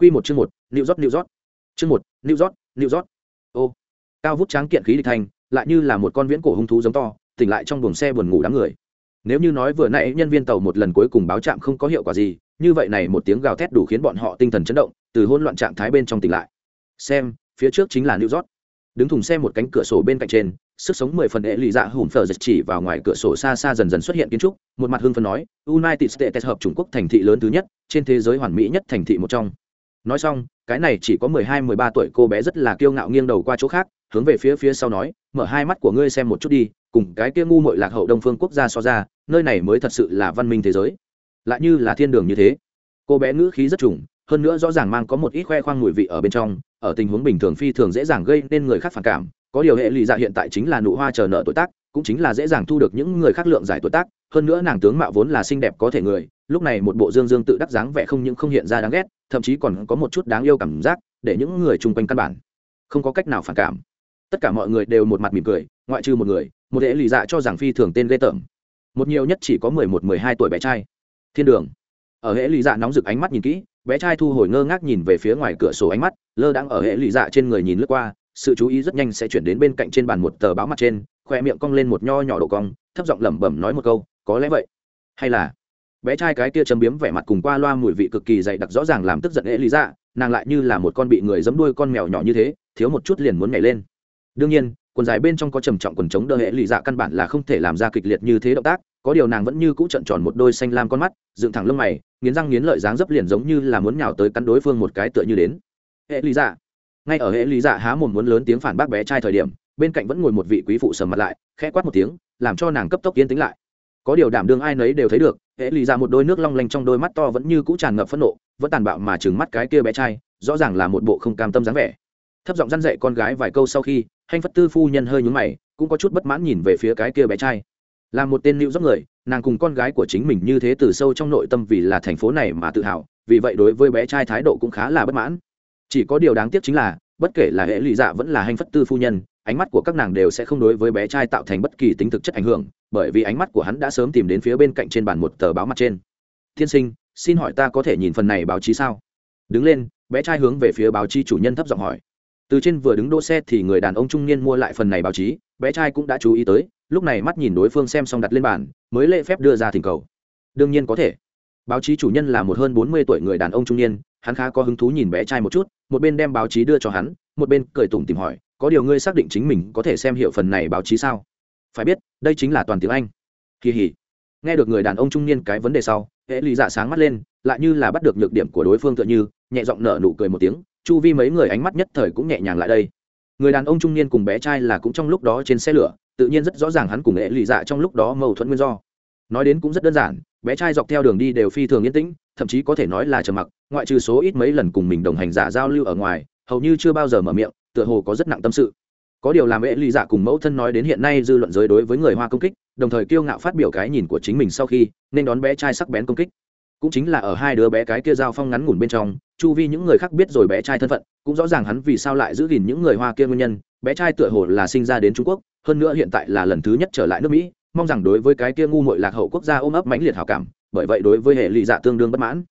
Quy một chương một, New York New York. Chương một, New York, New York. Ô. Cao vút tráng kiện khí địch thành, lại như là một con viễn cổ hung thú giống to, tỉnh lại trong buồng xe buồn ngủ đám người. Nếu như nói vừa nãy nhân viên tàu một lần cuối cùng báo trạm không có hiệu quả gì, như vậy này một tiếng gào thét đủ khiến bọn họ tinh thần chấn động, từ hỗn loạn trạng thái bên trong tỉnh lại. Xem, phía trước chính là New York. Đứng thùng xe một cánh cửa sổ bên cạnh trên, sức sống mười phần ệ lì dạ hùm phở giật chỉ vào ngoài cửa sổ xa xa dần dần xuất hiện kiến trúc, một mặt hưng phấn nói, United States hợp Trung Quốc thành thị lớn thứ nhất, trên thế giới hoàn mỹ nhất thành thị một trong nói xong, cái này chỉ có mười hai, mười ba tuổi cô bé rất là kiêu ngạo nghiêng đầu qua chỗ khác, hướng về phía phía sau nói, mở hai mắt của ngươi xem một chút đi, cùng cái kia ngu mội lạc hậu đông phương quốc gia so ra, nơi này mới thật sự là văn minh thế giới. Lại như là thiên đường như thế. Cô bé ngữ khí rất trùng, hơn nữa rõ ràng mang có một ít khoe khoang mùi vị ở bên trong, ở tình huống bình thường phi thường dễ dàng gây nên người khác phản cảm, có điều hệ lụy dạ hiện tại chính là nụ hoa chờ nợ tuổi tác cũng chính là dễ dàng thu được những người khác lượng giải tuổi tác, hơn nữa nàng tướng mạo vốn là xinh đẹp có thể người, lúc này một bộ dương dương tự đắc dáng vẻ không những không hiện ra đáng ghét, thậm chí còn có một chút đáng yêu cảm giác, để những người chung quanh căn bản không có cách nào phản cảm. Tất cả mọi người đều một mặt mỉm cười, ngoại trừ một người, một hệ lì dạ cho rằng phi thường tên ghê tởm. Một nhiều nhất chỉ có mười một, mười hai tuổi bé trai. Thiên đường. Ở hệ lì dạ nóng rực ánh mắt nhìn kỹ, bé trai thu hồi ngơ ngác nhìn về phía ngoài cửa sổ ánh mắt, lơ đang ở hệ lì dạ trên người nhìn lướt qua, sự chú ý rất nhanh sẽ chuyển đến bên cạnh trên bàn một tờ báo mặt trên khoe miệng cong lên một nho nhỏ độ cong, thấp giọng lẩm bẩm nói một câu, có lẽ vậy. Hay là? Bé trai cái kia chấm biếm vẻ mặt cùng qua loa mùi vị cực kỳ dày đặc rõ ràng làm tức giận ế lý dạ nàng lại như là một con bị người giấm đuôi con mèo nhỏ như thế, thiếu một chút liền muốn nhảy lên. Đương nhiên, quần dài bên trong có trầm trọng quần chống đỡ hệ lý dạ căn bản là không thể làm ra kịch liệt như thế động tác, có điều nàng vẫn như cũ trận tròn một đôi xanh lam con mắt, dựng thẳng lông mày, nghiến răng nghiến lợi dáng dấp liền giống như là muốn nhào tới cắn đối phương một cái tựa như đến. Hệ lý dạ ngay ở hệ lý dạ há mồm muốn lớn tiếng phản bác bé trai thời điểm bên cạnh vẫn ngồi một vị quý phụ sầm mặt lại, khẽ quát một tiếng, làm cho nàng cấp tốc yên tĩnh lại. Có điều đảm đương ai nấy đều thấy được, hệ lì ra một đôi nước long lanh trong đôi mắt to vẫn như cũ tràn ngập phẫn nộ, vẫn tàn bạo mà trừng mắt cái kia bé trai, rõ ràng là một bộ không cam tâm dáng vẻ. Thấp giọng răn dậy con gái vài câu sau khi, hanh phất tư phu nhân hơi nhún mày, cũng có chút bất mãn nhìn về phía cái kia bé trai. Là một tên lưu dốc người, nàng cùng con gái của chính mình như thế từ sâu trong nội tâm vì là thành phố này mà tự hào, vì vậy đối với bé trai thái độ cũng khá là bất mãn. Chỉ có điều đáng tiếc chính là, bất kể là hệ lụy dạ vẫn là hanh phất tư phu nhân ánh mắt của các nàng đều sẽ không đối với bé trai tạo thành bất kỳ tính thực chất ảnh hưởng, bởi vì ánh mắt của hắn đã sớm tìm đến phía bên cạnh trên bàn một tờ báo mặt trên. Tiên sinh, xin hỏi ta có thể nhìn phần này báo chí sao? Đứng lên, bé trai hướng về phía báo chí chủ nhân thấp giọng hỏi. Từ trên vừa đứng đỗ xe thì người đàn ông trung niên mua lại phần này báo chí, bé trai cũng đã chú ý tới, lúc này mắt nhìn đối phương xem xong đặt lên bàn, mới lễ phép đưa ra thỉnh cầu. Đương nhiên có thể. Báo chí chủ nhân là một hơn bốn mươi tuổi người đàn ông trung niên, hắn khá có hứng thú nhìn bé trai một chút, một bên đem báo chí đưa cho hắn, một bên cười tủm tìm hỏi có điều ngươi xác định chính mình có thể xem hiệu phần này báo chí sao? Phải biết, đây chính là toàn tiếng anh. Kỳ hỉ. Nghe được người đàn ông trung niên cái vấn đề sau, hệ lụy dạ sáng mắt lên, lại như là bắt được nhược điểm của đối phương tựa như, nhẹ giọng nở nụ cười một tiếng, chu vi mấy người ánh mắt nhất thời cũng nhẹ nhàng lại đây. Người đàn ông trung niên cùng bé trai là cũng trong lúc đó trên xe lửa, tự nhiên rất rõ ràng hắn cùng hệ lụy dạ trong lúc đó mâu thuẫn nguyên do. Nói đến cũng rất đơn giản, bé trai dọc theo đường đi đều phi thường yên tĩnh, thậm chí có thể nói là trầm mặc, ngoại trừ số ít mấy lần cùng mình đồng hành giả giao lưu ở ngoài, hầu như chưa bao giờ mở miệng tựa hồ có rất nặng tâm sự. Có điều làm ệ ly dạ cùng mẫu thân nói đến hiện nay dư luận giới đối với người hoa công kích, đồng thời kiêu ngạo phát biểu cái nhìn của chính mình sau khi, nên đón bé trai sắc bén công kích. Cũng chính là ở hai đứa bé cái kia giao phong ngắn ngủn bên trong, chu vi những người khác biết rồi bé trai thân phận, cũng rõ ràng hắn vì sao lại giữ gìn những người hoa kia nguyên nhân. Bé trai tựa hồ là sinh ra đến trung quốc, hơn nữa hiện tại là lần thứ nhất trở lại nước mỹ, mong rằng đối với cái kia ngu mội lạc hậu quốc gia ôm ấp mãnh liệt hảo cảm, bởi vậy đối với hệ lụy dạ tương đương bất mãn.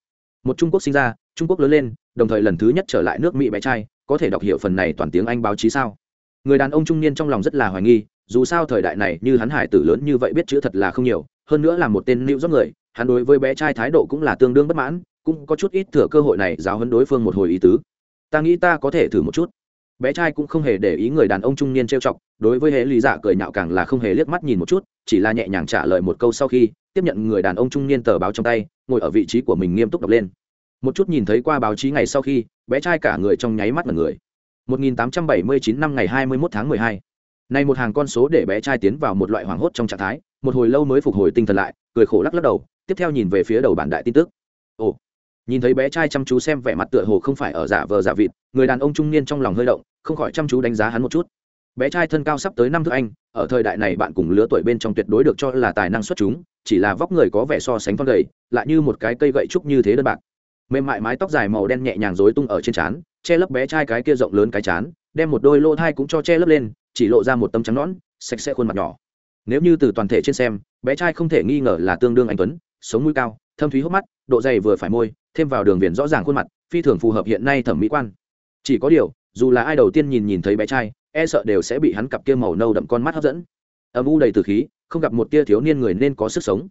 Một trung quốc sinh ra, trung quốc lớn lên, đồng thời lần thứ nhất trở lại nước mỹ bé trai có thể đọc hiểu phần này toàn tiếng anh báo chí sao? Người đàn ông trung niên trong lòng rất là hoài nghi, dù sao thời đại này như hắn hải tử lớn như vậy biết chữ thật là không nhiều, hơn nữa là một tên lưu dốc người, hắn đối với bé trai thái độ cũng là tương đương bất mãn, cũng có chút ít thừa cơ hội này giáo hấn đối phương một hồi ý tứ. Ta nghĩ ta có thể thử một chút. Bé trai cũng không hề để ý người đàn ông trung niên trêu chọc, đối với hệ lý giả cười nhạo càng là không hề liếc mắt nhìn một chút, chỉ là nhẹ nhàng trả lời một câu sau khi, tiếp nhận người đàn ông trung niên tờ báo trong tay, ngồi ở vị trí của mình nghiêm túc đọc lên. Một chút nhìn thấy qua báo chí ngày sau khi bé trai cả người trong nháy mắt là người 1879 năm ngày 21 tháng 12. Nay một hàng con số để bé trai tiến vào một loại hoảng hốt trong trạng thái, một hồi lâu mới phục hồi tinh thần lại, cười khổ lắc lắc đầu, tiếp theo nhìn về phía đầu bản đại tin tức. Ồ, nhìn thấy bé trai chăm chú xem vẻ mặt tựa hồ không phải ở giả vờ giả vịt, người đàn ông trung niên trong lòng hơi động, không khỏi chăm chú đánh giá hắn một chút. Bé trai thân cao sắp tới năm thước anh, ở thời đại này bạn cùng lứa tuổi bên trong tuyệt đối được cho là tài năng xuất chúng, chỉ là vóc người có vẻ so sánh thon gầy, lại như một cái cây gậy trúc như thế đơn bạc. Mềm mại mái tóc dài màu đen nhẹ nhàng rối tung ở trên trán, che lấp bé trai cái kia rộng lớn cái chán đem một đôi lỗ thai cũng cho che lấp lên chỉ lộ ra một tấm trắng nõn sạch sẽ khuôn mặt nhỏ. Nếu như từ toàn thể trên xem bé trai không thể nghi ngờ là tương đương anh tuấn sống mũi cao thâm thúy hốc mắt độ dày vừa phải môi thêm vào đường viền rõ ràng khuôn mặt phi thường phù hợp hiện nay thẩm mỹ quan. Chỉ có điều dù là ai đầu tiên nhìn nhìn thấy bé trai e sợ đều sẽ bị hắn cặp kia màu nâu đậm con mắt hấp dẫn. Âm u đầy từ khí không gặp một tia thiếu niên người nên có sức sống.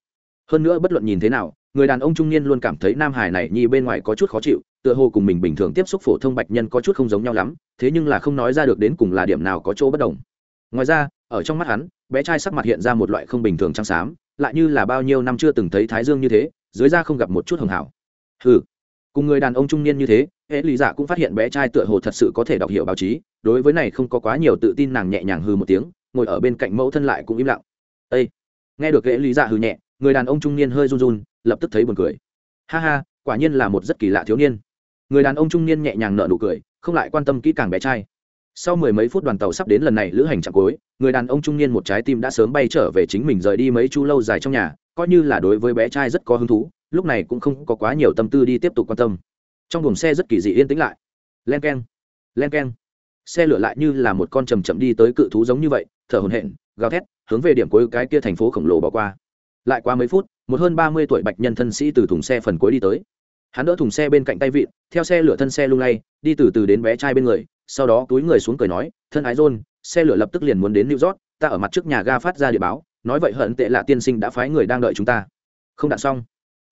Hơn nữa bất luận nhìn thế nào người đàn ông trung niên luôn cảm thấy nam hải này nhi bên ngoài có chút khó chịu, tựa hồ cùng mình bình thường tiếp xúc phổ thông bạch nhân có chút không giống nhau lắm, thế nhưng là không nói ra được đến cùng là điểm nào có chỗ bất đồng. Ngoài ra, ở trong mắt hắn, bé trai sắc mặt hiện ra một loại không bình thường trắng xám, lại như là bao nhiêu năm chưa từng thấy thái dương như thế, dưới da không gặp một chút hưởng hảo. Ừ cùng người đàn ông trung niên như thế hệ lý giả cũng phát hiện bé trai tựa hồ thật sự có thể đọc hiểu báo chí, đối với này không có quá nhiều tự tin nàng nhẹ nhàng hư một tiếng, ngồi ở bên cạnh mẫu thân lại cũng im lặng. Ây nghe được hệ lý dạ giả hư nhẹ, người đàn ông trung niên hơi run run lập tức thấy buồn cười. Ha ha, quả nhiên là một rất kỳ lạ thiếu niên. Người đàn ông trung niên nhẹ nhàng nợ nụ cười, không lại quan tâm kỹ càng bé trai. Sau mười mấy phút đoàn tàu sắp đến lần này lữ hành chặng cuối, người đàn ông trung niên một trái tim đã sớm bay trở về chính mình rời đi mấy chu lâu dài trong nhà, coi như là đối với bé trai rất có hứng thú, lúc này cũng không có quá nhiều tâm tư đi tiếp tục quan tâm. Trong buồng xe rất kỳ dị yên tĩnh lại. Len keng, len k xe lửa lại như là một con chầm chậm đi tới cự thú giống như vậy, thở hồn hện gào thét, hướng về điểm cuối cái kia thành phố khổng lồ bỏ qua. Lại qua mấy phút một hơn ba mươi tuổi bạch nhân thân sĩ từ thùng xe phần cuối đi tới. Hắn đỡ thùng xe bên cạnh tay vịn, theo xe lửa thân xe lung lay, đi từ từ đến bé trai bên người, sau đó túi người xuống cười nói, thân ái rôn xe lửa lập tức liền muốn đến new york, ta ở mặt trước nhà ga phát ra địa báo, nói vậy hận tệ là tiên sinh đã phái người đang đợi chúng ta. Không đạn xong.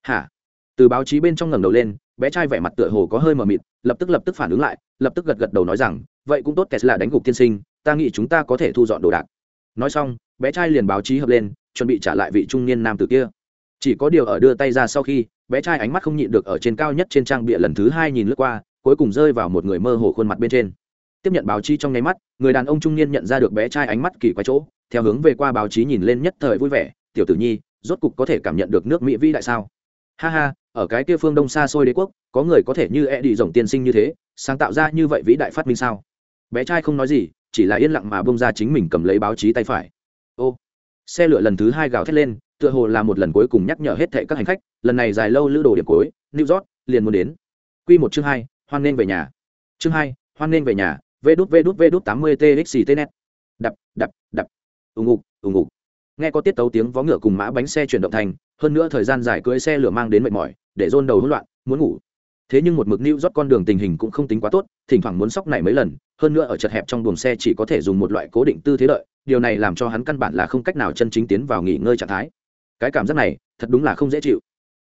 Hả? Từ báo chí bên trong ngẩng đầu lên, bé trai vẻ mặt tựa hồ có hơi mờ mịt, lập tức lập tức phản ứng lại, lập tức gật gật đầu nói rằng, vậy cũng tốt kẻ là đánh gục tiên sinh, ta nghĩ chúng ta có thể thu dọn đồ đạc. Nói xong, bé trai liền báo chí hợp lên, chuẩn bị trả lại vị trung niên nam tử kia chỉ có điều ở đưa tay ra sau khi, bé trai ánh mắt không nhịn được ở trên cao nhất trên trang bịa lần thứ hai nhìn lướt qua, cuối cùng rơi vào một người mơ hồ khuôn mặt bên trên. Tiếp nhận báo chí trong nháy mắt, người đàn ông trung niên nhận ra được bé trai ánh mắt kỳ quái chỗ, theo hướng về qua báo chí nhìn lên nhất thời vui vẻ, tiểu tử nhi, rốt cục có thể cảm nhận được nước mỹ vĩ đại sao? Ha ha, ở cái kia phương đông xa xôi đế quốc, có người có thể như e đi rồng tiên sinh như thế, sáng tạo ra như vậy vĩ đại phát minh sao? Bé trai không nói gì, chỉ là yên lặng mà bông ra chính mình cầm lấy báo chí tay phải. Ô, xe lửa lần thứ hai gào thét lên tựa hồ là một lần cuối cùng nhắc nhở hết thệ các hành khách, lần này dài lâu lữ đồ điểm cuối, new york, liền muốn đến. Q một chương hai, hoan nghênh về nhà. Chương hai, hoan nghênh về nhà vê đút vê đút vê đút tám mươi txt đập đập đập. Ùng ục ùng ục nghe có tiết tấu tiếng vó ngựa cùng mã bánh xe chuyển động thành, hơn nữa thời gian dài cưỡi xe lửa mang đến mệt mỏi, để rôn đầu hỗn loạn, muốn ngủ. Thế nhưng một mực new rót con đường tình hình cũng không tính quá tốt, thỉnh thoảng muốn sóc này mấy lần, hơn nữa ở chật hẹp trong buồng xe chỉ có thể dùng một loại cố định tư thế đợi, điều này làm cho hắn căn bản là không cách nào chân chính tiến vào nghỉ ngơi trạng thái cái cảm giác này, thật đúng là không dễ chịu.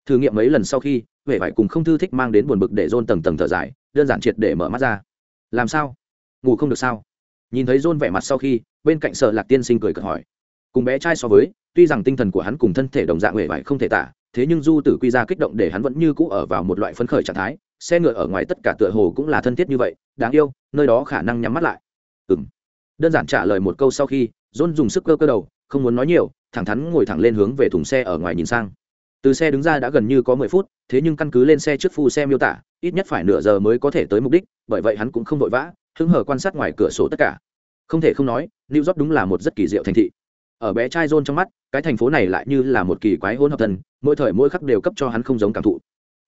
Thử nghiệm mấy lần sau khi, huệ vải cùng không thư thích mang đến buồn bực để dôn tầng tầng thở dài, đơn giản triệt để mở mắt ra. Làm sao? Ngủ không được sao? Nhìn thấy dôn vẻ mặt sau khi, bên cạnh sợ lạc tiên sinh cười cợt hỏi. Cùng bé trai so với, tuy rằng tinh thần của hắn cùng thân thể đồng dạng huệ vải không thể tả, thế nhưng du tử quy ra kích động để hắn vẫn như cũ ở vào một loại phấn khởi trạng thái, xe ngựa ở ngoài tất cả tựa hồ cũng là thân thiết như vậy, đáng yêu, nơi đó khả năng nhắm mắt lại. Ừ m đơn giản trả lời một câu sau khi, john dùng sức cơ cơ đầu không muốn nói nhiều, thẳng thắn ngồi thẳng lên hướng về thùng xe ở ngoài nhìn sang. Từ xe đứng ra đã gần như có mười phút, thế nhưng căn cứ lên xe trước phu xe miêu tả, ít nhất phải nửa giờ mới có thể tới mục đích, bởi vậy hắn cũng không vội vã, hứng hở quan sát ngoài cửa sổ tất cả. Không thể không nói, new york đúng là một rất kỳ diệu thành thị. Ở bé trai john trong mắt, cái thành phố này lại như là một kỳ quái hôn hợp thân mỗi thời mỗi khắc đều cấp cho hắn không giống cảm thụ.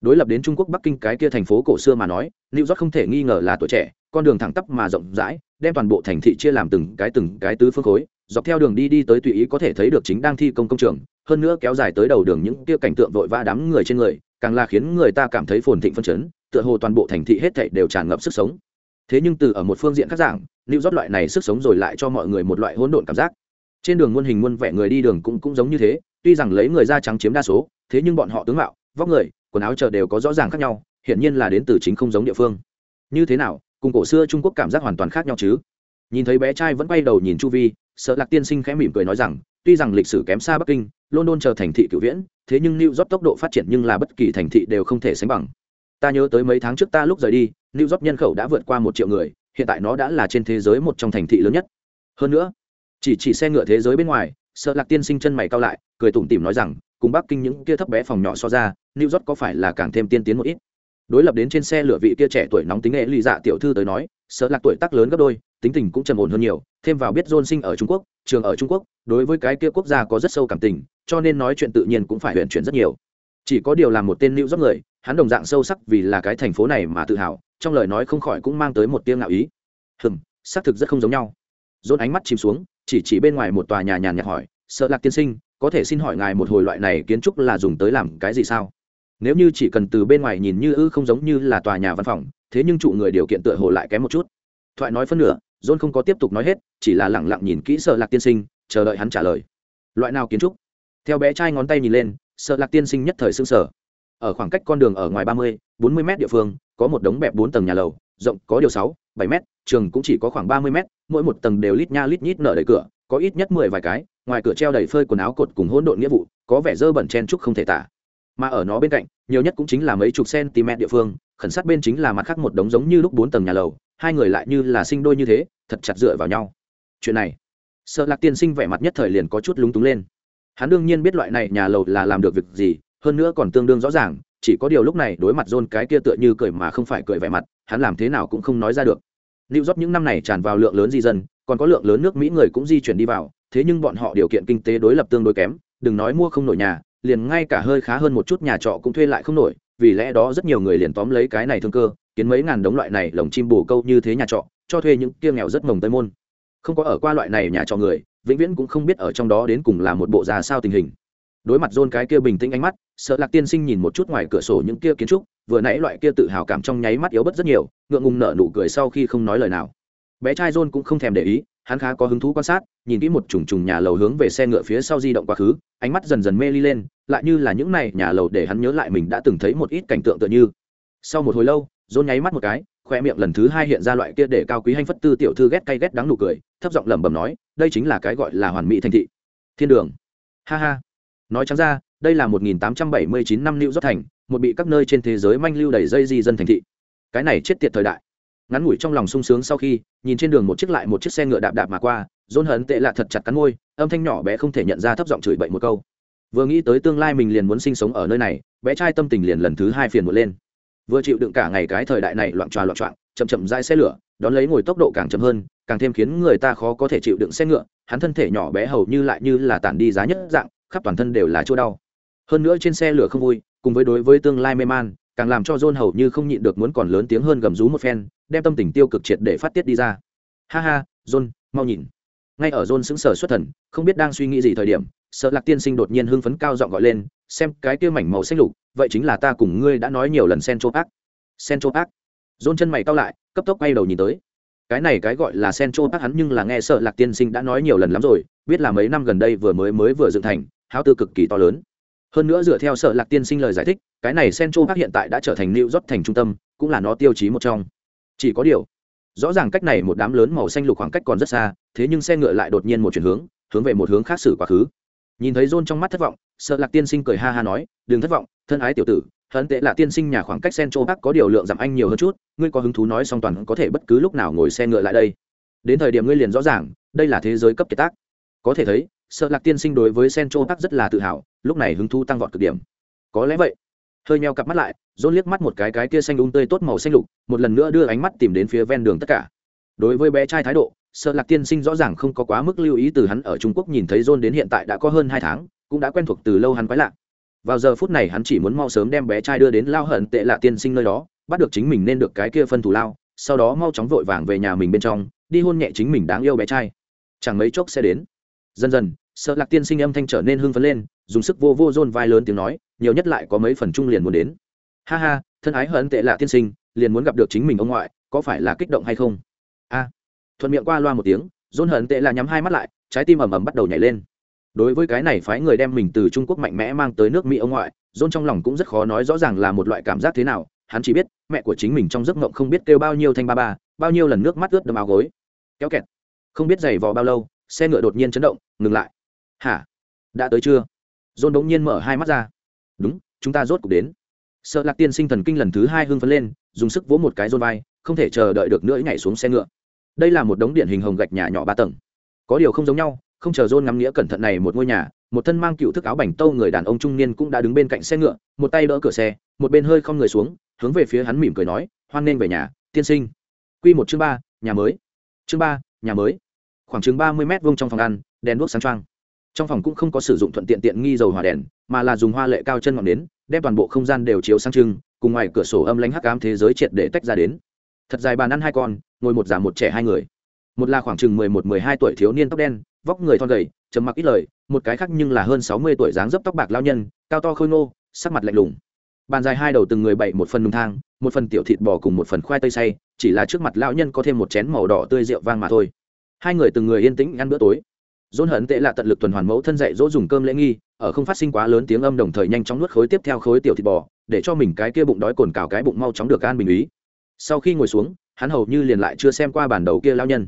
Đối lập đến trung quốc bắc kinh cái kia thành phố cổ xưa mà nói, new york không thể nghi ngờ là tuổi trẻ, con đường thẳng tắp mà rộng rãi, đem toàn bộ thành thị chia làm từng cái từng cái tứ phương khối dọc theo đường đi đi tới tùy ý có thể thấy được chính đang thi công công trường, hơn nữa kéo dài tới đầu đường những kia cảnh tượng vội vã đám người trên người, càng là khiến người ta cảm thấy phồn thịnh phân chấn, tựa hồ toàn bộ thành thị hết thảy đều tràn ngập sức sống. Thế nhưng từ ở một phương diện khác giảng lưu rót loại này sức sống rồi lại cho mọi người một loại hỗn độn cảm giác. Trên đường muôn hình muôn vẻ người đi đường cũng cũng giống như thế, tuy rằng lấy người da trắng chiếm đa số, thế nhưng bọn họ tướng mạo, vóc người, quần áo chờ đều có rõ ràng khác nhau, hiển nhiên là đến từ chính không giống địa phương. Như thế nào, cùng cổ xưa trung quốc cảm giác hoàn toàn khác nhau chứ? Nhìn thấy bé trai vẫn quay đầu nhìn chu vi sợ lạc tiên sinh khẽ mỉm cười nói rằng, tuy rằng lịch sử kém xa bắc kinh, london chờ thành thị cựu viễn, thế nhưng new york tốc độ phát triển nhưng là bất kỳ thành thị đều không thể sánh bằng. Ta nhớ tới mấy tháng trước ta lúc rời đi, new york nhân khẩu đã vượt qua một triệu người, hiện tại nó đã là trên thế giới một trong thành thị lớn nhất. Hơn nữa, chỉ chỉ xe ngựa thế giới bên ngoài, sợ lạc tiên sinh chân mày cao lại, cười tủm tỉm nói rằng, cùng bắc kinh những kia thấp bé phòng nhỏ so ra, new york có phải là càng thêm tiên tiến một ít? Đối lập đến trên xe lửa vị kia trẻ tuổi nóng tính nghệ lì dạ tiểu thư tới nói, sợ lạc tuổi tác lớn gấp đôi, tính tình cũng trầm ổn hơn nhiều, thêm vào biết john sinh ở trung quốc, trường ở trung quốc, đối với cái kia quốc gia có rất sâu cảm tình, cho nên nói chuyện tự nhiên cũng phải huyện chuyển rất nhiều. Chỉ có điều làm một tên lưu dốc người, hắn đồng dạng sâu sắc vì là cái thành phố này mà tự hào, trong lời nói không khỏi cũng mang tới một tiếng ngạo ý. Hừm, xác thực rất không giống nhau. John ánh mắt chìm xuống, chỉ chỉ bên ngoài một tòa nhà nhàn nhạt hỏi, sợ lạc tiên sinh, có thể xin hỏi ngài một hồi loại này kiến trúc là dùng tới làm cái gì sao? Nếu như chỉ cần từ bên ngoài nhìn như ư không giống như là tòa nhà văn phòng, thế nhưng trụ người điều kiện tựa hồ lại kém một chút. Thoại nói phân nửa, john không có tiếp tục nói hết, chỉ là lẳng lặng nhìn kỹ sợ lạc tiên sinh, chờ đợi hắn trả lời. Loại nào kiến trúc? Theo bé trai ngón tay nhìn lên, sợ lạc tiên sinh nhất thời xương sở ở khoảng cách con đường ở ngoài ba mươi, bốn mươi m địa phương, có một đống bẹp bốn tầng nhà lầu, rộng có điều sáu, bảy m trường cũng chỉ có khoảng ba mươi m mỗi một tầng đều lít nha lít nhít nở đầy cửa, có ít nhất mười vài cái, ngoài cửa treo đầy phơi quần áo cột cùng hỗn độn nghĩa vụ, có vẻ dơ bẩn chen trúc không thể tả mà ở nó bên cạnh nhiều nhất cũng chính là mấy chục cm địa phương khẩn sát bên chính là mặt khác một đống giống như lúc bốn tầng nhà lầu hai người lại như là sinh đôi như thế thật chặt dựa vào nhau chuyện này sợ lạc tiên sinh vẻ mặt nhất thời liền có chút lúng túng lên hắn đương nhiên biết loại này nhà lầu là làm được việc gì hơn nữa còn tương đương rõ ràng chỉ có điều lúc này đối mặt John cái kia tựa như cười mà không phải cười vẻ mặt, hắn làm thế nào cũng không nói ra được. New York những năm này tràn vào lượng lớn di dân, còn có lượng lớn nước Mỹ người cũng di chuyển đi vào, thế nhưng bọn họ điều kiện kinh tế đối lập tương đối kém, đừng nói mua không nổi nhà, liền ngay cả hơi khá hơn một chút nhà trọ cũng thuê lại không nổi, vì lẽ đó rất nhiều người liền tóm lấy cái này thương cơ, kiến mấy ngàn đống loại này lồng chim bù câu như thế nhà trọ, cho thuê những kia nghèo rất mồng tây môn. Không có ở qua loại này nhà trọ người, vĩnh viễn cũng không biết ở trong đó đến cùng là một bộ ra sao tình hình đối mặt John cái kia bình tĩnh ánh mắt sợ lạc tiên sinh nhìn một chút ngoài cửa sổ những kia kiến trúc vừa nãy loại kia tự hào cảm trong nháy mắt yếu bớt rất nhiều ngượng ngùng nở nụ cười sau khi không nói lời nào bé trai John cũng không thèm để ý hắn khá có hứng thú quan sát, nhìn kỹ một trùng trùng nhà lầu hướng về xe ngựa phía sau di động quá khứ, ánh mắt dần dần mê ly lên, lại như là những này nhà lầu để hắn nhớ lại mình đã từng thấy một ít cảnh tượng tựa như. Sau một hồi lâu, dôn nháy mắt một cái khoe miệng lần thứ hai hiện ra loại kia để cao quý hanh phất tư tiểu thư ghét cay ghét đắng nụ cười, thấp giọng lẩm bẩm nói, đây chính là cái gọi là hoàn mỹ thành thị. Thiên đường. Ha ha. Nói trắng ra, đây là 1879 năm lưu rót thành, một bị các nơi trên thế giới manh lưu đầy dây di dân thành thị. Cái này chết tiệt thời đại ngắn ngủi trong lòng sung sướng sau khi nhìn trên đường một chiếc lại một chiếc xe ngựa đạp đạp mà qua dôn hận tệ lạ thật chặt cắn môi âm thanh nhỏ bé không thể nhận ra thấp giọng chửi bậy một câu. Vừa nghĩ tới tương lai mình liền muốn sinh sống ở nơi này bé trai tâm tình liền lần thứ hai phiền một lên. Vừa chịu đựng cả ngày cái thời đại này loạn tròa loạn trọn, chậm chậm dai xe lửa đón lấy ngồi tốc độ càng chậm hơn càng thêm khiến người ta khó có thể chịu đựng xe ngựa hắn thân thể nhỏ bé hầu như lại như là tản đi giá nhất dạng khắp toàn thân đều là chỗ đau. Hơn nữa trên xe lửa không vui cùng với đối với tương lai mê man càng làm cho john hầu như không nhịn được muốn còn lớn tiếng hơn gầm rú một phen đem tâm tình tiêu cực triệt để phát tiết đi ra. Ha ha, john, mau nhìn. Ngay ở john sững sờ xuất thần, không biết đang suy nghĩ gì thời điểm, sợ lạc tiên sinh đột nhiên hưng phấn cao giọng gọi lên, xem cái kia mảnh màu xanh lục, vậy chính là ta cùng ngươi đã nói nhiều lần sen chô ác sen chô ác john chân mày cao lại, cấp tốc quay đầu nhìn tới. Cái này cái gọi là sen chô ác hắn nhưng là nghe sợ lạc tiên sinh đã nói nhiều lần lắm rồi, biết là mấy năm gần đây vừa mới mới vừa dựng thành, háo tư cực kỳ to lớn. Hơn nữa dựa theo Sợ lạc tiên sinh lời giải thích, cái này central park hiện tại đã trở thành new york thành trung tâm, cũng là nó tiêu chí một trong chỉ có điều, rõ ràng cách này một đám lớn màu xanh lục khoảng cách còn rất xa, thế nhưng xe ngựa lại đột nhiên một chuyển hướng hướng về một hướng khác xử quá khứ. Nhìn thấy john trong mắt thất vọng, sợ lạc tiên sinh cười ha ha nói, đừng thất vọng, thân ái tiểu tử hận tệ là tiên sinh nhà khoảng cách central park có điều lượng giảm anh nhiều hơn chút, ngươi có hứng thú nói song toàn có thể bất cứ lúc nào ngồi xe ngựa lại đây. Đến thời điểm ngươi liền rõ ràng, đây là thế giới cấp kiệt tác. Có thể thấy, sợ lạc tiên sinh đối với central park rất là tự hào, lúc này hứng thú tăng vọt cực điểm. Có lẽ vậy. Hơi meo cặp mắt lại dôn liếc mắt một cái cái kia xanh ung tươi tốt màu xanh lục, một lần nữa đưa ánh mắt tìm đến phía ven đường tất cả. Đối với bé trai thái độ, sợ lạc tiên sinh rõ ràng không có quá mức lưu ý từ hắn ở trung quốc nhìn thấy dôn đến hiện tại đã có hơn hai tháng, cũng đã quen thuộc từ lâu hắn quái lạ. Vào giờ phút này hắn chỉ muốn mau sớm đem bé trai đưa đến lao hận tệ lạ tiên sinh nơi đó, bắt được chính mình nên được cái kia phân thù lao, sau đó mau chóng vội vàng về nhà mình bên trong, đi hôn nhẹ chính mình đáng yêu bé trai. Chẳng mấy chốc sẽ đến. Dần dần, sợ lạc tiên sinh âm thanh trở nên hưng phấn lên, dùng sức vô vô dôn vai lớn tiếng nói, nhiều nhất lại có mấy phần trung liền muốn đến ha ha, thân ái hận tệ lạ tiên sinh, liền muốn gặp được chính mình ông ngoại, có phải là kích động hay không? A. Thuận miệng qua loa một tiếng dôn hận tệ là nhắm hai mắt lại, trái tim ầm ầm bắt đầu nhảy lên. Đối với cái này phái người đem mình từ trung quốc mạnh mẽ mang tới nước mỹ ông ngoại dôn trong lòng cũng rất khó nói rõ ràng là một loại cảm giác thế nào, hắn chỉ biết, mẹ của chính mình trong giấc mộng không biết kêu bao nhiêu thanh ba ba, bao nhiêu lần nước mắt ướt đâm áo gối. Kéo kẹt. Không biết giày vò bao lâu, xe ngựa đột nhiên chấn động, ngừng lại. Hả? Đã tới chưa? Dôn bỗng nhiên mở hai mắt ra. Đúng, chúng ta rốt cuộc đến sợ lạc tiên sinh thần kinh lần thứ hai hưng phấn lên, dùng sức vỗ một cái rôn vai, không thể chờ đợi được nữa nhảy xuống xe ngựa. Đây là một đống điện hình hồng gạch nhà nhỏ ba tầng. Có điều không giống nhau, không chờ rôn ngắm nghĩa cẩn thận này một ngôi nhà, một thân mang cựu thức áo bảnh tâu người đàn ông trung niên cũng đã đứng bên cạnh xe ngựa, một tay đỡ cửa xe, một bên hơi không người xuống, hướng về phía hắn mỉm cười nói, hoan nên về nhà, tiên sinh. Q một chương ba, nhà mới. Chương ba, nhà mới. Khoảng chừng ba mươi m vông trong phòng ăn, đèn đuốc sáng trăng trong phòng cũng không có sử dụng thuận tiện tiện nghi dầu hỏa đèn, mà là dùng hoa lệ cao chân ngọn đến đem toàn bộ không gian đều chiếu sang trưng, cùng ngoài cửa sổ âm lánh hắc ám thế giới triệt để tách ra đến. Thật dài bàn ăn hai con, ngồi một già một trẻ hai người. Một là khoảng chừng mười một, mười hai tuổi thiếu niên tóc đen, vóc người thon gầy, trầm mặc ít lời, một cái khác nhưng là hơn sáu mươi tuổi dáng dấp tóc bạc lao nhân, cao to khôi ngô, sắc mặt lạnh lùng. Bàn dài hai đầu từng người bậy một phần nung thang, một phần tiểu thịt bò cùng một phần khoai tây xay, chỉ là trước mặt lão nhân có thêm một chén màu đỏ tươi rượu vang mà thôi. Hai người từng người yên tĩnh ăn bữa tối dôn hận tệ là tận lực tuần hoàn mẫu thân dạy dỗ dùng cơm lễ nghi, ở không phát sinh quá lớn tiếng âm đồng thời nhanh chóng nuốt khối tiếp theo khối tiểu thịt bò, để cho mình cái kia bụng đói cồn cào cái bụng mau chóng được an bình ý. Sau khi ngồi xuống, hắn hầu như liền lại chưa xem qua bản đầu kia lao nhân.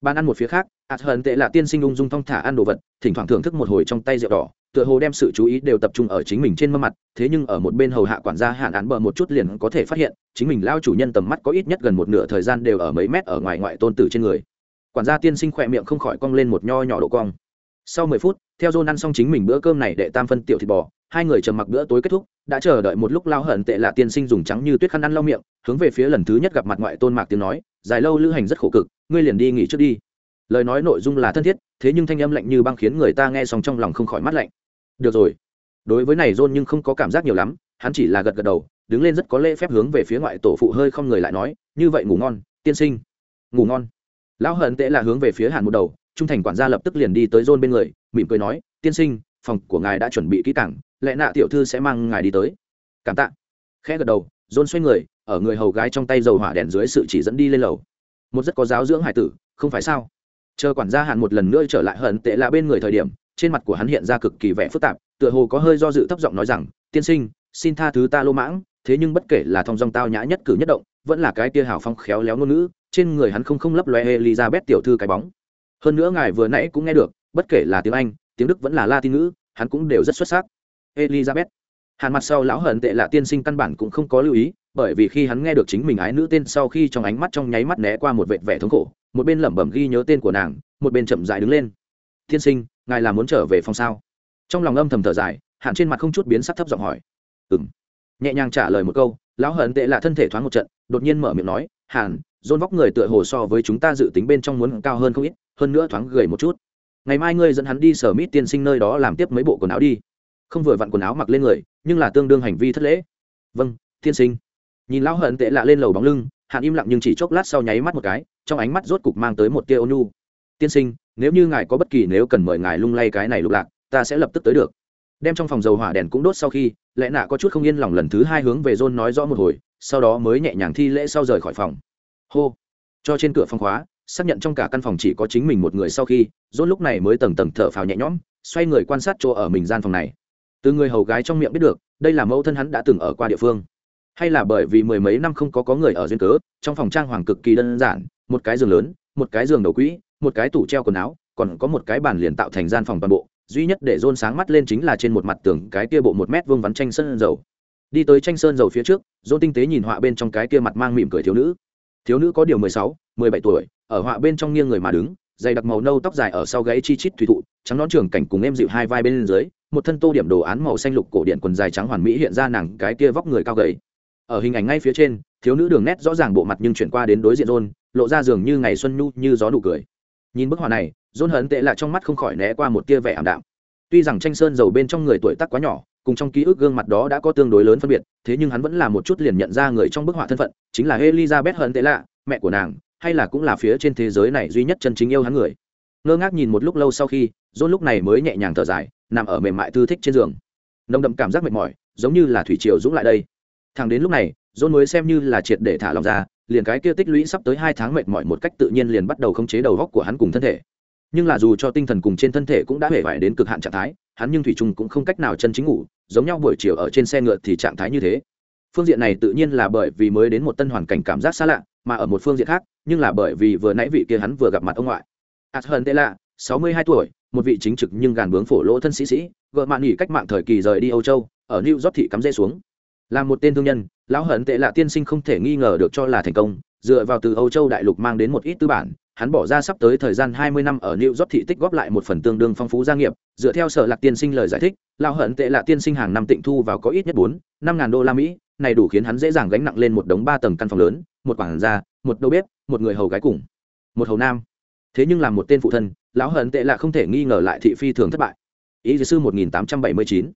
Ban ăn một phía khác ạt hận tệ là tiên sinh ung dung thong thả ăn đồ vật, thỉnh thoảng thưởng thức một hồi trong tay rượu đỏ, tựa hồ đem sự chú ý đều tập trung ở chính mình trên mâm mặt, thế nhưng ở một bên hầu hạ quản gia hạn án bờ một chút liền có thể phát hiện, chính mình lao chủ nhân tầm mắt có ít nhất gần một nửa thời gian đều ở mấy mét ở ngoài ngoại tôn tử trên người quản gia tiên sinh khỏe miệng không khỏi cong lên một nho nhỏ độ cong. Sau mười phút, theo john ăn xong chính mình bữa cơm này để tam phân tiểu thịt bò, hai người trầm mặc bữa tối kết thúc, đã chờ đợi một lúc lao hận tệ là tiên sinh dùng trắng như tuyết khăn ăn lau miệng, hướng về phía lần thứ nhất gặp mặt ngoại tôn mạc tiếng nói, dài lâu lữ hành rất khổ cực, ngươi liền đi nghỉ trước đi. Lời nói nội dung là thân thiết, thế nhưng thanh âm lạnh như băng khiến người ta nghe xong trong lòng không khỏi mắt lạnh. Được rồi. Đối với này dôn nhưng không có cảm giác nhiều lắm, hắn chỉ là gật gật đầu, đứng lên rất có lễ phép hướng về phía ngoại tổ phụ hơi không người lại nói, như vậy ngủ ngon, tiên sinh. Ngủ ngon lão hận tệ là hướng về phía hàn một đầu, trung thành quản gia lập tức liền đi tới john bên người, mỉm cười nói, tiên sinh, phòng của ngài đã chuẩn bị kỹ cảng lẽ nạ tiểu thư sẽ mang ngài đi tới. Cảm tạ. Khẽ gật đầu john xoay người, ở người hầu gái trong tay dầu hỏa đèn dưới sự chỉ dẫn đi lên lầu. Một rất có giáo dưỡng hải tử, không phải sao? Chờ quản gia hạn một lần nữa trở lại hận tệ là bên người thời điểm, trên mặt của hắn hiện ra cực kỳ vẻ phức tạp, tựa hồ có hơi do dự thấp giọng nói rằng, tiên sinh, xin tha thứ ta lô mãng, thế nhưng bất kể là thong dong tao nhã nhất cử nhất động, vẫn là cái tia hào phong khéo léo ngôn ngữ trên người hắn không không lấp loe elizabeth tiểu thư cái bóng. Hơn nữa ngài vừa nãy cũng nghe được, bất kể là tiếng anh, tiếng đức vẫn là latin ngữ, hắn cũng đều rất xuất sắc. Elizabeth. Hàn mặt sau lão hận tệ là tiên sinh căn bản cũng không có lưu ý, bởi vì khi hắn nghe được chính mình ái nữ tên sau khi trong ánh mắt trong nháy mắt né qua một vệt vẻ thống khổ, một bên lẩm bẩm ghi nhớ tên của nàng, một bên chậm dại đứng lên. Tiên sinh, ngài là muốn trở về phòng sao? Trong lòng âm thầm thở dài, hạn trên mặt không chút biến sắc thấp giọng hỏi. Ừ m nhẹ nhàng trả lời một câu, lão hận tệ là thân thể thoáng một trận, đột nhiên mở miệng nói, hàn dôn vóc người tựa hồ so với chúng ta dự tính bên trong muốn cao hơn không ít, hơn nữa thoáng gầy một chút. Ngày mai ngươi dẫn hắn đi sở mít tiên sinh nơi đó làm tiếp mấy bộ quần áo đi. Không vừa vặn quần áo mặc lên người, nhưng là tương đương hành vi thất lễ. Vâng tiên sinh. Nhìn lão hận tệ lạ lên lầu bóng lưng hạn im lặng nhưng chỉ chốc lát sau nháy mắt một cái, trong ánh mắt rốt cục mang tới một tia ônu tiên sinh, nếu như ngài có bất kỳ nếu cần mời ngài lung lay cái này lục lạc, ta sẽ lập tức tới được. Đem trong phòng dầu hỏa đèn cũng đốt sau khi, lẽ nạ có chút không yên lòng lần thứ hai hướng về john nói rõ một hồi, sau đó mới nhẹ nhàng thi lễ sau rời khỏi phòng hô. Cho trên cửa phòng khóa, xác nhận trong cả căn phòng chỉ có chính mình một người sau khi, john lúc này mới tầng tầng thở phào nhẹ nhõm, xoay người quan sát chỗ ở mình gian phòng này. Từ người hầu gái trong miệng biết được, đây là mẫu thân hắn đã từng ở qua địa phương. Hay là bởi vì mười mấy năm không có có người ở duyên cớ, trong phòng trang hoàng cực kỳ đơn giản, một cái giường lớn, một cái giường đầu quỹ, một cái tủ treo quần áo, còn có một cái bàn liền tạo thành gian phòng toàn bộ, duy nhất để rôn sáng mắt lên chính là trên một mặt tường cái kia bộ một mét vuông vắn tranh sơn dầu. Đi tới tranh sơn dầu phía trước rôn tinh tế nhìn họa bên trong cái kia mặt mang mỉm cười thiếu nữ thiếu nữ có điều mười sáu, mười bảy tuổi, ở họa bên trong nghiêng người mà đứng, dày đặc màu nâu tóc dài ở sau gáy chi chít thủy thụ, trắng nón trường cảnh cùng em dịu hai vai bên dưới, một thân tô điểm đồ án màu xanh lục cổ điện quần dài trắng hoàn mỹ hiện ra nàng cái kia vóc người cao gầy. Ở hình ảnh ngay phía trên, thiếu nữ đường nét rõ ràng bộ mặt nhưng chuyển qua đến đối diện rôn lộ ra dường như ngày xuân nhu như gió nụ cười. Nhìn bức họa này rôn hấn tệ lại trong mắt không khỏi né qua một tia vẻ ảm đạm. Tuy rằng tranh sơn dầu bên trong người tuổi tác quá nhỏ cùng trong ký ức gương mặt đó đã có tương đối lớn phân biệt, thế nhưng hắn vẫn là một chút liền nhận ra người trong bức họa thân phận, chính là elizabeth Hận tệ lạ mẹ của nàng, hay là cũng là phía trên thế giới này duy nhất chân chính yêu hắn người. Ngơ ngác nhìn một lúc lâu sau khi rôn lúc này mới nhẹ nhàng thở dài, nằm ở mềm mại thư thích trên giường. Nồng đậm cảm giác mệt mỏi, giống như là thủy triều dũng lại đây. Thằng đến lúc này rôn mới xem như là triệt để thả lòng ra, liền cái kia tích lũy sắp tới hai tháng mệt mỏi một cách tự nhiên liền bắt đầu khống chế đầu góc của hắn cùng thân thể. Nhưng là dù cho tinh thần cùng trên thân thể cũng đã hề vải đến cực hạn trạng thái hắn nhưng thủy trung cũng không cách nào chân chính ngủ, giống nhau buổi chiều ở trên xe ngựa thì trạng thái như thế. Phương diện này tự nhiên là bởi vì mới đến một tân hoàn cảnh cảm giác xa lạ, mà ở một phương diện khác, nhưng là bởi vì vừa nãy vị kia hắn vừa gặp mặt ông ngoại. Ạt hơn tệ lạ sáu mươi hai tuổi, một vị chính trực nhưng gàn bướng phổ lỗ thân sĩ sĩ, gợ mạn nghỉ cách mạng thời kỳ rời đi âu châu, ở new york thị cắm rễ xuống. Là một tên thương nhân, lão hận tệ lạ tiên sinh không thể nghi ngờ được cho là thành công, dựa vào từ âu châu đại lục mang đến một ít tư bản hắn bỏ ra sắp tới thời gian hai mươi năm ở New York thị tích góp lại một phần tương đương phong phú gia nghiệp, dựa theo sở Lạc tiên sinh lời giải thích, lão hận tệ là tiên sinh hàng năm tịnh thu vào có ít nhất bốn năm ngàn đô la Mỹ, này đủ khiến hắn dễ dàng gánh nặng lên một đống ba tầng căn phòng lớn, một quản gia, một đầu bếp, một người hầu gái cùng, một hầu nam. Thế nhưng làm một tên phụ thân, lão hận tệ là không thể nghi ngờ lại thị phi thường thất bại. Ý sư 1879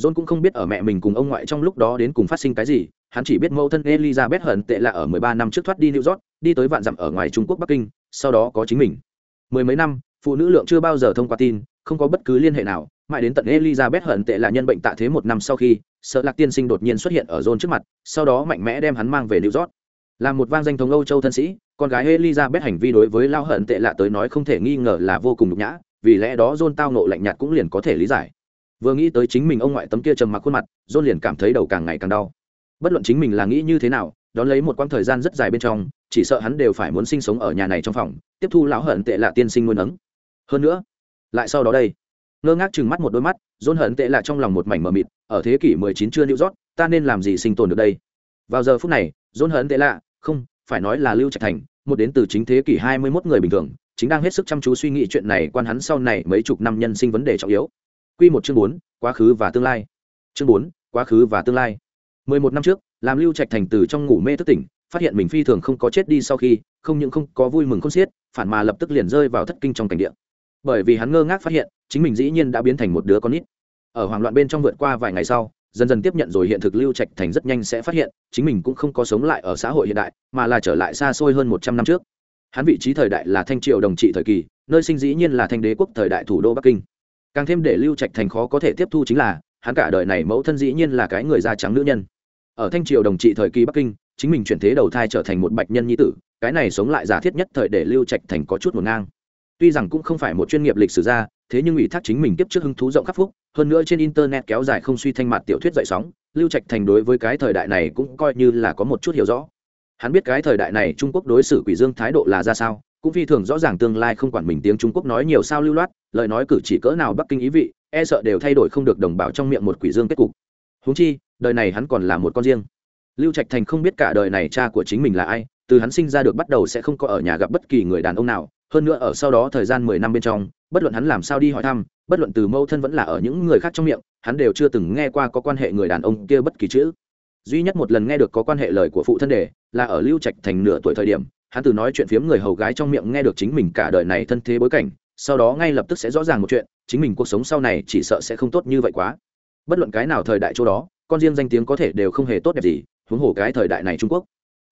John cũng không biết ở mẹ mình cùng ông ngoại trong lúc đó đến cùng phát sinh cái gì, hắn chỉ biết mẫu thân Elizabeth hận tệ là ở 13 năm trước thoát đi New York, đi tới vạn dặm ở ngoài Trung Quốc Bắc Kinh, sau đó có chính mình. Mười mấy năm, phụ nữ lượng chưa bao giờ thông qua tin, không có bất cứ liên hệ nào, mãi đến tận elizabeth hận tệ là nhân bệnh tạ thế một năm sau khi sợ lạc tiên sinh đột nhiên xuất hiện ở john trước mặt sau đó mạnh mẽ đem hắn mang về new york. Là một vang danh thống âu châu thân sĩ con gái elizabeth hành vi đối với lao hận tệ lạ tới nói không thể nghi ngờ là vô cùng nhục nhã vì lẽ đó john tao nộ lạnh nhạt cũng liền có thể lý giải. Vừa nghĩ tới chính mình ông ngoại tấm kia trầm mặc khuôn mặt john liền cảm thấy đầu càng ngày càng đau. Bất luận chính mình là nghĩ như thế nào đón lấy một quãng thời gian rất dài bên trong chỉ sợ hắn đều phải muốn sinh sống ở nhà này trong phòng, tiếp thu lão hận tệ lạ tiên sinh nuôi nấng. Hơn nữa, lại sau đó đây. Ngơ ngác chừng mắt một đôi mắt dôn hận tệ lạ trong lòng một mảnh mờ mịt, ở thế kỷ 19 chưa lưu rót ta nên làm gì sinh tồn được đây? Vào giờ phút này dôn hận tệ lạ, không, phải nói là lưu trạch thành, một đến từ chính thế kỷ 21 người bình thường, chính đang hết sức chăm chú suy nghĩ chuyện này quan hắn sau này mấy chục năm nhân sinh vấn đề trọng yếu. Quy một chương bốn, quá khứ và tương lai. Chương bốn, quá khứ và tương lai. 11 năm trước, làm lưu trạch thành từ trong ngủ mê thức tỉnh phát hiện mình phi thường không có chết đi sau khi, không những không có vui mừng khôn xiết, phản mà lập tức liền rơi vào thất kinh trong cảnh địa. Bởi vì hắn ngơ ngác phát hiện, chính mình dĩ nhiên đã biến thành một đứa con nít. Ở hoảng loạn bên trong vượt qua vài ngày sau, dần dần tiếp nhận rồi hiện thực lưu trạch thành rất nhanh sẽ phát hiện, chính mình cũng không có sống lại ở xã hội hiện đại, mà là trở lại xa xôi hơn một trăm năm trước. Hắn vị trí thời đại là thanh triều đồng trị thời kỳ, nơi sinh dĩ nhiên là thanh đế quốc thời đại thủ đô bắc kinh. Càng thêm để lưu trạch thành khó có thể tiếp thu chính là, hắn cả đời này mẫu thân dĩ nhiên là cái người da trắng nữ nhân ở thanh triều đồng trị thời kỳ bắc kinh, chính mình chuyển thế đầu thai trở thành một bạch nhân nhi tử, cái này sống lại giả thiết nhất thời để lưu trạch thành có chút một ngang. Tuy rằng cũng không phải một chuyên nghiệp lịch sử gia, thế nhưng ủy thác chính mình tiếp trước hứng thú rộng khắc phúc, hơn nữa trên internet kéo dài không suy thanh mặt tiểu thuyết dậy sóng, lưu trạch thành đối với cái thời đại này cũng coi như là có một chút hiểu rõ. Hắn biết cái thời đại này trung quốc đối xử quỷ dương thái độ là ra sao, cũng phi thường rõ ràng tương lai không quản mình tiếng trung quốc nói nhiều sao lưu loát, lời nói cử chỉ cỡ nào bắc kinh ý vị e sợ đều thay đổi không được đồng bào trong miệng một quỷ dương kết cục. Húng chi đời này hắn còn là một con riêng. Lưu trạch thành không biết cả đời này cha của chính mình là ai, từ hắn sinh ra được bắt đầu sẽ không có ở nhà gặp bất kỳ người đàn ông nào, hơn nữa ở sau đó thời gian mười năm bên trong, bất luận hắn làm sao đi hỏi thăm, bất luận từ mâu thân vẫn là ở những người khác trong miệng, hắn đều chưa từng nghe qua có quan hệ người đàn ông kia bất kỳ chữ. Duy nhất một lần nghe được có quan hệ lời của phụ thân đề, là ở lưu trạch thành nửa tuổi thời điểm, hắn từ nói chuyện phiếm người hầu gái trong miệng nghe được chính mình cả đời này thân thế bối cảnh, sau đó ngay lập tức sẽ rõ ràng một chuyện, chính mình cuộc sống sau này chỉ sợ sẽ không tốt như vậy quá. Bất luận cái nào thời đại chỗ đó con riêng danh tiếng có thể đều không hề tốt đẹp gì, huống hồ cái thời đại này trung quốc.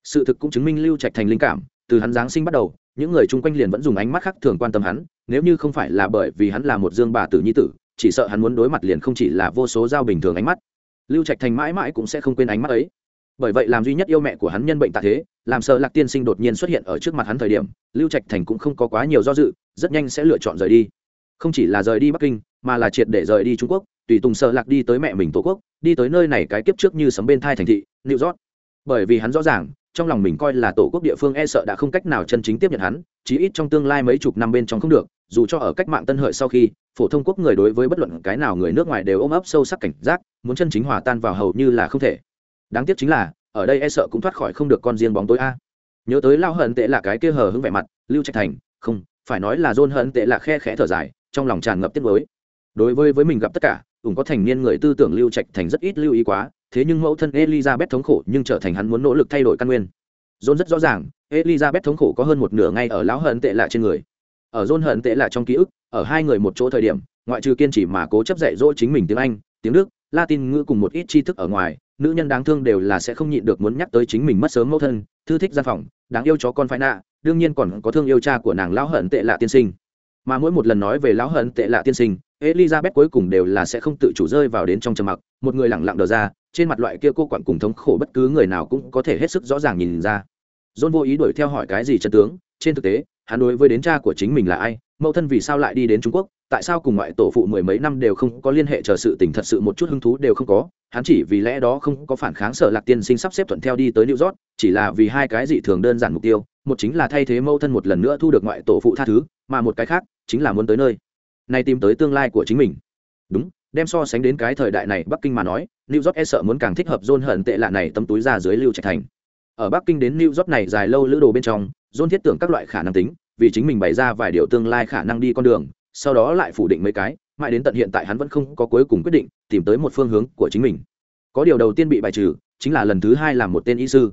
Sự thực cũng chứng minh lưu trạch thành linh cảm, từ hắn giáng sinh bắt đầu, những người chung quanh liền vẫn dùng ánh mắt khác thường quan tâm hắn, nếu như không phải là bởi vì hắn là một dương bà tử nhi tử, chỉ sợ hắn muốn đối mặt liền không chỉ là vô số giao bình thường ánh mắt. Lưu trạch thành mãi mãi cũng sẽ không quên ánh mắt ấy. Bởi vậy làm duy nhất yêu mẹ của hắn nhân bệnh tạ thế, làm sợ lạc tiên sinh đột nhiên xuất hiện ở trước mặt hắn thời điểm, lưu trạch thành cũng không có quá nhiều do dự, rất nhanh sẽ lựa chọn rời đi. Không chỉ là rời đi bắc kinh, mà là triệt để rời đi trung quốc tùy tùng sợ lạc đi tới mẹ mình tổ quốc, đi tới nơi này cái kiếp trước như sấm bên thai thành thị, new york. Bởi vì hắn rõ ràng, trong lòng mình coi là tổ quốc địa phương e sợ đã không cách nào chân chính tiếp nhận hắn, chí ít trong tương lai mấy chục năm bên trong không được, dù cho ở cách mạng tân hợi sau khi, phổ thông quốc người đối với bất luận cái nào người nước ngoài đều ôm ấp sâu sắc cảnh giác, muốn chân chính hòa tan vào hầu như là không thể. Đáng tiếc chính là, ở đây e sợ cũng thoát khỏi không được con riêng bóng tối a. Nhớ tới lao hận tệ là cái kia hờ hững vẻ mặt, lưu trạch thành, không, phải nói là dôn hận tệ là khe khẽ thở dài, trong lòng tràn ngập tiếc với đối với với mình gặp tất cả ủng có thành niên người tư tưởng lưu trạch thành rất ít lưu ý quá, thế nhưng mẫu thân elizabeth thống khổ nhưng trở thành hắn muốn nỗ lực thay đổi căn nguyên. John rất rõ ràng, elizabeth thống khổ có hơn một nửa ngay ở lão hận tệ lạ trên người. Ở john hận tệ lạ trong ký ức, ở hai người một chỗ thời điểm, ngoại trừ kiên trì mà cố chấp dạy dỗ chính mình tiếng anh, tiếng đức, latin ngữ cùng một ít tri thức ở ngoài, nữ nhân đáng thương đều là sẽ không nhịn được muốn nhắc tới chính mình mất sớm mẫu thân, thư thích gian phòng, đáng yêu chó con phải nạ, đương nhiên còn có thương yêu cha của nàng lão hận tệ lạ tiên sinh. Mà mỗi một lần nói về lão hận tệ lạ tiên sinh elizabeth cuối cùng đều là sẽ không tự chủ rơi vào đến trong trầm mặc, một người lẳng lặng đờ ra, trên mặt loại kia cô quặn cùng thống khổ bất cứ người nào cũng có thể hết sức rõ ràng nhìn ra. John vô ý đuổi theo hỏi cái gì chân tướng, trên thực tế, hắn đối với đến cha của chính mình là ai, mẫu thân vì sao lại đi đến trung quốc, tại sao cùng ngoại tổ phụ mười mấy năm đều không có liên hệ chờ sự tình thật sự một chút hứng thú đều không có, hắn chỉ vì lẽ đó không có phản kháng sở lạc tiên sinh sắp xếp thuận theo đi tới new york, chỉ là vì hai cái dị thường đơn giản mục tiêu, một chính là thay thế mẫu thân một lần nữa thu được ngoại tổ phụ tha thứ, mà một cái khác chính là muốn tới nơi nay tìm tới tương lai của chính mình. Đúng, đem so sánh đến cái thời đại này bắc kinh mà nói, new york e sợ muốn càng thích hợp john hận tệ lạ này tấm túi ra dưới lưu trạch thành. Ở bắc kinh đến new york này dài lâu lữ đồ bên trong, john thiết tưởng các loại khả năng tính, vì chính mình bày ra vài điều tương lai khả năng đi con đường, sau đó lại phủ định mấy cái, mãi đến tận hiện tại hắn vẫn không có cuối cùng quyết định, tìm tới một phương hướng của chính mình. Có điều đầu tiên bị bài trừ, chính là lần thứ hai là một tên y sư.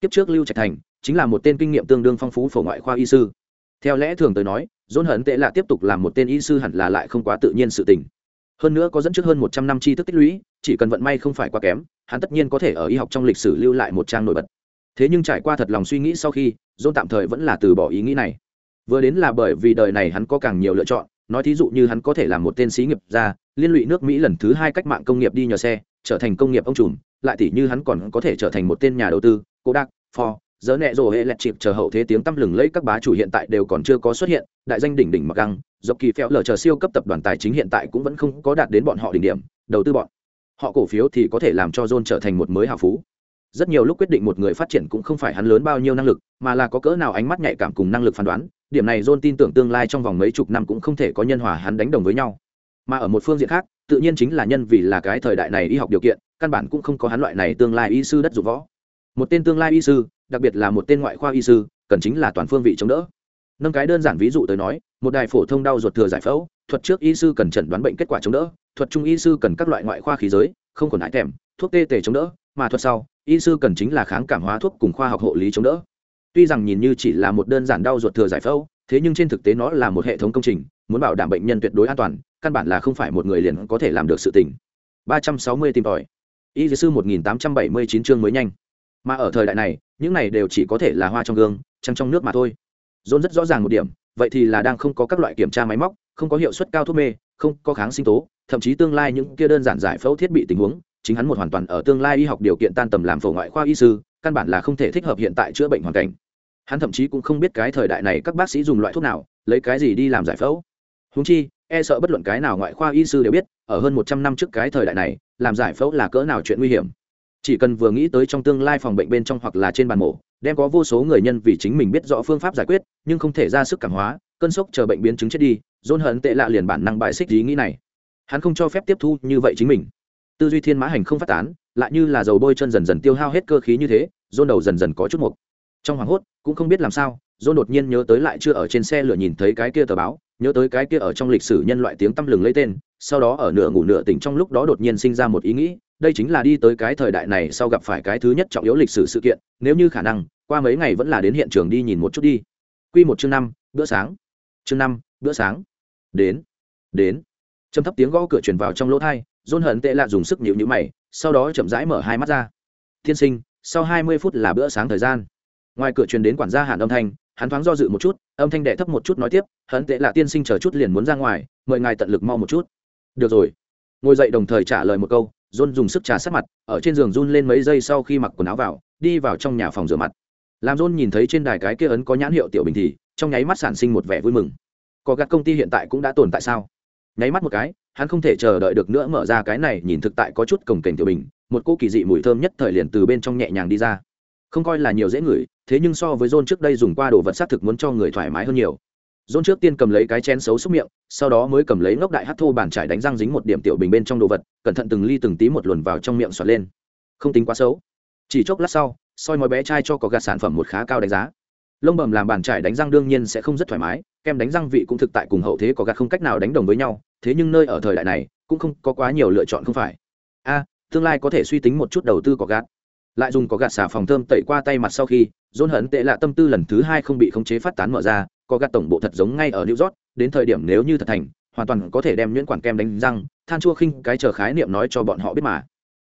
Kiếp trước lưu trạch thành, chính là một tên kinh nghiệm tương đương phong phú phổ ngoại khoa y sư theo lẽ thường tới nói, dôn hận tệ là tiếp tục làm một tên y sư hẳn là lại không quá tự nhiên sự tình. Hơn nữa có dẫn trước hơn một trăm năm tri thức tích lũy, chỉ cần vận may không phải quá kém, hắn tất nhiên có thể ở y học trong lịch sử lưu lại một trang nổi bật. Thế nhưng trải qua thật lòng suy nghĩ sau khi, dôn tạm thời vẫn là từ bỏ ý nghĩ này. Vừa đến là bởi vì đời này hắn có càng nhiều lựa chọn, nói thí dụ như hắn có thể làm một tên sĩ nghiệp gia, liên lụy nước mỹ lần thứ hai cách mạng công nghiệp đi nhờ xe, trở thành công nghiệp ông trùm, lại tỷ như hắn còn có thể trở thành một tên nhà đầu tư cô đắc for giờ nẹ rồ hệ lẹt chịp chờ hậu thế tiếng tăm lừng lẫy các bá chủ hiện tại đều còn chưa có xuất hiện, đại danh đỉnh đỉnh mặc găng, dọc kỳ phèo lờ chờ siêu cấp tập đoàn tài chính hiện tại cũng vẫn không có đạt đến bọn họ đỉnh điểm, đầu tư bọn họ cổ phiếu thì có thể làm cho john trở thành một mới hào phú. Rất nhiều lúc quyết định một người phát triển cũng không phải hắn lớn bao nhiêu năng lực, mà là có cỡ nào ánh mắt nhạy cảm cùng năng lực phán đoán, điểm này john tin tưởng tương lai trong vòng mấy chục năm cũng không thể có nhân hòa hắn đánh đồng với nhau. Mà ở một phương diện khác, tự nhiên chính là nhân vì là cái thời đại này y học điều kiện, căn bản cũng không có hắn loại này tương lai y sư đất dụng võ. Một tên tương lai y sư đặc biệt là một tên ngoại khoa y sư, cần chính là toàn phương vị chống đỡ. Nâng cái đơn giản ví dụ tới nói, một đài phổ thông đau ruột thừa giải phẫu, thuật trước y sư cần chẩn đoán bệnh kết quả chống đỡ, thuật trung y sư cần các loại ngoại khoa khí giới, không còn hại thèm, thuốc tê tề chống đỡ, mà thuật sau, y sư cần chính là kháng cảm hóa thuốc cùng khoa học hộ lý chống đỡ. Tuy rằng nhìn như chỉ là một đơn giản đau ruột thừa giải phẫu, thế nhưng trên thực tế nó là một hệ thống công trình, muốn bảo đảm bệnh nhân tuyệt đối an toàn, căn bản là không phải một người liền có thể làm được sự tình. 360 tìm tòi. Y sư 1879 chương mới nhanh. Mà ở thời đại này những này đều chỉ có thể là hoa trong gương, trăng trong nước mà thôi. Dồn rất rõ ràng một điểm, vậy thì là đang không có các loại kiểm tra máy móc, không có hiệu suất cao thuốc mê, không có kháng sinh tố, thậm chí tương lai những kia đơn giản giải phẫu thiết bị tình huống, chính hắn một hoàn toàn ở tương lai y học điều kiện tan tầm làm phổ ngoại khoa y sư, căn bản là không thể thích hợp hiện tại chữa bệnh hoàn cảnh. Hắn thậm chí cũng không biết cái thời đại này các bác sĩ dùng loại thuốc nào, lấy cái gì đi làm giải phẫu. Húng chi e sợ bất luận cái nào ngoại khoa y sư đều biết, ở hơn một trăm năm trước cái thời đại này, làm giải phẫu là cỡ nào chuyện nguy hiểm chỉ cần vừa nghĩ tới trong tương lai phòng bệnh bên trong hoặc là trên bàn mổ, đem có vô số người nhân vì chính mình biết rõ phương pháp giải quyết, nhưng không thể ra sức cảm hóa, cơn sốc chờ bệnh biến chứng chết đi dôn hận tệ lạ liền bản năng bại xích ý nghĩ này. Hắn không cho phép tiếp thu như vậy chính mình. Tư duy thiên mã hành không phát tán, lại như là dầu bôi chân dần dần tiêu hao hết cơ khí như thế dôn đầu dần dần có chút mục trong hoảng hốt, cũng không biết làm sao dôn đột nhiên nhớ tới lại chưa ở trên xe lửa nhìn thấy cái kia tờ báo, nhớ tới cái kia ở trong lịch sử nhân loại tiếng tăm lừng lấy tên, sau đó ở nửa ngủ nửa tỉnh trong lúc đó đột nhiên sinh ra một ý nghĩ đây chính là đi tới cái thời đại này sau gặp phải cái thứ nhất trọng yếu lịch sử sự kiện, nếu như khả năng, qua mấy ngày vẫn là đến hiện trường đi nhìn một chút đi. Q một chương năm, bữa sáng. Chương năm, bữa sáng. Đến đến. Châm thấp tiếng gõ cửa truyền vào trong lỗ thai dôn hận tệ lạ dùng sức nhịu nhữ mày, sau đó chậm rãi mở hai mắt ra. Tiên sinh, sau hai mươi phút là bữa sáng thời gian. Ngoài cửa truyền đến quản gia hàn âm thanh, hắn thoáng do dự một chút, âm thanh đệ thấp một chút nói tiếp hận tệ lạ tiên sinh chờ chút liền muốn ra ngoài, mời ngài tận lực mau một chút. Được rồi. Ngồi dậy đồng thời trả lời một câu john dùng sức trà sát mặt, ở trên giường run lên mấy giây sau khi mặc quần áo vào, đi vào trong nhà phòng rửa mặt. Làm john nhìn thấy trên đài cái kia ấn có nhãn hiệu tiểu bình thì, trong nháy mắt sản sinh một vẻ vui mừng. Có gạt công ty hiện tại cũng đã tồn tại sao? Nháy mắt một cái, hắn không thể chờ đợi được nữa mở ra cái này, nhìn thực tại có chút cồng kềnh tiểu bình, một cỗ kỳ dị mùi thơm nhất thời liền từ bên trong nhẹ nhàng đi ra. Không coi là nhiều dễ ngửi, thế nhưng so với john trước đây dùng qua đồ vật sát thực muốn cho người thoải mái hơn nhiều. John trước tiên cầm lấy cái chén xấu xúc miệng, sau đó mới cầm lấy ngốc đại hắt thô bàn trải đánh răng dính một điểm tiểu bình bên trong đồ vật, cẩn thận từng ly từng tí một luồn vào trong miệng xoạt lên. Không tính quá xấu. Chỉ chốc lát sau, soi mói bé trai cho có gạt sản phẩm một khá cao đánh giá. Lông bầm làm bàn trải đánh răng đương nhiên sẽ không rất thoải mái, kem đánh răng vị cũng thực tại cùng hậu thế có gạt không cách nào đánh đồng với nhau, thế nhưng nơi ở thời đại này cũng không có quá nhiều lựa chọn không phải. A, tương lai có thể suy tính một chút đầu tư có gạt. Lại dùng có gạt xả phòng thơm tẩy qua tay mặt sau khi, John hận tệ lạ tâm tư lần thứ hai không bị khống chế phát tán mở ra, có gạt tổng bộ thật giống ngay ở New York, đến thời điểm nếu như thật thành, hoàn toàn có thể đem nhuyễn quản kem đánh răng, than chua khinh cái chờ khái niệm nói cho bọn họ biết mà.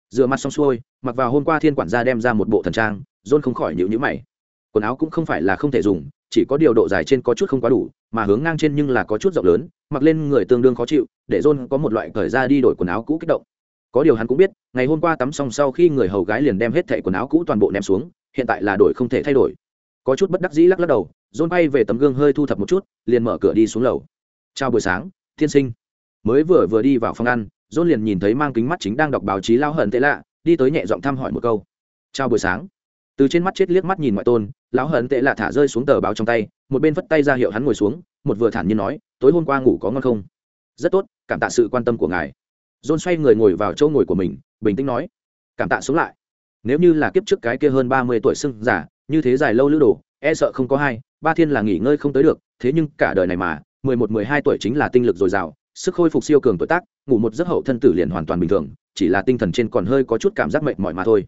Rửa mặt xong xuôi, mặc vào hôm qua thiên quản gia đem ra một bộ thần trang, John không khỏi nhíu nhíu mày. Quần áo cũng không phải là không thể dùng, chỉ có điều độ dài trên có chút không quá đủ, mà hướng ngang trên nhưng là có chút rộng lớn, mặc lên người tương đương khó chịu, để John có một loại cởi ra đi đổi quần áo cũ kích động. Có điều hắn cũng biết, ngày hôm qua tắm xong sau khi người hầu gái liền đem hết thảy quần áo cũ toàn bộ ném xuống, hiện tại là đổi không thể thay đổi. Có chút bất đắc dĩ lắc lắc đầu, dôn bay về tấm gương hơi thu thập một chút, liền mở cửa đi xuống lầu. Chào buổi sáng, tiên sinh. Mới vừa vừa đi vào phòng ăn dôn liền nhìn thấy mang kính mắt chính đang đọc báo chí lao hận tệ lạ, đi tới nhẹ giọng thăm hỏi một câu. Chào buổi sáng. Từ trên mắt chết liếc mắt nhìn ngoại tôn, lão hận tệ lạ thả rơi xuống tờ báo trong tay, một bên vất tay ra hiệu hắn ngồi xuống, một vừa thản nhiên nói, tối hôm qua ngủ có ngon không? Rất tốt, cảm tạ sự quan tâm của ngài. John xoay người ngồi vào chỗ ngồi của mình, bình tĩnh nói, cảm tạ sống lại. Nếu như là kiếp trước cái kia hơn ba mươi tuổi sưng giả, như thế dài lâu lữ đồ e sợ không có hai, ba thiên là nghỉ ngơi không tới được, thế nhưng cả đời này mà, mười một, mười hai tuổi chính là tinh lực dồi dào, sức khôi phục siêu cường tuổi tác, ngủ một giấc hậu thân tử liền hoàn toàn bình thường, chỉ là tinh thần trên còn hơi có chút cảm giác mệt mỏi mà thôi.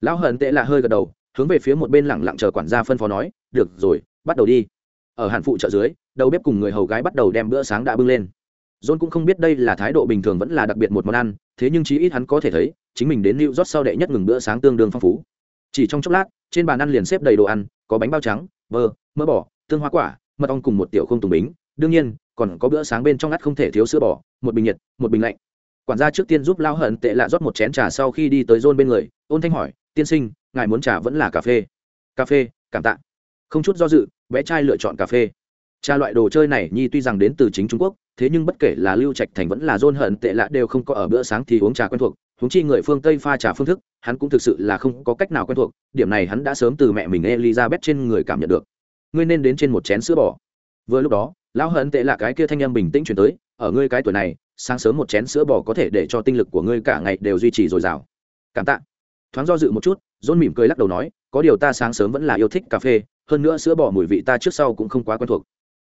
Lão hận tệ là hơi gật đầu, hướng về phía một bên lẳng lặng chờ quản gia phân phó nói, được rồi, bắt đầu đi. Ở hạn phụ trợ dưới, đầu bếp cùng người hầu gái bắt đầu đem bữa sáng đã bưng lên. John cũng không biết đây là thái độ bình thường vẫn là đặc biệt một món ăn, thế nhưng chí ít hắn có thể thấy, chính mình đến lưu rót sau đệ nhất ngừng bữa sáng tương đương phong phú. Chỉ trong chốc lát, trên bàn ăn liền xếp đầy đồ ăn có bánh bao trắng, bơ, mỡ bò, tương hoa quả, mật ong cùng một tiểu không tùng bính. Đương nhiên, còn có bữa sáng bên trong ngắt không thể thiếu sữa bò, một bình nhiệt, một bình lạnh. Quản gia trước tiên giúp lao hận tệ lạ rót một chén trà sau khi đi tới john bên người, ôn thanh hỏi, tiên sinh, ngài muốn trà vẫn là cà phê? Cà phê, cảm tạ. Không chút do dự, bé trai lựa chọn cà phê. Trà loại đồ chơi này nhi tuy rằng đến từ chính trung quốc, thế nhưng bất kể là lưu trạch thành vẫn là john hận tệ lạ đều không có ở bữa sáng thì uống trà quen thuộc huống chi người phương tây pha trà phương thức, hắn cũng thực sự là không có cách nào quen thuộc, điểm này hắn đã sớm từ mẹ mình elizabeth trên người cảm nhận được. Ngươi nên đến trên một chén sữa bò. Vừa lúc đó, lão hận tệ là cái kia thanh âm bình tĩnh chuyển tới, ở ngươi cái tuổi này, sáng sớm một chén sữa bò có thể để cho tinh lực của ngươi cả ngày đều duy trì dồi dào. Cảm tạ. Thoáng do dự một chút John mỉm cười lắc đầu nói, có điều ta sáng sớm vẫn là yêu thích cà phê, hơn nữa sữa bò mùi vị ta trước sau cũng không quá quen thuộc.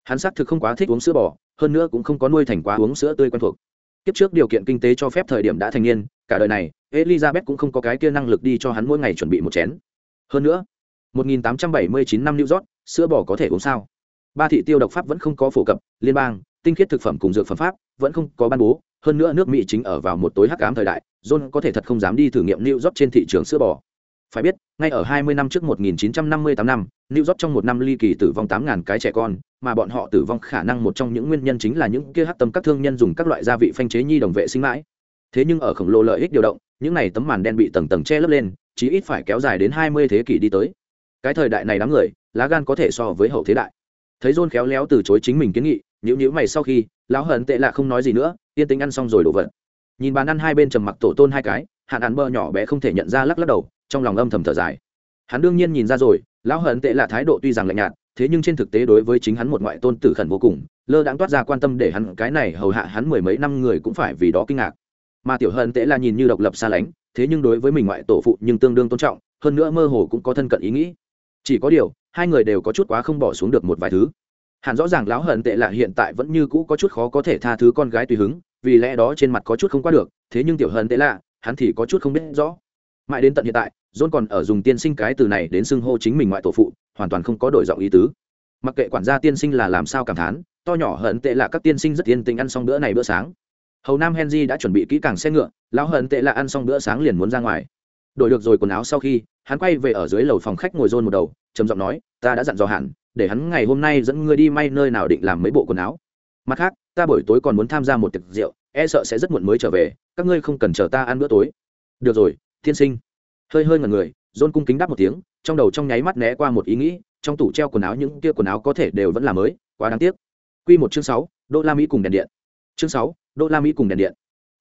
Hắn xác thực không quá thích uống sữa bò, hơn nữa cũng không có nuôi thành quá uống sữa tươi quen thuộc. Kiếp trước điều kiện kinh tế cho phép thời điểm đã thành niên cả đời này elizabeth cũng không có cái kia năng lực đi cho hắn mỗi ngày chuẩn bị một chén hơn nữa 1879 năm New York, sữa bò có thể uống sao? Ba thị tiêu độc pháp vẫn không có phổ cập, liên bang, tinh khiết thực phẩm cùng dược phẩm pháp vẫn không có ban bố, hơn nữa nước Mỹ chính ở vào một tối hắc ám thời đại, John có thể thật không dám đi thử nghiệm New York trên thị trường sữa bò. Phải biết, ngay ở 20 năm trước 1958 năm, New York trong một năm ly kỳ tử vong 8000 cái trẻ con, mà bọn họ tử vong khả năng một trong những nguyên nhân chính là những kia hắc tâm các thương nhân dùng các loại gia vị phanh chế nhi đồng vệ sinh mãi. Thế nhưng ở khổng lồ lợi ích điều động, những này tấm màn đen bị tầng tầng che lấp lên, chí ít phải kéo dài đến 20 thế kỷ đi tới. Cái thời đại này đám người lá gan có thể so với hậu thế đại. Thấy john khéo léo từ chối chính mình kiến nghị nhữ nhữ mày sau khi lão hận tệ lạ không nói gì nữa yên tính ăn xong rồi đổ vật. Nhìn bàn ăn hai bên trầm mặc tổ tôn hai cái hạn ăn bơ nhỏ bé không thể nhận ra lắc lắc đầu trong lòng âm thầm thở dài. Hắn đương nhiên nhìn ra rồi lão hận tệ lạ thái độ tuy rằng lạnh nhạt thế nhưng trên thực tế đối với chính hắn một ngoại tôn tử khẩn vô cùng lơ đãng toát ra quan tâm để hắn cái này hầu hạ hắn mười mấy năm người cũng phải vì đó kinh ngạc mà tiểu hận tệ là nhìn như độc lập xa lánh, thế nhưng đối với mình ngoại tổ phụ nhưng tương đương tôn trọng, hơn nữa mơ hồ cũng có thân cận ý nghĩ. Chỉ có điều, hai người đều có chút quá không bỏ xuống được một vài thứ. Hẳn rõ ràng lão hận tệ là hiện tại vẫn như cũ có chút khó có thể tha thứ con gái tùy hứng, vì lẽ đó trên mặt có chút không qua được, thế nhưng tiểu hận tệ lạ hắn thì có chút không biết rõ. Mãi đến tận hiện tại, john còn ở dùng tiên sinh cái từ này đến xưng hô chính mình ngoại tổ phụ, hoàn toàn không có đổi giọng ý tứ. Mặc kệ quản gia tiên sinh là làm sao cảm thán, to nhỏ hận tệ là các tiên sinh rất yên tình ăn xong bữa này bữa sáng hầu nam henry đã chuẩn bị kỹ càng xe ngựa, lão hận tệ là ăn xong bữa sáng liền muốn ra ngoài. Đổi được rồi quần áo sau khi, hắn quay về ở dưới lầu phòng khách ngồi rôn một đầu, trầm giọng nói, ta đã dặn dò hẳn, để hắn ngày hôm nay dẫn ngươi đi may nơi nào định làm mấy bộ quần áo. Mặt khác, ta buổi tối còn muốn tham gia một tiệc rượu e sợ sẽ rất muộn mới trở về, các ngươi không cần chờ ta ăn bữa tối. Được rồi Thiên sinh. Hơi hơi ngần người, dôn cung kính đáp một tiếng, trong đầu trong nháy mắt né qua một ý nghĩ, trong tủ treo quần áo những kia quần áo có thể đều vẫn là mới, quá đáng tiếc. Q một chương sáu, đô la mỹ cùng đèn điện chương sáu, đô la mỹ cùng đèn điện.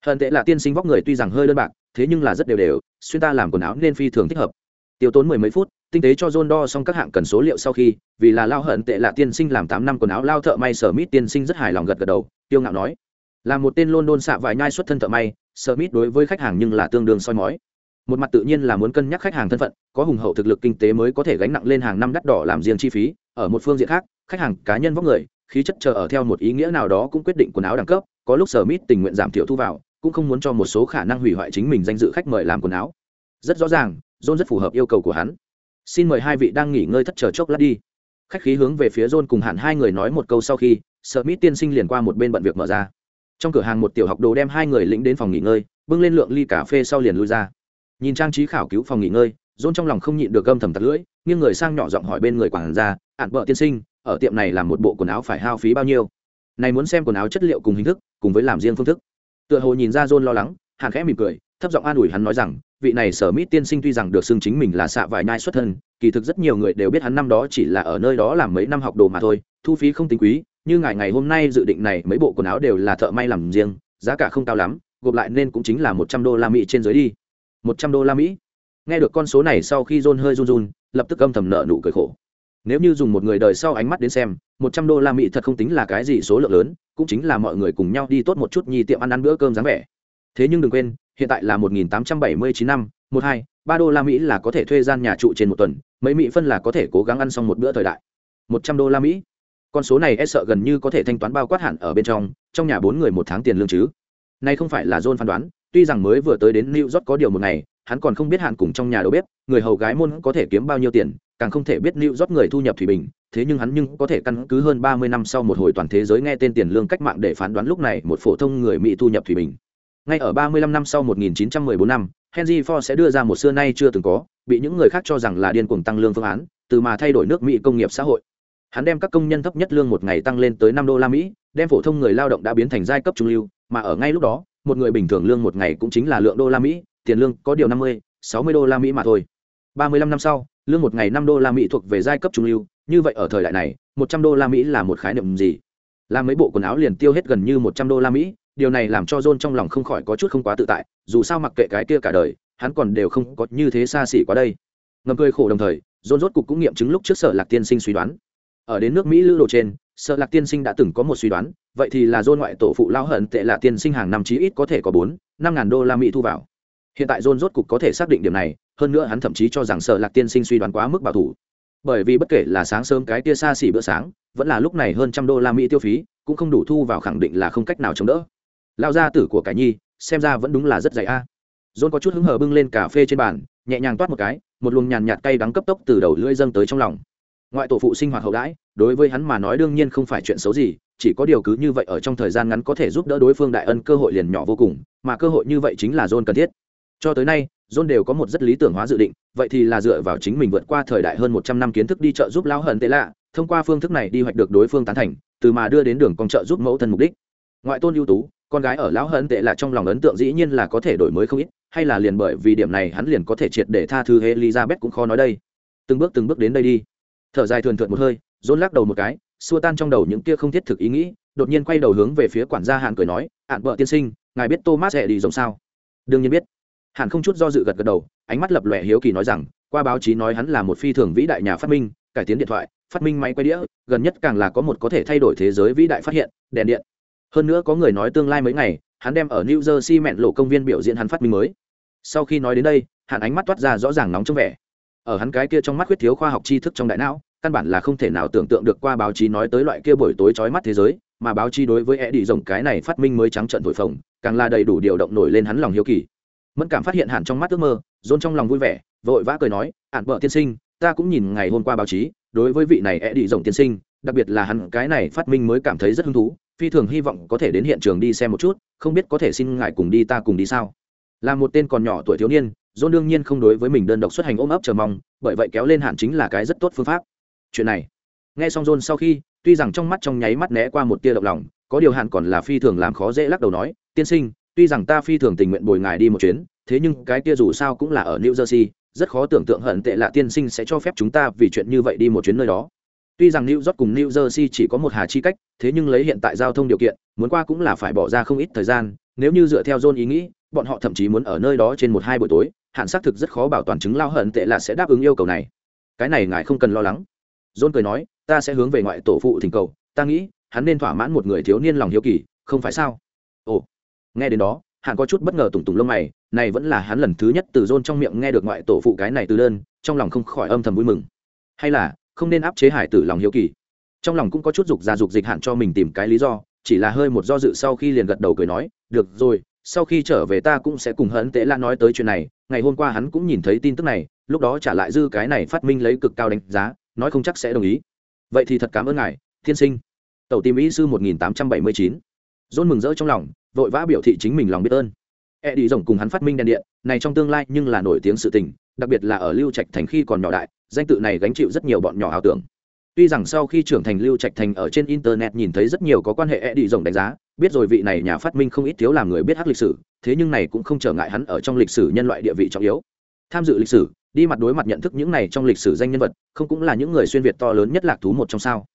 Hận tệ là tiên sinh vóc người tuy rằng hơi đơn bạc, thế nhưng là rất đều đều, xuyên ta làm quần áo nên phi thường thích hợp. Tiêu tốn mười mấy phút, tinh tế cho john đo xong các hạng cần số liệu sau khi, vì là lao hận tệ là tiên sinh làm tám năm quần áo lao thợ may sở mít tiên sinh rất hài lòng gật gật đầu tiêu ngạo nói. Là một tên london xạ vài nhai xuất thân thợ may, sở mít đối với khách hàng nhưng là tương đương soi mói. Một mặt tự nhiên là muốn cân nhắc khách hàng thân phận, có hùng hậu thực lực kinh tế mới có thể gánh nặng lên hàng năm đắt đỏ làm riêng chi phí, ở một phương diện khác, khách hàng cá nhân vóc người khí chất chờ ở theo một ý nghĩa nào đó cũng quyết định quần áo đẳng cấp, có lúc sở mít tình nguyện giảm thiểu thu vào, cũng không muốn cho một số khả năng hủy hoại chính mình danh dự khách mời làm quần áo. Rất rõ ràng, john rất phù hợp yêu cầu của hắn. Xin mời hai vị đang nghỉ ngơi thất chờ chốc lát đi. Khách khí hướng về phía john cùng hẳn hai người nói một câu sau khi smith tiên sinh liền qua một bên bận việc mở ra. Trong cửa hàng một tiểu học đồ đem hai người lĩnh đến phòng nghỉ ngơi, bưng lên lượng ly cà phê sau liền lui ra. Nhìn trang trí khảo cứu phòng nghỉ ngơi dôn trong lòng không nhịn được gâm thầm tật lưỡi, nghiêng người sang nhỏ giọng hỏi bên người quản gia ạn vợ tiên sinh, ở tiệm này làm một bộ quần áo phải hao phí bao nhiêu? Này muốn xem quần áo chất liệu cùng hình thức, cùng với làm riêng phương thức. Tựa hồ nhìn ra dôn lo lắng hàng khẽ mỉm cười, thấp giọng an ủi hắn nói rằng, vị này sở mít tiên sinh tuy rằng được xưng chính mình là xạ vải nhai xuất thân, kỳ thực rất nhiều người đều biết hắn năm đó chỉ là ở nơi đó làm mấy năm học đồ mà thôi, thu phí không tính quý như ngày ngày hôm nay dự định này mấy bộ quần áo đều là thợ may làm riêng, giá cả không cao lắm, gộp lại nên cũng chính là một trăm đô la mỹ trên dưới đi. Một trăm đô la mỹ? Nghe được con số này sau khi john hơi run run, lập tức âm thầm nợ nụ cười khổ. Nếu như dùng một người đời sau ánh mắt đến xem, một trăm đô la mỹ thật không tính là cái gì số lượng lớn, cũng chính là mọi người cùng nhau đi tốt một chút nhi tiệm ăn ăn bữa cơm dáng vẻ. Thế nhưng đừng quên, hiện tại là 1879 năm, một hai, ba đô la mỹ là có thể thuê gian nhà trụ trên một tuần, mấy mỹ phân là có thể cố gắng ăn xong một bữa thời đại. Một trăm đô la mỹ. Con số này e sợ gần như có thể thanh toán bao quát hạn ở bên trong trong nhà bốn người một tháng tiền lương chứ. Nay không phải là john phán đoán, tuy rằng mới vừa tới đến new york có điều một ngày hắn còn không biết hạn cùng trong nhà đầu bếp, người hầu gái môn có thể kiếm bao nhiêu tiền, càng không thể biết lưu rót người thu nhập thủy bình, thế nhưng hắn nhưng có thể căn cứ hơn ba mươi năm sau một hồi toàn thế giới nghe tên tiền lương cách mạng để phán đoán lúc này một phổ thông người mỹ thu nhập thủy bình. Ngay ở 35 năm sau 1914 năm, henry ford sẽ đưa ra một xưa nay chưa từng có, bị những người khác cho rằng là điên cuồng tăng lương phương án, từ mà thay đổi nước mỹ công nghiệp xã hội. Hắn đem các công nhân thấp nhất lương một ngày tăng lên tới năm đô la mỹ, đem phổ thông người lao động đã biến thành giai cấp trung lưu, mà ở ngay lúc đó, một người bình thường lương một ngày cũng chính là lượng đô la mỹ tiền lương có điều năm mươi, sáu mươi đô la mỹ mà thôi. Ba mươi lăm năm sau, lương một ngày năm đô la mỹ thuộc về giai cấp trung lưu, như vậy ở thời đại này, một trăm đô la mỹ là một khái niệm gì? Làm mấy bộ quần áo liền tiêu hết gần như một trăm đô la mỹ, điều này làm cho john trong lòng không khỏi có chút không quá tự tại, dù sao mặc kệ cái kia cả đời, hắn còn đều không có như thế xa xỉ quá đây. Ngầm cười khổ đồng thời, john rốt cục cũng nghiệm chứng lúc trước sở lạc tiên sinh suy đoán. Ở đến nước mỹ lữ đồ trên, sở lạc tiên sinh đã từng có một suy đoán, vậy thì là john ngoại tổ phụ lao hận tệ là tiên sinh hàng năm chí ít có thể có bốn, năm ngàn đô la mỹ thu vào hiện tại john rốt cục có thể xác định điểm này, hơn nữa hắn thậm chí cho rằng sở lạc tiên sinh suy đoán quá mức bảo thủ. Bởi vì bất kể là sáng sớm cái tia xa xỉ bữa sáng, vẫn là lúc này hơn trăm đô la mỹ tiêu phí, cũng không đủ thu vào khẳng định là không cách nào chống đỡ. Lao gia tử của cải nhi, xem ra vẫn đúng là rất dày a. À. john có chút hứng hờ bưng lên cà phê trên bàn, nhẹ nhàng toát một cái, một luồng nhàn nhạt cay đắng cấp tốc từ đầu lưỡi dâng tới trong lòng. Ngoại tổ phụ sinh hoạt hậu đãi, đối với hắn mà nói đương nhiên không phải chuyện xấu gì, chỉ có điều cứ như vậy ở trong thời gian ngắn có thể giúp đỡ đối phương đại ân cơ hội liền nhỏ vô cùng, mà cơ hội như vậy chính là john cần thiết cho tới nay, john đều có một rất lý tưởng hóa dự định, vậy thì là dựa vào chính mình vượt qua thời đại hơn một trăm năm kiến thức đi trợ giúp lão hận tệ lạ, thông qua phương thức này đi hoạch được đối phương tán thành, từ mà đưa đến đường con trợ giúp mẫu thân mục đích. Ngoại tôn ưu tú, con gái ở lão hận tệ lạ trong lòng ấn tượng dĩ nhiên là có thể đổi mới không ít, hay là liền bởi vì điểm này hắn liền có thể triệt để tha thứ elizabeth cũng khó nói đây. Từng bước từng bước đến đây đi. Thở dài thường thượt một hơi, john lắc đầu một cái, xua tan trong đầu những kia không thiết thực ý nghĩ, đột nhiên quay đầu hướng về phía quản gia hạn cười nói hạn vợ tiên sinh, ngài biết thomas hệ đi giống sao? Đương nhiên biết. Hàn không chút do dự gật gật đầu, ánh mắt lập lòe hiếu kỳ nói rằng, qua báo chí nói hắn là một phi thường vĩ đại nhà phát minh, cải tiến điện thoại, phát minh máy quay đĩa, gần nhất càng là có một có thể thay đổi thế giới vĩ đại phát hiện, đèn điện. Hơn nữa có người nói tương lai mấy ngày, hắn đem ở new jersey mẹn lộ công viên biểu diễn hắn phát minh mới. Sau khi nói đến đây hạn ánh mắt toát ra rõ ràng nóng trong vẻ. Ở hắn cái kia trong mắt khuyết thiếu khoa học tri thức trong đại não, căn bản là không thể nào tưởng tượng được qua báo chí nói tới loại kia buổi tối chói mắt thế giới, mà báo chí đối với e đi rồng cái này phát minh mới trắng trận thổi phồng, càng là đầy đủ điều động nổi lên hắn lòng hiếu kỳ mẫn cảm phát hiện hẳn trong mắt ước mơ, dồn trong lòng vui vẻ, vội vã cười nói ạn vợ tiên sinh, ta cũng nhìn ngày hôm qua báo chí, đối với vị này e đi rộng tiên sinh, đặc biệt là hắn, cái này phát minh mới cảm thấy rất hứng thú, phi thường hy vọng có thể đến hiện trường đi xem một chút, không biết có thể xin ngài cùng đi ta cùng đi sao. Là một tên còn nhỏ tuổi thiếu niên dôn đương nhiên không đối với mình đơn độc xuất hành ôm ấp chờ mong, bởi vậy kéo lên hạn chính là cái rất tốt phương pháp. Chuyện này, nghe xong dôn sau khi, tuy rằng trong mắt trong nháy mắt né qua một tia động lòng, có điều hạn còn là phi thường làm khó dễ lắc đầu nói, tiên sinh tuy rằng ta phi thường tình nguyện bồi ngài đi một chuyến, thế nhưng cái kia dù sao cũng là ở new jersey, rất khó tưởng tượng hận tệ lạ tiên sinh sẽ cho phép chúng ta vì chuyện như vậy đi một chuyến nơi đó. Tuy rằng new york cùng new jersey chỉ có một hà chi cách, thế nhưng lấy hiện tại giao thông điều kiện, muốn qua cũng là phải bỏ ra không ít thời gian, nếu như dựa theo john ý nghĩ, bọn họ thậm chí muốn ở nơi đó trên một hai buổi tối, hạn xác thực rất khó bảo toàn chứng lao hận tệ là sẽ đáp ứng yêu cầu này. Cái này ngài không cần lo lắng. John cười nói, ta sẽ hướng về ngoại tổ phụ thỉnh cầu, ta nghĩ, hắn nên thỏa mãn một người thiếu niên lòng hiếu kỳ, không phải sao? Ồ nghe đến đó hắn có chút bất ngờ tùng tùng lông mày này vẫn là hắn lần thứ nhất từ dôn trong miệng nghe được ngoại tổ phụ cái này từ đơn trong lòng không khỏi âm thầm vui mừng. Hay là không nên áp chế hải tử lòng hiếu kỳ. Trong lòng cũng có chút dục ra dục dịch hạn cho mình tìm cái lý do chỉ là hơi một do dự sau khi liền gật đầu cười nói được rồi sau khi trở về ta cũng sẽ cùng hấn tế la nói tới chuyện này ngày hôm qua hắn cũng nhìn thấy tin tức này lúc đó trả lại dư cái này phát minh lấy cực cao đánh giá nói không chắc sẽ đồng ý. Vậy thì thật cảm ơn ngài thiên sinh. Tàu tìm ý sư 1879, nghìn mừng rỡ trong lòng vội vã biểu thị chính mình lòng biết ơn. E đi rồng cùng hắn phát minh đèn điện, này trong tương lai nhưng là nổi tiếng sự tình, đặc biệt là ở lưu trạch thành khi còn nhỏ đại, danh tự này gánh chịu rất nhiều bọn nhỏ ảo tưởng. Tuy rằng sau khi trưởng thành lưu trạch thành ở trên internet nhìn thấy rất nhiều có quan hệ e đi rồng đánh giá, biết rồi vị này nhà phát minh không ít thiếu làm người biết hát lịch sử, thế nhưng này cũng không trở ngại hắn ở trong lịch sử nhân loại địa vị trọng yếu. Tham dự lịch sử, đi mặt đối mặt nhận thức những này trong lịch sử danh nhân vật, không cũng là những người xuyên việt to lớn nhất lạc thú một trong sao.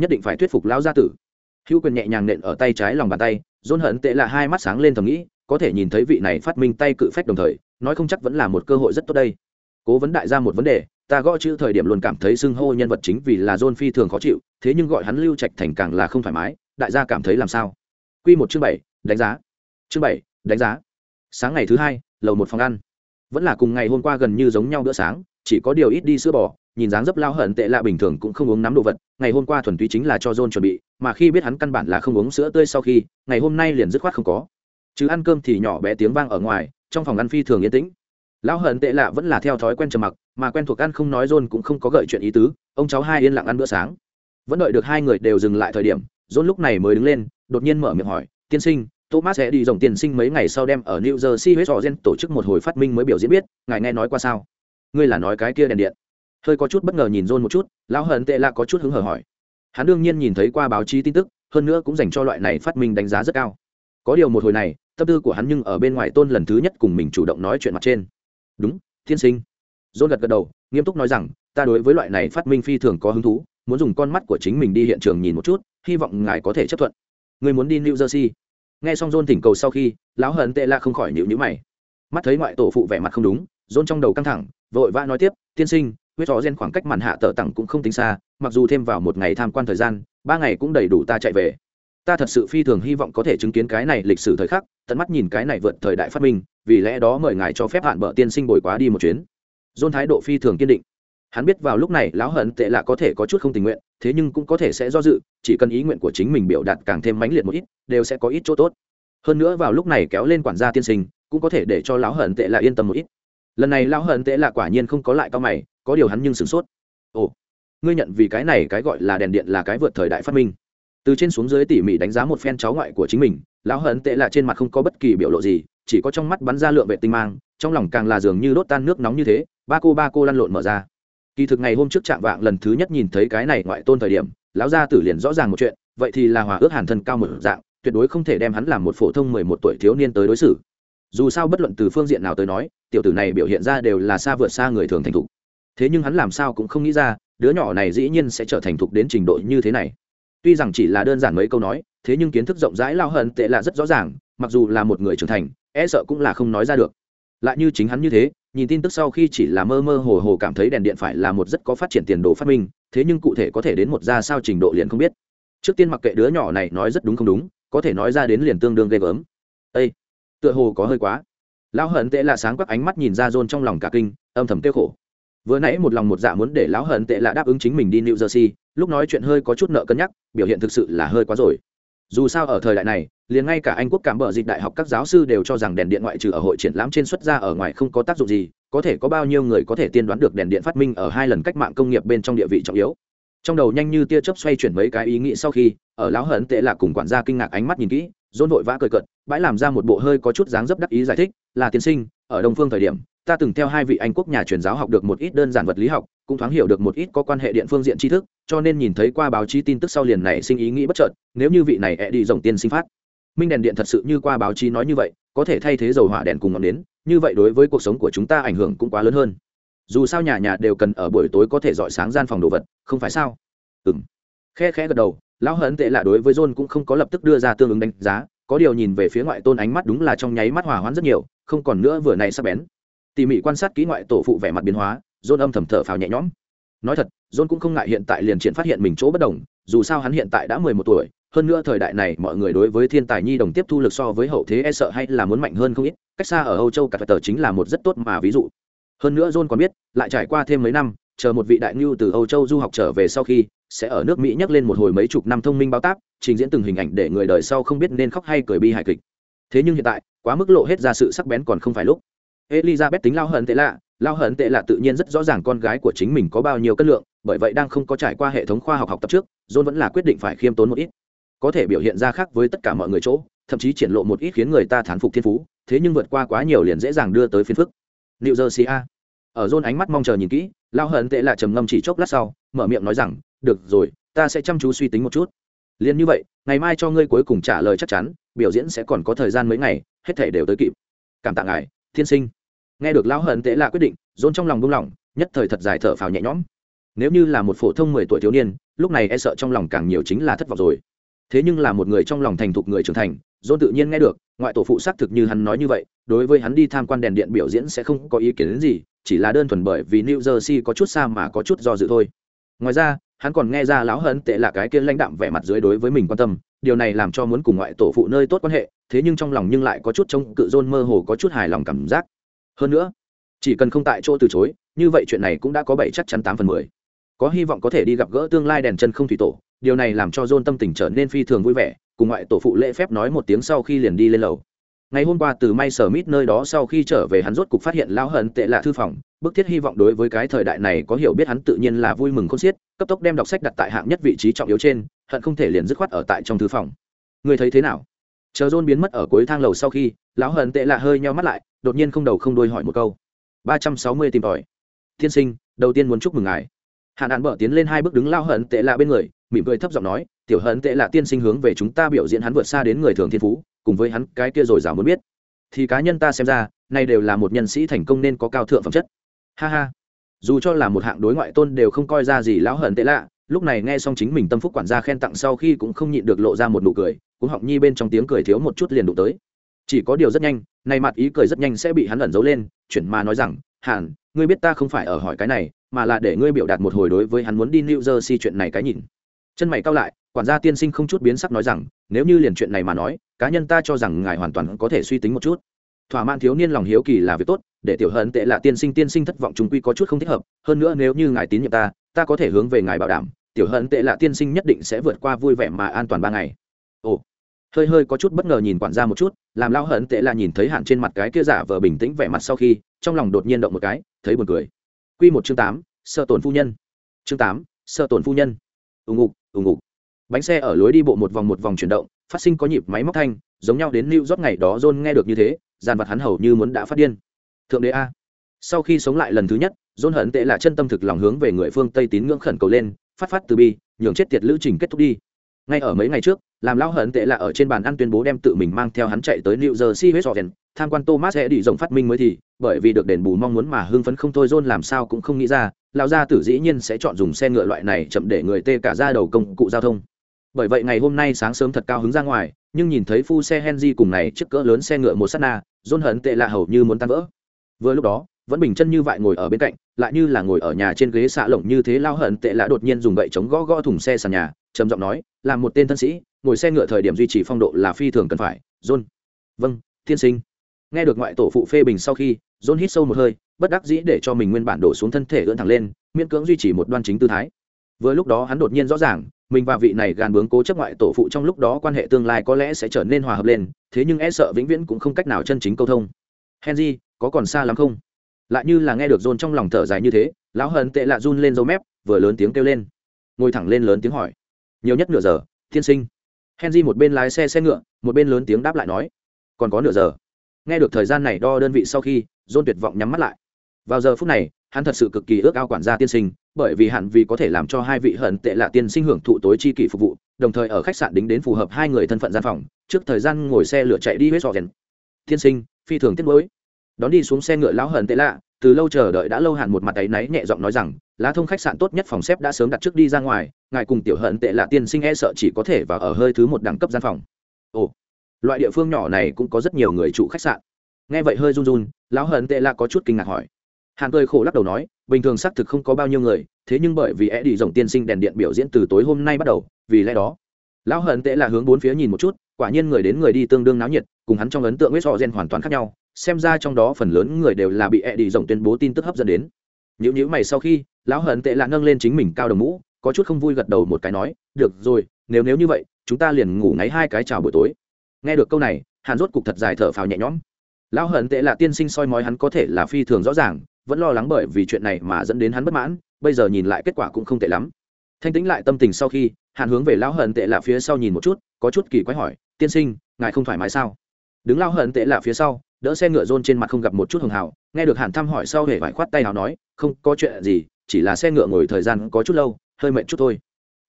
Nhất định phải thuyết phục lão gia tử hữu quyền nhẹ nhàng nện ở tay trái lòng bàn tay dôn hận tệ là hai mắt sáng lên thầm nghĩ có thể nhìn thấy vị này phát minh tay cự phách đồng thời nói không chắc vẫn là một cơ hội rất tốt đây cố vấn đại ra một vấn đề ta gõ chữ thời điểm luôn cảm thấy xưng hô nhân vật chính vì là John phi thường khó chịu, thế nhưng gọi hắn Lưu Trạch Thành càng là không thoải mái, đại gia cảm thấy làm sao? Quy một chương bảy đánh giá. Chương bảy đánh giá. Sáng ngày thứ hai, lầu một phòng ăn. Vẫn là cùng ngày hôm qua gần như giống nhau bữa sáng, chỉ có điều ít đi sữa bò, nhìn dáng dấp lao hận tệ lạ bình thường cũng không uống nắm đồ vật, ngày hôm qua thuần túy chính là cho John chuẩn bị, mà khi biết hắn căn bản là không uống sữa tươi sau khi, ngày hôm nay liền dứt khoát không có. Chứ ăn cơm thì nhỏ bé tiếng vang ở ngoài, trong phòng ăn phi thường yên tĩnh. Lão hận tệ lạ vẫn là theo thói quen trầm mặc, mà quen thuộc ăn không nói John cũng không có gợi chuyện ý tứ, ông cháu hai yên lặng ăn bữa sáng. Vẫn đợi được hai người đều dừng lại thời điểm, John lúc này mới đứng lên, đột nhiên mở miệng hỏi, "Tiên sinh, Thomas sẽ đi dòng tiền sinh mấy ngày sau đem ở New Jersey West tổ chức một hồi phát minh mới biểu diễn biết, ngài nghe nói qua sao?" Ngươi là nói cái kia đèn điện. Hơi có chút bất ngờ nhìn John một chút, lão hận tệ lạ có chút hứng hở hỏi. Hắn đương nhiên nhìn thấy qua báo chí tin tức, hơn nữa cũng dành cho loại này phát minh đánh giá rất cao. có điều một hồi này tâm tư của hắn nhưng ở bên ngoài tôn lần thứ nhất cùng mình chủ động nói chuyện mặt trên. Đúng thiên sinh. John gật gật đầu nghiêm túc nói rằng ta đối với loại này phát minh phi thường có hứng thú muốn dùng con mắt của chính mình đi hiện trường nhìn một chút hy vọng ngài có thể chấp thuận. Người muốn đi new jersey? Nghe xong john thỉnh cầu sau khi lão hận tệ lạ không khỏi nhịu nhữ mày. Mắt thấy ngoại tổ phụ vẻ mặt không đúng john trong đầu căng thẳng vội vã nói tiếp tiên sinh huyết rõ gen khoảng cách màn hạ tờ tặng cũng không tính xa, mặc dù thêm vào một ngày tham quan thời gian, ba ngày cũng đầy đủ ta chạy về. Ta thật sự phi thường hy vọng có thể chứng kiến cái này lịch sử thời khắc, tận mắt nhìn cái này vượt thời đại phát minh, vì lẽ đó mời ngài cho phép hạn bợ tiên sinh bồi quá đi một chuyến. Dôn thái độ phi thường kiên định. Hắn biết vào lúc này lão hận tệ là có thể có chút không tình nguyện, thế nhưng cũng có thể sẽ do dự, chỉ cần ý nguyện của chính mình biểu đạt càng thêm mãnh liệt một ít, đều sẽ có ít chỗ tốt. Hơn nữa vào lúc này kéo lên quản gia tiên sinh, cũng có thể để cho lão hận tệ là yên tâm một ít. Lần này lão hận tệ là quả nhiên không có lại cao mày có điều hắn nhưng sửng sốt. Ồ, ngươi nhận vì cái này cái gọi là đèn điện là cái vượt thời đại phát minh. Từ trên xuống dưới tỉ mỉ đánh giá một phen cháu ngoại của chính mình, lão hận tệ là trên mặt không có bất kỳ biểu lộ gì, chỉ có trong mắt bắn ra lượng vệ tinh mang, trong lòng càng là dường như đốt tan nước nóng như thế, ba cô ba cô lăn lộn mở ra. Kỳ thực ngày hôm trước chạm vạng lần thứ nhất nhìn thấy cái này ngoại tôn thời điểm, lão gia tử liền rõ ràng một chuyện, vậy thì là hòa ước hàn thân cao một dạng, tuyệt đối không thể đem hắn làm một phổ thông mười một tuổi thiếu niên tới đối xử. Dù sao bất luận từ phương diện nào tới nói, tiểu tử này biểu hiện ra đều là xa vượt xa người thường thành thục thế nhưng hắn làm sao cũng không nghĩ ra, đứa nhỏ này dĩ nhiên sẽ trở thành thục đến trình độ như thế này. Tuy rằng chỉ là đơn giản mấy câu nói, thế nhưng kiến thức rộng rãi lao hận tệ là rất rõ ràng, mặc dù là một người trưởng thành e sợ cũng là không nói ra được. Lại như chính hắn như thế, nhìn tin tức sau khi chỉ là mơ mơ hồ hồ cảm thấy đèn điện phải là một rất có phát triển tiền đồ phát minh, thế nhưng cụ thể có thể đến một ra sao trình độ liền không biết. Trước tiên mặc kệ đứa nhỏ này nói rất đúng không đúng, có thể nói ra đến liền tương đương ghê gớm. Ây tựa hồ có hơi quá. Lao hận tệ là sáng quắc ánh mắt nhìn ra rôn trong lòng cả kinh, âm thầm tiêu khổ vừa nãy một lòng một dạ muốn để lão hận tệ là đáp ứng chính mình đi new jersey, lúc nói chuyện hơi có chút nợ cân nhắc, biểu hiện thực sự là hơi quá rồi. Dù sao ở thời đại này, liền ngay cả anh quốc cảm bờ dịch đại học các giáo sư đều cho rằng đèn điện ngoại trừ ở hội triển lãm trên xuất ra ở ngoài không có tác dụng gì, có thể có bao nhiêu người có thể tiên đoán được đèn điện phát minh ở hai lần cách mạng công nghiệp bên trong địa vị trọng yếu. Trong đầu nhanh như tia chớp xoay chuyển mấy cái ý nghĩ sau khi, ở lão hận tệ là cùng quản gia kinh ngạc ánh mắt nhìn kỹ dôn vội vã cười cợt, bãi làm ra một bộ hơi có chút dáng dấp đắc ý giải thích, là tiên sinh, ở đông phương thời điểm ta từng theo hai vị anh quốc nhà truyền giáo học được một ít đơn giản vật lý học, cũng thoáng hiểu được một ít có quan hệ điện phương diện tri thức, cho nên nhìn thấy qua báo chí tin tức sau liền này sinh ý nghĩ bất chợt, nếu như vị này ẹ đi rồng tiên sinh phát. Minh đèn điện thật sự như qua báo chí nói như vậy, có thể thay thế dầu hỏa đèn cùng ngọn đến như vậy đối với cuộc sống của chúng ta ảnh hưởng cũng quá lớn hơn. Dù sao nhà nhà đều cần ở buổi tối có thể dọi sáng gian phòng đồ vật, không phải sao? Ừ m khe khe gật đầu, lão hấn tệ là đối với john cũng không có lập tức đưa ra tương ứng đánh giá, có điều nhìn về phía ngoại tôn ánh mắt đúng là trong nháy mắt hòa hoãn rất nhiều, không còn nữa vừa này sắp bén tỉ mỉ quan sát kỹ ngoại tổ phụ vẻ mặt biến hóa, john âm thầm thở phào nhẹ nhõm. Nói thật, john cũng không ngại hiện tại liền triển phát hiện mình chỗ bất đồng, dù sao hắn hiện tại đã mười một tuổi, hơn nữa thời đại này mọi người đối với thiên tài nhi đồng tiếp thu lực so với hậu thế e sợ hay là muốn mạnh hơn không ít, cách xa ở âu châu cả tờ chính là một rất tốt mà ví dụ. Hơn nữa john còn biết, lại trải qua thêm mấy năm, chờ một vị đại ngưu từ âu châu du học trở về sau khi, sẽ ở nước mỹ nhắc lên một hồi mấy chục năm thông minh báo táp trình diễn từng hình ảnh để người đời sau không biết nên khóc hay cười bi hài kịch. Thế nhưng hiện tại, quá mức lộ hết ra sự sắc bén còn không phải lúc elizabeth tính lao hận tệ lạ lao hận tệ lạ tự nhiên rất rõ ràng con gái của chính mình có bao nhiêu cân lượng bởi vậy đang không có trải qua hệ thống khoa học học tập trước john vẫn là quyết định phải khiêm tốn một ít có thể biểu hiện ra khác với tất cả mọi người chỗ thậm chí triển lộ một ít khiến người ta thán phục thiên phú thế nhưng vượt qua quá nhiều liền dễ dàng đưa tới phiền phức New Jersey a. Ở John ánh mắt mong chờ nhìn kỹ, lao hận tệ lạ trầm ngâm chỉ chốc lát sau, mở miệng nói rằng, "Được rồi, ta sẽ chăm chú suy tính một chút." Liên như vậy, ngày mai cho ngươi cuối cùng trả lời chắc chắn, biểu diễn sẽ còn có thời gian mấy ngày, hết thảy đều tới kịp. Cảm tạ ngài, thiên sinh nghe được lão hận tệ lạ quyết định dồn trong lòng buông lỏng, nhất thời thật dài thở phào nhẹ nhõm. Nếu như là một phổ thông mười tuổi thiếu niên, lúc này e sợ trong lòng càng nhiều chính là thất vọng rồi. Thế nhưng là một người trong lòng thành thục người trưởng thành dồn tự nhiên nghe được, ngoại tổ phụ xác thực như hắn nói như vậy, đối với hắn đi tham quan đèn điện biểu diễn sẽ không có ý kiến đến gì, chỉ là đơn thuần bởi vì new jersey có chút xa mà có chút do dự thôi. Ngoài ra, hắn còn nghe ra lão hận tệ là cái kia lãnh đạm vẻ mặt dưới đối với mình quan tâm, điều này làm cho muốn cùng ngoại tổ phụ nơi tốt quan hệ, thế nhưng trong lòng nhưng lại có chút trông cự, dôn mơ hồ có chút hài lòng cảm giác hơn nữa, chỉ cần không tại chỗ từ chối, như vậy chuyện này cũng đã có bảy chắc chắn tám phần mười. Có hy vọng có thể đi gặp gỡ tương lai đèn chân không thủy tổ, điều này làm cho john tâm tình trở nên phi thường vui vẻ, cùng ngoại tổ phụ lễ phép nói một tiếng sau khi liền đi lên lầu. Ngày hôm qua từ may sở mít nơi đó sau khi trở về hắn rốt cục phát hiện lao hận tệ lạ thư phòng, bức thiết hy vọng đối với cái thời đại này có hiểu biết hắn tự nhiên là vui mừng khôn xiết, cấp tốc đem đọc sách đặt tại hạng nhất vị trí trọng yếu trên, hận không thể liền dứt khoát ở tại trong thư phòng. Người thấy thế nào? Chờ john biến mất ở cuối thang lầu sau khi, lão hận tệ lạ hơi nheo mắt lại, đột nhiên không đầu không đuôi hỏi một câu. Ba trăm sáu mươi tìm tòi. Tiên sinh, đầu tiên muốn chúc mừng ngài. Hạn hạn bở tiến lên hai bước đứng lao hận tệ lạ bên người, mỉm cười thấp giọng nói, tiểu hận tệ lạ tiên sinh hướng về chúng ta biểu diễn hắn vượt xa đến người thường thiên phú, cùng với hắn cái kia rồi rào muốn biết. Thì cá nhân ta xem ra, này đều là một nhân sĩ thành công nên có cao thượng phẩm chất. Ha ha. Dù cho là một hạng đối ngoại tôn đều không coi ra gì lão hận tệ lạ lúc này nghe xong chính mình tâm phúc quản gia khen tặng sau khi cũng không nhịn được lộ ra một nụ cười cũng họng nhi bên trong tiếng cười thiếu một chút liền đụng tới. Chỉ có điều rất nhanh này mặt ý cười rất nhanh sẽ bị hắn ẩn giấu lên, chuyển mà nói rằng hẳn ngươi biết ta không phải ở hỏi cái này, mà là để ngươi biểu đạt một hồi đối với hắn muốn đi New Jersey chuyện này cái nhìn. Chân mày cao lại, quản gia tiên sinh không chút biến sắc nói rằng, nếu như liền chuyện này mà nói, cá nhân ta cho rằng ngài hoàn toàn có thể suy tính một chút. Thỏa mãn thiếu niên lòng hiếu kỳ là việc tốt, để tiểu hận tệ là tiên sinh tiên sinh thất vọng chúng quy có chút không thích hợp, hơn nữa nếu như ngài tín nhiệm ta ta có thể hướng về ngài bảo đảm tiểu hận tệ là tiên sinh nhất định sẽ vượt qua vui vẻ mà an toàn ba ngày. Ồ, hơi hơi có chút bất ngờ nhìn quản gia một chút, làm lao hận tệ là nhìn thấy hạn trên mặt cái kia giả vờ bình tĩnh vẻ mặt sau khi, trong lòng đột nhiên động một cái, thấy buồn cười. Quy một chương tám, sợ tổn phu nhân. Chương tám, sợ tổn phu nhân. Ù ngục ù ngục. Bánh xe ở lối đi bộ một vòng một vòng chuyển động, phát sinh có nhịp máy móc thanh, giống nhau đến lưu rót ngày đó john nghe được như thế, dàn vật hắn hầu như muốn đã phát điên. Thượng đế a. Sau khi sống lại lần thứ nhất, john hận tệ là chân tâm thực lòng hướng về người phương tây tín ngưỡng khẩn cầu lên phát phát từ bi, nhường chết tiệt lữ trình kết thúc đi. Ngay ở mấy ngày trước, làm lao hận tệ là ở trên bàn ăn tuyên bố đem tự mình mang theo hắn chạy tới New Jersey hết rồi tham quan Thomas sẽ đi rộng phát minh mới thì, bởi vì được đền bù mong muốn mà hưng phấn không thôi John làm sao cũng không nghĩ ra, lão gia tử dĩ nhiên sẽ chọn dùng xe ngựa loại này chậm để người tê cả ra đầu công cụ giao thông. Bởi vậy ngày hôm nay sáng sớm thật cao hứng ra ngoài, nhưng nhìn thấy phu xe Henry cùng này chiếc cỡ lớn xe ngựa một sát na John hận tệ là hầu như muốn tan vỡ. Vừa lúc đó vẫn bình chân như vậy ngồi ở bên cạnh, lại như là ngồi ở nhà trên ghế xạ lộng như thế lao hận tệ lạ đột nhiên dùng gậy chống gõ gõ thùng xe sàn nhà, trầm giọng nói, là một tên thân sĩ, ngồi xe ngựa thời điểm duy trì phong độ là phi thường cần phải. John. Vâng tiên sinh. Nghe được ngoại tổ phụ phê bình sau khi, john hít sâu một hơi, bất đắc dĩ để cho mình nguyên bản đổ xuống thân thể ưỡn thẳng lên, miễn cưỡng duy trì một đoan chính tư thái. Vừa lúc đó hắn đột nhiên rõ ràng, mình và vị này gàn bướng cố chấp ngoại tổ phụ trong lúc đó quan hệ tương lai có lẽ sẽ trở nên hòa hợp lên, thế nhưng e sợ vĩnh viễn cũng không cách nào chân chính câu thông. Henry, có còn xa lắm không? Lại như là nghe được dồn trong lòng thở dài như thế, lão hận tệ lạ run lên dâu mép, vừa lớn tiếng kêu lên. Ngồi thẳng lên lớn tiếng hỏi. Nhiều nhất nửa giờ thiên sinh. Henry một bên lái xe xe ngựa, một bên lớn tiếng đáp lại nói. Còn có nửa giờ. Nghe được thời gian này đo đơn vị sau khi, John tuyệt vọng nhắm mắt lại. Vào giờ phút này, hắn thật sự cực kỳ ước ao quản gia tiên sinh, bởi vì hẳn vì có thể làm cho hai vị hận tệ lạ tiên sinh hưởng thụ tối chi kỷ phục vụ, đồng thời ở khách sạn đính đến phù hợp hai người thân phận gian phòng, trước thời gian ngồi xe lửa chạy đi hết dọn rèn. Tiên sinh, phi thường tiết mới đón đi xuống xe ngựa lão hận tệ lạ, từ lâu chờ đợi đã lâu hẳn một mặt tay náy nhẹ giọng nói rằng, lá thông khách sạn tốt nhất phòng xếp đã sớm đặt trước đi ra ngoài, ngài cùng tiểu hận tệ là tiên sinh e sợ chỉ có thể vào ở hơi thứ một đẳng cấp gian phòng. Ồ, loại địa phương nhỏ này cũng có rất nhiều người trụ khách sạn. Nghe vậy hơi run run, lão hận tệ là có chút kinh ngạc hỏi. Hàn cười khổ lắc đầu nói, bình thường xác thực không có bao nhiêu người, thế nhưng bởi vì e đi rộng tiên sinh đèn điện biểu diễn từ tối hôm nay bắt đầu, vì lẽ đó. Lão hận tệ là hướng bốn phía nhìn một chút, quả nhiên người đến người đi tương đương náo nhiệt, cùng hắn trong ấn tượng huyết sọ gen hoàn toàn khác nhau xem ra trong đó phần lớn người đều là bị e đi rộng tuyên bố tin tức hấp dẫn đến. Những nhữ mày sau khi, lão hận tệ là nâng lên chính mình cao đồng mũ, có chút không vui gật đầu một cái nói, được rồi, nếu nếu như vậy, chúng ta liền ngủ ngáy hai cái chào buổi tối. Nghe được câu này, hàn rốt cục thật dài thở phào nhẹ nhõm. Lão hận tệ là tiên sinh soi mói hắn có thể là phi thường rõ ràng, vẫn lo lắng bởi vì chuyện này mà dẫn đến hắn bất mãn, bây giờ nhìn lại kết quả cũng không tệ lắm. Thanh tĩnh lại tâm tình sau khi, hàn hướng về lão hận tệ là phía sau nhìn một chút, có chút kỳ quái hỏi, tiên sinh, ngài không thoải mái sao? Đứng lão hận tệ là phía sau đỡ xe ngựa rôn trên mặt không gặp một chút hường hào, nghe được hàn thăm hỏi sau hề phải khoát tay hào nói, không, có chuyện gì, chỉ là xe ngựa ngồi thời gian có chút lâu, hơi mệt chút thôi.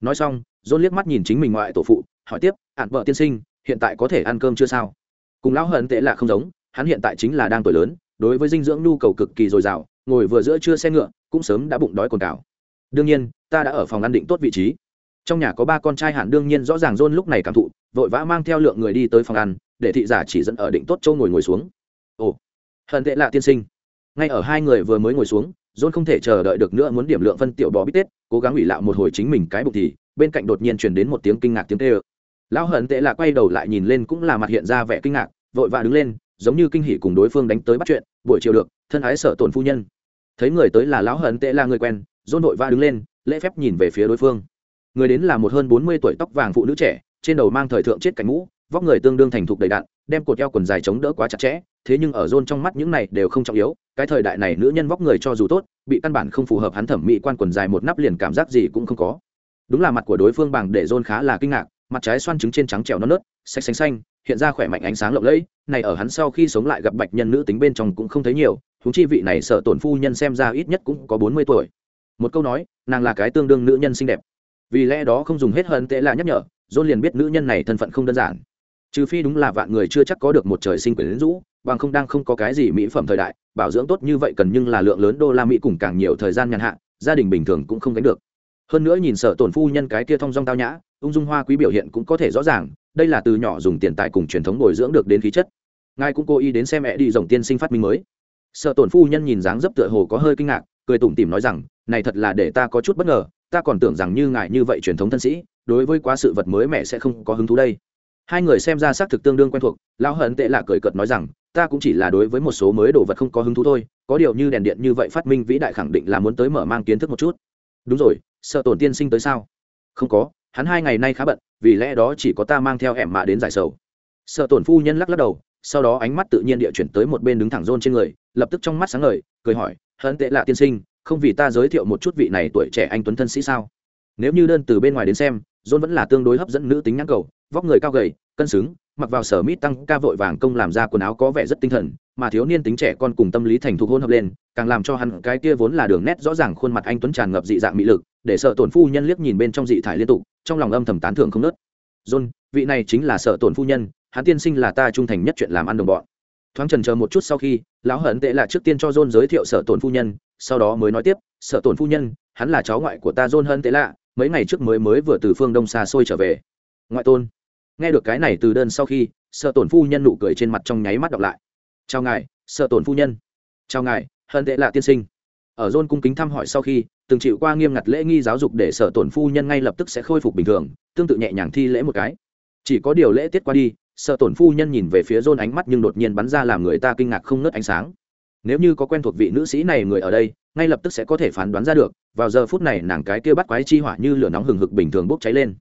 Nói xong, rôn liếc mắt nhìn chính mình ngoại tổ phụ, hỏi tiếp hạn vợ tiên sinh, hiện tại có thể ăn cơm chưa sao? Cùng lão hận tệ là không giống, hắn hiện tại chính là đang tuổi lớn, đối với dinh dưỡng nhu cầu cực kỳ dồi dào, ngồi vừa giữa trưa xe ngựa, cũng sớm đã bụng đói cồn cào. Đương nhiên, ta đã ở phòng ăn định tốt vị trí. Trong nhà có ba con trai hẳn đương nhiên rõ ràng rôn lúc này cảm thụ, vội vã mang theo lượng người đi tới phòng ăn, để thị giả chỉ dẫn ở định tốt châu ngồi ngồi xuống ồ, hận tệ lạ tiên sinh. Ngay ở hai người vừa mới ngồi xuống, john không thể chờ đợi được nữa muốn điểm lượng phân tiểu bò bít tết, cố gắng ủy lạo một hồi chính mình cái bụng thì, bên cạnh đột nhiên truyền đến một tiếng kinh ngạc tiếng tê ơ lão hận tệ lạ quay đầu lại nhìn lên cũng là mặt hiện ra vẻ kinh ngạc, vội vã đứng lên, giống như kinh hỉ cùng đối phương đánh tới bắt chuyện, buổi chiều được, thân ái sợ tổn phu nhân. Thấy người tới là lão hận tệ là người quen, john vội vã đứng lên, lễ phép nhìn về phía đối phương. Người đến là một hơn bốn mươi tuổi tóc vàng phụ nữ trẻ, trên đầu mang thời thượng chết cánh mũ, vóc người tương đương thành thục đầy đạn đem cột eo quần dài chống đỡ quá chặt chẽ, thế nhưng ở rôn trong mắt những này đều không trọng yếu, cái thời đại này nữ nhân vóc người cho dù tốt, bị căn bản không phù hợp hắn thẩm mỹ quan quần dài một nắp liền cảm giác gì cũng không có. Đúng là mặt của đối phương bằng để rôn khá là kinh ngạc, mặt trái xoan trứng trên trắng trèo non nớt, xanh xanh xanh, hiện ra khỏe mạnh ánh sáng lộng lẫy, này ở hắn sau khi sống lại gặp bạch nhân nữ tính bên trong cũng không thấy nhiều thúng chi vị này sợ tổn phu nhân xem ra ít nhất cũng có bốn mươi tuổi. Một câu nói, nàng là cái tương đương nữ nhân xinh đẹp. Vì lẽ đó không dùng hết hơn tệ là nhắc nhở john liền biết nữ nhân này thân phận không đơn giản trừ phi đúng là vạn người chưa chắc có được một trời sinh quyển rũ, bằng không đang không có cái gì mỹ phẩm thời đại, bảo dưỡng tốt như vậy cần nhưng là lượng lớn đô la mỹ cùng càng nhiều thời gian nhàn hạ, gia đình bình thường cũng không gánh được. Hơn nữa nhìn sợ tổn phu nhân cái kia thong dong tao nhã, ung dung hoa quý biểu hiện cũng có thể rõ ràng, đây là từ nhỏ dùng tiền tài cùng truyền thống bồi dưỡng được đến khí chất. Ngài cũng cố ý đến xem mẹ đi dòng tiên sinh phát minh mới. Sợ tổn phu nhân nhìn dáng dấp tựa hồ có hơi kinh ngạc, cười tủm tỉm nói rằng, này thật là để ta có chút bất ngờ, ta còn tưởng rằng như ngài như vậy truyền thống thân sĩ, đối với quá sự vật mới mẹ sẽ không có hứng thú đây hai người xem ra xác thực tương đương quen thuộc, lão hận tệ lạ cười cợt nói rằng, ta cũng chỉ là đối với một số mới đồ vật không có hứng thú thôi, có điều như đèn điện như vậy phát minh vĩ đại khẳng định là muốn tới mở mang kiến thức một chút. Đúng rồi, sợ tổn tiên sinh tới sao? Không có, hắn hai ngày nay khá bận, vì lẽ đó chỉ có ta mang theo ẻm mạ đến giải sầu. Sợ tổn phu nhân lắc lắc đầu, sau đó ánh mắt tự nhiên địa chuyển tới một bên đứng thẳng rôn trên người, lập tức trong mắt sáng ngời, cười hỏi, hận tệ lạ tiên sinh, không vì ta giới thiệu một chút vị này tuổi trẻ anh tuấn thân sĩ sao? Nếu như đơn từ bên ngoài đến xem rôn vẫn là tương đối hấp dẫn nữ tính nhãn cầu vóc người cao gầy, cân xứng, mặc vào sở mít tăng ca vội vàng công làm ra quần áo có vẻ rất tinh thần, mà thiếu niên tính trẻ con cùng tâm lý thành thục hôn hợp lên, càng làm cho hắn cái kia vốn là đường nét rõ ràng khuôn mặt anh tuấn tràn ngập dị dạng mỹ lực, để sợ tổn phu nhân liếc nhìn bên trong dị thải liên tục, trong lòng âm thầm tán thưởng không nớt. John, vị này chính là sợ tổn phu nhân, hắn tiên sinh là ta trung thành nhất chuyện làm ăn đồng bọn. Thoáng trần chờ một chút sau khi, lão hận tệ là trước tiên cho john giới thiệu sợ tổn phu nhân, sau đó mới nói tiếp, sợ tổn phu nhân, hắn là cháu ngoại của ta john hơn tệ lạ, mấy ngày trước mới mới vừa từ phương đông xa xôi trở về. Ngoại tôn nghe được cái này từ đơn sau khi, sợ tổn phu nhân nụ cười trên mặt trong nháy mắt đọc lại. Chào ngài, sợ tổn phu nhân. Chào ngài hận tệ lạ tiên sinh. Ở dôn cung kính thăm hỏi sau khi, từng chịu qua nghiêm ngặt lễ nghi giáo dục để sở tổn phu nhân ngay lập tức sẽ khôi phục bình thường, tương tự nhẹ nhàng thi lễ một cái. Chỉ có điều lễ tiết qua đi sở tổn phu nhân nhìn về phía dôn ánh mắt nhưng đột nhiên bắn ra làm người ta kinh ngạc không nớt ánh sáng. Nếu như có quen thuộc vị nữ sĩ này người ở đây, ngay lập tức sẽ có thể phán đoán ra được, vào giờ phút này nàng cái kia bắt quái chi hỏa như lửa nóng hừng hực bình thường bốc cháy lên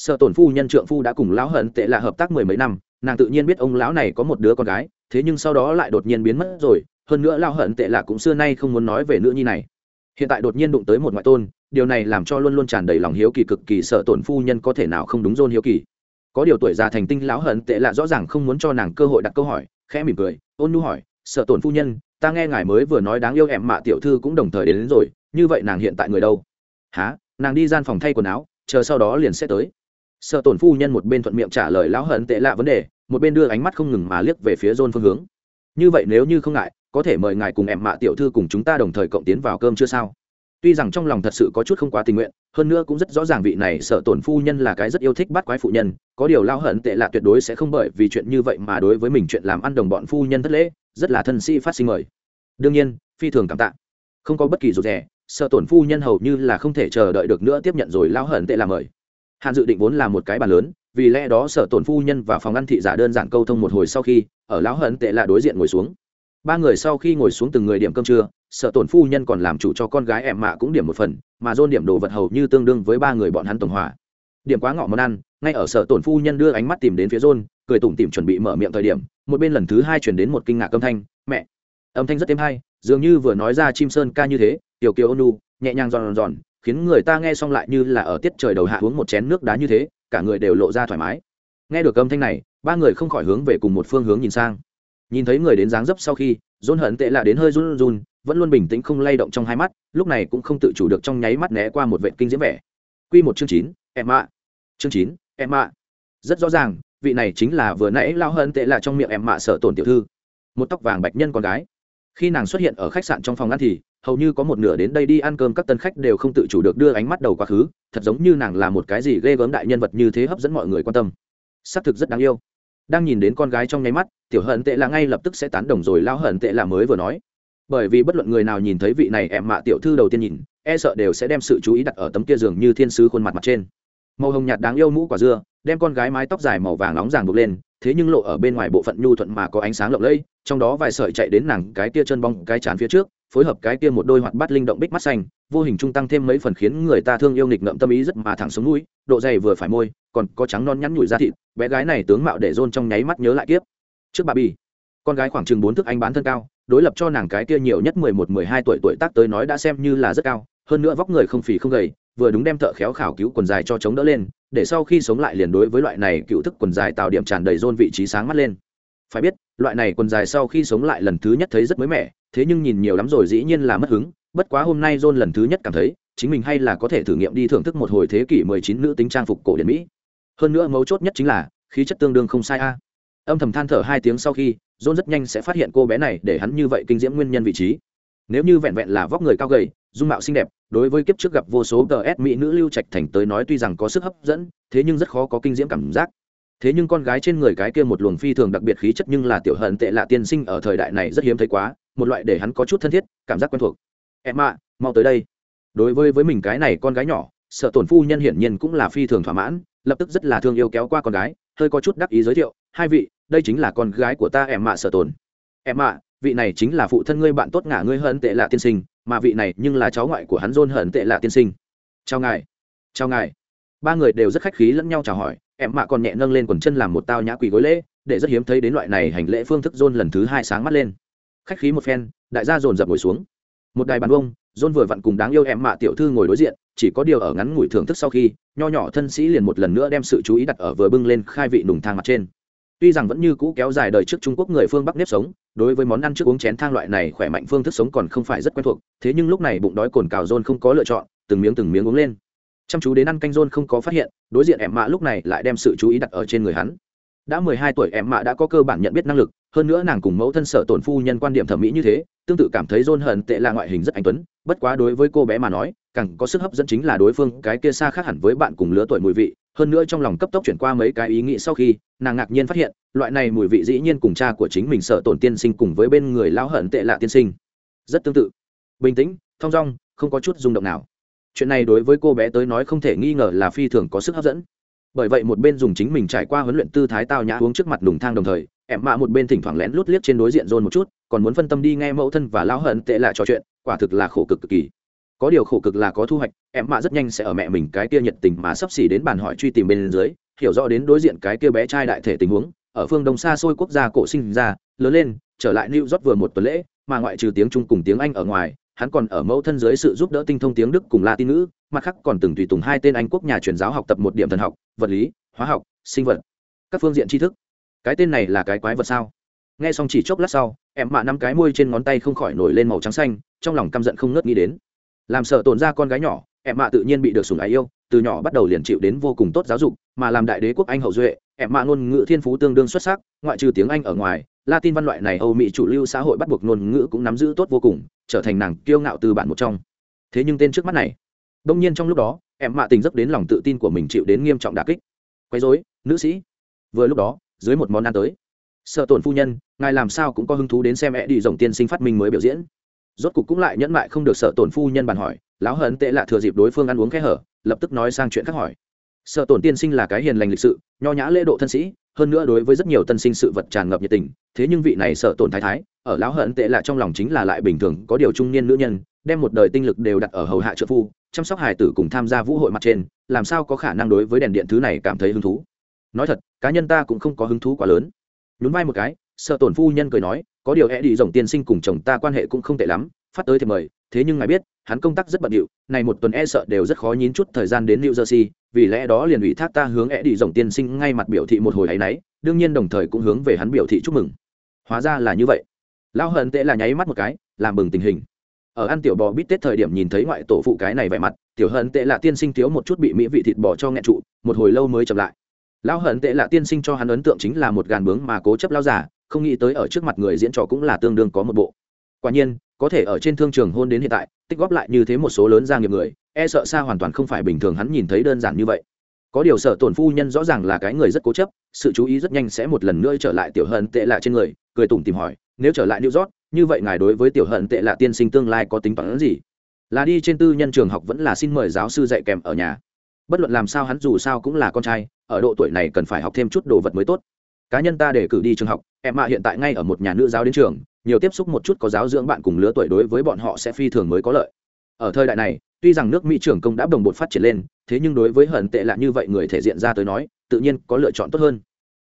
sợ tổn phu nhân trượng phu đã cùng lão hận tệ là hợp tác mười mấy năm nàng tự nhiên biết ông lão này có một đứa con gái thế nhưng sau đó lại đột nhiên biến mất rồi hơn nữa lão hận tệ là cũng xưa nay không muốn nói về nữ nhi này. Hiện tại đột nhiên đụng tới một ngoại tôn điều này làm cho luôn luôn tràn đầy lòng hiếu kỳ cực kỳ sợ tổn phu nhân có thể nào không đúng dôn hiếu kỳ. Có điều tuổi già thành tinh lão hận tệ là rõ ràng không muốn cho nàng cơ hội đặt câu hỏi khẽ mỉm cười ôn nhu hỏi sợ tổn phu nhân ta nghe ngài mới vừa nói đáng yêu em mạ tiểu thư cũng đồng thời đến, đến rồi như vậy nàng hiện tại người đâu? Há nàng đi gian phòng thay quần áo chờ sau đó liền sẽ tới sợ tổn phu nhân một bên thuận miệng trả lời lão hận tệ lạ vấn đề, một bên đưa ánh mắt không ngừng mà liếc về phía dôn phương hướng. Như vậy nếu như không ngại, có thể mời ngài cùng em mạ tiểu thư cùng chúng ta đồng thời cộng tiến vào cơm chưa sao? Tuy rằng trong lòng thật sự có chút không quá tình nguyện, hơn nữa cũng rất rõ ràng vị này sợ tổn phu nhân là cái rất yêu thích bắt quái phụ nhân, có điều lao hận tệ lạ tuyệt đối sẽ không bởi vì chuyện như vậy mà đối với mình chuyện làm ăn đồng bọn phu nhân thất lễ, rất là thân sĩ phát sinh mời. Đương nhiên, phi thường cảm tạ. Không có bất kỳ rụt rè sợ tổn phu nhân hầu như là không thể chờ đợi được nữa tiếp nhận rồi lao hận tệ lạ mời hạn dự định vốn là một cái bàn lớn, vì lẽ đó sở tổn phu nhân và phòng ăn thị giả đơn giản câu thông một hồi sau khi, ở lão hận tệ là đối diện ngồi xuống. Ba người sau khi ngồi xuống từng người điểm cơm trưa, sở tổn phu nhân còn làm chủ cho con gái em mạ cũng điểm một phần, mà dôn điểm đồ vật hầu như tương đương với ba người bọn hắn tổng hòa. Điểm quá ngọ món ăn, ngay ở sở tổn phu nhân đưa ánh mắt tìm đến phía dôn cười tủm tỉm chuẩn bị mở miệng thời điểm, một bên lần thứ hai chuyển đến một kinh ngạc âm thanh, mẹ. Âm thanh rất êm hay, dường như vừa nói ra chim sơn ca như thế, tiểu kiều ônu nhẹ nhàng giòn giòn khiến người ta nghe xong lại như là ở tiết trời đầu hạ uống một chén nước đá như thế, cả người đều lộ ra thoải mái. Nghe được âm thanh này, ba người không khỏi hướng về cùng một phương hướng nhìn sang. Nhìn thấy người đến dáng dấp sau khi, dôn hận tệ là đến hơi run run, vẫn luôn bình tĩnh không lay động trong hai mắt, lúc này cũng không tự chủ được trong nháy mắt né qua một vệ kinh diễm vẻ. Q một chương chín, em ạ. Chương chín, em ạ. Rất rõ ràng, vị này chính là vừa nãy lao hận tệ là trong miệng em mạ sợ tổn tiểu thư. Một tóc vàng bạch nhân con gái khi nàng xuất hiện ở khách sạn trong phòng ăn thì, hầu như có một nửa đến đây đi ăn cơm các tân khách đều không tự chủ được đưa ánh mắt đầu quá khứ, thật giống như nàng là một cái gì ghê gớm đại nhân vật như thế hấp dẫn mọi người quan tâm. Xác thực rất đáng yêu. Đang nhìn đến con gái trong nháy mắt, tiểu hận tệ là ngay lập tức sẽ tán đồng rồi lao hận tệ là mới vừa nói. Bởi vì bất luận người nào nhìn thấy vị này em mạ tiểu thư đầu tiên nhìn e sợ đều sẽ đem sự chú ý đặt ở tấm kia giường như thiên sứ khuôn mặt mặt trên. Màu hồng nhạt đáng yêu mũ quả dưa, đem con gái mái tóc dài màu vàng nóng ràng buộc lên thế nhưng lộ ở bên ngoài bộ phận nhu thuận mà có ánh sáng lộng lẫy, trong đó vài sợi chạy đến nàng cái kia chân bong, cái chán phía trước, phối hợp cái kia một đôi hoạt bát linh động bích mắt xanh, vô hình trung tăng thêm mấy phần khiến người ta thương yêu nghịch ngợm tâm ý rất mà thẳng xuống mũi độ dày vừa phải môi, còn có trắng non nhắn nhủi da thịt, bé gái này tướng mạo để rôn trong nháy mắt nhớ lại kiếp. Trước bà bì, con gái khoảng chừng bốn thước anh bán thân cao, đối lập cho nàng cái kia nhiều nhất mười một, mười hai tuổi tuổi tác tới nói đã xem như là rất cao, hơn nữa vóc người không phì không gầy, vừa đúng đem thợ khéo khảo cứu quần dài cho chống đỡ lên để sau khi sống lại liền đối với loại này cựu thức quần dài tạo điểm tràn đầy rôn vị trí sáng mắt lên. Phải biết, loại này quần dài sau khi sống lại lần thứ nhất thấy rất mới mẻ, thế nhưng nhìn nhiều lắm rồi dĩ nhiên là mất hứng, bất quá hôm nay john lần thứ nhất cảm thấy, chính mình hay là có thể thử nghiệm đi thưởng thức một hồi thế kỷ 19 nữ tính trang phục cổ điển mỹ. Hơn nữa mấu chốt nhất chính là, khí chất tương đương không sai a. Âm thầm than thở hai tiếng sau khi john rất nhanh sẽ phát hiện cô bé này để hắn như vậy kinh diễm nguyên nhân vị trí nếu như vẹn vẹn là vóc người cao gầy, dung mạo xinh đẹp, đối với kiếp trước gặp vô số ts mỹ nữ lưu trạch thành tới nói tuy rằng có sức hấp dẫn, thế nhưng rất khó có kinh diễm cảm giác. Thế nhưng con gái trên người cái kia một luồng phi thường đặc biệt khí chất nhưng là tiểu hận tệ lạ tiên sinh ở thời đại này rất hiếm thấy quá, một loại để hắn có chút thân thiết, cảm giác quen thuộc. Em ạ mau tới đây. Đối với với mình cái này con gái nhỏ, sợ tổn phu nhân hiển nhiên cũng là phi thường thỏa mãn, lập tức rất là thương yêu kéo qua con gái, hơi có chút đắc ý giới thiệu, hai vị, đây chính là con gái của ta em mạ sợ tổn. Em ạ vị này chính là phụ thân ngươi bạn tốt ngả ngươi hận tệ lạ tiên sinh, mà vị này nhưng là cháu ngoại của hắn dôn hận tệ lạ tiên sinh. Chào ngài. Chào ngài. Ba người đều rất khách khí lẫn nhau chào hỏi, em mạ còn nhẹ nâng lên quần chân làm một tao nhã quỳ gối lễ, để rất hiếm thấy đến loại này hành lễ phương thức dôn lần thứ hai sáng mắt lên. Khách khí một phen, đại gia dồn dập ngồi xuống. Một đài bàn bông dôn vừa vặn cùng đáng yêu em mạ tiểu thư ngồi đối diện, chỉ có điều ở ngắn ngủi thưởng thức sau khi, nho nhỏ thân sĩ liền một lần nữa đem sự chú ý đặt ở vừa bưng lên khai vị nùng thang mặt trên. Tuy rằng vẫn như cũ kéo dài đời trước trung quốc người phương bắc nếp sống đối với món ăn trước uống chén thang loại này khỏe mạnh phương thức sống còn không phải rất quen thuộc, thế nhưng lúc này bụng đói cồn cào rôn không có lựa chọn, từng miếng từng miếng uống lên. Chăm chú đến ăn canh rôn không có phát hiện, đối diện em mạ lúc này lại đem sự chú ý đặt ở trên người hắn. Đã mười hai tuổi em mạ đã có cơ bản nhận biết năng lực, hơn nữa nàng cùng mẫu thân sở tổn phu nhân quan điểm thẩm mỹ như thế, tương tự cảm thấy rôn hận tệ là ngoại hình rất anh tuấn, bất quá đối với cô bé mà nói, càng có sức hấp dẫn chính là đối phương cái kia xa khác hẳn với bạn cùng lứa tuổi mùi vị hơn nữa trong lòng cấp tốc chuyển qua mấy cái ý nghĩ sau khi, nàng ngạc nhiên phát hiện, loại này mùi vị dĩ nhiên cùng cha của chính mình sợ tổn tiên sinh cùng với bên người lão hận tệ lạ tiên sinh. Rất tương tự. Bình tĩnh, thong dong, không có chút rung động nào. Chuyện này đối với cô bé tới nói không thể nghi ngờ là phi thường có sức hấp dẫn. Bởi vậy một bên dùng chính mình trải qua huấn luyện tư thái tao nhã uống trước mặt đùng thang đồng thời, em mạ một bên thỉnh thoảng lén lút liếc trên đối diện rôn một chút, còn muốn phân tâm đi nghe mẫu thân và lao hận tệ lạ trò chuyện, quả thực là khổ cực cực kỳ có điều khổ cực là có thu hoạch, em mạ rất nhanh sẽ ở mẹ mình cái kia nhiệt tình mà sắp xỉ đến bàn hỏi truy tìm bên dưới, hiểu rõ đến đối diện cái kia bé trai đại thể tình huống, ở phương đông xa xôi quốc gia cổ sinh ra, lớn lên, trở lại new york vừa một tuần lễ, mà ngoại trừ tiếng trung cùng tiếng anh ở ngoài, hắn còn ở mẫu thân dưới sự giúp đỡ tinh thông tiếng đức cùng latin ngữ, mặt khác còn từng tùy tùng hai tên anh quốc nhà truyền giáo học tập một điểm thần học, vật lý, hóa học, sinh vật, các phương diện tri thức. Cái tên này là cái quái vật sao? Nghe xong chỉ chốc lát sau, em mạ năm cái môi trên ngón tay không khỏi nổi lên màu trắng xanh, trong lòng căm giận không ngớt nghĩ đến làm sợ tổn ra con gái nhỏ, em mạ tự nhiên bị được sùng ái yêu, từ nhỏ bắt đầu liền chịu đến vô cùng tốt giáo dục, mà làm đại đế quốc anh hậu duệ, em mạ ngôn ngữ thiên phú tương đương xuất sắc, ngoại trừ tiếng anh ở ngoài, latin văn loại này âu mỹ chủ lưu xã hội bắt buộc ngôn ngữ cũng nắm giữ tốt vô cùng, trở thành nàng kiêu ngạo từ bản một trong. Thế nhưng tên trước mắt này, đông nhiên trong lúc đó, em mạ tình dấp đến lòng tự tin của mình chịu đến nghiêm trọng đà kích. Quấy dối nữ sĩ. Vừa lúc đó, dưới một món ăn tới, sợ tổn phu nhân, ngài làm sao cũng có hứng thú đến xem mẹ đi dòng tiên sinh phát minh mới biểu diễn rốt cục cũng lại nhẫn mại không được sợ tổn phu nhân bàn hỏi, lão hận tệ lạ thừa dịp đối phương ăn uống khe hở, lập tức nói sang chuyện khác hỏi. Sợ tổn tiên sinh là cái hiền lành lịch sự, nho nhã lễ độ thân sĩ, hơn nữa đối với rất nhiều tân sinh sự vật tràn ngập nhiệt tình, thế nhưng vị này sợ tổn thái thái, ở lão hận tệ lạ trong lòng chính là lại bình thường, có điều trung niên nữ nhân, đem một đời tinh lực đều đặt ở hầu hạ trợ phu, chăm sóc hài tử cùng tham gia vũ hội mặt trên, làm sao có khả năng đối với đèn điện thứ này cảm thấy hứng thú? Nói thật, cá nhân ta cũng không có hứng thú quá lớn. Nhún vai một cái, sợ tổn phu nhân cười nói có điều e đi rồng tiên sinh cùng chồng ta quan hệ cũng không tệ lắm, phát tới thì mời, thế nhưng ngài biết, hắn công tác rất bận điệu, này một tuần e sợ đều rất khó nhín chút thời gian đến new jersey, vì lẽ đó liền ủy thác ta hướng e đi rồng tiên sinh ngay mặt biểu thị một hồi ấy nấy, đương nhiên đồng thời cũng hướng về hắn biểu thị chúc mừng. Hóa ra là như vậy. Lao hận tệ là nháy mắt một cái, làm bừng tình hình. Ở ăn tiểu bò bít tết thời điểm nhìn thấy ngoại tổ phụ cái này vẻ mặt, tiểu hận tệ là tiên sinh thiếu một chút bị mỹ vị thịt bò cho nghẹn trụ, một hồi lâu mới chậm lại. Lão hận tệ là tiên sinh cho hắn ấn tượng chính là một gàn bướng mà cố chấp lao giả không nghĩ tới ở trước mặt người diễn trò cũng là tương đương có một bộ. Quả nhiên, có thể ở trên thương trường hôn đến hiện tại, tích góp lại như thế một số lớn gia nghiệp người e sợ xa hoàn toàn không phải bình thường hắn nhìn thấy đơn giản như vậy. Có điều sợ tổn phu nhân rõ ràng là cái người rất cố chấp, sự chú ý rất nhanh sẽ một lần nữa trở lại tiểu hận tệ lạ trên người, cười tủm tìm hỏi, nếu trở lại new york, như vậy ngài đối với tiểu hận tệ lạ tiên sinh tương lai có tính toán gì? Là đi trên tư nhân trường học vẫn là xin mời giáo sư dạy kèm ở nhà. Bất luận làm sao hắn dù sao cũng là con trai, ở độ tuổi này cần phải học thêm chút đồ vật mới tốt cá nhân ta để cử đi trường học, em mạ hiện tại ngay ở một nhà nữ giáo đến trường, nhiều tiếp xúc một chút có giáo dưỡng bạn cùng lứa tuổi đối với bọn họ sẽ phi thường mới có lợi. Ở thời đại này, tuy rằng nước mỹ trưởng công đã đồng bột phát triển lên, thế nhưng đối với hận tệ lạ như vậy người thể diện ra tới nói, tự nhiên có lựa chọn tốt hơn.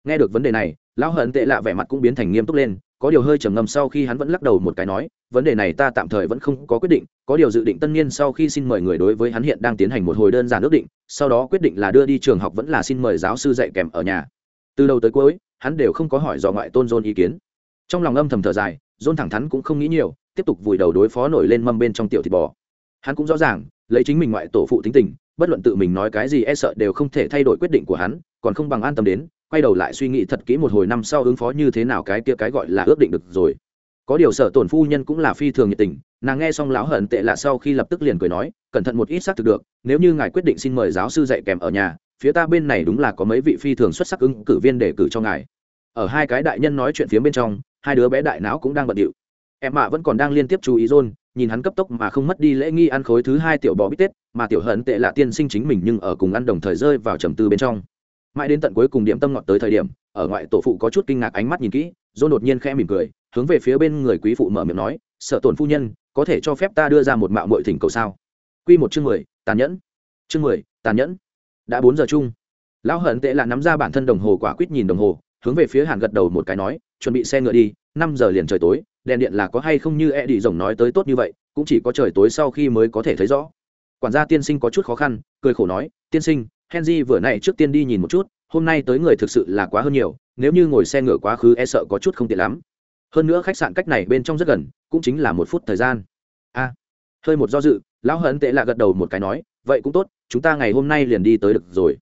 Nghe được vấn đề này, lão hận tệ lạ vẻ mặt cũng biến thành nghiêm túc lên, có điều hơi trầm ngâm sau khi hắn vẫn lắc đầu một cái nói, vấn đề này ta tạm thời vẫn không có quyết định, có điều dự định tân niên sau khi xin mời người đối với hắn hiện đang tiến hành một hồi đơn giản ước định, sau đó quyết định là đưa đi trường học vẫn là xin mời giáo sư dạy kèm ở nhà. Từ đầu tới cuối hắn đều không có hỏi dò ngoại tôn dôn ý kiến. Trong lòng âm thầm thở dài dôn thẳng thắn cũng không nghĩ nhiều, tiếp tục vùi đầu đối phó nổi lên mâm bên trong tiểu thịt bò. Hắn cũng rõ ràng, lấy chính mình ngoại tổ phụ tính tình, bất luận tự mình nói cái gì e sợ đều không thể thay đổi quyết định của hắn, còn không bằng an tâm đến, quay đầu lại suy nghĩ thật kỹ một hồi năm sau ứng phó như thế nào cái kia cái gọi là ước định được rồi. Có điều sở tổn phu nhân cũng là phi thường nhiệt tình, nàng nghe xong lão hận tệ lạ sau khi lập tức liền cười nói, cẩn thận một ít xác thực được, nếu như ngài quyết định xin mời giáo sư dạy kèm ở nhà phía ta bên này đúng là có mấy vị phi thường xuất sắc ứng cử viên để cử cho ngài. Ở hai cái đại nhân nói chuyện phía bên trong hai đứa bé đại não cũng đang bận điệu. Em mạ vẫn còn đang liên tiếp chú ý john, nhìn hắn cấp tốc mà không mất đi lễ nghi ăn khối thứ hai tiểu bò bít tết mà tiểu hận tệ là tiên sinh chính mình nhưng ở cùng ăn đồng thời rơi vào trầm tư bên trong. Mãi đến tận cuối cùng điểm tâm ngọt tới thời điểm ở ngoại tổ phụ có chút kinh ngạc ánh mắt nhìn kỹ john đột nhiên khẽ mỉm cười hướng về phía bên người quý phụ mở miệng nói sợ tổn phu nhân có thể cho phép ta đưa ra một mạo muội thỉnh cầu sao? Quy một chương mười tàn nhẫn. Chương mười tàn nhẫn đã bốn giờ chung. Lão hận tệ là nắm ra bản thân đồng hồ quả quýt nhìn đồng hồ, hướng về phía hàn gật đầu một cái nói, chuẩn bị xe ngựa đi, năm giờ liền trời tối, đèn điện là có hay không như e đi rồng nói tới tốt như vậy, cũng chỉ có trời tối sau khi mới có thể thấy rõ. Quản gia tiên sinh có chút khó khăn, cười khổ nói, tiên sinh, henry vừa nãy trước tiên đi nhìn một chút, hôm nay tới người thực sự là quá hơn nhiều, nếu như ngồi xe ngựa quá khứ e sợ có chút không tiện lắm. Hơn nữa khách sạn cách này bên trong rất gần, cũng chính là một phút thời gian. A hơi một do dự, lão hận tệ là gật đầu một cái nói, vậy cũng tốt chúng ta ngày hôm nay liền đi tới được rồi.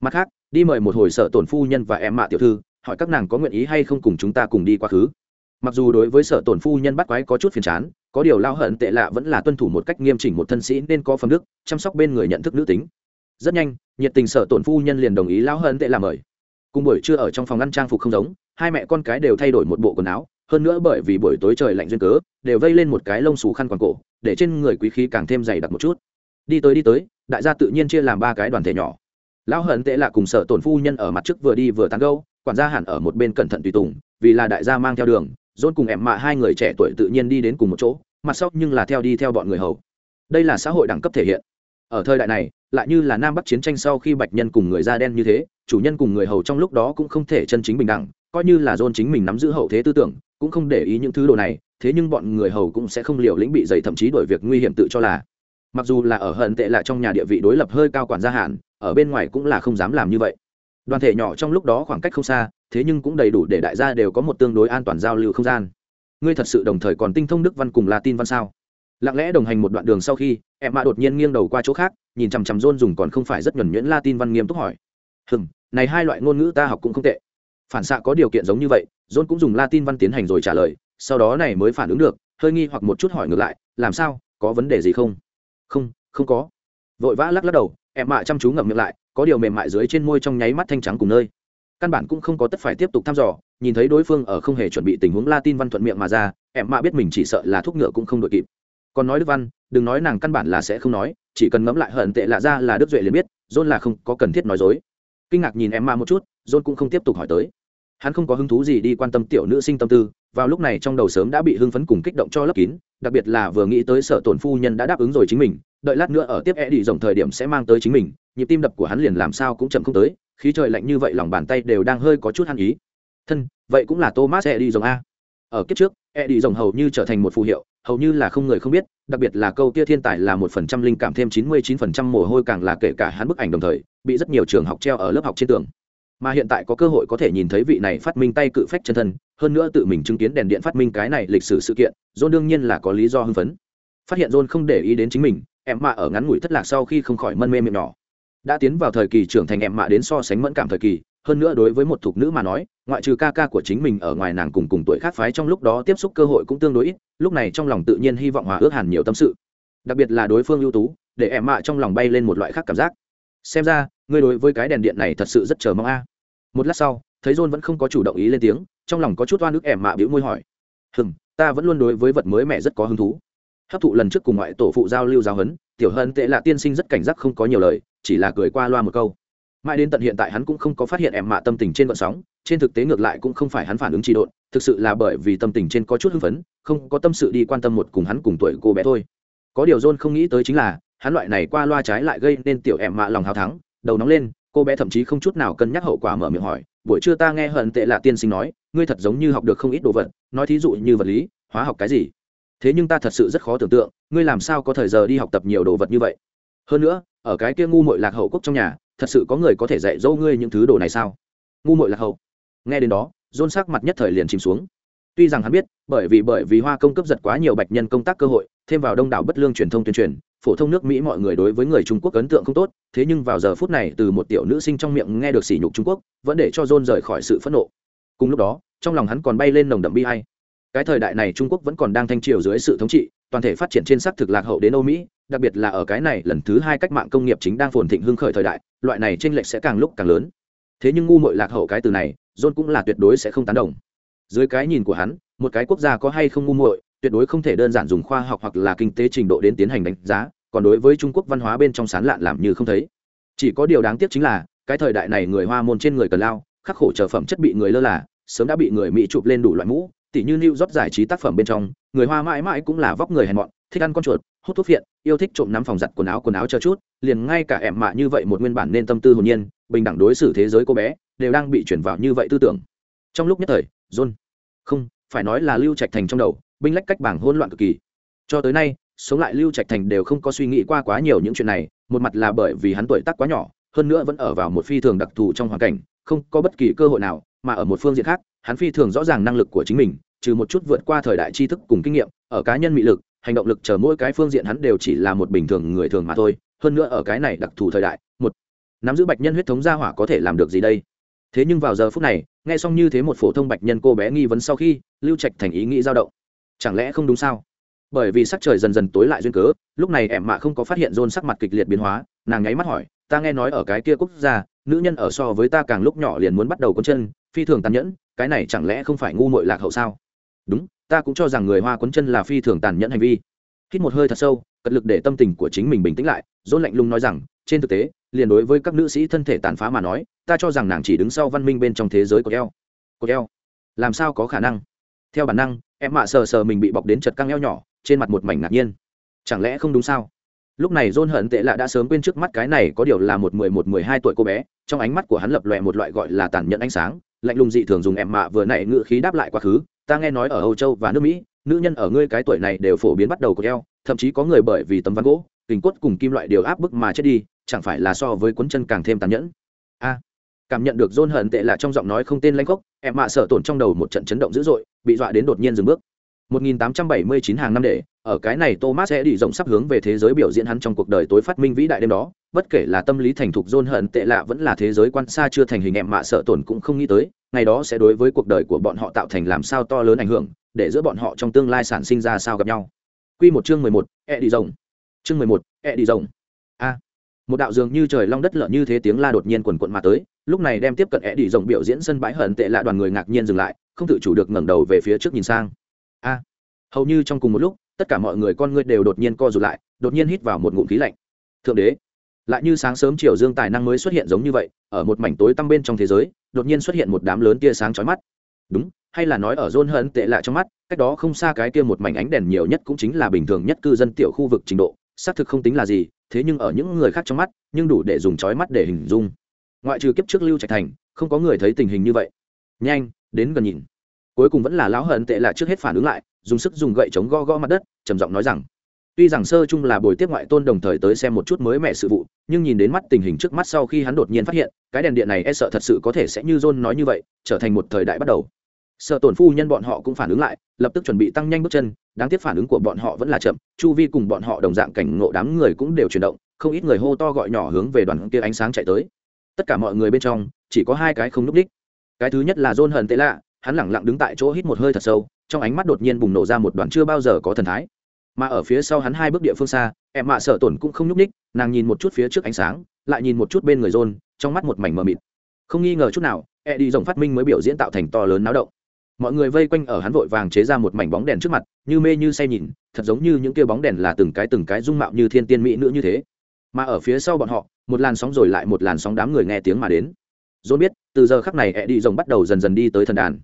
Mặt khác, đi mời một hồi Sở tổn phu nhân và em mạ tiểu thư, hỏi các nàng có nguyện ý hay không cùng chúng ta cùng đi quá khứ. Mặc dù đối với sở tổn phu nhân bắt quái có chút phiền chán, có điều lao hận tệ lạ vẫn là tuân thủ một cách nghiêm chỉnh một thân sĩ nên có phẩm đức, chăm sóc bên người nhận thức nữ tính. Rất nhanh, nhiệt tình sở tổn phu nhân liền đồng ý lao hận tệ lạ mời. Cùng buổi trưa ở trong phòng ngăn trang phục không giống, hai mẹ con cái đều thay đổi một bộ quần áo, hơn nữa bởi vì buổi tối trời lạnh duyên cớ, đều vây lên một cái lông xù khăn quàng cổ, để trên người quý khí càng thêm dày đặc một chút đi tới đi tới, đại gia tự nhiên chia làm ba cái đoàn thể nhỏ. Lão hận tệ là cùng sở tổn phu nhân ở mặt trước vừa đi vừa tán gâu quản gia hẳn ở một bên cẩn thận tùy tùng, vì là đại gia mang theo đường dôn cùng em mạ hai người trẻ tuổi tự nhiên đi đến cùng một chỗ, mặt sau nhưng là theo đi theo bọn người hầu. Đây là xã hội đẳng cấp thể hiện. Ở thời đại này, lại như là nam bắc chiến tranh sau khi bạch nhân cùng người da đen như thế, chủ nhân cùng người hầu trong lúc đó cũng không thể chân chính bình đẳng, coi như là dôn chính mình nắm giữ hậu thế tư tưởng, cũng không để ý những thứ đồ này, thế nhưng bọn người hầu cũng sẽ không liều lĩnh bị dày thậm chí đổi việc nguy hiểm tự cho là mặc dù là ở hận tệ lại trong nhà địa vị đối lập hơi cao quản gia hạn, ở bên ngoài cũng là không dám làm như vậy. Đoàn thể nhỏ trong lúc đó khoảng cách không xa, thế nhưng cũng đầy đủ để đại gia đều có một tương đối an toàn giao lưu không gian. Ngươi thật sự đồng thời còn tinh thông đức văn cùng latin văn sao? Lặng lẽ đồng hành một đoạn đường sau khi em mạ đột nhiên nghiêng đầu qua chỗ khác, nhìn chằm chằm rôn dùng còn không phải rất nhuẩn nhuyễn latin văn nghiêm túc hỏi. Hừm, này hai loại ngôn ngữ ta học cũng không tệ. Phản xạ có điều kiện giống như vậy rôn cũng dùng latin văn tiến hành rồi trả lời, sau đó này mới phản ứng được, hơi nghi hoặc một chút hỏi ngược lại, làm sao? Có vấn đề gì không? Không không có. Vội vã lắc lắc đầu, em mạ chăm chú ngậm miệng lại, có điều mềm mại dưới trên môi trong nháy mắt thanh trắng cùng nơi. Căn bản cũng không có tất phải tiếp tục thăm dò, nhìn thấy đối phương ở không hề chuẩn bị tình huống latin văn thuận miệng mà ra, em mạ biết mình chỉ sợ là thuốc ngựa cũng không đội kịp. Còn nói đức văn, đừng nói nàng căn bản là sẽ không nói, chỉ cần ngẫm lại hận tệ lạ ra là đức duệ liền biết, john là không có cần thiết nói dối. Kinh ngạc nhìn em mạ một chút, john cũng không tiếp tục hỏi tới. Hắn không có hứng thú gì đi quan tâm tiểu nữ sinh tâm tư vào lúc này trong đầu sớm đã bị hưng phấn cùng kích động cho lấp kín, đặc biệt là vừa nghĩ tới sở tổn phu nhân đã đáp ứng rồi chính mình, đợi lát nữa ở tiếp e đi rồng thời điểm sẽ mang tới chính mình, nhịp tim đập của hắn liền làm sao cũng chậm không tới, khí trời lạnh như vậy lòng bàn tay đều đang hơi có chút hăng ý. Thân, vậy cũng là thomas e đi rồng a. Ở kiếp trước e đi rồng hầu như trở thành một phù hiệu, hầu như là không người không biết, đặc biệt là câu kia thiên tài là một phần trăm linh cảm thêm chín mươi chín phần trăm mồ hôi càng là kể cả hắn bức ảnh đồng thời, bị rất nhiều trường học treo ở lớp học trên tường mà hiện tại có cơ hội có thể nhìn thấy vị này phát minh tay cự phách chân thân, hơn nữa tự mình chứng kiến đèn điện phát minh cái này lịch sử sự kiện, john đương nhiên là có lý do hưng phấn. Phát hiện john không để ý đến chính mình, em mạ ở ngắn ngủi thất lạc sau khi không khỏi mân mê miệng nhỏ. Đã tiến vào thời kỳ trưởng thành, em mạ đến so sánh mẫn cảm thời kỳ, hơn nữa đối với một thục nữ mà nói, ngoại trừ ca ca của chính mình ở ngoài nàng cùng cùng tuổi khác phái trong lúc đó tiếp xúc cơ hội cũng tương đối ít, lúc này trong lòng tự nhiên hy vọng hòa ước hẳn nhiều tâm sự. Đặc biệt là đối phương ưu tú, để em mạ trong lòng bay lên một loại khác cảm giác xem ra, ngươi đối với cái đèn điện này thật sự rất chờ mong a. Một lát sau, thấy john vẫn không có chủ động ý lên tiếng, trong lòng có chút oan ức ẻm mạ bĩu môi hỏi. Hừm, ta vẫn luôn đối với vật mới mẹ rất có hứng thú. Hấp thụ lần trước cùng ngoại tổ phụ giao lưu giáo hấn tiểu hân tệ là tiên sinh rất cảnh giác không có nhiều lời, chỉ là cười qua loa một câu. Mãi đến tận hiện tại hắn cũng không có phát hiện em mạ tâm tình trên vận sóng, trên thực tế ngược lại cũng không phải hắn phản ứng trị độn, thực sự là bởi vì tâm tình trên có chút hưng phấn, không có tâm sự đi quan tâm một cùng hắn cùng tuổi cô bé thôi. Có điều john không nghĩ tới chính là hắn loại này qua loa trái lại gây nên tiểu em mạ lòng hào thắng, đầu nóng lên, cô bé thậm chí không chút nào cân nhắc hậu quả mở miệng hỏi, buổi trưa ta nghe hận tệ lạ tiên sinh nói, ngươi thật giống như học được không ít đồ vật, nói thí dụ như vật lý, hóa học cái gì? Thế nhưng ta thật sự rất khó tưởng tượng, ngươi làm sao có thời giờ đi học tập nhiều đồ vật như vậy? Hơn nữa, ở cái kia ngu mội lạc hậu quốc trong nhà, thật sự có người có thể dạy dỗ ngươi những thứ đồ này sao? Ngu mội lạc hậu. Nghe đến đó dôn sắc mặt nhất thời liền chìm xuống. Tuy rằng hắn biết, bởi vì bởi vì hoa công cấp giật quá nhiều bạch nhân công tác cơ hội, thêm vào đông đảo bất lương truyền thông tuyên truyền phổ thông nước mỹ mọi người đối với người trung quốc ấn tượng không tốt, thế nhưng vào giờ phút này từ một tiểu nữ sinh trong miệng nghe được sỉ nhục trung quốc, vẫn để cho john rời khỏi sự phẫn nộ. Cùng lúc đó, trong lòng hắn còn bay lên nồng đậm bi hay cái thời đại này trung quốc vẫn còn đang thanh triều dưới sự thống trị, toàn thể phát triển trên sắc thực lạc hậu đến âu mỹ, đặc biệt là ở cái này lần thứ hai cách mạng công nghiệp chính đang phồn thịnh hưng khởi thời đại, loại này tranh lệch sẽ càng lúc càng lớn. Thế nhưng ngu mội lạc hậu cái từ này, john cũng là tuyệt đối sẽ không tán đồng. Dưới cái nhìn của hắn, một cái quốc gia có hay không ngu muội, tuyệt đối không thể đơn giản dùng khoa học hoặc là kinh tế trình độ đến tiến hành đánh giá còn đối với trung quốc văn hóa bên trong sán lạn làm như không thấy. Chỉ có điều đáng tiếc chính là, cái thời đại này người hoa môn trên người cần lao, khắc khổ trở phẩm chất bị người lơ là, sớm đã bị người mỹ chụp lên đủ loại mũ, tỉ như new rót giải trí tác phẩm bên trong, người hoa mãi mãi cũng là vóc người hèn mọn, thích ăn con chuột, hút thuốc phiện, yêu thích trộm nắm phòng giặt quần áo quần áo cho chút, liền ngay cả em mạ như vậy một nguyên bản nên tâm tư hồn nhiên, bình đẳng đối xử thế giới cô bé, đều đang bị chuyển vào như vậy tư tưởng. Trong lúc nhất thời, john, không, phải nói là lưu trạch thành trong đầu, binh lách cách bảng hỗn loạn cực kỳ. Cho tới nay sống lại lưu trạch thành đều không có suy nghĩ qua quá nhiều những chuyện này, một mặt là bởi vì hắn tuổi tác quá nhỏ, hơn nữa vẫn ở vào một phi thường đặc thù trong hoàn cảnh, không có bất kỳ cơ hội nào, mà ở một phương diện khác, hắn phi thường rõ ràng năng lực của chính mình, trừ một chút vượt qua thời đại tri thức cùng kinh nghiệm, ở cá nhân mị lực, hành động lực chờ mỗi cái phương diện hắn đều chỉ là một bình thường người thường mà thôi, hơn nữa ở cái này đặc thù thời đại, một nắm giữ bạch nhân huyết thống gia hỏa có thể làm được gì đây? Thế nhưng vào giờ phút này, nghe xong như thế một phổ thông bạch nhân cô bé nghi vấn sau khi, lưu trạch thành ý nghĩ dao động. Chẳng lẽ không đúng sao? Bởi vì sắc trời dần dần tối lại duyên cớ, lúc này em mạ không có phát hiện john sắc mặt kịch liệt biến hóa, nàng nháy mắt hỏi, ta nghe nói ở cái kia quốc gia, nữ nhân ở so với ta càng lúc nhỏ liền muốn bắt đầu con chân, phi thường tàn nhẫn, cái này chẳng lẽ không phải ngu mội lạc hậu sao? Đúng, ta cũng cho rằng người hoa quấn chân là phi thường tàn nhẫn hành vi. Hít một hơi thật sâu, cật lực để tâm tình của chính mình bình tĩnh lại dôn lạnh lùng nói rằng, trên thực tế, liền đối với các nữ sĩ thân thể tàn phá mà nói, ta cho rằng nàng chỉ đứng sau văn minh bên trong thế giới của eo của eo làm sao có khả năng? Theo bản năng, em mạ sờ sờ mình bị bọc đến chật căng eo nhỏ trên mặt một mảnh ngạc nhiên. Chẳng lẽ không đúng sao? Lúc này john hận tệ lạ đã sớm quên trước mắt cái này có điều là một mười một, mười hai tuổi cô bé, trong ánh mắt của hắn lập lòe một loại gọi là tàn nhẫn ánh sáng, lạnh lùng dị thường dùng em mạ vừa nãy ngự khí đáp lại quá khứ, ta nghe nói ở âu châu và nước mỹ, nữ nhân ở ngươi cái tuổi này đều phổ biến bắt đầu của eo, thậm chí có người bởi vì tấm ván gỗ kình quất cùng kim loại đều áp bức mà chết đi, chẳng phải là so với cuốn chân càng thêm tàn nhẫn? A, cảm nhận được dôn hận tệ là trong giọng nói không tên lanh khốc, em mạ sợ tổn trong đầu một trận chấn động dữ dội, bị dọa đến đột nhiên dừng bước. 1879 hàng năm để ở cái này Thomas sẽ đi rộng sắp hướng về thế giới biểu diễn hắn trong cuộc đời tối phát minh vĩ đại đêm đó bất kể là tâm lý thành thục dôn hận tệ lạ vẫn là thế giới quan xa chưa thành hình em mạ sợ tổn cũng không nghĩ tới ngày đó sẽ đối với cuộc đời của bọn họ tạo thành làm sao to lớn ảnh hưởng để giữa bọn họ trong tương lai sản sinh ra sao gặp nhau Quy một chương 11, e đi rộng. Chương 11, e đi rộng. A. một đạo dường như trời long đất lở như thế tiếng la đột nhiên quần quận mà tới, lúc này đem tiếp cận e đi rộng biểu diễn sân bãi hận tệ lạ đoàn người ngạc nhiên dừng lại, không tự chủ được ngẩng đầu về phía trước nhìn sang. A. hầu như trong cùng một lúc, tất cả mọi người con ngươi đều đột nhiên co rụt lại, đột nhiên hít vào một ngụm khí lạnh. Thượng đế, lại như sáng sớm chiều dương tài năng mới xuất hiện giống như vậy, ở một mảnh tối tăm bên trong thế giới, đột nhiên xuất hiện một đám lớn tia sáng chói mắt. Đúng, hay là nói ở rôn hơn tệ lạ trong mắt, cách đó không xa cái kia một mảnh ánh đèn nhiều nhất cũng chính là bình thường nhất cư dân tiểu khu vực trình độ, xác thực không tính là gì, thế nhưng ở những người khác trong mắt, nhưng đủ để dùng chói mắt để hình dung. Ngoại trừ kiếp trước Lưu Trạch Thành, không có người thấy tình hình như vậy. Nhanh, đến gần nhìn. Cuối cùng vẫn là lão hận tệ lạ trước hết phản ứng lại, dùng sức dùng gậy chống gõ gõ mặt đất, trầm giọng nói rằng: Tuy rằng sơ chung là buổi tiếp ngoại tôn đồng thời tới xem một chút mới mẹ sự vụ, nhưng nhìn đến mắt tình hình trước mắt sau khi hắn đột nhiên phát hiện, cái đèn điện này e sợ thật sự có thể sẽ như John nói như vậy, trở thành một thời đại bắt đầu. Sợ tổn phu nhân bọn họ cũng phản ứng lại lập tức chuẩn bị tăng nhanh bước chân đáng tiếc phản ứng của bọn họ vẫn là chậm chu vi cùng bọn họ đồng dạng cảnh ngộ đám người cũng đều chuyển động không ít người hô to gọi nhỏ hướng về đoàn kia ánh sáng chạy tới. Tất cả mọi người bên trong chỉ có hai cái không núp đích. Cái thứ nhất là john hận tệ lạ hắn lẳng lặng đứng tại chỗ hít một hơi thật sâu trong ánh mắt đột nhiên bùng nổ ra một đoàn chưa bao giờ có thần thái. Mà ở phía sau hắn hai bước địa phương xa em mạ sợ tổn cũng không nhúc ních nàng nhìn một chút phía trước ánh sáng lại nhìn một chút bên người rôn, trong mắt một mảnh mờ mịt. Không nghi ngờ chút nào e đi rồng phát minh mới biểu diễn tạo thành to lớn náo động. Mọi người vây quanh ở hắn vội vàng chế ra một mảnh bóng đèn trước mặt như mê như say nhìn thật giống như những kia bóng đèn là từng cái từng cái dung mạo như thiên tiên mỹ nữ như thế. Mà ở phía sau bọn họ một làn sóng rồi lại một làn sóng đám người nghe tiếng mà đến. Dốt biết từ giờ khắc này e đi rồng bắt đầu dần dần đi tới thần đàn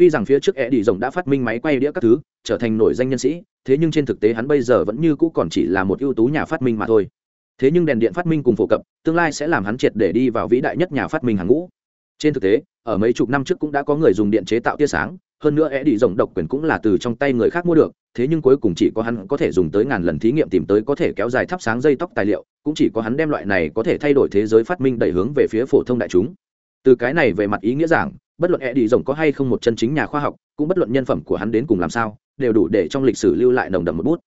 tuy rằng phía trước ẹ đi rồng đã phát minh máy quay đĩa các thứ, trở thành nổi danh nhân sĩ, thế nhưng trên thực tế hắn bây giờ vẫn như cũ còn chỉ là một ưu tú nhà phát minh mà thôi. Thế nhưng đèn điện phát minh cùng phổ cập, tương lai sẽ làm hắn triệt để đi vào vĩ đại nhất nhà phát minh hàng ngũ. Trên thực tế, ở mấy chục năm trước cũng đã có người dùng điện chế tạo tia sáng, hơn nữa é đi rồng độc quyền cũng là từ trong tay người khác mua được, thế nhưng cuối cùng chỉ có hắn có thể dùng tới ngàn lần thí nghiệm tìm tới có thể kéo dài thắp sáng dây tóc tài liệu, cũng chỉ có hắn đem loại này có thể thay đổi thế giới phát minh đẩy hướng về phía phổ thông đại chúng. Từ cái này về mặt ý nghĩa giảng bất luận e đi rồng có hay không một chân chính nhà khoa học, cũng bất luận nhân phẩm của hắn đến cùng làm sao, đều đủ để trong lịch sử lưu lại nồng đậm một bút.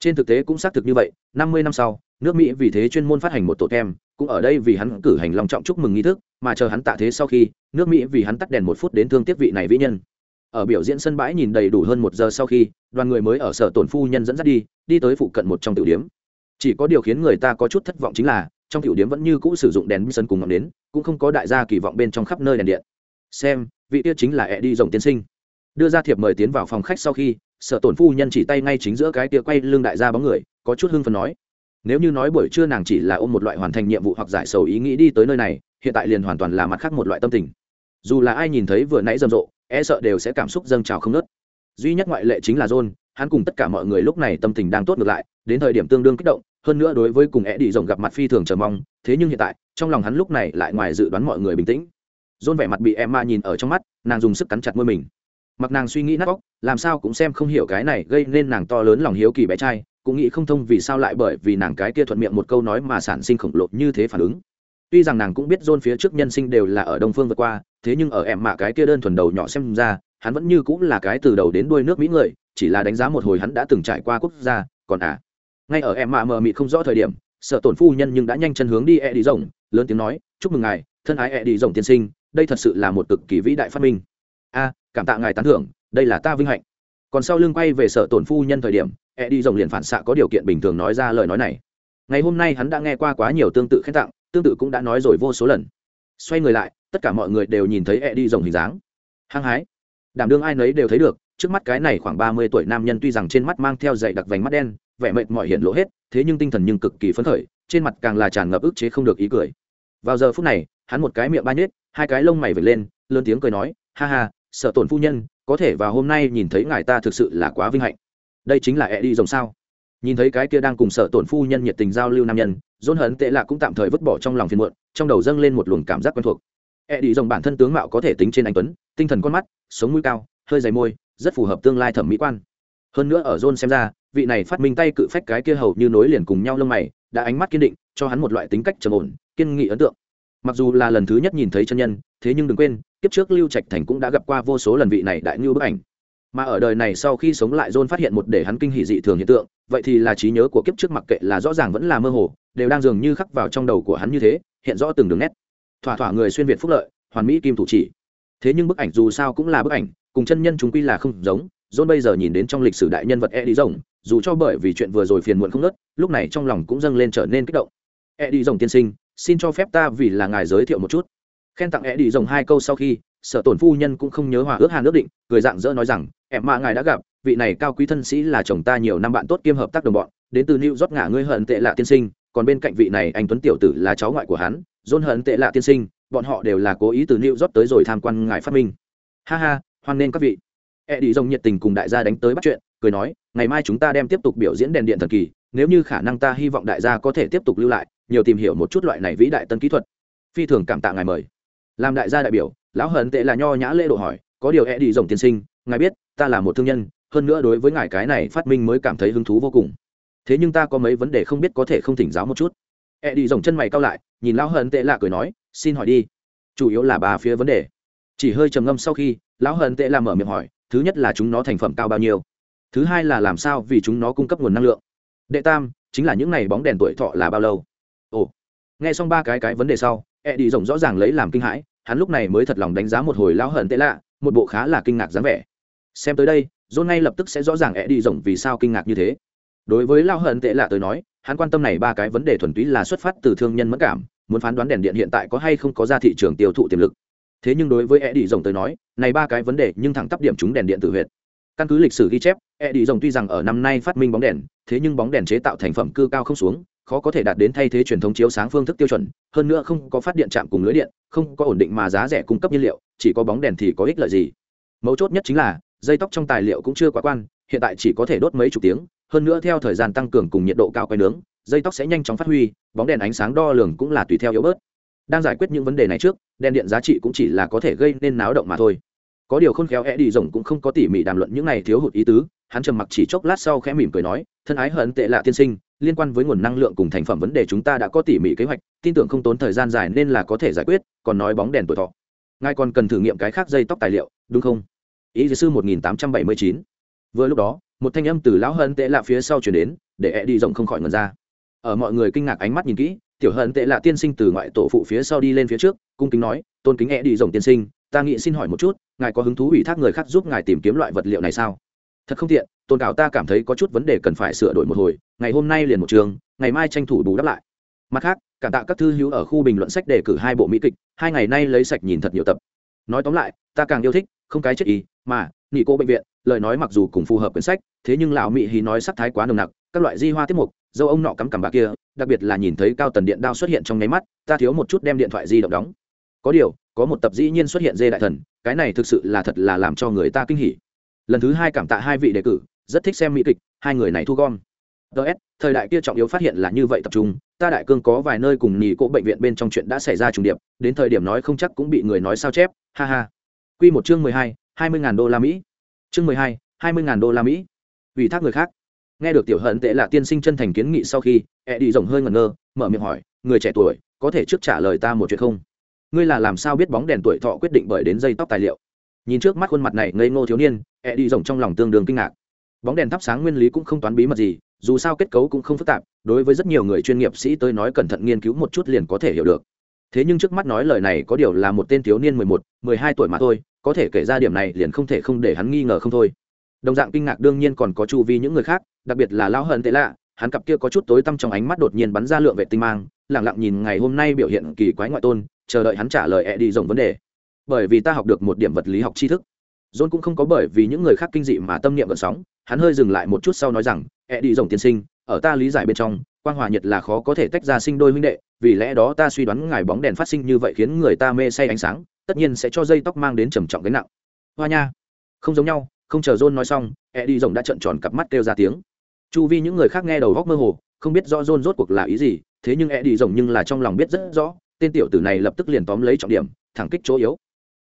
Trên thực tế cũng xác thực như vậy, năm mươi năm sau, nước mỹ vì thế chuyên môn phát hành một tổ tem, cũng ở đây vì hắn cử hành lòng trọng chúc mừng nghi thức, mà chờ hắn tạ thế sau khi, nước mỹ vì hắn tắt đèn một phút đến thương tiếp vị này vĩ nhân. Ở biểu diễn sân bãi nhìn đầy đủ hơn một giờ sau khi, đoàn người mới ở sở tổn phu nhân dẫn dắt đi đi tới phụ cận một trong tiểu điếm chỉ có điều khiến người ta có chút thất vọng chính là, trong tiểu điếm vẫn như cũ sử dụng đèn sân cùng ngọn nến, cũng không có đại gia kỳ vọng bên trong khắp nơi đèn điện xem, vị kia chính là e đi rồng tiên sinh. Đưa ra thiệp mời tiến vào phòng khách sau khi, sợ tổn phu nhân chỉ tay ngay chính giữa cái tia quay lưng đại gia bóng người, có chút hưng phần nói. Nếu như nói buổi trưa nàng chỉ là ôm một loại hoàn thành nhiệm vụ hoặc giải sầu ý nghĩ đi tới nơi này, hiện tại liền hoàn toàn là mặt khác một loại tâm tình. Dù là ai nhìn thấy vừa nãy rầm rộ e sợ đều sẽ cảm xúc dâng trào không nớt duy nhất ngoại lệ chính là john, hắn cùng tất cả mọi người lúc này tâm tình đang tốt ngược lại, đến thời điểm tương đương kích động, hơn nữa đối với cùng e đi rồng gặp mặt phi thường chờ mong, thế nhưng hiện tại, trong lòng hắn lúc này lại ngoài dự đoán mọi người bình tĩnh john vẻ mặt bị emma nhìn ở trong mắt, nàng dùng sức cắn chặt môi mình. Mặc nàng suy nghĩ nát vóc làm sao cũng xem không hiểu cái này gây nên nàng to lớn lòng hiếu kỳ bé trai, cũng nghĩ không thông vì sao lại bởi vì nàng cái kia thuận miệng một câu nói mà sản sinh khổng lồ như thế phản ứng. Tuy rằng nàng cũng biết John phía trước nhân sinh đều là ở đông phương vượt qua, thế nhưng ở em mạ cái kia đơn thuần đầu nhỏ xem ra, hắn vẫn như cũng là cái từ đầu đến đuôi nước mỹ người, chỉ là đánh giá một hồi hắn đã từng trải qua quốc gia, còn à. Ngay ở em mạ mờ mịt không rõ thời điểm, sợ tổn phu nhân nhưng đã nhanh chân hướng đi e đi rồng, lớn tiếng nói, chúc mừng ngài, thân ái e đi rồng tiên sinh đây thật sự là một cực kỳ vĩ đại phát minh. A, cảm tạ ngài tán thưởng, đây là ta vinh hạnh. Còn sau lưng quay về sở tổn phu nhân thời điểm e đi rồng liền phản xạ có điều kiện bình thường nói ra lời nói này. Ngày hôm nay hắn đã nghe qua quá nhiều tương tự khen tặng, tương tự cũng đã nói rồi vô số lần. Xoay người lại, tất cả mọi người đều nhìn thấy e đi rồng hình dáng. Hăng hái. Đảm đương ai nấy đều thấy được, trước mắt cái này khoảng ba mươi tuổi nam nhân tuy rằng trên mắt mang theo dày đặc vành mắt đen, vẻ mệt mỏi hiện lộ hết, thế nhưng tinh thần nhưng cực kỳ phấn khởi, trên mặt càng là tràn ngập ức chế không được ý cười. Vào giờ phút này, hắn một cái miệng ba nhết hai cái lông mày vệt lên, lớn tiếng cười nói, ha ha, sợ tổn phu nhân, có thể vào hôm nay nhìn thấy ngài ta thực sự là quá vinh hạnh. Đây chính là e đi rồng sao? Nhìn thấy cái kia đang cùng sợ tổn phu nhân nhiệt tình giao lưu nam nhân dôn hận tệ lạ cũng tạm thời vứt bỏ trong lòng phiền muộn, trong đầu dâng lên một luồng cảm giác quen thuộc. E đi rồng bản thân tướng mạo có thể tính trên anh tuấn, tinh thần con mắt, sống mũi cao, hơi dày môi, rất phù hợp tương lai thẩm mỹ quan. Hơn nữa ở john xem ra, vị này phát minh tay cự phách cái kia hầu như nối liền cùng nhau lông mày, đã ánh mắt kiên định, cho hắn một loại tính cách trầm ổn, kiên nghị ấn tượng mặc dù là lần thứ nhất nhìn thấy chân nhân, thế nhưng đừng quên, kiếp trước lưu trạch thành cũng đã gặp qua vô số lần vị này đại ngưu bức ảnh. Mà ở đời này sau khi sống lại, john phát hiện một để hắn kinh hỉ dị thường hiện tượng, vậy thì là trí nhớ của kiếp trước mặc kệ là rõ ràng vẫn là mơ hồ, đều đang dường như khắc vào trong đầu của hắn như thế, hiện rõ từng đường nét. Thỏa thỏa người xuyên việt phúc lợi, hoàn mỹ kim thủ chỉ. Thế nhưng bức ảnh dù sao cũng là bức ảnh, cùng chân nhân chúng quy là không giống, john bây giờ nhìn đến trong lịch sử đại nhân vật eddie rồng, dù cho bởi vì chuyện vừa rồi phiền muộn không nớt lúc này trong lòng cũng dâng lên trở nên kích động. Eddie rồng tiên sinh xin cho phép ta vì là ngài giới thiệu một chút. Khen tặng e đi rồng hai câu sau khi, sở tổn phu nhân cũng không nhớ hòa ước hàn ước định, cười dạng dỡ nói rằng, em mà ngài đã gặp, vị này cao quý thân sĩ là chồng ta nhiều năm bạn tốt kiêm hợp tác đồng bọn, đến từ new rót ngả ngươi hận tệ lạ tiên sinh, còn bên cạnh vị này anh tuấn tiểu tử là cháu ngoại của hắn, john hận tệ lạ tiên sinh, bọn họ đều là cố ý từ new rót tới rồi tham quan ngài phát minh. Ha ha, hoan nghênh các vị. E đi rồng nhiệt tình cùng đại gia đánh tới bắt chuyện cười nói, ngày mai chúng ta đem tiếp tục biểu diễn đèn điện thần kỳ, nếu như khả năng ta hy vọng đại gia có thể tiếp tục lưu lại, nhiều tìm hiểu một chút loại này vĩ đại tân kỹ thuật. Phi thường cảm tạ ngài mời. Làm đại gia đại biểu, lão hận tệ là nho nhã lễ độ hỏi, có điều e đi rồng tiên sinh, ngài biết, ta là một thương nhân, hơn nữa đối với ngài cái này phát minh mới cảm thấy hứng thú vô cùng. Thế nhưng ta có mấy vấn đề không biết có thể không thỉnh giáo một chút. E đi rồng chân mày cao lại, nhìn lão hận tệ là cười nói, xin hỏi đi. Chủ yếu là ba phía vấn đề. Chỉ hơi trầm ngâm sau khi, lão hận tệ là mở miệng hỏi, thứ nhất là chúng nó thành phẩm cao bao nhiêu? Thứ hai là làm sao vì chúng nó cung cấp nguồn năng lượng? Đệ tam, chính là những n à y bóng đèn tuổi thọ là bao lâu? Ồ, nghe xong ba cái cái vấn đề sau e đi rộng rõ ràng lấy làm kinh hãi, hắn lúc này mới thật lòng đánh giá một hồi lao hận tệ lạ, một bộ khá là kinh ngạc dáng vẻ. Xem tới đây dôn ngay lập tức sẽ rõ ràng e đi rộng vì sao kinh ngạc như thế. Đối với lao hận tệ lạ tới nói, hắn quan tâm này ba cái vấn đề thuần túy là xuất phát từ thương nhân mất cảm, muốn phán đoán đèn điện hiện tại có hay không có ra thị trường tiêu thụ tiềm lực. Thế nhưng đối với e đi rộng tới nói, này ba cái vấn đề nhưng thẳng tắp điểm chúng đèn điện tự huyệt căn cứ lịch sử ghi chép e đi rồng tuy rằng ở năm nay phát minh bóng đèn, thế nhưng bóng đèn chế tạo thành phẩm cư cao không xuống, khó có thể đạt đến thay thế truyền thống chiếu sáng phương thức tiêu chuẩn, hơn nữa không có phát điện chạm cùng lưới điện, không có ổn định mà giá rẻ cung cấp nhiên liệu, chỉ có bóng đèn thì có ích lợi gì. Mấu chốt nhất chính là, dây tóc trong tài liệu cũng chưa quá quan, hiện tại chỉ có thể đốt mấy chục tiếng, hơn nữa theo thời gian tăng cường cùng nhiệt độ cao quay nướng, dây tóc sẽ nhanh chóng phát huy, bóng đèn ánh sáng đo lường cũng là tùy theo yếu bớt. Đang giải quyết những vấn đề này trước, đèn điện giá trị cũng chỉ là có thể gây nên náo động mà thôi có điều khôn khéo e đi rồng cũng không có tỉ mỉ đàm luận những này thiếu hụt ý tứ, hắn trầm mặc chỉ chốc lát sau khẽ mỉm cười nói, thân ái hận tệ lạ tiên sinh, liên quan với nguồn năng lượng cùng thành phẩm vấn đề chúng ta đã có tỉ mỉ kế hoạch, tin tưởng không tốn thời gian dài nên là có thể giải quyết, còn nói bóng đèn tuổi thọ. Ngài còn cần thử nghiệm cái khác dây tóc tài liệu, đúng không? Ý sư một nghìn tám trăm bảy mươi chín. Vừa lúc đó, một thanh âm từ lão hận tệ lạ phía sau chuyển đến, để e đi rộng không khỏi ngần ra. Ở mọi người kinh ngạc ánh mắt nhìn kỹ, tiểu hận tệ lạ tiên sinh từ ngoại tổ phụ phía sau đi lên phía trước, cung kính nói, tôn kính e đi rộng tiên sinh ta nghĩ xin hỏi một chút, ngài có hứng thú ủy thác người khác giúp ngài tìm kiếm loại vật liệu này sao? Thật không tiện, tôn cáo ta cảm thấy có chút vấn đề cần phải sửa đổi một hồi, ngày hôm nay liền một trường, ngày mai tranh thủ bù đắp lại. Mặt khác, cảm tạ các thư hữu ở khu bình luận sách đề cử hai bộ mỹ kịch, hai ngày nay lấy sạch nhìn thật nhiều tập. Nói tóm lại, ta càng yêu thích, không cái chết ý, mà, nghỉ cô bệnh viện, lời nói mặc dù cùng phù hợp quyển sách, thế nhưng lão mỹ hí nói sắc thái quá nồng nặc, các loại di hoa tiết mục, dâu ông nọ cắm cằm bà kia, đặc biệt là nhìn thấy cao tần điện đao xuất hiện trong nháy mắt, ta thiếu một chút đem điện thoại di động đóng. Có điều có một tập dĩ nhiên xuất hiện dê đại thần, cái này thực sự là thật là làm cho người ta kinh hỉ. Lần thứ hai cảm tạ hai vị đề cử, rất thích xem mỹ kịch, hai người này thu gom. Ts thời đại kia trọng yếu phát hiện là như vậy tập trung, ta đại cương có vài nơi cùng nhì cỗ bệnh viện bên trong chuyện đã xảy ra trùng điệp, đến thời điểm nói không chắc cũng bị người nói sao chép, ha ha. Q một chương mười hai hai mươi ngàn đô la mỹ. Chương mười hai hai mươi ngàn đô la mỹ. Ủy thác người khác. Nghe được tiểu hận tệ là tiên sinh chân thành kiến nghị sau khi e đi rồng hơi ngẩn ngơ, mở miệng hỏi, người trẻ tuổi, có thể trước trả lời ta một chuyện không? Ngươi là làm sao biết bóng đèn tuổi thọ quyết định bởi đến dây tóc tài liệu? Nhìn trước mắt khuôn mặt này ngây ngô thiếu niên e đi rộng trong lòng tương đương kinh ngạc. Bóng đèn thắp sáng nguyên lý cũng không toán bí mật gì, dù sao kết cấu cũng không phức tạp, đối với rất nhiều người chuyên nghiệp sĩ tới nói cẩn thận nghiên cứu một chút liền có thể hiểu được. Thế nhưng trước mắt nói lời này có điều là một tên thiếu niên mười một, mười hai tuổi mà thôi, có thể kể ra điểm này liền không thể không để hắn nghi ngờ không thôi. Đồng dạng kinh ngạc đương nhiên còn có chu vi những người khác, đặc biệt là lão hận tệ lạ, hắn cặp kia có chút tối tăm trong ánh mắt đột nhiên bắn ra lượng vệ tinh mang lẳng lặng nhìn ngày hôm nay biểu hiện kỳ quái ngoại tôn chờ đợi hắn trả lời e đi rộng vấn đề. Bởi vì ta học được một điểm vật lý học tri thức. John cũng không có bởi vì những người khác kinh dị mà tâm niệm gợn sóng, hắn hơi dừng lại một chút sau nói rằng e đi rộng tiên sinh, ở ta lý giải bên trong, quang hòa nhiệt là khó có thể tách ra sinh đôi huynh đệ, vì lẽ đó ta suy đoán ngài bóng đèn phát sinh như vậy khiến người ta mê say ánh sáng, tất nhiên sẽ cho dây tóc mang đến trầm trọng gánh nặng. Hoa nha. Không giống nhau, không chờ john nói xong e đi rồng đã trợn tròn cặp mắt kêu ra tiếng. Chu vi những người khác nghe đầu góc mơ hồ, không biết rõ john rốt cuộc là ý gì, thế nhưng e đi rồng nhưng là trong lòng biết rất rõ tên tiểu tử này lập tức liền tóm lấy trọng điểm, thẳng kích chỗ yếu.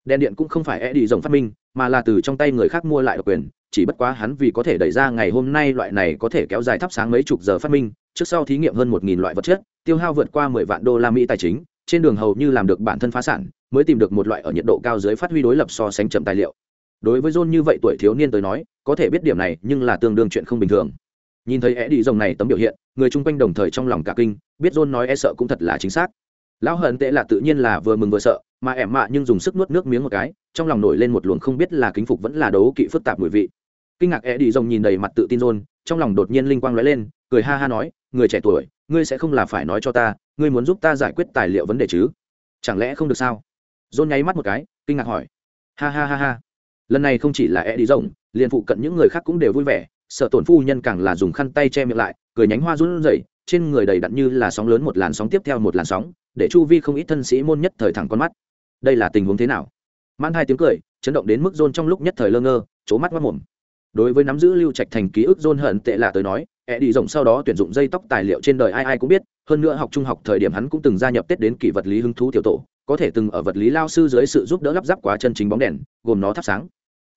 Đèn điện cũng không phải e đi rồng phát minh, mà là từ trong tay người khác mua lại độc quyền, chỉ bất quá hắn vì có thể đẩy ra ngày hôm nay loại này có thể kéo dài thắp sáng mấy chục giờ phát minh, trước sau thí nghiệm hơn một nghìn loại vật chất, tiêu hao vượt qua mười vạn đô la mỹ tài chính, trên đường hầu như làm được bản thân phá sản, mới tìm được một loại ở nhiệt độ cao dưới phát huy đối lập so sánh chậm tài liệu. Đối với john như vậy tuổi thiếu niên tới nói, có thể biết điểm này, nhưng là tương đương chuyện không bình thường. Nhìn thấy é đi rồng này tấm biểu hiện, người chung quanh đồng thời trong lòng cả kinh, biết john nói e sợ cũng thật là chính xác lão hận tệ là tự nhiên là vừa mừng vừa sợ mà ẻm mạ nhưng dùng sức nuốt nước miếng một cái trong lòng nổi lên một luồng không biết là kính phục vẫn là đấu kỵ phức tạp mùi vị. Kinh ngạc é đi rồng nhìn đầy mặt tự tin rôn, trong lòng đột nhiên linh quang lóe lên cười ha ha nói người trẻ tuổi ngươi sẽ không là phải nói cho ta ngươi muốn giúp ta giải quyết tài liệu vấn đề chứ? Chẳng lẽ không được sao? Rôn nháy mắt một cái kinh ngạc hỏi. Ha ha ha ha. Lần này không chỉ là e đi rồng, liền phụ cận những người khác cũng đều vui vẻ sợ tổn phu nhân càng là dùng khăn tay che miệng lại cười nhánh hoa run rẩy trên người đầy đặn như là sóng lớn một làn sóng tiếp theo một làn sóng, để chu vi không ít thân sĩ môn nhất thời thẳng con mắt. Đây là tình huống thế nào? Man hai tiếng cười, chấn động đến mức rôn trong lúc nhất thời lơ ngơ c mắt mắt mồm. Đối với nắm giữ lưu trạch thành ký ức rôn hận tệ lạ tới nói e đi rộng sau đó tuyển dụng dây tóc tài liệu trên đời ai ai cũng biết, hơn nữa học trung học thời điểm hắn cũng từng gia nhập tết đến kỷ vật lý hứng thú tiểu tổ, có thể từng ở vật lý lao sư dưới sự giúp đỡ lắp ráp quá chân chính bóng đèn, gồm nó thắp sáng.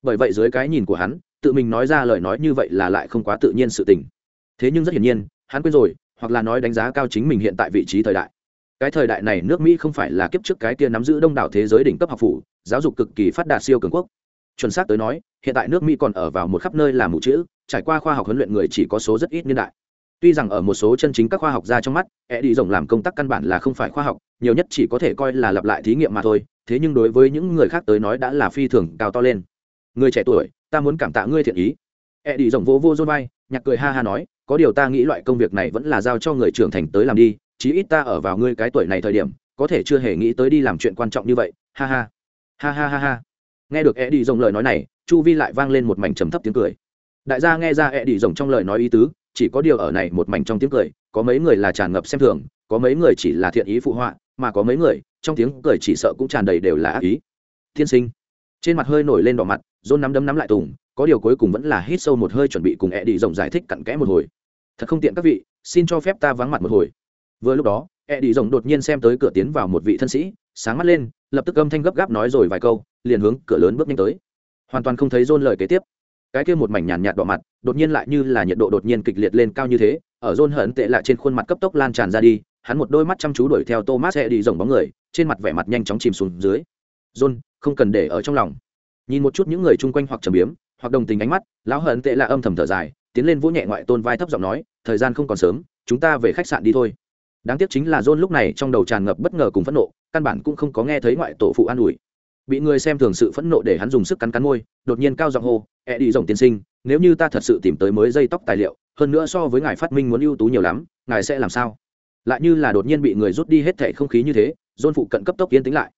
Bởi vậy dưới cái nhìn của hắn, tự mình nói ra lời nói như vậy là lại không quá tự nhiên sự tình. Thế nhưng rất hiển nhiên, hắn quên rồi hoặc là nói đánh giá cao chính mình hiện tại vị trí thời đại. Cái thời đại này nước mỹ không phải là kiếp trước cái kia nắm giữ đông đảo thế giới đỉnh cấp học phủ giáo dục cực kỳ phát đạt siêu cường quốc. Chuẩn xác tới nói hiện tại nước mỹ còn ở vào một khắp nơi làm mù chữ trải qua khoa học huấn luyện người chỉ có số rất ít niên đại. Tuy rằng ở một số chân chính các khoa học gia trong mắt e đi rộng làm công tác căn bản là không phải khoa học nhiều nhất chỉ có thể coi là lặp lại thí nghiệm mà thôi thế nhưng đối với những người khác tới nói đã là phi thường cao to lên. Người trẻ tuổi ta muốn cảm tạ ngươi thiện ý. E đi rộng vô vô dôn Bay, nhạc cười ha ha nói có điều ta nghĩ loại công việc này vẫn là giao cho người trưởng thành tới làm đi, chí ít ta ở vào ngươi cái tuổi này thời điểm, có thể chưa hề nghĩ tới đi làm chuyện quan trọng như vậy, ha ha. Ha ha ha ha. Nghe được e đi rộng lời nói này, chu vi lại vang lên một mảnh trầm thấp tiếng cười. Đại gia nghe ra e đi rộng trong lời nói ý tứ, chỉ có điều ở này một mảnh trong tiếng cười, có mấy người là tràn ngập xem thường, có mấy người chỉ là thiện ý phụ họa, mà có mấy người, trong tiếng cười chỉ sợ cũng tràn đầy đều là ác ý. Thiên sinh. Trên mặt hơi nổi lên đỏ mặt dôn nắm đấm nắm lại tùng có điều cuối cùng vẫn là hít sâu một hơi chuẩn bị cùng e đi rộng giải thích cặn kẽ một hồi. Thật không tiện các vị, xin cho phép ta vắng mặt một hồi. Vừa lúc đó e đi rộng đột nhiên xem tới cửa tiến vào một vị thân sĩ, sáng mắt lên, lập tức âm thanh gấp gáp nói rồi vài câu, liền hướng cửa lớn bước nhanh tới. Hoàn toàn không thấy dôn lời kế tiếp. Cái kia một mảnh nhàn nhạt đỏ mặt, đột nhiên lại như là nhiệt độ đột nhiên kịch liệt lên cao như thế, ở dôn hận tệ lại trên khuôn mặt cấp tốc lan tràn ra đi, hắn một đôi mắt chăm chú đuổi theo thomas e đi rộng bóng người, trên mặt vẻ mặt nhanh chóng chìm xuống dưới. John không cần để ở trong lòng. Nhìn một chút những người chung quanh hoặc trầm biếm hoặc đồng tình ánh mắt, lão hận tệ là âm thầm thở dài, tiến lên vỗ nhẹ ngoại tôn vai thấp giọng nói, thời gian không còn sớm, chúng ta về khách sạn đi thôi. Đáng tiếc chính là john lúc này trong đầu tràn ngập bất ngờ cùng phẫn nộ, căn bản cũng không có nghe thấy ngoại tổ phụ an ủi. Bị người xem thường sự phẫn nộ để hắn dùng sức cắn cắn môi, đột nhiên cao giọng hô e đi rồng tiên sinh, nếu như ta thật sự tìm tới mới dây tóc tài liệu, hơn nữa so với ngài phát minh muốn ưu tú nhiều lắm, ngài sẽ làm sao? Lại như là đột nhiên bị người rút đi hết thẻ không khí như thế dôn phụ cận cấp tốc yên tĩnh lại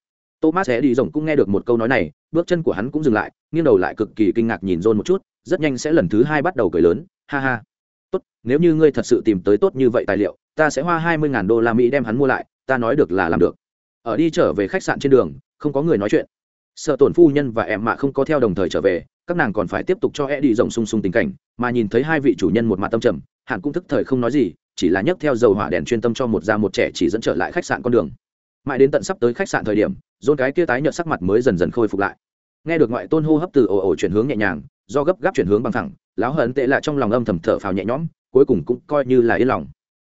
thomas sẽ đi rồng cũng nghe được một câu nói này, bước chân của hắn cũng dừng lại, nghiêng đầu lại cực kỳ kinh ngạc nhìn dôn một chút, rất nhanh sẽ lần thứ hai bắt đầu cười lớn, ha ha. Tốt, nếu như ngươi thật sự tìm tới tốt như vậy tài liệu, ta sẽ hoa hai mươi ngàn đô la mỹ đem hắn mua lại, ta nói được là làm được. Ở đi trở về khách sạn trên đường, không có người nói chuyện. Sợ tổn phu nhân và em mạ không có theo đồng thời trở về, các nàng còn phải tiếp tục cho e đi rồng sung sung tình cảnh, mà nhìn thấy hai vị chủ nhân một mặt tâm trầm, hẳn cũng thức thời không nói gì, chỉ là nhấc theo dầu hỏa đèn chuyên tâm cho một da một trẻ chỉ dẫn trở lại khách sạn con đường. Mãi đến tận sắp tới khách sạn thời điểm dôn cái kia tái nhợt sắc mặt mới dần dần khôi phục lại. Nghe được ngoại tôn hô hấp từ ồ ồ chuyển hướng nhẹ nhàng, do gấp gáp chuyển hướng bằng thẳng láo hận tệ lại trong lòng âm thầm thở phào nhẹ nhõm, cuối cùng cũng coi như là yên lòng.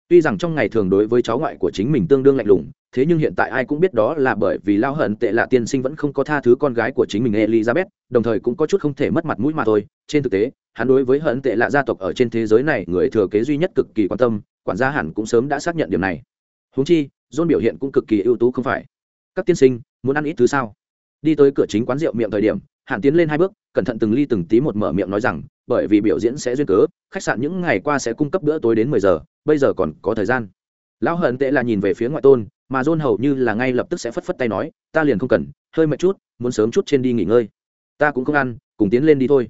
Tuy rằng trong ngày thường đối với cháu ngoại của chính mình tương đương lạnh lùng, thế nhưng hiện tại ai cũng biết đó là bởi vì lao hận tệ lạ tiên sinh vẫn không có tha thứ con gái của chính mình elizabeth, đồng thời cũng có chút không thể mất mặt mũi mà thôi. Trên thực tế, hắn đối với hận tệ lạ gia tộc ở trên thế giới này người thừa kế duy nhất cực kỳ quan tâm, quản gia hẳn cũng sớm đã xác nhận điểm này. Húng chi dôn biểu hiện cũng cực kỳ ưu tú không phải. Các tiên sinh muốn ăn ít thứ sao? Đi tới cửa chính quán rượu miệng thời điểm hạn tiến lên hai bước, cẩn thận từng ly từng tí một mở miệng nói rằng, bởi vì biểu diễn sẽ duyên cớ, khách sạn những ngày qua sẽ cung cấp bữa tối đến mười giờ, bây giờ còn có thời gian. Lão hận tệ là nhìn về phía ngoại tôn, mà john hầu như là ngay lập tức sẽ phất phất tay nói, ta liền không cần, hơi mệt chút, muốn sớm chút trên đi nghỉ ngơi. Ta cũng không ăn, cùng tiến lên đi thôi.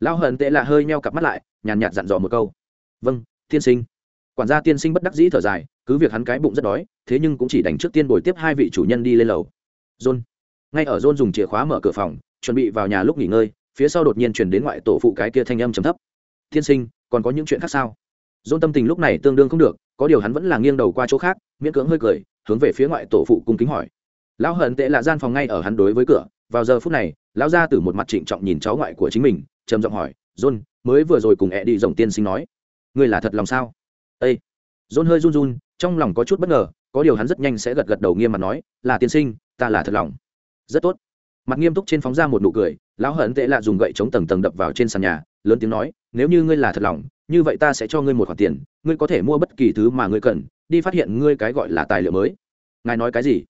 Lão hận tệ là hơi meo cặp mắt lại, nhàn nhạt dặn dò một câu. Vâng tiên sinh. Quản gia tiên sinh bất đắc dĩ thở dài, cứ việc hắn cái bụng rất đói, thế nhưng cũng chỉ đành trước tiên bồi tiếp hai vị chủ nhân đi lên lầu john. Ngay ở john dùng chìa khóa mở cửa phòng, chuẩn bị vào nhà lúc nghỉ ngơi, phía sau đột nhiên truyền đến ngoại tổ phụ cái kia thanh âm trầm thấp. Thiên sinh, còn có những chuyện khác sao? John tâm tình lúc này tương đương không được, có điều hắn vẫn là nghiêng đầu qua chỗ khác, miễn cưỡng hơi cười, hướng về phía ngoại tổ phụ cung kính hỏi. Lão hận tệ là gian phòng ngay ở hắn đối với cửa, vào giờ phút này, lão ra từ một mặt trịnh trọng nhìn cháu ngoại của chính mình, trầm giọng hỏi, john, mới vừa rồi cùng ẹ đi rồng tiên sinh nói, ngươi là thật lòng sao? "Ê." john hơi run run, trong lòng có chút bất ngờ, có điều hắn rất nhanh sẽ gật gật đầu nghiêm mặt nói, là tiên sinh ta là thật lòng. Rất tốt. Mặt nghiêm túc trên phóng ra một nụ cười, lão hận tệ lạ dùng gậy chống tầng tầng đập vào trên sàn nhà, lớn tiếng nói, nếu như ngươi là thật lòng, như vậy ta sẽ cho ngươi một khoản tiền, ngươi có thể mua bất kỳ thứ mà ngươi cần, đi phát hiện ngươi cái gọi là tài liệu mới. Ngài nói cái gì?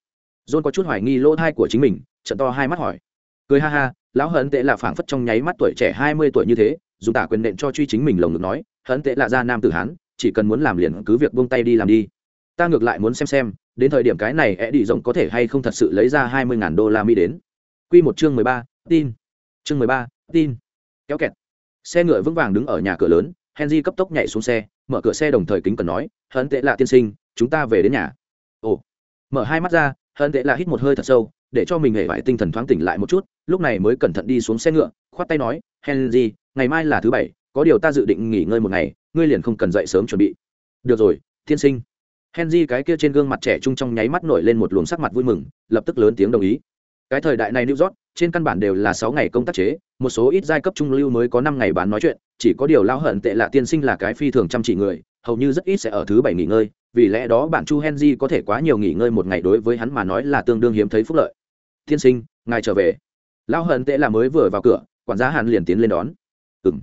John có chút hoài nghi lỗ thai của chính mình, trận to hai mắt hỏi. Cười ha ha, lão hận tệ là phảng phất trong nháy mắt tuổi trẻ hai mươi tuổi như thế, dùng tả quyền nện cho truy chính mình lồng ngực nói, hận tệ là ra nam tử hán, chỉ cần muốn làm liền cứ việc buông tay đi làm đi. Ta ngược lại muốn xem xem đến thời điểm cái này e đi rộng có thể hay không thật sự lấy ra hai mươi ngàn đô la mỹ đến. Q một chương mười ba, tin. Chương mười ba, tin. Kéo kẹt. Xe ngựa vững vàng đứng ở nhà cửa lớn, henry cấp tốc nhảy xuống xe, mở cửa xe đồng thời kính cần nói hận tệ là tiên sinh, chúng ta về đến nhà. Ồ. Mở hai mắt ra hận tệ là hít một hơi thật sâu, để cho mình hề vải tinh thần thoáng tỉnh lại một chút, lúc này mới cẩn thận đi xuống xe ngựa, khoát tay nói, henry, ngày mai là thứ bảy, có điều ta dự định nghỉ ngơi một ngày, ngươi liền không cần dậy sớm chuẩn bị. Được rồi, tiên sinh henry cái kia trên gương mặt trẻ trung trong nháy mắt nổi lên một luồng sắc mặt vui mừng, lập tức lớn tiếng đồng ý. Cái thời đại này new york, trên căn bản đều là sáu ngày công tác chế, một số ít giai cấp trung lưu mới có năm ngày bán nói chuyện, chỉ có điều lao hận tệ là tiên sinh là cái phi thường chăm chỉ người, hầu như rất ít sẽ ở thứ bảy nghỉ ngơi, vì lẽ đó bạn chu henry có thể quá nhiều nghỉ ngơi một ngày đối với hắn mà nói là tương đương hiếm thấy phúc lợi. Tiên sinh, ngài trở về. Lao hận tệ là mới vừa vào cửa, quản gia hàn liền tiến lên đón. Ừng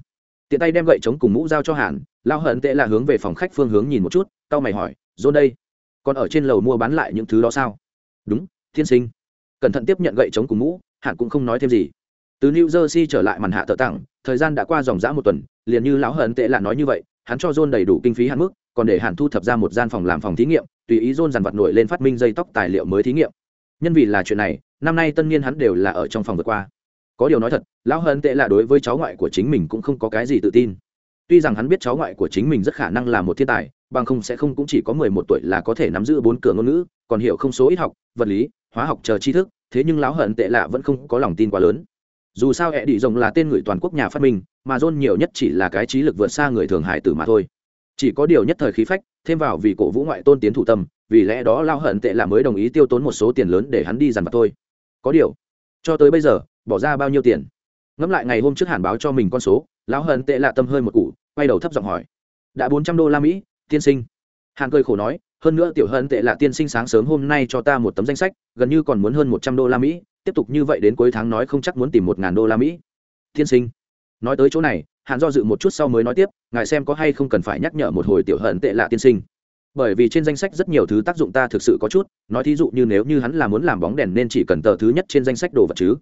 tiện tay đem gậy chống cùng mũ giao cho hàn lao hận tệ là hướng về phòng khách phương hướng nhìn một chút tao mày hỏi dôn đây, còn ở trên lầu mua bán lại những thứ đó sao? Đúng Thiên sinh. Cẩn thận tiếp nhận gậy chống cùng mũ hạn cũng không nói thêm gì. Từ new jersey trở lại màn hạ tờ tặng, thời gian đã qua dòng dã một tuần, liền như lão hận tệ là nói như vậy, hắn cho john đầy đủ kinh phí hạn mức, còn để hạn thu thập ra một gian phòng làm phòng thí nghiệm, tùy ý john dàn vật nổi lên phát minh dây tóc tài liệu mới thí nghiệm. Nhân vì là chuyện này, năm nay tân niên hắn đều là ở trong phòng vượt qua. Có điều nói thật, lão hận tệ là đối với cháu ngoại của chính mình cũng không có cái gì tự tin. Tuy rằng hắn biết cháu ngoại của chính mình rất khả năng là một thiên tài bằng không sẽ không cũng chỉ có mười một tuổi là có thể nắm giữ bốn cửa ngôn ngữ còn hiểu không số ít học vật lý hóa học chờ tri thức thế nhưng lão hận tệ lạ vẫn không có lòng tin quá lớn. Dù sao hệ đi rồng là tên người toàn quốc nhà phát minh mà john nhiều nhất chỉ là cái trí lực vượt xa người thường hải tử mà thôi. Chỉ có điều nhất thời khí phách thêm vào vì cổ vũ ngoại tôn tiến thủ tâm vì lẽ đó lao hận tệ là mới đồng ý tiêu tốn một số tiền lớn để hắn đi dằn vặt thôi. Có điều cho tới bây giờ bỏ ra bao nhiêu tiền? Ngẫm lại ngày hôm trước hàn báo cho mình con số lão hận tệ lạ tâm hơi một củ, quay đầu thấp giọng hỏi. Đã bốn trăm đô la mỹ tiên sinh. Hàn cười khổ nói, hơn nữa tiểu hận tệ là tiên sinh sáng sớm hôm nay cho ta một tấm danh sách, gần như còn muốn hơn một trăm đô la mỹ, tiếp tục như vậy đến cuối tháng nói không chắc muốn tìm một ngàn đô la mỹ. Tiên sinh. Nói tới chỗ này, Hàn do dự một chút sau mới nói tiếp, ngài xem có hay không cần phải nhắc nhở một hồi tiểu hận tệ lạ tiên sinh. Bởi vì trên danh sách rất nhiều thứ tác dụng ta thực sự có chút, nói thí dụ như nếu như hắn là muốn làm bóng đèn nên chỉ cần tờ thứ nhất trên danh sách đồ vật chứ.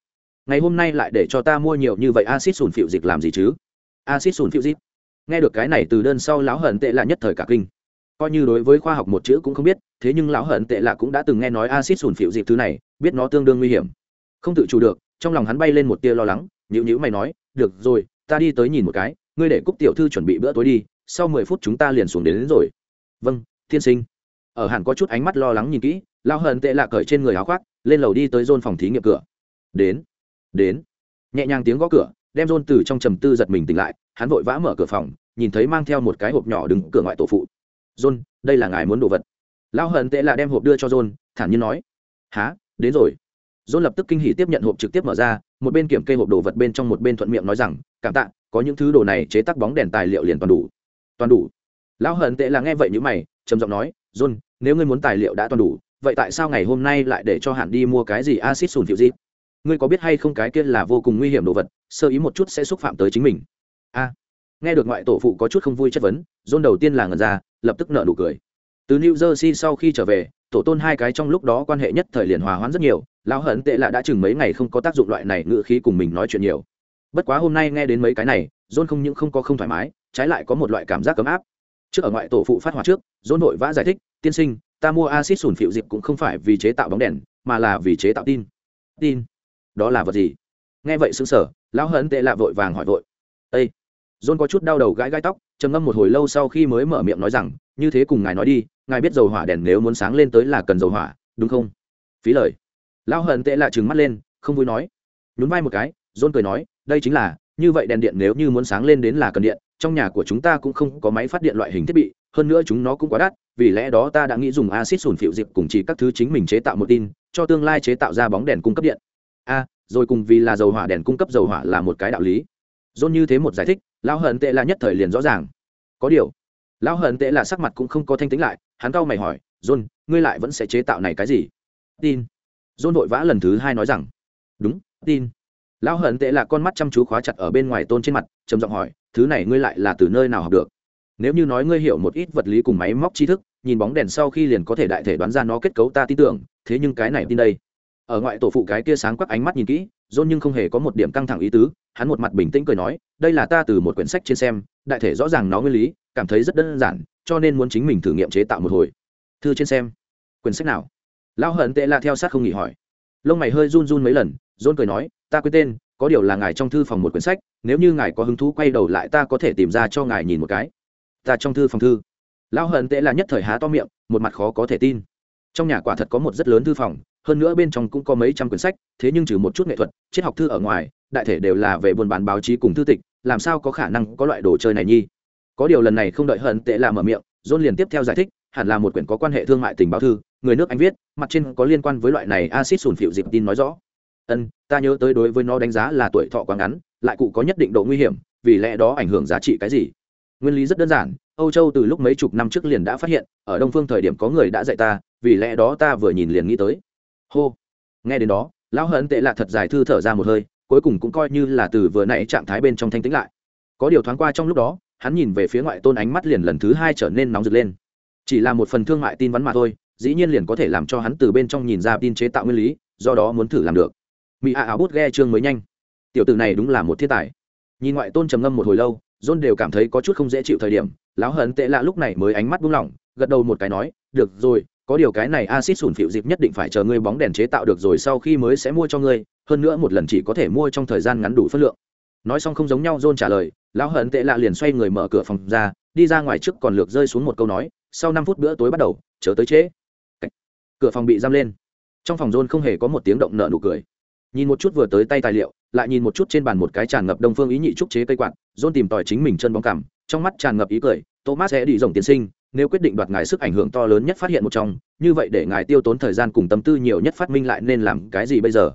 Ngày hôm nay lại để cho ta mua nhiều như vậy acid sùn phịu dịch làm gì chứ? Acid sùn phịu dịch? Nghe được cái này từ đơn sau lão hận tệ lạ nhất thời cả kinh. Coi như đối với khoa học một chữ cũng không biết thế nhưng lão hận tệ lạ cũng đã từng nghe nói acid sùn phịu dịp thứ này biết nó tương đương nguy hiểm. Không tự chủ được trong lòng hắn bay lên một tia lo lắng nhữ nhữ mày nói được rồi ta đi tới nhìn một cái ngươi để cúc tiểu thư chuẩn bị bữa tối đi sau mười phút chúng ta liền xuống đến, đến rồi. Vâng tiên sinh. Ở hẳn có chút ánh mắt lo lắng nhìn kỹ lao hận tệ lạ cởi trên người áo khoác lên lầu đi tới dôn phòng thí nghiệm cửa. Đến đến. Nhẹ nhàng tiếng gõ cửa đem dôn từ trong trầm tư giật mình tỉnh lại hắn vội vã mở cửa phòng nhìn thấy mang theo một cái hộp nhỏ đứng cửa ngoại tổ phụ. John, đây là ngài muốn đồ vật. Lao hận tệ là đem hộp đưa cho John, thản nhiên nói. Há đến rồi. John lập tức kinh hỉ tiếp nhận hộp trực tiếp mở ra một bên kiểm kê hộp đồ vật bên trong một bên thuận miệng nói rằng cảm tạ có những thứ đồ này chế tác bóng đèn tài liệu liền toàn đủ. Toàn đủ? Lão hận tệ là nghe vậy như mày trầm giọng nói john nếu ngươi muốn tài liệu đã toàn đủ vậy tại sao ngày hôm nay lại để cho hạn đi mua cái gì acid sùn phiệu gì? ngươi có biết hay không cái kia là vô cùng nguy hiểm đồ vật sơ ý một chút sẽ xúc phạm tới chính mình. A nghe được ngoại tổ phụ có chút không vui chất vấn, john đầu tiên là ngần ra, lập tức nợ nụ cười. Từ new jersey sau khi trở về, tổ tôn hai cái trong lúc đó quan hệ nhất thời liền hòa hoãn rất nhiều, lão hận tệ là đã chừng mấy ngày không có tác dụng loại này ngựa khí cùng mình nói chuyện nhiều. Bất quá hôm nay nghe đến mấy cái này, john không những không có không thoải mái, trái lại có một loại cảm giác ấm áp. Trước ở ngoại tổ phụ phát hỏa trước, John nội vã giải thích, tiên sinh, ta mua acid sùn phịu dịp cũng không phải vì chế tạo bóng đèn, mà là vì chế tạo tin. Tin? Đó là vật gì? Nghe vậy xứng sở lão hận tệ lạ vội vàng hỏi vội. Ây John có chút đau đầu gãi gãi tóc, trầm ngâm một hồi lâu sau khi mới mở miệng nói rằng, như thế cùng ngài nói đi, ngài biết dầu hỏa đèn nếu muốn sáng lên tới là cần dầu hỏa, đúng không? Phí lời. Lão hận tệ lạ trừng mắt lên, không vui nói. Nhún vai một cái, John cười nói, đây chính là, như vậy đèn điện nếu như muốn sáng lên đến là cần điện, trong nhà của chúng ta cũng không có máy phát điện loại hình thiết bị, hơn nữa chúng nó cũng quá đắt, vì lẽ đó ta đã nghĩ dùng acid sùn phịu dịp cùng chỉ các thứ chính mình chế tạo một tin, cho tương lai chế tạo ra bóng đèn cung cấp điện. A rồi cùng vì là dầu hỏa đèn cung cấp dầu hỏa là một cái đạo lý dôn như thế một giải thích lão hận tệ là nhất thời liền rõ ràng. Có điều lão hận tệ là sắc mặt cũng không có thanh tính lại hắn cau mày hỏi dôn, ngươi lại vẫn sẽ chế tạo này cái gì? Tin. Dôn vội vã lần thứ hai nói rằng đúng tin. Lão hận tệ là con mắt chăm chú khóa chặt ở bên ngoài tôn trên mặt trầm giọng hỏi thứ này ngươi lại là từ nơi nào học được? Nếu như nói ngươi hiểu một ít vật lý cùng máy móc tri thức nhìn bóng đèn sau khi liền có thể đại thể đoán ra nó kết cấu ta tin tưởng thế nhưng cái này tin đây ở ngoại tổ phụ cái kia sáng quắc ánh mắt nhìn kỹ dôn nhưng không hề có một điểm căng thẳng ý tứ, hắn một mặt bình tĩnh cười nói, đây là ta từ một quyển sách trên xem, đại thể rõ ràng nó nguyên lý, cảm thấy rất đơn giản, cho nên muốn chính mình thử nghiệm chế tạo một hồi. Thư trên xem. Quyển sách nào? Lão hận tệ là theo sát không nghỉ hỏi. Lông mày hơi run run mấy lần dôn cười nói, ta quên tên, có điều là ngài trong thư phòng một quyển sách, nếu như ngài có hứng thú quay đầu lại ta có thể tìm ra cho ngài nhìn một cái. Ta trong thư phòng thư. Lão hận tệ là nhất thời há to miệng, một mặt khó có thể tin. Trong nhà quả thật có một rất lớn thư phòng hơn nữa bên trong cũng có mấy trăm quyển sách, thế nhưng trừ một chút nghệ thuật, triết học thư ở ngoài, đại thể đều là về buôn bán báo chí cùng thư tịch, làm sao có khả năng có loại đồ chơi này nhi? Có điều lần này không đợi hận tệ là mở miệng, John liền tiếp theo giải thích, hẳn là một quyển có quan hệ thương mại tình báo thư, người nước anh viết, mặt trên có liên quan với loại này acid sùn phịu dịp tin nói rõ. Ân, ta nhớ tới đối với nó đánh giá là tuổi thọ quá ngắn, lại cụ có nhất định độ nguy hiểm, vì lẽ đó ảnh hưởng giá trị cái gì? Nguyên lý rất đơn giản, âu châu từ lúc mấy chục năm trước liền đã phát hiện, ở đông phương thời điểm có người đã dạy ta, vì lẽ đó ta vừa nhìn liền nghĩ tới hô. Nghe đến đó, lão hận tệ lạ thật dài thư thở ra một hơi, cuối cùng cũng coi như là từ vừa nãy trạng thái bên trong thanh tĩnh lại. Có điều thoáng qua trong lúc đó, hắn nhìn về phía ngoại tôn ánh mắt liền lần thứ hai trở nên nóng rực lên. Chỉ là một phần thương mại tin vắn mà thôi, dĩ nhiên liền có thể làm cho hắn từ bên trong nhìn ra tin chế tạo nguyên lý, do đó muốn thử làm được. Mỹ a áo bút ghe chương mới nhanh. Tiểu tử này đúng là một thiên tài. Nhìn ngoại tôn trầm ngâm một hồi lâu, john đều cảm thấy có chút không dễ chịu thời điểm, lão hận tệ lạ lúc này mới ánh mắt buông lỏng, gật đầu một cái nói, được rồi có điều cái này acid sủn phịu dịp nhất định phải chờ ngươi bóng đèn chế tạo được rồi sau khi mới sẽ mua cho ngươi, hơn nữa một lần chỉ có thể mua trong thời gian ngắn đủ phân lượng. Nói xong không giống nhau, john trả lời, lão hận tệ lạ liền xoay người mở cửa phòng ra, đi ra ngoài trước còn lược rơi xuống một câu nói, sau năm phút bữa tối bắt đầu chờ tới trễ. Cửa phòng bị giam lên. Trong phòng john không hề có một tiếng động nợ nụ cười. Nhìn một chút vừa tới tay tài liệu, lại nhìn một chút trên bàn một cái tràn ngập đông phương ý nhị trúc chế cây quạt, john tìm tòi chính mình chân bóng cảm, trong mắt tràn ngập ý cười, thomas sẽ đi rồng tiến sinh nếu quyết định đoạt ngài sức ảnh hưởng to lớn nhất phát hiện một trong, như vậy để ngài tiêu tốn thời gian cùng tâm tư nhiều nhất phát minh lại nên làm cái gì bây giờ?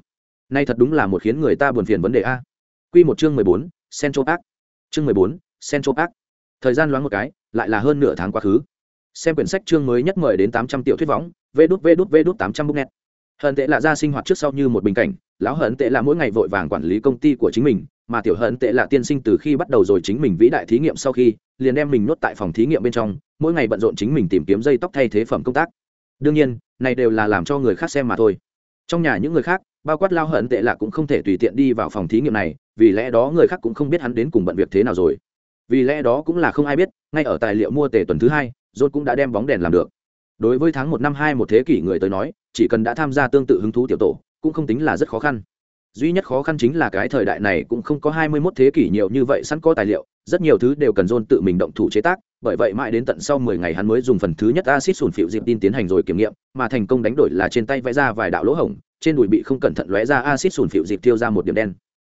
Nay thật đúng là một khiến người ta buồn phiền vấn đề a. Quy một chương mười bốn, central park. Chương mười bốn, central park. Thời gian loáng một cái, lại là hơn nửa tháng quá khứ. Xem quyển sách chương mới nhất mời đến tám trăm triệu thuyết võng, vê đút vê đút vê đút tám trăm bút net hận tệ là ra sinh hoạt trước sau như một bình cảnh, lão hận tệ là mỗi ngày vội vàng quản lý công ty của chính mình, mà tiểu hận tệ là tiên sinh từ khi bắt đầu rồi chính mình vĩ đại thí nghiệm sau khi, liền đem mình nuốt tại phòng thí nghiệm bên trong mỗi ngày bận rộn chính mình tìm kiếm dây tóc thay thế phẩm công tác. Đương nhiên, này đều là làm cho người khác xem mà thôi. Trong nhà những người khác, bao quát lao hận tệ là cũng không thể tùy tiện đi vào phòng thí nghiệm này, vì lẽ đó người khác cũng không biết hắn đến cùng bận việc thế nào rồi. Vì lẽ đó cũng là không ai biết, ngay ở tài liệu mua tề tuần thứ hai john cũng đã đem bóng đèn làm được. Đối với tháng một năm hai một thế kỷ người tới nói, chỉ cần đã tham gia tương tự hứng thú tiểu tổ, cũng không tính là rất khó khăn duy nhất khó khăn chính là cái thời đại này cũng không có hai mươi 21 thế kỷ nhiều như vậy sẵn có tài liệu, rất nhiều thứ đều cần John tự mình động thủ chế tác, bởi vậy mãi đến tận sau mười ngày hắn mới dùng phần thứ nhất axit sủn phịu dịp tin tiến hành rồi kiểm nghiệm, mà thành công đánh đổi là trên tay vẽ ra vài đạo lỗ hổng, trên đùi bị không cẩn thận lóe ra axit sủn phịu dịp tiêu ra một điểm đen.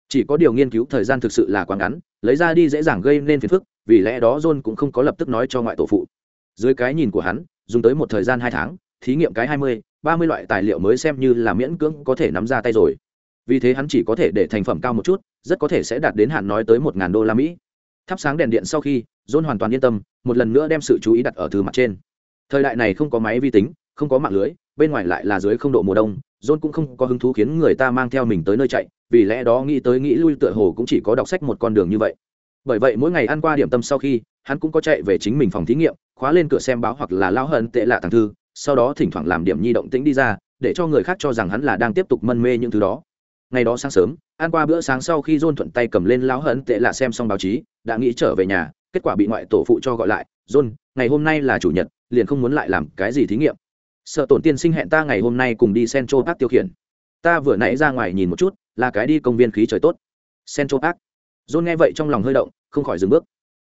Chỉ có điều nghiên cứu thời gian thực sự là quá ngắn, lấy ra đi dễ dàng gây nên phiền phức, vì lẽ đó john cũng không có lập tức nói cho ngoại tổ phụ. Dưới cái nhìn của hắn, dùng tới một thời gian hai tháng, thí nghiệm cái hai mươi, ba mươi loại tài liệu mới xem như là miễn cưỡng có thể nắm ra tay rồi vì thế hắn chỉ có thể để thành phẩm cao một chút, rất có thể sẽ đạt đến hạn nói tới một ngàn đô la mỹ. Thắp sáng đèn điện sau khi, john hoàn toàn yên tâm, một lần nữa đem sự chú ý đặt ở thứ mặt trên. Thời đại này không có máy vi tính, không có mạng lưới, bên ngoài lại là dưới không độ mùa đông, john cũng không có hứng thú khiến người ta mang theo mình tới nơi chạy, vì lẽ đó nghĩ tới nghĩ lui tựa hồ cũng chỉ có đọc sách một con đường như vậy. Bởi vậy mỗi ngày ăn qua điểm tâm sau khi, hắn cũng có chạy về chính mình phòng thí nghiệm, khóa lên cửa xem báo hoặc là lao hận tệ lạ thằng thư, sau đó thỉnh thoảng làm điểm nhi động tĩnh đi ra, để cho người khác cho rằng hắn là đang tiếp tục mân mê những thứ đó ngày đó sáng sớm ăn qua bữa sáng sau khi john thuận tay cầm lên láo hận tệ là xem xong báo chí đã nghĩ trở về nhà kết quả bị ngoại tổ phụ cho gọi lại john ngày hôm nay là chủ nhật liền không muốn lại làm cái gì thí nghiệm. Sợ tổn tiên sinh hẹn ta ngày hôm nay cùng đi central park tiêu khiển. Ta vừa nãy ra ngoài nhìn một chút là cái đi công viên khí trời tốt. Central park. John nghe vậy trong lòng hơi động không khỏi dừng bước.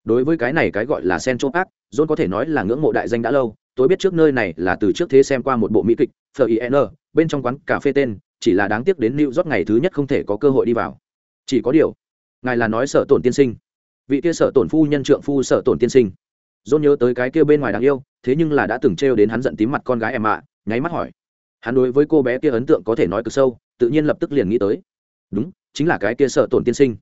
Đối với cái này cái gọi là central park john có thể nói là ngưỡng mộ đại danh đã lâu. Tôi biết trước nơi này là từ trước thế xem qua một bộ mỹ kịch FIN, bên trong quán cà phê tên chỉ là đáng tiếc đến New York ngày thứ nhất không thể có cơ hội đi vào. Chỉ có điều, ngài là nói sợ tổn tiên sinh. Vị kia sợ tổn phu nhân trượng phu sợ tổn tiên sinh. John nhớ tới cái kia bên ngoài đáng yêu, thế nhưng là đã từng trêu đến hắn giận tím mặt con gái em ạ, nháy mắt hỏi. Hắn đối với cô bé kia ấn tượng có thể nói cực sâu, tự nhiên lập tức liền nghĩ tới. Đúng, chính là cái kia sợ tổn tiên sinh.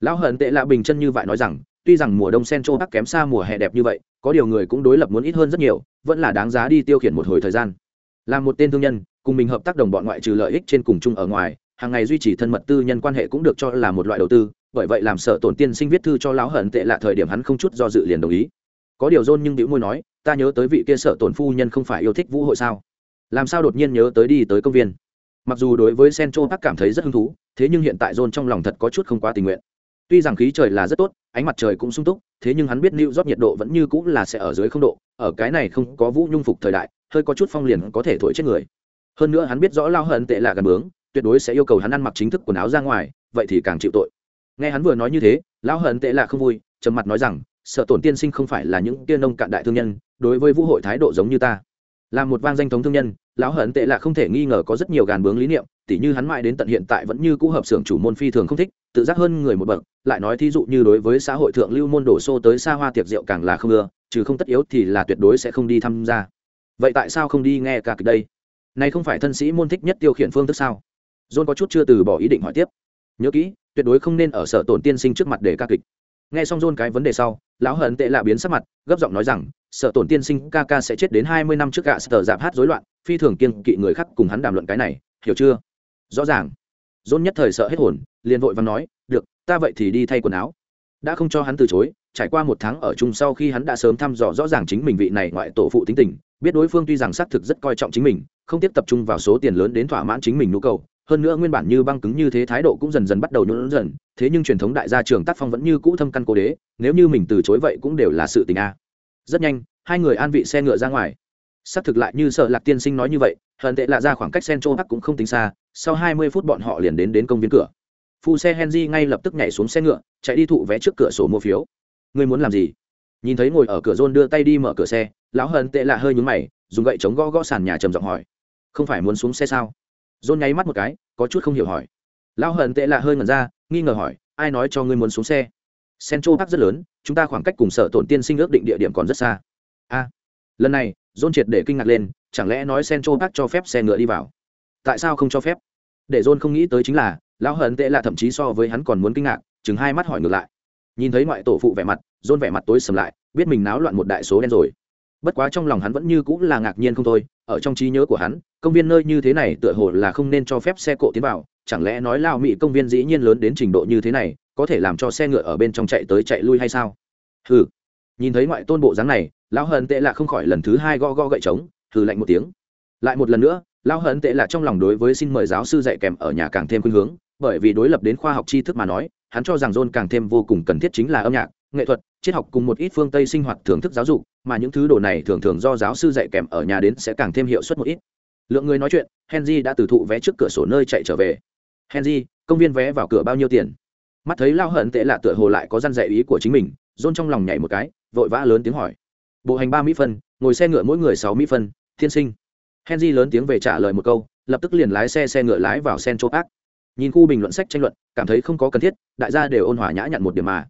Lão hận tệ lạ bình chân như vậy nói rằng, tuy rằng mùa đông sen trô bắc kém xa mùa hè đẹp như vậy, có điều người cũng đối lập muốn ít hơn rất nhiều, vẫn là đáng giá đi tiêu khiển một hồi thời gian. Là một tên thương nhân, cùng mình hợp tác đồng bọn ngoại trừ lợi ích trên cùng chung ở ngoài, hàng ngày duy trì thân mật tư nhân quan hệ cũng được cho là một loại đầu tư, bởi vậy làm sợ tổn tiên sinh viết thư cho lão hận tệ là thời điểm hắn không chút do dự liền đồng ý. Có điều dôn nhưng đĩu môi nói, ta nhớ tới vị kia sợ tổn phu nhân không phải yêu thích vũ hội sao? Làm sao đột nhiên nhớ tới đi tới công viên? Mặc dù đối với Central Park cảm thấy rất hứng thú, thế nhưng hiện tại John trong lòng thật có chút không quá tình nguyện tuy rằng khí trời là rất tốt ánh mặt trời cũng sung túc thế nhưng hắn biết lưu rót nhiệt độ vẫn như cũng là sẽ ở dưới không độ ở cái này không có vũ nhung phục thời đại hơi có chút phong liền có thể thổi chết người hơn nữa hắn biết rõ lao hận tệ là gần bướng, tuyệt đối sẽ yêu cầu hắn ăn mặc chính thức quần áo ra ngoài, vậy thì càng chịu tội. Nghe hắn vừa nói như thế lão hận tệ là không vui, trầm mặt nói rằng, sợ tổn tiên sinh không phải là những tiên nông cạn đại thương nhân, đối với vũ hội thái độ giống như ta. Là một vang danh thống thương nhân, lão hận tệ là không thể nghi ngờ có rất nhiều gàn bướng lý niệm, tỉ như hắn mãi đến tận hiện tại vẫn như cũ hợp xưởng chủ môn phi thường không thích, tự giác hơn người một bậc, lại nói thí dụ như đối với xã hội thượng lưu môn đổ xô tới xa hoa tiệc rượu càng là không ưa, trừ không tất yếu thì là tuyệt đối sẽ không đi tham gia. Vậy tại sao không đi nghe cả kịch đây? Này không phải thân sĩ môn thích nhất tiêu khiển phương thức sao? John có chút chưa từ bỏ ý định hỏi tiếp. Nhớ kỹ, tuyệt đối không nên ở sở tổn tiên sinh trước mặt để ca kịch. Nghe xong john cái vấn đề sau, lão hận tệ lạ biến sắc mặt, gấp giọng nói rằng, sở tổn tiên sinh, ca ca sẽ chết đến hai mươi năm trước gạ sở giảm hát rối loạn, phi thường kiên kỵ người khác cùng hắn đàm luận cái này, hiểu chưa? Rõ ràng. John nhất thời sợ hết hồn, liền vội và nói, được, ta vậy thì đi thay quần áo. Đã không cho hắn từ chối, trải qua một tháng ở chung sau khi hắn đã sớm thăm dò rõ ràng chính mình vị này ngoại tổ phụ tính tình biết đối phương tuy rằng xác thực rất coi trọng chính mình, không tiếp tập trung vào số tiền lớn đến thỏa mãn chính mình nhu cầu, hơn nữa nguyên bản như băng cứng như thế thái độ cũng dần dần bắt đầu nhún dần, thế nhưng truyền thống đại gia trường tác phong vẫn như cũ thâm căn cố đế, nếu như mình từ chối vậy cũng đều là sự tình a. Rất nhanh, hai người an vị xe ngựa ra ngoài. Xác thực lại như sợ lạc tiên sinh nói như vậy, hận tệ là ra khoảng cách central bắc cũng không tính xa, sau hai mươi phút bọn họ liền đến đến công viên cửa. Phu xe henry ngay lập tức nhảy xuống xe ngựa, chạy đi thụ vé trước cửa sổ mua phiếu. Ngươi muốn làm gì? Nhìn thấy ngồi ở cửa rôn đưa tay đi mở cửa xe, lão hận tệ lạ hơi nhúng mày, dùng gậy chống gõ gõ sàn nhà trầm giọng hỏi, không phải muốn xuống xe sao? Rôn nháy mắt một cái, có chút không hiểu hỏi. Lão hận tệ lạ hơi ngẩn ra, nghi ngờ hỏi, ai nói cho ngươi muốn xuống xe? Central park rất lớn, chúng ta khoảng cách cùng sở tổn tiên sinh ước định địa điểm còn rất xa. A, lần này rôn triệt để kinh ngạc lên, chẳng lẽ nói central park cho phép xe ngựa đi vào? Tại sao không cho phép? Để rôn không nghĩ tới chính là, lão hận tệ là thậm chí so với hắn còn muốn kinh ngạc, chừng hai mắt hỏi ngược lại. Nhìn thấy ngoại tổ phụ vẻ mặt dôn vẻ mặt tối sầm lại, biết mình náo loạn một đại số đen rồi. Bất quá trong lòng hắn vẫn như cũng là ngạc nhiên không thôi, ở trong trí nhớ của hắn, công viên nơi như thế này tựa hồ là không nên cho phép xe cộ tiến vào, chẳng lẽ nói lao mỹ công viên dĩ nhiên lớn đến trình độ như thế này, có thể làm cho xe ngựa ở bên trong chạy tới chạy lui hay sao? Hừ. Nhìn thấy ngoại tôn bộ dáng này, lão hận tệ là không khỏi lần thứ hai go go gậy trống, hừ lạnh một tiếng. Lại một lần nữa, lão hận tệ là trong lòng đối với xin mời giáo sư dạy kèm ở nhà càng thêm khuynh hướng, bởi vì đối lập đến khoa học tri thức mà nói, hắn cho rằng john càng thêm vô cùng cần thiết chính là âm nhạc nghệ thuật, triết học cùng một ít phương tây sinh hoạt thưởng thức giáo dục, mà những thứ đồ này thường thường do giáo sư dạy kèm ở nhà đến sẽ càng thêm hiệu suất một ít. Lượng người nói chuyện, henry đã từ thụ vé trước cửa sổ nơi chạy trở về. Henry, công viên vé vào cửa bao nhiêu tiền? Mắt thấy lao hận tệ lạ tựa hồ lại có răn dạy ý của chính mình, rôn trong lòng nhảy một cái, vội vã lớn tiếng hỏi. Bộ hành ba mỹ phân, ngồi xe ngựa mỗi người sáu mỹ phân, thiên sinh. Henry lớn tiếng về trả lời một câu, lập tức liền lái xe xe ngựa lái vào sen chỗ ác nhìn khu bình luận sách tranh luận, cảm thấy không có cần thiết, đại gia đều ôn hòa nhã nhặn một điểm mà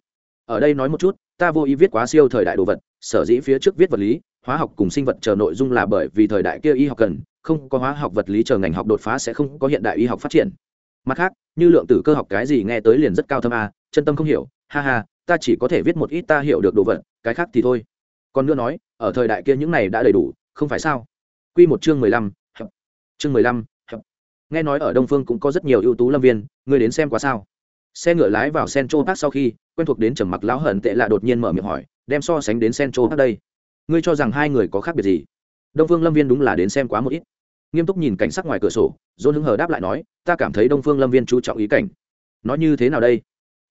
ở đây nói một chút, ta vô ý viết quá siêu thời đại đồ vật, sở dĩ phía trước viết vật lý, hóa học cùng sinh vật chờ nội dung là bởi vì thời đại kia y học cần, không có hóa học vật lý chờ ngành học đột phá sẽ không có hiện đại y học phát triển. Mặt khác, như lượng tử cơ học cái gì nghe tới liền rất cao thâm a, chân tâm không hiểu, ha ha, ta chỉ có thể viết một ít ta hiểu được đồ vật, cái khác thì thôi. Còn nữa nói, ở thời đại kia những này đã đầy đủ, không phải sao? Quy một chương mười lăm chương mười lăm nghe nói ở đông phương cũng có rất nhiều ưu tú lâm viên, ngươi đến xem quá sao? Xe ngựa lái vào central park sau khi, quen thuộc đến trầm mặc lão hận tệ lạ đột nhiên mở miệng hỏi, đem so sánh đến central park đây, ngươi cho rằng hai người có khác biệt gì? Đông phương lâm viên đúng là đến xem quá một ít. Nghiêm túc nhìn cảnh sắc ngoài cửa sổ, dôn hứng hờ đáp lại nói, ta cảm thấy đông phương lâm viên chú trọng ý cảnh. Nói như thế nào đây?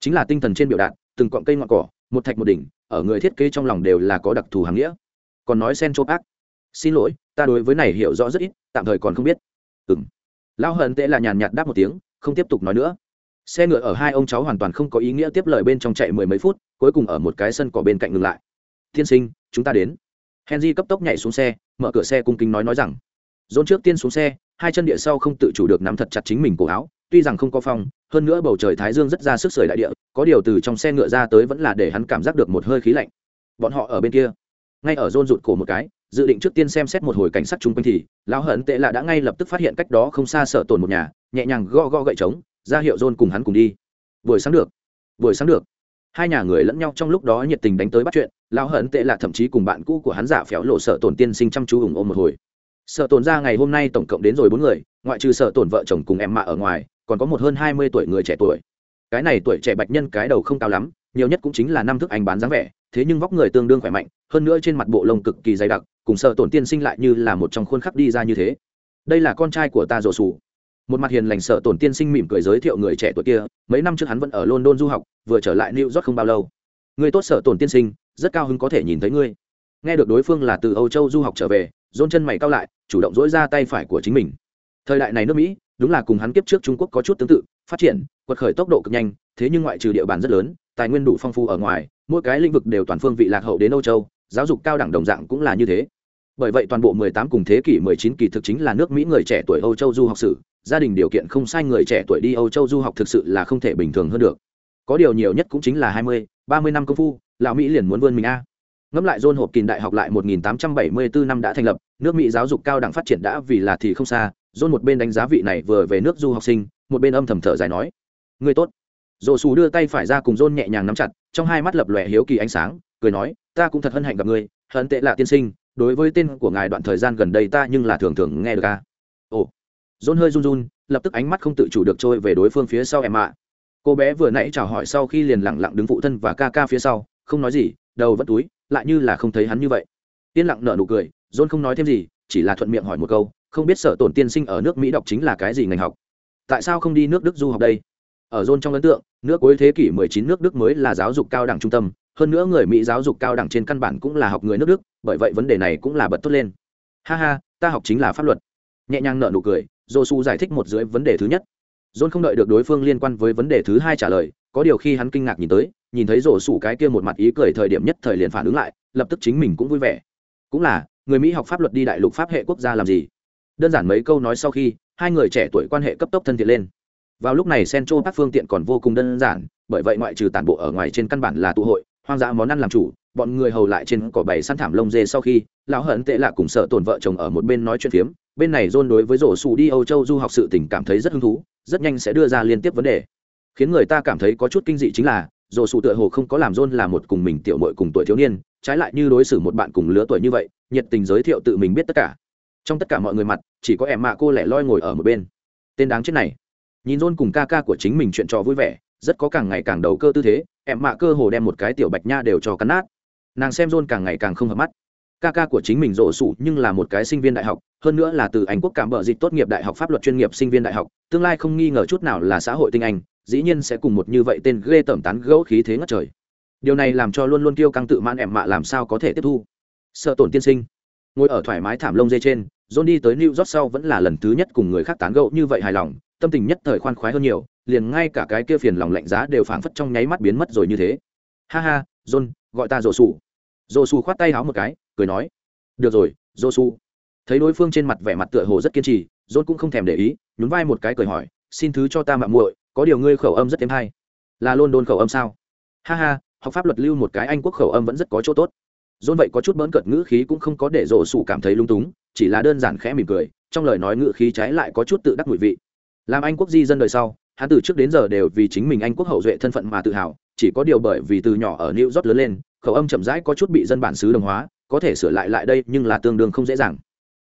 Chính là tinh thần trên biểu đạt, từng cọng cây ngọn cỏ, một thạch một đỉnh, ở người thiết kế trong lòng đều là có đặc thù hàng nghĩa. Còn nói central park? Xin lỗi, ta đối với này hiểu rõ rất ít, tạm thời còn không biết. Ừng lão hận tệ là nhàn nhạt đáp một tiếng, không tiếp tục nói nữa xe ngựa ở hai ông cháu hoàn toàn không có ý nghĩa tiếp lời bên trong chạy mười mấy phút, cuối cùng ở một cái sân cỏ bên cạnh ngừng lại. Tiên sinh, chúng ta đến. Henry cấp tốc nhảy xuống xe, mở cửa xe cung kính nói nói rằng, dồn trước tiên xuống xe, hai chân địa sau không tự chủ được nắm thật chặt chính mình cổ áo, tuy rằng không có phong, hơn nữa bầu trời thái dương rất ra sức sưởi đại địa, có điều từ trong xe ngựa ra tới vẫn là để hắn cảm giác được một hơi khí lạnh. Bọn họ ở bên kia. Ngay ở dồn rụt cổ một cái, dự định trước tiên xem xét một hồi cảnh sát chung quanh thì, lão hận tệ lạ đã ngay lập tức phát hiện cách đó không xa sợ tồn một nhà, nhẹ nhàng go go gậy trống ra hiệu john cùng hắn cùng đi. Buổi sáng được. Buổi sáng được. Hai nhà người lẫn nhau trong lúc đó nhiệt tình đánh tới bắt chuyện, lão hận tệ là thậm chí cùng bạn cũ của hắn giả phéo lộ sợ tổn tiên sinh chăm chú ủng ôm một hồi. Sợ tổn ra ngày hôm nay tổng cộng đến rồi bốn người, ngoại trừ sợ tổn vợ chồng cùng em mạ ở ngoài, còn có một hơn hai mươi tuổi người trẻ tuổi. Cái này tuổi trẻ bạch nhân cái đầu không cao lắm, nhiều nhất cũng chính là năm thước anh bán dáng vẻ, thế nhưng vóc người tương đương khỏe mạnh, hơn nữa trên mặt bộ lông cực kỳ dày đặc, cùng sợ tổn tiên sinh lại như là một trong khuôn khắc đi ra như thế. Đây là con trai của ta rổ sủ một mặt hiền lành sợ tổn tiên sinh mỉm cười giới thiệu người trẻ tuổi kia, mấy năm trước hắn vẫn ở london du học, vừa trở lại new york không bao lâu. Người tốt sợ tổn tiên sinh, rất cao hứng có thể nhìn thấy ngươi. Nghe được đối phương là từ âu châu du học trở về dôn chân mày cao lại, chủ động dỗi ra tay phải của chính mình. Thời đại này nước mỹ, đúng là cùng hắn kiếp trước trung quốc có chút tương tự, phát triển, quật khởi tốc độ cực nhanh, thế nhưng ngoại trừ địa bàn rất lớn, tài nguyên đủ phong phú ở ngoài, mỗi cái lĩnh vực đều toàn phương vị lạc hậu đến âu châu, giáo dục cao đẳng đồng dạng cũng là như thế. Bởi vậy toàn bộ 18 cùng thế kỷ 19 kỳ thực chính là nước mỹ người trẻ tuổi âu châu du học sử gia đình điều kiện không sai người trẻ tuổi đi âu châu du học thực sự là không thể bình thường hơn được. Có điều nhiều nhất cũng chính là 20, 30 năm công phu lão mỹ liền muốn vươn mình a. Ngẫm lại John hộp đại học lại 1874 năm đã thành lập nước mỹ giáo dục cao đẳng phát triển đã vì là thì không xa John một bên đánh giá vị này vừa về nước du học sinh một bên âm thầm thở dài nói người tốt. Dồ xù đưa tay phải ra cùng John nhẹ nhàng nắm chặt trong hai mắt lập lòe hiếu kỳ ánh sáng cười nói ta cũng thật hân hạnh gặp ngươi hận tệ là tiên sinh đối với tên của ngài đoạn thời gian gần đây ta nhưng là thường thường nghe được a. ồ. John hơi run run, lập tức ánh mắt không tự chủ được trôi về đối phương phía sau em ạ cô bé vừa nãy chào hỏi sau khi liền lặng lặng đứng phụ thân và ca ca phía sau, không nói gì, đầu vẫn túi, lại như là không thấy hắn như vậy. Tiên lặng nở nụ cười, John không nói thêm gì, chỉ là thuận miệng hỏi một câu, không biết sở tổn tiên sinh ở nước mỹ đọc chính là cái gì ngành học? Tại sao không đi nước đức du học đây? Ở John trong ấn tượng, nước cuối thế kỷ 19 nước đức mới là giáo dục cao đẳng trung tâm, hơn nữa người mỹ giáo dục cao đẳng trên căn bản cũng là học người nước đức, bởi vậy vấn đề này cũng là bật tốt lên. Ha ha, ta học chính là pháp luật. Nhẹ nhàng nở nụ cười dô su giải thích một dưới vấn đề thứ nhất. John không đợi được đối phương liên quan với vấn đề thứ hai trả lời, có điều khi hắn kinh ngạc nhìn tới, nhìn thấy rổ sủ cái kia một mặt ý cười thời điểm nhất thời liền phản ứng lại, lập tức chính mình cũng vui vẻ. Cũng là, người mỹ học pháp luật đi đại lục pháp hệ quốc gia làm gì? Đơn giản mấy câu nói sau khi, hai người trẻ tuổi quan hệ cấp tốc thân thiện lên. Vào lúc này Sencho các phương tiện còn vô cùng đơn giản, bởi vậy ngoại trừ tản bộ ở ngoài trên căn bản là tụ hội, hoang dã món ăn làm chủ, bọn người hầu lại trên cỏ bày săn thảm lông dê sau khi, lão hận tệ lạ cùng sợ tổn vợ chồng ở một bên nói chuyện phiếm bên này john đối với rổ sủ đi âu châu du học sự tình cảm thấy rất hứng thú, rất nhanh sẽ đưa ra liên tiếp vấn đề. Khiến người ta cảm thấy có chút kinh dị chính là, rổ sủ tựa hồ không có làm john là một cùng mình tiểu muội cùng tuổi thiếu niên, trái lại như đối xử một bạn cùng lứa tuổi như vậy, nhiệt tình giới thiệu tự mình biết tất cả. Trong tất cả mọi người mặt, chỉ có em mạ cô lẻ loi ngồi ở một bên. Tên đáng chết này. Nhìn john cùng ca ca của chính mình chuyện trò vui vẻ, rất có càng ngày càng đầu cơ tư thế, em mạ cơ hồ đem một cái tiểu bạch nha đều cho cắn nát. Nàng xem john càng ngày càng không hợp mắt ca ca của chính mình rổ sủ nhưng là một cái sinh viên đại học, hơn nữa là từ anh quốc cảm bờ dịch tốt nghiệp đại học pháp luật chuyên nghiệp sinh viên đại học, tương lai không nghi ngờ chút nào là xã hội tinh anh, dĩ nhiên sẽ cùng một như vậy tên ghê tởm tán gẫu khí thế ngất trời. Điều này làm cho luôn luôn kiêu căng tự man em mạ làm sao có thể tiếp thu. Sợ tổn tiên sinh. Ngồi ở thoải mái thảm lông dây trên, john đi tới new york sau vẫn là lần thứ nhất cùng người khác tán gẫu như vậy hài lòng, tâm tình nhất thời khoan khoái hơn nhiều, liền ngay cả cái kia phiền lòng lạnh giá đều phảng phất trong nháy mắt biến mất rồi như thế. Ha ha, john, gọi ta rổ sủ dô su khoát tay háo một cái, cười nói, được rồi, dô su. Thấy đối phương trên mặt vẻ mặt tựa hồ rất kiên trì john cũng không thèm để ý, nhún vai một cái cười hỏi, xin thứ cho ta mạng muội, có điều ngươi khẩu âm rất êm hay. Là luôn đôn khẩu âm sao? Ha ha, học pháp luật lưu một cái anh quốc khẩu âm vẫn rất có chỗ tốt. Dôn vậy có chút bỡn cợt ngữ khí cũng không có để rổ sủ cảm thấy lung túng, chỉ là đơn giản khẽ mỉm cười, trong lời nói ngữ khí trái lại có chút tự đắc mùi vị. Làm anh quốc di dân đời sau, hắn từ trước đến giờ đều vì chính mình anh quốc hậu duệ thân phận mà tự hào chỉ có điều bởi vì từ nhỏ ở new york lớn lên, khẩu âm chậm rãi có chút bị dân bản xứ đồng hóa, có thể sửa lại lại đây nhưng là tương đương không dễ dàng.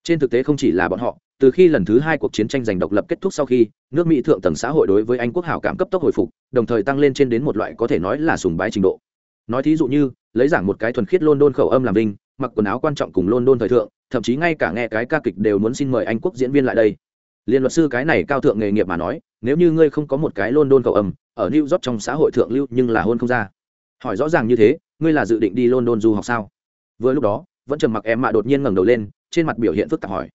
Trên thực tế không chỉ là bọn họ, từ khi lần thứ hai cuộc chiến tranh giành độc lập kết thúc sau khi, nước mỹ thượng tầng xã hội đối với anh quốc hảo cảm cấp tốc hồi phục, đồng thời tăng lên trên đến một loại có thể nói là sùng bái trình độ. Nói thí dụ như, lấy giảng một cái thuần khiết london khẩu âm làm đinh, mặc quần áo quan trọng cùng london thời thượng, thậm chí ngay cả nghe cái ca kịch đều muốn xin mời anh quốc diễn viên lại đây. Liên luật sư cái này cao thượng nghề nghiệp mà nói, nếu như ngươi không có một cái london khẩu âm ở new york trong xã hội thượng lưu nhưng là hôn không ra. Hỏi rõ ràng như thế, ngươi là dự định đi london du học sao? Vừa lúc đó, vẫn trầm mặc em mạ đột nhiên ngẩng đầu lên, trên mặt biểu hiện phức tạp hỏi.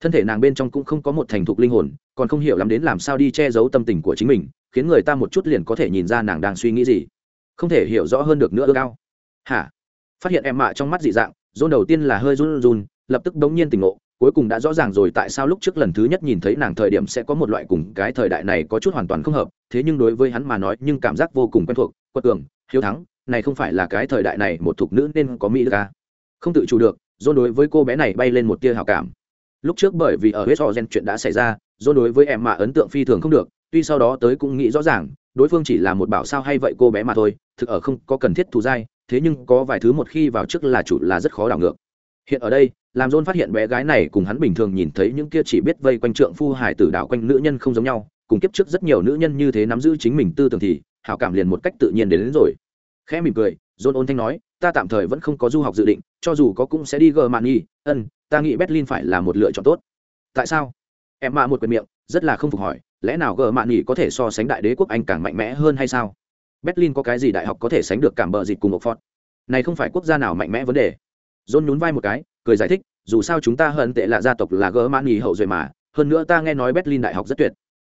Thân thể nàng bên trong cũng không có một thành thục linh hồn, còn không hiểu lắm đến làm sao đi che giấu tâm tình của chính mình, khiến người ta một chút liền có thể nhìn ra nàng đang suy nghĩ gì. Không thể hiểu rõ hơn được nữa ước cao. Hả? Phát hiện em mạ trong mắt dị dạng, dôn đầu tiên là hơi run run, lập tức đống nhiên tỉnh ngộ cuối cùng đã rõ ràng rồi tại sao lúc trước lần thứ nhất nhìn thấy nàng thời điểm sẽ có một loại cùng cái thời đại này có chút hoàn toàn không hợp, thế nhưng đối với hắn mà nói, nhưng cảm giác vô cùng quen thuộc, quật cường, hiếu thắng, này không phải là cái thời đại này một thục nữ nên có mỹ ca à? không tự chủ được dôn đối với cô bé này bay lên một tia hào cảm. Lúc trước bởi vì ở hết họ gen chuyện đã xảy ra dôn đối với em mà ấn tượng phi thường không được, tuy sau đó tới cũng nghĩ rõ ràng, đối phương chỉ là một bảo sao hay vậy cô bé mà thôi, thực ở không có cần thiết thù dai, thế nhưng có vài thứ một khi vào trước là chủ là rất khó đảo ngược hiện ở đây làm dôn phát hiện bé gái này cùng hắn bình thường nhìn thấy những kia chỉ biết vây quanh trượng phu hải tử đảo quanh nữ nhân không giống nhau cùng kiếp trước rất nhiều nữ nhân như thế nắm giữ chính mình tư tưởng thì hảo cảm liền một cách tự nhiên đến, đến rồi. Khẽ mỉm cười dôn ôn thanh nói ta tạm thời vẫn không có du học dự định cho dù có cũng sẽ đi gờ mạn nghi ân ta nghĩ berlin phải là một lựa chọn tốt. Tại sao? Em mạ một quyền miệng rất là không phục hỏi lẽ nào gờ mạn nghi có thể so sánh đại đế quốc anh càng mạnh mẽ hơn hay sao? Berlin có cái gì đại học có thể sánh được cảm bờ dịch cùng oxford? Này không phải quốc gia nào mạnh mẽ vấn đề john nhún vai một cái, cười giải thích, dù sao chúng ta hận tệ là gia tộc là gỡ mãn nghỉ hậu duệ mà, hơn nữa ta nghe nói berlin đại học rất tuyệt.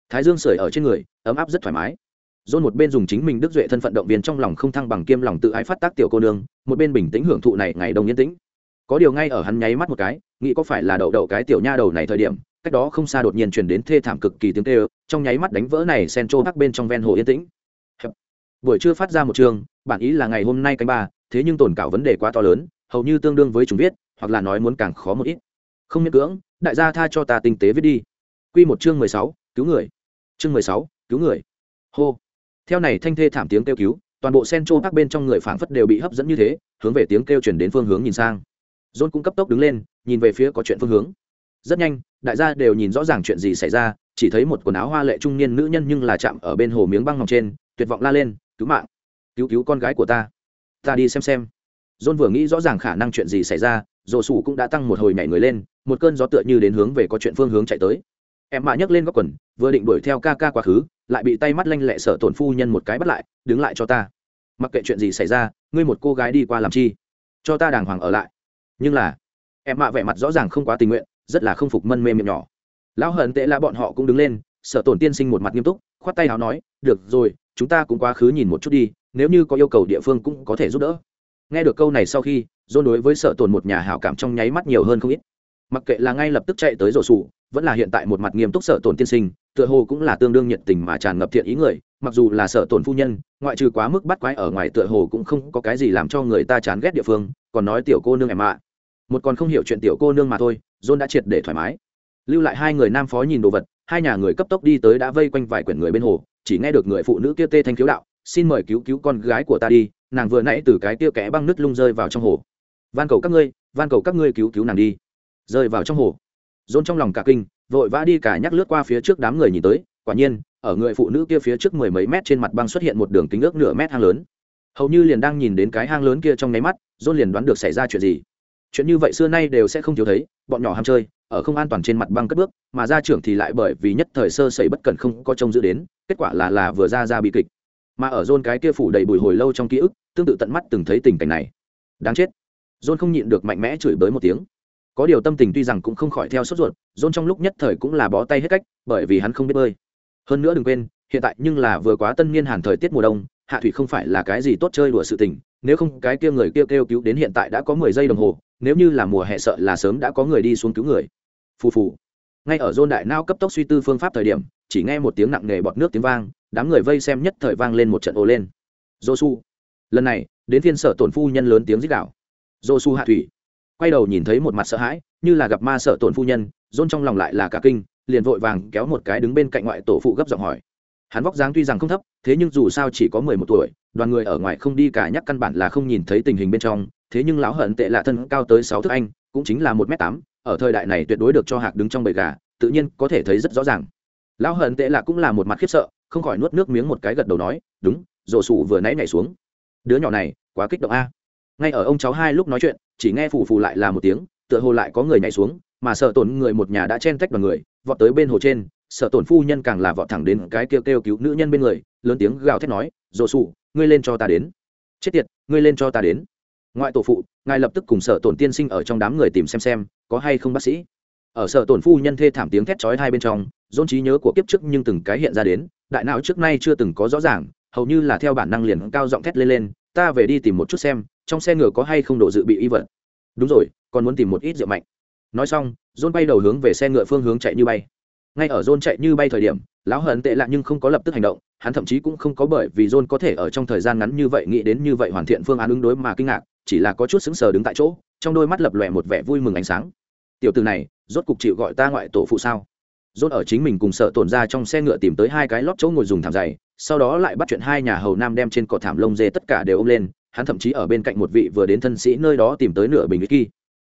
Thái dương sưởi ở trên người, ấm áp rất thoải mái. John một bên dùng chính mình đức duệ thân phận động viên trong lòng không thăng bằng kiêm lòng tự ái phát tác tiểu cô nương, một bên bình tĩnh hưởng thụ này ngày đông yên tĩnh. Có điều ngay ở hắn nháy mắt một cái, nghĩ có phải là đậu đậu cái tiểu nha đầu này thời điểm, cách đó không xa đột nhiên truyền đến thê thảm cực kỳ tiếng kêu, trong nháy mắt đánh vỡ này sen Park bên trong ven hồ yên tĩnh. Buổi trưa phát ra một trường, bản ý là ngày hôm nay canh ba, thế nhưng tồn cảo vấn đề quá to lớn hầu như tương đương với chúng viết, hoặc là nói muốn càng khó một ít. Không miễn cưỡng, đại gia tha cho ta tinh tế viết đi. Q một chương mười sáu, cứu người. Chương mười sáu, cứu người. Hô. Theo này thanh thê thảm tiếng kêu cứu, toàn bộ sen trô bắc bên trong người phảng phất đều bị hấp dẫn như thế, hướng về tiếng kêu chuyển đến phương hướng nhìn sang. John cũng cấp tốc đứng lên, nhìn về phía có chuyện phương hướng. Rất nhanh, đại gia đều nhìn rõ ràng chuyện gì xảy ra, chỉ thấy một quần áo hoa lệ trung niên nữ nhân nhưng là chạm ở bên hồ miếng băng ngọc trên, tuyệt vọng la lên, cứu mạng. Cứu cứu con gái của ta. Ta đi xem xem john vừa nghĩ rõ ràng khả năng chuyện gì xảy ra rồ sủ cũng đã tăng một hồi nhảy người lên, một cơn gió tựa như đến hướng về có chuyện phương hướng chạy tới. Em mạ nhấc lên góc quần, vừa định đuổi theo ca ca quá khứ, lại bị tay mắt lanh lẹ sợ tổn phu nhân một cái bắt lại, đứng lại cho ta. Mặc kệ chuyện gì xảy ra, ngươi một cô gái đi qua làm chi? Cho ta đàng hoàng ở lại. Nhưng là, em mạ vẻ mặt rõ ràng không quá tình nguyện, rất là không phục mân mê miệng nhỏ. Lão hận tệ là bọn họ cũng đứng lên, sợ tổn tiên sinh một mặt nghiêm túc, khoát tay áo nói, được rồi, chúng ta cũng quá khứ nhìn một chút đi, nếu như có yêu cầu địa phương cũng có thể giúp đỡ nghe được câu này sau khi dôn đối với sợ tồn một nhà hảo cảm trong nháy mắt nhiều hơn không ít. Mặc kệ là ngay lập tức chạy tới rổ sủ, vẫn là hiện tại một mặt nghiêm túc sợ tồn tiên sinh, tựa hồ cũng là tương đương nhiệt tình mà tràn ngập thiện ý người, mặc dù là sợ tồn phu nhân, ngoại trừ quá mức bắt quái ở ngoài tựa hồ cũng không có cái gì làm cho người ta chán ghét địa phương, còn nói tiểu cô nương em ạ. Một còn không hiểu chuyện tiểu cô nương mà thôi, john đã triệt để thoải mái. Lưu lại hai người nam phó nhìn đồ vật, hai nhà người cấp tốc đi tới đã vây quanh vài quyển người bên hồ, chỉ nghe được người phụ nữ kia tê thanh khiếu đạo, xin mời cứu cứu con gái của ta đi nàng vừa nãy từ cái kia kẽ băng nứt lung rơi vào trong hồ. Van cầu các ngươi, van cầu các ngươi cứu cứu nàng đi. Rơi vào trong hồ. Dồn trong lòng cả kinh, vội vã đi cả nhắc lướt qua phía trước đám người nhìn tới, quả nhiên, ở người phụ nữ kia phía trước mười mấy mét trên mặt băng xuất hiện một đường kính ước nửa mét hang lớn. Hầu như liền đang nhìn đến cái hang lớn kia trong nháy mắt, dồn liền đoán được xảy ra chuyện gì. Chuyện như vậy xưa nay đều sẽ không thiếu thấy, bọn nhỏ ham chơi, ở không an toàn trên mặt băng cất bước, mà ra trưởng thì lại bởi vì nhất thời sơ sẩy bất cẩn không có trông giữ đến, kết quả là là vừa ra ra bị kịch. Mà ở john cái kia phủ đầy bùi hồi lâu trong ký ức tương tự tận mắt từng thấy tình cảnh này. Đáng chết. John không nhịn được mạnh mẽ chửi bới một tiếng. Có điều tâm tình tuy rằng cũng không khỏi theo sốt ruột, john trong lúc nhất thời cũng là bó tay hết cách, bởi vì hắn không biết bơi. Hơn nữa đừng quên, hiện tại nhưng là vừa quá tân niên hàn thời tiết mùa đông, hạ thủy không phải là cái gì tốt chơi đùa sự tình, nếu không cái kia người kêu kêu cứu đến hiện tại đã có mười giây đồng hồ, nếu như là mùa hè sợ là sớm đã có người đi xuống cứu người. Phù phù. Ngay ở dôn đại nao cấp tốc suy tư phương pháp thời điểm, chỉ nghe một tiếng nặng nề bọt nước tiếng vang, đám người vây xem nhất thời vang lên một trận ồ lên. Dô su lần này, đến thiên sở tổn phu nhân lớn tiếng rít đạo dô su hạ thủy quay đầu nhìn thấy một mặt sợ hãi, như là gặp ma sợ tổn phu nhân dôn trong lòng lại là cả kinh, liền vội vàng kéo một cái đứng bên cạnh ngoại tổ phụ gấp giọng hỏi. Hắn vóc dáng tuy rằng không thấp, thế nhưng dù sao chỉ có mười một tuổi, đoàn người ở ngoài không đi cả nhắc căn bản là không nhìn thấy tình hình bên trong, thế nhưng lão hận tệ lạ thân cao tới sáu thước anh, cũng chính là một m tám, ở thời đại này tuyệt đối được cho hạc đứng trong bầy gà, tự nhiên có thể thấy rất rõ ràng. Lão hận tệ lạ cũng là một mặt khiếp sợ, không khỏi nuốt nước miếng một cái gật đầu nói, đúng rổ sủ vừa nãy nhảy xuống đứa nhỏ này, quá kích động a. Ngay ở ông cháu hai lúc nói chuyện, chỉ nghe phù phù lại là một tiếng, tựa hồ lại có người nhảy xuống, mà sợ tổn người một nhà đã chen tách vào người, vọt tới bên hồ trên, sợ tổn phu nhân càng là vọt thẳng đến cái kêu kêu cứu nữ nhân bên người, lớn tiếng gào thét nói, dồ sủ, ngươi lên cho ta đến. Chết tiệt, ngươi lên cho ta đến. Ngoại tổ phụ, ngài lập tức cùng sở tổn tiên sinh ở trong đám người tìm xem xem, có hay không bác sĩ. Ở sở tổn phu nhân thê thảm tiếng thét chói hai bên trong dôn trí nhớ của kiếp trước nhưng từng cái hiện ra đến, đại não trước nay chưa từng có rõ ràng hầu như là theo bản năng liền cao giọng thét lên lên, ta về đi tìm một chút xem, trong xe ngựa có hay không đồ dự bị y vật. Đúng rồi, còn muốn tìm một ít rượu mạnh. Nói xong dôn bay đầu hướng về xe ngựa phương hướng chạy như bay. Ngay ở dôn chạy như bay thời điểm, lão hận tệ lạ nhưng không có lập tức hành động, hắn thậm chí cũng không có bởi vì john có thể ở trong thời gian ngắn như vậy nghĩ đến như vậy hoàn thiện phương án ứng đối mà kinh ngạc, chỉ là có chút sững sờ đứng tại chỗ, trong đôi mắt lập lòe một vẻ vui mừng ánh sáng. Tiểu từ này, rốt cục chịu gọi ta ngoại tổ phụ sao? Rốt ở chính mình cùng sợ tổn ra trong xe ngựa tìm tới hai cái lót chỗ ngồi dùng thảm dày sau đó lại bắt chuyện hai nhà hầu nam đem trên cỏ thảm lông dê tất cả đều ôm lên, hắn thậm chí ở bên cạnh một vị vừa đến thân sĩ nơi đó tìm tới nửa bình whisky.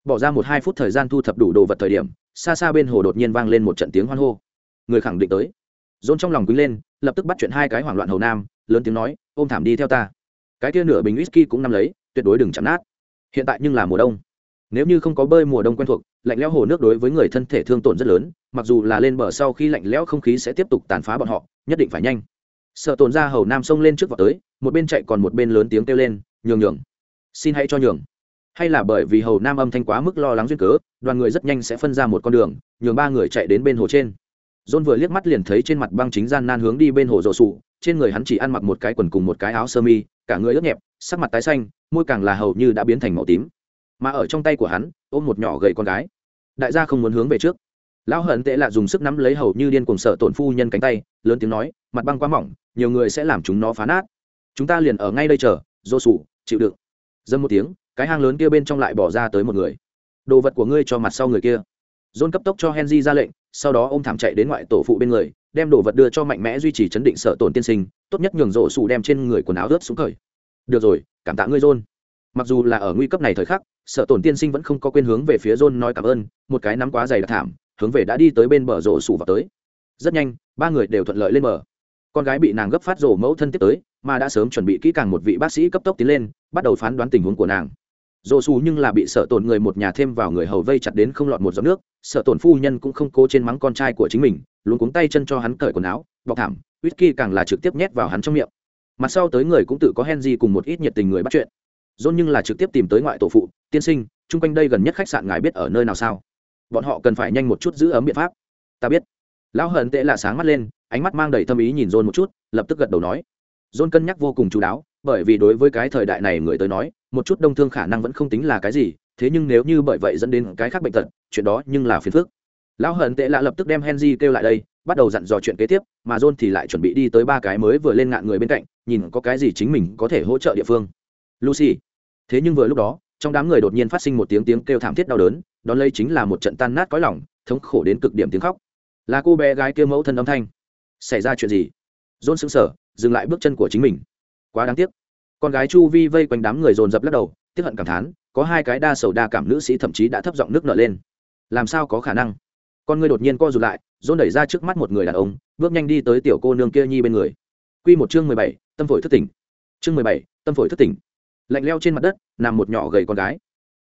Bỏ ra một hai phút thời gian thu thập đủ đồ vật thời điểm, xa xa bên hồ đột nhiên vang lên một trận tiếng hoan hô. Người khẳng định tới. Dồn trong lòng quý lên, lập tức bắt chuyện hai cái hoảng loạn hầu nam, lớn tiếng nói, ôm thảm đi theo ta. Cái kia nửa bình whisky cũng nằm lấy, tuyệt đối đừng chạm nát. Hiện tại nhưng là mùa đông. Nếu như không có bơi mùa đông quen thuộc, lạnh lẽo hồ nước đối với người thân thể thương tổn rất lớn, mặc dù là lên bờ sau khi lạnh lẽo không khí sẽ tiếp tục tàn phá bọn họ, nhất định phải nhanh sợ tồn ra hầu nam xông lên trước vào tới một bên chạy còn một bên lớn tiếng kêu lên nhường nhường xin hãy cho nhường hay là bởi vì hầu nam âm thanh quá mức lo lắng duyên cớ đoàn người rất nhanh sẽ phân ra một con đường nhường ba người chạy đến bên hồ trên John vừa liếc mắt liền thấy trên mặt băng chính gian nan hướng đi bên hồ rộ sụ, trên người hắn chỉ ăn mặc một cái quần cùng một cái áo sơ mi, cả người ướt nhẹp, sắc mặt tái xanh, môi càng là hầu như đã biến thành màu tím. Mà ở trong tay của hắn, ôm một nhỏ gầy con gái. Đại gia không muốn hướng về trước. Lão hận tệ lạ dùng sức nắm lấy hầu như điên cuồng sợ tổn phu nhân cánh tay, lớn tiếng nói, mặt băng quá mỏng, nhiều người sẽ làm chúng nó phá nát. Chúng ta liền ở ngay đây chờ, rồ sủ, chịu đựng. Dâm một tiếng, cái hang lớn kia bên trong lại bỏ ra tới một người. Đồ vật của ngươi cho mặt sau người kia. dôn cấp tốc cho Henry ra lệnh, sau đó ô m thảm chạy đến ngoại tổ phụ bên người đem đồ vật đưa cho mạnh mẽ duy trì chấn định sợ tổn tiên sinh tốt nhất nhường rổ sủ đem trên người quần áo ướt xuống khởi được rồi cảm tạ ngươi dôn mặc dù là ở nguy cấp này thời khắc sợ tổn tiên sinh vẫn không có quên hướng về phía dôn nói cảm ơn một cái nắm quá dày đặc thảm hướng về đã đi tới bên bờ rổ sủ vào tới rất nhanh ba người đều thuận lợi lên bờ con gái bị nàng gấp phát rổ mẫu thân tiếp tới, mà đã sớm chuẩn bị kỹ càng một vị bác sĩ cấp tốc tiến lên, bắt đầu phán đoán tình huống của nàng. Dồ xù nhưng là bị sợ tổn người một nhà thêm vào người hầu vây chặt đến không lọt một giọt nước, sợ tổn phu nhân cũng không cố trên mắng con trai của chính mình luôn cuống tay chân cho hắn cởi quần áo, bọc thảm, whisky càng là trực tiếp nhét vào hắn trong miệng. Mặt sau tới người cũng tự có hen henry cùng một ít nhiệt tình người bắt chuyện. Dôn nhưng là trực tiếp tìm tới ngoại tổ phụ, tiên sinh, chung quanh đây gần nhất khách sạn ngài biết ở nơi nào sao? Bọn họ cần phải nhanh một chút giữ ấm biện pháp. Ta biết. Lão hận tệ là sáng mắt lên ánh mắt mang đầy tâm ý nhìn John một chút, lập tức gật đầu nói. John cân nhắc vô cùng chú đáo, bởi vì đối với cái thời đại này người tới nói, một chút đông thương khả năng vẫn không tính là cái gì, thế nhưng nếu như bởi vậy dẫn đến cái khác bệnh tật, chuyện đó nhưng là phiền phức. Lão hận tệ lạ lập tức đem henry kêu lại đây, bắt đầu dặn dò chuyện kế tiếp, mà john thì lại chuẩn bị đi tới ba cái mới vừa lên ngạn người bên cạnh, nhìn có cái gì chính mình có thể hỗ trợ địa phương. Lucy. Thế nhưng vừa lúc đó, trong đám người đột nhiên phát sinh một tiếng tiếng kêu thảm thiết đau đớn, đón lấy chính là một trận tan nát cõi lòng, thống khổ đến cực điểm tiếng khóc. Là cô bé gái kêu mẫu thân âm thanh xảy ra chuyện gì? John sững sờ, dừng lại bước chân của chính mình. Quá đáng tiếc. Con gái chu vi vây quanh đám người dồn dập lắc đầu tiếp hận cảm thán, có hai cái đa sầu đa cảm nữ sĩ thậm chí đã thấp giọng nước nở lên. Làm sao có khả năng? Con ngươi đột nhiên co rụt lại dôn đẩy ra trước mắt một người đàn ông, bước nhanh đi tới tiểu cô nương kia nhi bên người. Quy một chương mười bảy, tâm phổi thất tỉnh. Chương mười bảy, tâm phổi thất tỉnh. Lạnh leo trên mặt đất, nằm một nhỏ gầy con gái.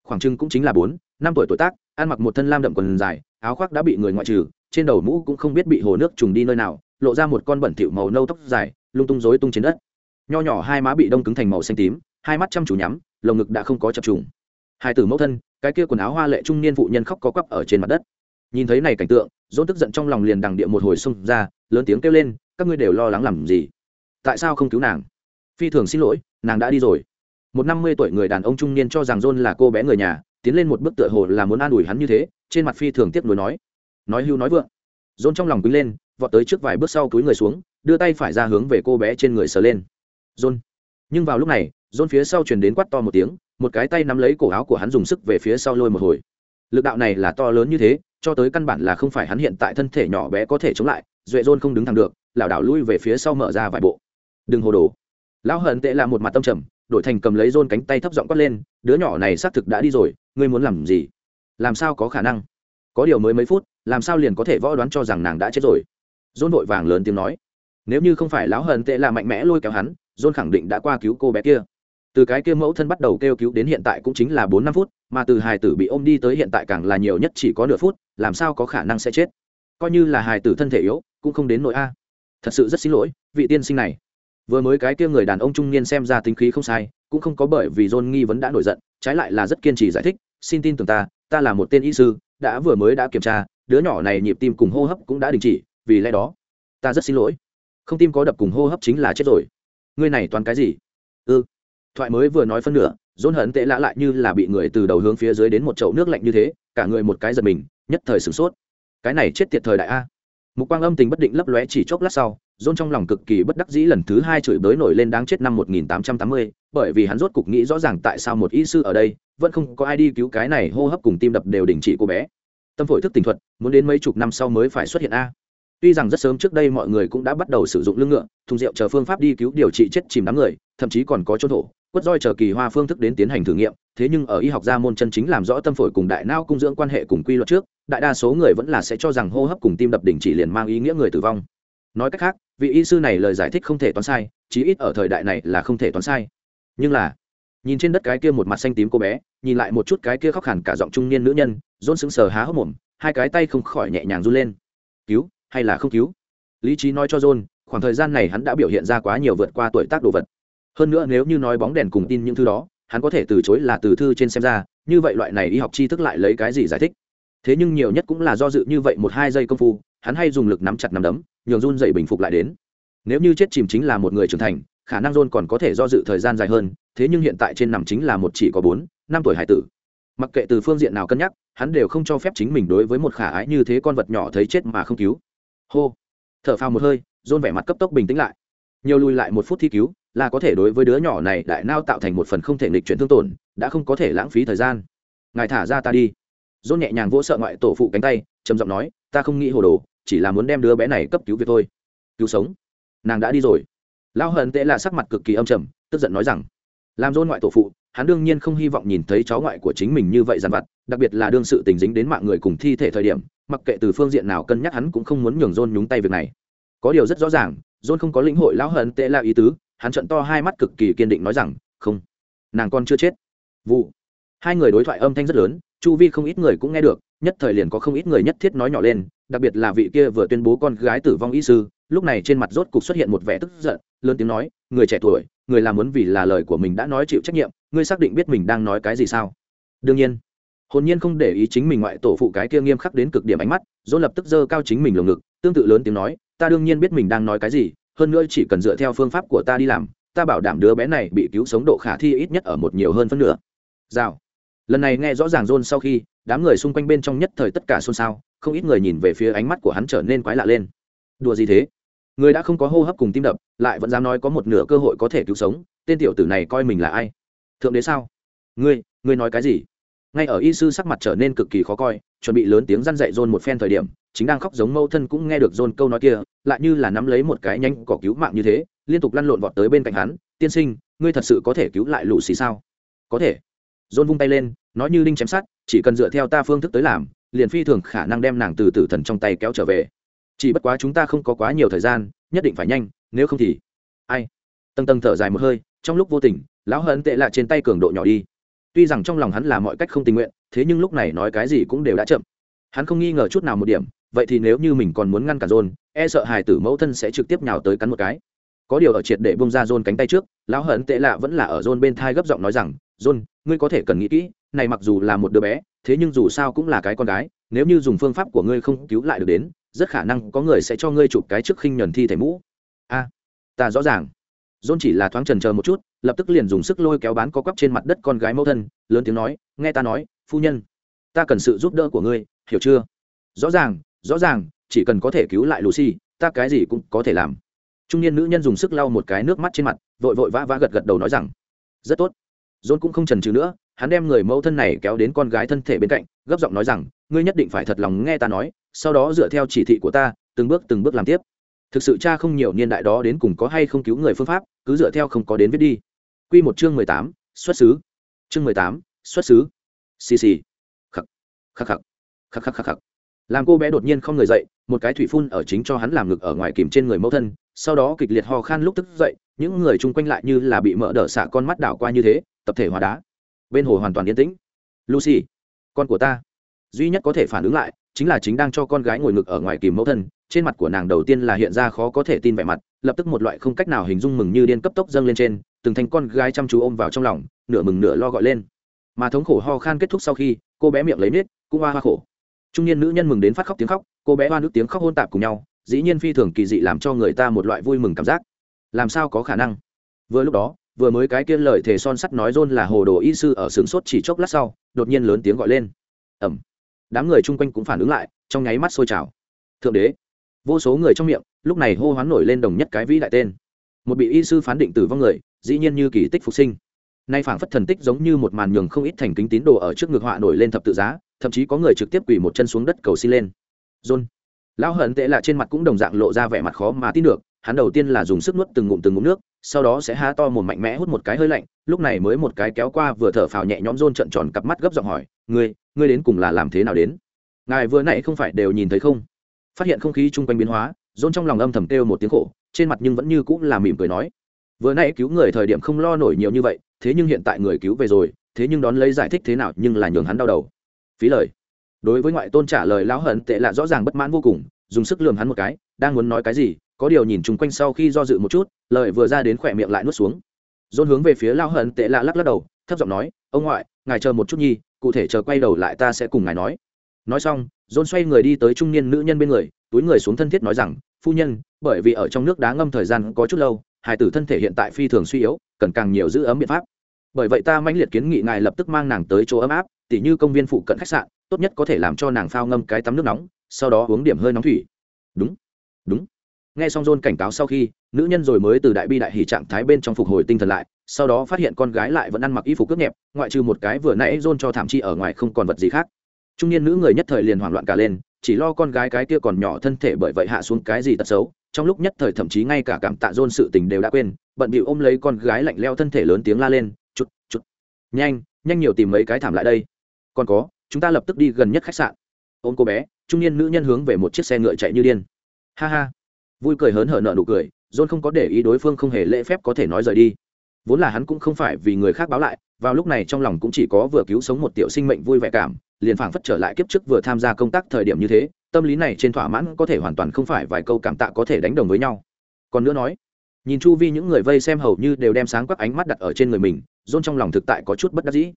Khoảng trưng cũng chính là bốn, năm tuổi tuổi tác, ăn mặc một thân lam đậm quần dài, áo khoác đã bị người ngoại trừ, trên đầu mũ cũng không biết bị hồ nước trùng đi nơi nào lộ ra một con bẩn thịu màu nâu tóc dài, lung tung rối tung trên đất. Nho nhỏ hai má bị đông cứng thành màu xanh tím, hai mắt chăm chú nhắm, lồng ngực đã không có chập trùng. Hai tử mẫu thân, cái kia quần áo hoa lệ trung niên phụ nhân khóc có quắp ở trên mặt đất. Nhìn thấy này cảnh tượng dôn tức giận trong lòng liền đằng địa một hồi xông ra, lớn tiếng kêu lên, các ngươi đều lo lắng làm gì? Tại sao không cứu nàng? Phi thường xin lỗi, nàng đã đi rồi. Một năm mươi tuổi người đàn ông trung niên cho rằng john là cô bé người nhà, tiến lên một bước tựa hồ là muốn an ủi hắn như thế, trên mặt phi thường tiếc nuối nói nói hưu nói vượng dồn trong lòng quý lên, vọt tới trước vài bước sau túi người xuống, đưa tay phải ra hướng về cô bé trên người sờ lên. Dồn. Nhưng vào lúc này, dồn phía sau truyền đến quát to một tiếng, một cái tay nắm lấy cổ áo của hắn dùng sức về phía sau lôi một hồi. Lực đạo này là to lớn như thế, cho tới căn bản là không phải hắn hiện tại thân thể nhỏ bé có thể chống lại, duệ dồn không đứng thẳng được, lảo đảo lui về phía sau mở ra vài bộ. Đừng hồ đồ. Lão hận tệ là một mặt tâm trầm, đổi thành cầm lấy rôn cánh tay thấp giọng quát lên, đứa nhỏ này xác thực đã đi rồi, ngươi muốn làm gì? Làm sao có khả năng? Có điều mới mấy phút làm sao liền có thể võ đoán cho rằng nàng đã chết rồi? Dôn vội vàng lớn tiếng nói. Nếu như không phải lão hận tệ là mạnh mẽ lôi kéo hắn dôn khẳng định đã qua cứu cô bé kia. Từ cái kia mẫu thân bắt đầu kêu cứu đến hiện tại cũng chính là bốn năm phút, mà từ hài tử bị ôm đi tới hiện tại càng là nhiều nhất chỉ có nửa phút, làm sao có khả năng sẽ chết? Coi như là hài tử thân thể yếu, cũng không đến nỗi a. Thật sự rất xin lỗi, vị tiên sinh này. Vừa mới cái kia người đàn ông trung niên xem ra tính khí không sai, cũng không có bởi vì john nghi vấn đã nổi giận, trái lại là rất kiên trì giải thích, xin tin tưởng ta ta là một tên y sư, đã vừa mới đã kiểm tra đứa nhỏ này nhịp tim cùng hô hấp cũng đã đình chỉ vì lẽ đó ta rất xin lỗi. Không tim có đập cùng hô hấp chính là chết rồi. Ngươi này toàn cái gì? Ư ừ. thoại mới vừa nói phân nửa dôn hận tệ lã lại như là bị người từ đầu hướng phía dưới đến một chậu nước lạnh như thế cả người một cái giật mình nhất thời sửng sốt. Cái này chết tiệt thời đại a. Mục quang âm tình bất định lấp lóe chỉ chốc lát sau dôn trong lòng cực kỳ bất đắc dĩ lần thứ hai chửi bới nổi lên đáng chết năm 1880, bởi vì hắn rốt cục nghĩ rõ ràng tại sao một y sư ở đây vẫn không có ai đi cứu cái này hô hấp cùng tim đập đều đình chỉ cô bé tâm phổi thức tình thuật, muốn đến mấy chục năm sau mới phải xuất hiện a. Tuy rằng rất sớm trước đây mọi người cũng đã bắt đầu sử dụng lưng ngựa, thùng rượu chờ phương pháp đi cứu điều trị chết chìm đám người, thậm chí còn có chỗ thổ, quất roi chờ kỳ hoa phương thức đến tiến hành thử nghiệm, thế nhưng ở y học gia môn chân chính làm rõ tâm phổi cùng đại não cung dưỡng quan hệ cùng quy luật trước, đại đa số người vẫn là sẽ cho rằng hô hấp cùng tim đập đình chỉ liền mang ý nghĩa người tử vong. Nói cách khác, vị y sư này lời giải thích không thể toán sai, chí ít ở thời đại này là không thể toán sai. Nhưng là, nhìn trên đất cái kia một mặt xanh tím cô bé, nhìn lại một chút cái kia khóc hẳn cả giọng trung niên nữ nhân dôn sững sờ há hốc mồm, hai cái tay không khỏi nhẹ nhàng run lên. Cứu hay là không cứu? Lý trí nói cho dôn khoảng thời gian này hắn đã biểu hiện ra quá nhiều vượt qua tuổi tác đồ vật. Hơn nữa nếu như nói bóng đèn cùng tin những thứ đó, hắn có thể từ chối là từ thư trên xem ra, như vậy loại này y học tri thức lại lấy cái gì giải thích? Thế nhưng nhiều nhất cũng là do dự như vậy một hai giây công phu, hắn hay dùng lực nắm chặt nắm đấm, nhường run dậy bình phục lại đến. Nếu như chết chìm chính là một người trưởng thành, khả năng rôn còn có thể do dự thời gian dài hơn, thế nhưng hiện tại trên nằm chính là một chỉ có bốn, năm tuổi hải tử. Mặc kệ từ phương diện nào cân nhắc hắn đều không cho phép chính mình đối với một khả ái như thế con vật nhỏ thấy chết mà không cứu. Hô. Thở phào một hơi dôn vẻ mặt cấp tốc bình tĩnh lại. Nhiều lùi lại một phút thi cứu, là có thể đối với đứa nhỏ này đại nao tạo thành một phần không thể nghịch chuyển thương tổn, đã không có thể lãng phí thời gian. Ngài thả ra ta đi. Dôn nhẹ nhàng vỗ sợ ngoại tổ phụ cánh tay, trầm giọng nói, ta không nghĩ hồ đồ, chỉ là muốn đem đứa bé này cấp cứu việc thôi. Cứu sống. Nàng đã đi rồi. Lão hận tệ là sắc mặt cực kỳ âm trầm, tức giận nói rằng, làm dôn ngoại tổ phụ hắn đương nhiên không hy vọng nhìn thấy cháu ngoại của chính mình như vậy dằn vặt, đặc biệt là đương sự tình dính đến mạng người cùng thi thể thời điểm, mặc kệ từ phương diện nào cân nhắc hắn cũng không muốn nhường John nhúng tay việc này. Có điều rất rõ ràng, John không có lĩnh hội lão hận tệ là ý tứ, hắn trận to hai mắt cực kỳ kiên định nói rằng, không, nàng con chưa chết. Vụ. Hai người đối thoại âm thanh rất lớn, chu vi không ít người cũng nghe được, nhất thời liền có không ít người nhất thiết nói nhỏ lên, đặc biệt là vị kia vừa tuyên bố con gái tử vong y sư, lúc này trên mặt rốt cục xuất hiện một vẻ tức giận, lớn tiếng nói, người trẻ tuổi, người làm muốn vì là lời của mình đã nói chịu trách nhiệm ngươi xác định biết mình đang nói cái gì sao? Đương nhiên. Hồn nhiên không để ý chính mình ngoại tổ phụ cái kia nghiêm khắc đến cực điểm ánh mắt, dỗ lập tức dơ cao chính mình lồng ngực, tương tự lớn tiếng nói, ta đương nhiên biết mình đang nói cái gì, hơn nữa chỉ cần dựa theo phương pháp của ta đi làm, ta bảo đảm đứa bé này bị cứu sống độ khả thi ít nhất ở một nhiều hơn phân nửa. Rào. Lần này nghe rõ ràng rôn sau khi, đám người xung quanh bên trong nhất thời tất cả xôn xao, không ít người nhìn về phía ánh mắt của hắn trở nên quái lạ lên. Đùa gì thế? Người đã không có hô hấp cùng tim đập, lại vẫn dám nói có một nửa cơ hội có thể cứu sống, tên tiểu tử này coi mình là ai? Thượng đế sao? Ngươi ngươi nói cái gì? Ngay ở y sư sắc mặt trở nên cực kỳ khó coi, chuẩn bị lớn tiếng răn dạy rôn một phen thời điểm, chính đang khóc giống mâu thân cũng nghe được rôn câu nói kia, lại như là nắm lấy một cái nhanh cỏ cứu mạng như thế, liên tục lăn lộn vọt tới bên cạnh hắn, tiên sinh, ngươi thật sự có thể cứu lại lũ xì sao? Có thể. Rôn vung tay lên, nói như đinh chém sát chỉ cần dựa theo ta phương thức tới làm, liền phi thường khả năng đem nàng từ tử thần trong tay kéo trở về. Chỉ bất quá chúng ta không có quá nhiều thời gian, nhất định phải nhanh, nếu không thì ai? Tầng tầng thở dài một hơi, trong lúc vô tình, lão hận tệ lạ trên tay cường độ nhỏ đi. Tuy rằng trong lòng hắn là mọi cách không tình nguyện, thế nhưng lúc này nói cái gì cũng đều đã chậm. Hắn không nghi ngờ chút nào một điểm, vậy thì nếu như mình còn muốn ngăn cản rôn e sợ hài tử mẫu thân sẽ trực tiếp nhào tới cắn một cái. Có điều ở triệt để bông ra rôn cánh tay trước, lão hận tệ lạ vẫn là ở rôn bên thai gấp giọng nói rằng rôn ngươi có thể cần nghĩ kỹ, này mặc dù là một đứa bé, thế nhưng dù sao cũng là cái con gái, nếu như dùng phương pháp của ngươi không cứu lại được đến, rất khả năng có người sẽ cho ngươi chụp cái trước khinh nhuần thi thể mũ. A, ta rõ ràng. John chỉ là thoáng chần chờ một chút, lập tức liền dùng sức lôi kéo bán có quắp trên mặt đất con gái mẫu thân, lớn tiếng nói, "Nghe ta nói, phu nhân, ta cần sự giúp đỡ của ngươi, hiểu chưa?" "Rõ ràng, rõ ràng, chỉ cần có thể cứu lại Lucy, ta cái gì cũng có thể làm." Trung niên nữ nhân dùng sức lau một cái nước mắt trên mặt, vội vội vã vã gật gật đầu nói rằng, "Rất tốt." John cũng không chần chừ nữa, hắn đem người mẫu thân này kéo đến con gái thân thể bên cạnh, gấp giọng nói rằng, "Ngươi nhất định phải thật lòng nghe ta nói, sau đó dựa theo chỉ thị của ta, từng bước từng bước làm tiếp." Thực sự cha không nhiều niên đại đó đến cùng có hay không cứu người phương pháp, cứ dựa theo không có đến viết đi. Quy một chương mười tám, xuất xứ. Chương mười tám, xuất xứ. Xì xì. Khắc. Khắc khắc. Khắc khắc khắc khắc. Làm cô bé đột nhiên không người dậy, một cái thủy phun ở chính cho hắn làm ngực ở ngoài kìm trên người mẫu thân, sau đó kịch liệt ho khan lúc tức dậy, những người chung quanh lại như là bị mỡ đỡ xạ con mắt đảo qua như thế, tập thể hóa đá. Bên hồ hoàn toàn yên tĩnh. Lucy, con của ta. Duy nhất có thể phản ứng lại chính là chính đang cho con gái ngồi ngực ở ngoài kìm mẫu thân, trên mặt của nàng đầu tiên là hiện ra khó có thể tin vẻ mặt, lập tức một loại không cách nào hình dung mừng như điên cấp tốc dâng lên trên, từng thành con gái chăm chú ôm vào trong lòng, nửa mừng nửa lo gọi lên. Mà thống khổ ho khan kết thúc sau khi, cô bé miệng lấy nết, cũng hoa hoa khổ. Trung niên nữ nhân mừng đến phát khóc tiếng khóc, cô bé hoa nước tiếng khóc hôn tạp cùng nhau, dĩ nhiên phi thường kỳ dị làm cho người ta một loại vui mừng cảm giác. Làm sao có khả năng? Vừa lúc đó, vừa mới cái kia lời thề son sắt nói rôn là hồ đồ y sư ở sướng sốt chỉ chốc lát sau, đột nhiên lớn tiếng gọi lên. Ẩm đám người chung quanh cũng phản ứng lại, trong nháy mắt sôi trào. Thượng đế, vô số người trong miệng, lúc này hô hoán nổi lên đồng nhất cái vĩ đại tên. Một bị y sư phán định tử vong người, dĩ nhiên như kỳ tích phục sinh. Nay phảng phất thần tích giống như một màn nhường không ít thành kính tín đồ ở trước ngực họa nổi lên thập tự giá, thậm chí có người trực tiếp quỳ một chân xuống đất cầu xin lên. John, lão hận tệ lạ trên mặt cũng đồng dạng lộ ra vẻ mặt khó mà tin được hắn đầu tiên là dùng sức nuốt từng ngụm từng ngụm nước, sau đó sẽ há to một mạnh mẽ hút một cái hơi lạnh, lúc này mới một cái kéo qua vừa thở phào nhẹ nhõm rôn trận tròn cặp mắt gấp giọng hỏi, ngươi ngươi đến cùng là làm thế nào đến? Ngài vừa nãy không phải đều nhìn thấy không? Phát hiện không khí chung quanh biến hóa, rôn trong lòng âm thầm kêu một tiếng khổ, trên mặt nhưng vẫn như cũng là mỉm cười nói, vừa nãy cứu người thời điểm không lo nổi nhiều như vậy, thế nhưng hiện tại người cứu về rồi, thế nhưng đón lấy giải thích thế nào nhưng là nhường hắn đau đầu. Phí lời. Đối với ngoại tôn trả lời lão hận tệ lạ rõ ràng bất mãn vô cùng, dùng sức lườm hắn một cái, đang muốn nói cái gì? Có điều nhìn chung quanh sau khi do dự một chút, lời vừa ra đến khỏe miệng lại nuốt xuống. Dôn hướng về phía lao hận tệ lạ lắc lắc đầu, thấp giọng nói, ông ngoại, ngài chờ một chút nhi, cụ thể chờ quay đầu lại ta sẽ cùng ngài nói. Nói xong, dôn xoay người đi tới trung niên nữ nhân bên người, túi người xuống thân thiết nói rằng, phu nhân, bởi vì ở trong nước đá ngâm thời gian có chút lâu hải tử thân thể hiện tại phi thường suy yếu, cần càng nhiều giữ ấm biện pháp. Bởi vậy ta mãnh liệt kiến nghị ngài lập tức mang nàng tới chỗ ấm áp, tỉ như công viên phụ cận khách sạn, tốt nhất có thể làm cho nàng phao ngâm cái tắm nước nóng, sau đó uống điểm hơi nóng thủy. Đúng đúng nghe xong john cảnh cáo sau khi, nữ nhân rồi mới từ đại bi đại hỉ trạng thái bên trong phục hồi tinh thần lại, sau đó phát hiện con gái lại vẫn ăn mặc y phục cướp nhẹp, ngoại trừ một cái vừa nãy john cho thảm chi ở ngoài không còn vật gì khác. Trung niên nữ người nhất thời liền hoảng loạn cả lên, chỉ lo con gái cái kia còn nhỏ thân thể bởi vậy hạ xuống cái gì tật xấu, trong lúc nhất thời thậm chí ngay cả cảm tạ dôn sự tình đều đã quên, bận bịu ôm lấy con gái lạnh leo thân thể lớn tiếng la lên chút chút nhanh nhanh nhiều tìm mấy cái thảm lại đây. Còn có, chúng ta lập tức đi gần nhất khách sạn. Ôm cô bé. Trung niên nữ nhân hướng về một chiếc xe ngựa chạy như điên. Ha ha vui cười hớn hở nợ nụ cười, john không có để ý đối phương không hề lễ phép có thể nói rời đi. Vốn là hắn cũng không phải vì người khác báo lại, vào lúc này trong lòng cũng chỉ có vừa cứu sống một tiểu sinh mệnh vui vẻ cảm, liền phảng phất trở lại kiếp trước vừa tham gia công tác thời điểm như thế, tâm lý này trên thỏa mãn có thể hoàn toàn không phải vài câu cảm tạ có thể đánh đồng với nhau. Còn nữa nói, nhìn chu vi những người vây xem hầu như đều đem sáng quắc ánh mắt đặt ở trên người mình dôn trong lòng thực tại có chút bất đắc dĩ.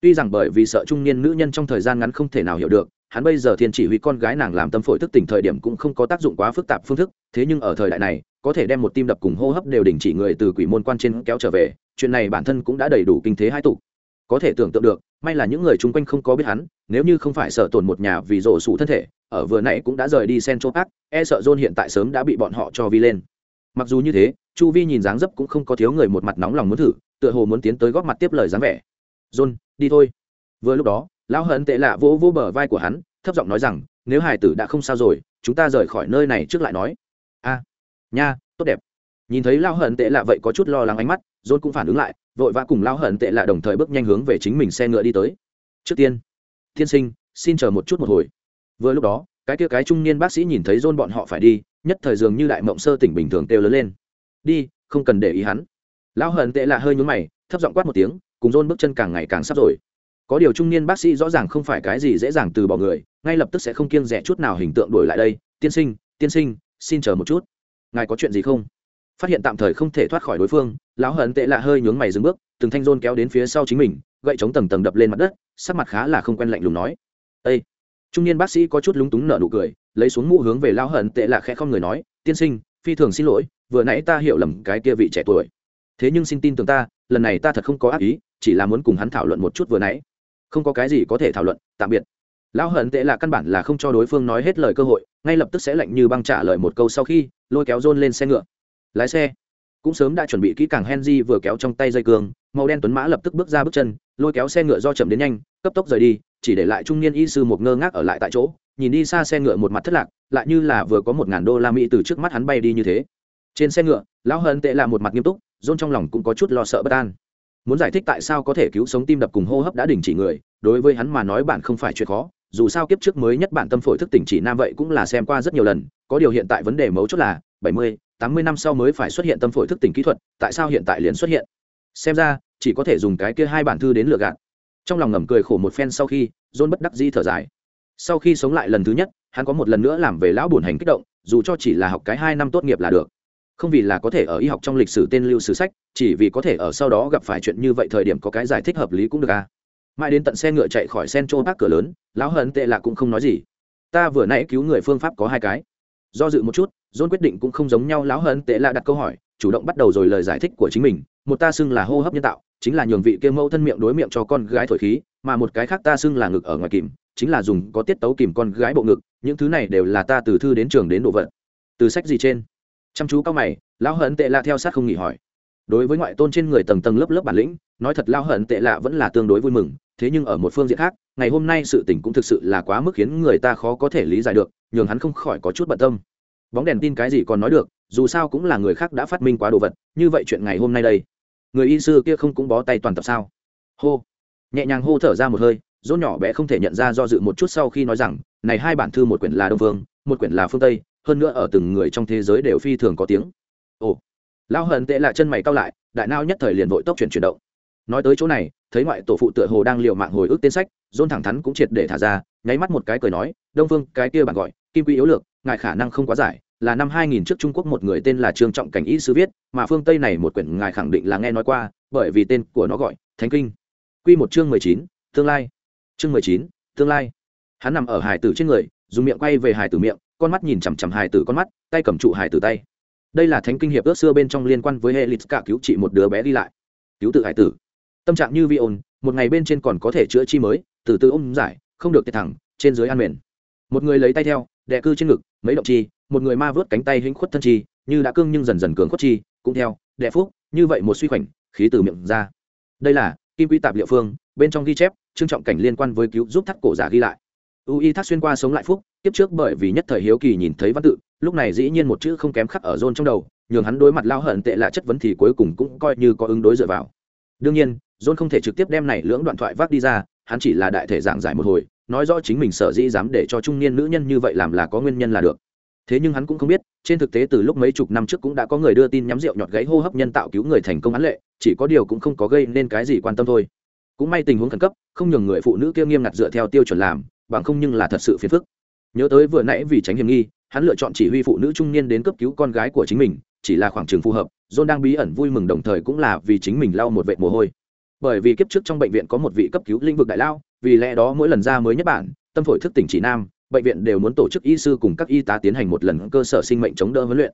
Tuy rằng bởi vì sợ trung niên nữ nhân trong thời gian ngắn không thể nào hiểu được hắn bây giờ thiên chỉ huy con gái nàng làm tâm phổi thức tỉnh thời điểm cũng không có tác dụng quá phức tạp phương thức, thế nhưng ở thời đại này, có thể đem một tim đập cùng hô hấp đều đình chỉ người từ quỷ môn quan trên kéo trở về, chuyện này bản thân cũng đã đầy đủ kinh thế hai tục có thể tưởng tượng được, may là những người chung quanh không có biết hắn, nếu như không phải sợ tổn một nhà vì rổ sủ thân thể, ở vừa nãy cũng đã rời đi sen chốt ác e sợ john hiện tại sớm đã bị bọn họ cho vi lên. Mặc dù như thế, chu vi nhìn dáng dấp cũng không có thiếu người một mặt nóng lòng muốn thử, tựa hồ muốn tiến tới góp mặt tiếp lời dáng vẻ. John, đi thôi. Vừa lúc đó lão hận tệ lạ vỗ vỗ bờ vai của hắn, thấp giọng nói rằng, nếu hải tử đã không sao rồi, chúng ta rời khỏi nơi này trước lại nói. A, nha, tốt đẹp. Nhìn thấy lão hận tệ lạ vậy có chút lo lắng ánh mắt, john cũng phản ứng lại, vội vã cùng lão hận tệ lạ đồng thời bước nhanh hướng về chính mình xe ngựa đi tới. Trước tiên tiên sinh, xin chờ một chút một hồi. Vừa lúc đó, cái kia cái trung niên bác sĩ nhìn thấy dôn bọn họ phải đi, nhất thời dường như đại mộng sơ tỉnh bình thường kêu lớn lên. Đi, không cần để ý hắn. Lão hận tệ lạ hơi nhún mày, thấp giọng quát một tiếng, cùng dôn bước chân càng ngày càng sắp rồi có điều trung niên bác sĩ rõ ràng không phải cái gì dễ dàng từ bỏ người, ngay lập tức sẽ không kiêng rẻ chút nào hình tượng đổi lại đây. Tiên sinh tiên sinh, xin chờ một chút. Ngài có chuyện gì không? Phát hiện tạm thời không thể thoát khỏi đối phương, lão hận tệ lạ hơi nhướng mày dừng bước, từng thanh rôn kéo đến phía sau chính mình, gậy chống tầng tầng đập lên mặt đất, sắc mặt khá là không quen lạnh lùng nói. Â trung niên bác sĩ có chút lúng túng nở nụ cười, lấy xuống mũ hướng về lão hận tệ lạ khẽ không người nói, tiên sinh, phi thường xin lỗi, vừa nãy ta hiểu lầm cái kia vị trẻ tuổi. Thế nhưng xin tin tưởng ta, lần này ta thật không có ác ý, chỉ là muốn cùng hắn thảo luận một chút vừa nãy không có cái gì có thể thảo luận, tạm biệt. Lão hận tệ là căn bản là không cho đối phương nói hết lời cơ hội, ngay lập tức sẽ lạnh như băng trả lời một câu sau khi, lôi kéo rôn lên xe ngựa. Lái xe. Cũng sớm đã chuẩn bị kỹ càng henry vừa kéo trong tay dây cường, màu đen tuấn mã lập tức bước ra bước chân, lôi kéo xe ngựa do chậm đến nhanh, cấp tốc rời đi, chỉ để lại trung niên y sư một ngơ ngác ở lại tại chỗ, nhìn đi xa xe ngựa một mặt thất lạc, lại như là vừa có một ngàn đô la mỹ từ trước mắt hắn bay đi như thế. Trên xe ngựa, lão hận tệ là một mặt nghiêm túc rôn trong lòng cũng có chút lo sợ bất an muốn giải thích tại sao có thể cứu sống tim đập cùng hô hấp đã đình chỉ người, đối với hắn mà nói bạn không phải chuyện khó, dù sao kiếp trước mới nhất bản tâm phổi thức tỉnh chỉ nam vậy cũng là xem qua rất nhiều lần, có điều hiện tại vấn đề mấu chốt là bảy mươi, tám mươi năm sau mới phải xuất hiện tâm phổi thức tỉnh kỹ thuật, tại sao hiện tại liền xuất hiện? Xem ra, chỉ có thể dùng cái kia hai bản thư đến lựa gạt. Trong lòng ngầm cười khổ một phen sau khi, john bất đắc di thở dài. Sau khi sống lại lần thứ nhất, hắn có một lần nữa làm về lão bổn hành kích động, dù cho chỉ là học cái hai năm tốt nghiệp là được không vì là có thể ở y học trong lịch sử tên lưu sử sách, chỉ vì có thể ở sau đó gặp phải chuyện như vậy thời điểm có cái giải thích hợp lý cũng được à. Mãi đến tận xe ngựa chạy khỏi sen trô bác cửa lớn, lão hận tệ lạ cũng không nói gì. Ta vừa nãy cứu người phương pháp có hai cái. Do dự một chút dôn quyết định cũng không giống nhau, lão hận tệ lạ đặt câu hỏi, chủ động bắt đầu rồi lời giải thích của chính mình, một ta xưng là hô hấp nhân tạo, chính là nhường vị kia mẫu thân miệng đối miệng cho con gái thổi khí, mà một cái khác ta xưng là ngực ở ngoài kìm, chính là dùng có tiết tấu kìm con gái bộ ngực, những thứ này đều là ta từ thư đến trường đến đồ vật. Từ sách gì trên? Chăm chú cao mày, lão hận tệ lạ theo sát không nghỉ hỏi. Đối với ngoại tôn trên người tầng tầng lớp lớp bản lĩnh, nói thật lao hận tệ lạ vẫn là tương đối vui mừng, thế nhưng ở một phương diện khác, ngày hôm nay sự tình cũng thực sự là quá mức khiến người ta khó có thể lý giải được, nhường hắn không khỏi có chút bận tâm. Bóng đèn tin cái gì còn nói được, dù sao cũng là người khác đã phát minh quá đồ vật, như vậy chuyện ngày hôm nay đây, người y sư kia không cũng bó tay toàn tập sao? Hô, nhẹ nhàng hô thở ra một hơi dỗ nhỏ bé không thể nhận ra do dự một chút sau khi nói rằng, này hai bản thư một quyển là đông phương một quyển là phương tây hơn nữa ở từng người trong thế giới đều phi thường có tiếng ồ lao hận tệ là chân mày cao lại đại nao nhất thời liền vội tốc chuyển chuyển động nói tới chỗ này thấy ngoại tổ phụ tựa hồ đang liều mạng hồi ức tên sách dôn thẳng thắn cũng triệt để thả ra nháy mắt một cái cười nói đông phương cái kia bạn gọi kim quy yếu lược ngài khả năng không quá giải là năm 2000 trước Trung Quốc một người tên là Trương Trọng Cảnh ý sư viết, mà phương Tây này một quyển ngài khẳng định là nghe nói qua, bởi vì tên của nó gọi Thánh Kinh. Quy một chương 19, tương lai. Chương 19, tương lai. Hắn nằm ở hải tử trên người, dùng miệng quay về hải tử miệng, con mắt nhìn chằm chằm hải tử con mắt, tay cầm trụ hải tử tay. Đây là Thánh Kinh hiệp ước xưa bên trong liên quan với Helix cả cứu trị một đứa bé đi lại. Cứu tự hải tử tâm trạng như vi ồn một ngày bên trên còn có thể chữa chi mới từ từ ôm giải không được tiệt thẳng trên dưới an mền một người lấy tay theo đè cư trên ngực mấy động chi một người ma vớt cánh tay hĩnh khuất thân chi như đã cương nhưng dần dần cường khuất chi cũng theo đè phúc như vậy một suy khoảnh khí từ miệng ra đây là kim quy tạp liệu phương bên trong ghi chép trương trọng cảnh liên quan với cứu giúp thắt cổ giả ghi lại u y thác xuyên qua sống lại phúc tiếp trước bởi vì nhất thời hiếu kỳ nhìn thấy văn tự, lúc này dĩ nhiên một chữ không kém khắc ở rôn trong đầu, nhường hắn đối mặt lao hận tệ lạ chất vấn thì cuối cùng cũng coi như có ứng đối dựa vào. Đương nhiên john không thể trực tiếp đem này lưỡng đoạn thoại vác đi ra, hắn chỉ là đại thể giảng giải một hồi, nói rõ chính mình sở dĩ dám để cho trung niên nữ nhân như vậy làm là có nguyên nhân là được. Thế nhưng hắn cũng không biết, trên thực tế từ lúc mấy chục năm trước cũng đã có người đưa tin nhắm rượu nhọt gáy hô hấp nhân tạo cứu người thành công án lệ, chỉ có điều cũng không có gây nên cái gì quan tâm thôi. Cũng may tình huống khẩn cấp, không nhường người phụ nữ kia nghiêm ngặt dựa theo tiêu chuẩn làm, bằng không nhưng là thật sự phiền phức nhớ tới vừa nãy vì tránh hiểm nghi, hắn lựa chọn chỉ huy phụ nữ trung niên đến cấp cứu con gái của chính mình, chỉ là khoảng trường phù hợp, john đang bí ẩn vui mừng đồng thời cũng là vì chính mình lau một vệ mồ hôi. Bởi vì kiếp trước trong bệnh viện có một vị cấp cứu lĩnh vực đại lao, vì lẽ đó mỗi lần ra mới nhất bản, tâm phổi thức tỉnh chỉ nam, bệnh viện đều muốn tổ chức y sư cùng các y tá tiến hành một lần cơ sở sinh mệnh chống đỡ huấn luyện.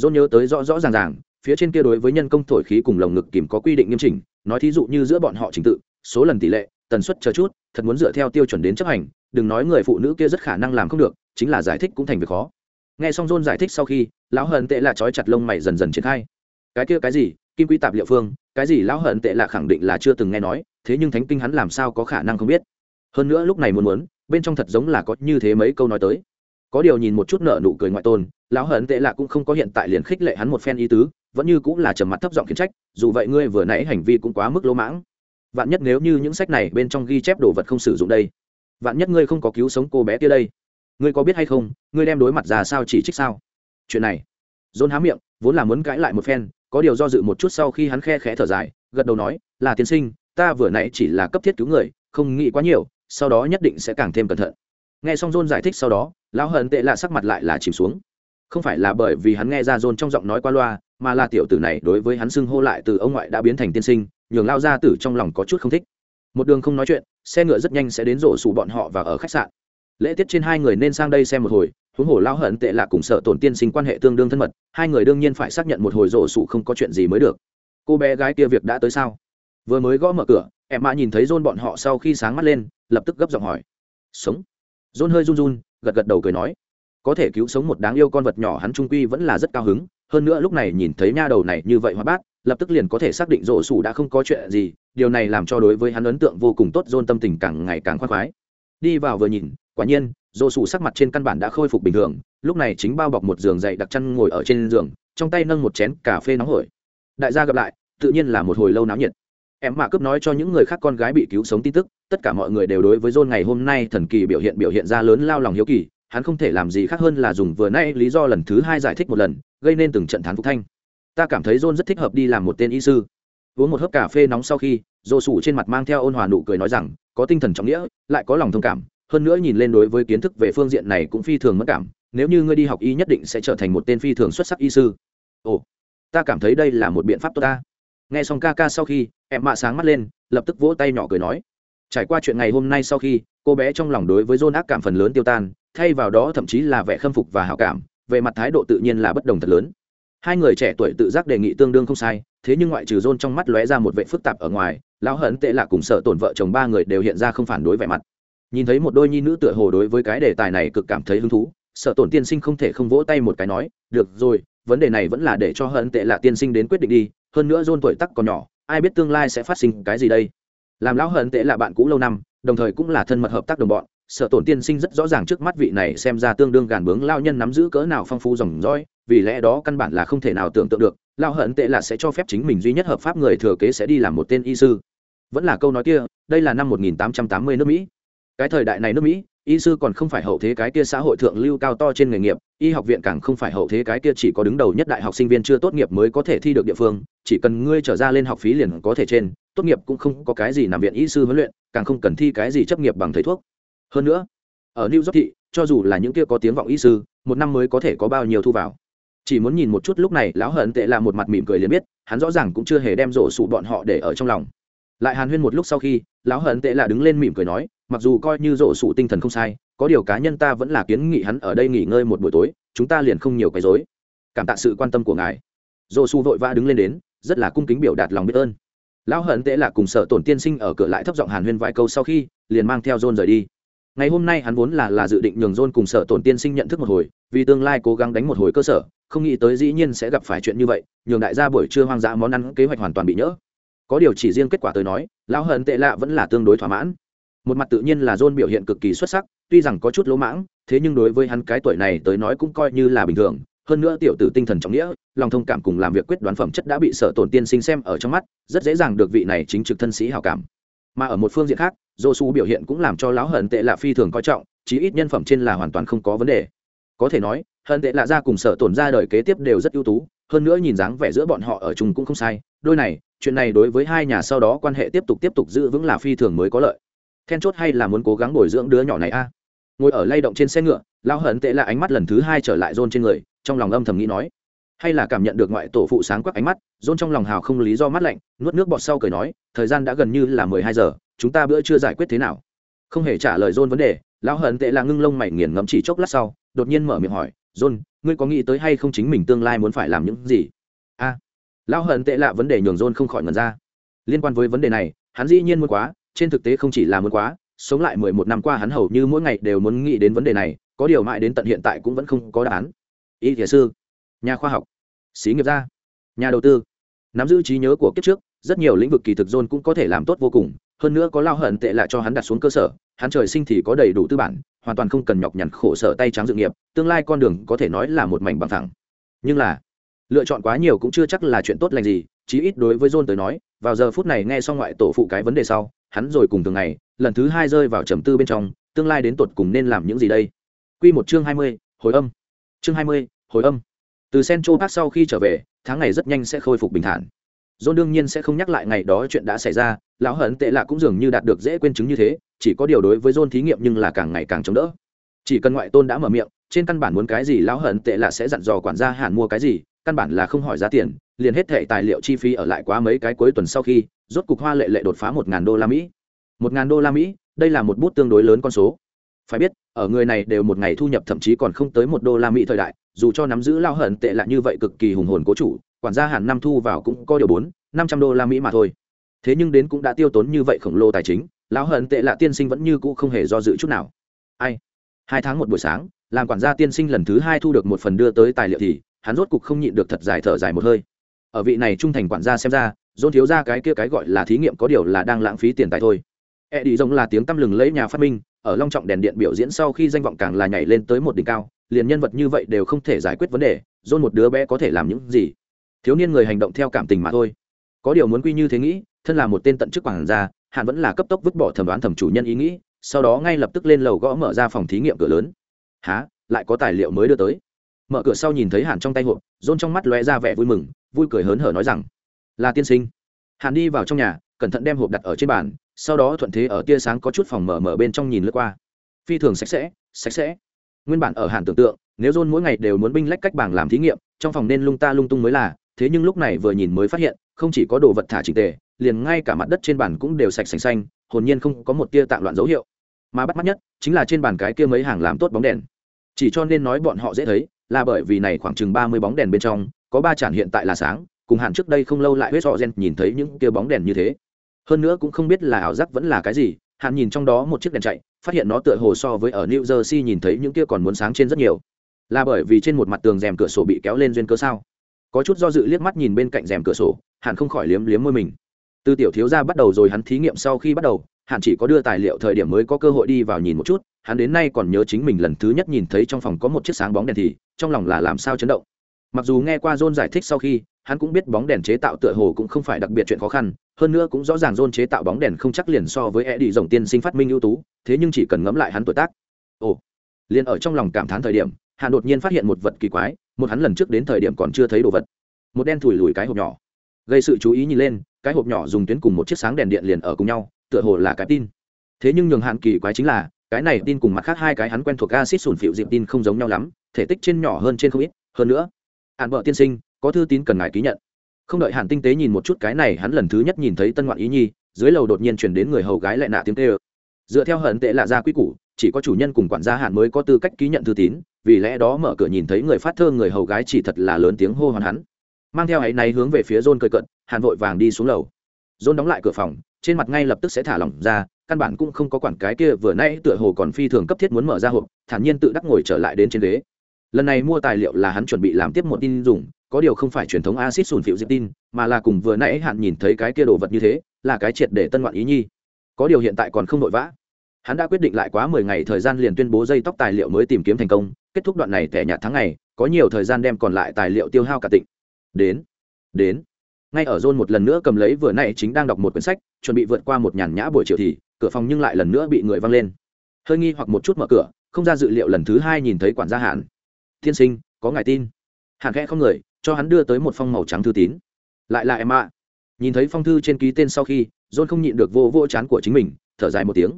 John nhớ tới rõ rõ ràng ràng, phía trên kia đối với nhân công thổi khí cùng lồng ngực kìm có quy định nghiêm chỉnh, nói thí dụ như giữa bọn họ trình tự, số lần tỷ lệ, tần suất chờ chút, thật muốn dựa theo tiêu chuẩn đến chấp hành đừng nói người phụ nữ kia rất khả năng làm không được, chính là giải thích cũng thành việc khó. Nghe xong john giải thích sau khi, lão hận tệ là trói chặt lông mày dần dần triển khai. Cái kia cái gì? Kim quy tạp liệu phương, cái gì? Lão hận tệ là khẳng định là chưa từng nghe nói, thế nhưng thánh kinh hắn làm sao có khả năng không biết? Hơn nữa lúc này muốn muốn, bên trong thật giống là có như thế mấy câu nói tới. Có điều nhìn một chút nợ nụ cười ngoại tôn, lão hận tệ là cũng không có hiện tại liền khích lệ hắn một phen ý tứ, vẫn như cũng là trầm mặt thấp giọng khiển trách, dù vậy ngươi vừa nãy hành vi cũng quá mức lỗ mãng. Vạn nhất nếu như những sách này bên trong ghi chép đồ vật không sử dụng đây vạn nhất ngươi không có cứu sống cô bé kia đây. Ngươi có biết hay không, ngươi đem đối mặt ra sao chỉ trích sao? Chuyện này. John há miệng, vốn là muốn cãi lại một phen, có điều do dự một chút sau khi hắn khe khẽ thở dài, gật đầu nói, là tiên sinh, ta vừa nãy chỉ là cấp thiết cứu người, không nghĩ quá nhiều, sau đó nhất định sẽ càng thêm cẩn thận. Nghe xong john giải thích sau đó, lão hận tệ lạ sắc mặt lại là chìm xuống. Không phải là bởi vì hắn nghe ra john trong giọng nói qua loa, mà là tiểu tử này đối với hắn xưng hô lại từ ông ngoại đã biến thành tiên sinh, nhường lao ra tử trong lòng có chút không thích một đường không nói chuyện, xe ngựa rất nhanh sẽ đến rổ sủ bọn họ và ở khách sạn. Lễ tiết trên hai người nên sang đây xem một hồi, huống hồ lao hận tệ là cùng sợ tổn tiên sinh quan hệ tương đương thân mật, hai người đương nhiên phải xác nhận một hồi rổ sủ không có chuyện gì mới được. Cô bé gái kia việc đã tới sao? Vừa mới gõ mở cửa, em mã nhìn thấy rôn bọn họ sau khi sáng mắt lên, lập tức gấp giọng hỏi. Sống. Rôn hơi run run, gật gật đầu cười nói. Có thể cứu sống một đáng yêu con vật nhỏ hắn trung quy vẫn là rất cao hứng, hơn nữa lúc này nhìn thấy nha đầu này như vậy hoa bát lập tức liền có thể xác định rổ sủ đã không có chuyện gì điều này làm cho đối với hắn ấn tượng vô cùng tốt dôn tâm tình càng ngày càng khoác khoái. Đi vào vừa nhìn, quả nhiên dô sủ sắc mặt trên căn bản đã khôi phục bình thường, lúc này chính bao bọc một giường dậy đặc chăn ngồi ở trên giường, trong tay nâng một chén cà phê nóng hổi. Đại gia gặp lại, tự nhiên là một hồi lâu náo nhiệt. Em mạ cướp nói cho những người khác con gái bị cứu sống tin tức, tất cả mọi người đều đối với john ngày hôm nay thần kỳ biểu hiện biểu hiện ra lớn lao lòng hiếu kỳ, hắn không thể làm gì khác hơn là dùng vừa nay lý do lần thứ hai giải thích một lần, gây nên từng trận thán phục thanh. Ta cảm thấy john rất thích hợp đi làm một tên y sư uống một hớp cà phê nóng sau khi dồ sủ trên mặt mang theo ôn hòa nụ cười nói rằng, có tinh thần trọng nghĩa, lại có lòng thông cảm, hơn nữa nhìn lên đối với kiến thức về phương diện này cũng phi thường mất cảm, nếu như ngươi đi học y nhất định sẽ trở thành một tên phi thường xuất sắc y sư. Ồ, ta cảm thấy đây là một biện pháp tốt ta. Nghe xong ca ca sau khi, em mạ sáng mắt lên, lập tức vỗ tay nhỏ cười nói, trải qua chuyện ngày hôm nay sau khi, cô bé trong lòng đối với john ác cảm phần lớn tiêu tan, thay vào đó thậm chí là vẻ khâm phục và hào cảm, về mặt thái độ tự nhiên là bất đồng thật lớn hai người trẻ tuổi tự giác đề nghị tương đương không sai, thế nhưng ngoại trừ john trong mắt lóe ra một vẻ phức tạp ở ngoài, lão hận tệ là cùng sợ tổn vợ chồng ba người đều hiện ra không phản đối vẻ mặt. Nhìn thấy một đôi nhi nữ tựa hồ đối với cái đề tài này cực cảm thấy hứng thú, sợ tổn tiên sinh không thể không vỗ tay một cái nói, được rồi, vấn đề này vẫn là để cho hận tệ là tiên sinh đến quyết định đi, hơn nữa john tuổi tắc còn nhỏ, ai biết tương lai sẽ phát sinh cái gì đây? Làm lão hận tệ là bạn cũ lâu năm, đồng thời cũng là thân mật hợp tác đồng bọn sở tổn tiên sinh rất rõ ràng trước mắt vị này xem ra tương đương gàn bướng lao nhân nắm giữ cỡ nào phong phú dòng dõi, vì lẽ đó căn bản là không thể nào tưởng tượng được, lao hận tệ là sẽ cho phép chính mình duy nhất hợp pháp người thừa kế sẽ đi làm một tên y sư. Vẫn là câu nói kia, đây là năm 1880 nước mỹ. Cái thời đại này nước mỹ, y sư còn không phải hậu thế cái kia xã hội thượng lưu cao to trên nghề nghiệp, y học viện càng không phải hậu thế cái kia chỉ có đứng đầu nhất đại học sinh viên chưa tốt nghiệp mới có thể thi được địa phương, chỉ cần ngươi trở ra lên học phí liền có thể trên, tốt nghiệp cũng không có cái gì nằm viện y sư huấn luyện, càng không cần thi cái gì chấp nghiệp bằng thầy thuốc hơn nữa, ở new york thị, cho dù là những kia có tiếng vọng y sư, một năm mới có thể có bao nhiêu thu vào. Chỉ muốn nhìn một chút lúc này lão hận tệ là một mặt mỉm cười liền biết, hắn rõ ràng cũng chưa hề đem rổ sụ bọn họ để ở trong lòng. Lại hàn huyên một lúc sau khi, lão hận tệ là đứng lên mỉm cười nói, mặc dù coi như rổ sụ tinh thần không sai, có điều cá nhân ta vẫn là kiến nghị hắn ở đây nghỉ ngơi một buổi tối, chúng ta liền không nhiều cái dối cảm tạ sự quan tâm của ngài. Rổ sụ vội vã đứng lên đến, rất là cung kính biểu đạt lòng biết ơn. Lão hận tệ là cùng sợ tổn tiên sinh ở cửa lại thấp giọng hàn huyên vài câu sau khi, liền mang theo john rời đi ngày hôm nay hắn vốn là là dự định nhường john cùng sở tổn tiên sinh nhận thức một hồi, vì tương lai cố gắng đánh một hồi cơ sở, không nghĩ tới dĩ nhiên sẽ gặp phải chuyện như vậy, nhường đại gia buổi trưa hoang dã món ăn kế hoạch hoàn toàn bị nhỡ. Có điều chỉ riêng kết quả tới nói, lão hận tệ lạ vẫn là tương đối thỏa mãn. Một mặt tự nhiên là john biểu hiện cực kỳ xuất sắc, tuy rằng có chút lỗ mãng, thế nhưng đối với hắn cái tuổi này tới nói cũng coi như là bình thường. Hơn nữa tiểu tử tinh thần trọng nghĩa, lòng thông cảm cùng làm việc quyết đoán phẩm chất đã bị sở tổn tiên sinh xem ở trong mắt, rất dễ dàng được vị này chính trực thân sĩ hảo cảm mà ở một phương diện khác, dô su biểu hiện cũng làm cho lão hận tệ lạ phi thường coi trọng, chí ít nhân phẩm trên là hoàn toàn không có vấn đề. Có thể nói, hận tệ lạ ra cùng sở tổn ra đời kế tiếp đều rất ưu tú, hơn nữa nhìn dáng vẻ giữa bọn họ ở chung cũng không sai. Đôi này, chuyện này đối với hai nhà sau đó quan hệ tiếp tục tiếp tục giữ vững là phi thường mới có lợi. Then chốt hay là muốn cố gắng bồi dưỡng đứa nhỏ này a? Ngồi ở lay động trên xe ngựa, lão hận tệ lạ ánh mắt lần thứ hai trở lại rôn trên người, trong lòng âm thầm nghĩ nói hay là cảm nhận được ngoại tổ phụ sáng quắc ánh mắt rôn trong lòng hào không lý do mắt lạnh, nuốt nước bọt sau cười nói, thời gian đã gần như là mười hai giờ, chúng ta bữa chưa giải quyết thế nào? Không hề trả lời dôn vấn đề, lão hận tệ là ngưng lông mày nghiền ngẫm chỉ chốc lát sau, đột nhiên mở miệng hỏi, dôn, ngươi có nghĩ tới hay không chính mình tương lai muốn phải làm những gì? A. Lão hận tệ lạ vấn đề nhường dôn không khỏi ngần ra. Liên quan với vấn đề này, hắn dĩ nhiên muốn quá, trên thực tế không chỉ là muốn quá, sống lại mười một năm qua hắn hầu như mỗi ngày đều muốn nghĩ đến vấn đề này, có điều mãi đến tận hiện tại cũng vẫn không có đáp án. Y thiệt sư nhà khoa học. Xí nghiệp gia. Nhà đầu tư. Nắm giữ trí nhớ của kiếp trước rất nhiều lĩnh vực kỳ thực john cũng có thể làm tốt vô cùng. Hơn nữa có lao hận tệ lại cho hắn đặt xuống cơ sở hắn trời sinh thì có đầy đủ tư bản hoàn toàn không cần nhọc nhằn khổ sở tay trắng dự nghiệp tương lai con đường có thể nói là một mảnh bằng thẳng nhưng là lựa chọn quá nhiều cũng chưa chắc là chuyện tốt lành gì chí ít đối với john tới nói vào giờ phút này nghe xong ngoại tổ phụ cái vấn đề sau hắn rồi cùng thường ngày lần thứ hai rơi vào trầm tư bên trong tương lai đến tột cùng nên làm những gì đây? Quy một chương hai mươi, hồi âm. Chương hai mươi, hồi âm. Từ Central Park sau khi trở về, tháng ngày rất nhanh sẽ khôi phục bình thản. John đương nhiên sẽ không nhắc lại ngày đó chuyện đã xảy ra, lão hận tệ lạ cũng dường như đạt được dễ quên chứng như thế, chỉ có điều đối với John thí nghiệm nhưng là càng ngày càng chống đỡ. Chỉ cần ngoại tôn đã mở miệng, trên căn bản muốn cái gì lão hận tệ lạ sẽ dặn dò quản gia hạn mua cái gì, căn bản là không hỏi giá tiền, liền hết thệ tài liệu chi phí ở lại quá mấy cái cuối tuần sau khi, rốt cục hoa lệ lệ đột phá một ngàn đô la Mỹ. Một ngàn đô la Mỹ, đây là một bút tương đối lớn con số. Phải biết, ở người này đều một ngày thu nhập thậm chí còn không tới một đô la Mỹ thời đại, dù cho nắm giữ lao hận tệ lại như vậy cực kỳ hùng hồn cố chủ, quản gia hàn năm thu vào cũng có điều bốn năm trăm đô la mỹ mà thôi. Thế nhưng đến cũng đã tiêu tốn như vậy khổng lồ tài chính lão hận tệ lạ tiên sinh vẫn như cũ không hề do dự chút nào. Ai? Hai tháng một buổi sáng làm quản gia tiên sinh lần thứ hai thu được một phần đưa tới tài liệu thì hắn rốt cục không nhịn được thật dài thở dài một hơi. Ở vị này trung thành quản gia xem ra dôn thiếu ra cái kia cái gọi là thí nghiệm có điều là đang lãng phí tiền tài thôi. E đi rồng là tiếng tăm lừng lẫy nhà phát minh ở long trọng đèn điện biểu diễn sau khi danh vọng càng là nhảy lên tới một đỉnh cao, liền nhân vật như vậy đều không thể giải quyết vấn đề dôn một đứa bé có thể làm những gì? Thiếu niên người hành động theo cảm tình mà thôi. Có điều muốn quy như thế nghĩ, thân là một tên tận chức quản gia, hạn vẫn là cấp tốc vứt bỏ thẩm đoán thẩm chủ nhân ý nghĩ, sau đó ngay lập tức lên lầu gõ mở ra phòng thí nghiệm cửa lớn. Há lại có tài liệu mới đưa tới? Mở cửa sau nhìn thấy hạn trong tay hộp, dôn trong mắt lóe ra vẻ vui mừng, vui cười hớn hở nói rằng, là tiên sinh. Hạn đi vào trong nhà, cẩn thận đem hộp đặt ở trên bàn sau đó thuận thế ở tia sáng có chút phòng mở mở bên trong nhìn lướt qua. Phi thường sạch sẽ sạch sẽ. Nguyên bản ở hạn tưởng tượng, nếu John mỗi ngày đều muốn binh lách cách bảng làm thí nghiệm, trong phòng nên lung ta lung tung mới là, thế nhưng lúc này vừa nhìn mới phát hiện, không chỉ có đồ vật thả trình tề, liền ngay cả mặt đất trên bàn cũng đều sạch sành xanh, hồn nhiên không có một tia tạm loạn dấu hiệu. Mà bắt mắt nhất, chính là trên bàn cái kia mấy hàng làm tốt bóng đèn. Chỉ cho nên nói bọn họ dễ thấy, là bởi vì này khoảng chừng ba mươi bóng đèn bên trong, có ba chản hiện tại là sáng, cùng hạn trước đây không lâu lại huyết họ gen nhìn thấy những kia bóng đèn như thế hơn nữa cũng không biết là ảo giác vẫn là cái gì hạn nhìn trong đó một chiếc đèn chạy, phát hiện nó tựa hồ so với ở new jersey nhìn thấy những kia còn muốn sáng trên rất nhiều. Là bởi vì trên một mặt tường rèm cửa sổ bị kéo lên duyên cơ sao? Có chút do dự liếc mắt nhìn bên cạnh rèm cửa sổ hạn không khỏi liếm liếm môi mình. Từ tiểu thiếu gia bắt đầu rồi hắn thí nghiệm sau khi bắt đầu hạn chỉ có đưa tài liệu thời điểm mới có cơ hội đi vào nhìn một chút, hắn đến nay còn nhớ chính mình lần thứ nhất nhìn thấy trong phòng có một chiếc sáng bóng đèn thì, trong lòng là làm sao chấn động. Mặc dù nghe qua john giải thích sau khi hắn cũng biết bóng đèn chế tạo tựa hồ cũng không phải đặc biệt chuyện khó khăn, hơn nữa cũng rõ ràng john chế tạo bóng đèn không chắc liền so với e đi dòng tiên sinh phát minh ưu tú, thế nhưng chỉ cần ngẫm lại hắn tuổi tác. Ồ, liền ở trong lòng cảm thán thời điểm hạn đột nhiên phát hiện một vật kỳ quái, một hắn lần trước đến thời điểm còn chưa thấy đồ vật. Một đen thủi lùi cái hộp nhỏ. Gây sự chú ý nhìn lên, cái hộp nhỏ dùng tuyến cùng một chiếc sáng đèn điện liền ở cùng nhau, tựa hồ là cái tin. Thế nhưng nhường hạn kỳ quái chính là, cái này tin cùng mặt khác hai cái hắn quen thuộc acid sùn phịu dịp tin không giống nhau lắm, thể tích trên nhỏ hơn trên không ít. Hơn nữa hạn vợ tiên sinh có thư tín cần ngài ký nhận. Không đợi Hàn tinh tế nhìn một chút cái này, hắn lần thứ nhất nhìn thấy tân ngoạn ý nhi, dưới lầu đột nhiên chuyển đến người hầu gái lại nạ tiếng tê ơ dựa theo hận tệ lạ ra quy củ, chỉ có chủ nhân cùng quản gia hạn mới có tư cách ký nhận thư tín, vì lẽ đó mở cửa nhìn thấy người phát thơ người hầu gái chỉ thật là lớn tiếng hô hoán hắn. Mang theo ấy náy hướng về phía john cười cận, hàn vội vàng đi xuống lầu. John đóng lại cửa phòng, trên mặt ngay lập tức sẽ thả lỏng ra, căn bản cũng không có quản cái kia, vừa nay tựa hồ còn phi thường cấp thiết muốn mở ra hộp, thản nhiên tự đắc ngồi trở lại đến trên ghế lần này mua tài liệu là hắn chuẩn bị làm tiếp một tin dùng, có điều không phải truyền thống acid sùn phịu diệp tin, mà là cùng vừa nãy hạn nhìn thấy cái kia đồ vật như thế, là cái triệt để tân ngoạn ý nhi. Có điều hiện tại còn không vội vã. Hắn đã quyết định lại quá mười ngày thời gian liền tuyên bố dây tóc tài liệu mới tìm kiếm thành công, kết thúc đoạn này thẻ nhạt tháng ngày, có nhiều thời gian đem còn lại tài liệu tiêu hao cả tịnh. Đến đến. Ngay ở john một lần nữa cầm lấy vừa nãy chính đang đọc một quyển sách, chuẩn bị vượt qua một nhàn nhã buổi chiều thì, cửa phòng nhưng lại lần nữa bị người văng lên. Hơi nghi hoặc một chút mở cửa, không ra dự liệu lần thứ hai nhìn thấy quản gia hạn tiên sinh, có ngài tin? Hạng khẽ không người, cho hắn đưa tới một phong màu trắng thư tín. Lại là em ạ. Nhìn thấy phong thư trên ký tên sau khi, john không nhịn được vô vô chán của chính mình, thở dài một tiếng.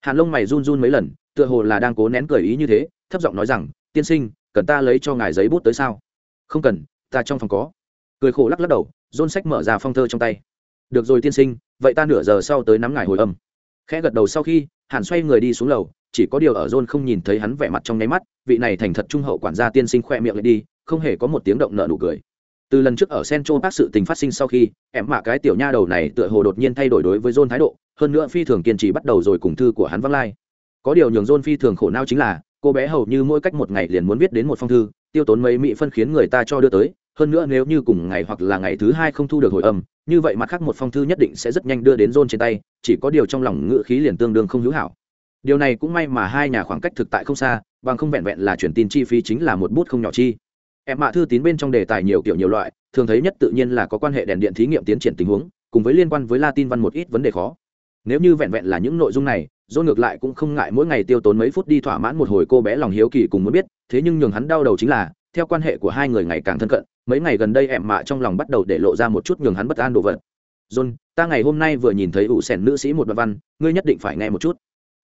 Hàn lông mày run run mấy lần, tựa hồ là đang cố nén cười ý như thế, thấp giọng nói rằng, tiên sinh, cần ta lấy cho ngài giấy bút tới sao? Không cần, ta trong phòng có. Cười khổ lắc lắc đầu, John sách mở ra phong thơ trong tay. Được rồi tiên sinh, vậy ta nửa giờ sau tới nắm ngài hồi âm. Khẽ gật đầu sau khi, hàn xoay người đi xuống lầu chỉ có điều ở John không nhìn thấy hắn vẻ mặt trong nháy mắt, vị này thành thật trung hậu quản gia tiên sinh khoe miệng lại đi, không hề có một tiếng động nợ nụ cười. Từ lần trước ở central park sự tình phát sinh sau khi, em mạ cái tiểu nha đầu này tựa hồ đột nhiên thay đổi đối với john thái độ, hơn nữa phi thường kiên trì bắt đầu rồi cùng thư của hắn văng lai. Có điều nhường john phi thường khổ não chính là, cô bé hầu như mỗi cách một ngày liền muốn viết đến một phong thư, tiêu tốn mấy mỹ phân khiến người ta cho đưa tới, hơn nữa nếu như cùng ngày hoặc là ngày thứ hai không thu được hồi âm, như vậy mặt khác một phong thư nhất định sẽ rất nhanh đưa đến john trên tay, chỉ có điều trong lòng ngữ khí liền tương đương không hữu hảo điều này cũng may mà hai nhà khoảng cách thực tại không xa, bằng không vẹn vẹn là chuyển tin chi phí chính là một bút không nhỏ chi. Em mạ thư tín bên trong đề tài nhiều kiểu nhiều loại, thường thấy nhất tự nhiên là có quan hệ đèn điện thí nghiệm tiến triển tình huống, cùng với liên quan với latin văn một ít vấn đề khó. Nếu như vẹn vẹn là những nội dung này dôn ngược lại cũng không ngại mỗi ngày tiêu tốn mấy phút đi thỏa mãn một hồi cô bé lòng hiếu kỳ cùng muốn biết, thế nhưng nhường hắn đau đầu chính là, theo quan hệ của hai người ngày càng thân cận, mấy ngày gần đây em mạ trong lòng bắt đầu để lộ ra một chút nhường hắn bất an đồ vật. John, ta ngày hôm nay vừa nhìn thấy ủ sẻn nữ sĩ một đoạn văn, ngươi nhất định phải nghe một chút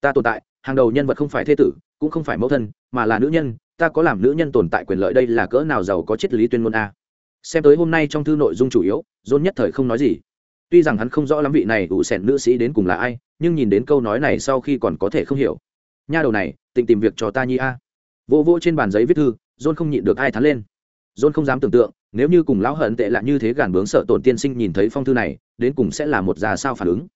ta tồn tại, hàng đầu nhân vật không phải thế tử, cũng không phải mẫu thân, mà là nữ nhân, ta có làm nữ nhân tồn tại quyền lợi đây là cỡ nào giàu có triết lý tuyên ngôn a. Xem tới hôm nay trong thư nội dung chủ yếu john nhất thời không nói gì. Tuy rằng hắn không rõ lắm vị này ủ sẻn nữ sĩ đến cùng là ai, nhưng nhìn đến câu nói này sau khi còn có thể không hiểu. Nha đầu này, tịnh tìm việc cho ta nhi a. Vô vô trên bàn giấy viết thư john không nhịn được ai thắn lên. John không dám tưởng tượng, nếu như cùng lão hận tệ lạ như thế gàn bướng sợ tổn tiên sinh nhìn thấy phong thư này, đến cùng sẽ là một già sao phản ứng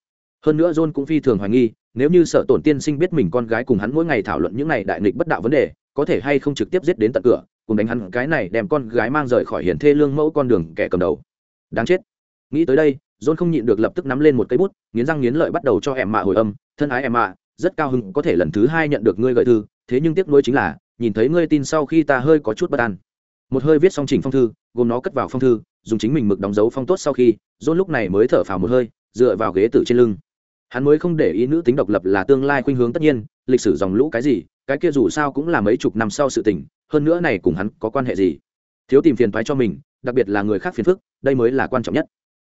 hơn nữa john cũng phi thường hoài nghi, nếu như sợ tổn tiên sinh biết mình con gái cùng hắn mỗi ngày thảo luận những này đại nghịch bất đạo vấn đề, có thể hay không trực tiếp giết đến tận cửa, cùng đánh hắn cái này đem con gái mang rời khỏi hiển thê lương mẫu con đường kẻ cầm đầu. Đáng chết. Nghĩ tới đây, john không nhịn được lập tức nắm lên một cây bút, nghiến răng nghiến lợi bắt đầu cho em mạ hồi âm, thân ái em mạ rất cao hứng có thể lần thứ hai nhận được ngươi gợi thư, thế nhưng tiếc nuối chính là, nhìn thấy ngươi tin sau khi ta hơi có chút bất an. Một hơi viết xong trình phong thư, gồm nó cất vào phong thư, dùng chính mình mực đóng dấu phong tốt sau khi, john lúc này mới thở phào một hơi, dựa vào ghế tử trên lưng hắn mới không để ý nữ tính độc lập là tương lai khuynh hướng tất nhiên, lịch sử dòng lũ cái gì, cái kia dù sao cũng là mấy chục năm sau sự tình, hơn nữa này cùng hắn có quan hệ gì? Thiếu tìm phiền toái cho mình, đặc biệt là người khác phiền phức, đây mới là quan trọng nhất.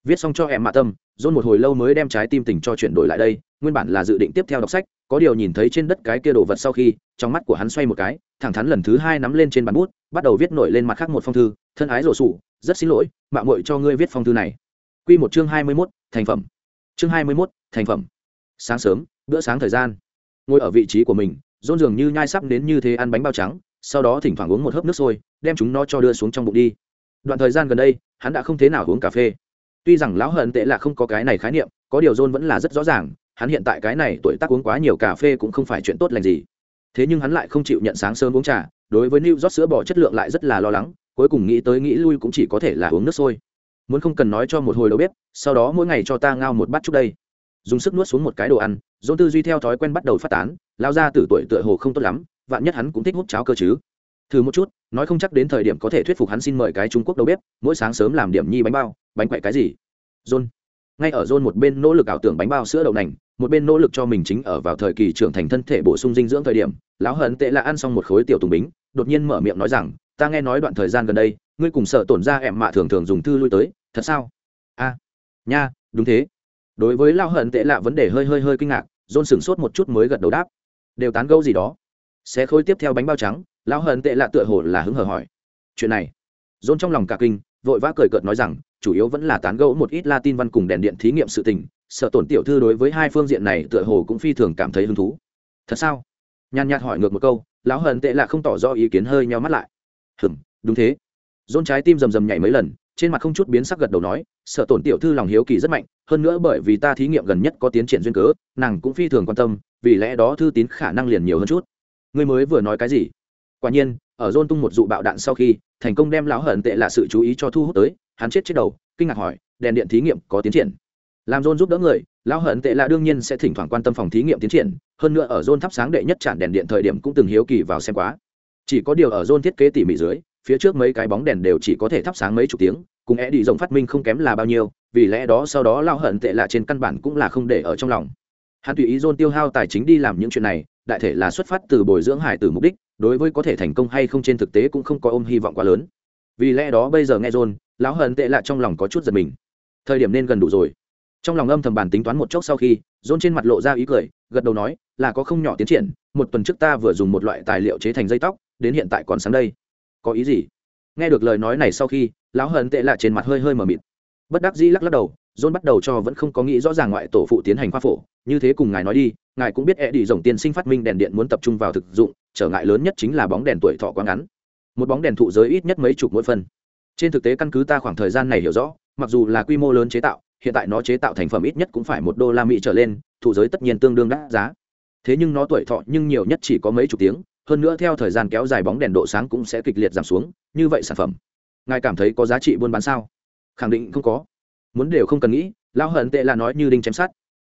Viết xong cho em mạ tâm dôn một hồi lâu mới đem trái tim tình cho chuyển đổi lại đây, nguyên bản là dự định tiếp theo đọc sách, có điều nhìn thấy trên đất cái kia đồ vật sau khi, trong mắt của hắn xoay một cái, thẳng thắn lần thứ hai nắm lên trên bàn bút, bắt đầu viết nổi lên mặt khác một phong thư, thân ái rổ sủ, rất xin lỗi mạng mội cho ngươi viết phong thư này. Q một chương hai mươi mốt, thành phẩm chương hai mươi mốt, thành phẩm. Sáng sớm, bữa sáng thời gian. Ngồi ở vị trí của mình rôn dường như nhai sắp đến như thế ăn bánh bao trắng, sau đó thỉnh thoảng uống một hớp nước sôi, đem chúng nó cho đưa xuống trong bụng đi. Đoạn thời gian gần đây, hắn đã không thế nào uống cà phê. Tuy rằng lão hận tệ là không có cái này khái niệm, có điều john vẫn là rất rõ ràng, hắn hiện tại cái này tuổi tác uống quá nhiều cà phê cũng không phải chuyện tốt lành gì. Thế nhưng hắn lại không chịu nhận sáng sớm uống trà, đối với new rót sữa bò chất lượng lại rất là lo lắng, cuối cùng nghĩ tới nghĩ lui cũng chỉ có thể là uống nước sôi muốn không cần nói cho một hồi đầu bếp, sau đó mỗi ngày cho ta ngao một bát chút đây. Dùng sức nuốt xuống một cái đồ ăn dôn tư duy theo thói quen bắt đầu phát tán lao ra từ tuổi tựa hồ không tốt lắm, vạn nhất hắn cũng thích hút cháo cơ chứ. Thử một chút, nói không chắc đến thời điểm có thể thuyết phục hắn xin mời cái trung quốc đầu bếp, mỗi sáng sớm làm điểm nhi bánh bao, bánh quậy cái gì? John. Ngay ở john một bên nỗ lực ảo tưởng bánh bao sữa đậu nành, một bên nỗ lực cho mình chính ở vào thời kỳ trưởng thành thân thể bổ sung dinh dưỡng thời điểm, lão hận tệ là ăn xong một khối tiểu tùng bính, đột nhiên mở miệng nói rằng ta nghe nói đoạn thời gian gần đây, ngươi cùng sợ tổn ra em mạ thường thường dùng thư lui tới, thật sao? A nha, đúng thế. Đối với lão hận tệ lạ vấn đề hơi hơi hơi kinh ngạc dôn sửng sốt một chút mới gật đầu đáp. Đều tán gẫu gì đó. Sẽ khôi tiếp theo bánh bao trắng, lão hận tệ lạ tựa hồ là hứng hờ hỏi. Chuyện này. Dôn trong lòng cả kinh, vội vã cười cợt nói rằng, chủ yếu vẫn là tán gẫu một ít latin văn cùng đèn điện thí nghiệm sự tình sợ tổn tiểu thư đối với hai phương diện này tựa hồ cũng phi thường cảm thấy hứng thú. Thật sao? Nhàn nhạt hỏi ngược một câu, lão hận tệ lạ không tỏ rõ ý kiến hơi nhau mắt lại hừm, đúng thế. Dôn trái tim rầm rầm nhảy mấy lần, trên mặt không chút biến sắc gật đầu nói, sợ tổn tiểu thư lòng hiếu kỳ rất mạnh, hơn nữa bởi vì ta thí nghiệm gần nhất có tiến triển duyên cớ, nàng cũng phi thường quan tâm, vì lẽ đó thư tín khả năng liền nhiều hơn chút. Ngươi mới vừa nói cái gì? Quả nhiên, ở dôn tung một dụ bạo đạn sau khi, thành công đem lão hận tệ là sự chú ý cho thu hút tới, hắn chết chết đầu, kinh ngạc hỏi, đèn điện thí nghiệm có tiến triển? Làm dôn giúp đỡ người, lão hận tệ là đương nhiên sẽ thỉnh thoảng quan tâm phòng thí nghiệm tiến triển, hơn nữa ở dôn thắp sáng đệ nhất tràn đèn điện thời điểm cũng từng hiếu kỳ vào xem quá chỉ có điều ở zone thiết kế tỉ mỉ dưới, phía trước mấy cái bóng đèn đều chỉ có thể thắp sáng mấy chục tiếng, cùng é đi rộng phát minh không kém là bao nhiêu, vì lẽ đó sau đó lao hận tệ lạ trên căn bản cũng là không để ở trong lòng. Hắn tùy ý dôn tiêu hao tài chính đi làm những chuyện này, đại thể là xuất phát từ bồi dưỡng hải từ mục đích, đối với có thể thành công hay không trên thực tế cũng không có ôm hy vọng quá lớn. Vì lẽ đó bây giờ nghe dôn lão hận tệ lạ trong lòng có chút giật mình. Thời điểm nên gần đủ rồi. Trong lòng âm thầm bàn tính toán một chốc sau khi dôn trên mặt lộ ra ý cười, gật đầu nói, là có không nhỏ tiến triển, một tuần trước ta vừa dùng một loại tài liệu chế thành dây tóc đến hiện tại còn sáng đây. Có ý gì? Nghe được lời nói này sau khi, lão hận tệ lạ trên mặt hơi hơi mờ mịt. Bất đắc dĩ lắc lắc đầu, john bắt đầu cho vẫn không có nghĩ rõ ràng ngoại tổ phụ tiến hành khoa phổ. Như thế cùng ngài nói đi, ngài cũng biết e đi dòng tiên sinh phát minh đèn điện muốn tập trung vào thực dụng, trở ngại lớn nhất chính là bóng đèn tuổi thọ quá ngắn. Một bóng đèn thụ giới ít nhất mấy chục mỗi phân. Trên thực tế căn cứ ta khoảng thời gian này hiểu rõ, mặc dù là quy mô lớn chế tạo, hiện tại nó chế tạo thành phẩm ít nhất cũng phải một đô la mỹ trở lên, thụ giới tất nhiên tương đương đắt giá. Thế nhưng nó tuổi thọ nhưng nhiều nhất chỉ có mấy chục tiếng hơn nữa theo thời gian kéo dài bóng đèn độ sáng cũng sẽ kịch liệt giảm xuống, như vậy sản phẩm, ngài cảm thấy có giá trị buôn bán sao? Khẳng định không có. Muốn đều không cần nghĩ, lão hận tệ là nói như đinh chém sát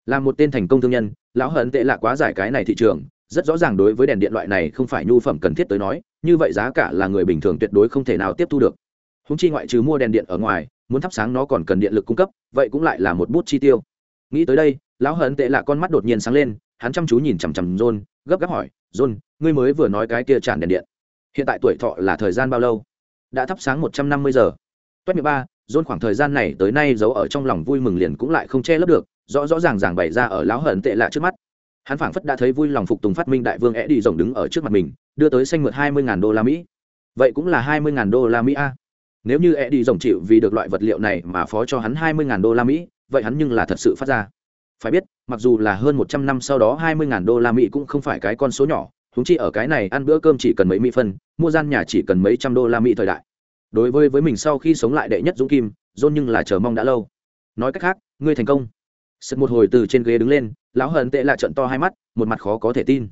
là một tên thành công thương nhân, lão hận tệ là quá giải cái này thị trường, rất rõ ràng đối với đèn điện loại này không phải nhu phẩm cần thiết tới nói, như vậy giá cả là người bình thường tuyệt đối không thể nào tiếp thu được. Húng chi ngoại trừ mua đèn điện ở ngoài, muốn thắp sáng nó còn cần điện lực cung cấp, vậy cũng lại là một bút chi tiêu. Nghĩ tới đây, lão hận tệ là con mắt đột nhiên sáng lên hắn chăm chú nhìn chằm chằm john, gấp gáp hỏi, john, ngươi mới vừa nói cái kia tràn đèn điện. Hiện tại tuổi thọ là thời gian bao lâu? Đã thắp sáng một trăm năm mươi giờ. Toát miệng ba, john khoảng thời gian này tới nay giấu ở trong lòng vui mừng liền cũng lại không che lấp được, rõ rõ ràng ràng bày ra ở lão hận tệ lạ trước mắt. Hắn phảng phất đã thấy vui lòng phục tùng phát minh đại vương ẻ đi rồng đứng ở trước mặt mình, đưa tới xanh mượt hai mươi đô la mỹ. Vậy cũng là hai mươi đô la mỹ a. Nếu như ẻ đi rồng chịu vì được loại vật liệu này mà phó cho hắn hai mươi đô la mỹ, vậy hắn nhưng là thật sự phát ra phải biết, mặc dù là hơn một trăm năm sau đó hai mươi ngàn đô la mỹ cũng không phải cái con số nhỏ húng chi ở cái này ăn bữa cơm chỉ cần mấy mỹ phân, mua gian nhà chỉ cần mấy trăm đô la mỹ thời đại. Đối với với mình sau khi sống lại đệ nhất dũng kim dôn nhưng là chờ mong đã lâu. Nói cách khác, ngươi thành công. Sực một hồi từ trên ghế đứng lên, lão hận tệ lại trận to hai mắt, một mặt khó có thể tin.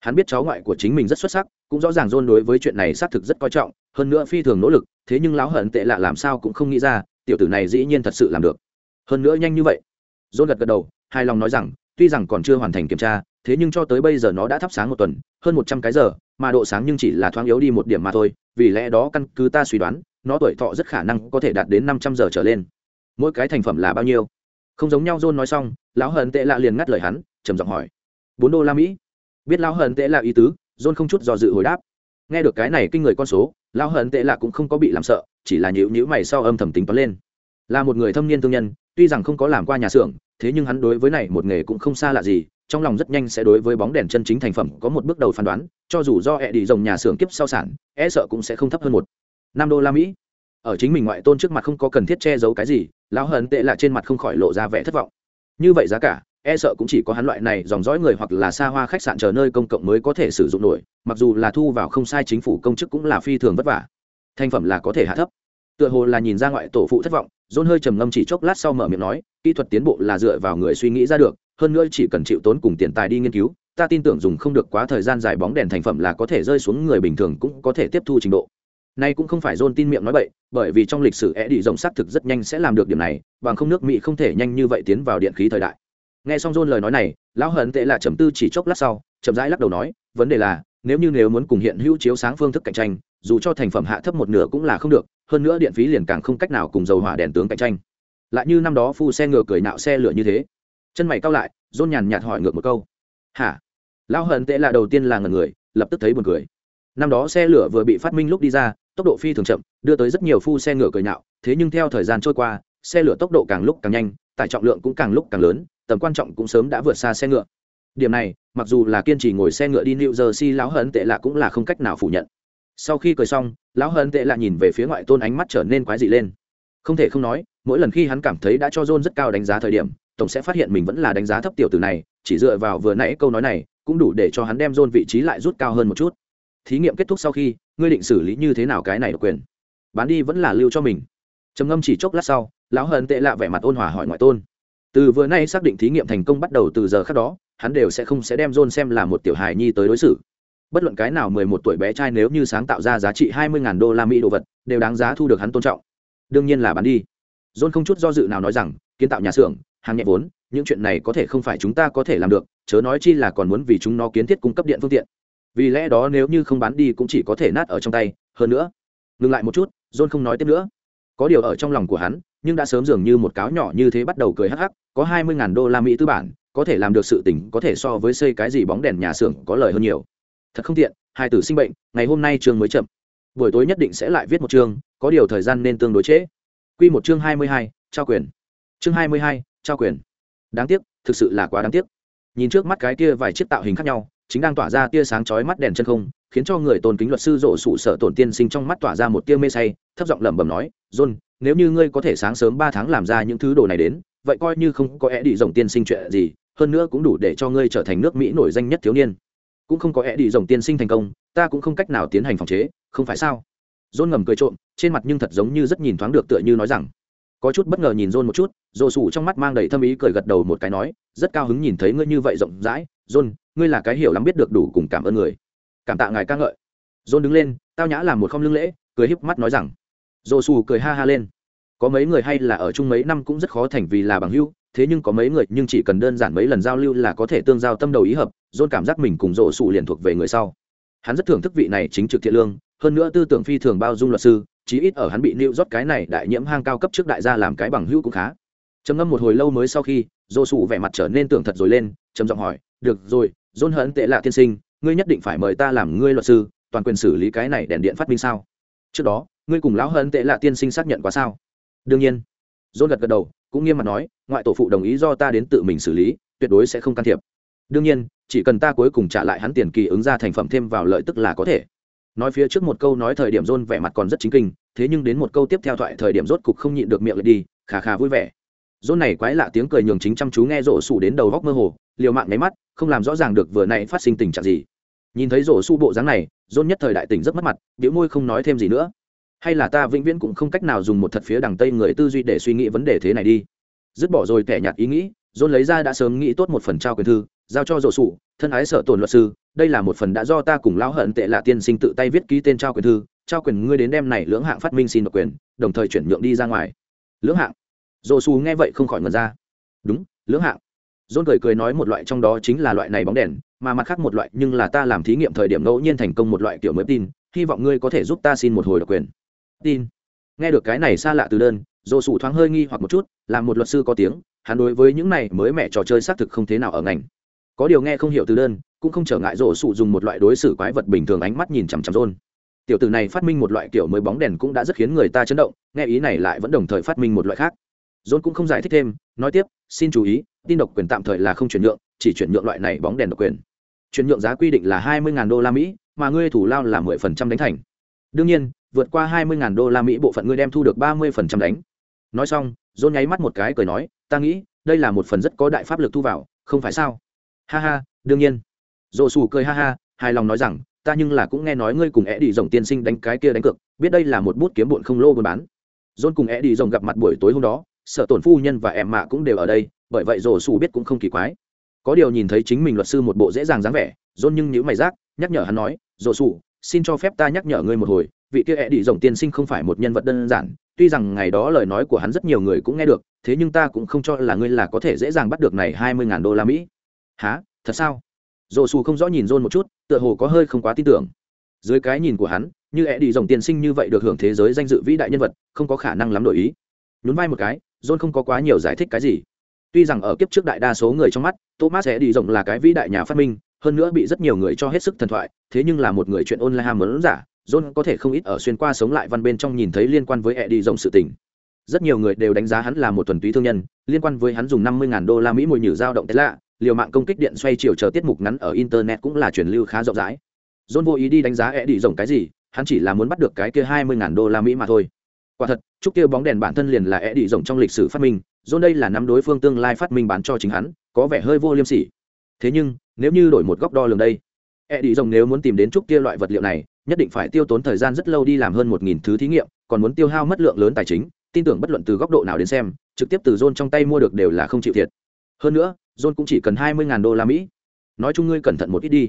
Hắn biết cháu ngoại của chính mình rất xuất sắc, cũng rõ ràng dôn đối với chuyện này xác thực rất coi trọng, hơn nữa phi thường nỗ lực, thế nhưng lão hận tệ lạ làm sao cũng không nghĩ ra, tiểu tử này dĩ nhiên thật sự làm được. Hơn nữa nhanh như vậy. Dôn gật gật đầu hài lòng nói rằng, tuy rằng còn chưa hoàn thành kiểm tra, thế nhưng cho tới bây giờ nó đã thắp sáng một tuần, hơn một trăm cái giờ, mà độ sáng nhưng chỉ là thoáng yếu đi một điểm mà thôi, vì lẽ đó căn cứ ta suy đoán, nó tuổi thọ rất khả năng có thể đạt đến năm trăm giờ trở lên. Mỗi cái thành phẩm là bao nhiêu? Không giống nhau, john nói xong, lão hận tệ lạ liền ngắt lời hắn, trầm giọng hỏi. Bốn đô la mỹ. Biết lão hận tệ lạ ý tứ, john không chút do dự hồi đáp. Nghe được cái này kinh người con số, lão hận tệ lạ cũng không có bị làm sợ, chỉ là nhịu nhữ mày sau âm thầm tính toán lên. Là một người thâm niên thương nhân, tuy rằng không có làm qua nhà xưởng thế nhưng hắn đối với này một nghề cũng không xa lạ gì, trong lòng rất nhanh sẽ đối với bóng đèn chân chính thành phẩm có một bước đầu phán đoán, cho dù do ẹ đi dòng nhà xưởng kiếp sau sản e sợ cũng sẽ không thấp hơn một năm đô la mỹ. Ở chính mình ngoại tôn trước mặt không có cần thiết che giấu cái gì, lão hận tệ là trên mặt không khỏi lộ ra vẻ thất vọng. Như vậy giá cả e sợ cũng chỉ có hắn loại này dòng dõi người hoặc là xa hoa khách sạn chờ nơi công cộng mới có thể sử dụng nổi, mặc dù là thu vào không sai chính phủ công chức cũng là phi thường vất vả. Thành phẩm là có thể hạ thấp. Tựa hồ là nhìn ra ngoại tổ phụ thất vọng John hơi trầm ngâm chỉ chốc lát sau mở miệng nói kỹ thuật tiến bộ là dựa vào người suy nghĩ ra được hơn nữa chỉ cần chịu tốn cùng tiền tài đi nghiên cứu ta tin tưởng dùng không được quá thời gian dài bóng đèn thành phẩm là có thể rơi xuống người bình thường cũng có thể tiếp thu trình độ Nay cũng không phải John tin miệng nói bậy, bởi vì trong lịch sử é đi rộng xác thực rất nhanh sẽ làm được điểm này, bằng không nước Mỹ không thể nhanh như vậy tiến vào điện khí thời đại. Nghe xong John lời nói này, lão hận tệ là trầm tư chỉ chốc lát sau, chậm rãi lắc đầu nói, vấn đề là, nếu như nếu muốn cùng hiện hữu chiếu sáng phương thức cạnh tranh, dù cho thành phẩm hạ thấp một nửa cũng là không được, hơn nữa điện phí liền càng không cách nào cùng dầu hỏa đèn tướng cạnh tranh. Lại như năm đó phu xe ngựa cười nạo xe lửa như thế. Chân mày cao lại, John nhàn nhạt hỏi ngược một câu. "Hả?" Lão hận tệ là đầu tiên là ngẩn người, lập tức thấy buồn cười. Năm đó xe lửa vừa bị phát minh lúc đi ra, tốc độ phi thường chậm đưa tới rất nhiều phu xe ngựa cười nhạo thế nhưng theo thời gian trôi qua xe lửa tốc độ càng lúc càng nhanh tải trọng lượng cũng càng lúc càng lớn tầm quan trọng cũng sớm đã vượt xa xe ngựa điểm này mặc dù là kiên trì ngồi xe ngựa đi New Jersey lão hận tệ là cũng là không cách nào phủ nhận sau khi cười xong, lão hận tệ lạ nhìn về phía ngoại tôn ánh mắt trở nên quái dị lên. Không thể không nói, mỗi lần khi hắn cảm thấy đã cho john rất cao đánh giá thời điểm, tổng sẽ phát hiện mình vẫn là đánh giá thấp tiểu tử này, chỉ dựa vào vừa nãy câu nói này, cũng đủ để cho hắn đem john vị trí lại rút cao hơn một chút. Thí nghiệm kết thúc sau khi, ngươi định xử lý như thế nào cái này độc quyền? Bán đi vẫn là lưu cho mình. Trầm ngâm chỉ chốc lát sau, lão hận tệ lạ vẻ mặt ôn hòa hỏi ngoại tôn. Từ vừa nay xác định thí nghiệm thành công bắt đầu từ giờ khác đó, hắn đều sẽ không sẽ đem john xem là một tiểu hài nhi tới đối xử bất luận cái nào mười một tuổi bé trai nếu như sáng tạo ra giá trị hai mươi ngàn đô la mỹ đồ vật, đều đáng giá thu được hắn tôn trọng. Đương nhiên là bán đi. John không chút do dự nào nói rằng, kiến tạo nhà xưởng, hàng nhẹ vốn, những chuyện này có thể không phải chúng ta có thể làm được, chớ nói chi là còn muốn vì chúng nó kiến thiết cung cấp điện phương tiện. Vì lẽ đó nếu như không bán đi cũng chỉ có thể nát ở trong tay, hơn nữa. Ngừng lại một chút, john không nói tiếp nữa. Có điều ở trong lòng của hắn, nhưng đã sớm dường như một cáo nhỏ như thế bắt đầu cười hắc hắc, có hai mươi ngàn đô la mỹ tư bản, có thể làm được sự tỉnh có thể so với xây cái gì bóng đèn nhà xưởng có lời hơn nhiều thật không tiện, hai tử sinh bệnh, ngày hôm nay trường mới chậm. Buổi tối nhất định sẽ lại viết một chương, có điều thời gian nên tương đối trễ. Q một chương hai mươi hai, trao quyền. Chương hai mươi hai, trao quyền. Đáng tiếc, thực sự là quá đáng tiếc. Nhìn trước mắt cái kia vài chiếc tạo hình khác nhau, chính đang tỏa ra tia sáng chói mắt đèn chân không, khiến cho người tôn kính luật sư rộ sụ sợ tổn tiên sinh trong mắt tỏa ra một tia mê say, thấp giọng lẩm bẩm nói, john, nếu như ngươi có thể sáng sớm ba tháng làm ra những thứ đồ này đến, vậy coi như không có é đi rồng tiên sinh chuyện gì, hơn nữa cũng đủ để cho ngươi trở thành nước mỹ nổi danh nhất thiếu niên cũng không có e đi rồng tiên sinh thành công, ta cũng không cách nào tiến hành phòng chế, không phải sao? John ngầm cười trộm, trên mặt nhưng thật giống như rất nhìn thoáng được tựa như nói rằng, có chút bất ngờ nhìn john một chút dồ sủ trong mắt mang đầy thâm ý cười gật đầu một cái nói, rất cao hứng nhìn thấy ngươi như vậy rộng rãi, john, ngươi là cái hiểu lắm biết được đủ cùng cảm ơn người. Cảm tạ ngài ca ngợi. John đứng lên, tao nhã làm một không lưng lễ, cười híp mắt nói rằng dồ sủ cười ha ha lên, có mấy người hay là ở chung mấy năm cũng rất khó thành vì là bằng hữu thế nhưng có mấy người nhưng chỉ cần đơn giản mấy lần giao lưu là có thể tương giao tâm đầu ý hợp john cảm giác mình cùng rổ sụ liền thuộc về người sau. Hắn rất thưởng thức vị này chính trực thiện lương, hơn nữa tư tưởng phi thường bao dung luật sư, chí ít ở hắn bị nịu rót cái này đại nhiễm hang cao cấp trước đại gia làm cái bằng hữu cũng khá. Trầm ngâm một hồi lâu mới sau khi dô sụ vẻ mặt trở nên tưởng thật rồi lên, trầm giọng hỏi, được rồi dôn hận tệ lạ tiên sinh, ngươi nhất định phải mời ta làm ngươi luật sư, toàn quyền xử lý cái này đèn điện phát minh sao? Trước đó, ngươi cùng lão hận tệ lạ tiên sinh xác nhận quá sao? Đương nhiên. Dôn gật gật đầu cũng nghiêm mặt nói, ngoại tổ phụ đồng ý do ta đến tự mình xử lý, tuyệt đối sẽ không can thiệp. Đương nhiên, chỉ cần ta cuối cùng trả lại hắn tiền kỳ ứng ra thành phẩm thêm vào lợi tức là có thể. Nói phía trước một câu nói thời điểm rôn vẻ mặt còn rất chính kinh, thế nhưng đến một câu tiếp theo thoại thời điểm rốt cục không nhịn được miệng lại đi, khà khà vui vẻ. Rôn này quái lạ tiếng cười nhường chính chăm chú nghe rổ sủ đến đầu góc mơ hồ, liều mạng nháy mắt, không làm rõ ràng được vừa nãy phát sinh tình trạng gì. Nhìn thấy rổ su bộ dáng này rôn nhất thời đại tỉnh rất mất mặt biểu môi không nói thêm gì nữa hay là ta vĩnh viễn cũng không cách nào dùng một thật phía đằng tây người tư duy để suy nghĩ vấn đề thế này đi. Dứt bỏ rồi kẻ nhạt ý nghĩ dôn lấy ra đã sớm nghĩ tốt một phần trao quyền thư, giao cho rổ sủ, thân ái sở tồn luật sư, đây là một phần đã do ta cùng lão hận tệ lạ tiên sinh tự tay viết ký tên trao quyền thư, trao quyền ngươi đến đem này lưỡng hạng phát minh xin độc quyền, đồng thời chuyển nhượng đi ra ngoài. Lưỡng hạng? Rổ sủ nghe vậy không khỏi ngần ra. Đúng, lưỡng hạng. Dôn cười cười nói một loại trong đó chính là loại này bóng đèn, mà mặt khác một loại nhưng là ta làm thí nghiệm thời điểm ngẫu nhiên thành công một loại kiểu mới tin, hy vọng ngươi có thể giúp ta xin một hồi độc quyền tin. Nghe được cái này xa lạ từ đơn dồ sủ thoáng hơi nghi hoặc một chút, là một luật sư có tiếng, hắn đối với những này mới mẹ trò chơi xác thực không thế nào ở ngành. Có điều nghe không hiểu từ đơn, cũng không trở ngại rổ sụ dùng một loại đối xử quái vật bình thường ánh mắt nhìn chằm chằm rôn tiểu tử này phát minh một loại kiểu mới bóng đèn cũng đã rất khiến người ta chấn động, nghe ý này lại vẫn đồng thời phát minh một loại khác. Rôn cũng không giải thích thêm, nói tiếp, xin chú ý, tin độc quyền tạm thời là không chuyển nhượng, chỉ chuyển nhượng loại này bóng đèn độc quyền. Chuyển nhượng giá quy định là hai mươi đô la mỹ, mà ngươi thủ lao là mười phần trăm đánh thành. Đương nhiên vượt qua hai mươi đô la mỹ bộ phận ngươi đem thu được ba mươi phần trăm đánh. Nói xong dôn nháy mắt một cái cười nói, ta nghĩ, đây là một phần rất có đại pháp lực thu vào, không phải sao? Ha ha, đương nhiên. Dồ sủ cười ha ha, hài lòng nói rằng, ta nhưng là cũng nghe nói ngươi cùng é đi rồng tiên sinh đánh cái kia đánh cược, biết đây là một bút kiếm bụn không lô buôn bán. Dôn cùng é đi rồng gặp mặt buổi tối hôm đó, sợ tổn phu nhân và em mạ cũng đều ở đây, bởi vậy rổ sủ biết cũng không kỳ quái. Có điều nhìn thấy chính mình luật sư một bộ dễ dàng dáng vẻ dôn nhưng nhữ mày rác, nhắc nhở hắn nói rổ sủ xin cho phép ta nhắc nhở ngươi một hồi vị kia ẹ đi rồng tiên sinh không phải một nhân vật đơn giản, tuy rằng ngày đó lời nói của hắn rất nhiều người cũng nghe được, thế nhưng ta cũng không cho là ngươi là có thể dễ dàng bắt được này hai mươi ngàn đô la mỹ. Há thật sao? Dồ xù không rõ nhìn rôn một chút, tựa hồ có hơi không quá tin tưởng. Dưới cái nhìn của hắn, như ẹ đi rồng tiên sinh như vậy được hưởng thế giới danh dự vĩ đại nhân vật, không có khả năng lắm đổi ý. Nhún vai một cái, john không có quá nhiều giải thích cái gì. Tuy rằng ở kiếp trước đại đa số người trong mắt, thomas sẽ đi rộng là cái vĩ đại nhà phát minh, hơn nữa bị rất nhiều người cho hết sức thần thoại, thế nhưng là một người chuyện online ham muốn giả john có thể không ít ở xuyên qua sống lại văn bên trong nhìn thấy liên quan với e đi rộng sự tình. Rất nhiều người đều đánh giá hắn là một thuần túy thương nhân liên quan với hắn dùng năm mươi đô la mỹ mùi nhử dao động lạ, liều mạng công kích điện xoay chiều chờ tiết mục ngắn ở internet cũng là truyền lưu khá rộng rãi. John vô ý đi đánh giá e đi rộng cái gì hắn chỉ là muốn bắt được cái kia hai mươi đô la mỹ mà thôi. Quả thật chúc kia bóng đèn bản thân liền là é đi rộng trong lịch sử phát minh john đây là năm đối phương tương lai phát minh bán cho chính hắn có vẻ hơi vô liêm sỉ. Thế nhưng nếu như đổi một góc đo lường đây e đi rồng nếu muốn tìm đến chút kia loại vật liệu này, nhất định phải tiêu tốn thời gian rất lâu đi làm hơn một nghìn thứ thí nghiệm, còn muốn tiêu hao mất lượng lớn tài chính, tin tưởng bất luận từ góc độ nào đến xem, trực tiếp từ john trong tay mua được đều là không chịu thiệt. Hơn nữa john cũng chỉ cần hai mươi đô la mỹ. Nói chung ngươi cẩn thận một ít đi.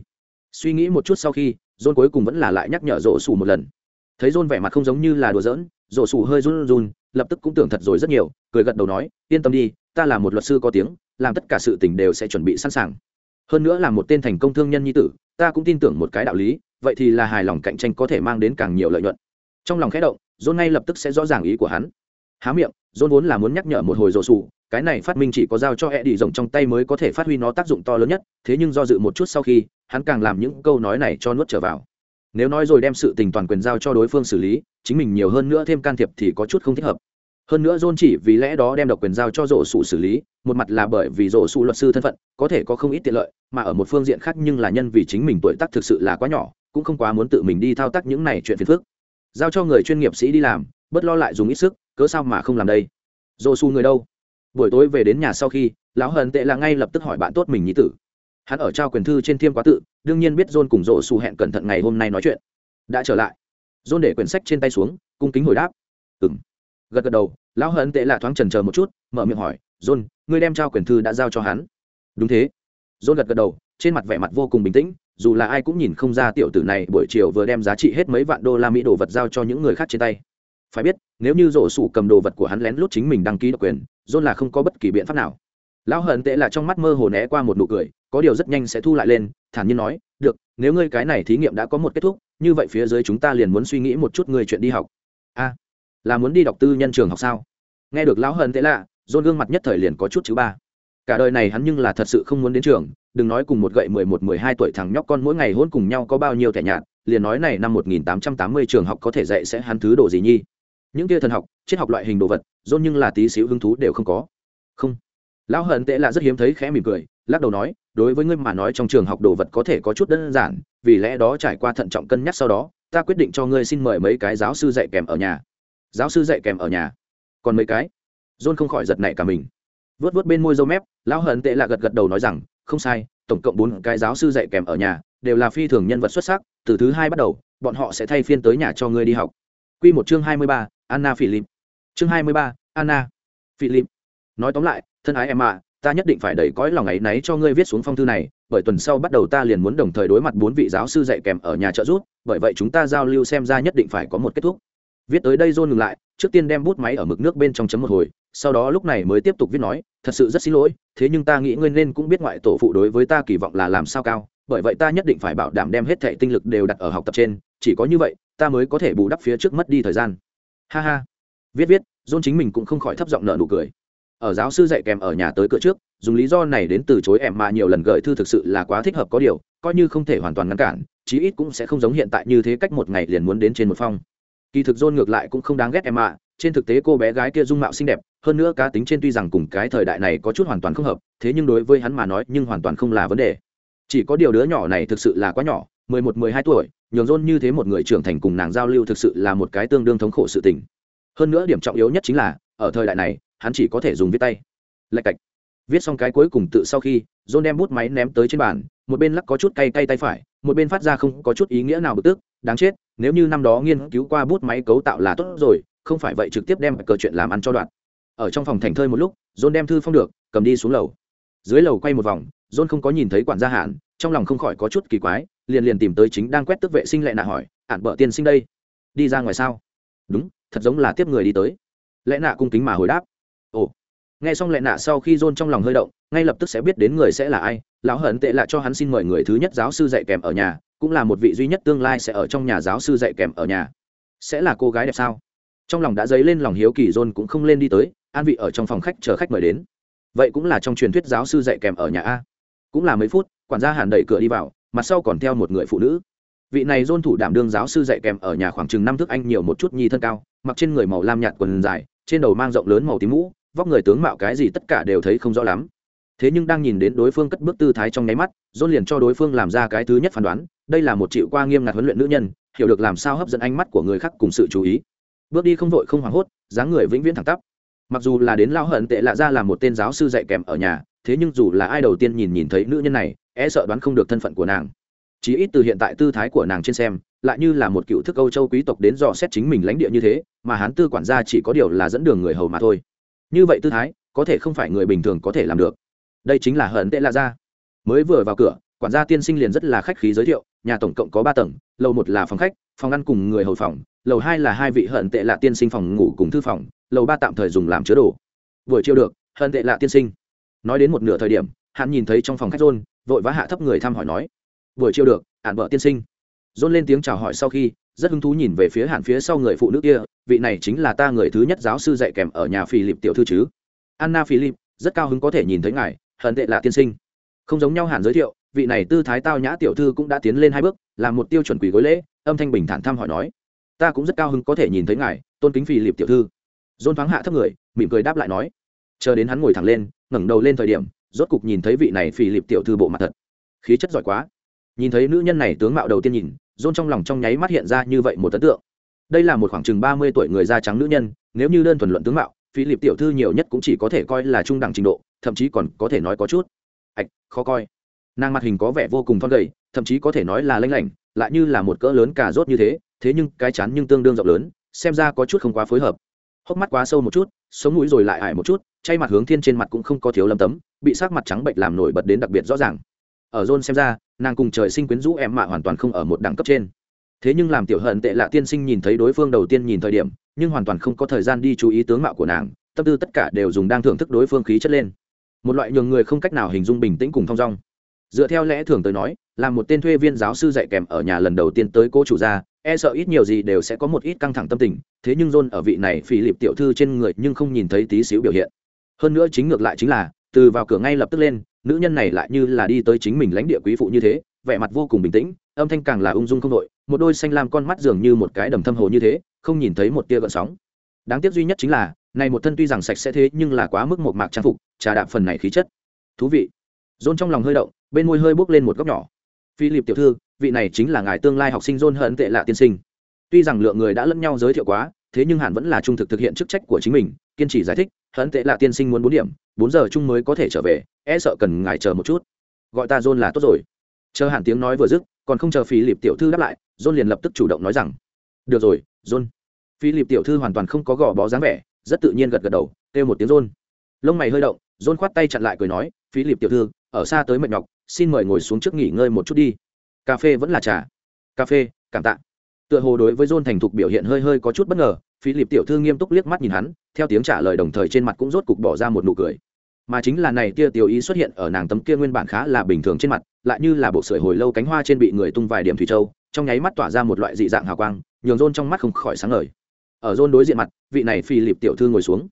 Suy nghĩ một chút sau khi john cuối cùng vẫn là lại nhắc nhở rổ sủ một lần. Thấy john vẻ mặt không giống như là đùa giỡn, rổ sủ hơi run run, lập tức cũng tưởng thật rồi rất nhiều, cười gật đầu nói, yên tâm đi, ta là một luật sư có tiếng, làm tất cả sự tình đều sẽ chuẩn bị sẵn sàng hơn nữa là một tên thành công thương nhân nhi tử, ta cũng tin tưởng một cái đạo lý, vậy thì là hài lòng cạnh tranh có thể mang đến càng nhiều lợi nhuận. Trong lòng khẽ động, john ngay lập tức sẽ rõ ràng ý của hắn. Há miệng, john vốn là muốn nhắc nhở một hồi rổ xù cái này phát minh chỉ có giao cho e đi rộng trong tay mới có thể phát huy nó tác dụng to lớn nhất, thế nhưng do dự một chút sau khi, hắn càng làm những câu nói này cho nuốt trở vào. Nếu nói rồi đem sự tình toàn quyền giao cho đối phương xử lý, chính mình nhiều hơn nữa thêm can thiệp thì có chút không thích hợp hơn nữa john chỉ vì lẽ đó đem độc quyền giao cho rổ sủ xử lý, một mặt là bởi vì rổ sủ luật sư thân phận, có thể có không ít tiện lợi, mà ở một phương diện khác nhưng là nhân vì chính mình tuổi tác thực sự là quá nhỏ, cũng không quá muốn tự mình đi thao tác những này chuyện phiền phức. Giao cho người chuyên nghiệp sĩ đi làm, bớt lo lại dùng ít sức, cớ sao mà không làm đây? Rổ sủ người đâu? Buổi tối về đến nhà sau khi, lão hận tệ là ngay lập tức hỏi bạn tốt mình nhí tử. Hắn ở trao quyền thư trên thiêm quá tự, đương nhiên biết john cùng rổ sụ hẹn cẩn thận ngày hôm nay nói chuyện. Đã trở lại. John để quyển sách trên tay xuống, cung kính hồi đáp. Ừng gật gật đầu lão hận tệ là thoáng trần chờ một chút, mở miệng hỏi, john, ngươi đem trao quyền thư đã giao cho hắn? Đúng thế. John gật gật đầu, trên mặt vẻ mặt vô cùng bình tĩnh, dù là ai cũng nhìn không ra tiểu tử này buổi chiều vừa đem giá trị hết mấy vạn đô la mỹ đồ vật giao cho những người khác trên tay. Phải biết, nếu như rổ sủ cầm đồ vật của hắn lén lút chính mình đăng ký độc quyền, john là không có bất kỳ biện pháp nào. Lão hận tệ là trong mắt mơ hồ né qua một nụ cười, có điều rất nhanh sẽ thu lại lên, thản nhiên nói, được, nếu ngươi cái này thí nghiệm đã có một kết thúc, như vậy phía dưới chúng ta liền muốn suy nghĩ một chút người chuyện đi học là muốn đi đọc tư nhân trường học sao? Nghe được lão hận tệ lạ, dôn gương mặt nhất thời liền có chút chứ ba. Cả đời này hắn nhưng là thật sự không muốn đến trường, đừng nói cùng một gậy mười một, mười hai tuổi thằng nhóc con mỗi ngày hôn cùng nhau có bao nhiêu thẻ nhạt, liền nói này năm một nghìn tám trăm tám mươi trường học có thể dạy sẽ hắn thứ đồ gì nhi. Những kia thần học, triết học loại hình đồ vật, dôn nhưng là tí xíu hứng thú đều không có. Không. Lão hận tệ là rất hiếm thấy khẽ mỉm cười, lắc đầu nói, đối với ngươi mà nói trong trường học đồ vật có thể có chút đơn giản, vì lẽ đó trải qua thận trọng cân nhắc sau đó, ta quyết định cho ngươi xin mời mấy cái giáo sư dạy kèm ở nhà giáo sư dạy kèm ở nhà còn mấy cái john không khỏi giật nảy cả mình vớt vớt bên môi dâu mép lão hận tệ là gật gật đầu nói rằng không sai tổng cộng bốn cái giáo sư dạy kèm ở nhà đều là phi thường nhân vật xuất sắc từ thứ hai bắt đầu bọn họ sẽ thay phiên tới nhà cho ngươi đi học Quy một chương hai mươi ba, Anna Philip. Chương hai mươi ba, Anna Philip. Nói tóm lại, thân ái em ạ, ta nhất định phải đẩy cõi lòng ấy nấy cho ngươi viết xuống phong thư này, bởi tuần sau bắt đầu ta liền muốn đồng thời đối mặt bốn vị giáo sư dạy kèm ở nhà trợ giúp, bởi vậy chúng ta giao lưu xem ra nhất định phải có một kết thúc. Viết tới đây John ngừng lại, trước tiên đem bút máy ở mực nước bên trong chấm một hồi, sau đó lúc này mới tiếp tục viết nói, thật sự rất xin lỗi, thế nhưng ta nghĩ ngươi nên cũng biết ngoại tổ phụ đối với ta kỳ vọng là làm sao cao, bởi vậy ta nhất định phải bảo đảm đem hết thảy tinh lực đều đặt ở học tập trên, chỉ có như vậy, ta mới có thể bù đắp phía trước mất đi thời gian. Ha ha. Viết viết, John chính mình cũng không khỏi thấp giọng nở nụ cười ở giáo sư dạy kèm ở nhà tới cửa trước dùng lý do này đến từ chối em mà nhiều lần gửi thư thực sự là quá thích hợp có điều coi như không thể hoàn toàn ngăn cản chí ít cũng sẽ không giống hiện tại như thế cách một ngày liền muốn đến trên một phong kỳ thực dôn ngược lại cũng không đáng ghét em ạ trên thực tế cô bé gái kia dung mạo xinh đẹp, hơn nữa cá tính trên tuy rằng cùng cái thời đại này có chút hoàn toàn không hợp, thế nhưng đối với hắn mà nói nhưng hoàn toàn không là vấn đề. Chỉ có điều đứa nhỏ này thực sự là quá nhỏ, mười một, mười hai tuổi, nhường dôn như thế một người trưởng thành cùng nàng giao lưu thực sự là một cái tương đương thống khổ sự tình. Hơn nữa điểm trọng yếu nhất chính là, ở thời đại này, hắn chỉ có thể dùng viết tay. Lạch cạch. Viết xong cái cuối cùng tự sau khi, john đem bút máy ném tới trên bàn, một bên lắc có chút cay cay tay phải, một bên phát ra không có chút ý nghĩa nào bực tức đáng chết, nếu như năm đó nghiên cứu qua bút máy cấu tạo là tốt rồi, không phải vậy trực tiếp đem cờ chuyện làm ăn cho đoạn. Ở trong phòng thành thơi một lúc, john đem thư phong được, cầm đi xuống lầu. Dưới lầu quay một vòng, john không có nhìn thấy quản gia hạn trong lòng không khỏi có chút kỳ quái, liền liền tìm tới chính đang quét tức vệ sinh lại nạ hỏi hạn bợ tiên sinh đây, đi ra ngoài sao? Đúng, thật giống là tiếp người đi tới. Lẽ nạ cung kính mà hồi đáp. Ồ. Nghe xong lệ nạ sau khi john trong lòng hơi động, ngay lập tức sẽ biết đến người sẽ là ai, lão hận tệ lại cho hắn xin mời người thứ nhất giáo sư dạy kèm ở nhà cũng là một vị duy nhất tương lai sẽ ở trong nhà giáo sư dạy kèm ở nhà. Sẽ là cô gái đẹp sao? Trong lòng đã dấy lên lòng hiếu kỳ, john cũng không lên đi tới, an vị ở trong phòng khách chờ khách mời đến. Vậy cũng là trong truyền thuyết giáo sư dạy kèm ở nhà a. Cũng là mấy phút, quản gia hàn đẩy cửa đi vào, mặt sau còn theo một người phụ nữ. Vị này dôn thủ đảm đương giáo sư dạy kèm ở nhà khoảng chừng năm thước anh nhiều một chút nhi thân cao, mặc trên người màu lam nhạt quần dài, trên đầu mang rộng lớn màu tím mũ, vóc người tướng mạo cái gì tất cả đều thấy không rõ lắm thế nhưng đang nhìn đến đối phương cất bước tư thái trong nháy mắt dôn liền cho đối phương làm ra cái thứ nhất phán đoán, đây là một chịu qua nghiêm ngặt huấn luyện nữ nhân, hiểu được làm sao hấp dẫn ánh mắt của người khác cùng sự chú ý. Bước đi không vội không hoảng hốt, dáng người vĩnh viễn thẳng tắp. Mặc dù là đến lao hận tệ lạ ra là một tên giáo sư dạy kèm ở nhà, thế nhưng dù là ai đầu tiên nhìn nhìn thấy nữ nhân này e sợ đoán không được thân phận của nàng. Chí ít từ hiện tại tư thái của nàng trên xem, lại như là một cựu thức âu châu quý tộc đến dò xét chính mình lãnh địa như thế, mà hán tư quản gia chỉ có điều là dẫn đường người hầu mà thôi. Như vậy tư thái, có thể không phải người bình thường có thể làm được đây chính là hận tệ lạ ra. Mới vừa vào cửa, quản gia tiên sinh liền rất là khách khí giới thiệu, nhà tổng cộng có ba tầng, lầu một là phòng khách, phòng ăn cùng người hầu phòng, lầu hai là hai vị hận tệ lạ tiên sinh phòng ngủ cùng thư phòng, lầu ba tạm thời dùng làm chứa đồ. Buổi chiều được, hận tệ lạ tiên sinh. Nói đến một nửa thời điểm, hắn nhìn thấy trong phòng khách rôn vội vã hạ thấp người thăm hỏi nói, buổi chiều được hạn vợ tiên sinh. Rôn lên tiếng chào hỏi sau khi, rất hứng thú nhìn về phía hạn phía sau người phụ nữ kia, vị này chính là ta người thứ nhất giáo sư dạy kèm ở nhà philip tiểu thư chứ? Anna philip, rất cao hứng có thể nhìn thấy ngài hận tệ là tiên sinh. Không giống nhau hẳn giới thiệu, vị này tư thái tao nhã tiểu thư cũng đã tiến lên hai bước làm một tiêu chuẩn quỷ gối lễ, âm thanh bình thản thăm hỏi nói. Ta cũng rất cao hứng có thể nhìn thấy ngài, tôn kính philip tiểu thư. Dôn thoáng hạ thấp người, mỉm cười đáp lại nói. Chờ đến hắn ngồi thẳng lên, ngẩng đầu lên thời điểm, rốt cục nhìn thấy vị này philip tiểu thư bộ mặt thật. Khí chất giỏi quá. Nhìn thấy nữ nhân này tướng mạo đầu tiên nhìn, dôn trong lòng trong nháy mắt hiện ra như vậy một ấn tượng. Đây là một khoảng chừng ba mươi tuổi người da trắng nữ nhân, nếu như đơn thuần luận tướng mạo phi liệp tiểu thư nhiều nhất cũng chỉ có thể coi là trung đẳng trình độ thậm chí còn có thể nói có chút. Ạch, khó coi. Nàng mặt hình có vẻ vô cùng thon gầy, thậm chí có thể nói là lênh lảnh, lại như là một cỡ lớn cà rốt như thế thế nhưng cái chán nhưng tương đương rộng lớn, xem ra có chút không quá phối hợp. Hốc mắt quá sâu một chút, sống mũi rồi lại ải một chút, chay mặt hướng thiên trên mặt cũng không có thiếu lâm tấm, bị sắc mặt trắng bệnh làm nổi bật đến đặc biệt rõ ràng. Ở john xem ra, nàng cùng trời sinh quyến rũ em mạ hoàn toàn không ở một đẳng cấp trên. Thế nhưng làm tiểu hận tệ lạ tiên sinh nhìn thấy đối phương đầu tiên nhìn thời điểm, nhưng hoàn toàn không có thời gian đi chú ý tướng mạo của nàng, tâm tư tất cả đều dùng đang thưởng thức đối phương khí chất lên một loại nhường người không cách nào hình dung bình tĩnh cùng thong dong. Dựa theo lẽ thường tới nói, là một tên thuê viên giáo sư dạy kèm ở nhà lần đầu tiên tới cô chủ gia e sợ ít nhiều gì đều sẽ có một ít căng thẳng tâm tình, thế nhưng john ở vị này phỉ lịp tiểu thư trên người nhưng không nhìn thấy tí xíu biểu hiện. Hơn nữa chính ngược lại chính là, từ vào cửa ngay lập tức lên, nữ nhân này lại như là đi tới chính mình lãnh địa quý phụ như thế, vẻ mặt vô cùng bình tĩnh, âm thanh càng là ung dung không đội một đôi xanh lam con mắt dường như một cái đầm thâm hồ như thế, không nhìn thấy một tia gợn sóng. Đáng tiếc duy nhất chính là này một thân tuy rằng sạch sẽ thế nhưng là quá mức một mạc trang phục, trà đạp phần này khí chất. Thú vị. Dôn trong lòng hơi động, bên môi hơi bốc lên một góc nhỏ. Philip tiểu thư, vị này chính là ngài tương lai học sinh dôn hận tệ lạ tiên sinh. Tuy rằng lượng người đã lẫn nhau giới thiệu quá, thế nhưng hẳn vẫn là trung thực thực hiện chức trách của chính mình, kiên trì giải thích, hận tệ lạ tiên sinh muốn bốn điểm, bốn giờ chung mới có thể trở về e sợ cần ngài chờ một chút. Gọi ta dôn là tốt rồi. Chờ hẳn tiếng nói vừa dứt, còn không chờ philip tiểu thư đáp lại, dôn liền lập tức chủ động nói rằng, được rồi, dôn. Philip tiểu thư hoàn toàn không có gò bó dáng vẻ rất tự nhiên gật gật đầu kêu một tiếng rôn, lông mày hơi động rôn khoát tay chặn lại cười nói phí liệp tiểu thư ở xa tới mệt nhọc xin mời ngồi xuống trước nghỉ ngơi một chút đi. Cà phê vẫn là trà. Cà phê cảm tạ. Tựa hồ đối với rôn thành thục biểu hiện hơi hơi có chút bất ngờ phí liệp tiểu thư nghiêm túc liếc mắt nhìn hắn theo tiếng trả lời đồng thời trên mặt cũng rốt cục bỏ ra một nụ cười. Mà chính là này tia tiểu ý xuất hiện ở nàng tấm kia nguyên bản khá là bình thường trên mặt lại như là bộ sưởi hồi lâu cánh hoa trên bị người tung vài điểm thủy châu trong nháy mắt tỏa ra một loại dị dạng hào quang nhường rôn trong mắt không khỏi sáng ngời ở rôn đối diện mặt vị này phi lịp tiểu thư ngồi xuống.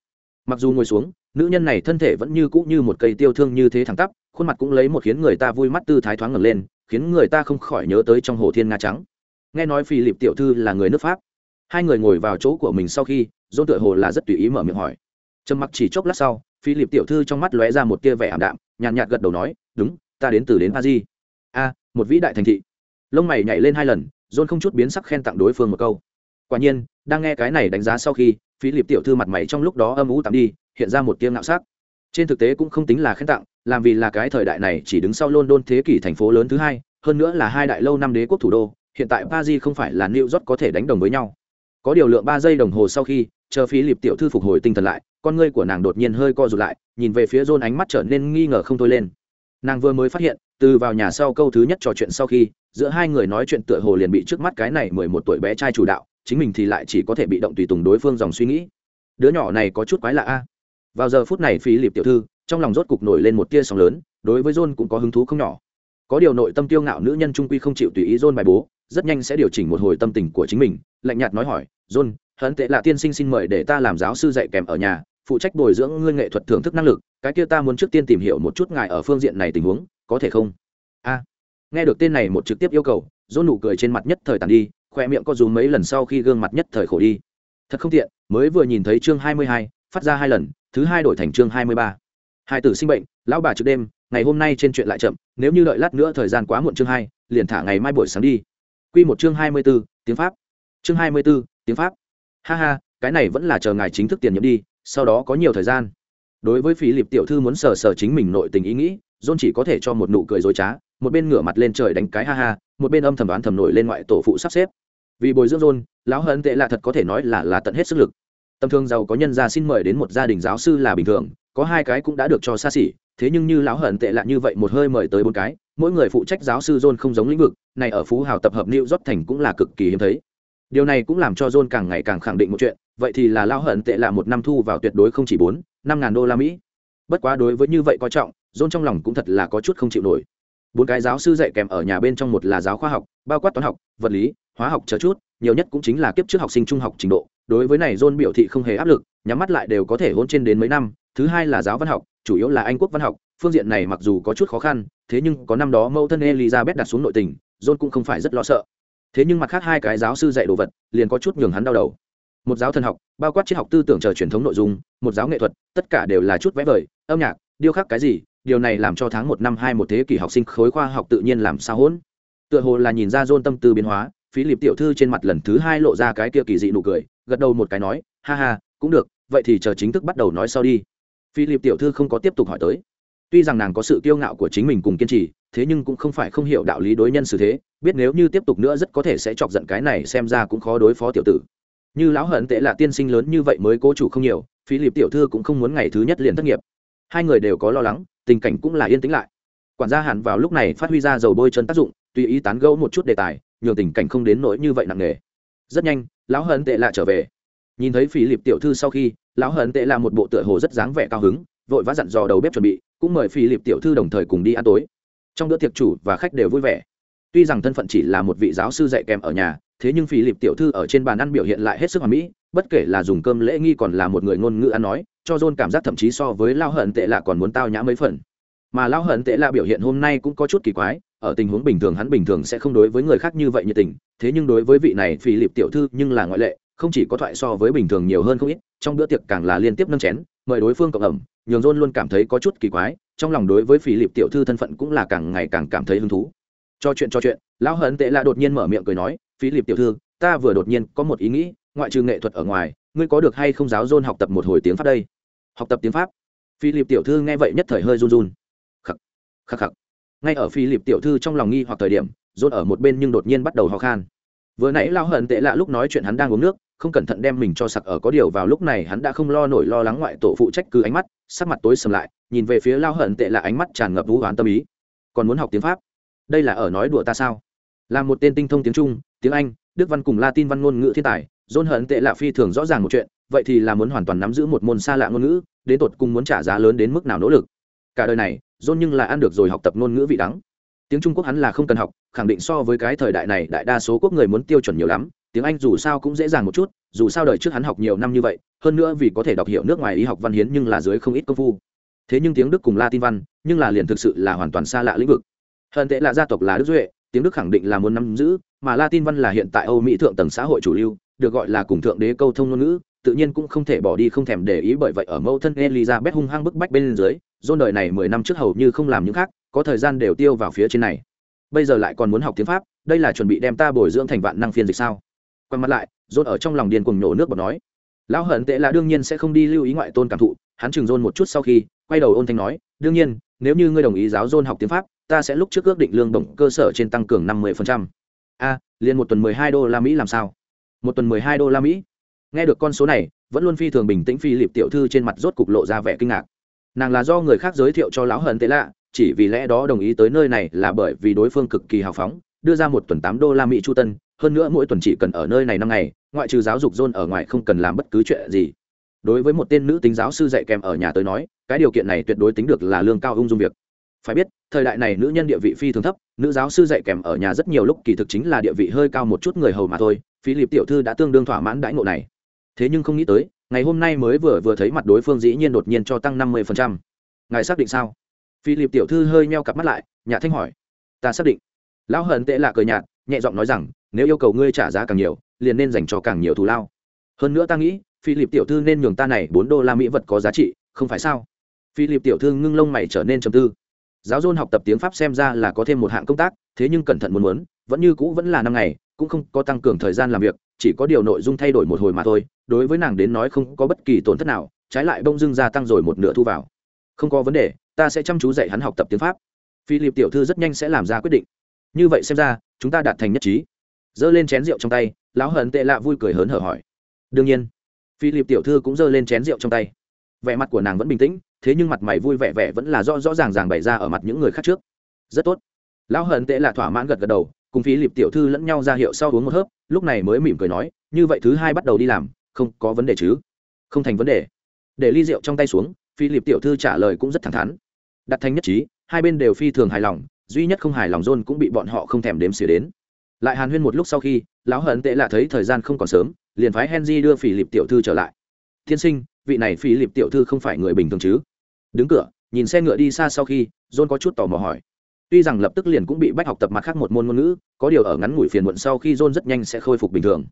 Mặc dù ngồi xuống nữ nhân này thân thể vẫn như cũ như một cây tiêu thương như thế thẳng tắp khuôn mặt cũng lấy một khiến người ta vui mắt tư thái thoáng ngẩng lên khiến người ta không khỏi nhớ tới trong hồ thiên nga trắng. Nghe nói phi lịp tiểu thư là người nước pháp. Hai người ngồi vào chỗ của mình sau khi dôn tựa hồ là rất tùy ý mở miệng hỏi. Trầm mặc chỉ chốc lát sau phi lịp tiểu thư trong mắt lóe ra một tia vẻ ảm đạm nhàn nhạt, nhạt gật đầu nói đúng ta đến từ đến paris. Di a một vĩ đại thành thị. Lông mày nhảy lên hai lần dôn không chút biến sắc khen tặng đối phương một câu quả nhiên, đang nghe cái này đánh giá sau khi phí liệp tiểu thư mặt mày trong lúc đó âm ú tạm đi, hiện ra một tiếng ngạo sắc. Trên thực tế cũng không tính là khen tặng, làm vì là cái thời đại này chỉ đứng sau london thế kỷ thành phố lớn thứ hai, hơn nữa là hai đại lâu năm đế quốc thủ đô, hiện tại paris không phải là new york có thể đánh đồng với nhau. Có điều lượng ba giây đồng hồ sau khi, chờ phí liệp tiểu thư phục hồi tinh thần lại, con ngươi của nàng đột nhiên hơi co rụt lại, nhìn về phía john ánh mắt trở nên nghi ngờ không thôi lên. Nàng vừa mới phát hiện, từ vào nhà sau câu thứ nhất trò chuyện sau khi, giữa hai người nói chuyện tựa hồ liền bị trước mắt cái này mười một tuổi bé trai chủ đạo chính mình thì lại chỉ có thể bị động tùy tùng đối phương dòng suy nghĩ. Đứa nhỏ này có chút quái lạ a. Vào giờ phút này phí lịp tiểu thư, trong lòng rốt cục nổi lên một tia sóng lớn, đối với john cũng có hứng thú không nhỏ. Có điều nội tâm tiêu ngạo nữ nhân trung quy không chịu tùy ý john bài bố, rất nhanh sẽ điều chỉnh một hồi tâm tình của chính mình, lạnh nhạt nói hỏi, john hận tệ là tiên sinh xin mời để ta làm giáo sư dạy kèm ở nhà, phụ trách bồi dưỡng ngươi nghệ thuật thưởng thức năng lực, cái kia ta muốn trước tiên tìm hiểu một chút ngài ở phương diện này tình huống, có thể không? A. Nghe được tên này một trực tiếp yêu cầu, john nụ cười trên mặt nhất thời tàn đi khoe miệng có rúm mấy lần sau khi gương mặt nhất thời khổ đi. Thật không tiện, mới vừa nhìn thấy chương hai mươi hai, phát ra hai lần, thứ hai đổi thành chương hai mươi ba. Hai tử sinh bệnh, lão bà trước đêm, ngày hôm nay trên chuyện lại chậm, nếu như đợi lát nữa thời gian quá muộn chương hai, liền thả ngày mai buổi sáng đi. Q một chương hai mươi b ố tiếng pháp. Chương hai mươi b ố tiếng pháp. Ha ha, cái này vẫn là chờ ngài chính thức tiền nhiệm đi, sau đó có nhiều thời gian. Đối với phí lịp tiểu thư muốn sờ sờ chính mình nội tình ý nghĩ john chỉ có thể cho một nụ cười dối trá, một bên ngửa mặt lên trời đánh cái ha ha, một bên âm thầm đoán thầm nổi lên ngoại tổ phụ sắp xếp. Vì bồi dưỡng john, lão hận tệ là thật có thể nói là là tận hết sức lực. Tầm thường giàu có nhân gia xin mời đến một gia đình giáo sư là bình thường, có hai cái cũng đã được cho xa xỉ, thế nhưng như lão hận tệ lạ như vậy một hơi mời tới bốn cái, mỗi người phụ trách giáo sư john không giống lĩnh vực, này ở phú hào tập hợp new york thành cũng là cực kỳ hiếm thấy. Điều này cũng làm cho john càng ngày càng khẳng định một chuyện, vậy thì là lao hận tệ là một năm thu vào tuyệt đối không chỉ bốn, năm ngàn đô la mỹ. Bất quá đối với như vậy coi trọng john trong lòng cũng thật là có chút không chịu nổi. Bốn cái giáo sư dạy kèm ở nhà bên trong một là giáo khoa học, bao quát toán học, vật lý, hóa học chờ chút, nhiều nhất cũng chính là kiếp trước học sinh trung học trình độ. Đối với này, john biểu thị không hề áp lực, nhắm mắt lại đều có thể hôn trên đến mấy năm. Thứ hai là giáo văn học, chủ yếu là anh quốc văn học, phương diện này mặc dù có chút khó khăn, thế nhưng có năm đó mẫu thân elizabeth đặt xuống nội tình, john cũng không phải rất lo sợ. Thế nhưng mặt khác hai cái giáo sư dạy đồ vật, liền có chút nhường hắn đau đầu. Một giáo thần học, bao quát triết học tư tưởng chờ truyền thống nội dung, một giáo nghệ thuật, tất cả đều là chút vẽ vời, âm nhạc, điêu khắc cái gì điều này làm cho tháng một năm hai một thế kỷ học sinh khối khoa học tự nhiên làm sao hỗn? Tựa hồ là nhìn ra dôn tâm tư biến hóa phí lịp tiểu thư trên mặt lần thứ hai lộ ra cái kia kỳ dị nụ cười, gật đầu một cái nói, ha ha, cũng được, vậy thì chờ chính thức bắt đầu nói sau đi. Phi lịp tiểu thư không có tiếp tục hỏi tới. Tuy rằng nàng có sự kiêu ngạo của chính mình cùng kiên trì, thế nhưng cũng không phải không hiểu đạo lý đối nhân xử thế, biết nếu như tiếp tục nữa rất có thể sẽ chọc giận cái này xem ra cũng khó đối phó tiểu tử. Như lão hận tệ là tiên sinh lớn như vậy mới cố chủ không nhiều phí lịp tiểu thư cũng không muốn ngày thứ nhất liền thất nghiệp hai người đều có lo lắng, tình cảnh cũng là yên tĩnh lại. Quản gia Hàn vào lúc này phát huy ra dầu bôi chân tác dụng, tùy ý tán gẫu một chút đề tài, nhường tình cảnh không đến nỗi như vậy nặng nề. Rất nhanh, lão hận tệ lạ trở về. Nhìn thấy Phi lịp tiểu thư sau khi, lão hận tệ là một bộ tựa hồ rất dáng vẻ cao hứng, vội vã dặn dò đầu bếp chuẩn bị, cũng mời Phi lịp tiểu thư đồng thời cùng đi ăn tối. Trong bữa tiệc chủ và khách đều vui vẻ. Tuy rằng thân phận chỉ là một vị giáo sư dạy kèm ở nhà, thế nhưng Phi lịp tiểu thư ở trên bàn ăn biểu hiện lại hết sức hoàn mỹ bất kể là dùng cơm lễ nghi còn là một người ngôn ngữ ăn nói, cho john cảm giác thậm chí so với lao hận tệ lạ còn muốn tao nhã mấy phần. Mà lão hận tệ lạ biểu hiện hôm nay cũng có chút kỳ quái, ở tình huống bình thường hắn bình thường sẽ không đối với người khác như vậy nhiệt tình, thế nhưng đối với vị này Phi lịp tiểu thư nhưng là ngoại lệ, không chỉ có thoại so với bình thường nhiều hơn không ít, trong bữa tiệc càng là liên tiếp nâng chén, mời đối phương cộng ẩm, nhường john luôn cảm thấy có chút kỳ quái, trong lòng đối với Phi lịp tiểu thư thân phận cũng là càng ngày càng cảm thấy hứng thú. Cho chuyện cho chuyện lão hận tệ lạ đột nhiên mở miệng cười nói Phi lịp tiểu thư, ta vừa đột nhiên có một ý nghĩ ngoại trừ nghệ thuật ở ngoài, ngươi có được hay không giáo john học tập một hồi tiếng pháp đây? Học tập tiếng pháp? Philip tiểu thư nghe vậy nhất thời hơi run run. Khắc khắc khắc. Ngay ở philip tiểu thư trong lòng nghi hoặc thời điểm dôn ở một bên nhưng đột nhiên bắt đầu ho khan. Vừa nãy lao hận tệ lạ lúc nói chuyện hắn đang uống nước, không cẩn thận đem mình cho sặc ở có điều vào lúc này hắn đã không lo nổi lo lắng ngoại tổ phụ trách cứ ánh mắt, sắc mặt tối sầm lại, nhìn về phía lao hận tệ lạ ánh mắt tràn ngập vũ hoán tâm ý. Còn muốn học tiếng pháp? Đây là ở nói đùa ta sao? Là một tên tinh thông tiếng trung, tiếng anh, đức văn cùng latin văn ngôn ngữ thiên tài John hận tệ là phi thường rõ ràng một chuyện, vậy thì là muốn hoàn toàn nắm giữ một môn xa lạ ngôn ngữ, đến tột cùng muốn trả giá lớn đến mức nào nỗ lực. Cả đời này John nhưng là ăn được rồi học tập ngôn ngữ vị đắng. Tiếng trung quốc hắn là không cần học, khẳng định so với cái thời đại này đại đa số quốc người muốn tiêu chuẩn nhiều lắm, tiếng anh dù sao cũng dễ dàng một chút, dù sao đời trước hắn học nhiều năm như vậy, hơn nữa vì có thể đọc hiểu nước ngoài y học văn hiến nhưng là dưới không ít công phu. Thế nhưng tiếng đức cùng latin văn, nhưng là liền thực sự là hoàn toàn xa lạ lĩnh vực. Hận tệ là gia tộc là đức duệ, tiếng đức khẳng định là muốn nắm giữ, mà latin văn là hiện tại âu mỹ thượng tầng xã hội chủ lưu được gọi là cùng thượng đế câu thông ngôn ngữ, tự nhiên cũng không thể bỏ đi không thèm để ý bởi vậy ở mẫu thân elizabeth hung hăng bức bách bên dưới, dôn đời này mười năm trước hầu như không làm những khác, có thời gian đều tiêu vào phía trên này. Bây giờ lại còn muốn học tiếng pháp, đây là chuẩn bị đem ta bồi dưỡng thành vạn năng phiên dịch sao? Quay mặt lại, dôn ở trong lòng điên cuồng nhổ nước bọt nói. Lão hận tệ là đương nhiên sẽ không đi lưu ý ngoại tôn cảm thụ, hắn chừng dôn một chút sau khi, quay đầu ôn thanh nói, đương nhiên, nếu như ngươi đồng ý giáo dôn học tiếng pháp, ta sẽ lúc trước ước định lương bổng cơ sở trên tăng cường năm mươi a, liền một tuần mười hai đô la mỹ làm sao? Một tuần mười hai đô la mỹ. Nghe được con số này, vẫn luôn phi thường bình tĩnh phi lịp tiểu thư trên mặt rốt cục lộ ra vẻ kinh ngạc. Nàng là do người khác giới thiệu cho lão hận tệ lạ, chỉ vì lẽ đó đồng ý tới nơi này là bởi vì đối phương cực kỳ hào phóng, đưa ra một tuần tám đô la mỹ chu tân, hơn nữa mỗi tuần chỉ cần ở nơi này năm ngày, ngoại trừ giáo dục dôn ở ngoài không cần làm bất cứ chuyện gì. Đối với một tên nữ tính giáo sư dạy kèm ở nhà tới nói, cái điều kiện này tuyệt đối tính được là lương cao ung dung việc phải biết, thời đại này nữ nhân địa vị phi thường thấp, nữ giáo sư dạy kèm ở nhà rất nhiều lúc kỳ thực chính là địa vị hơi cao một chút người hầu mà thôi phí lịp tiểu thư đã tương đương thỏa mãn đãi ngộ này. Thế nhưng không nghĩ tới, ngày hôm nay mới vừa vừa thấy mặt đối phương dĩ nhiên đột nhiên cho tăng năm mươi phần trăm. ngài xác định sao? Phi lịp tiểu thư hơi meo cặp mắt lại nhà thanh hỏi. Ta xác định. Lão hận tệ là cười nhạt, nhẹ giọng nói rằng, nếu yêu cầu ngươi trả giá càng nhiều, liền nên dành cho càng nhiều thù lao. Hơn nữa ta nghĩ phi lịp tiểu thư nên nhường ta này bốn đô la mỹ vật có giá trị, không phải sao? Phi lịp tiểu thư ngưng lông mày trở nên trầm tư giáo dôn học tập tiếng pháp xem ra là có thêm một hạng công tác, thế nhưng cẩn thận muốn muốn, vẫn như cũ vẫn là năm ngày, cũng không có tăng cường thời gian làm việc, chỉ có điều nội dung thay đổi một hồi mà thôi, đối với nàng đến nói không có bất kỳ tổn thất nào, trái lại bông dưng gia tăng rồi một nửa thu vào. Không có vấn đề, ta sẽ chăm chú dạy hắn học tập tiếng pháp. Philip tiểu thư rất nhanh sẽ làm ra quyết định. Như vậy xem ra, chúng ta đạt thành nhất trí. Giơ lên chén rượu trong tay, lão hận tệ lạ vui cười hớn hở hỏi. Đương nhiên, philip tiểu thư cũng giơ lên chén rượu trong tay. Vẻ mặt của nàng vẫn bình tĩnh thế nhưng mặt mày vui vẻ vẻ vẫn là rõ rõ ràng ràng bày ra ở mặt những người khác trước. Rất tốt. Lão hận tệ là thỏa mãn gật gật đầu, cùng phí lịp tiểu thư lẫn nhau ra hiệu sau uống một hớp, lúc này mới mỉm cười nói, như vậy thứ hai bắt đầu đi làm, không có vấn đề chứ? Không thành vấn đề. Để ly rượu trong tay xuống phi lịp tiểu thư trả lời cũng rất thẳng thắn. Đặt thành nhất trí, hai bên đều phi thường hài lòng, duy nhất không hài lòng john cũng bị bọn họ không thèm đếm xỉa đến. Lại hàn huyên một lúc sau khi, lão hận tệ là thấy thời gian không còn sớm, liền phái henry đưa phi lịp tiểu thư trở lại. Tiên sinh, vị này phi lịp tiểu thư không phải người bình thường chứ? Đứng cửa, nhìn xe ngựa đi xa sau khi, john có chút tò mò hỏi. Tuy rằng lập tức liền cũng bị bách học tập mặt khác một môn ngôn ngữ, có điều ở ngắn ngủi phiền muộn sau khi john rất nhanh sẽ khôi phục bình thường.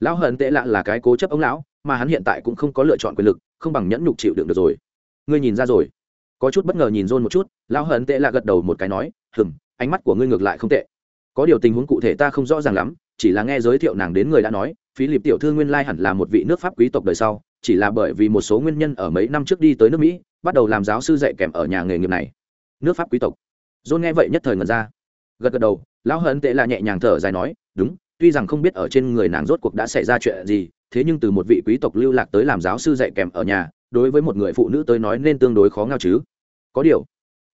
Lão hận tệ lạ là cái cố chấp ông lão, mà hắn hiện tại cũng không có lựa chọn quyền lực, không bằng nhẫn nhục chịu đựng được rồi. Ngươi nhìn ra rồi. Có chút bất ngờ nhìn john một chút, lão hận tệ lạ gật đầu một cái nói hừng ánh mắt của ngươi ngược lại không tệ. Có điều tình huống cụ thể ta không rõ ràng lắm, chỉ là nghe giới thiệu nàng đến người đã nói phí lịp tiểu thư nguyên lai hẳn là một vị nước pháp quý tộc đời sau, chỉ là bởi vì một số nguyên nhân ở mấy năm trước đi tới nước mỹ bắt đầu làm giáo sư dạy kèm ở nhà nghề nghiệp này. Nước pháp quý tộc. John nghe vậy nhất thời ngần ra. Gật gật đầu, lão hận tệ là nhẹ nhàng thở dài nói, đúng, tuy rằng không biết ở trên người nàng rốt cuộc đã xảy ra chuyện gì, thế nhưng từ một vị quý tộc lưu lạc tới làm giáo sư dạy kèm ở nhà, đối với một người phụ nữ tới nói nên tương đối khó ngao chứ. Có điều,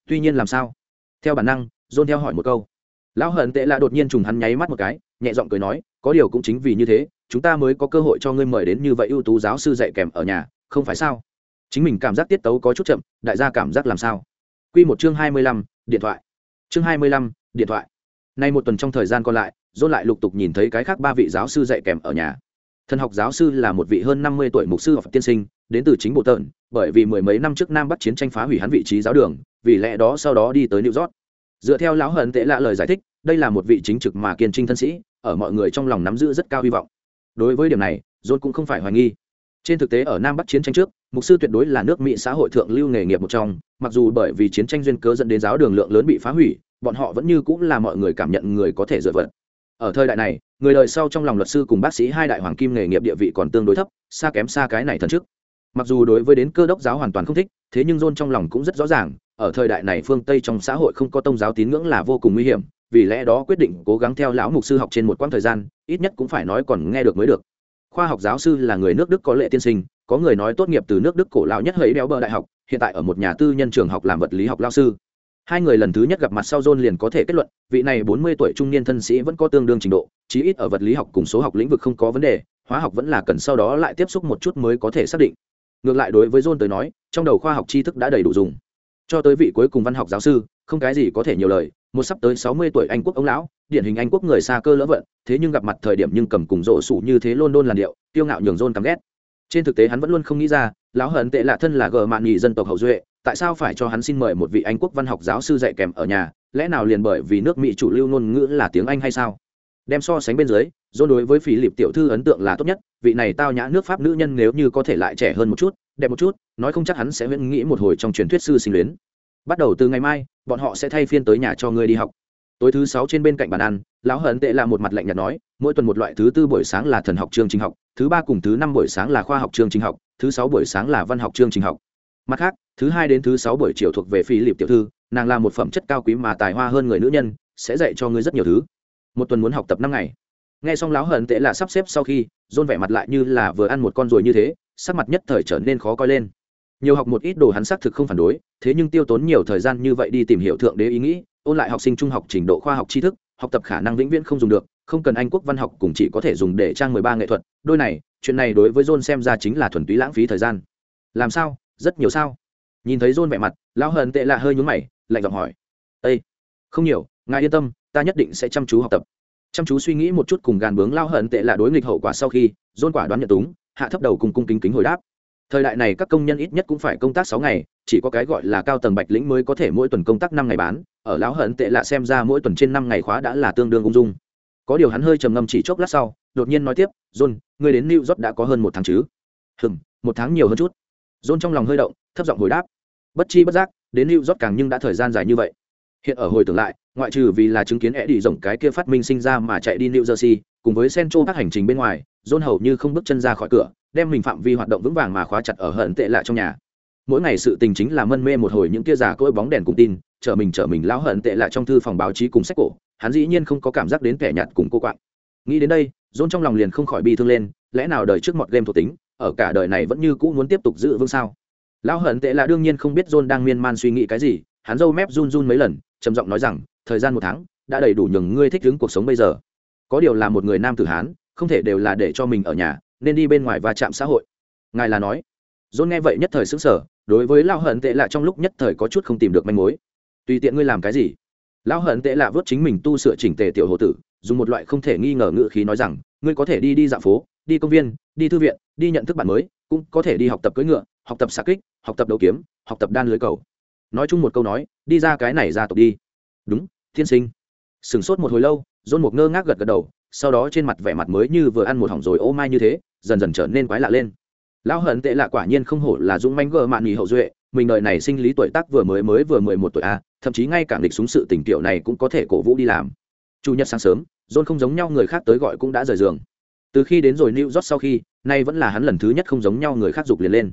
tuy nhiên làm sao? Theo bản năng, john theo hỏi một câu. Lão hận tệ là đột nhiên trùng hắn nháy mắt một cái, nhẹ giọng cười nói, có điều cũng chính vì như thế, chúng ta mới có cơ hội cho ngươi mời đến như vậy ưu tú giáo sư dạy kèm ở nhà, không phải sao? Chính mình cảm giác tiết tấu có chút chậm đại gia cảm giác làm sao Quy một chương hai mươi lăm, điện thoại. Chương hai mươi lăm, điện thoại. Nay một tuần trong thời gian còn lại, John lại lục tục nhìn thấy cái khác ba vị giáo sư dạy kèm ở nhà. Thần học giáo sư là một vị hơn năm mươi tuổi mục sư học tiên sinh, đến từ chính bộ tợn, bởi vì mười mấy năm trước Nam Bắc chiến tranh phá hủy hắn vị trí giáo đường, vì lẽ đó sau đó đi tới new york dựa theo lão hận tệ lạ lời giải thích đây là một vị chính trực mà kiên trinh thân sĩ ở mọi người trong lòng nắm giữ rất cao hy vọng đối với điểm này john cũng không phải hoài nghi trên thực tế ở nam bắc chiến tranh trước mục sư tuyệt đối là nước mỹ xã hội thượng lưu nghề nghiệp một trong, mặc dù bởi vì chiến tranh duyên cớ dẫn đến giáo đường lượng lớn bị phá hủy, bọn họ vẫn như cũng là mọi người cảm nhận người có thể dựa vật. Ở thời đại này, người đời sau trong lòng luật sư cùng bác sĩ hai đại hoàng kim nghề nghiệp địa vị còn tương đối thấp, xa kém xa cái này thần trước mặc dù đối với đến cơ đốc giáo hoàn toàn không thích, thế nhưng john trong lòng cũng rất rõ ràng, ở thời đại này phương tây trong xã hội không có tôn giáo tín ngưỡng là vô cùng nguy hiểm, vì lẽ đó quyết định cố gắng theo lão mục sư học trên một quãng thời gian, ít nhất cũng phải nói còn nghe được mới được. Khoa học giáo sư là người nước đức có lệ tiên sinh có người nói tốt nghiệp từ nước đức cổ lão nhất hấy đeo bờ đại học, hiện tại ở một nhà tư nhân trường học làm vật lý học lao sư. Hai người lần thứ nhất gặp mặt sau john liền có thể kết luận, vị này bốn mươi tuổi trung niên thân sĩ vẫn có tương đương trình độ, chí ít ở vật lý học cùng số học lĩnh vực không có vấn đề, hóa học vẫn là cần sau đó lại tiếp xúc một chút mới có thể xác định. Ngược lại đối với john tới nói, trong đầu khoa học tri thức đã đầy đủ dùng. Cho tới vị cuối cùng văn học giáo sư, không cái gì có thể nhiều lời, một sắp tới sáu mươi tuổi anh quốc ông lão, điển hình anh quốc người xa cơ lỡ vận, thế nhưng gặp mặt thời điểm nhưng cầm cùng rộ sủ như thế luôn đôn làn điệu tiêu ngạo nhường john căm ghét trên thực tế hắn vẫn luôn không nghĩ ra, lão hận tệ lạ thân là gờ mạn nhì dân tộc hậu duệ, tại sao phải cho hắn xin mời một vị anh quốc văn học giáo sư dạy kèm ở nhà, lẽ nào liền bởi vì nước mỹ chủ lưu ngôn ngữ là tiếng anh hay sao? Đem so sánh bên dưới do đối với phí lịp tiểu thư ấn tượng là tốt nhất, vị này tao nhã nước pháp nữ nhân nếu như có thể lại trẻ hơn một chút, đẹp một chút, nói không chắc hắn sẽ vẫn nghĩ một hồi trong truyền thuyết sư sinh luyến. Bắt đầu từ ngày mai, bọn họ sẽ thay phiên tới nhà cho ngươi đi học tối thứ sáu trên bên cạnh bàn ăn, lão hận tệ là một mặt lạnh nhạt nói, mỗi tuần một loại thứ tư buổi sáng là thần học chương trình học, thứ ba cùng thứ năm buổi sáng là khoa học chương trình học, thứ sáu buổi sáng là văn học chương trình học. Mặt khác, thứ hai đến thứ sáu buổi chiều thuộc về phi lịp tiểu thư, nàng là một phẩm chất cao quý mà tài hoa hơn người nữ nhân, sẽ dạy cho ngươi rất nhiều thứ. Một tuần muốn học tập năm ngày. Nghe xong lão hận tệ là sắp xếp sau khi dôn vẻ mặt lại như là vừa ăn một con ruồi như thế, sắc mặt nhất thời trở nên khó coi lên. Nhiều học một ít đồ hắn xác thực không phản đối, thế nhưng tiêu tốn nhiều thời gian như vậy đi tìm hiểu thượng đế ý nghĩ ôn lại học sinh trung học trình độ khoa học tri thức, học tập khả năng vĩnh viễn không dùng được, không cần anh quốc văn học cũng chỉ có thể dùng để trang mười ba nghệ thuật. Đôi này, chuyện này đối với john xem ra chính là thuần túy lãng phí thời gian. Làm sao? Rất nhiều sao? Nhìn thấy john vẻ mặt, lão hờn tệ lạ hơi nhún mày, lạnh giọng hỏi. Ây không nhiều, ngài yên tâm, ta nhất định sẽ chăm chú học tập. Chăm chú suy nghĩ một chút cùng gàn bướng lao hận tệ là đối nghịch hậu quả sau khi john quả đoán nhận túng hạ thấp đầu cùng cung kính kính hồi đáp. Thời đại này các công nhân ít nhất cũng phải công tác sáu ngày, chỉ có cái gọi là cao tầng bạch lĩnh mới có thể mỗi tuần công tác năm ngày bán ở lão hận tệ lạ xem ra mỗi tuần trên năm ngày khóa đã là tương đương ung dung. Có điều hắn hơi trầm ngâm chỉ chốc lát sau, đột nhiên nói tiếp, john người đến new york đã có hơn một tháng chứ? Hừm, một tháng nhiều hơn chút. John trong lòng hơi động, thấp giọng hồi đáp, bất chi bất giác, đến new york càng nhưng đã thời gian dài như vậy. Hiện ở hồi tưởng lại, ngoại trừ vì là chứng kiến e đi rộng cái kia phát minh sinh ra mà chạy đi new jersey, cùng với central các hành trình bên ngoài, john hầu như không bước chân ra khỏi cửa, đem mình phạm vi hoạt động vững vàng mà khóa chặt ở hận tệ lạ trong nhà mỗi ngày sự tình chính là mân mê một hồi những kia giả cỗi bóng đèn cùng tin, chở mình chở mình lão hận tệ lại trong thư phòng báo chí cùng sách cổ, hắn dĩ nhiên không có cảm giác đến kẻ nhạt cùng cô quạng. Nghĩ đến đây, dôn trong lòng liền không khỏi bi thương lên, lẽ nào đời trước mọt game thuộc tính, ở cả đời này vẫn như cũ muốn tiếp tục giữ vương sao? Lão hận tệ là đương nhiên không biết john đang miên man suy nghĩ cái gì, hắn râu mép run run mấy lần, trầm giọng nói rằng, thời gian một tháng, đã đầy đủ nhường ngươi thích ứng cuộc sống bây giờ. Có điều là một người nam tử hán, không thể đều là để cho mình ở nhà, nên đi bên ngoài và chạm xã hội. Ngài là nói. John nghe vậy nhất thời xứng sở đối với lao hận tệ lạ trong lúc nhất thời có chút không tìm được manh mối. Tùy tiện ngươi làm cái gì? Lao hận tệ lạ vớt chính mình tu sửa chỉnh tề tiểu hồ tử, dùng một loại không thể nghi ngờ ngữ khí nói rằng, ngươi có thể đi đi dạo phố, đi công viên, đi thư viện, đi nhận thức bạn mới, cũng có thể đi học tập cưỡi ngựa, học tập xạ kích, học tập đấu kiếm, học tập đan lưới cầu. Nói chung một câu nói, đi ra cái này ra tộc đi. Đúng thiên sinh. Sửng sốt một hồi lâu, dôn một ngơ ngác gật gật đầu, sau đó trên mặt vẻ mặt mới như vừa ăn một hỏng rồi, ô mai như thế, dần dần trở nên quái lạ lên lão hận tệ lạ quả nhiên không hổ là dũng manh gờ mạn nghỉ hậu duệ, mình đời này sinh lý tuổi tác vừa mới mới vừa mười một tuổi a, thậm chí ngay cả lịch súng sự tình tiểu này cũng có thể cổ vũ đi làm. Chủ nhật sáng sớm, john không giống nhau người khác tới gọi cũng đã rời giường. Từ khi đến rồi new york sau khi, nay vẫn là hắn lần thứ nhất không giống nhau người khác dục liền lên.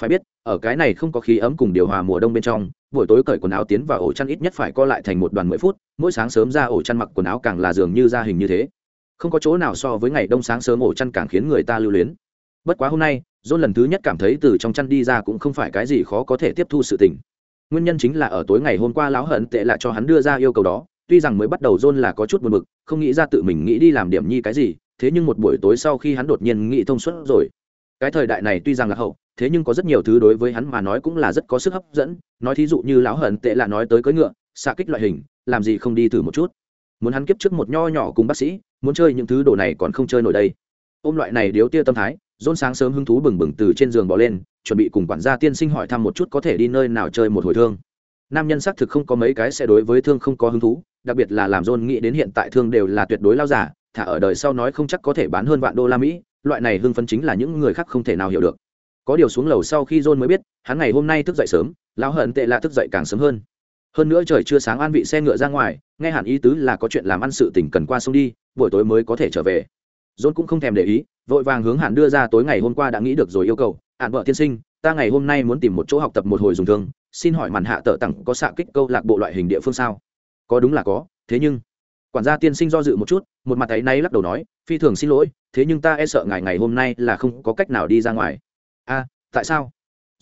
Phải biết, ở cái này không có khí ấm cùng điều hòa mùa đông bên trong, buổi tối cởi quần áo tiến vào ổ chăn ít nhất phải co lại thành một đoàn mười phút, mỗi sáng sớm ra ổ chăn mặc quần áo càng là dường như ra hình như thế. Không có chỗ nào so với ngày đông sáng sớm ổ chăn càng khiến người ta lưu luyến. Bất quá hôm nay john lần thứ nhất cảm thấy từ trong chăn đi ra cũng không phải cái gì khó có thể tiếp thu sự tình. Nguyên nhân chính là ở tối ngày hôm qua lão hận tệ lại cho hắn đưa ra yêu cầu đó, tuy rằng mới bắt đầu john là có chút buồn bực, không nghĩ ra tự mình nghĩ đi làm điểm nhi cái gì, thế nhưng một buổi tối sau khi hắn đột nhiên nghĩ thông suốt rồi. Cái thời đại này tuy rằng là hậu, thế nhưng có rất nhiều thứ đối với hắn mà nói cũng là rất có sức hấp dẫn. Nói thí dụ như lão hận tệ là nói tới cưỡi ngựa, xạ kích loại hình, làm gì không đi thử một chút. Muốn hắn kiếp trước một nho nhỏ cùng bác sĩ, muốn chơi những thứ đồ này còn không chơi nổi đây. Ôm loại này điếu tia tâm thái dôn sáng sớm hứng thú bừng bừng từ trên giường bỏ lên, chuẩn bị cùng quản gia tiên sinh hỏi thăm một chút có thể đi nơi nào chơi một hồi thương. Nam nhân xác thực không có mấy cái sẽ đối với thương không có hứng thú, đặc biệt là làm dôn nghĩ đến hiện tại thương đều là tuyệt đối lao giả, thả ở đời sau nói không chắc có thể bán hơn vạn đô la mỹ, loại này hưng phấn chính là những người khác không thể nào hiểu được. Có điều xuống lầu sau khi john mới biết, hắn ngày hôm nay thức dậy sớm, lão hận tệ là thức dậy càng sớm hơn. Hơn nữa trời chưa sáng an vị xe ngựa ra ngoài, nghe hẳn ý tứ là có chuyện làm ăn sự tỉnh cần qua sông đi, buổi tối mới có thể trở về john cũng không thèm để ý vội vàng hướng hạn đưa ra tối ngày hôm qua đã nghĩ được rồi yêu cầu. Hạn vợ tiên sinh ta ngày hôm nay muốn tìm một chỗ học tập một hồi dùng thương xin hỏi màn hạ tợ tặng có xạ kích câu lạc bộ loại hình địa phương sao? Có đúng là có thế nhưng quản gia tiên sinh do dự một chút một mặt ấy nay lắc đầu nói phi thường xin lỗi thế nhưng ta e sợ ngày ngày hôm nay là không có cách nào đi ra ngoài. A tại sao?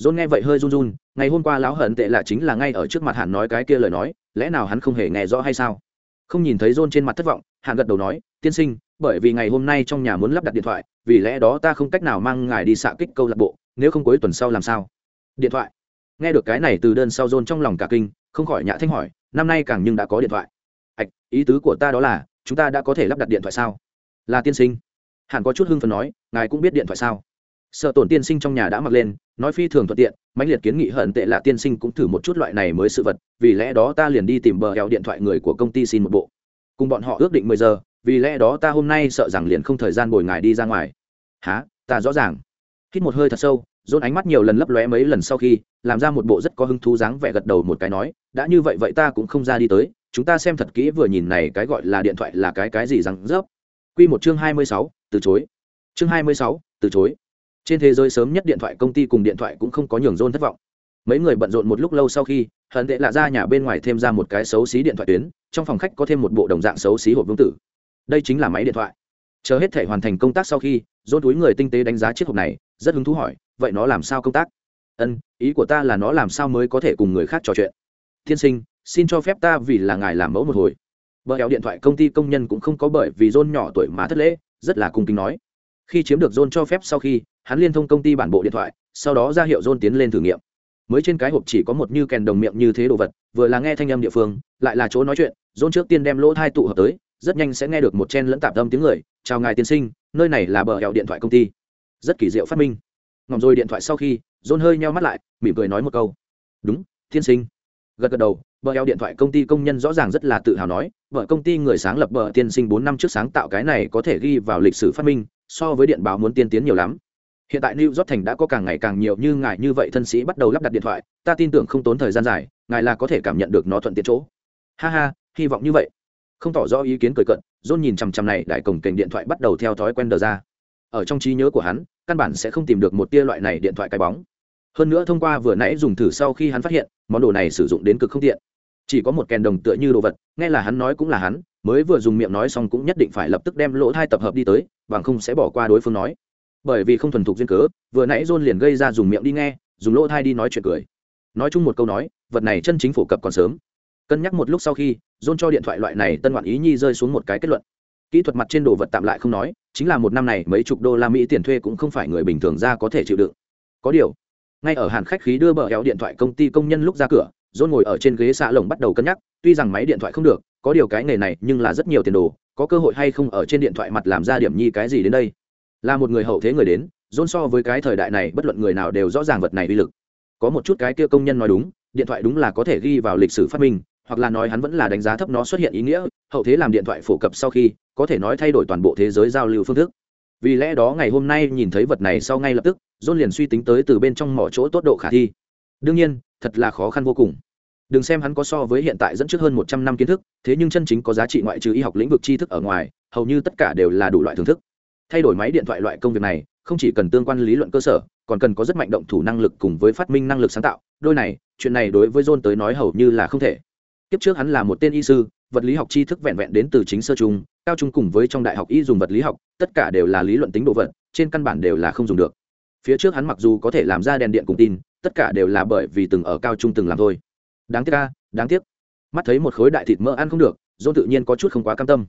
John nghe vậy hơi run run, ngày hôm qua lão hận tệ là chính là ngay ở trước mặt hắn nói cái kia lời nói, lẽ nào hắn không hề nghe rõ hay sao? Không nhìn thấy John trên mặt thất vọng, hắn gật đầu nói, "Tiên sinh, bởi vì ngày hôm nay trong nhà muốn lắp đặt điện thoại, vì lẽ đó ta không cách nào mang ngài đi xạ kích câu lạc bộ, nếu không cuối tuần sau làm sao?" Điện thoại. Nghe được cái này từ đơn sau John trong lòng cả kinh, không khỏi nhã thanh hỏi, "Năm nay càng nhưng đã có điện thoại?" "Ảch, ý tứ của ta đó là, chúng ta đã có thể lắp đặt điện thoại sao?" "Là tiên sinh." Hàn có chút hưng phấn nói, "Ngài cũng biết điện thoại sao?" sợ tổn tiên sinh trong nhà đã mặc lên nói phi thường thuận tiện mãnh liệt kiến nghị hận tệ là tiên sinh cũng thử một chút loại này mới sự vật vì lẽ đó ta liền đi tìm bờ hẹo điện thoại người của công ty xin một bộ cùng bọn họ ước định mười giờ vì lẽ đó ta hôm nay sợ rằng liền không thời gian bồi ngài đi ra ngoài. Há ta rõ ràng. Hít một hơi thật sâu, dồn ánh mắt nhiều lần lấp lóe mấy lần sau khi, làm ra một bộ rất có hứng thú dáng vẻ gật đầu một cái nói, đã như vậy vậy ta cũng không ra đi tới, chúng ta xem thật kỹ vừa nhìn này cái gọi là điện thoại là cái cái gì rằng rớp. Q một chương hai mươi sáu, từ chối. Chương hai mươi sáu, từ chối. Trên thế giới sớm nhất điện thoại công ty cùng điện thoại cũng không có nhường rôn thất vọng. Mấy người bận rộn một lúc lâu sau khi, hận tệ lạ ra nhà bên ngoài thêm ra một cái xấu xí điện thoại tuyến, trong phòng khách có thêm một bộ đồng dạng xấu xí hộp vương tử đây chính là máy điện thoại. Chờ hết thể hoàn thành công tác sau khi dôn túi người tinh tế đánh giá chiếc hộp này, rất hứng thú hỏi, vậy nó làm sao công tác? Ân, ý của ta là nó làm sao mới có thể cùng người khác trò chuyện? Tiên sinh, xin cho phép ta vì là ngài làm mẫu một hồi. Vợ kéo điện thoại công ty công nhân cũng không có bởi vì dôn nhỏ tuổi mà thất lễ, rất là cung kính nói. Khi chiếm được dôn cho phép sau khi, hắn liên thông công ty bản bộ điện thoại, sau đó ra hiệu dôn tiến lên thử nghiệm. Mới trên cái hộp chỉ có một như kèn đồng miệng như thế đồ vật, vừa là nghe thanh âm địa phương, lại là chỗ nói chuyện dôn trước tiên đem lỗ thai tụ hợp tới rất nhanh sẽ nghe được một chen lẫn tạp âm tiếng người, chào ngài tiên sinh, nơi này là bờ hẹo điện thoại công ty. Rất kỳ diệu phát minh. Ngỏm rồi điện thoại sau khi dôn hơi nheo mắt lại, mỉm cười nói một câu. Đúng, tiên sinh. Gật gật đầu, bờ eo điện thoại công ty công nhân rõ ràng rất là tự hào nói vợ công ty người sáng lập bờ tiên sinh bốn năm trước sáng tạo cái này có thể ghi vào lịch sử phát minh, so với điện báo muốn tiên tiến nhiều lắm. Hiện tại new york thành đã có càng ngày càng nhiều như ngài như vậy thân sĩ bắt đầu lắp đặt điện thoại, ta tin tưởng không tốn thời gian dài, ngài là có thể cảm nhận được nó thuận tiện chỗ. Ha ha, hy vọng như vậy không tỏ rõ ý kiến cười cận, john nhìn chằm chằm này, đại cổng kênh điện thoại bắt đầu theo thói quen đờ ra. Ở trong trí nhớ của hắn, căn bản sẽ không tìm được một tia loại này điện thoại cái bóng. Hơn nữa thông qua vừa nãy dùng thử sau khi hắn phát hiện, món đồ này sử dụng đến cực không tiện. Chỉ có một kèn đồng tựa như đồ vật, nghe là hắn nói cũng là hắn, mới vừa dùng miệng nói xong cũng nhất định phải lập tức đem lỗ thai tập hợp đi tới, bằng không sẽ bỏ qua đối phương nói. Bởi vì không thuần thục duyên cớ, vừa nãy john liền gây ra dùng miệng đi nghe, dùng lỗ thai đi nói chuyện cười. Nói chung một câu nói, vật này chân chính phổ cập còn sớm cân nhắc một lúc sau khi, john cho điện thoại loại này tân ngoạn ý nhi rơi xuống một cái kết luận. Kỹ thuật mặt trên đồ vật tạm lại không nói, chính là một năm này mấy chục đô la mỹ tiền thuê cũng không phải người bình thường ra có thể chịu đựng. Có điều, ngay ở hàn khách khí đưa bờ kéo điện thoại công ty công nhân lúc ra cửa, john ngồi ở trên ghế xạ lồng bắt đầu cân nhắc, tuy rằng máy điện thoại không được, có điều cái nghề này nhưng là rất nhiều tiền đồ, có cơ hội hay không ở trên điện thoại mặt làm ra điểm nhi cái gì đến đây. Là một người hậu thế người đến dôn so với cái thời đại này bất luận người nào đều rõ ràng vật này uy lực. Có một chút cái kia công nhân nói đúng, điện thoại đúng là có thể ghi vào lịch sử phát minh hoặc là nói hắn vẫn là đánh giá thấp nó xuất hiện ý nghĩa, hậu thế làm điện thoại phổ cập sau khi, có thể nói thay đổi toàn bộ thế giới giao lưu phương thức. Vì lẽ đó ngày hôm nay nhìn thấy vật này sau ngay lập tức dôn liền suy tính tới từ bên trong mỏ chỗ tốt độ khả thi. Đương nhiên, thật là khó khăn vô cùng. Đừng xem hắn có so với hiện tại dẫn trước hơn một trăm năm kiến thức, thế nhưng chân chính có giá trị ngoại trừ y học lĩnh vực tri thức ở ngoài, hầu như tất cả đều là đủ loại thưởng thức. Thay đổi máy điện thoại loại công việc này, không chỉ cần tương quan lý luận cơ sở, còn cần có rất mạnh động thủ năng lực cùng với phát minh năng lực sáng tạo. Đôi này, chuyện này đối với john tới nói hầu như là không thể tiếp trước hắn là một tên y sư, vật lý học tri thức vẹn vẹn đến từ chính sơ trung, cao trung cùng với trong đại học y dùng vật lý học, tất cả đều là lý luận tính độ vật, trên căn bản đều là không dùng được. Phía trước hắn mặc dù có thể làm ra đèn điện cùng tin, tất cả đều là bởi vì từng ở cao trung từng làm thôi. Đáng tiếc ca đáng tiếc. Mắt thấy một khối đại thịt mỡ ăn không được, dôn tự nhiên có chút không quá cam tâm.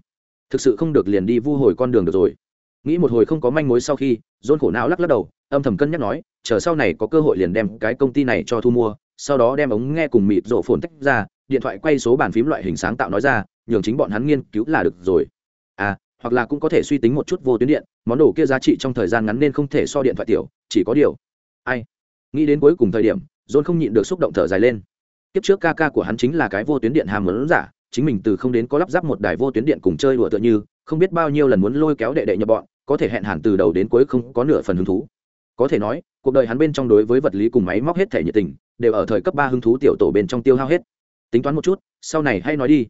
Thực sự không được liền đi vu hồi con đường được rồi. Nghĩ một hồi không có manh mối sau khi, dôn khổ não lắc lắc đầu, âm thầm cân nhắc nói, chờ sau này có cơ hội liền đem cái công ty này cho thu mua, sau đó đem ống nghe cùng mịt rổ phồn tách ra điện thoại quay số bàn phím loại hình sáng tạo nói ra, nhường chính bọn hắn nghiên cứu là được rồi. À hoặc là cũng có thể suy tính một chút vô tuyến điện, món đồ kia giá trị trong thời gian ngắn nên không thể so điện thoại tiểu, chỉ có điều. Ai? Nghĩ đến cuối cùng thời điểm, John không nhịn được xúc động thở dài lên. Kiếp trước ca ca của hắn chính là cái vô tuyến điện hàm lớn giả, chính mình từ không đến có lắp ráp một đài vô tuyến điện cùng chơi đùa tựa như, không biết bao nhiêu lần muốn lôi kéo đệ đệ nhập bọn, có thể hẹn hẳn từ đầu đến cuối không có nửa phần hứng thú. Có thể nói, cuộc đời hắn bên trong đối với vật lý cùng máy móc hết thể nhiệt tình, đều ở thời cấp ba hứng thú tiểu tổ bên trong tiêu hao hết tính toán một chút, sau này hay nói đi.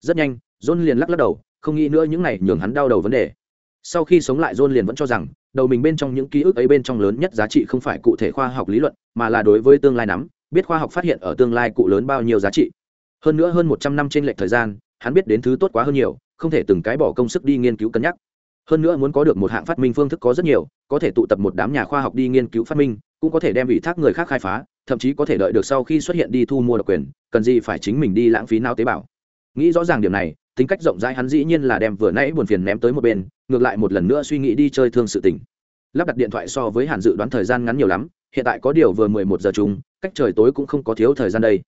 Rất nhanh, john liền lắc lắc đầu, không nghĩ nữa những này nhường hắn đau đầu vấn đề. Sau khi sống lại, john liền vẫn cho rằng, đầu mình bên trong những ký ức ấy bên trong lớn nhất giá trị không phải cụ thể khoa học lý luận, mà là đối với tương lai nắm, biết khoa học phát hiện ở tương lai cụ lớn bao nhiêu giá trị. Hơn nữa hơn một trăm năm trên lệch thời gian, hắn biết đến thứ tốt quá hơn nhiều, không thể từng cái bỏ công sức đi nghiên cứu cân nhắc. Hơn nữa muốn có được một hạng phát minh phương thức có rất nhiều, có thể tụ tập một đám nhà khoa học đi nghiên cứu phát minh, cũng có thể đem ủy thác người khác khai phá thậm chí có thể đợi được sau khi xuất hiện đi thu mua độc quyền, cần gì phải chính mình đi lãng phí não tế bào. Nghĩ rõ ràng điểm này, tính cách rộng rãi hắn dĩ nhiên là đem vừa nãy buồn phiền ném tới một bên, ngược lại một lần nữa suy nghĩ đi chơi thương sự tình. Lắp đặt điện thoại so với hàn dự đoán thời gian ngắn nhiều lắm, hiện tại có điều vừa mười một giờ chung, cách trời tối cũng không có thiếu thời gian đây.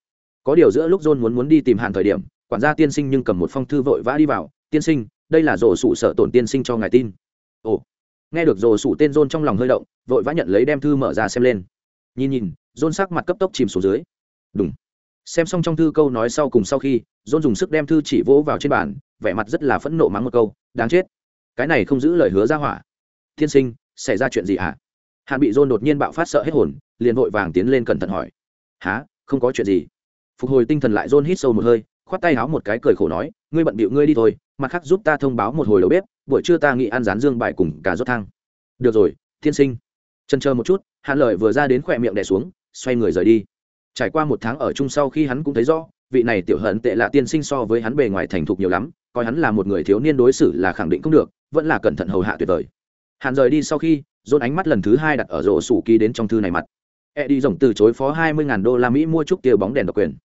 Có điều giữa lúc john muốn muốn đi tìm hàn thời điểm, quản gia tiên sinh nhưng cầm một phong thư vội vã đi vào, tiên sinh, đây là rổ sụ sở tổn tiên sinh cho ngài tin. Ồ. Nghe được rổ sụ tên john trong lòng hơi động, vội vã nhận lấy đem thư mở ra xem lên. Nhìn nhìn Rôn sắc mặt cấp tốc chìm xuống dưới. Đúng xem xong trong thư câu nói sau cùng sau khi Rôn dùng sức đem thư chỉ vỗ vào trên bàn, vẻ mặt rất là phẫn nộ mắng một câu, đáng chết. Cái này không giữ lời hứa ra hỏa. Tiên sinh, xảy ra chuyện gì hả Hạn bị Rôn đột nhiên bạo phát sợ hết hồn, liền vội vàng tiến lên cẩn thận hỏi há không có chuyện gì? Phục hồi tinh thần lại Rôn hít sâu một hơi, khoát tay háo một cái cười khổ nói, ngươi bận bịu ngươi đi thôi, mặt khác giúp ta thông báo một hồi đầu bếp, buổi trưa ta nghĩ ăn rán dương bài cùng cả rốt thang. Được rồi, tiên sinh. Chân chờ một chút Hạn lời vừa ra đến khỏe miệng đè xuống xoay người rời đi. Trải qua một tháng ở chung sau khi hắn cũng thấy rõ, vị này tiểu hận tệ lạ tiên sinh so với hắn bề ngoài thành thục nhiều lắm, coi hắn là một người thiếu niên đối xử là khẳng định không được, vẫn là cẩn thận hầu hạ tuyệt vời. Hắn rời đi sau khi, dồn ánh mắt lần thứ hai đặt ở rổ sủ ký đến trong thư này mặt. E đi rồng từ chối phó hai mươi đô la mỹ mua chút tia bóng đèn độc quyền.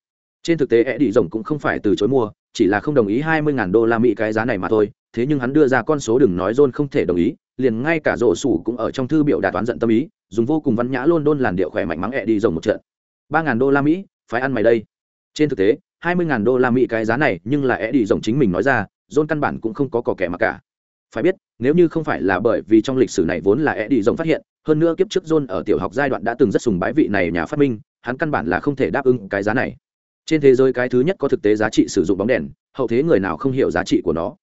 Trên thực tế e đi rồng cũng không phải từ chối mua, chỉ là không đồng ý hai mươi đô la mỹ cái giá này mà thôi, thế nhưng hắn đưa ra con số đừng nói john không thể đồng ý, liền ngay cả rổ sủ cũng ở trong thư biểu đạt toán giận tâm ý dùng vô cùng văn nhã luôn đôn làn điệu khỏe mạnh mắng ẹ đi rồng một trận. Ba ngàn đô la mỹ, phải ăn mày đây. Trên thực tế, hai mươi ngàn đô la mỹ cái giá này nhưng là ẹ đi rồng chính mình nói ra, john căn bản cũng không có cò kẻ mà cả. Phải biết, nếu như không phải là bởi vì trong lịch sử này vốn là ẹ đi rồng phát hiện, hơn nữa kiếp trước john ở tiểu học giai đoạn đã từng rất sùng bái vị này nhà phát minh, hắn căn bản là không thể đáp ứng cái giá này. Trên thế giới cái thứ nhất có thực tế giá trị sử dụng bóng đèn, hậu thế người nào không hiểu giá trị của nó.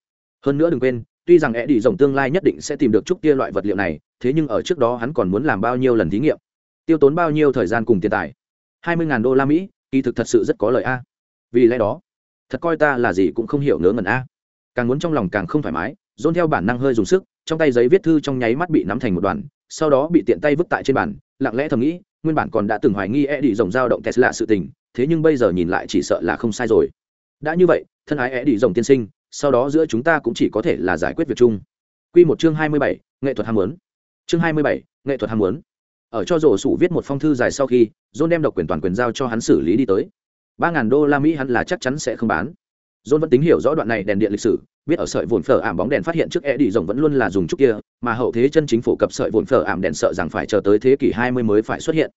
Hơn nữa đừng quên tuy rằng e đi rồng tương lai nhất định sẽ tìm được chút tia loại vật liệu này, thế nhưng ở trước đó hắn còn muốn làm bao nhiêu lần thí nghiệm? Tiêu tốn bao nhiêu thời gian cùng tiền tài? Hai mươi đô la mỹ, kỳ thực thật sự rất có lợi a. Vì lẽ đó, thật coi ta là gì cũng không hiểu ngớ ngẩn a. Càng muốn trong lòng càng không thoải mái dôn theo bản năng hơi dùng sức, trong tay giấy viết thư trong nháy mắt bị nắm thành một đoàn sau đó bị tiện tay vứt tại trên bàn, lặng lẽ thầm nghĩ, nguyên bản còn đã từng hoài nghi e đi rồng dao động tesla sự tình, thế nhưng bây giờ nhìn lại chỉ sợ là không sai rồi. Đã như vậy, thân ái e đi rồng tiên sinh sau đó giữa chúng ta cũng chỉ có thể là giải quyết việc chung Quy một chương hai mươi bảy, nghệ thuật ham muốn. Chương hai mươi bảy, nghệ thuật ham muốn. Ở cho rổ sủ viết một phong thư dài sau khi, John đem độc quyền toàn quyền giao cho hắn xử lý đi tới. Ba ngàn đô la Mỹ hắn là chắc chắn sẽ không bán. John vẫn tính hiểu rõ đoạn này đèn điện lịch sử, biết ở sợi vồn phở ảm bóng đèn phát hiện trước e đi rồng vẫn luôn là dùng chút kia, mà hậu thế chân chính phủ cập sợi vồn phở ảm đèn sợ rằng phải chờ tới thế kỷ 20 mới phải xuất hiện.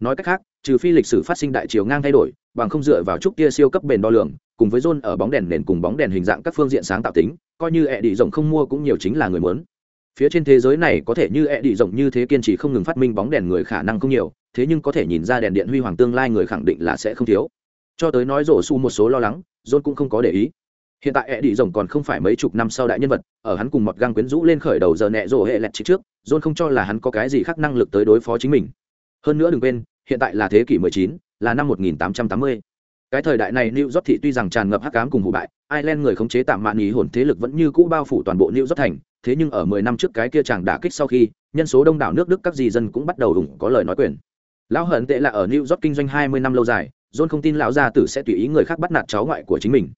Nói cách khác, trừ phi lịch sử phát sinh đại chiều ngang thay đổi, bằng không dựa vào chút kia siêu cấp bền đo lường, cùng với John ở bóng đèn nền cùng bóng đèn hình dạng các phương diện sáng tạo tính, coi như e đi rộng không mua cũng nhiều chính là người muốn. Phía trên thế giới này có thể như e đi rộng như thế kiên trì không ngừng phát minh bóng đèn người khả năng không nhiều, thế nhưng có thể nhìn ra đèn điện huy hoàng tương lai người khẳng định là sẽ không thiếu. Cho tới nói rổ su một số lo lắng, John cũng không có để ý hiện tại e đi rộng còn không phải mấy chục năm sau đại nhân vật ở hắn cùng mọt găng quyến rũ lên khởi đầu giờ nẹ rổ hệ lẹt trước john không cho là hắn có cái gì khác năng lực tới đối phó chính mình hơn nữa đừng quên hiện tại là thế kỷ 19, là năm 1880 cái thời đại này new york thị tuy rằng tràn ngập hắc ám cùng hủ bại, ireland người khống chế tạm mạn ý hồn thế lực vẫn như cũ bao phủ toàn bộ new york thành, thế nhưng ở 10 năm trước cái kia chàng đả kích sau khi, nhân số đông đảo nước đức các di dân cũng bắt đầu ủng có lời nói quyền. Lão hận tệ là ở new york kinh doanh 20 năm lâu dài, john không tin lão gia tử sẽ tùy ý người khác bắt nạt cháu ngoại của chính mình.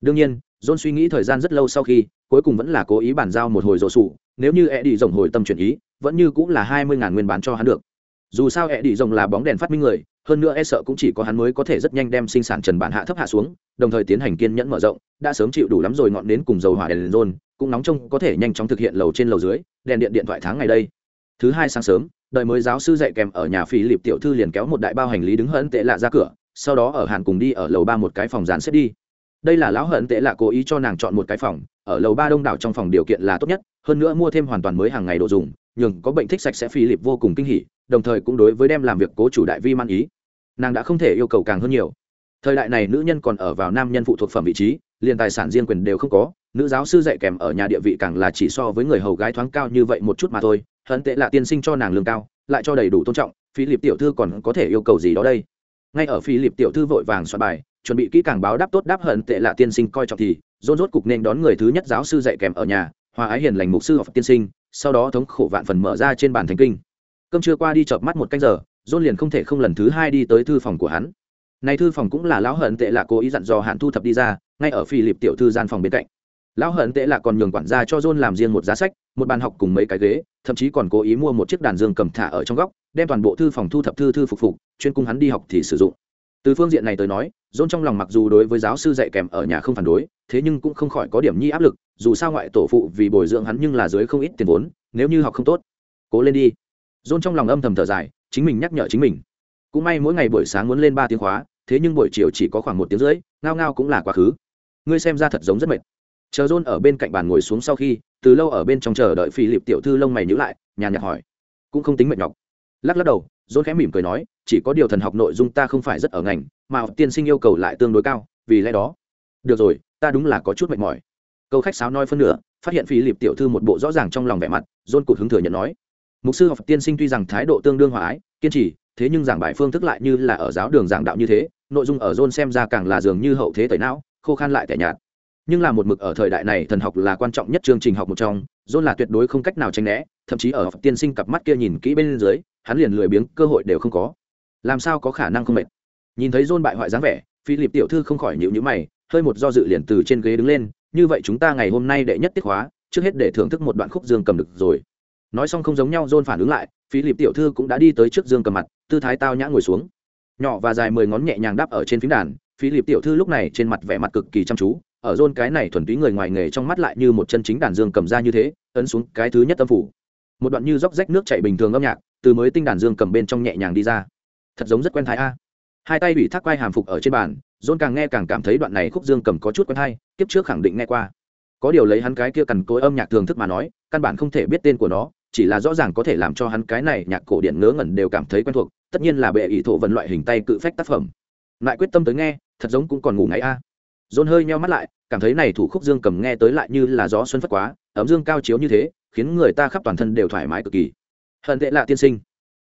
Đương nhiên, john suy nghĩ thời gian rất lâu sau khi, cuối cùng vẫn là cố ý bàn giao một hồi rổ sụ nếu như e đi rồng hồi tâm chuyển ý, vẫn như cũng là hai mươi ngàn nguyên bán cho hắn được. Dù sao e đi rồng là bóng đèn phát minh người hơn nữa e sợ cũng chỉ có hắn mới có thể rất nhanh đem sinh sản trần bản hạ thấp hạ xuống, đồng thời tiến hành kiên nhẫn mở rộng, đã sớm chịu đủ lắm rồi ngọn đến cùng dầu hỏa đèn rôn cũng nóng trông có thể nhanh chóng thực hiện lầu trên lầu dưới, đèn điện điện thoại tháng ngày đây. Thứ hai sáng sớm đợi mới giáo sư dạy kèm ở nhà phí lịp tiểu thư liền kéo một đại bao hành lý đứng hận tệ lạ ra cửa, sau đó ở hàn cùng đi ở lầu ba một cái phòng dàn xếp đi. Đây là lão hận tệ lạ cố ý cho nàng chọn một cái phòng, ở lầu ba đông đảo trong phòng điều kiện là tốt nhất, hơn nữa mua thêm hoàn toàn mới hàng ngày đồ dùng nhường có bệnh thích sạch sẽ phi lịp vô cùng kinh hỉ đồng thời cũng đối với đem làm việc cố chủ đại vi man ý. Nàng đã không thể yêu cầu càng hơn nhiều. Thời đại này nữ nhân còn ở vào nam nhân phụ thuộc phẩm vị trí, liền tài sản riêng quyền đều không có, nữ giáo sư dạy kèm ở nhà địa vị càng là chỉ so với người hầu gái thoáng cao như vậy một chút mà thôi, hận tệ là tiên sinh cho nàng lương cao, lại cho đầy đủ tôn trọng phi liệp tiểu thư còn có thể yêu cầu gì đó đây? Ngay ở phi liệp tiểu thư vội vàng soạn bài, chuẩn bị kỹ càng báo đáp tốt đáp hận tệ là tiên sinh coi trọng thì rôn rốt cục nên đón người thứ nhất giáo sư dạy kèm ở nhà, hòa ái hiền lành mục sư học tiên sinh, sau đó thống khổ vạn phần mở ra trên bàn thánh kinh cơm trưa qua đi chợp mắt một canh giờ dôn liền không thể không lần thứ hai đi tới thư phòng của hắn. Này thư phòng cũng là lão hận tệ là cố ý dặn dò hạn thu thập đi ra, ngay ở phi lịp tiểu thư gian phòng bên cạnh. Lão hận tệ là còn nhường quản gia cho john làm riêng một giá sách, một bàn học cùng mấy cái ghế, thậm chí còn cố ý mua một chiếc đàn dương cầm thả ở trong góc, đem toàn bộ thư phòng thu thập thư thư phục phục, chuyên cung hắn đi học thì sử dụng. Từ phương diện này tới nói, john trong lòng mặc dù đối với giáo sư dạy kèm ở nhà không phản đối, thế nhưng cũng không khỏi có điểm nhi áp lực, dù sao ngoại tổ phụ vì bồi dưỡng hắn nhưng là dưới không ít tiền vốn, nếu như học không tốt, cố lên đi john trong lòng âm thầm thở dài, chính mình nhắc nhở chính mình. Cũng may mỗi ngày buổi sáng muốn lên ba tiếng khóa, thế nhưng buổi chiều chỉ có khoảng một tiếng rưỡi, ngao ngao cũng là quá khứ. Ngươi xem ra thật giống rất mệt. Chờ john ở bên cạnh bàn ngồi xuống sau khi, từ lâu ở bên trong chờ đợi phi liệp tiểu thư lông mày nhữ lại, nhàn nhạt hỏi. Cũng không tính mệt nhọc. Lắc lắc đầu, john khẽ mỉm cười nói, chỉ có điều thần học nội dung ta không phải rất ở ngành, mà tiên sinh yêu cầu lại tương đối cao, vì lẽ đó. Được rồi, ta đúng là có chút mệt mỏi. Câu khách sáo nói phân nửa, phát hiện phi liệp tiểu thư một bộ rõ ràng trong lòng vẻ mặt, john cụt hứng thừa nhận nói mục sư học tiên sinh tuy rằng thái độ tương đương hòa ái, kiên trì, thế nhưng giảng bài phương thức lại như là ở giáo đường giảng đạo như thế, nội dung ở john xem ra càng là dường như hậu thế tẩy não, khô khan lại tẻ nhạt. Nhưng là một mực ở thời đại này thần học là quan trọng nhất chương trình học một trong john là tuyệt đối không cách nào tránh né, thậm chí ở tiên sinh cặp mắt kia nhìn kỹ bên dưới, hắn liền lười biếng, cơ hội đều không có. Làm sao có khả năng không mệt? Nhìn thấy john bại hoại dáng vẻ, philip tiểu thư không khỏi nhịu nhữ mày, hơi một do dự liền từ trên ghế đứng lên, như vậy chúng ta ngày hôm nay đệ nhất tiết hóa trước hết để thưởng thức một đoạn khúc dương cầm được rồi nói xong không giống nhau, john phản ứng lại, philip tiểu thư cũng đã đi tới trước dương cầm mặt, tư thái tao nhã ngồi xuống. Nhỏ và dài mười ngón nhẹ nhàng đáp ở trên phím đàn, philip tiểu thư lúc này trên mặt vẻ mặt cực kỳ chăm chú, ở dôn cái này thuần túy người ngoài nghề trong mắt lại như một chân chính đàn dương cầm ra như thế, ấn xuống cái thứ nhất tâm phủ. Một đoạn như róc rách nước chạy bình thường âm nhạc, từ mới tinh đàn dương cầm bên trong nhẹ nhàng đi ra. Thật giống rất quen thái a. Hai tay bị thác quai hàm phục ở trên bàn dôn càng nghe càng cảm thấy đoạn này khúc dương cầm có chút quen hay tiếp trước khẳng định nghe qua. Có điều lấy hắn cái kia cằn cối âm nhạc thường thức mà nói, căn bản không thể biết tên của nó chỉ là rõ ràng có thể làm cho hắn cái này nhạc cổ điển ngớ ngẩn đều cảm thấy quen thuộc, tất nhiên là bệ ý thổ vận loại hình tay cự phách tác phẩm. Lại quyết tâm tới nghe, thật giống cũng còn ngủ ngáy a. Dồn hơi nheo mắt lại, cảm thấy này thủ khúc dương cầm nghe tới lại như là gió xuân phất quá, ấm dương cao chiếu như thế, khiến người ta khắp toàn thân đều thoải mái cực kỳ. Hận tệ lạ tiên sinh.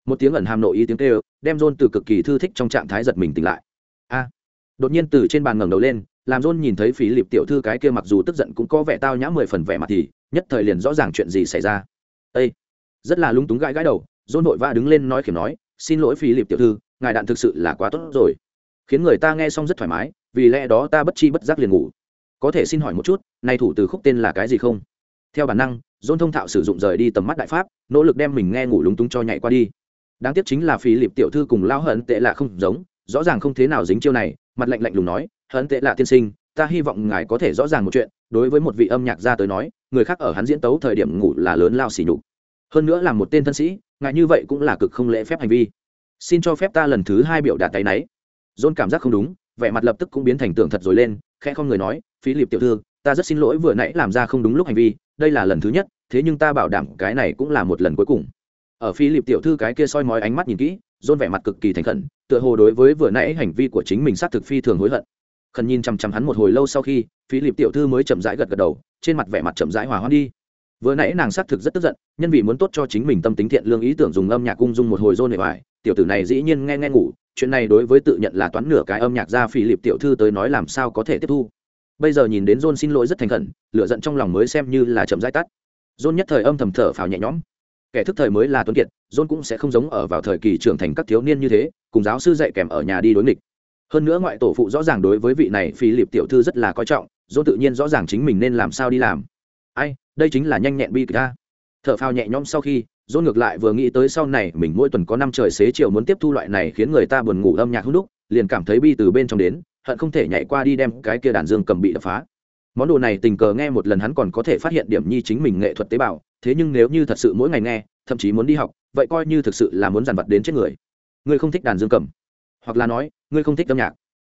Một tiếng ẩn hàm nội ý tiếng kêu, đem dồn từ cực kỳ thư thích trong trạng thái giật mình tỉnh lại. A. Đột nhiên từ trên bàn ngẩng đầu lên, làm dồn nhìn thấy phí liệp tiểu thư cái kia mặc dù tức giận cũng có vẻ tao nhã mười phần vẻ mặt thì, nhất thời liền rõ ràng chuyện gì xảy ra ây rất là lúng túng gãi gãi đầu dôn vội vã đứng lên nói khiểm nói, xin lỗi phí lịp tiểu thư, ngài đạn thực sự là quá tốt rồi. Khiến người ta nghe xong rất thoải mái, vì lẽ đó ta bất chi bất giác liền ngủ. Có thể xin hỏi một chút, nay thủ từ khúc tên là cái gì không? Theo bản năng dôn thông thạo sử dụng rời đi tầm mắt đại pháp, nỗ lực đem mình nghe ngủ lúng túng cho nhảy qua đi. Đáng tiếc chính là phí lịp tiểu thư cùng lao hận tệ lạ không giống, rõ ràng không thế nào dính chiêu này, mặt lạnh lạnh lùng nói, hận tệ lạ tiên sinh, ta hy vọng ngài có thể rõ ràng một chuyện, đối với một vị âm nhạc gia tới nói người khác ở hắn diễn tấu thời điểm ngủ là lớn lao xỉ nhục. Hơn nữa là một tên thân sĩ, ngại như vậy cũng là cực không lễ phép hành vi. Xin cho phép ta lần thứ hai biểu đạt tay náy. Dôn cảm giác không đúng, vẻ mặt lập tức cũng biến thành tưởng thật rồi lên, khẽ không người nói phí liệp tiểu thư, ta rất xin lỗi vừa nãy làm ra không đúng lúc hành vi, đây là lần thứ nhất, thế nhưng ta bảo đảm cái này cũng là một lần cuối cùng. Ở phi liệp tiểu thư cái kia soi mói ánh mắt nhìn kỹ dôn vẻ mặt cực kỳ thành khẩn, tựa hồ đối với vừa nãy hành vi của chính mình xác thực phi thường hối hận khẩn nhìn chằm chằm hắn một hồi lâu sau khi phi lịp tiểu thư mới chậm rãi gật gật đầu trên mặt vẻ mặt chậm rãi hòa hoãn đi. Vừa nãy nàng xác thực rất tức giận nhân vì muốn tốt cho chính mình tâm tính thiện lương ý tưởng dùng âm nhạc cung dung một hồi rôn nệ vải, tiểu tử này dĩ nhiên nghe nghe ngủ chuyện này đối với tự nhận là toán nửa cái âm nhạc ra phí lịp tiểu thư tới nói làm sao có thể tiếp thu. Bây giờ nhìn đến john xin lỗi rất thành khẩn lựa giận trong lòng mới xem như là chậm rãi tắt. John nhất thời âm thầm thở phào nhẹ nhõm. Kẻ thức thời mới là tuấn kiệt john cũng sẽ không giống ở vào thời kỳ trưởng thành các thiếu niên như thế cùng giáo sư dạy kèm ở nhà đi đối nghịch hơn nữa ngoại tổ phụ rõ ràng đối với vị này phi liệp tiểu thư rất là coi trọng, dỗ tự nhiên rõ ràng chính mình nên làm sao đi làm. Ai, đây chính là nhanh nhẹn bi kịch ta thở phào nhẹ nhõm sau khi, dỗ ngược lại vừa nghĩ tới sau này mình mỗi tuần có năm trời xế chiều muốn tiếp thu loại này khiến người ta buồn ngủ âm nhạc hút đúc, liền cảm thấy bi từ bên trong đến, hận không thể nhảy qua đi đem cái kia đàn dương cầm bị đập phá. Món đồ này tình cờ nghe một lần hắn còn có thể phát hiện điểm nhi chính mình nghệ thuật tế bào, thế nhưng nếu như thật sự mỗi ngày nghe, thậm chí muốn đi học, vậy coi như thực sự là muốn dàn vật đến chết người. Người không thích đàn dương cầm. Hoặc là nói ngươi không thích âm nhạc.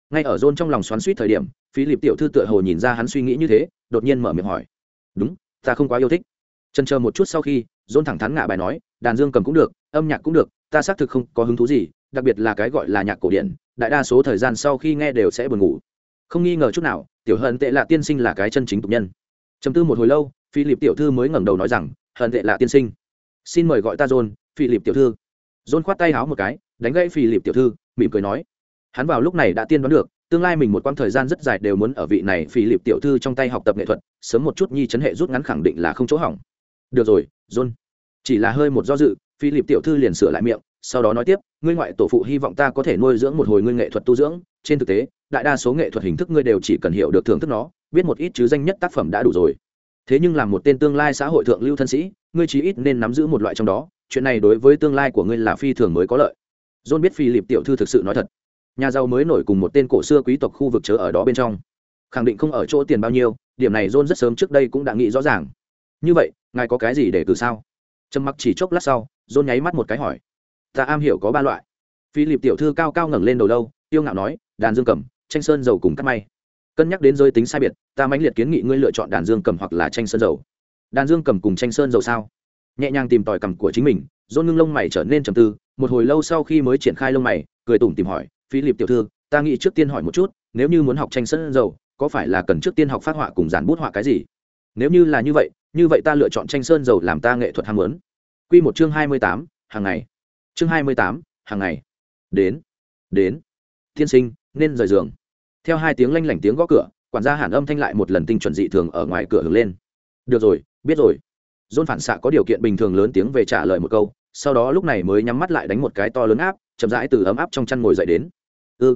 Ngay ở rôn trong lòng xoắn suýt thời điểm phí lịp tiểu thư tựa hồ nhìn ra hắn suy nghĩ như thế, đột nhiên mở miệng hỏi. Đúng, ta không quá yêu thích. Trần chờ một chút sau khi rôn thẳng thắn ngạ bài nói, đàn dương cầm cũng được, âm nhạc cũng được, ta xác thực không có hứng thú gì, đặc biệt là cái gọi là nhạc cổ điển, đại đa số thời gian sau khi nghe đều sẽ buồn ngủ. Không nghi ngờ chút nào, tiểu hận tệ lạ tiên sinh là cái chân chính tục nhân. Chấm tư một hồi lâu phi lịp tiểu thư mới ngẩng đầu nói rằng, hận tệ lạ tiên sinh. Xin mời gọi ta john phi lịp tiểu thư. John khoát tay háo một cái, đánh gãy phi lịp tiểu thư, mỉm cười nói hắn vào lúc này đã tiên đoán được, tương lai mình một quãng thời gian rất dài đều muốn ở vị này phi lịp tiểu thư trong tay học tập nghệ thuật, sớm một chút nhi chấn hệ rút ngắn khẳng định là không chỗ hỏng. Được rồi, john. Chỉ là hơi một do dự phi lịp tiểu thư liền sửa lại miệng, sau đó nói tiếp, ngươi ngoại tổ phụ hy vọng ta có thể nuôi dưỡng một hồi ngươi nghệ thuật tu dưỡng. Trên thực tế, đại đa số nghệ thuật hình thức ngươi đều chỉ cần hiểu được thưởng thức nó, biết một ít chứ danh nhất tác phẩm đã đủ rồi. Thế nhưng làm một tên tương lai xã hội thượng lưu thân sĩ, ngươi chí ít nên nắm giữ một loại trong đó, chuyện này đối với tương lai của ngươi là phi thường mới có lợi. John biết phi lịp tiểu thư thực sự nói thật nhà giàu mới nổi cùng một tên cổ xưa quý tộc khu vực chớ ở đó bên trong. Khẳng định không ở chỗ tiền bao nhiêu, điểm này john rất sớm trước đây cũng đã nghĩ rõ ràng. Như vậy, ngài có cái gì để từ sao trầm mặc chỉ chốc lát sau, john nháy mắt một cái hỏi. Ta am hiểu có ba loại. Phi tiểu thư cao cao ngẩng lên đầu lâu, tiêu ngạo nói, đàn dương cầm, tranh sơn dầu cùng cắt may. Cân nhắc đến giới tính sai biệt, ta mãnh liệt kiến nghị ngươi lựa chọn đàn dương cầm hoặc là tranh sơn dầu. Đàn dương cầm cùng tranh sơn dầu sao? Nhẹ nhàng tìm tòi cầm của chính mình dôn ngưng lông mày trở nên trầm tư, một hồi lâu sau khi mới triển khai lông mày, cười tủm tìm hỏi phí lịp tiểu thư, ta nghĩ trước tiên hỏi một chút, nếu như muốn học tranh sơn dầu, có phải là cần trước tiên học phát họa cùng giản bút họa cái gì? Nếu như là như vậy như vậy ta lựa chọn tranh sơn dầu làm ta nghệ thuật ham muốn. Quy một chương hai mươi tám, hàng ngày. Chương hai mươi tám, hàng ngày. Đến đến. Tiên sinh, nên rời giường. Theo hai tiếng lanh lảnh tiếng gõ cửa, quản gia hàn âm thanh lại một lần tinh chuẩn dị thường ở ngoài cửa hướng lên. Được rồi, biết rồi. Dôn phản xạ có điều kiện bình thường lớn tiếng về trả lời một câu, sau đó lúc này mới nhắm mắt lại đánh một cái to lớn áp, chậm rãi từ ấm áp trong chăn ngồi dậy đến ư ừ.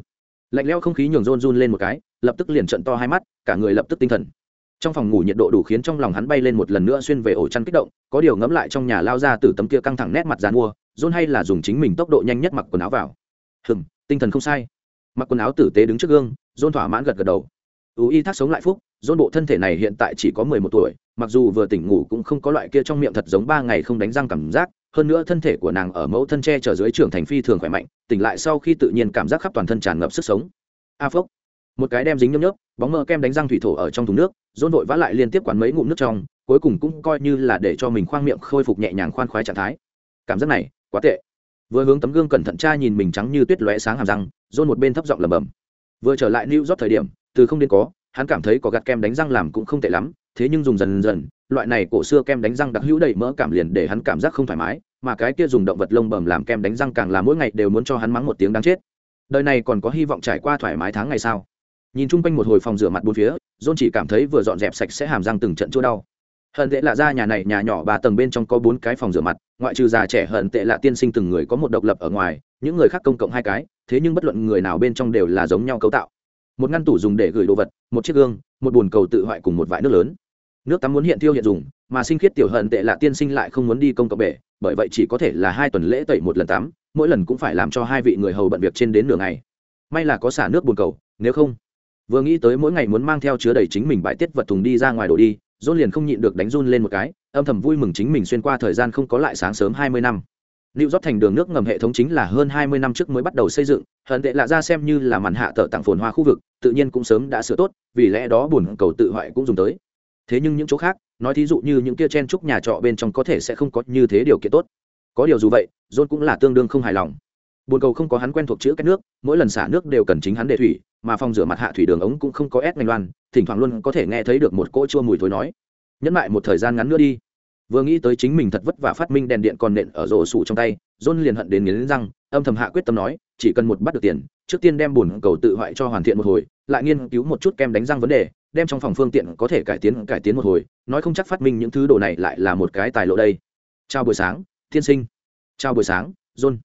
lạnh leo không khí nhường rôn run lên một cái, lập tức liền trận to hai mắt, cả người lập tức tinh thần. Trong phòng ngủ nhiệt độ đủ khiến trong lòng hắn bay lên một lần nữa xuyên về ổ chăn kích động, có điều ngẫm lại trong nhà lao ra từ tấm kia căng thẳng nét mặt dàn mua rôn hay là dùng chính mình tốc độ nhanh nhất mặc quần áo vào. Hừng tinh thần không sai. Mặc quần áo tử tế đứng trước gương rôn thỏa mãn gật gật đầu. Ú y thác sống lại phúc rôn bộ thân thể này hiện tại chỉ có mười một tuổi, mặc dù vừa tỉnh ngủ cũng không có loại kia trong miệng thật giống ba ngày không đánh răng cảm giác hơn nữa thân thể của nàng ở mẫu thân tre trở dưới trưởng thành phi thường khỏe mạnh, tỉnh lại sau khi tự nhiên cảm giác khắp toàn thân tràn ngập sức sống. A phốc một cái đem dính nhấm nhớp, bóng mơ kem đánh răng thủy thổ ở trong thùng nước dôn vội vã lại liên tiếp quán mấy ngụm nước trong, cuối cùng cũng coi như là để cho mình khoang miệng khôi phục nhẹ nhàng khoan khoái trạng thái. Cảm giác này, quá tệ. Vừa hướng tấm gương cẩn thận tra nhìn mình trắng như tuyết lóe sáng hàm răng dôn một bên thấp giọng lầm bầm vừa trở lại new york thời điểm, từ không đến có, hắn cảm thấy có gạt kem đánh răng làm cũng không tệ lắm thế nhưng dùng dần dần, loại này cổ xưa kem đánh răng đặc hữu đầy mỡ cảm liền để hắn cảm giác không thoải mái, mà cái kia dùng động vật lông bầm làm kem đánh răng càng là mỗi ngày đều muốn cho hắn mắng một tiếng đáng chết. Đời này còn có hy vọng trải qua thoải mái tháng ngày sao? Nhìn chung quanh một hồi phòng rửa mặt bốn phía, john chỉ cảm thấy vừa dọn dẹp sạch sẽ hàm răng từng trận chỗ đau. Hận tệ lạ ra nhà này, nhà nhỏ ba tầng bên trong có bốn cái phòng rửa mặt, ngoại trừ già trẻ hận tệ lạ tiên sinh từng người có một độc lập ở ngoài, những người khác công cộng hai cái, thế nhưng bất luận người nào bên trong đều là giống nhau cấu tạo. Một ngăn tủ dùng để gửi đồ vật, một chiếc gương, một bồn cầu tự hoại cùng một vại nước lớn nước tắm muốn hiện tiêu hiện dùng mà sinh khiết tiểu hận tệ là tiên sinh lại không muốn đi công cộng bể bởi vậy chỉ có thể là hai tuần lễ tẩy một lần tắm mỗi lần cũng phải làm cho hai vị người hầu bận việc trên đến nửa ngày may là có xả nước bồn cầu nếu không vừa nghĩ tới mỗi ngày muốn mang theo chứa đầy chính mình bãi tiết vật thùng đi ra ngoài đổ đi dôn liền không nhịn được đánh run lên một cái âm thầm vui mừng chính mình xuyên qua thời gian không có lại sáng sớm hai mươi năm Lưu Dót thành đường nước ngầm hệ thống chính là hơn hai mươi năm trước mới bắt đầu xây dựng, hận tệ lạ ra xem như là màn hạ tợ tặng phồn hoa khu vực, tự nhiên cũng sớm đã sửa tốt, vì lẽ đó buồn cầu tự hoại cũng dùng tới. Thế nhưng những chỗ khác, nói thí dụ như những kia chen trúc nhà trọ bên trong có thể sẽ không có như thế điều kiện tốt. Có điều dù vậy, John cũng là tương đương không hài lòng. Buồn cầu không có hắn quen thuộc chữ cách nước, mỗi lần xả nước đều cần chính hắn để thủy, mà phòng rửa mặt hạ thủy đường ống cũng không có ép ngành loan, thỉnh thoảng luôn có thể nghe thấy được một cỗ chua mùi thối nói. Nhẫn lại một thời gian ngắn nữa đi vừa nghĩ tới chính mình thật vất vả phát minh đèn điện còn nện ở rổ sủ trong tay john liền hận đến nghiến răng âm thầm hạ quyết tâm nói chỉ cần một bắt được tiền trước tiên đem bùn cầu tự hoại cho hoàn thiện một hồi lại nghiên cứu một chút kem đánh răng vấn đề đem trong phòng phương tiện có thể cải tiến cải tiến một hồi, nói không chắc phát minh những thứ đồ này lại là một cái tài lộ đây. Chào buổi sáng thiên sinh. Chào buổi sáng, john.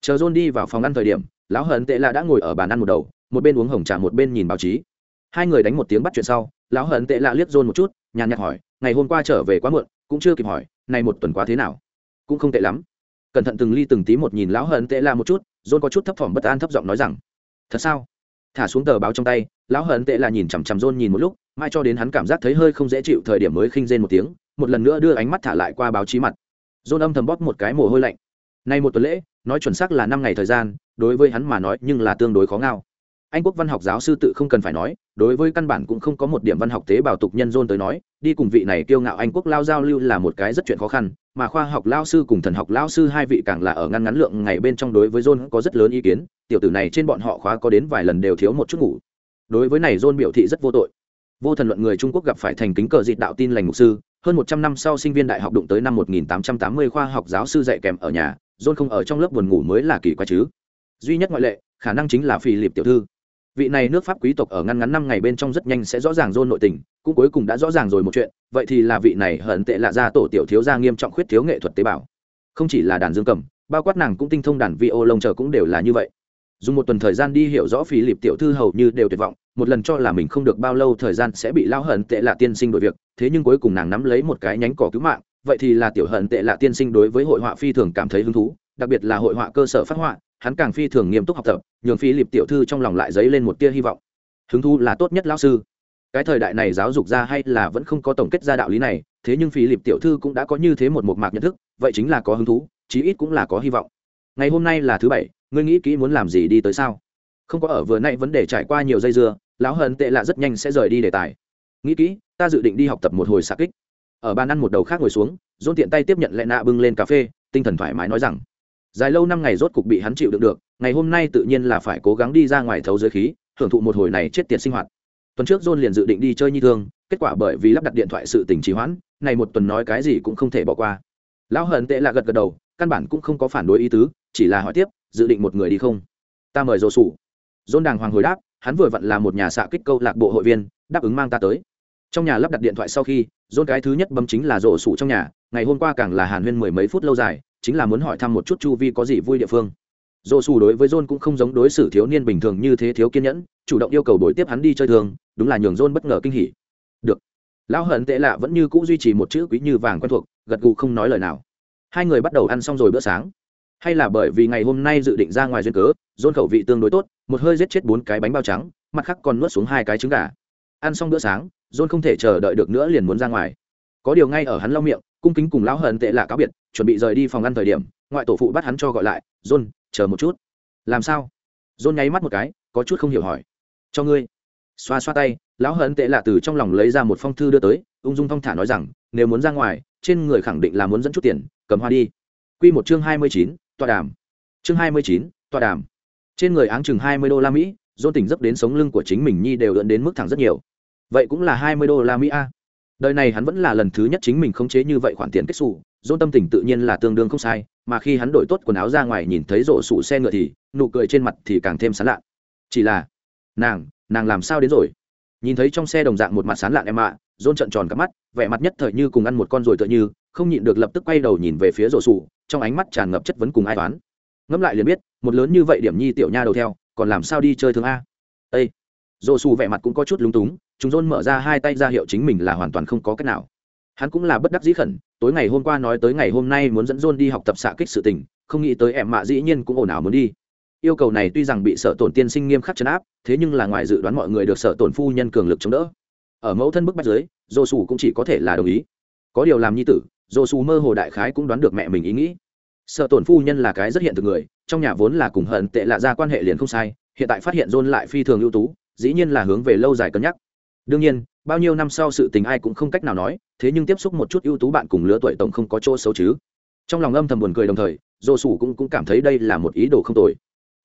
Chờ john đi vào phòng ăn thời điểm, lão hận tệ là đã ngồi ở bàn ăn một đầu, một bên uống hồng trà một bên nhìn báo chí. Hai người đánh một tiếng bắt chuyện sau, lão hận tệ lạ liếc john một chút, nhàn nhạt hỏi, ngày hôm qua trở về quá muộn, cũng chưa kịp hỏi này một tuần quá thế nào? Cũng không tệ lắm. Cẩn thận từng ly từng tí một nhìn lão hận tệ là một chút, john có chút thấp thỏm bất an thấp giọng nói rằng, thật sao? Thả xuống tờ báo trong tay lão hận tệ là nhìn chằm chằm john nhìn một lúc mai cho đến hắn cảm giác thấy hơi không dễ chịu thời điểm mới khinh rên một tiếng, một lần nữa đưa ánh mắt thả lại qua báo chí mặt. John âm thầm bóp một cái mồ hôi lạnh. Nay một tuần lễ, nói chuẩn xác là năm ngày thời gian, đối với hắn mà nói nhưng là tương đối khó ngao. Anh quốc văn học giáo sư tự không cần phải nói, đối với căn bản cũng không có một điểm văn học tế bào tục nhân dôn tới nói, đi cùng vị này kiêu ngạo anh quốc lao giao lưu là một cái rất chuyện khó khăn, mà khoa học lao sư cùng thần học lao sư hai vị càng là ở ngăn ngắn lượng ngày bên trong đối với john có rất lớn ý kiến, tiểu tử này trên bọn họ khóa có đến vài lần đều thiếu một chút ngủ đối với này john biểu thị rất vô tội. Vô thần luận người trung quốc gặp phải thành kính cờ dịt đạo tin lành mục sư, hơn một trăm năm sau sinh viên đại học đụng tới năm một nghìn tám trăm tám mươi khoa học giáo sư dạy kèm ở nhà, john không ở trong lớp buồn ngủ mới là kỳ quái chứ. Duy nhất ngoại lệ, khả năng chính là phi liệp tiểu thư. Vị này nước pháp quý tộc ở ngăn ngắn năm ngày bên trong rất nhanh sẽ rõ ràng john nội tình, cũng cuối cùng đã rõ ràng rồi một chuyện, vậy thì là vị này hận tệ lạ ra tổ tiểu thiếu gia nghiêm trọng khuyết thiếu nghệ thuật tế bào. Không chỉ là đàn dương cầm, bao quát nàng cũng tinh thông đàn vi ô lông chờ cũng đều là như vậy dùng một tuần thời gian đi hiểu rõ phí lịp tiểu thư hầu như đều tuyệt vọng, một lần cho là mình không được bao lâu thời gian sẽ bị lao hận tệ là tiên sinh đổi việc, thế nhưng cuối cùng nàng nắm lấy một cái nhánh cỏ cứu mạng, vậy thì là tiểu hận tệ là tiên sinh đối với hội họa phi thường cảm thấy hứng thú, đặc biệt là hội họa cơ sở phát họa, hắn càng phi thường nghiêm túc học tập, nhường phi lịp tiểu thư trong lòng lại dấy lên một tia hy vọng. Hứng thú là tốt nhất lao sư. Cái thời đại này giáo dục ra hay là vẫn không có tổng kết ra đạo lý này, thế nhưng phi lịp tiểu thư cũng đã có như thế một một mạc nhận thức, vậy chính là có hứng thú, chí ít cũng là có hy vọng. Ngày hôm nay là thứ bảy ngươi nghĩ kỹ muốn làm gì đi tới sao? Không có ở vừa nay vấn đề trải qua nhiều dây dưa, lão hận tệ lạ rất nhanh sẽ rời đi đề tài. Nghĩ kỹ, ta dự định đi học tập một hồi xạ kích. Ở bàn ăn một đầu khác ngồi xuống, dôn tiện tay tiếp nhận lẹ nạ bưng lên cà phê, tinh thần thoải mái nói rằng, dài lâu năm ngày rốt cục bị hắn chịu đựng được, ngày hôm nay tự nhiên là phải cố gắng đi ra ngoài thấu dưới khí hưởng thụ một hồi này chết tiệt sinh hoạt. Tuần trước john liền dự định đi chơi nhi thương, kết quả bởi vì lắp đặt điện thoại sự tình trì hoãn, này một tuần nói cái gì cũng không thể bỏ qua. Lão hận tệ là gật gật đầu, căn bản cũng không có phản đối ý tứ chỉ là hỏi tiếp, dự định một người đi không? Ta mời dồ sủ. John đàng hoàng hồi đáp, hắn vừa vặn là một nhà xạ kích câu lạc bộ hội viên, đáp ứng mang ta tới. Trong nhà lắp đặt điện thoại sau khi john cái thứ nhất bấm chính là rổ sủ trong nhà, ngày hôm qua càng là hàn huyên mười mấy phút lâu dài, chính là muốn hỏi thăm một chút chu vi có gì vui địa phương. Dồ sủ đối với john cũng không giống đối xử thiếu niên bình thường như thế thiếu kiên nhẫn, chủ động yêu cầu đổi tiếp hắn đi chơi thường, đúng là nhường john bất ngờ kinh hỉ. Được. Lão hận tệ lạ vẫn như cũ duy trì một chữ quý như vàng quen thuộc, gật gù không nói lời nào. Hai người bắt đầu ăn xong rồi bữa sáng hay là bởi vì ngày hôm nay dự định ra ngoài duyên cớ john khẩu vị tương đối tốt, một hơi giết chết bốn cái bánh bao trắng, mặt khác còn nuốt xuống hai cái trứng gà. Ăn xong bữa sáng john không thể chờ đợi được nữa liền muốn ra ngoài. Có điều ngay ở hắn lau miệng, cung kính cùng lão hận tệ lạ cáo biệt, chuẩn bị rời đi phòng ăn thời điểm, ngoại tổ phụ bắt hắn cho gọi lại john chờ một chút. Làm sao? John nháy mắt một cái, có chút không hiểu hỏi. Cho ngươi. Xoa xoa tay, lão hận tệ lạ từ trong lòng lấy ra một phong thư đưa tới, ung dung thong thả nói rằng, nếu muốn ra ngoài, trên người khẳng định là muốn dẫn chút tiền, cầm hoa đi. Q một chương hai mươi chín tọa đàm. Chương hai mươi chín, tọa đàm. Trên người áng chừng hai mươi đô la mỹ dôn tỉnh dấp đến sống lưng của chính mình nhi đều dẫn đến mức thẳng rất nhiều. Vậy cũng là hai mươi đô la mỹ a. Đời này hắn vẫn là lần thứ nhất chính mình khống chế như vậy khoản tiền kết xù dôn tâm tình tự nhiên là tương đương không sai, mà khi hắn đổi tốt quần áo ra ngoài nhìn thấy rổ sụ xe ngựa thì nụ cười trên mặt thì càng thêm sán lạ chỉ là, nàng nàng làm sao đến rồi? Nhìn thấy trong xe đồng dạng một mặt sán lạn em ạ dôn trận tròn cắp mắt, vẻ mặt nhất thời như cùng ăn một con rồi tựa như không nhịn được lập tức quay đầu nhìn về phía rổ sủ, trong ánh mắt tràn ngập chất vấn cùng ai toán. Ngẫm lại liền biết, một lớn như vậy điểm nhi tiểu nha đầu theo, còn làm sao đi chơi thương a. Ây rổ sủ vẻ mặt cũng có chút lúng túng chúng rôn mở ra hai tay ra hiệu chính mình là hoàn toàn không có cách nào. Hắn cũng là bất đắc dĩ khẩn, tối ngày hôm qua nói tới ngày hôm nay muốn dẫn rôn đi học tập xạ kích sự tình, không nghĩ tới em mạ dĩ nhiên cũng ồn ào muốn đi. Yêu cầu này tuy rằng bị sợ tổn tiên sinh nghiêm khắc chấn áp, thế nhưng là ngoài dự đoán mọi người được sợ tổn phu nhân cường lực chống đỡ. Ở mẫu thân bức bách giới dô sù cũng chỉ có thể là đồng ý. Có điều làm nhi tử dô sù mơ hồ đại khái cũng đoán được mẹ mình ý nghĩ. Sợ tổn phu nhân là cái rất hiện thực người trong nhà vốn là cùng hận tệ lạ ra quan hệ liền không sai hiện tại phát hiện dôn lại phi thường ưu tú dĩ nhiên là hướng về lâu dài cân nhắc. Đương nhiên bao nhiêu năm sau sự tình ai cũng không cách nào nói thế nhưng tiếp xúc một chút ưu tú bạn cùng lứa tuổi tổng không có chỗ xấu chứ. Trong lòng âm thầm buồn cười đồng thời dô sủ cũng, cũng cảm thấy đây là một ý đồ không tồi.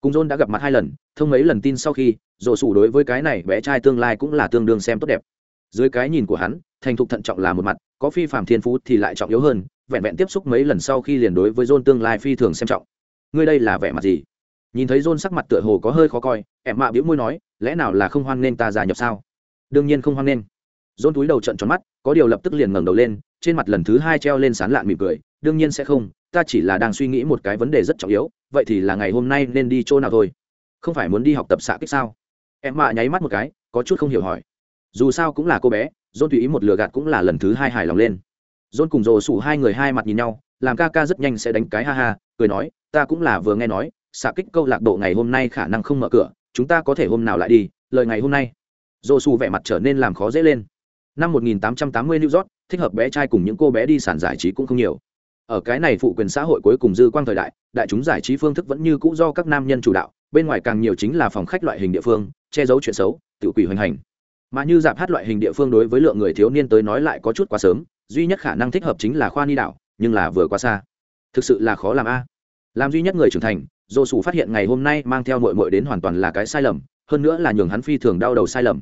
Cùng john đã gặp mặt hai lần thông mấy lần tin sau khi dồ sủ đối với cái này bé trai tương lai cũng là tương đương xem tốt đẹp. Dưới cái nhìn của hắn thành thục thận trọng là một mặt có phi phạm thiên phú thì lại trọng yếu hơn, vẹn vẹn tiếp xúc mấy lần sau khi liền đối với john tương lai phi thường xem trọng. Ngươi đây là vẻ mặt gì? Nhìn thấy john sắc mặt tựa hồ có hơi khó coi, em mạ biễu môi nói, lẽ nào là không hoan nên ta gia nhập sao? Đương nhiên không hoan nên john túi đầu trận tròn mắt, có điều lập tức liền ngẩng đầu lên, trên mặt lần thứ hai treo lên sán lạn mỉm cười, đương nhiên sẽ không, ta chỉ là đang suy nghĩ một cái vấn đề rất trọng yếu, vậy thì là ngày hôm nay nên đi chỗ nào thôi? Không phải muốn đi học tập xạ kích sao? Em mạ nháy mắt một cái, có chút không hiểu hỏi. Dù sao cũng là cô bé dôn tùy ý một lừa gạt cũng là lần thứ hai hài lòng lên. Dôn cùng rồ sủ hai người hai mặt nhìn nhau làm ca ca rất nhanh sẽ đánh cái ha ha cười nói ta cũng là vừa nghe nói xạ kích câu lạc bộ ngày hôm nay khả năng không mở cửa chúng ta có thể hôm nào lại đi lời ngày hôm nay. Rồ sủ vẻ mặt trở nên làm khó dễ lên. Năm 1880 New York, thích hợp bé trai cùng những cô bé đi sản giải trí cũng không nhiều. Ở cái này phụ quyền xã hội cuối cùng dư quang thời đại đại chúng giải trí phương thức vẫn như cũ do các nam nhân chủ đạo bên ngoài càng nhiều chính là phòng khách loại hình địa phương che giấu chuyện xấu tự quỷ hoành hành mà như dạp hát loại hình địa phương đối với lượng người thiếu niên tới nói lại có chút quá sớm duy nhất khả năng thích hợp chính là khoa ni đảo, nhưng là vừa quá xa. Thực sự là khó làm a. Làm duy nhất người trưởng thành dô sủ phát hiện ngày hôm nay mang theo mội mội đến hoàn toàn là cái sai lầm hơn nữa là nhường hắn phi thường đau đầu sai lầm.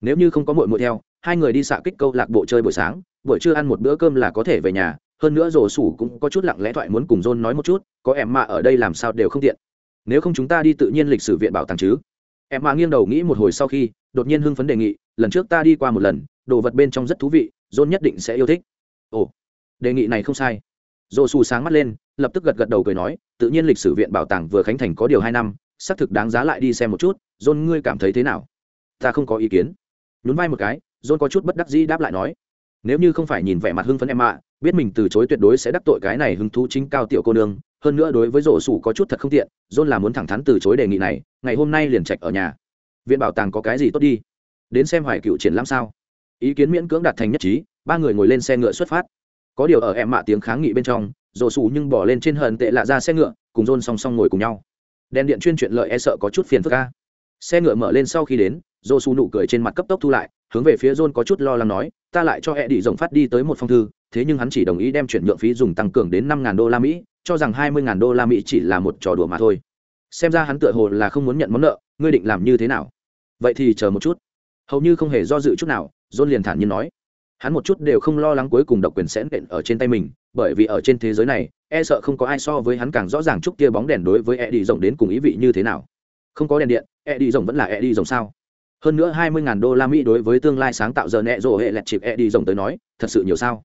Nếu như không có mội mội theo hai người đi xạ kích câu lạc bộ chơi buổi sáng buổi trưa ăn một bữa cơm là có thể về nhà hơn nữa rổ sủ cũng có chút lặng lẽ thoại muốn cùng john nói một chút có em mạ ở đây làm sao đều không tiện. Nếu không chúng ta đi tự nhiên lịch sử viện bảo tàng chứ. Em mạ nghiêng đầu nghĩ một hồi sau khi đột nhiên hưng phấn đề nghị lần trước ta đi qua một lần, đồ vật bên trong rất thú vị, john nhất định sẽ yêu thích. Ồ, đề nghị này không sai. Rổ sủ sáng mắt lên, lập tức gật gật đầu cười nói, tự nhiên lịch sử viện bảo tàng vừa khánh thành có điều hai năm, xác thực đáng giá lại đi xem một chút. John, ngươi cảm thấy thế nào? Ta không có ý kiến. Nhún vai một cái, john có chút bất đắc dĩ đáp lại nói, nếu như không phải nhìn vẻ mặt hưng phấn em ạ biết mình từ chối tuyệt đối sẽ đắc tội cái này hứng thú chính cao tiểu cô nương. Hơn nữa đối với rổ sủ có chút thật không tiện, john là muốn thẳng thắn từ chối đề nghị này, ngày hôm nay liền trạch ở nhà. Viện bảo tàng có cái gì tốt đi? Đến xem hoài cựu triển lãm sao. Ý kiến miễn cưỡng đạt thành nhất trí, ba người ngồi lên xe ngựa xuất phát. Có điều ở em mạ tiếng kháng nghị bên trong rổ sủ nhưng bỏ lên trên hận tệ lạ ra xe ngựa, cùng john song song ngồi cùng nhau. Đèn điện chuyên chuyện lợi e sợ có chút phiền phức ca xe ngựa mở lên sau khi đến rổ sủ nụ cười trên mặt cấp tốc thu lại, hướng về phía john có chút lo lắng nói, ta lại cho e đi rồng phát đi tới một phong thư, thế nhưng hắn chỉ đồng ý đem chuyển nhượng phí dùng tăng cường đến năm ngàn đô la mỹ, cho rằng hai mươi ngàn đô la mỹ chỉ là một trò đùa mà thôi. Xem ra hắn tựa hồ là không muốn nhận món nợ, ngươi định làm như thế nào? Vậy thì chờ một chút hầu như không hề do dự chút nào john liền thản nhiên nói. Hắn một chút đều không lo lắng cuối cùng độc quyền sẽ nện ở trên tay mình bởi vì ở trên thế giới này e sợ không có ai so với hắn càng rõ ràng chút tia bóng đèn đối với e đi rồng đến cùng ý vị như thế nào. Không có đèn điện e đi rồng vẫn là e đi rồng sao? Hơn nữa hai mươi ngàn đô la mỹ đối với tương lai sáng tạo giờ nẹ rộ hệ lẹt chịp e đi rồng tới nói thật sự nhiều sao?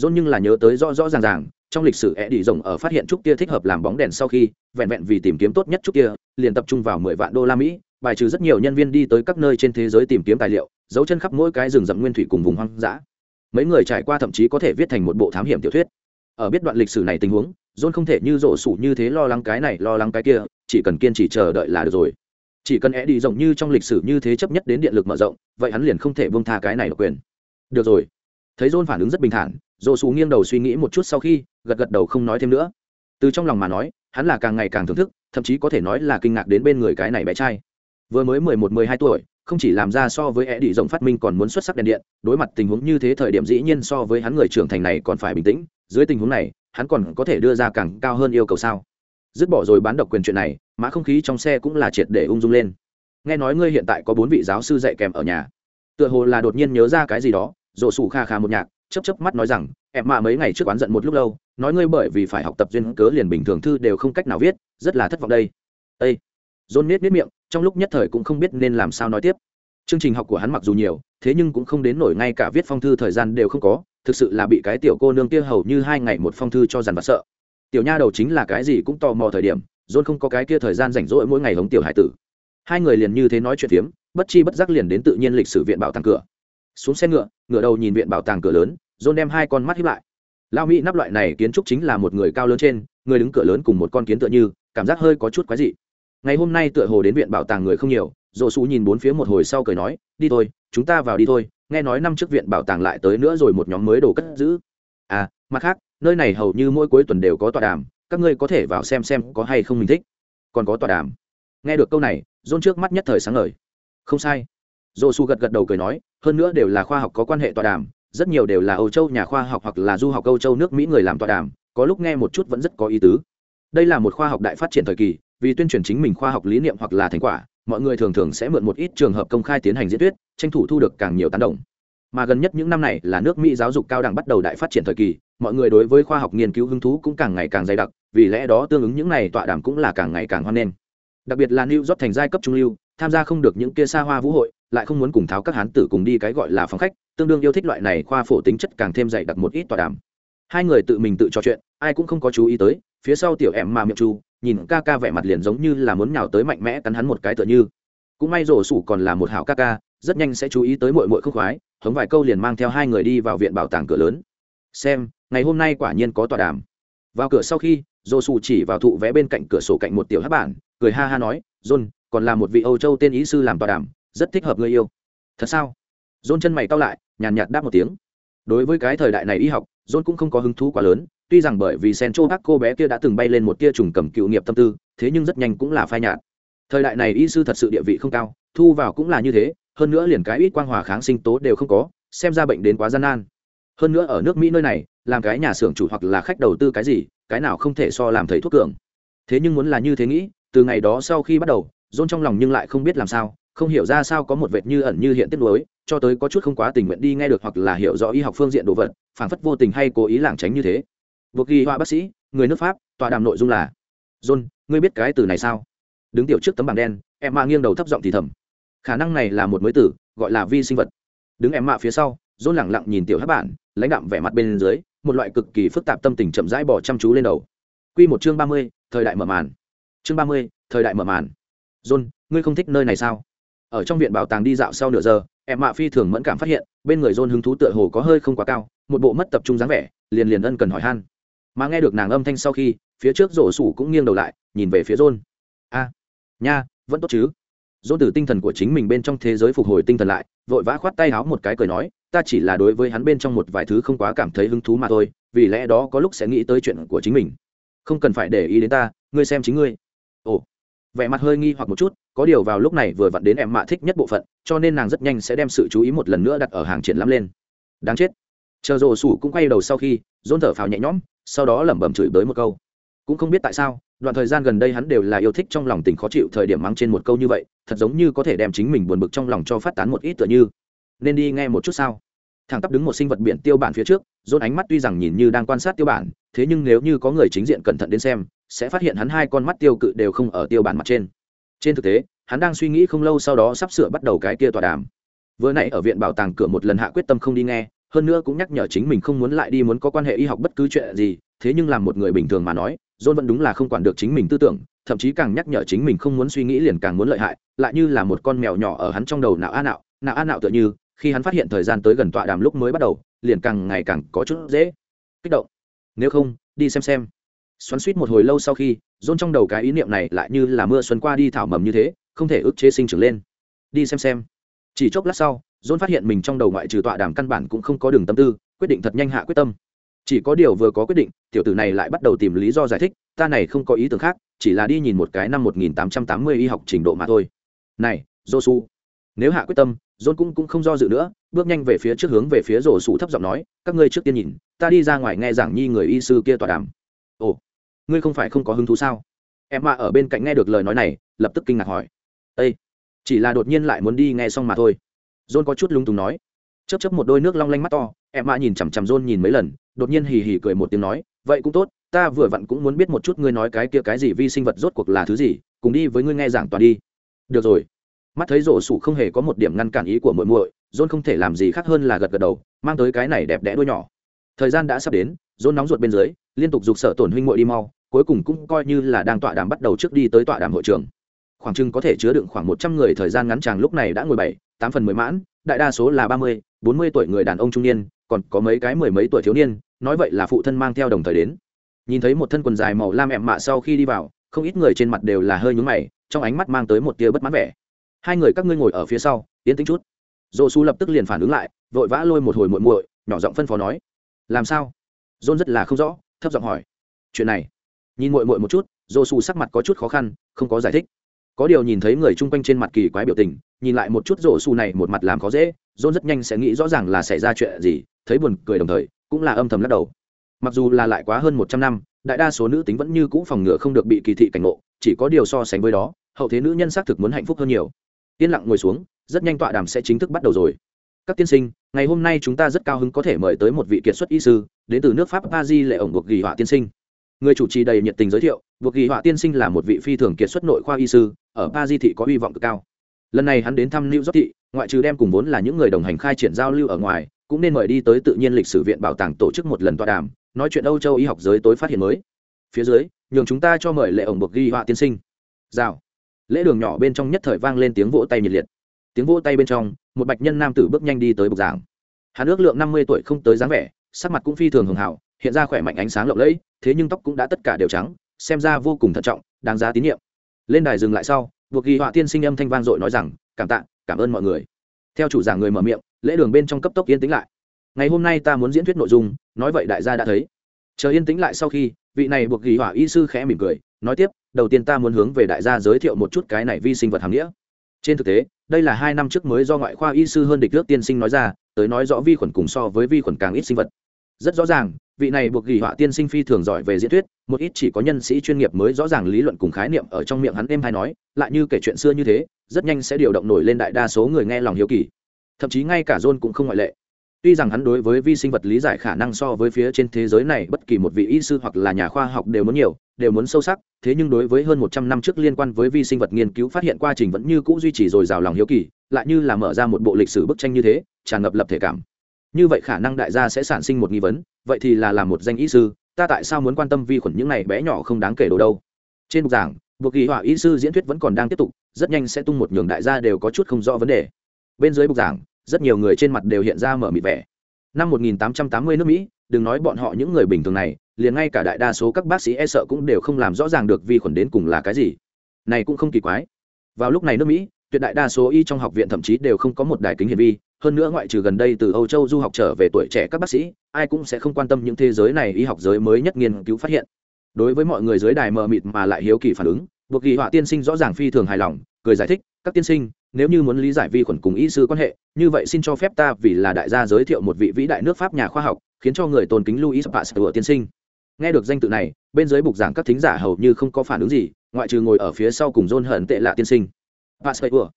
John nhưng là nhớ tới rõ rõ ràng ràng, trong lịch sử e đi rồng ở phát hiện trúc kia thích hợp làm bóng đèn sau khi, vẹn vẹn vì tìm kiếm tốt nhất trúc kia, liền tập trung vào 10 vạn đô la Mỹ, bài trừ rất nhiều nhân viên đi tới các nơi trên thế giới tìm kiếm tài liệu, dấu chân khắp mỗi cái rừng rậm nguyên thủy cùng vùng hoang dã. Mấy người trải qua thậm chí có thể viết thành một bộ thám hiểm tiểu thuyết. Ở biết đoạn lịch sử này tình huống, John không thể như rổ sủ như thế lo lắng cái này lo lắng cái kia, chỉ cần kiên trì chờ đợi là được rồi. Chỉ cần é đi rộng như trong lịch sử như thế chấp nhất đến điện lực mở rộng, vậy hắn liền không thể buông tha cái này độc quyền. Được rồi. Thấy John phản ứng rất bình thản, rổ sủ nghiêng đầu suy nghĩ một chút sau khi gật gật đầu không nói thêm nữa từ trong lòng mà nói hắn là càng ngày càng thưởng thức thậm chí có thể nói là kinh ngạc đến bên người cái này bé trai vừa mới mười một, mười hai tuổi, không chỉ làm ra so với e đi rộng phát minh còn muốn xuất sắc đèn điện, đối mặt tình huống như thế thời điểm dĩ nhiên so với hắn người trưởng thành này còn phải bình tĩnh, dưới tình huống này, hắn còn có thể đưa ra càng cao hơn yêu cầu sao? Dứt bỏ rồi bán độc quyền chuyện này, mã không khí trong xe cũng là triệt để ung dung lên. Nghe nói ngươi hiện tại có bốn vị giáo sư dạy kèm ở nhà. Tựa hồ là đột nhiên nhớ ra cái gì đó rổ sủ kha kha một nhạc chấp chấp mắt nói rằng, em mạ mấy ngày trước oán giận một lúc lâu, nói ngươi bởi vì phải học tập duyên cớ liền bình thường thư đều không cách nào viết, rất là thất vọng đây. Ây john nết nết miệng, trong lúc nhất thời cũng không biết nên làm sao nói tiếp. Chương trình học của hắn mặc dù nhiều, thế nhưng cũng không đến nổi ngay cả viết phong thư thời gian đều không có, thực sự là bị cái tiểu cô nương kia hầu như hai ngày một phong thư cho dằn vặt sợ. Tiểu nha đầu chính là cái gì cũng tò mò thời điểm, john không có cái kia thời gian rảnh rỗi mỗi ngày hống tiểu hải tử. Hai người liền như thế nói chuyện phiếm, bất chi bất giác liền đến tự nhiên lịch sử viện bảo tàng cửa. Xuống xe ngựa ngựa đầu nhìn viện bảo tàng cửa lớn, john đem hai con mắt híp lại. Lao mỹ nắp loại này kiến trúc chính là một người cao lớn trên, người đứng cửa lớn cùng một con kiến tựa như, cảm giác hơi có chút quái dị ngày hôm nay tựa hồ đến viện bảo tàng người không nhiều dồ xù nhìn bốn phía một hồi sau cười nói, đi thôi, chúng ta vào đi thôi, nghe nói năm trước viện bảo tàng lại tới nữa rồi một nhóm mới đồ cất giữ. À mặt khác, nơi này hầu như mỗi cuối tuần đều có tọa đàm, các ngươi có thể vào xem xem có hay không mình thích. Còn có tọa đàm. Nghe được câu này dôn trước mắt nhất thời sáng ngời. Không sai. Dồ xù gật gật đầu cười nói, hơn nữa đều là khoa học có quan hệ tọa đàm, rất nhiều đều là âu châu nhà khoa học hoặc là du học âu châu nước mỹ người làm tọa đàm, có lúc nghe một chút vẫn rất có ý tứ. Đây là một khoa học đại phát triển thời kỳ vì tuyên truyền chính mình khoa học lý niệm hoặc là thành quả, mọi người thường thường sẽ mượn một ít trường hợp công khai tiến hành diễn thuyết, tranh thủ thu được càng nhiều tán động mà gần nhất những năm này là nước mỹ giáo dục cao đẳng bắt đầu đại phát triển thời kỳ, mọi người đối với khoa học nghiên cứu hứng thú cũng càng ngày càng dày đặc, vì lẽ đó tương ứng những này tọa đàm cũng là càng ngày càng hoan nghênh. Đặc biệt là new york thành giai cấp trung lưu, tham gia không được những kia xa hoa vũ hội, lại không muốn cùng tháo các hán tử cùng đi cái gọi là phòng khách, tương đương yêu thích loại này khoa phổ tính chất càng thêm dày đặc một ít tọa đàm. Hai người tự mình tự trò chuyện, ai cũng không có chú ý tới, phía sau tiểu em mà miệng chu nhìn ca ca vẻ mặt liền giống như là muốn nhào tới mạnh mẽ cắn hắn một cái tựa như. Cũng may rổ sủ còn là một hảo ca ca, rất nhanh sẽ chú ý tới mội mội khúc khoái, hống vài câu liền mang theo hai người đi vào viện bảo tàng cửa lớn. Xem, ngày hôm nay quả nhiên có tọa đàm. Vào cửa sau khi, rổ sủ chỉ vào thụ vẽ bên cạnh cửa sổ cạnh một tiểu hát bản, cười ha ha nói, john, còn là một vị âu châu tên ý sư làm tọa đàm, rất thích hợp người yêu. Thật sao? John chân mày cau lại, nhàn nhạt đáp một tiếng. Đối với cái thời đại này y học, john cũng không có hứng thú quá lớn tuy rằng bởi vì Sencho chô cô bé kia đã từng bay lên một tia trùng cầm cựu nghiệp tâm tư thế nhưng rất nhanh cũng là phai nhạt. Thời đại này y sư thật sự địa vị không cao thu vào cũng là như thế hơn nữa liền cái ít quang hòa kháng sinh tố đều không có xem ra bệnh đến quá gian nan. Hơn nữa ở nước mỹ nơi này làm cái nhà xưởng chủ hoặc là khách đầu tư cái gì cái nào không thể so làm thầy thuốc cường. Thế nhưng muốn là như thế nghĩ từ ngày đó sau khi bắt đầu dôn trong lòng nhưng lại không biết làm sao không hiểu ra sao có một vệt như ẩn như hiện tiết nuối, cho tới có chút không quá tình nguyện đi nghe được hoặc là hiểu rõ y học phương diện đồ vật phản phất vô tình hay cố ý lảng tránh như thế buộc ghi họa bác sĩ, người nước pháp, tọa đàm nội dung là, john, ngươi biết cái từ này sao? Đứng tiểu trước tấm bảng đen em mạ nghiêng đầu thấp giọng thì thầm, khả năng này là một mới từ, gọi là vi sinh vật. Đứng em mạ phía sau, john lẳng lặng nhìn tiểu hát bản, lãnh đạm vẻ mặt bên dưới, một loại cực kỳ phức tạp tâm tình chậm rãi bỏ chăm chú lên đầu. Quy một chương ba mươi, thời đại mở màn. Chương ba mươi, thời đại mở màn. John, ngươi không thích nơi này sao? Ở trong viện bảo tàng đi dạo sau nửa giờ em mạ phi thường mẫn cảm phát hiện, bên người john hứng thú tựa hồ có hơi không quá cao, một bộ mất tập trung dáng vẻ, liền liền ân cần hỏi han mà nghe được nàng âm thanh sau khi, phía trước rổ sủ cũng nghiêng đầu lại, nhìn về phía john. A, nha, vẫn tốt chứ? John từ tinh thần của chính mình bên trong thế giới phục hồi tinh thần lại, vội vã khoát tay háo một cái cười nói, ta chỉ là đối với hắn bên trong một vài thứ không quá cảm thấy hứng thú mà thôi, vì lẽ đó có lúc sẽ nghĩ tới chuyện của chính mình. Không cần phải để ý đến ta, ngươi xem chính ngươi. Ồ, vẻ mặt hơi nghi hoặc một chút, có điều vào lúc này vừa vặn đến em mạ thích nhất bộ phận, cho nên nàng rất nhanh sẽ đem sự chú ý một lần nữa đặt ở hàng triển lắm lên. Đáng chết chờ rồ sủ cũng quay đầu sau khi, dôn thở phào nhẹ nhõm, sau đó lẩm bẩm chửi bới một câu. Cũng không biết tại sao, đoạn thời gian gần đây hắn đều là yêu thích trong lòng tình khó chịu thời điểm mắng trên một câu như vậy, thật giống như có thể đem chính mình buồn bực trong lòng cho phát tán một ít tựa như. Nên đi nghe một chút sao? Thằng tắp đứng một sinh vật biển tiêu bản phía trước, dôn ánh mắt tuy rằng nhìn như đang quan sát tiêu bản, thế nhưng nếu như có người chính diện cẩn thận đến xem, sẽ phát hiện hắn hai con mắt tiêu cự đều không ở tiêu bản mặt trên. Trên thực tế, hắn đang suy nghĩ không lâu sau đó sắp sửa bắt đầu cái kia tọa đàm. Vừa nãy ở viện bảo tàng cửa một lần hạ quyết tâm không đi nghe hơn nữa cũng nhắc nhở chính mình không muốn lại đi muốn có quan hệ y học bất cứ chuyện gì, thế nhưng làm một người bình thường mà nói, john vẫn đúng là không quản được chính mình tư tưởng, thậm chí càng nhắc nhở chính mình không muốn suy nghĩ liền càng muốn lợi hại, lại như là một con mèo nhỏ ở hắn trong đầu nạo a nạo nạo a nạo tựa như, khi hắn phát hiện thời gian tới gần tọa đàm lúc mới bắt đầu, liền càng ngày càng có chút dễ kích động. Nếu không, đi xem xem. Xoắn suýt một hồi lâu sau khi, john trong đầu cái ý niệm này lại như là mưa xuân qua đi thảo mầm như thế, không thể ức chế sinh trưởng lên. Đi xem xem. Chỉ chốc lát sau john phát hiện mình trong đầu ngoại trừ tọa đàm căn bản cũng không có đường tâm tư, quyết định thật nhanh hạ quyết tâm. Chỉ có điều vừa có quyết định, tiểu tử này lại bắt đầu tìm lý do giải thích, ta này không có ý tưởng khác, chỉ là đi nhìn một cái năm 1880 y học trình độ mà thôi. Này, josu. Su nếu hạ quyết tâm, john cũng cũng không do dự nữa, bước nhanh về phía trước hướng về phía rổ sủ thấp giọng nói, các ngươi trước tiên nhìn, ta đi ra ngoài nghe giảng nhi người y sư kia tọa đàm. Ồ, ngươi không phải không có hứng thú sao? Em mà ở bên cạnh nghe được lời nói này, lập tức kinh ngạc hỏi. Ây chỉ là đột nhiên lại muốn đi nghe xong mà thôi john có chút lung túng nói. Chấp chấp một đôi nước long lanh mắt to, em mạ nhìn chằm chằm john nhìn mấy lần, đột nhiên hì hì cười một tiếng nói, vậy cũng tốt, ta vừa vặn cũng muốn biết một chút ngươi nói cái kia cái gì vi sinh vật rốt cuộc là thứ gì, cùng đi với ngươi nghe giảng toàn đi. Được rồi. Mắt thấy rổ sủ không hề có một điểm ngăn cản ý của muội muội, john không thể làm gì khác hơn là gật gật đầu, mang tới cái này đẹp đẽ đuôi nhỏ. Thời gian đã sắp đến, john nóng ruột bên dưới, liên tục giục sở tổn huynh muội đi mau, cuối cùng cũng coi như là đang tọa đàm bắt đầu trước đi tới tọa đàm hội trường. Khoảng chừng có thể chứa đựng khoảng một trăm người thời gian ngắn chàng lúc này đã ngồi bảy tám phần mười mãn, đại đa số là ba mươi, bốn mươi tuổi người đàn ông trung niên, còn có mấy cái mười mấy tuổi thiếu niên, nói vậy là phụ thân mang theo đồng thời đến. Nhìn thấy một thân quần dài màu lam em mạ sau khi đi vào, không ít người trên mặt đều là hơi nhúng mày, trong ánh mắt mang tới một tia bất mãn vẻ. Hai người các ngươi ngồi ở phía sau tiến tính chút. Dô su lập tức liền phản ứng lại, vội vã lôi một hồi muội muội, nhỏ giọng phân phó nói. Làm sao? John rất là không rõ, thấp giọng hỏi. Chuyện này. Nhìn muội muội một chút dô su sắc mặt có chút khó khăn, không có giải thích. Có điều nhìn thấy người chung quanh trên mặt kỳ quái biểu tình nhìn lại một chút rổ su này một mặt làm khó dễ, john rất nhanh sẽ nghĩ rõ ràng là xảy ra chuyện gì, thấy buồn cười đồng thời, cũng là âm thầm lắc đầu. Mặc dù là lại quá hơn một trăm năm, đại đa số nữ tính vẫn như cũ phòng ngừa không được bị kỳ thị cảnh ngộ, chỉ có điều so sánh với đó, hậu thế nữ nhân xác thực muốn hạnh phúc hơn nhiều. Yên lặng ngồi xuống, rất nhanh tọa đàm sẽ chính thức bắt đầu rồi. Các tiên sinh, ngày hôm nay chúng ta rất cao hứng có thể mời tới một vị kiệt xuất y sư, đến từ nước pháp paris lệ ổng buộc ghi họa tiên sinh. Người chủ trì đầy nhiệt tình giới thiệu, buộc ghi họa tiên sinh là một vị phi thường kiệt xuất nội khoa y sư, ở paris thị có hy vọng cực cao lần này hắn đến thăm new york thị, ngoại trừ đem cùng vốn là những người đồng hành khai triển giao lưu ở ngoài, cũng nên mời đi tới tự nhiên lịch sử viện bảo tàng tổ chức một lần tọa đàm, nói chuyện âu châu y học giới tối phát hiện mới. Phía dưới, nhường chúng ta cho mời lệ ổng buộc ghi họa tiên sinh. Rào. Lễ đường nhỏ bên trong nhất thời vang lên tiếng vỗ tay nhiệt liệt. Tiếng vỗ tay bên trong, một bạch nhân nam tử bước nhanh đi tới bục giảng. Hắn ước lượng năm mươi tuổi không tới dáng vẻ, sắc mặt cũng phi thường hưởng hảo, hiện ra khỏe mạnh ánh sáng lộng lẫy, thế nhưng tóc cũng đã tất cả đều trắng, xem ra vô cùng thận trọng, đáng giá tín nhiệm. Lên đài dừng lại sau buộc ghi họa tiên sinh âm thanh vang dội nói rằng, cảm tạ, cảm ơn mọi người. Theo chủ giảng người mở miệng, lễ đường bên trong cấp tốc yên tĩnh lại. Ngày hôm nay ta muốn diễn thuyết nội dung, nói vậy đại gia đã thấy. Chờ yên tĩnh lại sau khi, vị này buộc ghi họa y sư khẽ mỉm cười, nói tiếp, đầu tiên ta muốn hướng về đại gia giới thiệu một chút cái này vi sinh vật hàm nghĩa. Trên thực tế, đây là hai năm trước mới do ngoại khoa y sư hơn địch nước tiên sinh nói ra, tới nói rõ vi khuẩn cùng so với vi khuẩn càng ít sinh vật. Rất rõ ràng vị này buộc ghi họa tiên sinh phi thường giỏi về diễn thuyết, một ít chỉ có nhân sĩ chuyên nghiệp mới rõ ràng lý luận cùng khái niệm ở trong miệng hắn êm hay nói, lại như kể chuyện xưa như thế, rất nhanh sẽ điều động nổi lên đại đa số người nghe lòng hiếu kỳ. Thậm chí ngay cả john cũng không ngoại lệ. Tuy rằng hắn đối với vi sinh vật lý giải khả năng so với phía trên thế giới này bất kỳ một vị y sư hoặc là nhà khoa học đều muốn nhiều, đều muốn sâu sắc, thế nhưng đối với hơn một trăm năm trước liên quan với vi sinh vật nghiên cứu phát hiện quá trình vẫn như cũ duy trì dồi dào lòng hiếu kỳ, lại như là mở ra một bộ lịch sử bức tranh như thế, tràn ngập lập thể cảm như vậy khả năng đại gia sẽ sản sinh một nghi vấn, vậy thì là làm một danh y sư, ta tại sao muốn quan tâm vi khuẩn những này bé nhỏ không đáng kể đồ đâu? Trên bục giảng, buộc kỳ họa y sư diễn thuyết vẫn còn đang tiếp tục, rất nhanh sẽ tung một nhường đại gia đều có chút không rõ vấn đề. Bên dưới bục giảng, rất nhiều người trên mặt đều hiện ra mở mịt vẻ. Năm 1880 nước mỹ, đừng nói bọn họ những người bình thường này, liền ngay cả đại đa số các bác sĩ e sợ cũng đều không làm rõ ràng được vi khuẩn đến cùng là cái gì. Này cũng không kỳ quái. Vào lúc này nước mỹ, tuyệt đại đa số y trong học viện thậm chí đều không có một đài kính hiển vi hơn nữa ngoại trừ gần đây từ âu châu du học trở về tuổi trẻ các bác sĩ, ai cũng sẽ không quan tâm những thế giới này y học giới mới nhất nghiên cứu phát hiện. Đối với mọi người dưới đài mờ mịt mà lại hiếu kỳ phản ứng, buộc ghi họa tiên sinh rõ ràng phi thường hài lòng, cười giải thích, các tiên sinh, nếu như muốn lý giải vi khuẩn cùng y sư quan hệ, như vậy xin cho phép ta vì là đại gia giới thiệu một vị vĩ đại nước pháp nhà khoa học, khiến cho người tôn kính louis pasteur tiên sinh. Nghe được danh tự này, bên dưới bục giảng các thính giả hầu như không có phản ứng gì, ngoại trừ ngồi ở phía sau cùng john hận tệ lạ tiên sinh. Pasteur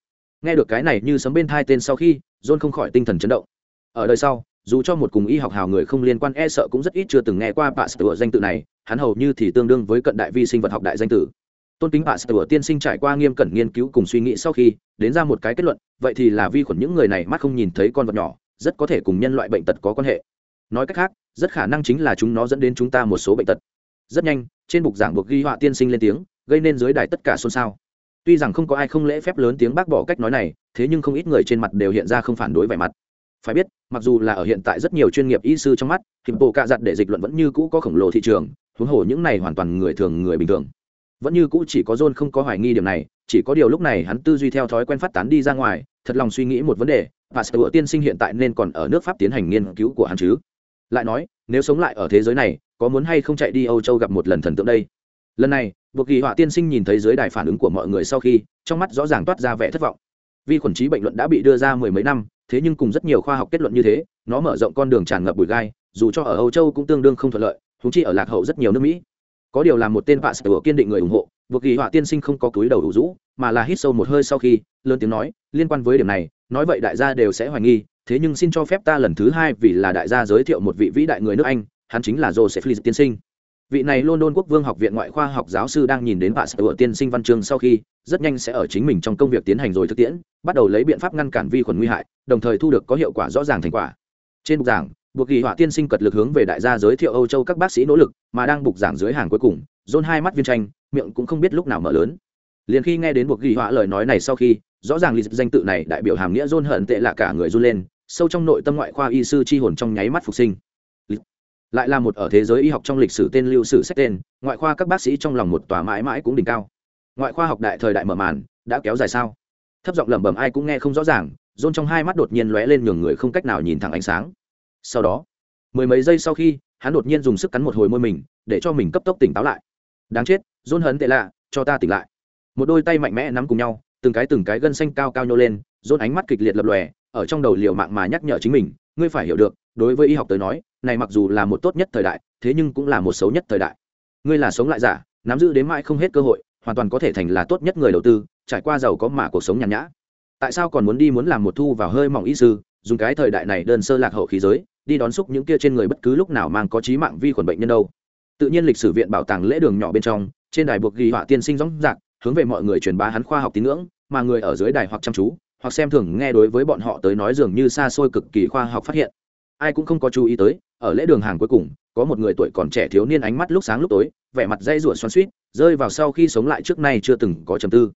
nghe được cái này như sấm bên thai tên sau khi, john không khỏi tinh thần chấn động. Ở đời sau, dù cho một cùng y học hào người không liên quan e sợ cũng rất ít chưa từng nghe qua pasteur danh tự này, hắn hầu như thì tương đương với cận đại vi sinh vật học đại danh tử. Tôn kính pasteur tiên sinh trải qua nghiêm cẩn nghiên cứu cùng suy nghĩ sau khi, đến ra một cái kết luận, vậy thì là vi khuẩn những người này mắt không nhìn thấy con vật nhỏ, rất có thể cùng nhân loại bệnh tật có quan hệ. Nói cách khác, rất khả năng chính là chúng nó dẫn đến chúng ta một số bệnh tật. Rất nhanh, trên bục giảng buộc ghi họa tiên sinh lên tiếng, gây nên dưới đài tất cả xôn xao tuy rằng không có ai không lễ phép lớn tiếng bác bỏ cách nói này, thế nhưng không ít người trên mặt đều hiện ra không phản đối vẻ mặt. Phải biết, mặc dù là ở hiện tại rất nhiều chuyên nghiệp y sư trong mắt, thì bộ cạ giặt để dịch luận vẫn như cũ có khổng lồ thị trường, huống hồ những này hoàn toàn người thường người bình thường. Vẫn như cũ chỉ có john không có hoài nghi điểm này, chỉ có điều lúc này hắn tư duy theo thói quen phát tán đi ra ngoài, thật lòng suy nghĩ một vấn đề và sự tiên sinh hiện tại nên còn ở nước pháp tiến hành nghiên cứu của hắn chứ? Lại nói, nếu sống lại ở thế giới này, có muốn hay không chạy đi âu châu gặp một lần thần tượng đây? Lần này buộc kỳ họa tiên sinh nhìn thấy dưới đài phản ứng của mọi người sau khi, trong mắt rõ ràng toát ra vẻ thất vọng. Vi khuẩn trí bệnh luận đã bị đưa ra mười mấy năm, thế nhưng cùng rất nhiều khoa học kết luận như thế, nó mở rộng con đường tràn ngập bụi gai, dù cho ở âu châu cũng tương đương không thuận lợi thúng chi ở lạc hậu rất nhiều nước mỹ. Có điều là một tên vạ sở kiên định người ủng hộ, buộc kỳ họa tiên sinh không có túi đầu đủ rũ, mà là hít sâu một hơi sau khi, lớn tiếng nói, liên quan với điểm này, nói vậy đại gia đều sẽ hoài nghi, thế nhưng xin cho phép ta lần thứ hai vì là đại gia giới thiệu một vị vĩ đại người nước anh, hắn chính là joseph lee tiên sinh vị này london quốc vương học viện ngoại khoa học giáo sư đang nhìn đến vạ sửa tiên sinh văn chương sau khi, rất nhanh sẽ ở chính mình trong công việc tiến hành rồi thực tiễn, bắt đầu lấy biện pháp ngăn cản vi khuẩn nguy hại, đồng thời thu được có hiệu quả rõ ràng thành quả. Trên bục giảng, buộc kỳ họa tiên sinh cật lực hướng về đại gia giới thiệu âu châu các bác sĩ nỗ lực, mà đang bục giảng dưới hàng cuối cùng dôn hai mắt viên tranh, miệng cũng không biết lúc nào mở lớn. Liền khi nghe đến buộc ghi họa lời nói này sau khi, rõ ràng lịch danh tự này đại biểu hàm nghĩa dôn hận tệ là cả người run lên, sâu trong nội tâm ngoại khoa y sư chi hồn trong nháy mắt phục sinh lại là một ở thế giới y học trong lịch sử tên lưu sử sách tên, ngoại khoa các bác sĩ trong lòng một tòa mãi mãi cũng đỉnh cao. Ngoại khoa học đại thời đại mở màn, đã kéo dài sao? Thấp giọng lẩm bẩm ai cũng nghe không rõ ràng, rôn trong hai mắt đột nhiên lóe lên nhường người không cách nào nhìn thẳng ánh sáng. Sau đó, mười mấy giây sau khi, hắn đột nhiên dùng sức cắn một hồi môi mình, để cho mình cấp tốc tỉnh táo lại. Đáng chết, rôn hấn tệ lạ, cho ta tỉnh lại. Một đôi tay mạnh mẽ nắm cùng nhau, từng cái từng cái gân xanh cao cao nhô lên, rôn ánh mắt kịch liệt lập lòe, ở trong đầu liều mạng mà nhắc nhở chính mình, ngươi phải hiểu được đối với y học tới nói, này mặc dù là một tốt nhất thời đại, thế nhưng cũng là một xấu nhất thời đại. Ngươi là sống lại giả, nắm giữ đến mãi không hết cơ hội, hoàn toàn có thể thành là tốt nhất người đầu tư, trải qua giàu có mà cuộc sống nhàn nhã. Tại sao còn muốn đi muốn làm một thu vào hơi mỏng y sư, dùng cái thời đại này đơn sơ lạc hậu khí giới, đi đón xúc những kia trên người bất cứ lúc nào mang có trí mạng vi khuẩn bệnh nhân đâu? Tự nhiên lịch sử viện bảo tàng lễ đường nhỏ bên trong, trên đài buộc ghi họa tiên sinh rõ rạc, hướng về mọi người truyền bá hắn khoa học tín ngưỡng, mà người ở dưới đài hoặc chăm chú, hoặc xem thường nghe đối với bọn họ tới nói dường như xa xôi cực kỳ khoa học phát hiện ai cũng không có chú ý tới, ở lễ đường hàng cuối cùng, có một người tuổi còn trẻ thiếu niên ánh mắt lúc sáng lúc tối, vẻ mặt dây rủa xoắn suýt rơi vào sau khi sống lại trước nay chưa từng có trầm tư.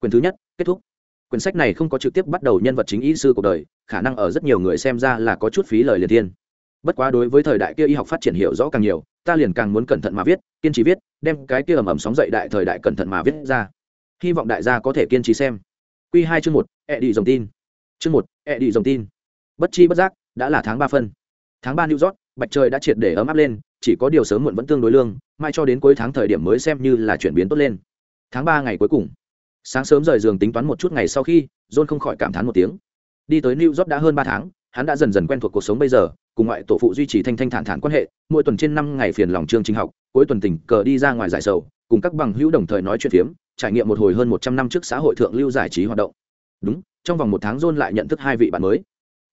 Quyền thứ nhất, kết thúc. Quyển sách này không có trực tiếp bắt đầu nhân vật chính y sư cuộc đời, khả năng ở rất nhiều người xem ra là có chút phí lời liền thiên. Bất quá đối với thời đại kia y học phát triển hiểu rõ càng nhiều, ta liền càng muốn cẩn thận mà viết, kiên trì viết, đem cái kia ầm ầm sóng dậy đại thời đại cẩn thận mà viết ra. Hy vọng đại gia có thể kiên trì xem. Q hai chương một, ẹ đi dòng tin. Chương một, ẹ đi dòng tin. Bất chi bất giác đã là tháng ba phân. Tháng ba new york, bạch trời đã triệt để ấm áp lên, chỉ có điều sớm muộn vẫn tương đối lương, mai cho đến cuối tháng thời điểm mới xem như là chuyển biến tốt lên. Tháng ba ngày cuối cùng. Sáng sớm rời giường tính toán một chút ngày sau khi, john không khỏi cảm thán một tiếng. Đi tới new york đã hơn ba tháng, hắn đã dần dần quen thuộc cuộc sống bây giờ, cùng ngoại tổ phụ duy trì thanh thanh thản thản quan hệ, mỗi tuần trên năm ngày phiền lòng chương trình học, cuối tuần tình cờ đi ra ngoài giải sầu, cùng các bằng hữu đồng thời nói chuyện phiếm, trải nghiệm một hồi hơn một trăm năm trước xã hội thượng lưu giải trí hoạt động. Đúng, trong vòng một tháng john lại nhận thức hai vị bạn mới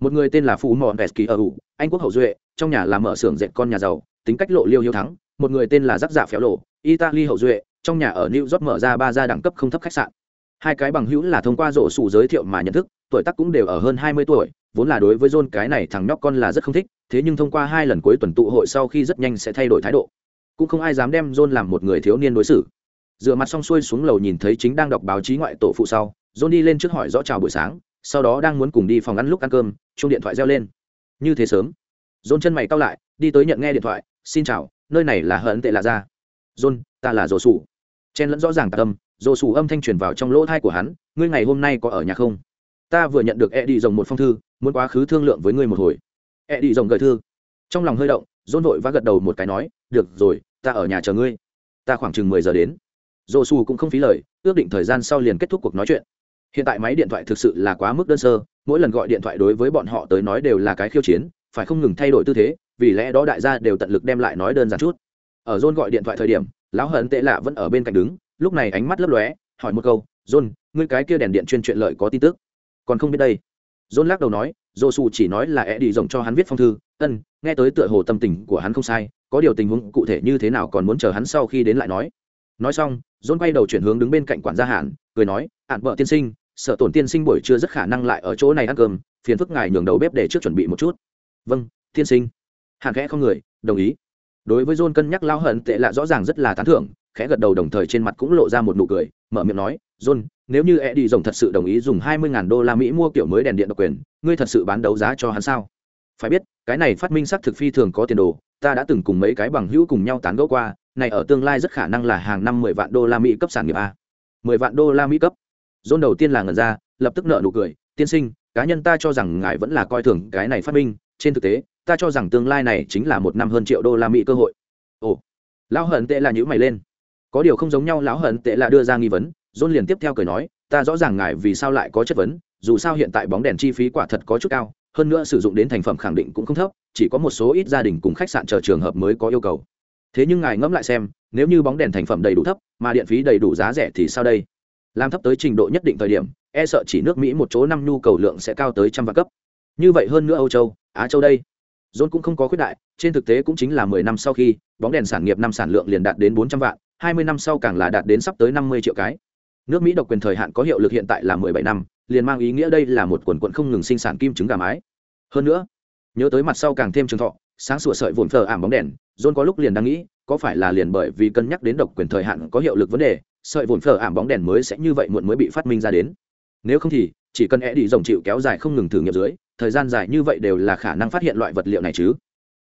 một người tên là phụ mòn pesky ở ủ, anh quốc hậu duệ, trong nhà làm mở xưởng dệt con nhà giàu, tính cách lộ liêu hiếu thắng. Một người tên là giáp dạ phéo lộ italy hậu duệ, trong nhà ở new york mở ra ba gia đẳng cấp không thấp khách sạn. Hai cái bằng hữu là thông qua rổ sủ giới thiệu mà nhận thức, tuổi tác cũng đều ở hơn hai mươi tuổi, vốn là đối với john cái này thằng nhóc con là rất không thích, thế nhưng thông qua hai lần cuối tuần tụ hội sau khi rất nhanh sẽ thay đổi thái độ. Cũng không ai dám đem john làm một người thiếu niên đối xử. Dựa mặt xong xuôi xuống lầu nhìn thấy chính đang đọc báo chí ngoại tổ phụ sau, john đi lên trước hỏi rõ chào buổi sáng sau đó đang muốn cùng đi phòng ăn lúc ăn cơm chung điện thoại reo lên. Như thế sớm. John chân mày cao lại, đi tới nhận nghe điện thoại, xin chào, nơi này là hận tệ lạ ra john, ta là dồ sủ. Chen lẫn rõ ràng tạc âm dồ sủ âm thanh truyền vào trong lỗ thai của hắn, ngươi ngày hôm nay có ở nhà không? Ta vừa nhận được e đi rồng một phong thư, muốn quá khứ thương lượng với ngươi một hồi. E đi rồng gợi thư. Trong lòng hơi động dôn vội và gật đầu một cái nói, được rồi, ta ở nhà chờ ngươi. Ta khoảng chừng mười giờ đến. Dồ sủ cũng không phí lời, ước định thời gian sau liền kết thúc cuộc nói chuyện hiện tại máy điện thoại thực sự là quá mức đơn sơ, mỗi lần gọi điện thoại đối với bọn họ tới nói đều là cái khiêu chiến, phải không ngừng thay đổi tư thế, vì lẽ đó đại gia đều tận lực đem lại nói đơn giản chút. Ở john gọi điện thoại thời điểm, lão hận tệ lạ vẫn ở bên cạnh đứng, lúc này ánh mắt lấp lóe, hỏi một câu, john, ngươi cái kia đèn điện chuyên chuyện lợi có tin tức? Còn không biết đây. John lắc đầu nói dô su chỉ nói là e đi rộng cho hắn viết phong thư, ân, nghe tới tựa hồ tâm tình của hắn không sai, có điều tình huống cụ thể như thế nào còn muốn chờ hắn sau khi đến lại nói. Nói xong, john quay đầu chuyển hướng đứng bên cạnh quản gia hạn cười nói ạn vợ tiên sinh sợ tổn tiên sinh buổi trưa rất khả năng lại ở chỗ này ăn cơm phiền phức ngài nhường đầu bếp để trước chuẩn bị một chút vâng tiên sinh hạn khẽ không người đồng ý đối với john cân nhắc lao hận tệ lạ rõ ràng rất là tán thưởng khẽ gật đầu đồng thời trên mặt cũng lộ ra một nụ cười mở miệng nói john nếu như e đi rồng thật sự đồng ý dùng 20.000 đô la Mỹ mua kiểu mới đèn điện độc quyền, ngươi thật sự bán đấu giá cho hắn sao? Phải biết, cái này phát minh sắc thực phi thường có tiền đồ, ta đã từng cùng mấy cái bằng hữu cùng nhau tán gẫu qua, này ở tương lai rất khả năng là hàng năm 10 vạn đô la Mỹ cấp sản nghiệp a. 10 vạn đô la Mỹ cấp. John đầu tiên là ngẩn ra, lập tức nở nụ cười, tiên sinh, cá nhân ta cho rằng ngài vẫn là coi thường cái này phát minh, trên thực tế, ta cho rằng tương lai này chính là một năm hơn triệu đô la Mỹ cơ hội. Ồ, lão hận tệ là nhíu mày lên. Có điều không giống nhau lão hận tệ là đưa ra nghi vấn, John liền tiếp theo cười nói, ta rõ ràng ngài vì sao lại có chất vấn, dù sao hiện tại bóng đèn chi phí quả thật có chút cao, hơn nữa sử dụng đến thành phẩm khẳng định cũng không thấp, chỉ có một số ít gia đình cùng khách sạn chờ trường hợp mới có yêu cầu. Thế nhưng ngài ngẫm lại xem, nếu như bóng đèn thành phẩm đầy đủ thấp, mà điện phí đầy đủ giá rẻ thì sao đây? Làm thấp tới trình độ nhất định thời điểm, e sợ chỉ nước Mỹ một chỗ năm nhu cầu lượng sẽ cao tới trăm vạn cấp. Như vậy hơn nữa Âu Châu, Á Châu đây, John cũng không có khuyết đại, trên thực tế cũng chính là mười năm sau khi, bóng đèn sản nghiệp năm sản lượng liền đạt đến bốn trăm vạn, hai mươi năm sau càng là đạt đến sắp tới năm mươi triệu cái. Nước mỹ độc quyền thời hạn có hiệu lực hiện tại là mười bảy năm liền mang ý nghĩa đây là một quần quận không ngừng sinh sản kim trứng gà mái. Hơn nữa nhớ tới mặt sau càng thêm trường thọ sáng sủa sợi vồn thờ ảm bóng đèn john có lúc liền đang nghĩ có phải là liền bởi vì cân nhắc đến độc quyền thời hạn có hiệu lực vấn đề sợi vồn phở ảm bóng đèn mới sẽ như vậy muộn mới bị phát minh ra đến. Nếu không thì, chỉ cần é đi dòng chịu kéo dài không ngừng thử nghiệm dưới, thời gian dài như vậy đều là khả năng phát hiện loại vật liệu này chứ.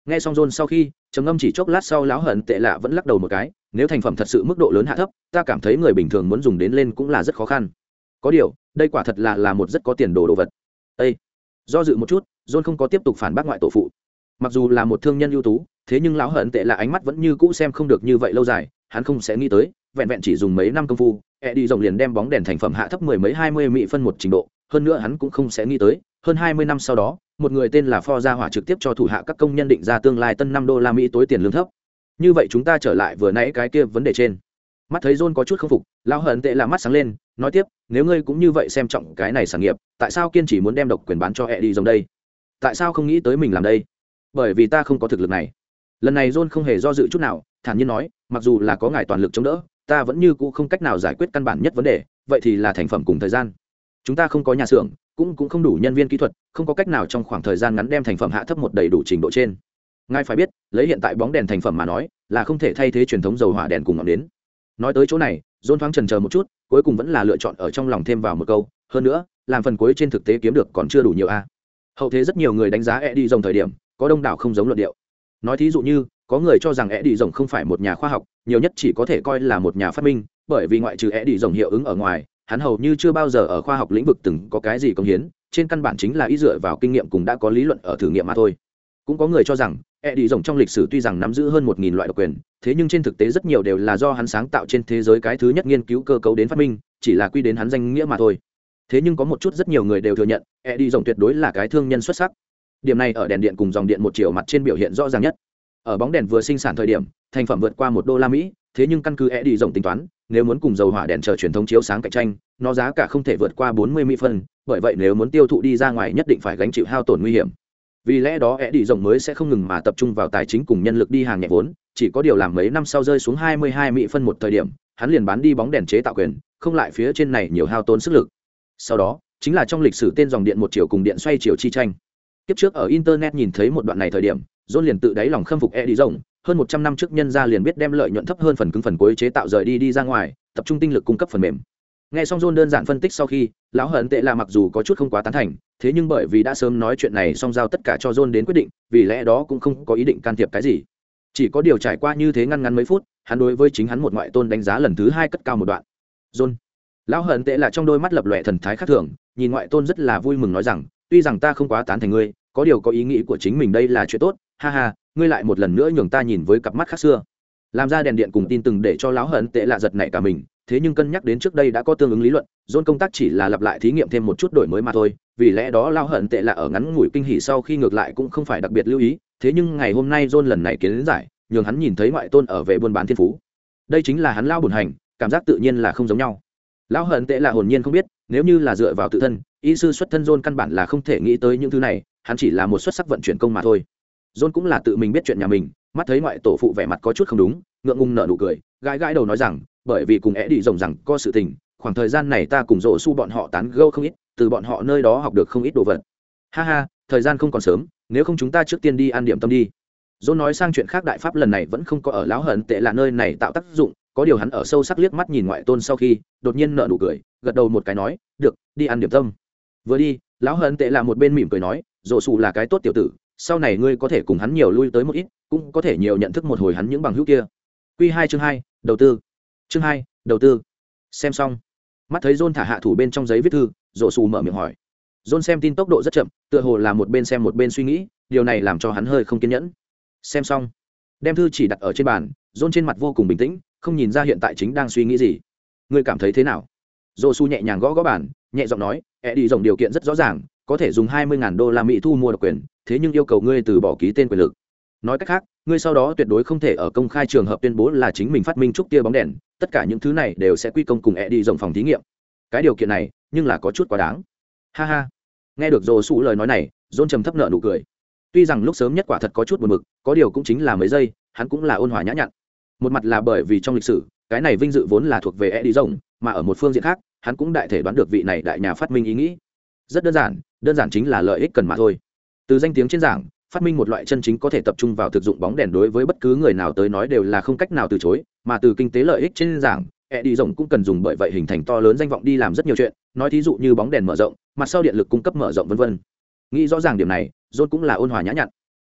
Nghe xong john sau khi, trầm ngâm chỉ chốc lát sau lão hận tệ lạ vẫn lắc đầu một cái, nếu thành phẩm thật sự mức độ lớn hạ thấp, ta cảm thấy người bình thường muốn dùng đến lên cũng là rất khó khăn. Có điều, đây quả thật là là một rất có tiền đồ đồ vật. Ê! do dự một chút, john không có tiếp tục phản bác ngoại tổ phụ. Mặc dù là một thương nhân ưu tú, thế nhưng lão hận tệ là ánh mắt vẫn như cũ xem không được như vậy lâu dài, hắn không sẽ nghĩ tới vẹn vẹn chỉ dùng mấy năm công phu e đi rồng liền đem bóng đèn thành phẩm hạ thấp mười mấy, hai mươi mỹ phân một trình độ. Hơn nữa hắn cũng không sẽ nghĩ tới, hơn hai mươi năm sau đó, một người tên là pho gia hỏa trực tiếp cho thủ hạ các công nhân định ra tương lai tân năm đô la mỹ tối tiền lương thấp. Như vậy chúng ta trở lại vừa nãy cái kia vấn đề trên. Mắt thấy john có chút k phục lao hận tệ là mắt sáng lên, nói tiếp, nếu ngươi cũng như vậy xem trọng cái này sản nghiệp, tại sao kiên chỉ muốn đem độc quyền bán cho e đi đây? Tại sao không nghĩ tới mình làm đây? Bởi vì ta không có thực lực này. Lần này john không hề do dự chút nào, thản nhiên nói, mặc dù là có ngài toàn lực chống đỡ ta vẫn như cũ không cách nào giải quyết căn bản nhất vấn đề, vậy thì là thành phẩm cùng thời gian. Chúng ta không có nhà xưởng, cũng cũng không đủ nhân viên kỹ thuật, không có cách nào trong khoảng thời gian ngắn đem thành phẩm hạ thấp một đầy đủ trình độ trên. Ngài phải biết, lấy hiện tại bóng đèn thành phẩm mà nói, là không thể thay thế truyền thống dầu hỏa đèn cùng ngọn đến nói tới chỗ này, dôn thoáng trần chờ một chút, cuối cùng vẫn là lựa chọn ở trong lòng thêm vào một câu, hơn nữa, làm phần cuối trên thực tế kiếm được còn chưa đủ nhiều a. Hậu thế rất nhiều người đánh giá e đi dòng thời điểm, có đông đảo không giống luận điệu. Nói thí dụ như, có người cho rằng e đi rồng không phải một nhà khoa học nhiều nhất chỉ có thể coi là một nhà phát minh, bởi vì ngoại trừ e đi rồng hiệu ứng ở ngoài, hắn hầu như chưa bao giờ ở khoa học lĩnh vực từng có cái gì công hiến, trên căn bản chính là ý dựa vào kinh nghiệm cùng đã có lý luận ở thử nghiệm mà thôi. Cũng có người cho rằng e đi rồng trong lịch sử tuy rằng nắm giữ hơn một nghìn loại độc quyền, thế nhưng trên thực tế rất nhiều đều là do hắn sáng tạo trên thế giới cái thứ nhất nghiên cứu cơ cấu đến phát minh, chỉ là quy đến hắn danh nghĩa mà thôi. Thế nhưng có một chút rất nhiều người đều thừa nhận e đi rồng tuyệt đối là cái thương nhân xuất sắc. Điểm này ở đèn điện cùng dòng điện một chiều mặt trên biểu hiện rõ ràng nhất ở bóng đèn vừa sinh sản thời điểm, thành phẩm vượt qua một đô la mỹ, thế nhưng căn cứ e đi rộng tính toán, nếu muốn cùng dầu hỏa đèn chờ truyền thống chiếu sáng cạnh tranh, nó giá cả không thể vượt qua 40 mỹ phân, bởi vậy nếu muốn tiêu thụ đi ra ngoài nhất định phải gánh chịu hao tổn nguy hiểm. Vì lẽ đó e đi rộng mới sẽ không ngừng mà tập trung vào tài chính cùng nhân lực đi hàng nhẹ vốn, chỉ có điều làm mấy năm sau rơi xuống 22 mỹ phân một thời điểm, hắn liền bán đi bóng đèn chế tạo quyền, không lại phía trên này nhiều hao tốn sức lực. Sau đó, chính là trong lịch sử tên dòng điện một chiều cùng điện xoay chiều chi tranh. Kiếp trước ở internet nhìn thấy một đoạn này thời điểm john liền tự đáy lòng khâm phục e đi rộng hơn một trăm năm trước nhân gia liền biết đem lợi nhuận thấp hơn phần cứng phần cuối chế tạo rời đi đi ra ngoài, tập trung tinh lực cung cấp phần mềm. Nghe xong john đơn giản phân tích sau khi, lão hận tệ là mặc dù có chút không quá tán thành, thế nhưng bởi vì đã sớm nói chuyện này xong giao tất cả cho john đến quyết định, vì lẽ đó cũng không có ý định can thiệp cái gì. Chỉ có điều trải qua như thế ngăn ngắn mấy phút, hắn đối với chính hắn một ngoại tôn đánh giá lần thứ hai cất cao một đoạn. John, lão hận tệ là trong đôi mắt lập lòe thần thái khác thường, nhìn ngoại tôn rất là vui mừng nói rằng, tuy rằng ta không quá tán thành ngươi, có điều có ý nghĩ của chính mình đây là chuyện tốt ha ha, ngươi lại một lần nữa nhường ta nhìn với cặp mắt khác xưa. Làm ra đèn điện cùng tin từng để cho lão hận tệ lạ giật nảy cả mình, thế nhưng cân nhắc đến trước đây đã có tương ứng lý luận dôn công tác chỉ là lặp lại thí nghiệm thêm một chút đổi mới mà thôi, vì lẽ đó lão hận tệ lạ ở ngắn ngủi kinh hỉ sau khi ngược lại cũng không phải đặc biệt lưu ý, thế nhưng ngày hôm nay dôn lần này kiến giải, nhường hắn nhìn thấy ngoại tôn ở về buôn bán thiên phú. Đây chính là hắn lao bùn hành, cảm giác tự nhiên là không giống nhau. Lão hận tệ là hồn nhiên không biết, nếu như là dựa vào tự thân, y sư xuất thân dôn căn bản là không thể nghĩ tới những thứ này, hắn chỉ là một xuất sắc vận chuyển công mà thôi john cũng là tự mình biết chuyện nhà mình, mắt thấy ngoại tổ phụ vẻ mặt có chút không đúng, ngượng ngùng nở nụ cười, gãi gãi đầu nói rằng, bởi vì cùng é đi rồng rằng có sự tình, khoảng thời gian này ta cùng rộ su bọn họ tán gâu không ít, từ bọn họ nơi đó học được không ít đồ vật. Ha ha, thời gian không còn sớm, nếu không chúng ta trước tiên đi ăn điểm tâm đi. John nói sang chuyện khác đại pháp lần này vẫn không có ở láo hận tệ là nơi này tạo tác dụng, có điều hắn ở sâu sắc liếc mắt nhìn ngoại tôn sau khi, đột nhiên nở nụ cười, gật đầu một cái nói, được, đi ăn điểm tâm. Vừa đi, lão hận tệ là một bên mỉm cười nói rộ su là cái tốt tiểu tử sau này ngươi có thể cùng hắn nhiều lui tới một ít, cũng có thể nhiều nhận thức một hồi hắn những bằng hữu kia. Q hai chương hai, đầu tư. Chương hai, đầu tư. Xem xong. Mắt thấy john thả hạ thủ bên trong giấy viết thư, rộ xù mở miệng hỏi. John xem tin tốc độ rất chậm, tựa hồ là một bên xem một bên suy nghĩ, điều này làm cho hắn hơi không kiên nhẫn. Xem xong. Đem thư chỉ đặt ở trên bàn, john trên mặt vô cùng bình tĩnh, không nhìn ra hiện tại chính đang suy nghĩ gì. Ngươi cảm thấy thế nào? Dồ su nhẹ nhàng gõ gõ bàn, nhẹ giọng nói e đi dòng điều kiện rất rõ ràng có thể dùng hai mươi đô la mỹ thu mua độc quyền, thế nhưng yêu cầu ngươi từ bỏ ký tên quyền lực. Nói cách khác, ngươi sau đó tuyệt đối không thể ở công khai trường hợp tuyên bố là chính mình phát minh trúc tia bóng đèn, tất cả những thứ này đều sẽ quy công cùng e đi dòng phòng thí nghiệm. Cái điều kiện này, nhưng là có chút quá đáng. Ha ha. Nghe được dồ sụ lời nói này, dôn trầm thấp nợ nụ cười. Tuy rằng lúc sớm nhất quả thật có chút buồn mực có điều cũng chính là mấy giây, hắn cũng là ôn hòa nhã nhặn. Một mặt là bởi vì trong lịch sử, cái này vinh dự vốn là thuộc về e đi rồng mà ở một phương diện khác, hắn cũng đại thể đoán được vị này đại nhà phát minh ý nghĩ. Rất đơn giản đơn giản chính là lợi ích cần mà thôi. Từ danh tiếng trên giảng, phát minh một loại chân chính có thể tập trung vào thực dụng bóng đèn đối với bất cứ người nào tới nói đều là không cách nào từ chối, mà từ kinh tế lợi ích trên giảng e đi rộng cũng cần dùng bởi vậy hình thành to lớn danh vọng đi làm rất nhiều chuyện, nói thí dụ như bóng đèn mở rộng, mặt sau điện lực cung cấp mở rộng vân vân. Nghĩ rõ ràng điểm này, john cũng là ôn hòa nhã nhặn.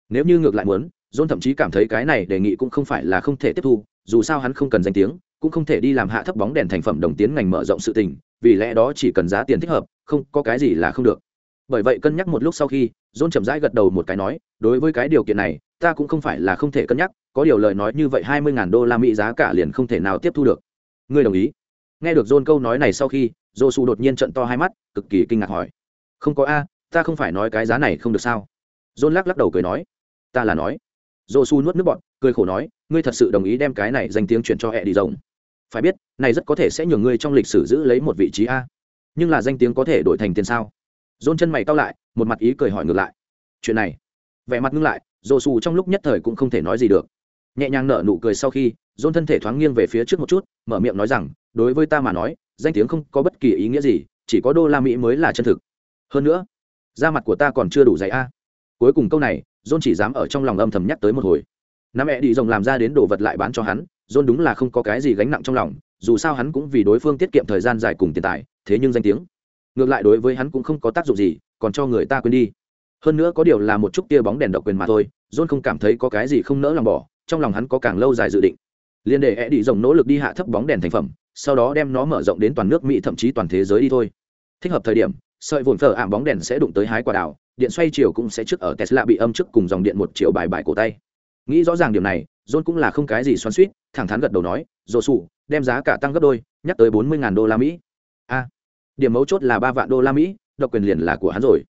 Nếu như ngược lại muốn, john thậm chí cảm thấy cái này đề nghị cũng không phải là không thể tiếp thu, dù sao hắn không cần danh tiếng, cũng không thể đi làm hạ thấp bóng đèn thành phẩm đồng tiến ngành mở rộng sự tình, vì lẽ đó chỉ cần giá tiền thích hợp, không có cái gì là không được bởi vậy cân nhắc một lúc sau khi, john chậm rãi gật đầu một cái nói, đối với cái điều kiện này, ta cũng không phải là không thể cân nhắc, có điều lời nói như vậy hai mươi đô la mỹ giá cả liền không thể nào tiếp thu được. Ngươi đồng ý? Nghe được john câu nói này sau khi, josu đột nhiên trận to hai mắt, cực kỳ kinh ngạc hỏi, không có a, ta không phải nói cái giá này không được sao? John lắc lắc đầu cười nói, ta là nói. Josu nuốt nước bọn cười khổ nói, ngươi thật sự đồng ý đem cái này danh tiếng chuyển cho hệ đi rồng. Phải biết, này rất có thể sẽ nhường ngươi trong lịch sử giữ lấy một vị trí a. Nhưng là danh tiếng có thể đổi thành tiền sao? Dôn chân mày cao lại, một mặt ý cười hỏi ngược lại. Chuyện này. Vẻ mặt ngưng lại dồ xù trong lúc nhất thời cũng không thể nói gì được. Nhẹ nhàng nở nụ cười sau khi, dôn thân thể thoáng nghiêng về phía trước một chút, mở miệng nói rằng, đối với ta mà nói, danh tiếng không có bất kỳ ý nghĩa gì, chỉ có đô la mỹ mới là chân thực. Hơn nữa, da mặt của ta còn chưa đủ dày a. Cuối cùng câu này, dôn chỉ dám ở trong lòng âm thầm nhắc tới một hồi. Năm mẹ đi rồng làm ra đến đồ vật lại bán cho hắn, dôn đúng là không có cái gì gánh nặng trong lòng, dù sao hắn cũng vì đối phương tiết kiệm thời gian dài cùng tiền tài, thế nhưng danh tiếng ngược lại đối với hắn cũng không có tác dụng gì còn cho người ta quên đi. Hơn nữa có điều là một chút tia bóng đèn độc quyền mà thôi john không cảm thấy có cái gì không nỡ lòng bỏ trong lòng hắn có càng lâu dài dự định. Liên để e đi rồng nỗ lực đi hạ thấp bóng đèn thành phẩm sau đó đem nó mở rộng đến toàn nước mỹ thậm chí toàn thế giới đi thôi. Thích hợp thời điểm sợi vồn phở ảm bóng đèn sẽ đụng tới hái quả Đảo, điện xoay chiều cũng sẽ trước ở tesla bị âm trước cùng dòng điện một triệu bài bài cổ tay. Nghĩ rõ ràng điểm này john cũng là không cái gì xoắn suýt thẳng thắn gật đầu nói dồ sụ đem giá cả tăng gấp đôi nhắc tới bốn mươi đô la mỹ. A à, điểm mấu chốt là ba vạn đô la mỹ, độc quyền liền là của hắn rồi.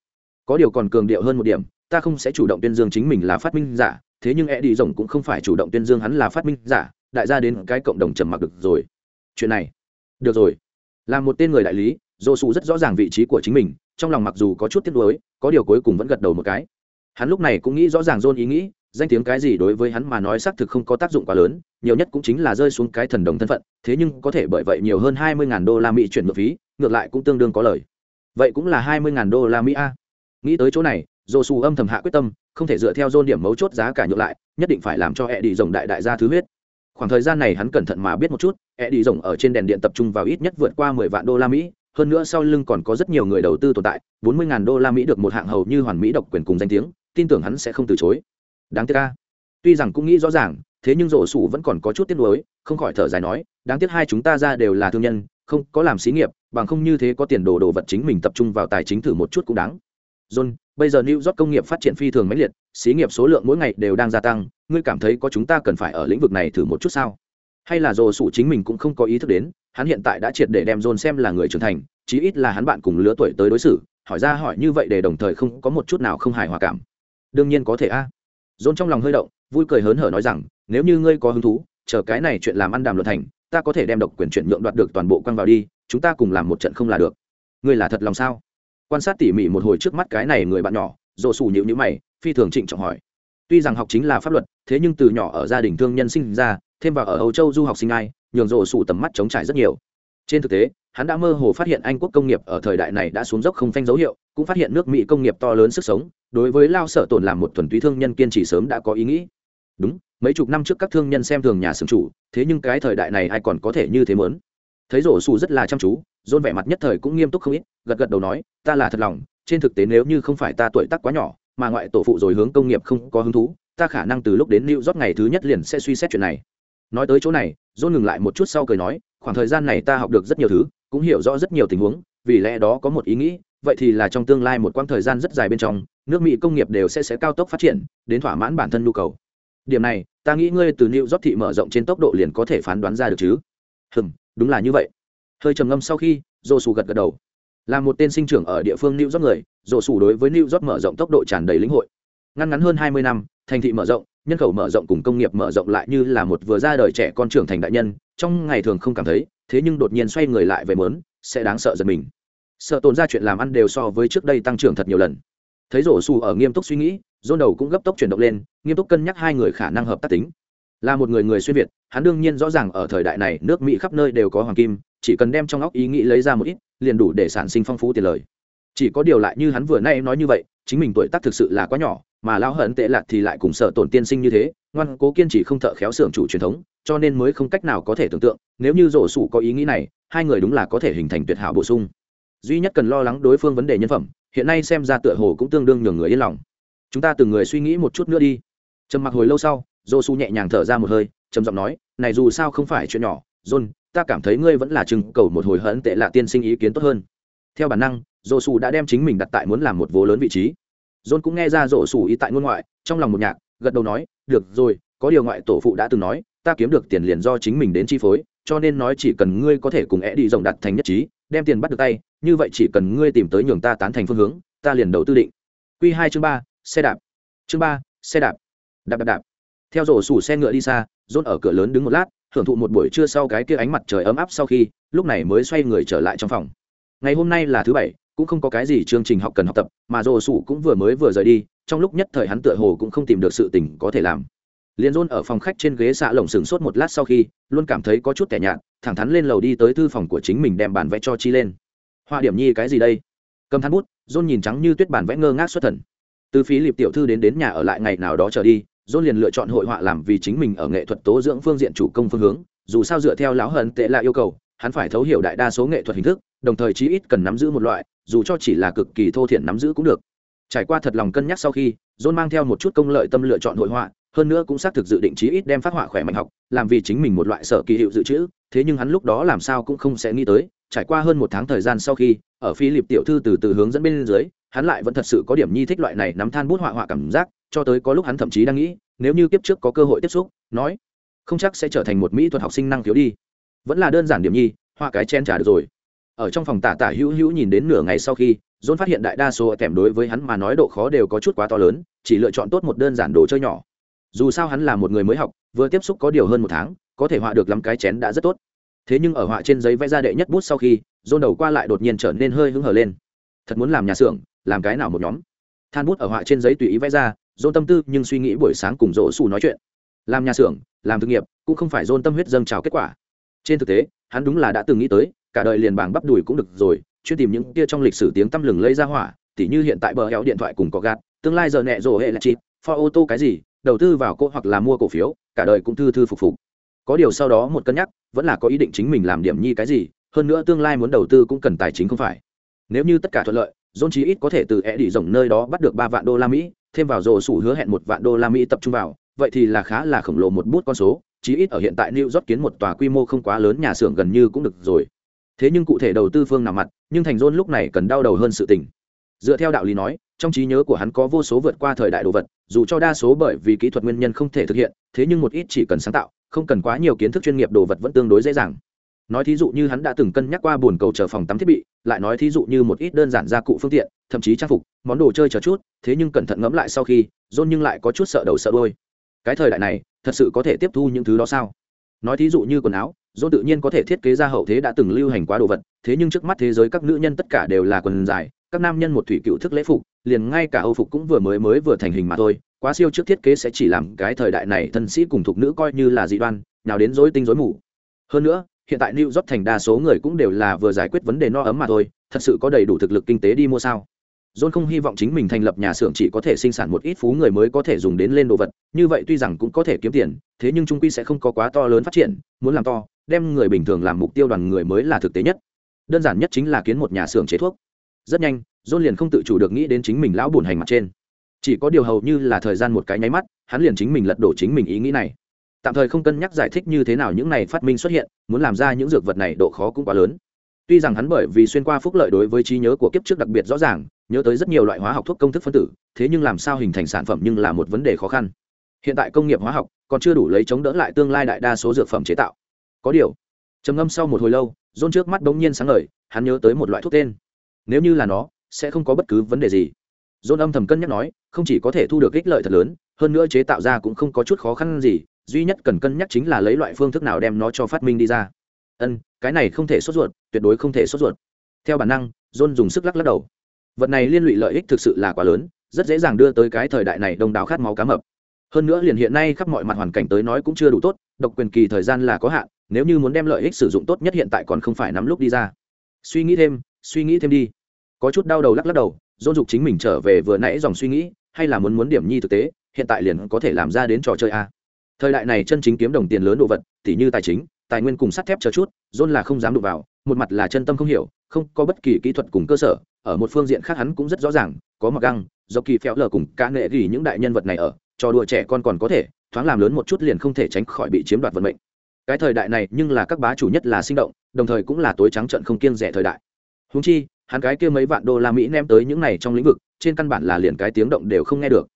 Có điều còn cường điệu hơn một điểm, ta không sẽ chủ động tuyên dương chính mình là phát minh giả, thế nhưng e đi rồng cũng không phải chủ động tuyên dương hắn là phát minh giả, đại gia đến cái cộng đồng trầm mặc được rồi. Chuyện này, được rồi. Là một tên người đại lý dô sụ rất rõ ràng vị trí của chính mình, trong lòng mặc dù có chút tiếc nuối, có điều cuối cùng vẫn gật đầu một cái. Hắn lúc này cũng nghĩ rõ ràng dôn ý nghĩ danh tiếng cái gì đối với hắn mà nói xác thực không có tác dụng quá lớn, nhiều nhất cũng chính là rơi xuống cái thần đồng thân phận, thế nhưng có thể bởi vậy nhiều hơn hai mươi đô la mỹ chuyển ngược phí, ngược lại cũng tương đương có lời. Vậy cũng là hai mươi đô la mỹ a. Nghĩ tới chỗ này dồ xù âm thầm hạ quyết tâm, không thể dựa theo dôn điểm mấu chốt giá cả nhượng lại, nhất định phải làm cho hệ đi rồng đại đại gia thứ huyết. Khoảng thời gian này hắn cẩn thận mà biết một chút hệ đi rồng ở trên đèn điện tập trung vào ít nhất vượt qua mười vạn đô la mỹ, hơn nữa sau lưng còn có rất nhiều người đầu tư tồn tại, bốn mươi đô la mỹ được một hạng hầu như hoàn mỹ độc quyền cùng danh tiếng, tin tưởng hắn sẽ không từ chối đáng tiếc ca tuy rằng cũng nghĩ rõ ràng, thế nhưng rổ sủ vẫn còn có chút tiếc nuối, không khỏi thở dài nói, đáng tiếc hai chúng ta ra đều là thương nhân, không có làm xí nghiệp, bằng không như thế có tiền đồ đồ vật chính mình tập trung vào tài chính thử một chút cũng đáng. John, bây giờ new york công nghiệp phát triển phi thường mãnh liệt, xí nghiệp số lượng mỗi ngày đều đang gia tăng, ngươi cảm thấy có chúng ta cần phải ở lĩnh vực này thử một chút sao? Hay là rổ sủ chính mình cũng không có ý thức đến, hắn hiện tại đã triệt để đem john xem là người trưởng thành, chí ít là hắn bạn cùng lứa tuổi tới đối xử, hỏi ra hỏi như vậy để đồng thời không có một chút nào không hài hòa cảm. Đương nhiên có thể a dồn trong lòng hơi động, vui cười hớn hở nói rằng, nếu như ngươi có hứng thú, chờ cái này chuyện làm ăn đàm luận thành, ta có thể đem độc quyền chuyển nhượng đoạt được toàn bộ quăng vào đi, chúng ta cùng làm một trận không là được. Ngươi là thật lòng sao? Quan sát tỉ mỉ một hồi trước mắt cái này người bạn nhỏ, rồ sủ nhíu nhíu mày, phi thường trịnh trọng hỏi. Tuy rằng học chính là pháp luật, thế nhưng từ nhỏ ở gia đình thương nhân sinh ra, thêm vào ở Âu Châu du học sinh ai, nhường rồ sủ tầm mắt chống trải rất nhiều. Trên thực tế, hắn đã mơ hồ phát hiện Anh quốc công nghiệp ở thời đại này đã xuống dốc không phanh dấu hiệu, cũng phát hiện nước Mỹ công nghiệp to lớn sức sống, đối với lao sở tồn làm một thuần túy thương nhân kiên trì sớm đã có ý nghĩ. Đúng, mấy chục năm trước các thương nhân xem thường nhà xưởng chủ, thế nhưng cái thời đại này ai còn có thể như thế muốn. Thấy rổ xù rất là chăm chú, dôn vẻ mặt nhất thời cũng nghiêm túc không ít, gật gật đầu nói, ta là thật lòng, trên thực tế nếu như không phải ta tuổi tác quá nhỏ, mà ngoại tổ phụ rồi hướng công nghiệp không có hứng thú, ta khả năng từ lúc đến lưu rót ngày thứ nhất liền sẽ suy xét chuyện này. Nói tới chỗ này, John ngừng lại một chút sau cười nói, khoảng thời gian này ta học được rất nhiều thứ, cũng hiểu rõ rất nhiều tình huống vì lẽ đó có một ý nghĩ vậy thì là trong tương lai một quãng thời gian rất dài bên trong nước mỹ công nghiệp đều sẽ sẽ cao tốc phát triển đến thỏa mãn bản thân nhu cầu. Điểm này ta nghĩ ngươi từ new york thị mở rộng trên tốc độ liền có thể phán đoán ra được chứ? Hừm đúng là như vậy. Hơi trầm ngâm sau khi dồ sù gật gật đầu. Là một tên sinh trưởng ở địa phương new york người dồ sù đối với new york mở rộng tốc độ tràn đầy lĩnh hội. Ngăn ngắn hơn hai mươi năm thành thị mở rộng nhân khẩu mở rộng cùng công nghiệp mở rộng lại như là một vừa ra đời trẻ con trưởng thành đại nhân, trong ngày thường không cảm thấy, thế nhưng đột nhiên xoay người lại về mớn, sẽ đáng sợ giật mình. Sợ tồn ra chuyện làm ăn đều so với trước đây tăng trưởng thật nhiều lần. Thấy rổ xù ở nghiêm túc suy nghĩ, dôn đầu cũng gấp tốc chuyển động lên, nghiêm túc cân nhắc hai người khả năng hợp tác tính. Là một người người xuyên việt, hắn đương nhiên rõ ràng ở thời đại này nước mỹ khắp nơi đều có hoàng kim, chỉ cần đem trong óc ý nghĩ lấy ra một ít, liền đủ để sản sinh phong phú tiền lời chỉ có điều lại như hắn vừa nay nói như vậy, chính mình tuổi tác thực sự là quá nhỏ, mà lão hận tệ lạc thì lại cùng sợ tổn tiên sinh như thế, ngoan cố kiên trì không thợ khéo xưởng chủ truyền thống, cho nên mới không cách nào có thể tưởng tượng, nếu như rổ sủ có ý nghĩ này, hai người đúng là có thể hình thành tuyệt hảo bổ sung. Duy nhất cần lo lắng đối phương vấn đề nhân phẩm, hiện nay xem ra tựa hồ cũng tương đương nhường người yên lòng. Chúng ta từng người suy nghĩ một chút nữa đi. Trầm mặc hồi lâu sau dô su nhẹ nhàng thở ra một hơi, trầm giọng nói, này dù sao không phải chuyện nhỏ, john, ta cảm thấy ngươi vẫn là chừng cầu một hồi hận tệ lạ tiên sinh ý kiến tốt hơn. Theo bản năng dồ su đã đem chính mình đặt tại muốn làm một vố lớn vị trí. John cũng nghe ra dồ su ý tại ngôn ngoại, trong lòng một nhạc, gật đầu nói, được rồi, có điều ngoại tổ phụ đã từng nói, ta kiếm được tiền liền do chính mình đến chi phối, cho nên nói chỉ cần ngươi có thể cùng é đi rộng đặt thành nhất trí, đem tiền bắt được tay, như vậy chỉ cần ngươi tìm tới nhường ta tán thành phương hướng, ta liền đầu tư định. Q hai chương ba, xe đạp. Chương ba, xe đạp. Đạp đạp đạp. Theo rổ sủ xe ngựa đi xa rốt ở cửa lớn đứng một lát hưởng thụ một buổi trưa sau cái kia ánh mặt trời ấm áp sau khi, lúc này mới xoay người trở lại trong phòng. Ngày hôm nay là thứ bảy cũng không có cái gì chương trình học cần học tập, mà dồ sủ cũng vừa mới vừa rời đi, trong lúc nhất thời hắn tựa hồ cũng không tìm được sự tình có thể làm. Liền rôn ở phòng khách trên ghế xạ lồng sừng sốt một lát sau khi, luôn cảm thấy có chút tẻ nhạt, thẳng thắn lên lầu đi tới thư phòng của chính mình đem bản vẽ cho chi lên. Hoa điểm nhi, cái gì đây? Cầm thắn bút rôn nhìn trắng như tuyết bản vẽ ngơ ngác xuất thần. Từ phí liệp tiểu thư đến đến nhà ở lại ngày nào đó trở đi rôn liền lựa chọn hội họa làm vì chính mình ở nghệ thuật tố dưỡng phương diện chủ công phương hướng, dù sao dựa theo lão hận tệ là yêu cầu hắn phải thấu hiểu đại đa số nghệ thuật hình thức, đồng thời chí ít cần nắm giữ một loại, dù cho chỉ là cực kỳ thô thiển nắm giữ cũng được. Trải qua thật lòng cân nhắc sau khi, john mang theo một chút công lợi tâm lựa chọn hội họa, hơn nữa cũng xác thực dự định chí ít đem phát họa khỏe mạnh học, làm vì chính mình một loại sở kỳ hiệu dự trữ, thế nhưng hắn lúc đó làm sao cũng không sẽ nghĩ tới, trải qua hơn một tháng thời gian sau khi, ở phi lịp tiểu thư từ từ hướng dẫn bên dưới, hắn lại vẫn thật sự có điểm nhi thích loại này nắm than bút họa họa cảm giác, cho tới có lúc hắn thậm chí đang nghĩ, nếu như kiếp trước có cơ hội tiếp xúc, nói, không chắc sẽ trở thành một mỹ thuật học sinh năng khiếu đi vẫn là đơn giản điểm nhi họa cái chen trả được rồi. Ở trong phòng tả tả hữu hữu nhìn đến nửa ngày sau khi, john phát hiện đại đa số kèm đối với hắn mà nói độ khó đều có chút quá to lớn, chỉ lựa chọn tốt một đơn giản đồ chơi nhỏ. Dù sao hắn là một người mới học, vừa tiếp xúc có điều hơn một tháng, có thể họa được lắm cái chén đã rất tốt. Thế nhưng ở họa trên giấy vẽ ra đệ nhất bút sau khi, john đầu qua lại đột nhiên trở nên hơi hứng hở lên. Thật muốn làm nhà xưởng, làm cái nào một nhóm. Than bút ở họa trên giấy tùy ý vẽ ra, john tâm tư nhưng suy nghĩ buổi sáng cùng rỗ xù nói chuyện. Làm nhà xưởng, làm thực nghiệp, cũng không phải john tâm huyết dâng trào kết quả trên thực tế hắn đúng là đã từng nghĩ tới cả đời liền bảng bắp đùi cũng được rồi chuyên tìm những kia trong lịch sử tiếng tăm lừng lấy ra hỏa tỉ như hiện tại bờ héo điện thoại cùng có gạt tương lai giờ nẹ rổ hệ là chịt pho ô tô cái gì đầu tư vào cô hoặc là mua cổ phiếu cả đời cũng thư thư phục phục. Có điều sau đó một cân nhắc vẫn là có ý định chính mình làm điểm nhi cái gì hơn nữa tương lai muốn đầu tư cũng cần tài chính không phải. Nếu như tất cả thuận lợi John chí ít có thể từ e đi rộng nơi đó bắt được ba vạn đô la Mỹ, thêm vào rồ sủ hứa hẹn một vạn đô la Mỹ tập trung vào, vậy thì là khá là khổng lồ một bút con số, chí ít ở hiện tại New York kiến một tòa quy mô không quá lớn nhà xưởng gần như cũng được rồi. Thế nhưng cụ thể đầu tư phương nào mặt, nhưng thành John lúc này cần đau đầu hơn sự tình. Dựa theo đạo lý nói, trong trí nhớ của hắn có vô số vượt qua thời đại đồ vật, dù cho đa số bởi vì kỹ thuật nguyên nhân không thể thực hiện, thế nhưng một ít chỉ cần sáng tạo, không cần quá nhiều kiến thức chuyên nghiệp đồ vật vẫn tương đối dễ dàng nói thí dụ như hắn đã từng cân nhắc qua buồn cầu chờ phòng tắm thiết bị lại nói thí dụ như một ít đơn giản gia cụ phương tiện thậm chí trang phục món đồ chơi chờ chút thế nhưng cẩn thận ngẫm lại sau khi John nhưng lại có chút sợ đầu sợ đuôi cái thời đại này thật sự có thể tiếp thu những thứ đó sao nói thí dụ như quần áo dỗ tự nhiên có thể thiết kế ra hậu thế đã từng lưu hành quá đồ vật thế nhưng trước mắt thế giới các nữ nhân tất cả đều là quần dài các nam nhân một thủy cựu thức lễ phục liền ngay cả âu phục cũng vừa mới mới vừa thành hình mà thôi quá siêu trước thiết kế sẽ chỉ làm cái thời đại này thân sĩ cùng thục nữ coi như là dị đoan nào đến dối tinh dối mù hơn nữa hiện tại New job thành đa số người cũng đều là vừa giải quyết vấn đề no ấm mà thôi, thật sự có đầy đủ thực lực kinh tế đi mua sao? John không hy vọng chính mình thành lập nhà xưởng chỉ có thể sinh sản một ít phú người mới có thể dùng đến lên đồ vật, như vậy tuy rằng cũng có thể kiếm tiền, thế nhưng trung quy sẽ không có quá to lớn phát triển, muốn làm to, đem người bình thường làm mục tiêu đoàn người mới là thực tế nhất. Đơn giản nhất chính là kiến một nhà xưởng chế thuốc. Rất nhanh, John liền không tự chủ được nghĩ đến chính mình lão buồn hành mặt trên. Chỉ có điều hầu như là thời gian một cái nháy mắt, hắn liền chính mình lật đổ chính mình ý nghĩ này tạm thời không cân nhắc giải thích như thế nào những này phát minh xuất hiện muốn làm ra những dược vật này độ khó cũng quá lớn tuy rằng hắn bởi vì xuyên qua phúc lợi đối với trí nhớ của kiếp trước đặc biệt rõ ràng nhớ tới rất nhiều loại hóa học thuốc công thức phân tử, thế nhưng làm sao hình thành sản phẩm nhưng là một vấn đề khó khăn. Hiện tại công nghiệp hóa học còn chưa đủ lấy chống đỡ lại tương lai đại đa số dược phẩm chế tạo. Có điều, trầm ngâm sau một hồi lâu rôn trước mắt bỗng nhiên sáng ngời, hắn nhớ tới một loại thuốc tên. Nếu như là nó, sẽ không có bất cứ vấn đề gì. Rôn âm thầm cân nhắc nói, không chỉ có thể thu được ích lợi thật lớn, hơn nữa chế tạo ra cũng không có chút khó khăn gì, duy nhất cần cân nhắc chính là lấy loại phương thức nào đem nó cho phát minh đi ra. Ân, cái này không thể sốt ruột, tuyệt đối không thể sốt ruột. Theo bản năng, john dùng sức lắc lắc đầu vật này liên lụy lợi ích thực sự là quá lớn, rất dễ dàng đưa tới cái thời đại này đông đảo khát máu cá mập. Hơn nữa liền hiện nay khắp mọi mặt hoàn cảnh tới nói cũng chưa đủ tốt, độc quyền kỳ thời gian là có hạn, nếu như muốn đem lợi ích sử dụng tốt nhất hiện tại còn không phải nắm lúc đi ra. Suy nghĩ thêm, suy nghĩ thêm đi. Có chút đau đầu lắc lắc đầu, dôn dục chính mình trở về vừa nãy dòng suy nghĩ, hay là muốn muốn điểm nhi thực tế, hiện tại liền có thể làm ra đến trò chơi a. Thời đại này chân chính kiếm đồng tiền lớn đồ vật, tỉ như tài chính, tài nguyên cùng sắt thép chờ chút, dôn là không dám đụng vào, một mặt là chân tâm không hiểu, không có bất kỳ kỹ thuật cùng cơ sở ở một phương diện khác hắn cũng rất rõ ràng có mặc găng do kỳ phéo lờ cùng ca nghệ ghi những đại nhân vật này ở trò đùa trẻ con còn có thể thoáng làm lớn một chút liền không thể tránh khỏi bị chiếm đoạt vận mệnh. Cái thời đại này nhưng là các bá chủ nhất là sinh động đồng thời cũng là tối trắng trận không kiêng rẻ thời đại. Húng chi hắn cái kia mấy vạn đô la mỹ ném tới những này trong lĩnh vực trên căn bản là liền cái tiếng động đều không nghe được.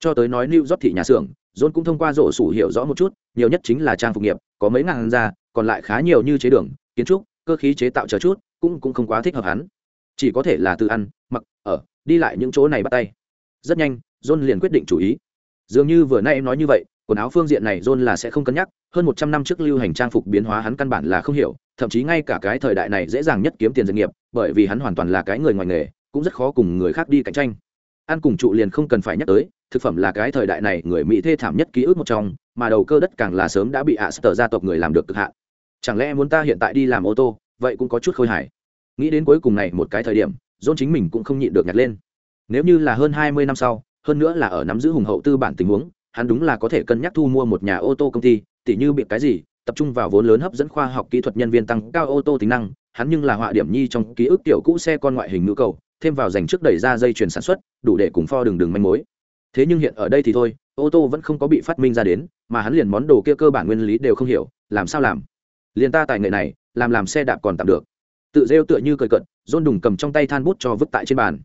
Cho tới nói new job thị nhà xưởng John cũng thông qua rổ sủ hiểu rõ một chút, nhiều nhất chính là trang phục nghiệp, có mấy ngàn ra, còn lại khá nhiều như chế đường, kiến trúc, cơ khí chế tạo chờ chút, cũng cũng không quá thích hợp hắn. Chỉ có thể là tự ăn, mặc, ở, đi lại những chỗ này bắt tay. Rất nhanh, John liền quyết định chủ ý. Dường như vừa nay em nói như vậy, quần áo phương diện này John là sẽ không cân nhắc, hơn một trăm năm trước lưu hành trang phục biến hóa hắn căn bản là không hiểu, thậm chí ngay cả cái thời đại này dễ dàng nhất kiếm tiền doanh nghiệp, bởi vì hắn hoàn toàn là cái người ngoài nghề, cũng rất khó cùng người khác đi cạnh tranh. Ăn cùng trụ liền không cần phải nhắc tới, thực phẩm là cái thời đại này người mỹ thê thảm nhất ký ức một trong mà đầu cơ đất càng là sớm đã bị ạ sở gia tộc người làm được cực hạn chẳng lẽ muốn ta hiện tại đi làm ô tô vậy cũng có chút khôi hài nghĩ đến cuối cùng này một cái thời điểm dôn chính mình cũng không nhịn được nhặt lên. Nếu như là hơn hai mươi năm sau, hơn nữa là ở nắm giữ hùng hậu tư bản tình huống, hắn đúng là có thể cân nhắc thu mua một nhà ô tô công ty, tỉ như bị cái gì, tập trung vào vốn lớn hấp dẫn khoa học kỹ thuật nhân viên tăng cao ô tô tính năng, hắn nhưng là họa điểm nhi trong ký ức tiểu cũ xe con ngoại hình ngữ cầu, thêm vào dành trước đẩy ra dây chuyền sản xuất, đủ để cùng pho đường đường manh mối. Thế nhưng hiện ở đây thì thôi, ô tô vẫn không có bị phát minh ra đến, mà hắn liền món đồ kia cơ bản nguyên lý đều không hiểu, làm sao làm? Liền ta tài nghệ này, làm làm xe đạp còn tạm được tự rêu tựa như cười cận dôn đùng cầm trong tay than bút cho vứt tại trên bàn.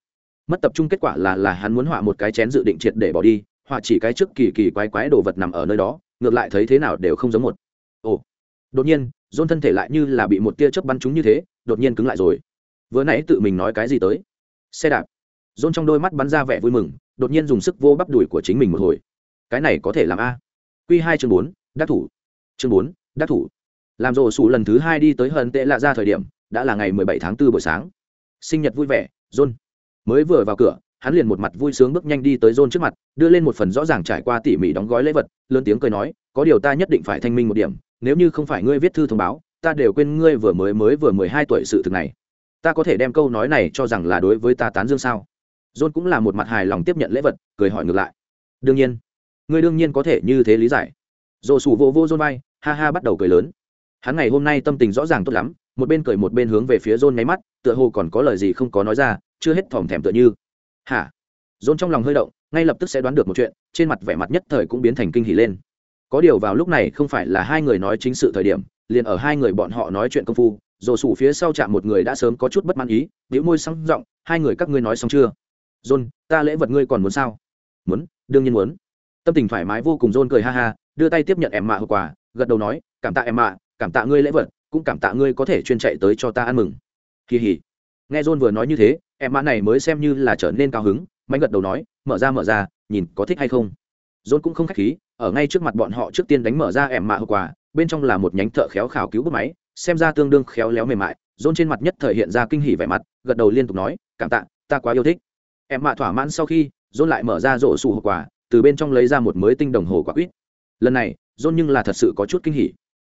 Mất tập trung kết quả là là hắn muốn họa một cái chén dự định triệt để bỏ đi, họa chỉ cái trước kỳ kỳ quái quái đồ vật nằm ở nơi đó, ngược lại thấy thế nào đều không giống một. Ồ, đột nhiên, dôn thân thể lại như là bị một tia chớp bắn trúng như thế, đột nhiên cứng lại rồi. Vừa nãy tự mình nói cái gì tới? Xe đạp. Dôn trong đôi mắt bắn ra vẻ vui mừng, đột nhiên dùng sức vô bắp đùi của chính mình một hồi. Cái này có thể làm a. Q hai chương bốn, đắc thủ. Chương bốn, đắc thủ. Làm rổ sủ lần thứ hai đi tới hận tệ lạ ra thời điểm đã là ngày mười bảy tháng 4 buổi sáng. Sinh nhật vui vẻ john. Mới vừa vào cửa hắn liền một mặt vui sướng bước nhanh đi tới john trước mặt đưa lên một phần rõ ràng trải qua tỉ mỉ đóng gói lễ vật lớn tiếng cười nói có điều ta nhất định phải thanh minh một điểm nếu như không phải ngươi viết thư thông báo ta đều quên ngươi vừa mới mới vừa mười hai tuổi sự thực này. Ta có thể đem câu nói này cho rằng là đối với ta tán dương sao? John cũng là một mặt hài lòng tiếp nhận lễ vật cười hỏi ngược lại đương nhiên ngươi đương nhiên có thể như thế lý giải. Dồ sủ vô vô john bay, ha ha bắt đầu cười lớn. Hắn ngày hôm nay tâm tình rõ ràng tốt lắm một bên cười một bên hướng về phía john nháy mắt, tựa hồ còn có lời gì không có nói ra, chưa hết thòm thèm tựa như. Hả? John trong lòng hơi động, ngay lập tức sẽ đoán được một chuyện, trên mặt vẻ mặt nhất thời cũng biến thành kinh hỉ lên. Có điều vào lúc này không phải là hai người nói chính sự thời điểm, liền ở hai người bọn họ nói chuyện công phu rồ sủ phía sau chạm một người đã sớm có chút bất mãn ý biểu môi sáng giọng, hai người các ngươi nói xong chưa? John, ta lễ vật ngươi còn muốn sao? Muốn, đương nhiên muốn. Tâm tình thoải mái vô cùng, john cười ha ha, đưa tay tiếp nhận em mạ hậu quả gật đầu nói, cảm tạ em mạ cảm tạ ngươi lễ vật cũng cảm tạ ngươi có thể chuyên chạy tới cho ta ăn mừng. Kỳ hỉ. Nghe john vừa nói như thế, em mã này mới xem như là trở nên cao hứng, mạnh gật đầu nói, mở ra mở ra, nhìn có thích hay không? John cũng không khách khí, ở ngay trước mặt bọn họ trước tiên đánh mở ra em mã hậu quả, bên trong là một nhánh thợ khéo khảo cứu bút máy, xem ra tương đương khéo léo mềm mại. John trên mặt nhất thời hiện ra kinh hỉ vẻ mặt, gật đầu liên tục nói, cảm tạ, ta quá yêu thích. Em mạ thỏa mãn sau khi, john lại mở ra rổ sủ hậu quả, từ bên trong lấy ra một mới tinh đồng hồ quả quýt. Lần này, john nhưng là thật sự có chút kinh hỉ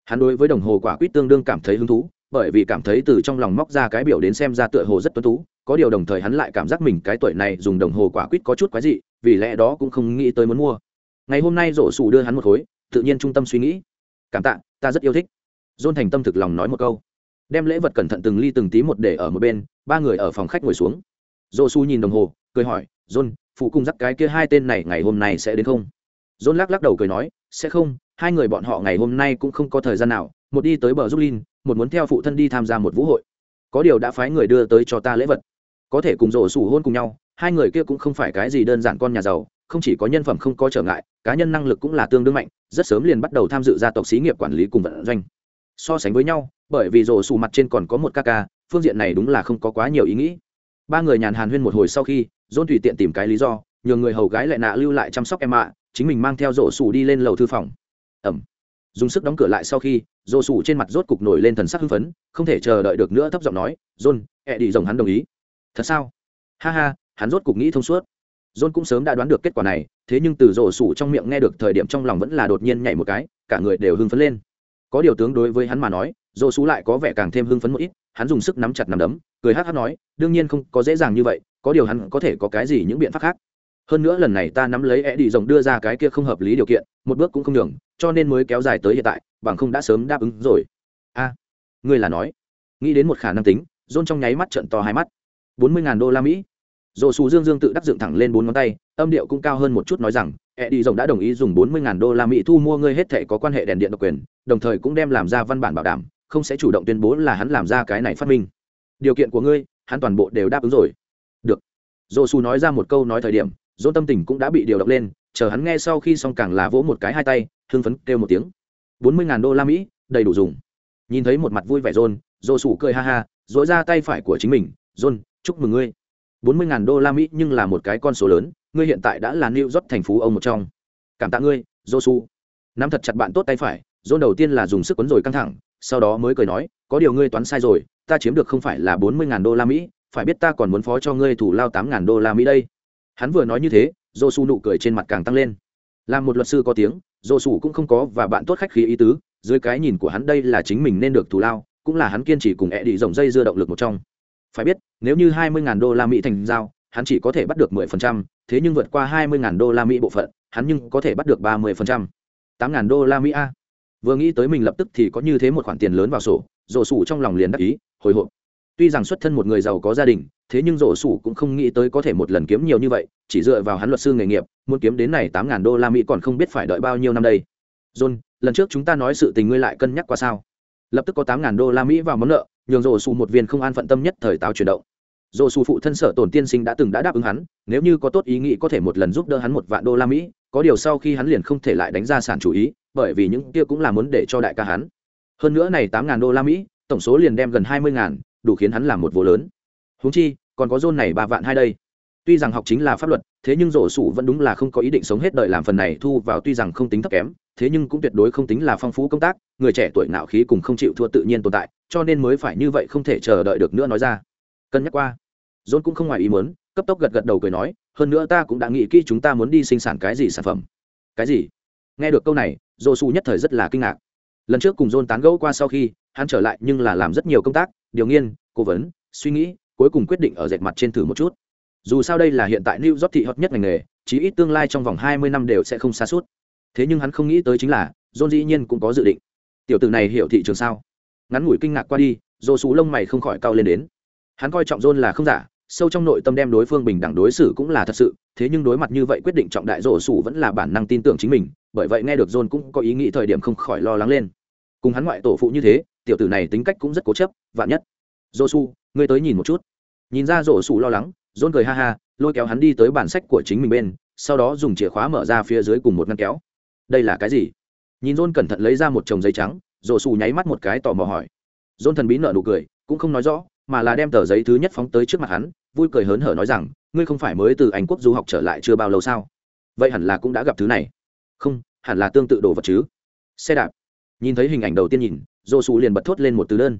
hắn đối với đồng hồ quả quýt tương đương cảm thấy hứng thú, bởi vì cảm thấy từ trong lòng móc ra cái biểu đến xem ra tựa hồ rất tuấn tú, có điều đồng thời hắn lại cảm giác mình cái tuổi này dùng đồng hồ quả quýt có chút quái dị, vì lẽ đó cũng không nghĩ tới muốn mua. Ngày hôm nay rổ sủ đưa hắn một khối, tự nhiên trung tâm suy nghĩ. Cảm tạ, ta rất yêu thích. Dôn thành tâm thực lòng nói một câu. Đem lễ vật cẩn thận từng ly từng tí một để ở một bên, ba người ở phòng khách ngồi xuống. Rổ su nhìn đồng hồ, cười hỏi, john, phụ cung dắt cái kia hai tên này ngày hôm nay sẽ đến không? John lắc lắc đầu cười nói, sẽ không hai người bọn họ ngày hôm nay cũng không có thời gian nào, một đi tới bờ giúp một muốn theo phụ thân đi tham gia một vũ hội. Có điều đã phái người đưa tới cho ta lễ vật. Có thể cùng rổ sủ hôn cùng nhau, hai người kia cũng không phải cái gì đơn giản con nhà giàu, không chỉ có nhân phẩm không có trở ngại, cá nhân năng lực cũng là tương đương mạnh, rất sớm liền bắt đầu tham dự gia tộc xí nghiệp quản lý cùng vận doanh. So sánh với nhau, bởi vì rổ sủ mặt trên còn có một ca ca, phương diện này đúng là không có quá nhiều ý nghĩ. Ba người nhàn hàn huyên một hồi sau khi, dôn tùy tiện tìm cái lý do nhờ người hầu gái lại nạ lưu lại chăm sóc em ạ, chính mình mang theo rổ sủ đi lên lầu thư phòng ẩm. Dùng sức đóng cửa lại sau khi rổ sủ trên mặt rốt cục nổi lên thần sắc hưng phấn, không thể chờ đợi được nữa thấp giọng nói, john, ẹ đi rồng hắn đồng ý. Thật sao? Ha ha, hắn rốt cục nghĩ thông suốt. John cũng sớm đã đoán được kết quả này, thế nhưng từ rổ sủ trong miệng nghe được thời điểm trong lòng vẫn là đột nhiên nhảy một cái, cả người đều hưng phấn lên. Có điều tướng đối với hắn mà nói rổ sủ lại có vẻ càng thêm hưng phấn một ít, hắn dùng sức nắm chặt nắm đấm, cười hát hát nói, đương nhiên không có dễ dàng như vậy, có điều hắn có thể có cái gì những biện pháp khác? Hơn nữa lần này ta nắm lấy e đi rồng đưa ra cái kia không hợp lý điều kiện, một bước cũng không đường cho nên mới kéo dài tới hiện tại, bằng không đã sớm đáp ứng rồi. A, ngươi là nói. Nghĩ đến một khả năng tính dôn trong nháy mắt trận to hai mắt. Bốn mươi ngàn đô la mỹ. Dồ xù dương dương tự đắc dựng thẳng lên bốn ngón tay, âm điệu cũng cao hơn một chút nói rằng e đi rồng đã đồng ý dùng bốn mươi ngàn đô la mỹ thu mua ngươi hết thể có quan hệ đèn điện độc quyền, đồng thời cũng đem làm ra văn bản bảo đảm, không sẽ chủ động tuyên bố là hắn làm ra cái này phát minh. Điều kiện của ngươi, hắn toàn bộ đều đáp ứng rồi. Được. Dồ xù nói ra một câu nói thời điểm dôn tâm tình cũng đã bị điều động lên, chờ hắn nghe sau khi xong càng là vỗ một cái hai tay, hưng phấn kêu một tiếng. Bốn mươi ngàn đô la mỹ, đầy đủ dùng. Nhìn thấy một mặt vui vẻ dôn dồ sủ cười ha ha dỗi ra tay phải của chính mình, dôn, chúc mừng ngươi. Bốn mươi ngàn đô la mỹ nhưng là một cái con số lớn, ngươi hiện tại đã là new york thành phố ông một trong. Cảm tạ ngươi, dô su nắm thật chặt bạn tốt tay phải, dôn đầu tiên là dùng sức quấn rồi căng thẳng, sau đó mới cười nói, có điều ngươi toán sai rồi, ta chiếm được không phải là bốn mươi ngàn đô la mỹ, phải biết ta còn muốn phó cho ngươi thủ lao tám ngàn đô la mỹ đây hắn vừa nói như thế dô su nụ cười trên mặt càng tăng lên. Làm một luật sư có tiếng dô su cũng không có và bạn tốt khách khí ý tứ, dưới cái nhìn của hắn đây là chính mình nên được thù lao, cũng là hắn kiên trì cùng ẹ đi dòng dây dưa động lực một trong. Phải biết, nếu như hai mươi ngàn đô la mỹ thành giao, hắn chỉ có thể bắt được mười phần trăm, thế nhưng vượt qua hai mươi ngàn đô la mỹ bộ phận, hắn nhưng có thể bắt được ba mươi phần trăm. tám ngàn đô la mỹ a. Vừa nghĩ tới mình lập tức thì có như thế một khoản tiền lớn vào sổ rổ sủ trong lòng liền đắc ý, hồi hộp. Tuy rằng xuất thân một người giàu có gia đình thế nhưng rổ sủ cũng không nghĩ tới có thể một lần kiếm nhiều như vậy, chỉ dựa vào hắn luật sư nghề nghiệp, muốn kiếm đến này tám ngàn đô la mỹ còn không biết phải đợi bao nhiêu năm đây. John, lần trước chúng ta nói sự tình ngươi lại cân nhắc qua sao? Lập tức có tám ngàn đô la mỹ vào món nợ, nhường rổ sủ một viên không an phận tâm nhất thời táo chuyển động. Rổ sủ phụ thân sở tổn tiên sinh đã từng đã đáp ứng hắn, nếu như có tốt ý nghĩ có thể một lần giúp đỡ hắn một vạn đô la mỹ, có điều sau khi hắn liền không thể lại đánh ra sản chủ ý, bởi vì những kia cũng là muốn để cho đại ca hắn. Hơn nữa này tám ngàn đô la mỹ, tổng số liền đem gần hai mươi ngàn, đủ khiến hắn làm một vô lớn huống chi, còn có John này ba vạn hai đây. Tuy rằng học chính là pháp luật, thế nhưng rổ sủ vẫn đúng là không có ý định sống hết đời làm phần này thu vào tuy rằng không tính thấp kém, thế nhưng cũng tuyệt đối không tính là phong phú công tác, người trẻ tuổi nạo khí cùng không chịu thua tự nhiên tồn tại, cho nên mới phải như vậy không thể chờ đợi được nữa nói ra. Cân nhắc qua dôn cũng không ngoài ý muốn, cấp tốc gật gật đầu cười nói, hơn nữa ta cũng đã nghĩ kỹ chúng ta muốn đi sinh sản cái gì sản phẩm. Cái gì? Nghe được câu này dô su nhất thời rất là kinh ngạc. Lần trước cùng dôn tán gẫu qua sau khi, hắn trở lại nhưng là làm rất nhiều công tác, điều nghiên, cố vấn, suy nghĩ cuối cùng quyết định ở dệt mặt trên thử một chút. Dù sao đây là hiện tại new york thị hot nhất ngành nghề, chí ít tương lai trong vòng hai mươi năm đều sẽ không xa suốt. Thế nhưng hắn không nghĩ tới chính là, john dĩ nhiên cũng có dự định. Tiểu tử này hiểu thị trường sao? Ngắn ngủi kinh ngạc qua đi dô xú lông mày không khỏi cao lên đến. Hắn coi trọng john là không giả, sâu trong nội tâm đem đối phương bình đẳng đối xử cũng là thật sự, thế nhưng đối mặt như vậy quyết định trọng đại rổ xù vẫn là bản năng tin tưởng chính mình, bởi vậy nghe được john cũng có ý nghĩ thời điểm không khỏi lo lắng lên. Cùng hắn ngoại tổ phụ như thế, tiểu tử này tính cách cũng rất cố chấp, vạn nhất. Dô xù ngươi tới nhìn một chút. Nhìn ra rổ sủ lo lắng dôn cười ha ha, lôi kéo hắn đi tới bản sách của chính mình bên, sau đó dùng chìa khóa mở ra phía dưới cùng một ngăn kéo. Đây là cái gì? Nhìn dôn cẩn thận lấy ra một chồng giấy trắng, rổ sủ nháy mắt một cái tò mò hỏi. Dôn thần bí nợ nụ cười, cũng không nói rõ, mà là đem tờ giấy thứ nhất phóng tới trước mặt hắn, vui cười hớn hở nói rằng, ngươi không phải mới từ anh quốc du học trở lại chưa bao lâu sao? Vậy hẳn là cũng đã gặp thứ này. Không, hẳn là tương tự đồ vật chứ. Xe đạp. Nhìn thấy hình ảnh đầu tiên nhìn dô xù liền bật thốt lên một từ đơn.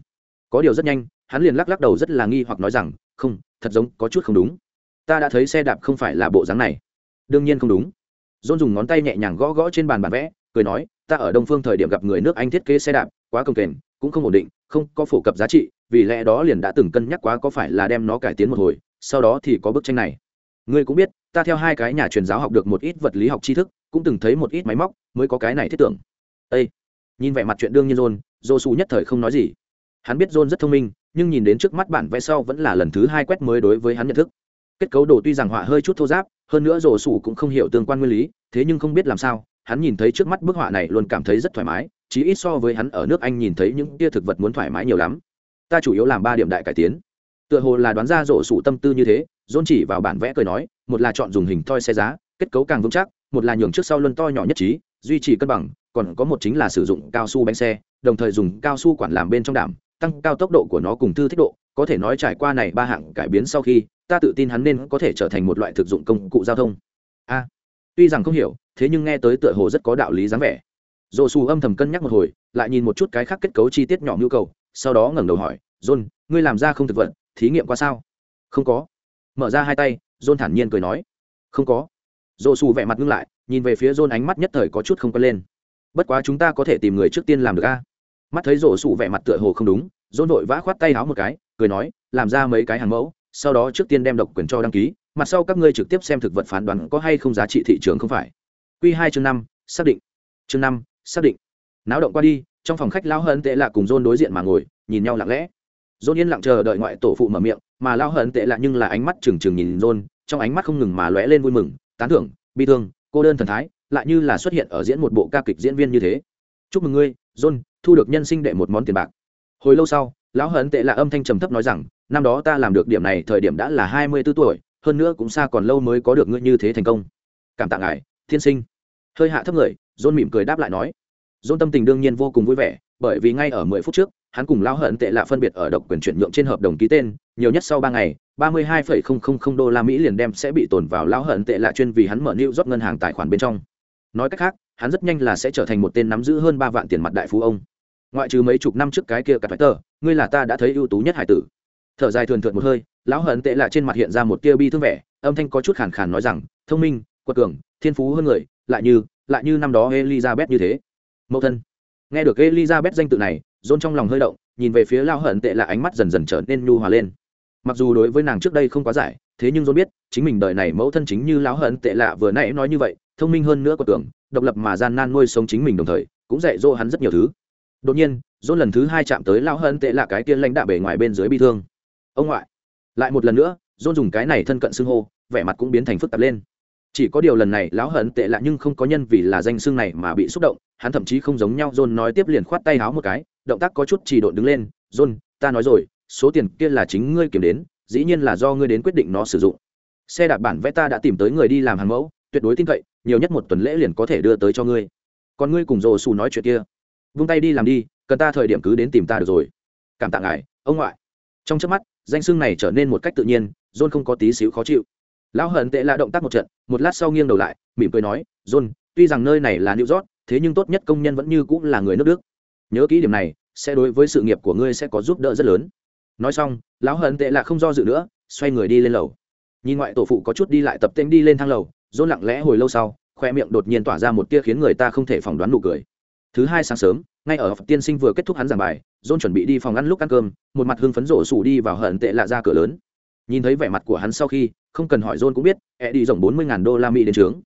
Có điều rất nhanh hắn liền lắc lắc đầu rất là nghi hoặc nói rằng, không, thật giống có chút không đúng. Ta đã thấy xe đạp không phải là bộ dáng này. Đương nhiên không đúng. Dôn dùng ngón tay nhẹ nhàng gõ gõ trên bàn bản vẽ, cười nói, ta ở đông phương thời điểm gặp người nước anh thiết kế xe đạp, quá công kềnh, cũng không ổn định, không có phổ cập giá trị, vì lẽ đó liền đã từng cân nhắc quá có phải là đem nó cải tiến một hồi, sau đó thì có bức tranh này. Ngươi cũng biết, ta theo hai cái nhà truyền giáo học được một ít vật lý học tri thức, cũng từng thấy một ít máy móc, mới có cái này thiết tưởng. Ê. Nhìn vẻ mặt chuyện đương nhiên john dô su nhất thời không nói gì. Hắn biết john rất thông minh nhưng nhìn đến trước mắt bản vẽ sau vẫn là lần thứ hai quét mới đối với hắn nhận thức. Kết cấu đồ tuy rằng họa hơi chút thô giáp, hơn nữa rổ sủ cũng không hiểu tương quan nguyên lý, thế nhưng không biết làm sao, hắn nhìn thấy trước mắt bức họa này luôn cảm thấy rất thoải mái, chí ít so với hắn ở nước anh nhìn thấy những tia thực vật muốn thoải mái nhiều lắm. Ta chủ yếu làm ba điểm đại cải tiến. Tựa hồ là đoán ra rổ sủ tâm tư như thế dôn chỉ vào bản vẽ cười nói, một là chọn dùng hình thoi xe giá, kết cấu càng vững chắc, một là nhường trước sau luân to nhỏ nhất trí, duy trì cân bằng, còn có một chính là sử dụng cao su bánh xe, đồng thời dùng cao su quản làm bên trong đảm tăng cao tốc độ của nó cùng thư thích độ, có thể nói trải qua này ba hạng cải biến sau khi, ta tự tin hắn nên có thể trở thành một loại thực dụng công cụ giao thông. A, tuy rằng không hiểu, thế nhưng nghe tới tựa hồ rất có đạo lý dáng vẻ. Dồ xù âm thầm cân nhắc một hồi, lại nhìn một chút cái khác kết cấu chi tiết nhỏ nhu cầu, sau đó ngẩng đầu hỏi, john, ngươi làm ra không thực vật, thí nghiệm qua sao? Không có. Mở ra hai tay, john thản nhiên cười nói, không có. Dồ xù vẻ mặt ngưng lại, nhìn về phía john ánh mắt nhất thời có chút không quen lên. Bất quá chúng ta có thể tìm người trước tiên làm được a mắt thấy rổ sụ vẻ mặt tựa hồ không đúng dôn vội vã khoát tay áo một cái, cười nói, làm ra mấy cái hàng mẫu, sau đó trước tiên đem độc quyền cho đăng ký, mặt sau các ngươi trực tiếp xem thực vật phán đoán có hay không giá trị thị trường không phải. Q hai chương năm, xác định. Chương năm, xác định. Náo động qua đi, trong phòng khách lao hận tệ lạ cùng dôn đối diện mà ngồi, nhìn nhau lặng lẽ. Dôn yên lặng chờ đợi ngoại tổ phụ mở miệng, mà lao hận tệ lạ nhưng là ánh mắt trừng trừng nhìn dôn trong ánh mắt không ngừng mà lóe lên vui mừng, tán thưởng, bi thương, cô đơn thần thái, lại như là xuất hiện ở diễn một bộ ca kịch diễn viên như thế. Chúc mừng ngươi dôn thu được nhân sinh đệ một món tiền bạc. Hồi lâu sau, lão hận tệ là âm thanh trầm thấp nói rằng, năm đó ta làm được điểm này thời điểm đã là hai mươi b ố tuổi, hơn nữa cũng xa còn lâu mới có được ngươi như thế thành công. Cảm tạ ngài thiên sinh. Hơi hạ thấp người, dôn mỉm cười đáp lại nói. Dôn tâm tình đương nhiên vô cùng vui vẻ, bởi vì ngay ở mười phút trước, hắn cùng lão hận tệ lạ phân biệt ở độc quyền chuyển nhượng trên hợp đồng ký tên, nhiều nhất sau ba ngày, ba mươi hai phẩy không không không đô la mỹ liền đem sẽ bị tồn vào lão hận tệ lạ chuyên vì hắn mở new rót ngân hàng tài khoản bên trong. Nói cách khác, hắn rất nhanh là sẽ trở thành một tên nắm giữ hơn ba vạn tiền mặt đại phú ông ngoại trừ mấy chục năm trước cái kia cả phải tờ, ngươi là ta đã thấy ưu tú nhất hải tử. Thở dài thường thượt một hơi, lão hận tệ là trên mặt hiện ra một tia bi thương vẻ, âm thanh có chút khàn khàn nói rằng, thông minh, quật cường, thiên phú hơn người, lại như lại như năm đó elizabeth như thế. Mẫu thân. Nghe được elizabeth danh tự này dôn trong lòng hơi động, nhìn về phía lão hận tệ là ánh mắt dần dần trở nên nhu hòa lên. Mặc dù đối với nàng trước đây không quá giải, thế nhưng dôn biết, chính mình đời này mẫu thân chính như lão hận tệ lạ vừa nãy nói như vậy, thông minh hơn nữa quật cường, độc lập mà gian nan nuôi sống chính mình đồng thời, cũng dạy dỗ hắn rất nhiều thứ đột nhiên dôn lần thứ hai chạm tới lão hân tệ là cái kia lãnh đạo bề ngoài bên dưới bị thương. Ông ngoại. Lại một lần nữa dôn dùng cái này thân cận xưng hô, vẻ mặt cũng biến thành phức tạp lên. Chỉ có điều lần này, lão hận tệ lạ nhưng không có nhân vì là danh xưng này mà bị xúc động, hắn thậm chí không giống nhau john nói tiếp liền khoát tay háo một cái, động tác có chút chỉ độn đứng lên john ta nói rồi, số tiền kia là chính ngươi kiểm đến, dĩ nhiên là do ngươi đến quyết định nó sử dụng. Xe đạp bản vẽ ta đã tìm tới người đi làm hàng mẫu, tuyệt đối tin cậy, nhiều nhất một tuần lễ liền có thể đưa tới cho ngươi. Còn ngươi cùng rồ xù nói chuyện kia vung tay đi làm đi, cần ta thời điểm cứ đến tìm ta được rồi. Cảm tạ ngài, ông ngoại. Trong trước mắt, danh xưng này trở nên một cách tự nhiên, john không có tí xíu khó chịu. Lão hận tệ là động tác một trận, một lát sau nghiêng đầu lại, mỉm cười nói, john, tuy rằng nơi này là new york, thế nhưng tốt nhất công nhân vẫn như cũng là người nước đức. Nhớ kỹ điểm này, sẽ đối với sự nghiệp của ngươi sẽ có giúp đỡ rất lớn. Nói xong, lão hận tệ là không do dự nữa, xoay người đi lên lầu. Nhìn ngoại tổ phụ có chút đi lại tập tên đi lên thang lầu, john lặng lẽ hồi lâu sau, khoe miệng đột nhiên tỏa ra một tia khiến người ta không thể phỏng đoán nụ cười thứ hai sáng sớm, ngay ở tiên sinh vừa kết thúc hắn giảng bài, john chuẩn bị đi phòng ăn lúc ăn cơm, một mặt hưng phấn rổ sủ đi vào hận tệ lạ ra cửa lớn. Nhìn thấy vẻ mặt của hắn sau khi, không cần hỏi john cũng biết e đi rộng bốn mươi đô la mỹ đến trướng.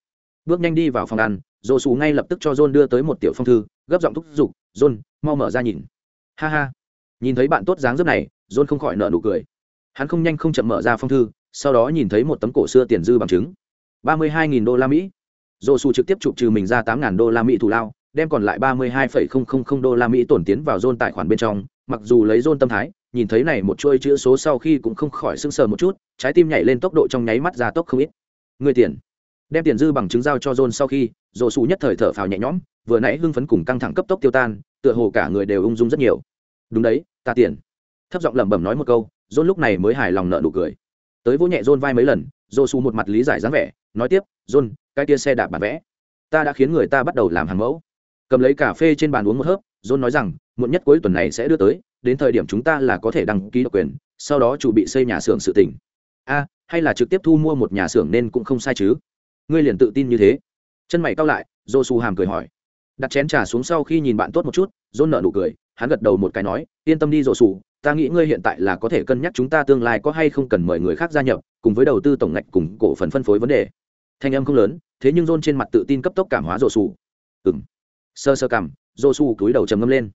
Bước nhanh đi vào phòng ăn rổ sủ ngay lập tức cho john đưa tới một tiểu phong thư, gấp giọng thúc giục, john, mau mở ra nhìn. Ha ha. Nhìn thấy bạn tốt dáng dấp này, john không khỏi nợ nụ cười. Hắn không nhanh không chậm mở ra phong thư, sau đó nhìn thấy một tấm cổ xưa tiền dư bằng chứng. ba mươi hai đô la mỹ. Dồ xù trực tiếp chụp trừ mình ra tám ngàn đô la mỹ thù lao đem còn lại ba mươi hai phẩy không không không đô la mỹ tổn tiến vào zone tài khoản bên trong, mặc dù lấy zone tâm thái, nhìn thấy này một chuôi chữ số sau khi cũng không khỏi sưng sờ một chút, trái tim nhảy lên tốc độ trong nháy mắt ra tốc không ít. Người tiền. Đem tiền dư bằng chứng giao cho zone sau khi Dỗ xù nhất thời thở phào nhẹ nhõm, vừa nãy hưng phấn cùng căng thẳng cấp tốc tiêu tan, tựa hồ cả người đều ung dung rất nhiều. Đúng đấy, ta tiền. Thấp giọng lẩm bẩm nói một câu zone lúc này mới hài lòng nở nụ cười. Tới vỗ nhẹ zone vai mấy lần Dỗ xù một mặt lý giải dáng vẻ, nói tiếp john cái kia xe đạp bản vẽ. Ta đã khiến người ta bắt đầu làm hàng mẫu cầm lấy cà phê trên bàn uống một hớp, john nói rằng, muộn nhất cuối tuần này sẽ đưa tới, đến thời điểm chúng ta là có thể đăng ký độc quyền, sau đó chủ bị xây nhà xưởng sự tỉnh a, hay là trực tiếp thu mua một nhà xưởng nên cũng không sai chứ. Ngươi liền tự tin như thế. Chân mày cao lại dô su hàm cười hỏi. Đặt chén trà xuống sau khi nhìn bạn tốt một chút, john nợ nụ cười, hắn gật đầu một cái nói, yên tâm đi dô su ta nghĩ ngươi hiện tại là có thể cân nhắc chúng ta tương lai có hay không cần mời người khác gia nhập, cùng với đầu tư tổng ngạch cùng cổ phần phân phối vấn đề. Thanh âm không lớn, thế nhưng dôn trên mặt tự tin cấp tốc cảm hóa dô su ừ m sơ sơ cảm dô su cúi đầu trầm ngâm lên.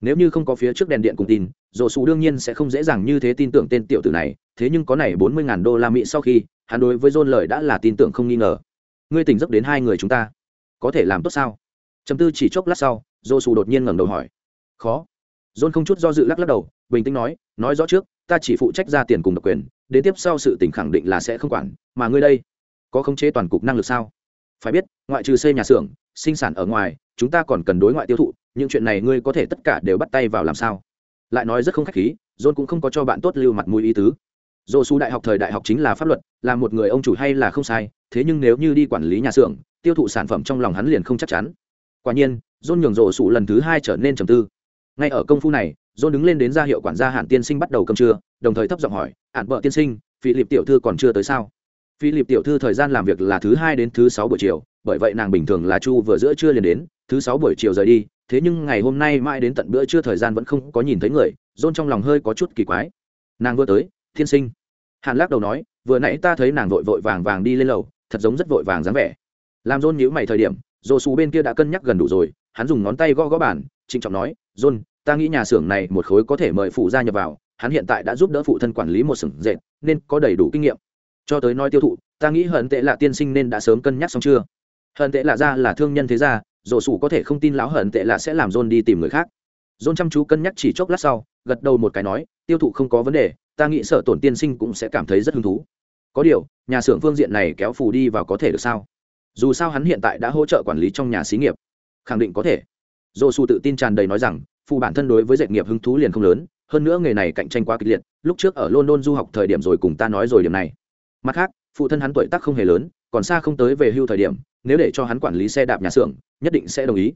Nếu như không có phía trước đèn điện cùng tin dô su đương nhiên sẽ không dễ dàng như thế tin tưởng tên tiểu tử này thế nhưng có này bốn mươi ngàn đô la mỹ sau khi hắn đối với rôn lời đã là tin tưởng không nghi ngờ. Ngươi tỉnh giấc đến hai người chúng ta có thể làm tốt sao? Chấm tư chỉ chốc lát sau dô su đột nhiên ngẩng đầu hỏi. Khó. John không chút do dự lắc lắc đầu, bình tĩnh nói, nói rõ trước, ta chỉ phụ trách ra tiền cùng độc quyền, đến tiếp sau sự tỉnh khẳng định là sẽ không quản, mà ngươi đây, có khống chế toàn cục năng lực sao? Phải biết, ngoại trừ xây nhà xưởng, sinh sản ở ngoài, chúng ta còn cần đối ngoại tiêu thụ, những chuyện này ngươi có thể tất cả đều bắt tay vào làm sao? Lại nói rất không khách khí, John cũng không có cho bạn tốt lưu mặt mũi ý tứ. Dô su đại học thời đại học chính là pháp luật, là một người ông chủ hay là không sai, thế nhưng nếu như đi quản lý nhà xưởng, tiêu thụ sản phẩm trong lòng hắn liền không chắc chắn. Quả nhiên, John nhường rổ su lần thứ hai trở nên trầm tư ngay ở công phu này john đứng lên đến ra hiệu quản gia hạn tiên sinh bắt đầu cơm trưa đồng thời thấp giọng hỏi hạn vợ tiên sinh phi liệp tiểu thư còn chưa tới sao phi liệp tiểu thư thời gian làm việc là thứ hai đến thứ sáu buổi chiều bởi vậy nàng bình thường là chu vừa giữa trưa liền đến thứ sáu buổi chiều rời đi, thế nhưng ngày hôm nay mãi đến tận bữa trưa thời gian vẫn không có nhìn thấy người john trong lòng hơi có chút kỳ quái. Nàng vừa tới, Thiên sinh. Hàn lắc đầu nói, vừa nãy ta thấy nàng vội vội vàng vàng đi lên lầu, thật giống rất vội vàng dáng vẻ. Làm john nhíu mày thời điểm dồ xù bên kia đã cân nhắc gần đủ rồi, hắn dùng ngón tay gõ gõ bàn, trịnh trọng nói john ta nghĩ nhà xưởng này một khối có thể mời phụ gia nhập vào, hắn hiện tại đã giúp đỡ phụ thân quản lý một sừng dệt, nên có đầy đủ kinh nghiệm. Cho tới nói tiêu thụ, ta nghĩ hận tệ lạ tiên sinh nên đã sớm cân nhắc xong chưa? Hận tệ lạ ra là thương nhân thế gia rổ sủ có thể không tin lão hận tệ là sẽ làm john đi tìm người khác. John chăm chú cân nhắc chỉ chốc lát sau, gật đầu một cái nói, tiêu thụ không có vấn đề, ta nghĩ sở tổn tiên sinh cũng sẽ cảm thấy rất hứng thú. Có điều, nhà xưởng phương diện này kéo phù đi vào có thể được sao? Dù sao hắn hiện tại đã hỗ trợ quản lý trong nhà xí nghiệp. Khẳng định có thể. Dô sủ tự tin tràn đầy nói rằng phụ bản thân đối với dạy nghiệp hứng thú liền không lớn, hơn nữa nghề này cạnh tranh quá kịch liệt, lúc trước ở london du học thời điểm rồi cùng ta nói rồi điểm này. Mặt khác, phụ thân hắn tuổi tác không hề lớn, còn xa không tới về hưu thời điểm nếu để cho hắn quản lý xe đạp nhà xưởng, nhất định sẽ đồng ý.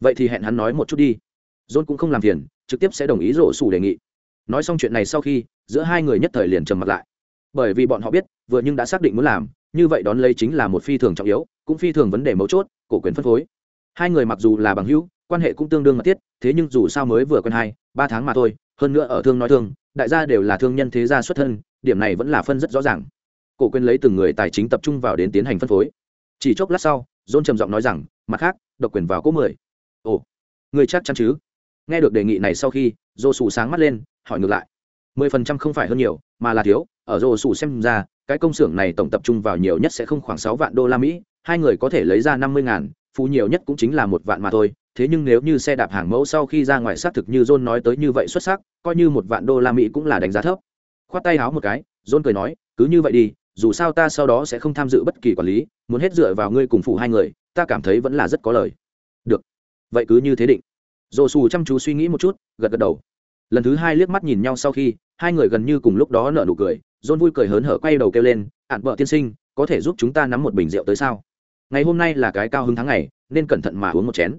Vậy thì hẹn hắn nói một chút đi. John cũng không làm phiền, trực tiếp sẽ đồng ý rổ xù đề nghị. Nói xong chuyện này sau khi, giữa hai người nhất thời liền trầm mặt lại. Bởi vì bọn họ biết, vừa nhưng đã xác định muốn làm, như vậy đón lấy chính là một phi thường trọng yếu, cũng phi thường vấn đề mấu chốt, cổ quyền phân phối. Hai người mặc dù là bằng hữu, quan hệ cũng tương đương mật thiết, thế nhưng dù sao mới vừa quen hai, ba tháng mà thôi, hơn nữa ở thương nói thương, đại gia đều là thương nhân thế gia xuất thân, điểm này vẫn là phân rất rõ ràng. Cổ quyền lấy từng người tài chính tập trung vào đến tiến hành phân phối chỉ chốc lát sau dôn trầm giọng nói rằng mặt khác độc quyền vào cỗ mười. Ồ người chắc chắn chứ? Nghe được đề nghị này sau khi dô sù sáng mắt lên hỏi ngược lại. Mười phần trăm không phải hơn nhiều mà là thiếu ở dô sù xem ra cái công xưởng này tổng tập trung vào nhiều nhất sẽ không khoảng sáu vạn đô la mỹ hai người có thể lấy ra năm mươi ngàn phú nhiều nhất cũng chính là một vạn mà thôi thế nhưng nếu như xe đạp hàng mẫu sau khi ra ngoài xác thực như John nói tới như vậy xuất sắc, coi như một vạn đô la Mỹ cũng là đánh giá thấp. Khoát tay háo một cái, John cười nói, cứ như vậy đi, dù sao ta sau đó sẽ không tham dự bất kỳ quản lý, muốn hết dựa vào ngươi cùng phụ hai người, ta cảm thấy vẫn là rất có lời. Được, vậy cứ như thế định. dồ xù chăm chú suy nghĩ một chút, gật gật đầu. Lần thứ hai liếc mắt nhìn nhau sau khi, hai người gần như cùng lúc đó nở nụ cười, john vui cười hớn hở quay đầu kêu lên ạn vợ tiên sinh có thể giúp chúng ta nắm một bình rượu tới sao ngày hôm nay là cái cao hứng tháng ngày nên cẩn thận mà uống một chén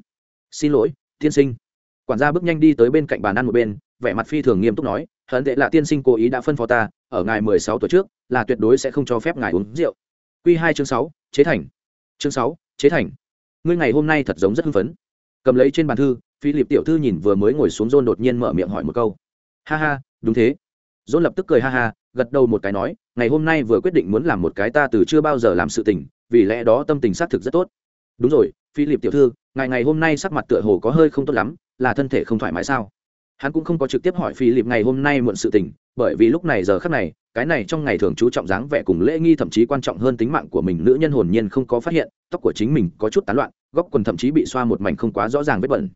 xin lỗi tiên sinh quản gia bước nhanh đi tới bên cạnh bàn ăn một bên vẻ mặt phi thường nghiêm túc nói hận tệ là tiên sinh cố ý đã phân phó ta ở ngày mười sáu tuổi trước là tuyệt đối sẽ không cho phép ngài uống rượu. Q hai chương sáu, chế thành. Chương sáu, chế thành. Ngươi ngày hôm nay thật giống rất hưng phấn. Cầm lấy trên bàn thư phi lịp tiểu thư nhìn vừa mới ngồi xuống john đột nhiên mở miệng hỏi một câu. Ha ha, đúng thế. John lập tức cười ha ha, gật đầu một cái nói, ngày hôm nay vừa quyết định muốn làm một cái ta từ chưa bao giờ làm sự tình, vì lẽ đó tâm tình xác thực rất tốt. Đúng rồi phi lịp tiểu thư ngày ngày hôm nay sắc mặt tựa hồ có hơi không tốt lắm, là thân thể không thoải mái sao? Hắn cũng không có trực tiếp hỏi phi lịp ngày hôm nay muộn sự tình, bởi vì lúc này giờ khắc này cái này trong ngày thường chú trọng dáng vẻ cùng lễ nghi thậm chí quan trọng hơn tính mạng của mình, nữ nhân hồn nhiên không có phát hiện, tóc của chính mình có chút tán loạn, góc quần thậm chí bị xoa một mảnh không quá rõ ràng vết bẩn.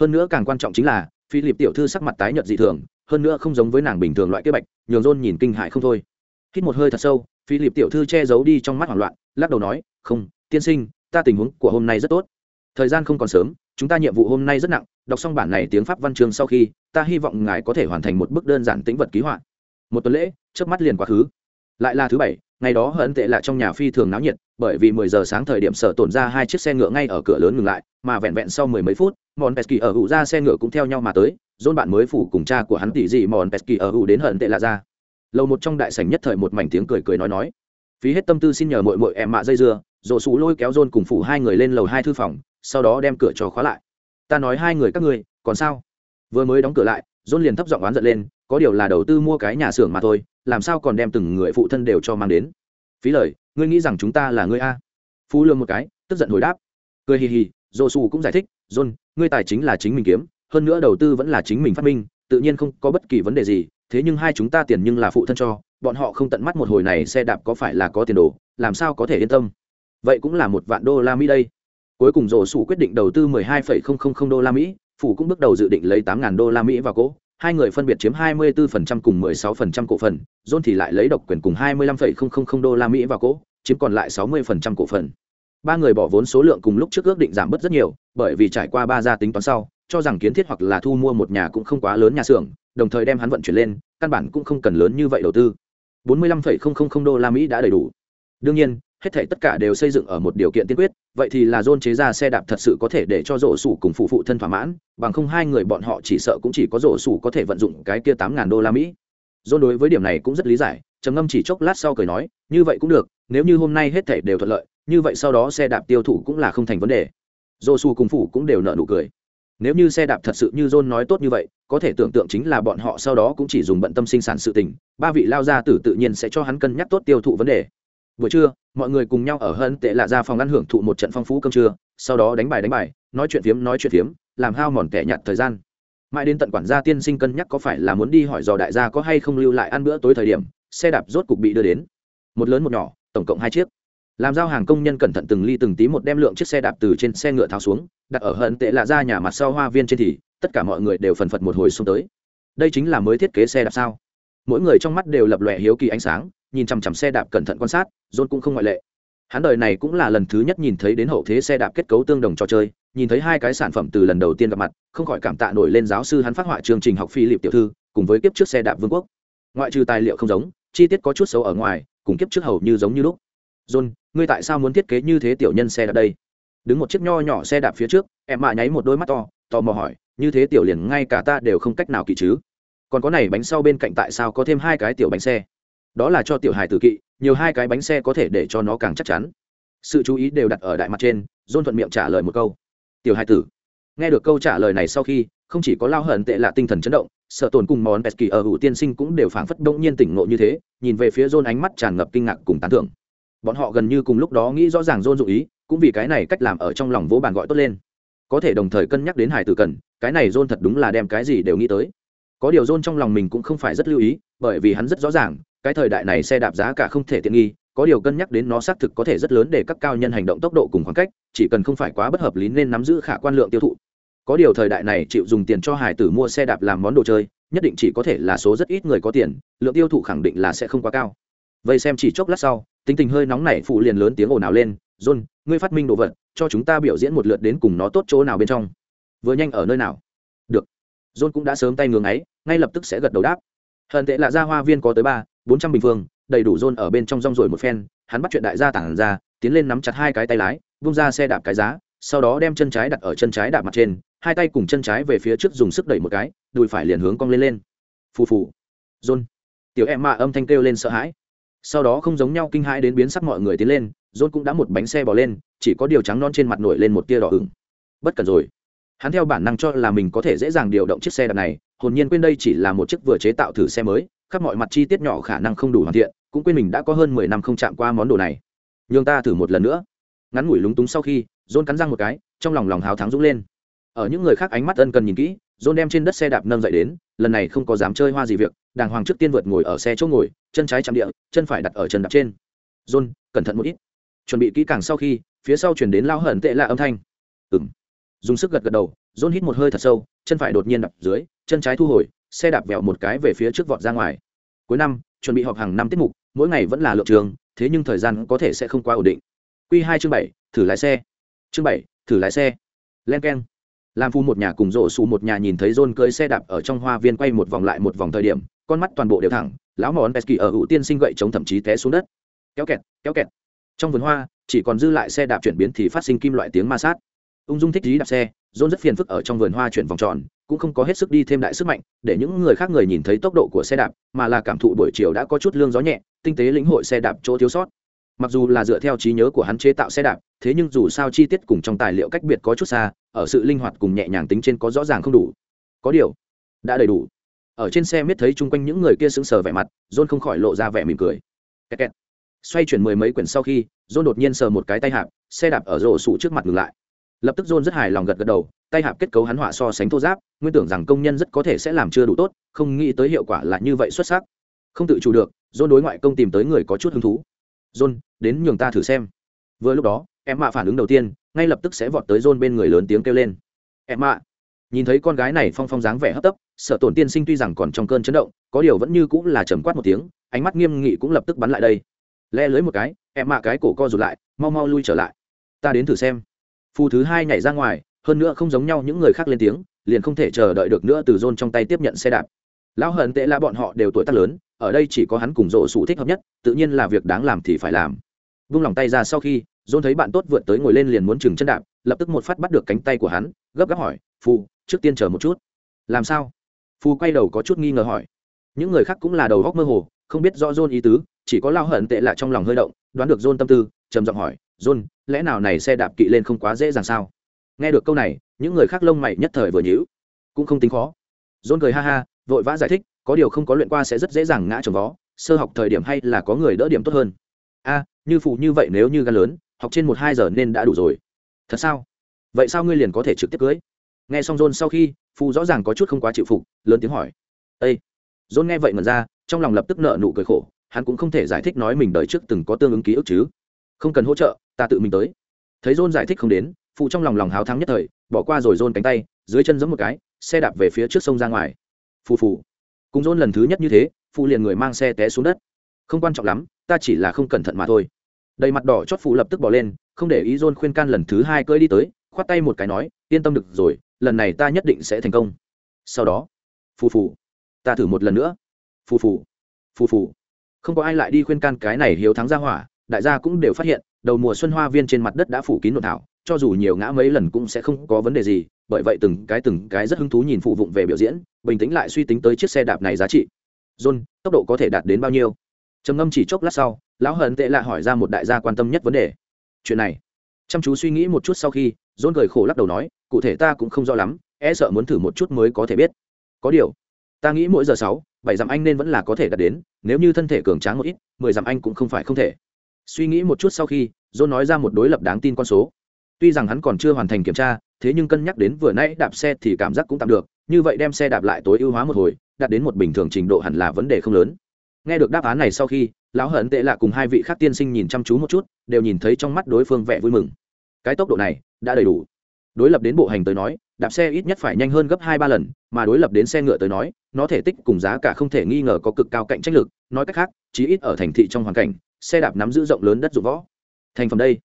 Hơn nữa càng quan trọng chính là, philip tiểu thư sắc mặt tái nhợt dị thường, hơn nữa không giống với nàng bình thường loại kế bạch, nhường rôn nhìn kinh hại không thôi. Hít một hơi thật sâu, philip tiểu thư che giấu đi trong mắt hoảng loạn, lắc đầu nói, không, tiên sinh, ta tình huống của hôm nay rất tốt. Thời gian không còn sớm, chúng ta nhiệm vụ hôm nay rất nặng, đọc xong bản này tiếng pháp văn chương sau khi, ta hy vọng ngài có thể hoàn thành một bức đơn giản tĩnh vật ký họa một tuần lễ trước mắt liền quá khứ. Lại là thứ bảy, ngày đó hận tệ lại trong nhà phi thường náo nhiệt, bởi vì mười giờ sáng thời điểm sở tổn ra hai chiếc xe ngựa ngay ở cửa lớn ngừng lại, mà vẹn vẹn sau mười mấy phút mòn pesky ở hụ ra xe ngựa cũng theo nhau mà tới, dôn bạn mới phủ cùng cha của hắn tỷ dị mòn pesky ở hụ đến hận tệ lạ ra. Lâu một trong đại sảnh nhất thời một mảnh tiếng cười cười nói nói. Phí hết tâm tư xin nhờ mội mội em mạ dây dưa rộ sụ lôi kéo dôn cùng phủ hai người lên lầu hai thư phòng, sau đó đem cửa cho khóa lại. Ta nói hai người các ngươi, còn sao? Vừa mới đóng cửa lại, dôn liền thấp giọng oán giận lên có điều là đầu tư mua cái nhà xưởng mà thôi làm sao còn đem từng người phụ thân đều cho mang đến? Phí lời ngươi nghĩ rằng chúng ta là ngươi a? Phú lương một cái tức giận hồi đáp. Cười hì hì dồ xù cũng giải thích john ngươi tài chính là chính mình kiếm hơn nữa đầu tư vẫn là chính mình phát minh tự nhiên không có bất kỳ vấn đề gì thế nhưng hai chúng ta tiền nhưng là phụ thân cho bọn họ không tận mắt một hồi này xe đạp có phải là có tiền đồ làm sao có thể yên tâm? Vậy cũng là một vạn đô la mỹ đây. Cuối cùng rổ sủ quyết định đầu tư 12,000 đô la mỹ phủ cũng bước đầu dự định lấy 8.000 đô la mỹ vào cố hai người phân biệt chiếm 24% cùng 16% cổ phần john thì lại lấy độc quyền cùng 25,000 đô la mỹ vào cổ, chiếm còn lại 60% cổ phần. Ba người bỏ vốn số lượng cùng lúc trước ước định giảm bớt rất nhiều bởi vì trải qua ba gia tính toán sau cho rằng kiến thiết hoặc là thu mua một nhà cũng không quá lớn nhà xưởng đồng thời đem hắn vận chuyển lên căn bản cũng không cần lớn như vậy đầu tư. 45,000 đô la mỹ đã đầy đủ. Đương nhiên hết thảy tất cả đều xây dựng ở một điều kiện tiên quyết, vậy thì là John chế ra xe đạp thật sự có thể để cho rổ sủ cùng phụ phụ thân thỏa mãn, bằng không hai người bọn họ chỉ sợ cũng chỉ có rổ sủ có thể vận dụng cái kia tám ngàn đô la mỹ. John đối với điểm này cũng rất lý giải, trầm ngâm chỉ chốc lát sau cười nói, như vậy cũng được, nếu như hôm nay hết thảy đều thuận lợi, như vậy sau đó xe đạp tiêu thụ cũng là không thành vấn đề. Rổ sủ cùng phụ cũng đều nở nụ cười. Nếu như xe đạp thật sự như John nói tốt như vậy, có thể tưởng tượng chính là bọn họ sau đó cũng chỉ dùng bận tâm sinh sản sự tình, ba vị lao gia tử tự nhiên sẽ cho hắn cân nhắc tốt tiêu thụ vấn đề buổi trưa, mọi người cùng nhau ở hơn tệ lạ ra phòng ăn hưởng thụ một trận phong phú cơm trưa, sau đó đánh bài đánh bài, nói chuyện phiếm, nói chuyện phiếm, làm hao mòn kẻ nhạt thời gian. Mãi đến tận quản gia tiên sinh cân nhắc có phải là muốn đi hỏi dò đại gia có hay không lưu lại ăn bữa tối thời điểm, xe đạp rốt cục bị đưa đến. Một lớn một nhỏ, tổng cộng hai chiếc. Làm giao hàng công nhân cẩn thận từng ly từng tí một đem lượng chiếc xe đạp từ trên xe ngựa tháo xuống, đặt ở hận tệ lạ ra nhà mặt sau hoa viên trên thì, tất cả mọi người đều phần phật một hồi xuống tới. Đây chính là mới thiết kế xe đạp sao? Mỗi người trong mắt đều lập lòe hiếu kỳ ánh sáng nhìn chằm chằm xe đạp cẩn thận quan sát, john cũng không ngoại lệ. Hắn đời này cũng là lần thứ nhất nhìn thấy đến hậu thế xe đạp kết cấu tương đồng trò chơi, nhìn thấy hai cái sản phẩm từ lần đầu tiên gặp mặt, không khỏi cảm tạ nổi lên giáo sư hắn phát họa chương trình học phi liệp tiểu thư, cùng với kiếp trước xe đạp vương quốc. Ngoại trừ tài liệu không giống, chi tiết có chút xấu ở ngoài, cùng kiếp trước hầu như giống như lúc. John, ngươi tại sao muốn thiết kế như thế tiểu nhân xe đạp đây? Đứng một chiếc nho nhỏ xe đạp phía trước, em mạ nháy một đôi mắt to, tò mò hỏi, như thế tiểu liền ngay cả ta đều không cách nào kỵ chứ? Còn có này bánh sau bên cạnh tại sao có thêm hai cái tiểu bánh xe? Đó là cho tiểu hài tử kỵ, nhiều hai cái bánh xe có thể để cho nó càng chắc chắn. Sự chú ý đều đặt ở đại mặt trên, dôn thuận miệng trả lời một câu. Tiểu hài tử, nghe được câu trả lời này sau khi, không chỉ có lao hận tệ là tinh thần chấn động, sợ tồn cùng món pesky ở hữu tiên sinh cũng đều phảng phất động nhiên tỉnh ngộ như thế, nhìn về phía dôn ánh mắt tràn ngập kinh ngạc cùng tán thưởng. Bọn họ gần như cùng lúc đó nghĩ rõ ràng dôn dụ ý, cũng vì cái này cách làm ở trong lòng vỗ bàn gọi tốt lên. Có thể đồng thời cân nhắc đến hải tử cần, cái này dôn thật đúng là đem cái gì đều nghĩ tới. Có điều dôn trong lòng mình cũng không phải rất lưu ý, bởi vì hắn rất rõ ràng cái thời đại này xe đạp giá cả không thể tiện nghi, có điều cân nhắc đến nó xác thực có thể rất lớn để các cao nhân hành động tốc độ cùng khoảng cách, chỉ cần không phải quá bất hợp lý nên nắm giữ khả quan lượng tiêu thụ. Có điều thời đại này chịu dùng tiền cho hải tử mua xe đạp làm món đồ chơi, nhất định chỉ có thể là số rất ít người có tiền, lượng tiêu thụ khẳng định là sẽ không quá cao. Vậy xem chỉ chốc lát sau, tính tình hơi nóng này phụ liền lớn tiếng ồn ào lên, john, ngươi phát minh đồ vật, cho chúng ta biểu diễn một lượt đến cùng nó tốt chỗ nào bên trong? Vừa nhanh ở nơi nào? Được. John cũng đã sớm tay ngưỡng ấy, ngay lập tức sẽ gật đầu đáp. Hận tệ là ra hoa viên có tới ba bốn trăm bình phương, đầy đủ rôn ở bên trong rong rồi một phen, hắn bắt chuyện đại gia tản ra, tiến lên nắm chặt hai cái tay lái, vung ra xe đạp cái giá, sau đó đem chân trái đặt ở chân trái đạp mặt trên, hai tay cùng chân trái về phía trước dùng sức đẩy một cái, đùi phải liền hướng cong lên lên. Phù phù. Rôn tiểu em mạ âm thanh kêu lên sợ hãi. Sau đó không giống nhau kinh hãi đến biến sắc mọi người tiến lên rôn cũng đã một bánh xe bỏ lên, chỉ có điều trắng non trên mặt nổi lên một tia đỏ ửng. Bất cần rồi. Hắn theo bản năng cho là mình có thể dễ dàng điều động chiếc xe đạp này, hồn nhiên quên đây chỉ là một chiếc vừa chế tạo thử xe mới khắp mọi mặt chi tiết nhỏ khả năng không đủ hoàn thiện, cũng quên mình đã có hơn mười năm không chạm qua món đồ này. Nhường ta thử một lần nữa. Ngắn ngủi lúng túng sau khi dôn cắn răng một cái, trong lòng lòng hào thắng rung lên. Ở những người khác ánh mắt ân cần nhìn kỹ dôn đem trên đất xe đạp nâng dậy đến, lần này không có dám chơi hoa gì việc, đàng hoàng trước tiên vượt ngồi ở xe chỗ ngồi, chân trái chạm địa, chân phải đặt ở chân đạp trên. Dôn cẩn thận một ít. Chuẩn bị kỹ càng sau khi, phía sau chuyển đến lao hận tệ lạ âm thanh. Ừng dùng sức gật gật đầu dôn hít một hơi thật sâu, chân phải đột nhiên đập dưới, chân trái thu hồi xe đạp vẹo một cái về phía trước vọt ra ngoài. Cuối năm, chuẩn bị họp hàng năm tiết mục, mỗi ngày vẫn là lượng trường, thế nhưng thời gian có thể sẽ không quá ổn định. Q hai chương bảy, thử lái xe. Chương bảy, thử lái xe. Len k e n làm phu một nhà cùng rổ xù một nhà nhìn thấy john cưới xe đạp ở trong hoa viên quay một vòng lại một vòng thời điểm, con mắt toàn bộ đều thẳng, lão mòn pesky ở hữu tiên sinh gậy chống thậm chí té xuống đất. Kéo kẹt kéo kẹt. Trong vườn hoa, chỉ còn dư lại xe đạp chuyển biến thì phát sinh kim loại tiếng ma sát ung dung thích dí đạp xe john rất phiền phức ở trong vườn hoa chuyển vòng tròn, cũng không có hết sức đi thêm đại sức mạnh, để những người khác người nhìn thấy tốc độ của xe đạp, mà là cảm thụ buổi chiều đã có chút lương gió nhẹ, tinh tế lĩnh hội xe đạp chỗ thiếu sót. Mặc dù là dựa theo trí nhớ của hắn chế tạo xe đạp, thế nhưng dù sao chi tiết cùng trong tài liệu cách biệt có chút xa, ở sự linh hoạt cùng nhẹ nhàng tính trên có rõ ràng không đủ. Có điều, đã đầy đủ. Ở trên xe miết thấy chung quanh những người kia sững sờ vẻ mặt john không khỏi lộ ra vẻ mỉm cười. Kẹt kẹt. xoay chuyển mười mấy quyển sau khi john đột nhiên sờ một cái tay hạp, xe đạp ở rổ sụ trước mặt ngừng lại lập tức john rất hài lòng gật gật đầu, tay hạp kết cấu hắn họa so sánh thô giáp, nguyên tưởng rằng công nhân rất có thể sẽ làm chưa đủ tốt, không nghĩ tới hiệu quả là như vậy xuất sắc. Không tự chủ được, john đối ngoại công tìm tới người có chút hứng thú. John, đến nhường ta thử xem. Vừa lúc đó em mạ phản ứng đầu tiên, ngay lập tức sẽ vọt tới john bên người lớn tiếng kêu lên. Em mạ nhìn thấy con gái này phong phong dáng vẻ hấp tấp, sợ tổn tiên sinh tuy rằng còn trong cơn chấn động, có điều vẫn như cũng là trầm quát một tiếng, ánh mắt nghiêm nghị cũng lập tức bắn lại đây. Le lưới một cái em mạ cái cổ co rụt lại, mau mau lui trở lại. Ta đến thử xem phù thứ hai nhảy ra ngoài, hơn nữa không giống nhau những người khác lên tiếng, liền không thể chờ đợi được nữa từ john trong tay tiếp nhận xe đạp. Lão hận tệ là bọn họ đều tuổi tác lớn, ở đây chỉ có hắn cùng rộ sủ thích hợp nhất, tự nhiên là việc đáng làm thì phải làm. Vung lòng tay ra sau khi dôn thấy bạn tốt vượt tới ngồi lên liền muốn chừng chân đạp, lập tức một phát bắt được cánh tay của hắn, gấp gáp hỏi phù trước tiên chờ một chút. Làm sao? Phù quay đầu có chút nghi ngờ hỏi. Những người khác cũng là đầu góc mơ hồ, không biết rõ dôn ý tứ, chỉ có lao hận tệ là trong lòng hơi động, đoán được dôn tâm tư, trầm giọng hỏi john, lẽ nào này xe đạp kỵ lên không quá dễ dàng sao? Nghe được câu này, những người khác lông mày nhất thời vừa nhíu. Cũng không tính khó. John cười ha ha, vội vã giải thích, có điều không có luyện qua sẽ rất dễ dàng ngã trồng vó, sơ học thời điểm hay là có người đỡ điểm tốt hơn. A, như phụ như vậy nếu như gan lớn, học trên một hai giờ nên đã đủ rồi. Thật sao? Vậy sao ngươi liền có thể trực tiếp cưới? Nghe xong john sau khi, phụ rõ ràng có chút không quá chịu phục, lớn tiếng hỏi. Ây john nghe vậy mà ra, trong lòng lập tức nợ nụ cười khổ, hắn cũng không thể giải thích nói mình đời trước từng có tương ứng ký ức chứ. Không cần hỗ trợ ta tự mình tới. Thấy john giải thích không đến, phụ trong lòng lòng háo thắng nhất thời, bỏ qua rồi john cánh tay, dưới chân giẫm một cái, xe đạp về phía trước sông ra ngoài. Phù phù. Cùng john lần thứ nhất như thế, phụ liền người mang xe té xuống đất. Không quan trọng lắm, ta chỉ là không cẩn thận mà thôi. Đầy mặt đỏ chót phụ lập tức bỏ lên, không để ý john khuyên can lần thứ hai cơi đi tới, khoát tay một cái nói, yên tâm được rồi, lần này ta nhất định sẽ thành công. Sau đó, phù phù, ta thử một lần nữa. Phù phù. Phù phù. Không có ai lại đi khuyên can cái này hiếu thắng ra hỏa đại gia cũng đều phát hiện, đầu mùa xuân hoa viên trên mặt đất đã phủ kín nội thảo, cho dù nhiều ngã mấy lần cũng sẽ không có vấn đề gì, bởi vậy từng cái từng cái rất hứng thú nhìn phụ vụng về biểu diễn, bình tĩnh lại suy tính tới chiếc xe đạp này giá trị. John, tốc độ có thể đạt đến bao nhiêu? Trầm ngâm chỉ chốc lát sau, lão hận tệ lạ hỏi ra một đại gia quan tâm nhất vấn đề. Chuyện này. Chăm chú suy nghĩ một chút sau khi, John cười khổ lắc đầu nói, cụ thể ta cũng không rõ lắm e sợ muốn thử một chút mới có thể biết. Có điều, ta nghĩ mỗi giờ sáu, bảy dặm anh nên vẫn là có thể đạt đến, nếu như thân thể cường tráng một ít, mười dặm anh cũng không phải không thể suy nghĩ một chút sau khi John nói ra một đối lập đáng tin con số. Tuy rằng hắn còn chưa hoàn thành kiểm tra, thế nhưng cân nhắc đến vừa nãy đạp xe thì cảm giác cũng tạm được, như vậy đem xe đạp lại tối ưu hóa một hồi, đạt đến một bình thường trình độ hẳn là vấn đề không lớn. Nghe được đáp án này sau khi, lão hận tệ lạ cùng hai vị khác tiên sinh nhìn chăm chú một chút, đều nhìn thấy trong mắt đối phương vẻ vui mừng. Cái tốc độ này, đã đầy đủ. Đối lập đến bộ hành tới nói, đạp xe ít nhất phải nhanh hơn gấp hai ba lần, mà đối lập đến xe ngựa tới nói, nó thể tích cùng giá cả không thể nghi ngờ có cực cao cạnh tranh lực, nói cách khác, chí ít ở thành thị trong hoàn cảnh xe đạp nắm giữ rộng lớn đất dụng võ. Thành phẩm đây.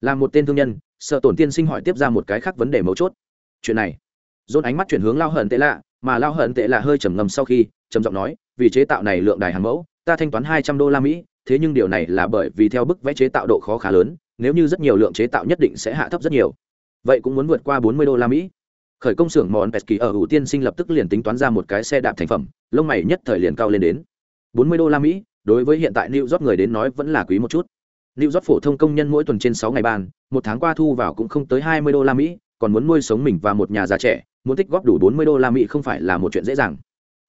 Là một tên thương nhân, sợ tổn tiên sinh hỏi tiếp ra một cái khác vấn đề mấu chốt. Chuyện này. Dồn ánh mắt chuyển hướng lao hận tệ lạ, mà lao hận tệ lạ hơi trầm ngầm sau khi, trầm giọng nói, vì chế tạo này lượng đài hàng mẫu, ta thanh toán hai trăm đô la mỹ, thế nhưng điều này là bởi vì theo bức vẽ chế tạo độ khó khá lớn, nếu như rất nhiều lượng chế tạo nhất định sẽ hạ thấp rất nhiều. Vậy cũng muốn vượt qua bốn mươi đô la mỹ. Khởi công xưởng mòn pesky ở hữu tiên sinh lập tức liền tính toán ra một cái xe đạp thành phẩm, lông mày nhất thời liền cao lên đến bốn mươi đô la mỹ đối với hiện tại new york người đến nói vẫn là quý một chút. New york phổ thông công nhân mỗi tuần trên sáu ngày ban một tháng qua thu vào cũng không tới hai mươi đô la mỹ, còn muốn nuôi sống mình và một nhà già trẻ, muốn tích góp đủ bốn mươi đô la mỹ không phải là một chuyện dễ dàng.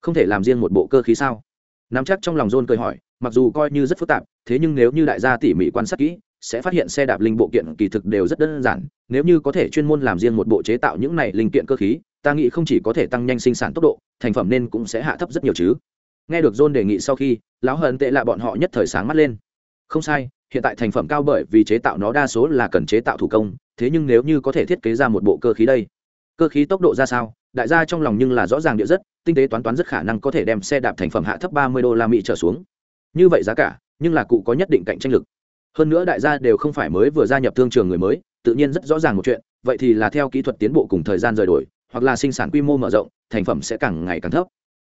Không thể làm riêng một bộ cơ khí sao? Nắm chắc trong lòng john cười hỏi, mặc dù coi như rất phức tạp, thế nhưng nếu như đại gia tỉ mỉ quan sát kỹ, sẽ phát hiện xe đạp linh bộ kiện kỳ thực đều rất đơn giản. Nếu như có thể chuyên môn làm riêng một bộ chế tạo những này linh kiện cơ khí, ta nghĩ không chỉ có thể tăng nhanh sinh sản tốc độ, thành phẩm nên cũng sẽ hạ thấp rất nhiều chứ nghe được john đề nghị sau khi, lão hận tệ là bọn họ nhất thời sáng mắt lên. Không sai, hiện tại thành phẩm cao bởi vì chế tạo nó đa số là cần chế tạo thủ công, thế nhưng nếu như có thể thiết kế ra một bộ cơ khí đây, cơ khí tốc độ ra sao? Đại gia trong lòng nhưng là rõ ràng địa rất, tinh tế toán toán rất khả năng có thể đem xe đạp thành phẩm hạ thấp ba mươi đô la mỹ trở xuống. Như vậy giá cả, nhưng là cụ có nhất định cạnh tranh lực. Hơn nữa đại gia đều không phải mới vừa gia nhập thương trường người mới, tự nhiên rất rõ ràng một chuyện, vậy thì là theo kỹ thuật tiến bộ cùng thời gian rời đổi, hoặc là sinh sản quy mô mở rộng, thành phẩm sẽ càng ngày càng thấp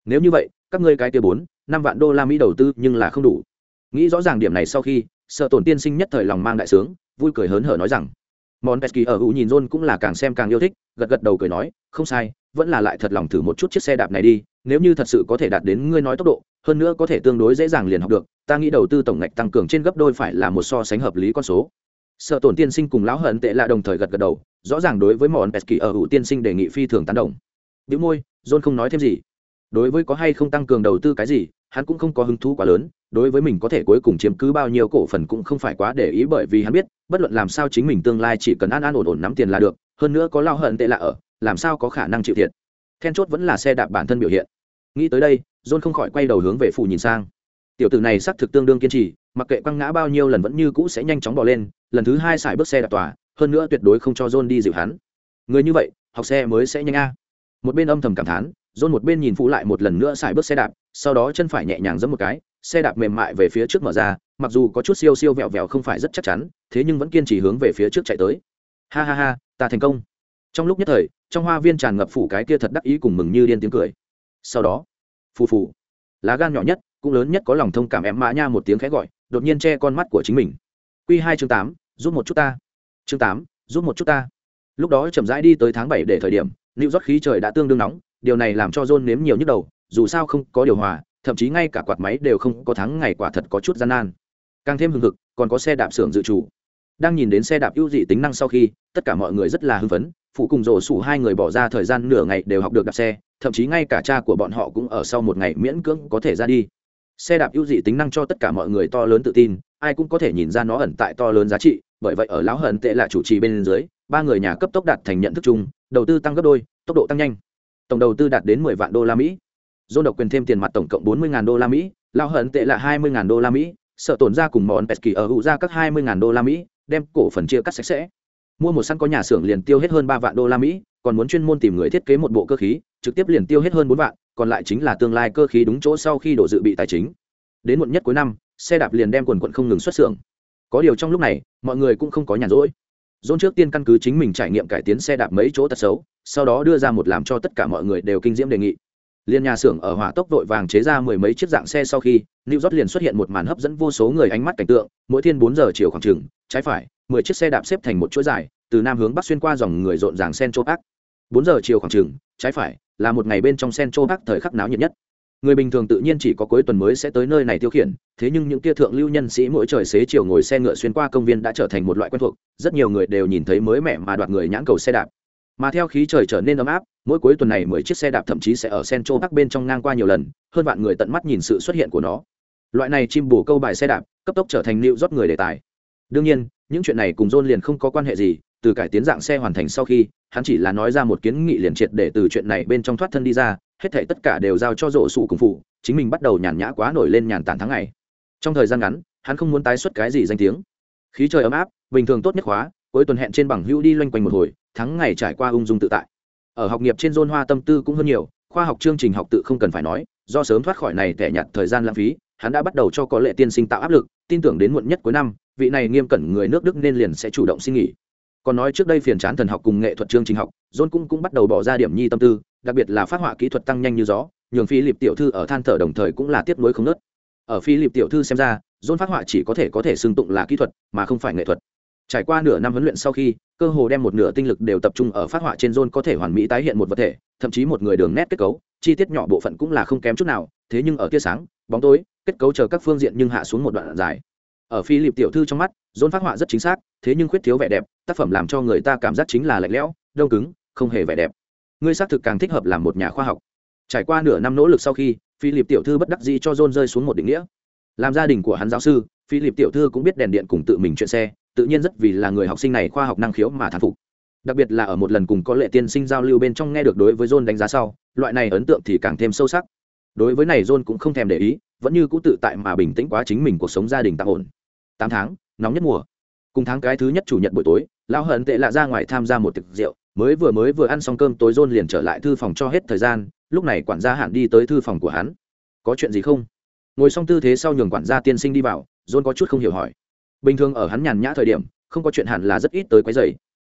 nếu như vậy, các ngươi cái kia bốn, năm vạn đô la mỹ đầu tư nhưng là không đủ. Nghĩ rõ ràng điểm này sau khi, sợ tổn tiên sinh nhất thời lòng mang đại sướng, vui cười hớn hở nói rằng món pesky ở hữu nhìn john cũng là càng xem càng yêu thích, gật gật đầu cười nói, không sai, vẫn là lại thật lòng thử một chút chiếc xe đạp này đi, nếu như thật sự có thể đạt đến ngươi nói tốc độ, hơn nữa có thể tương đối dễ dàng liền học được, ta nghĩ đầu tư tổng ngạch tăng cường trên gấp đôi phải là một so sánh hợp lý con số. Sợ tổn tiên sinh cùng lão hận tệ là đồng thời gật gật đầu, rõ ràng đối với món pesky ở hữu tiên sinh đề nghị phi thường tán đồng. Biểu môi john không nói thêm gì đối với có hay không tăng cường đầu tư cái gì, hắn cũng không có hứng thú quá lớn, đối với mình có thể cuối cùng chiếm cứ bao nhiêu cổ phần cũng không phải quá để ý bởi vì hắn biết, bất luận làm sao chính mình tương lai chỉ cần an an ổn ổn nắm tiền là được, hơn nữa có lao hận tệ lạ ở, làm sao có khả năng chịu thiệt. Then chốt vẫn là xe đạp bản thân biểu hiện. Nghĩ tới đây, john không khỏi quay đầu hướng về phụ nhìn sang. Tiểu tử này xác thực tương đương kiên trì, mặc kệ quăng ngã bao nhiêu lần vẫn như cũ sẽ nhanh chóng bỏ lên, lần thứ hai xài bước xe đạp tòa, hơn nữa tuyệt đối không cho john đi dịu hắn. Người như vậy, học xe mới sẽ nhanh a. Một bên âm thầm cảm thán john một bên nhìn phụ lại một lần nữa xài bước xe đạp, sau đó chân phải nhẹ nhàng giẫm một cái, xe đạp mềm mại về phía trước mở ra, mặc dù có chút siêu siêu vẹo vẹo không phải rất chắc chắn, thế nhưng vẫn kiên trì hướng về phía trước chạy tới. Ha ha ha, ta thành công. Trong lúc nhất thời, trong hoa viên tràn ngập phủ cái kia thật đắc ý cùng mừng như điên tiếng cười. Sau đó, phù phù, lá gan nhỏ nhất, cũng lớn nhất có lòng thông cảm em mã nha một tiếng khẽ gọi, đột nhiên che con mắt của chính mình. Q hai chương tám, giúp một chút ta. Chương tám, giúp một chút ta. Lúc đó chậm rãi đi tới tháng bảy để thời điểm lưu rót khí trời đã tương đương nóng điều này làm cho john nếm nhiều nhức đầu, dù sao không có điều hòa, thậm chí ngay cả quạt máy đều không có thắng, ngày quả thật có chút gian nan. Càng thêm hưng hực, còn có xe đạp xưởng dự chủ. đang nhìn đến xe đạp ưu dị tính năng sau khi, tất cả mọi người rất là hưng phấn, phụ cùng rồ sủ hai người bỏ ra thời gian nửa ngày đều học được đạp xe, thậm chí ngay cả cha của bọn họ cũng ở sau một ngày miễn cưỡng có thể ra đi. Xe đạp ưu dị tính năng cho tất cả mọi người to lớn tự tin, ai cũng có thể nhìn ra nó ẩn tại to lớn giá trị, bởi vậy ở lão hận tệ là chủ trì bên dưới, ba người nhà cấp tốc đạt thành nhận thức chung, đầu tư tăng gấp đôi, tốc độ tăng nhanh tổng đầu tư đạt đến mười vạn đô la mỹ. John độc quyền thêm tiền mặt tổng cộng bốn mươi đô la mỹ, lao hận tệ là hai mươi đô la mỹ, sợ tổn ra cùng món pesky ở hữu ra các hai mươi đô la mỹ, đem cổ phần chia cắt sạch sẽ. Mua một săn có nhà xưởng liền tiêu hết hơn ba vạn đô la mỹ, còn muốn chuyên môn tìm người thiết kế một bộ cơ khí, trực tiếp liền tiêu hết hơn bốn vạn, còn lại chính là tương lai cơ khí đúng chỗ sau khi đổ dự bị tài chính. Đến muộn nhất cuối năm, xe đạp liền đem quần quần không ngừng xuất xưởng. Có điều trong lúc này, mọi người cũng không có nhàn rỗi dôn trước tiên căn cứ chính mình trải nghiệm cải tiến xe đạp mấy chỗ tật xấu, sau đó đưa ra một làm cho tất cả mọi người đều kinh diễm đề nghị. Liên nhà xưởng ở hỏa tốc vội vàng chế ra mười mấy chiếc dạng xe sau khi, new york liền xuất hiện một màn hấp dẫn vô số người ánh mắt cảnh tượng, mỗi thiên bốn giờ chiều khoảng trừng trái phải, mười chiếc xe đạp xếp thành một chuỗi dài, từ nam hướng bắc xuyên qua dòng người rộn ràng sen châu bắc bốn giờ chiều khoảng trừng trái phải, là một ngày bên trong sen châu bắc thời khắc náo nhiệt nhất người bình thường tự nhiên chỉ có cuối tuần mới sẽ tới nơi này tiêu khiển, thế nhưng những kia thượng lưu nhân sĩ mỗi trời xế chiều ngồi xe ngựa xuyên qua công viên đã trở thành một loại quen thuộc, rất nhiều người đều nhìn thấy mới mẻ mà đoạt người nhãn cầu xe đạp. Mà theo khí trời trở nên ấm áp, mỗi cuối tuần này mười chiếc xe đạp thậm chí sẽ ở sen châu bắc bên trong ngang qua nhiều lần, hơn vạn người tận mắt nhìn sự xuất hiện của nó. Loại này chim bù câu bài xe đạp, cấp tốc trở thành nịu rót người đề tài. Đương nhiên, những chuyện này cùng john liền không có quan hệ gì, từ cải tiến dạng xe hoàn thành sau khi, hắn chỉ là nói ra một kiến nghị liền triệt để từ chuyện này bên trong thoát thân đi ra hết thể tất cả đều giao cho rổ sủ cùng phụ, chính mình bắt đầu nhàn nhã quá nổi lên nhàn tản tháng ngày. Trong thời gian ngắn, hắn không muốn tái xuất cái gì danh tiếng. Khí trời ấm áp, bình thường tốt nhất khóa, cuối tuần hẹn trên bằng hữu đi loanh quanh một hồi, tháng ngày trải qua ung dung tự tại. Ở học nghiệp trên zone hoa tâm tư cũng hơn nhiều, khoa học chương trình học tự không cần phải nói, do sớm thoát khỏi này tẻ nhặt thời gian lãng phí, hắn đã bắt đầu cho có lệ tiên sinh tạo áp lực, tin tưởng đến muộn nhất cuối năm, vị này nghiêm cẩn người nước đức nên liền sẽ chủ động xin nghỉ. Còn nói trước đây phiền chán thần học cùng nghệ thuật chương trình học john cũng cũng bắt đầu bỏ ra điểm nhi tâm tư đặc biệt là phát họa kỹ thuật tăng nhanh như gió, nhường phi lịp tiểu thư ở than thở đồng thời cũng là tiếp nối không nớt. Ở philip tiểu thư xem ra, john phát họa chỉ có thể có thể xưng tụng là kỹ thuật, mà không phải nghệ thuật. Trải qua nửa năm huấn luyện sau khi, cơ hồ đem một nửa tinh lực đều tập trung ở phát họa trên john có thể hoàn mỹ tái hiện một vật thể, thậm chí một người đường nét kết cấu, chi tiết nhỏ bộ phận cũng là không kém chút nào, thế nhưng ở tia sáng, bóng tối, kết cấu chờ các phương diện nhưng hạ xuống một đoạn dài. Ở philip tiểu thư trong mắt, john phát họa rất chính xác, thế nhưng khuyết thiếu vẻ đẹp, tác phẩm làm cho người ta cảm giác chính là lạnh lẽo, đông cứng, không hề vẻ đẹp ngươi xác thực càng thích hợp làm một nhà khoa học. Trải qua nửa năm nỗ lực sau khi, philip tiểu thư bất đắc dĩ cho john rơi xuống một định nghĩa. Làm gia đình của hắn giáo sư, philip tiểu thư cũng biết đèn điện cùng tự mình chuyện xe, tự nhiên rất vì là người học sinh này khoa học năng khiếu mà thán phục. Đặc biệt là ở một lần cùng có lệ tiên sinh giao lưu bên trong nghe được đối với john đánh giá sau, loại này ấn tượng thì càng thêm sâu sắc. Đối với này john cũng không thèm để ý, vẫn như cũ tự tại mà bình tĩnh quá chính mình cuộc sống gia đình tạm ổn. Tám tháng, nóng nhất mùa. Cùng tháng cái thứ nhất chủ nhật buổi tối, lão hận tệ lạ ra ngoài tham gia một tiệc rượu mới vừa mới vừa ăn xong cơm tối john liền trở lại thư phòng cho hết thời gian, lúc này quản gia hạn đi tới thư phòng của hắn. Có chuyện gì không? Ngồi xong tư thế sau nhường quản gia tiên sinh đi vào, john có chút không hiểu hỏi. Bình thường ở hắn nhàn nhã thời điểm, không có chuyện hẳn là rất ít tới quấy rầy.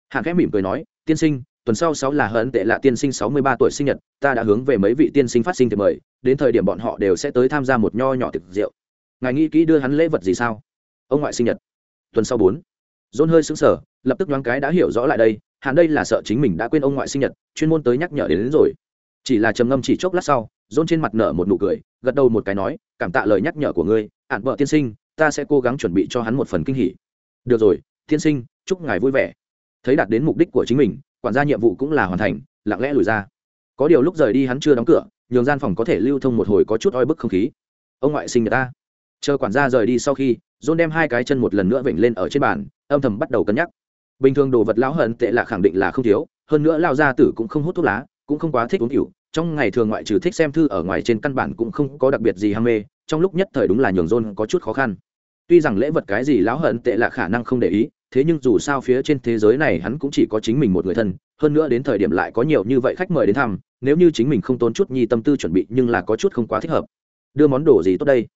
Hạn khẽ mỉm cười nói, tiên sinh, tuần sau sáu là hận tệ là tiên sinh sáu mươi ba tuổi sinh nhật, ta đã hướng về mấy vị tiên sinh phát sinh thì mời, đến thời điểm bọn họ đều sẽ tới tham gia một nho nhỏ thực rượu. Ngài nghĩ kỹ đưa hắn lễ vật gì sao? Ông ngoại sinh nhật. Tuần sau bốn. Dôn hơi sững sờ, lập tức nhoáng cái đã hiểu rõ lại đây hắn đây là sợ chính mình đã quên ông ngoại sinh nhật chuyên môn tới nhắc nhở đến, đến rồi. Chỉ là trầm ngâm chỉ chốc lát sau dôn trên mặt nở một nụ cười gật đầu một cái nói cảm tạ lời nhắc nhở của ngươi ạn vợ tiên sinh ta sẽ cố gắng chuẩn bị cho hắn một phần kinh hỉ. Được rồi tiên sinh chúc ngài vui vẻ. Thấy đạt đến mục đích của chính mình quản gia nhiệm vụ cũng là hoàn thành lặng lẽ lùi ra. Có điều lúc rời đi hắn chưa đóng cửa nhường gian phòng có thể lưu thông một hồi có chút oi bức không khí. Ông ngoại sinh người ta. Chờ quản gia rời đi sau khi john đem hai cái chân một lần nữa vểnh lên ở trên bàn âm thầm bắt đầu cân nhắc bình thường đồ vật lão hận tệ là khẳng định là không thiếu, hơn nữa lao gia tử cũng không hút thuốc lá, cũng không quá thích uống rượu. Trong ngày thường ngoại trừ thích xem thư ở ngoài trên căn bản cũng không có đặc biệt gì ham mê, trong lúc nhất thời đúng là nhường rôn có chút khó khăn. Tuy rằng lễ vật cái gì lão hận tệ là khả năng không để ý, thế nhưng dù sao phía trên thế giới này hắn cũng chỉ có chính mình một người thân, hơn nữa đến thời điểm lại có nhiều như vậy khách mời đến thăm, nếu như chính mình không tốn chút nhi tâm tư chuẩn bị nhưng là có chút không quá thích hợp. Đưa món đồ gì tốt đây?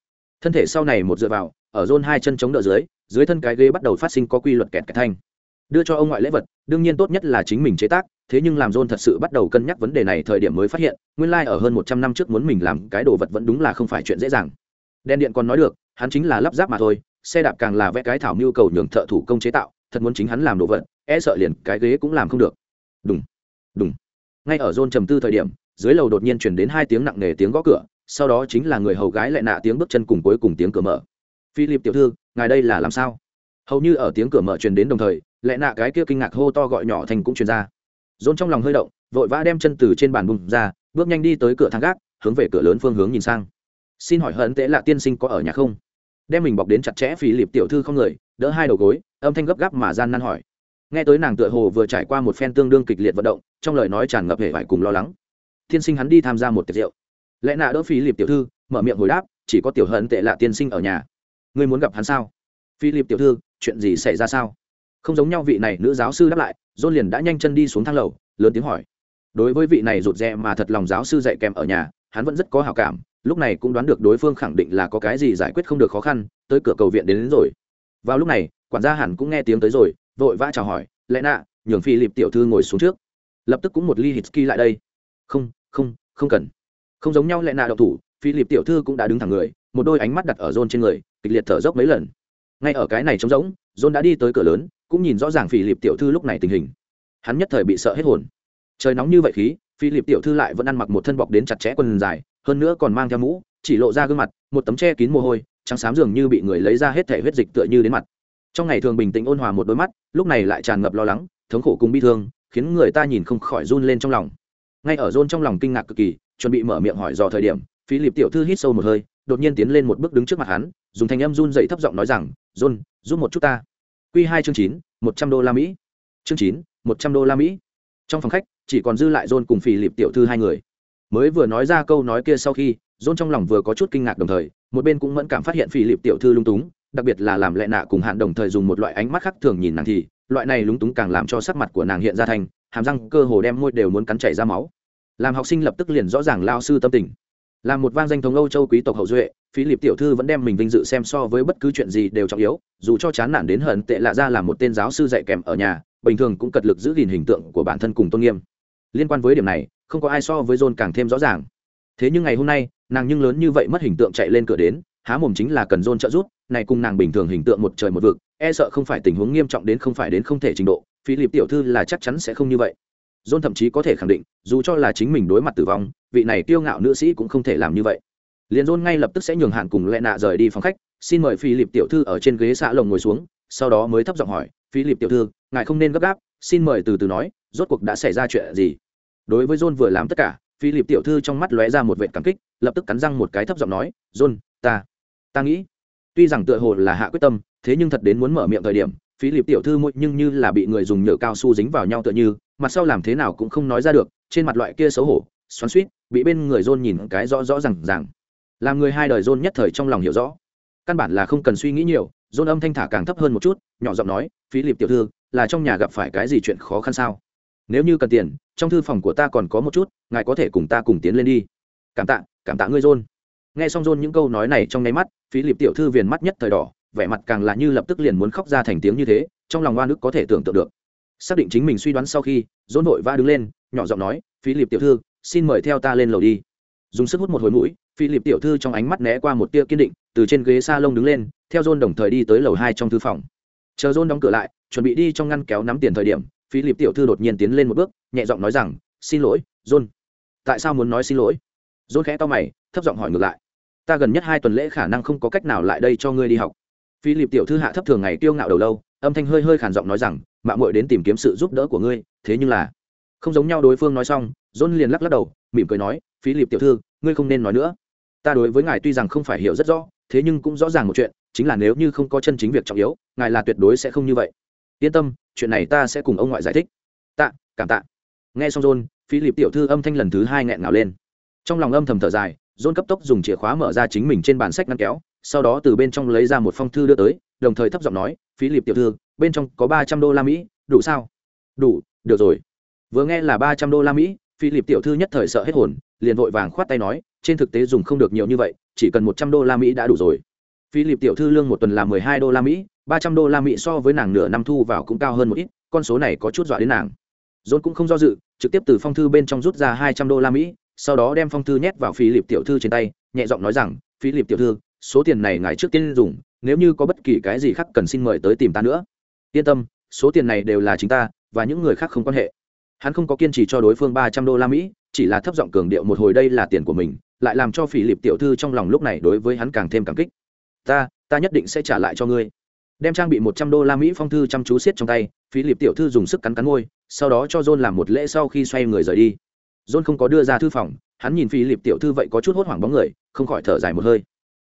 Thân thể sau này một dựa vào, ở rôn hai chân chống đỡ dưới dưới thân cái ghế bắt đầu phát sinh có quy luật kẹt kẹt thanh đưa cho ông ngoại lễ vật, đương nhiên tốt nhất là chính mình chế tác, thế nhưng làm John thật sự bắt đầu cân nhắc vấn đề này thời điểm mới phát hiện, nguyên lai、like、ở hơn một trăm năm trước muốn mình làm cái đồ vật vẫn đúng là không phải chuyện dễ dàng. Đèn điện còn nói được, hắn chính là lắp ráp mà thôi, xe đạp càng là vẽ cái thảo mưu cầu nhường thợ thủ công chế tạo, thật muốn chính hắn làm đồ vật e sợ liền cái ghế cũng làm không được. Đúng đúng ngay ở John trầm tư thời điểm, dưới lầu đột nhiên chuyển đến hai tiếng nặng nề tiếng gõ cửa, sau đó chính là người hầu gái lại nạ tiếng bước chân cùng cuối cùng tiếng cửa mở. Philip tiểu thư, ngài đây là làm sao? Hầu như ở tiếng cửa mở truyền đến đồng thời, lẽ nạ cái kia kinh ngạc hô to gọi nhỏ thành cũng truyền ra. Dồn trong lòng hơi động, vội vã đem chân từ trên bàn bùng ra, bước nhanh đi tới cửa thang gác, hướng về cửa lớn phương hướng nhìn sang. Xin hỏi hận tệ là tiên sinh có ở nhà không? Đem mình bọc đến chặt chẽ phí liệp tiểu thư không người, đỡ hai đầu gối, âm thanh gấp gáp mà gian nan hỏi. Nghe tới nàng tựa hồ vừa trải qua một phen tương đương kịch liệt vận động, trong lời nói tràn ngập hệ vải cùng lo lắng. Tiên sinh hắn đi tham gia một tiệc rượu. Lẽ nạ đỡ phí liệp tiểu thư, mở miệng hồi đáp, chỉ có tiểu hận tệ là tiên sinh ở nhà. Ngươi muốn gặp hắn sao? Philip tiểu thư chuyện gì xảy ra sao? Không giống nhau vị này nữ giáo sư đáp lại john liền đã nhanh chân đi xuống thang lầu lớn tiếng hỏi. Đối với vị này rụt rè mà thật lòng giáo sư dạy kèm ở nhà hắn vẫn rất có hào cảm lúc này cũng đoán được đối phương khẳng định là có cái gì giải quyết không được khó khăn tới cửa cầu viện đến, đến rồi. Vào lúc này quản gia hẳn cũng nghe tiếng tới rồi vội vã chào hỏi lẽ nạ nhường phi lịp tiểu thư ngồi xuống trước. Lập tức cũng một ly hít ski lại đây. Không không không cần. Không giống nhau lẽ nạ độc thủ phi lịp tiểu thư cũng đã đứng thẳng người một đôi ánh mắt đặt ở rôn trên người kịch liệt thở dốc mấy lần ngay ở cái này trống rỗng, John đã đi tới cửa lớn, cũng nhìn rõ ràng phi lịp tiểu thư lúc này tình hình. Hắn nhất thời bị sợ hết hồn. Trời nóng như vậy khí phi lịp tiểu thư lại vẫn ăn mặc một thân bọc đến chặt chẽ quần dài, hơn nữa còn mang theo mũ, chỉ lộ ra gương mặt, một tấm che kín mồ hôi, trắng xám dường như bị người lấy ra hết thể huyết dịch tựa như đến mặt. Trong ngày thường bình tĩnh ôn hòa một đôi mắt, lúc này lại tràn ngập lo lắng, thống khổ cùng bi thương, khiến người ta nhìn không khỏi run lên trong lòng. Ngay ở rôn trong lòng kinh ngạc cực kỳ, chuẩn bị mở miệng hỏi dò thời điểm Phi lịp tiểu thư hít sâu một hơi, đột nhiên tiến lên một bước đứng trước mặt hắn dùng thanh âm run dậy thấp giọng nói rằng, john, giúp một chút ta. Q hai chương chín, một trăm đô la mỹ. Chương chín, một trăm đô la mỹ. Trong phòng khách, chỉ còn dư lại john cùng phì lịp tiểu thư hai người. Mới vừa nói ra câu nói kia sau khi, john trong lòng vừa có chút kinh ngạc đồng thời, một bên cũng mẫn cảm phát hiện phì lịp tiểu thư lung túng, đặc biệt là làm lệ nạ cùng hạn đồng thời dùng một loại ánh mắt khác thường nhìn nàng thì, loại này lúng túng càng làm cho sắc mặt của nàng hiện ra thành, hàm răng cơ hồ đem môi đều muốn cắn chảy ra máu. Làm học sinh lập tức liền rõ ràng lao sư tâm tình là một vang danh thống âu châu quý tộc hậu duệ phí liệp tiểu thư vẫn đem mình vinh dự xem so với bất cứ chuyện gì đều trọng yếu, dù cho chán nản đến hận tệ lạ ra là một tên giáo sư dạy kèm ở nhà, bình thường cũng cật lực giữ gìn hình tượng của bản thân cùng tôn nghiêm. Liên quan với điểm này, không có ai so với john càng thêm rõ ràng. Thế nhưng ngày hôm nay, nàng nhưng lớn như vậy mất hình tượng chạy lên cửa đến, há mồm chính là cần John trợ giúp, này cùng nàng bình thường hình tượng một trời một vực e sợ không phải tình huống nghiêm trọng đến không phải đến không thể trình độ, philip tiểu thư là chắc chắn sẽ không như vậy. John thậm chí có thể khẳng định, dù cho là chính mình đối mặt tử vong, vị này kiêu ngạo nữ sĩ cũng không thể làm như vậy. Liền John ngay lập tức sẽ nhường hạn cùng lẹ nạ rời đi phòng khách, xin mời philip tiểu thư ở trên ghế xạ lồng ngồi xuống, sau đó mới thấp giọng hỏi, philip tiểu thư, ngài không nên gấp gáp, xin mời từ từ nói, rốt cuộc đã xảy ra chuyện gì? Đối với john vừa làm tất cả, philip tiểu thư trong mắt lóe ra một vệ cảm kích, lập tức cắn răng một cái thấp giọng nói, john, ta ta nghĩ, tuy rằng tựa hồ là hạ quyết tâm, thế nhưng thật đến muốn mở miệng thời điểm phí lịp tiểu thư môi nhưng như là bị người dùng nhựa cao su dính vào nhau tựa như, mặt sau làm thế nào cũng không nói ra được, trên mặt loại kia xấu hổ, xoắn suýt bị bên người john nhìn cái rõ rõ rằng rằng làm người hai đời john nhất thời trong lòng hiểu rõ. Căn bản là không cần suy nghĩ nhiều, john âm thanh thả càng thấp hơn một chút, nhỏ giọng nói phí lịp tiểu thư, là trong nhà gặp phải cái gì chuyện khó khăn sao? Nếu như cần tiền, trong thư phòng của ta còn có một chút, ngài có thể cùng ta cùng tiến lên đi. Cảm tạ cảm tạ ngươi, john. Nghe xong john những câu nói này trong nháy mắt phí lịp tiểu thư viền mắt nhất thời đỏ vẻ mặt càng là như lập tức liền muốn khóc ra thành tiếng như thế, trong lòng oan ức có thể tưởng tượng được. Xác định chính mình suy đoán sau khi john nội va đứng lên, nhỏ giọng nói phí liệp tiểu thư, xin mời theo ta lên lầu đi. Dùng sức hút một hồi mũi phi liệp tiểu thư trong ánh mắt né qua một tia kiên định, từ trên ghế s a lông đứng lên, theo john đồng thời đi tới lầu hai trong thư phòng. Chờ john đóng cửa lại, chuẩn bị đi trong ngăn kéo nắm tiền thời điểm phi liệp tiểu thư đột nhiên tiến lên một bước, nhẹ giọng nói rằng, xin lỗi john tại sao muốn nói xin lỗi? John khẽ to mày, thấp giọng hỏi ngược lại. Ta gần nhất hai tuần lễ khả năng không có cách nào lại đây cho ngươi đi học philip tiểu thư hạ thấp thường ngày kiêu ngạo đầu lâu, âm thanh hơi hơi khản giọng nói rằng mạng muội đến tìm kiếm sự giúp đỡ của ngươi, thế nhưng là không giống nhau đối phương nói xong, john liền lắc lắc đầu, mỉm cười nói phí tiểu thư, ngươi không nên nói nữa. Ta đối với ngài tuy rằng không phải hiểu rất rõ, thế nhưng cũng rõ ràng một chuyện, chính là nếu như không có chân chính việc trọng yếu, ngài là tuyệt đối sẽ không như vậy. Yên tâm, chuyện này ta sẽ cùng ông ngoại giải thích. Tạ, cảm tạ. Nghe xong john phí tiểu thư âm thanh lần thứ hai nghẹn ngào lên. Trong lòng âm thầm thở dài, john cấp tốc dùng chìa khóa mở ra chính mình trên bàn sách ngăn kéo sau đó từ bên trong lấy ra một phong thư đưa tới, đồng thời thấp giọng nói phí lịp tiểu thư, bên trong có ba trăm đô la mỹ, đủ sao? Đủ, được rồi. Vừa nghe là ba trăm đô la mỹ phi lịp tiểu thư nhất thời sợ hết hồn, liền vội vàng khoát tay nói, trên thực tế dùng không được nhiều như vậy, chỉ cần một trăm đô la mỹ đã đủ rồi. Phi lịp tiểu thư lương một tuần là mười hai đô la mỹ, ba trăm đô la mỹ so với nàng nửa năm thu vào cũng cao hơn một ít, con số này có chút dọa đến nàng. John cũng không do dự, trực tiếp từ phong thư bên trong rút ra hai trăm đô la mỹ, sau đó đem phong thư nhét vào phi lịp tiểu thư trên tay, nhẹ giọng nói rằng phi lịp tiểu thư số tiền này ngài trước tiên dùng, nếu như có bất kỳ cái gì khác cần xin mời tới tìm ta nữa. Yên tâm, số tiền này đều là chính ta, và những người khác không quan hệ. Hắn không có kiên trì cho đối phương ba trăm đô la mỹ, chỉ là thấp giọng cường điệu một hồi đây là tiền của mình, lại làm cho phỉ lịp tiểu thư trong lòng lúc này đối với hắn càng thêm cảm kích. Ta ta nhất định sẽ trả lại cho ngươi. Đem trang bị một trăm đô la mỹ phong thư chăm chú siết trong tay phí lịp tiểu thư dùng sức cắn cắn môi, sau đó cho john làm một lễ sau khi xoay người rời đi. John không có đưa ra thư phòng, hắn nhìn phí lịp tiểu thư vậy có chút hốt hoảng bóng người, không khỏi thở dài một hơi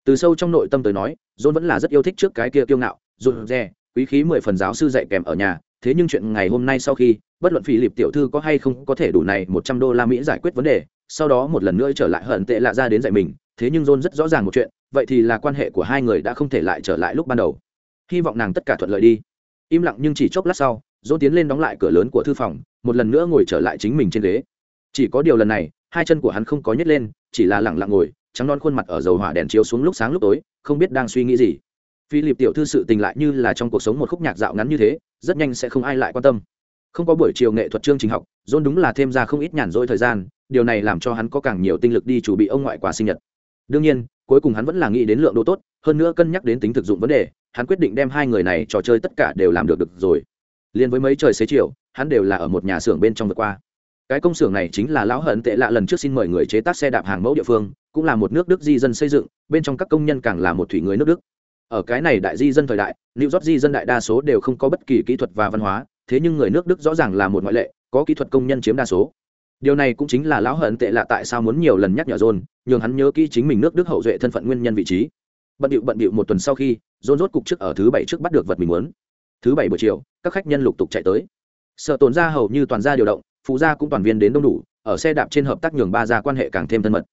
từ sâu trong nội tâm tới nói, john vẫn là rất yêu thích trước cái kia kiêu ngạo rụt rè quý khí mười phần giáo sư dạy kèm ở nhà. Thế nhưng chuyện ngày hôm nay sau khi, bất luận phi lịp tiểu thư có hay không có thể đủ này một trăm đô la mỹ giải quyết vấn đề, sau đó một lần nữa trở lại hận tệ lạ ra đến dạy mình. Thế nhưng john rất rõ ràng một chuyện, vậy thì là quan hệ của hai người đã không thể lại trở lại lúc ban đầu. Hy vọng nàng tất cả thuận lợi đi. Im lặng nhưng chỉ chốc lát sau, john tiến lên đóng lại cửa lớn của thư phòng, một lần nữa ngồi trở lại chính mình trên ghế. Chỉ có điều lần này, hai chân của hắn không có nhét lên, chỉ là lẳng lặng ngồi trắng non khuôn mặt ở dầu hỏa đèn chiếu xuống lúc sáng lúc tối, không biết đang suy nghĩ gì. Philip tiểu thư sự tình lại như là trong cuộc sống một khúc nhạc dạo ngắn như thế, rất nhanh sẽ không ai lại quan tâm. Không có buổi chiều nghệ thuật chương trình học, john đúng là thêm ra không ít nhàn rỗi thời gian, điều này làm cho hắn có càng nhiều tinh lực đi chuẩn bị ông ngoại quà sinh nhật. Đương nhiên, cuối cùng hắn vẫn là nghĩ đến lượng đồ tốt, hơn nữa cân nhắc đến tính thực dụng vấn đề, hắn quyết định đem hai người này trò chơi tất cả đều làm được được rồi. Liền với mấy trời xế chiều, hắn đều là ở một nhà xưởng bên trong vượt qua cái công xưởng này chính là lão hận tệ lạ lần trước xin mời người chế tác xe đạp hàng mẫu địa phương, cũng là một nước đức di dân xây dựng, bên trong các công nhân càng là một thủy người nước đức. Ở cái này đại di dân thời đại, new york di dân đại đa số đều không có bất kỳ kỹ thuật và văn hóa, thế nhưng người nước đức rõ ràng là một ngoại lệ, có kỹ thuật công nhân chiếm đa số. Điều này cũng chính là lão hận tệ lạ tại sao muốn nhiều lần nhắc nhở john, nhường hắn nhớ kỹ chính mình nước đức hậu duệ thân phận nguyên nhân vị trí. Bận điệu bận điệu một tuần sau khi, john rốt cục trước ở thứ bảy trước bắt được vật mình muốn. Thứ bảy buổi chiều, các khách nhân lục tục chạy tới. Sợ tồn ra hầu như toàn gia điều động phụ gia cũng toàn viên đến đông đủ, ở xe đạp trên hợp tác nhường ba gia quan hệ càng thêm thân mật.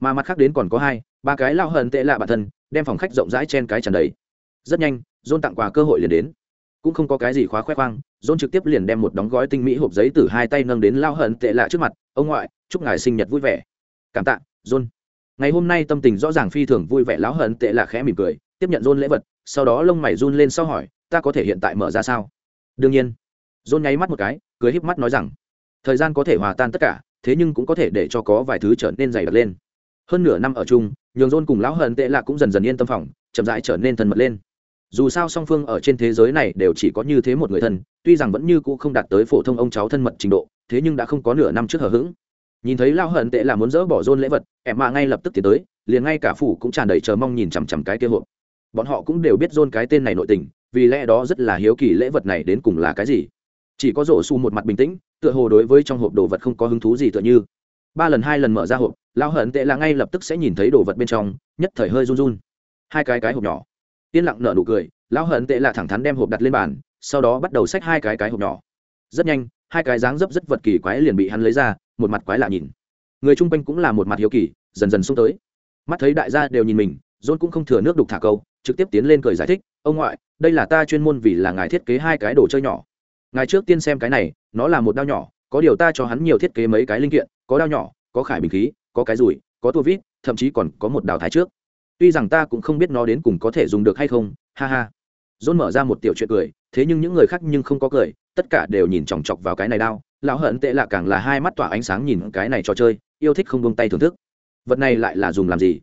Mà mặt khác đến còn có hai, ba cái lao hận tệ lạ bản thân, đem phòng khách rộng rãi trên cái tràn đầy. Rất nhanh john tặng quà cơ hội liền đến. Cũng không có cái gì khóa khoe khoang john trực tiếp liền đem một đóng gói tinh mỹ hộp giấy từ hai tay nâng đến lao hận tệ lạ trước mặt, ông ngoại, chúc ngài sinh nhật vui vẻ. Cảm tạ john ngày hôm nay tâm tình rõ ràng phi thường vui vẻ, lão hận tệ lạ khẽ mỉm cười, tiếp nhận john lễ vật, sau đó lông mày run lên sau hỏi, ta có thể hiện tại mở ra sao? Đương nhiên. John nháy mắt một cái, cười híp mắt nói rằng thời gian có thể hòa tan tất cả, thế nhưng cũng có thể để cho có vài thứ trở nên dày đặc lên. Hơn nửa năm ở chung, nhường rôn cùng lão hận tệ Lạc cũng dần dần yên tâm phòng, chậm rãi trở nên thân mật lên. Dù sao song phương ở trên thế giới này đều chỉ có như thế một người thân, tuy rằng vẫn như cũ không đạt tới phổ thông ông cháu thân mật trình độ, thế nhưng đã không có nửa năm trước hờ hững. Nhìn thấy lao hận tệ là muốn dỡ bỏ rôn lễ vật, em mạ ngay lập tức tiến tới, liền ngay cả phủ cũng tràn đầy chờ mong nhìn chằm chằm cái kia hộp. Bọn họ cũng đều biết rôn cái tên này nội tình, vì lẽ đó rất là hiếu kỳ lễ vật này đến cùng là cái gì chỉ có rổ su một mặt bình tĩnh, tựa hồ đối với trong hộp đồ vật không có hứng thú gì tựa như. Ba lần hai lần mở ra hộp lao hận tệ là ngay lập tức sẽ nhìn thấy đồ vật bên trong, nhất thời hơi run run. Hai cái cái hộp nhỏ. Yên lặng nở nụ cười lao hận tệ là thẳng thắn đem hộp đặt lên bàn, sau đó bắt đầu xách hai cái cái hộp nhỏ. Rất nhanh, hai cái dáng dấp rất vật kỳ quái liền bị hắn lấy ra, một mặt quái lạ nhìn. Người chung quanh cũng là một mặt hiếu kỳ, dần dần xuống tới. Mắt thấy đại gia đều nhìn mình, john cũng không thừa nước đục thả câu, trực tiếp tiến lên cười giải thích, ông ngoại, đây là ta chuyên môn vì là ngài thiết kế hai cái đồ chơi nhỏ ngài trước tiên xem cái này, nó là một đao nhỏ, có điều ta cho hắn nhiều thiết kế mấy cái linh kiện, có đao nhỏ, có khải bình khí, có cái rủi, có tua vít, thậm chí còn có một đào thái trước. Tuy rằng ta cũng không biết nó đến cùng có thể dùng được hay không, ha ha. John mở ra một tiểu chuyện cười, thế nhưng những người khác nhưng không có cười, tất cả đều nhìn chòng chọc vào cái này đao. Lão hận tệ lạ càng là hai mắt tỏa ánh sáng nhìn cái này trò chơi, yêu thích không buông tay thưởng thức. Vật này lại là dùng làm gì?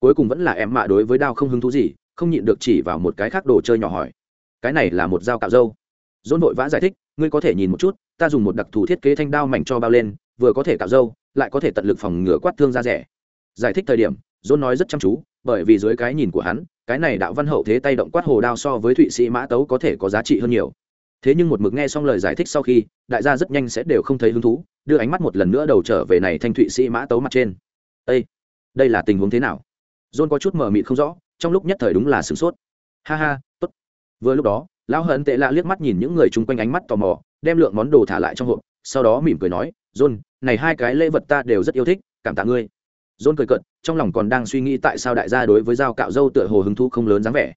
Cuối cùng vẫn là em mạ đối với đao không hứng thú gì, không nhịn được chỉ vào một cái khác đồ chơi nhỏ hỏi. Cái này là một dao cạo dâu dôn vội vã giải thích ngươi có thể nhìn một chút ta dùng một đặc thù thiết kế thanh đao mảnh cho bao lên vừa có thể cạo râu, lại có thể tận lực phòng ngừa quát thương ra rẻ. Giải thích thời điểm dôn nói rất chăm chú bởi vì dưới cái nhìn của hắn cái này đạo văn hậu thế tay động quát hồ đao so với thụy sĩ mã tấu có thể có giá trị hơn nhiều. Thế nhưng một mực nghe xong lời giải thích sau khi đại gia rất nhanh sẽ đều không thấy hứng thú đưa ánh mắt một lần nữa đầu trở về này thanh thụy sĩ mã tấu mặt trên. Ây đây là tình huống thế nào? John có chút mờ mịt không rõ trong lúc nhất thời đúng là sửng sốt. Ha ha tốt. Vừa lúc đó lão hận tệ lạ liếc mắt nhìn những người chung quanh ánh mắt tò mò, đem lượng món đồ thả lại trong hộp, sau đó mỉm cười nói, john, này hai cái lễ vật ta đều rất yêu thích, cảm tạ ngươi. John cười cận trong lòng còn đang suy nghĩ tại sao đại gia đối với dao cạo dâu tựa hồ hứng thú không lớn dáng vẻ.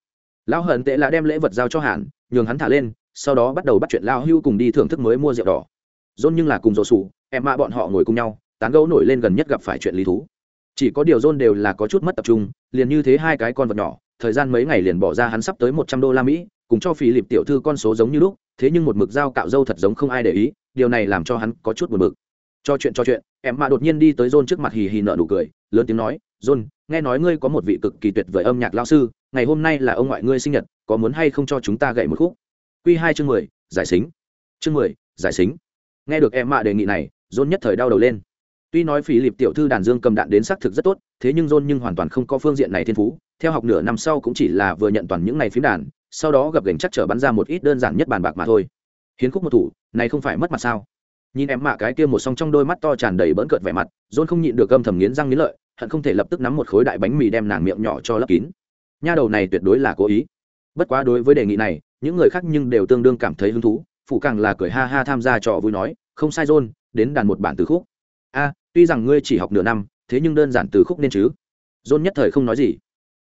Lão hận tệ lạ đem lễ vật giao cho hàn, nhường hắn thả lên, sau đó bắt đầu bắt chuyện lao hưu cùng đi thưởng thức mới mua rượu đỏ. John nhưng là cùng rổ sủ, em mạ bọn họ ngồi cùng nhau, tán gấu nổi lên gần nhất gặp phải chuyện lý thú. Chỉ có điều john đều là có chút mất tập trung, liền như thế hai cái con vật nhỏ, thời gian mấy ngày liền bỏ ra hắn sắp tới một trăm đô la mỹ cùng cho phí lịp tiểu thư con số giống như lúc, thế nhưng một mực dao cạo dâu thật giống không ai để ý, điều này làm cho hắn có chút buồn bực. Cho chuyện cho chuyện, em mạ đột nhiên đi tới john trước mặt hì hì nợ nụ cười, lớn tiếng nói, john, nghe nói ngươi có một vị cực kỳ tuyệt vời âm nhạc lao sư, ngày hôm nay là ông ngoại ngươi sinh nhật, có muốn hay không cho chúng ta gậy một khúc? Quy hai chương mười, giải xính chương mười, giải xính nghe được em mạ đề nghị này, john nhất thời đau đầu lên. Tuy nói phí lịp tiểu thư đàn dương cầm đạn đến xác thực rất tốt, thế nhưng john nhưng hoàn toàn không có phương diện này thiên phú, theo học nửa năm sau cũng chỉ là vừa nhận toàn những này phím đàn sau đó gặp gành chắc trở bắn ra một ít đơn giản nhất bàn bạc mà thôi. Hiến khúc một thủ, này không phải mất mặt sao? Nhìn em mạ cái kia một song trong đôi mắt to tràn đầy bỡn cợt vẻ mặt, john không nhịn được gâm thầm nghiến răng nghiến lợi, hận không thể lập tức nắm một khối đại bánh mì đem nàng miệng nhỏ cho lấp kín. Nha đầu này tuyệt đối là cố ý. Bất quá đối với đề nghị này, những người khác nhưng đều tương đương cảm thấy hứng thú, phụ càng là cười ha ha tham gia trò vui nói, không sai john, đến đàn một bản từ khúc. A, tuy rằng ngươi chỉ học nửa năm, thế nhưng đơn giản từ khúc nên chứ. John nhất thời không nói gì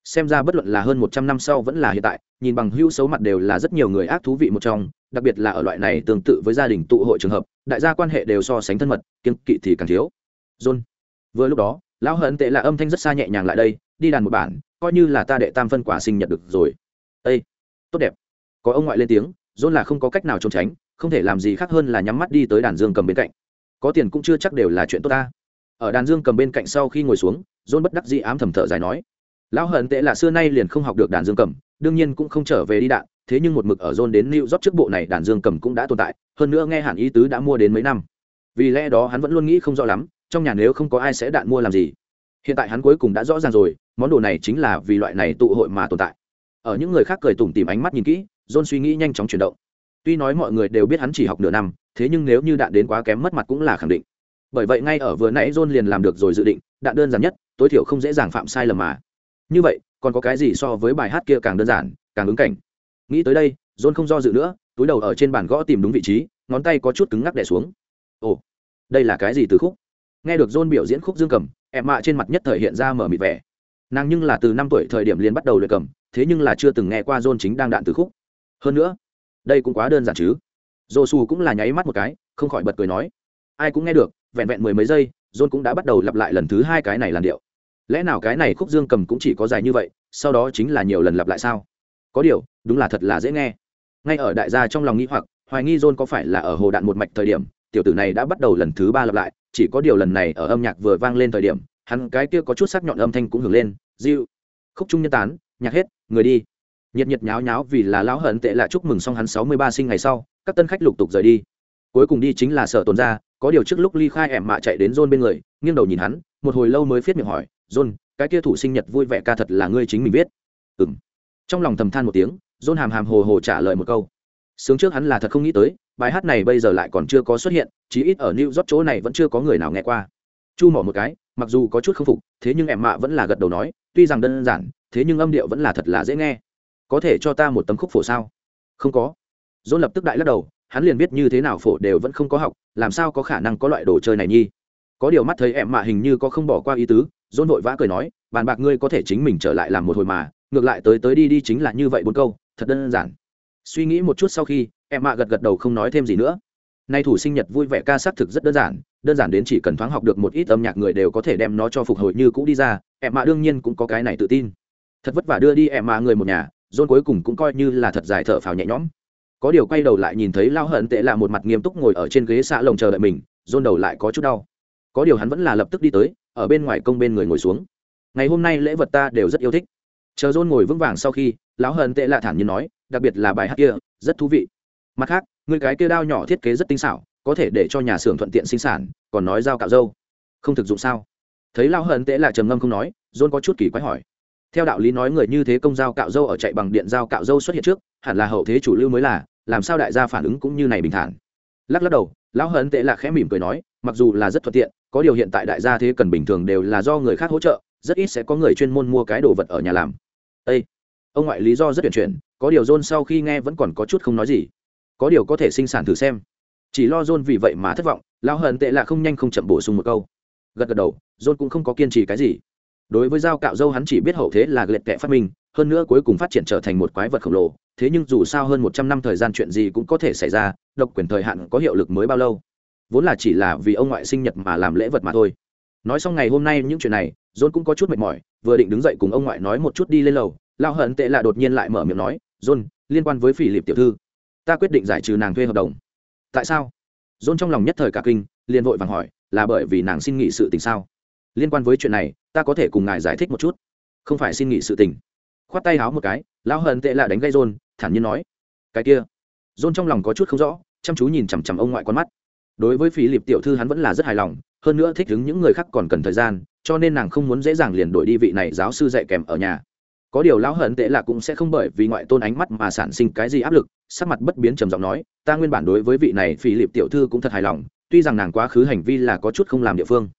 xem ra bất luận là hơn một trăm năm sau vẫn là hiện tại, nhìn bằng hữu xấu mặt đều là rất nhiều người ác thú vị một trong, đặc biệt là ở loại này tương tự với gia đình tụ hội trường hợp, đại gia quan hệ đều so sánh thân mật kiên kỵ thì càng thiếu. John, vừa lúc đó, lão hận tệ là âm thanh rất xa nhẹ nhàng lại đây, đi đàn một bản, coi như là ta đệ tam phân quả sinh nhật được rồi. Ây tốt đẹp. Có ông ngoại lên tiếng, john là không có cách nào trốn tránh, không thể làm gì khác hơn là nhắm mắt đi tới đàn dương cầm bên cạnh. Có tiền cũng chưa chắc đều là chuyện tốt ta. Ở đàn dương cầm bên cạnh sau khi ngồi xuống, john bất đắc dĩ ám thầm thở dài nói lão hận tệ là xưa nay liền không học được đàn dương cầm, đương nhiên cũng không trở về đi đạn, thế nhưng một mực ở john đến new york trước bộ này đàn dương cầm cũng đã tồn tại, hơn nữa nghe hẳn ý tứ đã mua đến mấy năm. Vì lẽ đó hắn vẫn luôn nghĩ không rõ lắm, trong nhà nếu không có ai sẽ đạn mua làm gì. Hiện tại hắn cuối cùng đã rõ ràng rồi, món đồ này chính là vì loại này tụ hội mà tồn tại. Ở những người khác cười tủm tìm ánh mắt nhìn kỹ, john suy nghĩ nhanh chóng chuyển động. Tuy nói mọi người đều biết hắn chỉ học nửa năm, thế nhưng nếu như đạn đến quá kém mất mặt cũng là khẳng định. Bởi vậy ngay ở vừa nãy john liền làm được rồi dự định, đạn đơn giản nhất, tối thiểu không dễ dàng phạm sai lầm mà như vậy, còn có cái gì so với bài hát kia càng đơn giản, càng ứng cảnh? Nghĩ tới đây, john không do dự nữa, túi đầu ở trên bàn gõ tìm đúng vị trí, ngón tay có chút cứng ngắc đẻ xuống. Ồ, đây là cái gì từ khúc? Nghe được john biểu diễn khúc dương cầm, em mạ trên mặt nhất thời hiện ra mở mịt vẻ. Nàng nhưng là từ năm tuổi thời điểm liền bắt đầu luyện cầm, thế nhưng là chưa từng nghe qua john chính đang đạn từ khúc. Hơn nữa, đây cũng quá đơn giản chứ. Dồ xù cũng là nháy mắt một cái, không khỏi bật cười nói. Ai cũng nghe được, vẹn vẹn mười mấy giây, john cũng đã bắt đầu lặp lại lần thứ hai cái này làn điệu lẽ nào cái này khúc dương cầm cũng chỉ có dài như vậy, sau đó chính là nhiều lần lặp lại sao? Có điều, đúng là thật là dễ nghe. Ngay ở đại gia trong lòng nghĩ hoặc, hoài nghi john có phải là ở hồ đạn một mạch thời điểm, tiểu tử này đã bắt đầu lần thứ ba lặp lại, chỉ có điều lần này ở âm nhạc vừa vang lên thời điểm, hắn cái kia có chút sắc nhọn âm thanh cũng hưởng lên dịu khúc trung nhân tán, nhạc hết, người đi. Nhiệt nhiệt nháo nháo vì là lão hận tệ là chúc mừng xong hắn sáu mươi ba sinh ngày sau, các tân khách lục tục rời đi. Cuối cùng đi chính là sở tồn ra, có điều trước lúc ly khai ẻm mạ chạy đến john bên người, nghiêng đầu nhìn hắn, một hồi lâu mới viết miệng hỏi john, cái kia thủ sinh nhật vui vẻ ca thật là ngươi chính mình viết. Ừ m trong lòng thầm than một tiếng, john hàm hàm hồ hồ trả lời một câu. Sướng trước hắn là thật không nghĩ tới, bài hát này bây giờ lại còn chưa có xuất hiện, chí ít ở new york chỗ này vẫn chưa có người nào nghe qua. Chu mỏ một cái, mặc dù có chút k phục, thế nhưng em mạ vẫn là gật đầu nói, tuy rằng đơn giản, thế nhưng âm điệu vẫn là thật là dễ nghe. Có thể cho ta một tấm khúc phổ sao? Không có. Dôn lập tức đại lắc đầu, hắn liền biết như thế nào phổ đều vẫn không có học, làm sao có khả năng có loại đồ chơi này nhi? Có điều mắt thấy em mạ hình như có không bỏ qua ý tứ dôn vội vã cười nói, bàn bạc ngươi có thể chính mình trở lại làm một hồi mà, ngược lại tới tới đi đi chính là như vậy bốn câu, thật đơn giản. Suy nghĩ một chút sau khi, em mạ gật gật đầu không nói thêm gì nữa. Nay thủ sinh nhật vui vẻ ca xác thực rất đơn giản đơn giản đến chỉ cần thoáng học được một ít âm nhạc người đều có thể đem nó cho phục hồi như cũ đi ra, em mạ đương nhiên cũng có cái này tự tin. Thật vất vả đưa đi em mạ người một nhà, dôn cuối cùng cũng coi như là thật dài thở phào nhẹ nhõm. Có điều quay đầu lại nhìn thấy lao hận tệ là một mặt nghiêm túc ngồi ở trên ghế xạ lồng chờ đợi mình, dôn đầu lại có chút đau. Có điều hắn vẫn là lập tức đi tới ở bên ngoài công bên người ngồi xuống. Ngày hôm nay lễ vật ta đều rất yêu thích. Chờ dôn ngồi vững vàng sau khi, lão hờn tệ lạ thản nhiên nói, đặc biệt là bài hát kia, rất thú vị. Mặt khác người cái kia đao nhỏ thiết kế rất tinh xảo, có thể để cho nhà xưởng thuận tiện sinh sản, còn nói dao cạo dâu. Không thực dụng sao? Thấy lao hờn tệ là trầm ngâm không nói dôn có chút kỳ quái hỏi. Theo đạo lý nói người như thế công dao cạo dâu ở chạy bằng điện dao cạo dâu xuất hiện trước, hẳn là hậu thế chủ lưu mới là, làm sao đại gia phản ứng cũng như này bình thản. Lắc lắc đầu, lão hờn tệ là khẽ mỉm cười nói mặc dù là rất thuận tiện, có điều hiện tại đại gia thế cần bình thường đều là do người khác hỗ trợ, rất ít sẽ có người chuyên môn mua cái đồ vật ở nhà làm. Ê! ông ngoại lý do rất tuyển chuyển, có điều john sau khi nghe vẫn còn có chút không nói gì. Có điều có thể sinh sản thử xem. Chỉ lo john vì vậy mà thất vọng lao hận tệ là không nhanh không chậm bổ sung một câu. Gật gật đầu, john cũng không có kiên trì cái gì. Đối với dao cạo dâu hắn chỉ biết hậu thế là lệch kệ phát minh, hơn nữa cuối cùng phát triển trở thành một quái vật khổng lồ, thế nhưng dù sao hơn một trăm năm thời gian chuyện gì cũng có thể xảy ra, độc quyền thời hạn có hiệu lực mới bao lâu? Vốn là chỉ là vì ông ngoại sinh nhật mà làm lễ vật mà thôi. Nói xong ngày hôm nay những chuyện này, john cũng có chút mệt mỏi, vừa định đứng dậy cùng ông ngoại nói một chút đi lên lầu lao hận tệ là đột nhiên lại mở miệng nói, john, liên quan với phỉ lịp tiểu thư, ta quyết định giải trừ nàng thuê hợp đồng. Tại sao? John trong lòng nhất thời cả kinh, liền vội vàng hỏi, là bởi vì nàng xin nghỉ sự tình sao? Liên quan với chuyện này, ta có thể cùng ngài giải thích một chút. Không phải xin nghỉ sự tình. Khoát tay háo một cái, lão hận tệ là đánh gây john, thản nhiên nói, cái kia. John trong lòng có chút không rõ, chăm chú nhìn chằm chằm ông ngoại con mắt đối với phí lịp tiểu thư hắn vẫn là rất hài lòng, hơn nữa thích ứng những người khác còn cần thời gian, cho nên nàng không muốn dễ dàng liền đổi đi vị này giáo sư dạy kèm ở nhà. Có điều lão hận tệ là cũng sẽ không bởi vì ngoại tôn ánh mắt mà sản sinh cái gì áp lực, sắc mặt bất biến trầm giọng nói, ta nguyên bản đối với vị này phí lịp tiểu thư cũng thật hài lòng, tuy rằng nàng quá khứ hành vi là có chút không làm địa phương,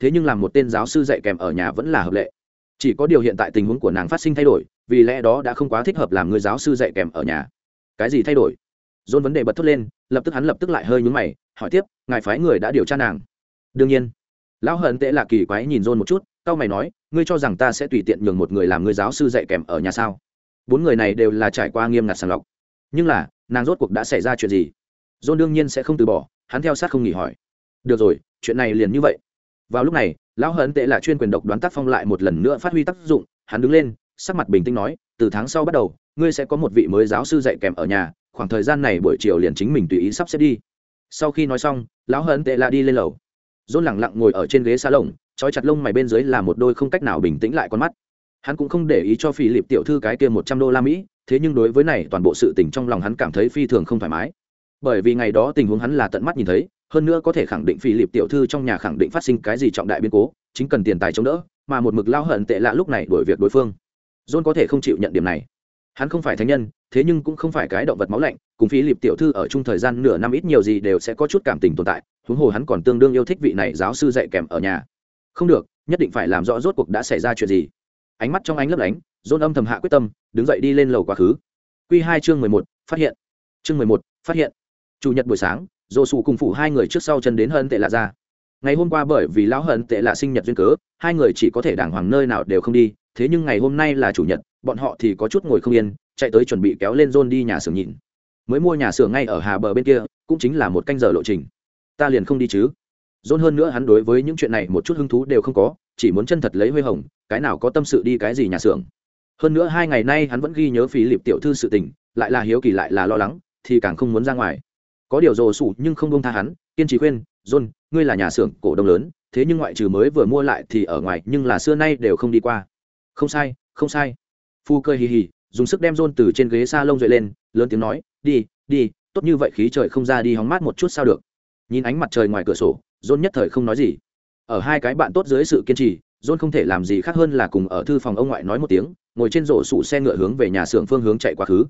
thế nhưng làm một tên giáo sư dạy kèm ở nhà vẫn là hợp lệ. Chỉ có điều hiện tại tình huống của nàng phát sinh thay đổi, vì lẽ đó đã không quá thích hợp làm người giáo sư dạy kèm ở nhà. Cái gì thay đổi? Dôn vấn đề bật thốt lên, lập tức hắn lập tức lại hơi nhúng mày, hỏi tiếp, ngài phái người đã điều tra nàng? Đương nhiên. Lão hận tệ là kỳ quái nhìn dôn một chút c mày nói, ngươi cho rằng ta sẽ tùy tiện nhường một người làm người giáo sư dạy kèm ở nhà sao? Bốn người này đều là trải qua nghiêm ngặt sàng lọc. Nhưng là, nàng rốt cuộc đã xảy ra chuyện gì? Dôn đương nhiên sẽ không từ bỏ, hắn theo sát không nghỉ hỏi. Được rồi, chuyện này liền như vậy. Vào lúc này, lão hận tệ là chuyên quyền độc đoán tác phong lại một lần nữa phát huy tác dụng, hắn đứng lên, sắc mặt bình tĩnh nói, từ tháng sau bắt đầu, ngươi sẽ có một vị mới giáo sư dạy kèm ở nhà khoảng thời gian này buổi chiều liền chính mình tùy ý sắp xếp đi. Sau khi nói xong, lão hận tệ lạ đi lên lầu. Dôn lẳng lặng ngồi ở trên ghế xa lồng trói chặt lông mày bên dưới là một đôi không cách nào bình tĩnh lại con mắt. Hắn cũng không để ý cho phi lịp tiểu thư cái kia một trăm đô la mỹ, thế nhưng đối với này toàn bộ sự tình trong lòng hắn cảm thấy phi thường không thoải mái. Bởi vì ngày đó tình huống hắn là tận mắt nhìn thấy, hơn nữa có thể khẳng định phi lịp tiểu thư trong nhà khẳng định phát sinh cái gì trọng đại biến cố, chính cần tiền tài chống đỡ, mà một mực lao hận tệ lạ lúc này đổi việc đối phương. John có thể không chịu nhận điểm này hắn không phải thánh nhân, thế nhưng cũng không phải cái động vật máu lạnh, cùng phi lịp tiểu thư ở chung thời gian nửa năm ít nhiều gì đều sẽ có chút cảm tình tồn tại, huống hồ hắn còn tương đương yêu thích vị này giáo sư dạy kèm ở nhà. Không được, nhất định phải làm rõ rốt cuộc đã xảy ra chuyện gì. Ánh mắt trong ánh lấp lánh dôn âm thầm hạ quyết tâm, đứng dậy đi lên lầu quá khứ. Q hai chương mười một, phát hiện. Chương mười một, phát hiện. Chủ nhật buổi sáng dồ sù cùng phụ hai người trước sau chân đến hơn tệ lạ ra. Ngày hôm qua bởi vì lão hận tệ lạ sinh nhật duyên cớ, hai người chỉ có thể đàng hoàng nơi nào đều không đi thế nhưng ngày hôm nay là chủ nhật, bọn họ thì có chút ngồi không yên, chạy tới chuẩn bị kéo lên john đi nhà xưởng nhìn. Mới mua nhà xưởng ngay ở hà bờ bên kia, cũng chính là một canh giờ lộ trình. Ta liền không đi chứ. John hơn nữa hắn đối với những chuyện này một chút hứng thú đều không có, chỉ muốn chân thật lấy huê hồng, cái nào có tâm sự đi cái gì nhà xưởng. Hơn nữa hai ngày nay hắn vẫn ghi nhớ phí lịp tiểu thư sự tình, lại là hiếu kỳ lại là lo lắng, thì càng không muốn ra ngoài. Có điều rồ sủ nhưng không bông tha hắn, kiên trì khuyên, john, ngươi là nhà xưởng cổ đông lớn, thế nhưng ngoại trừ mới vừa mua lại thì ở ngoài nhưng là xưa nay đều không đi qua không sai không sai phu cười hì hì dùng sức đem rôn từ trên ghế s a lông dậy lên lớn tiếng nói đi đi tốt như vậy khí trời không ra đi hóng mát một chút sao được nhìn ánh mặt trời ngoài cửa sổ rôn nhất thời không nói gì ở hai cái bạn tốt dưới sự kiên trì John không thể làm gì khác hơn là cùng ở thư phòng ông ngoại nói một tiếng, ngồi trên rổ sủ xe ngựa hướng về nhà xưởng phương hướng chạy quá khứ.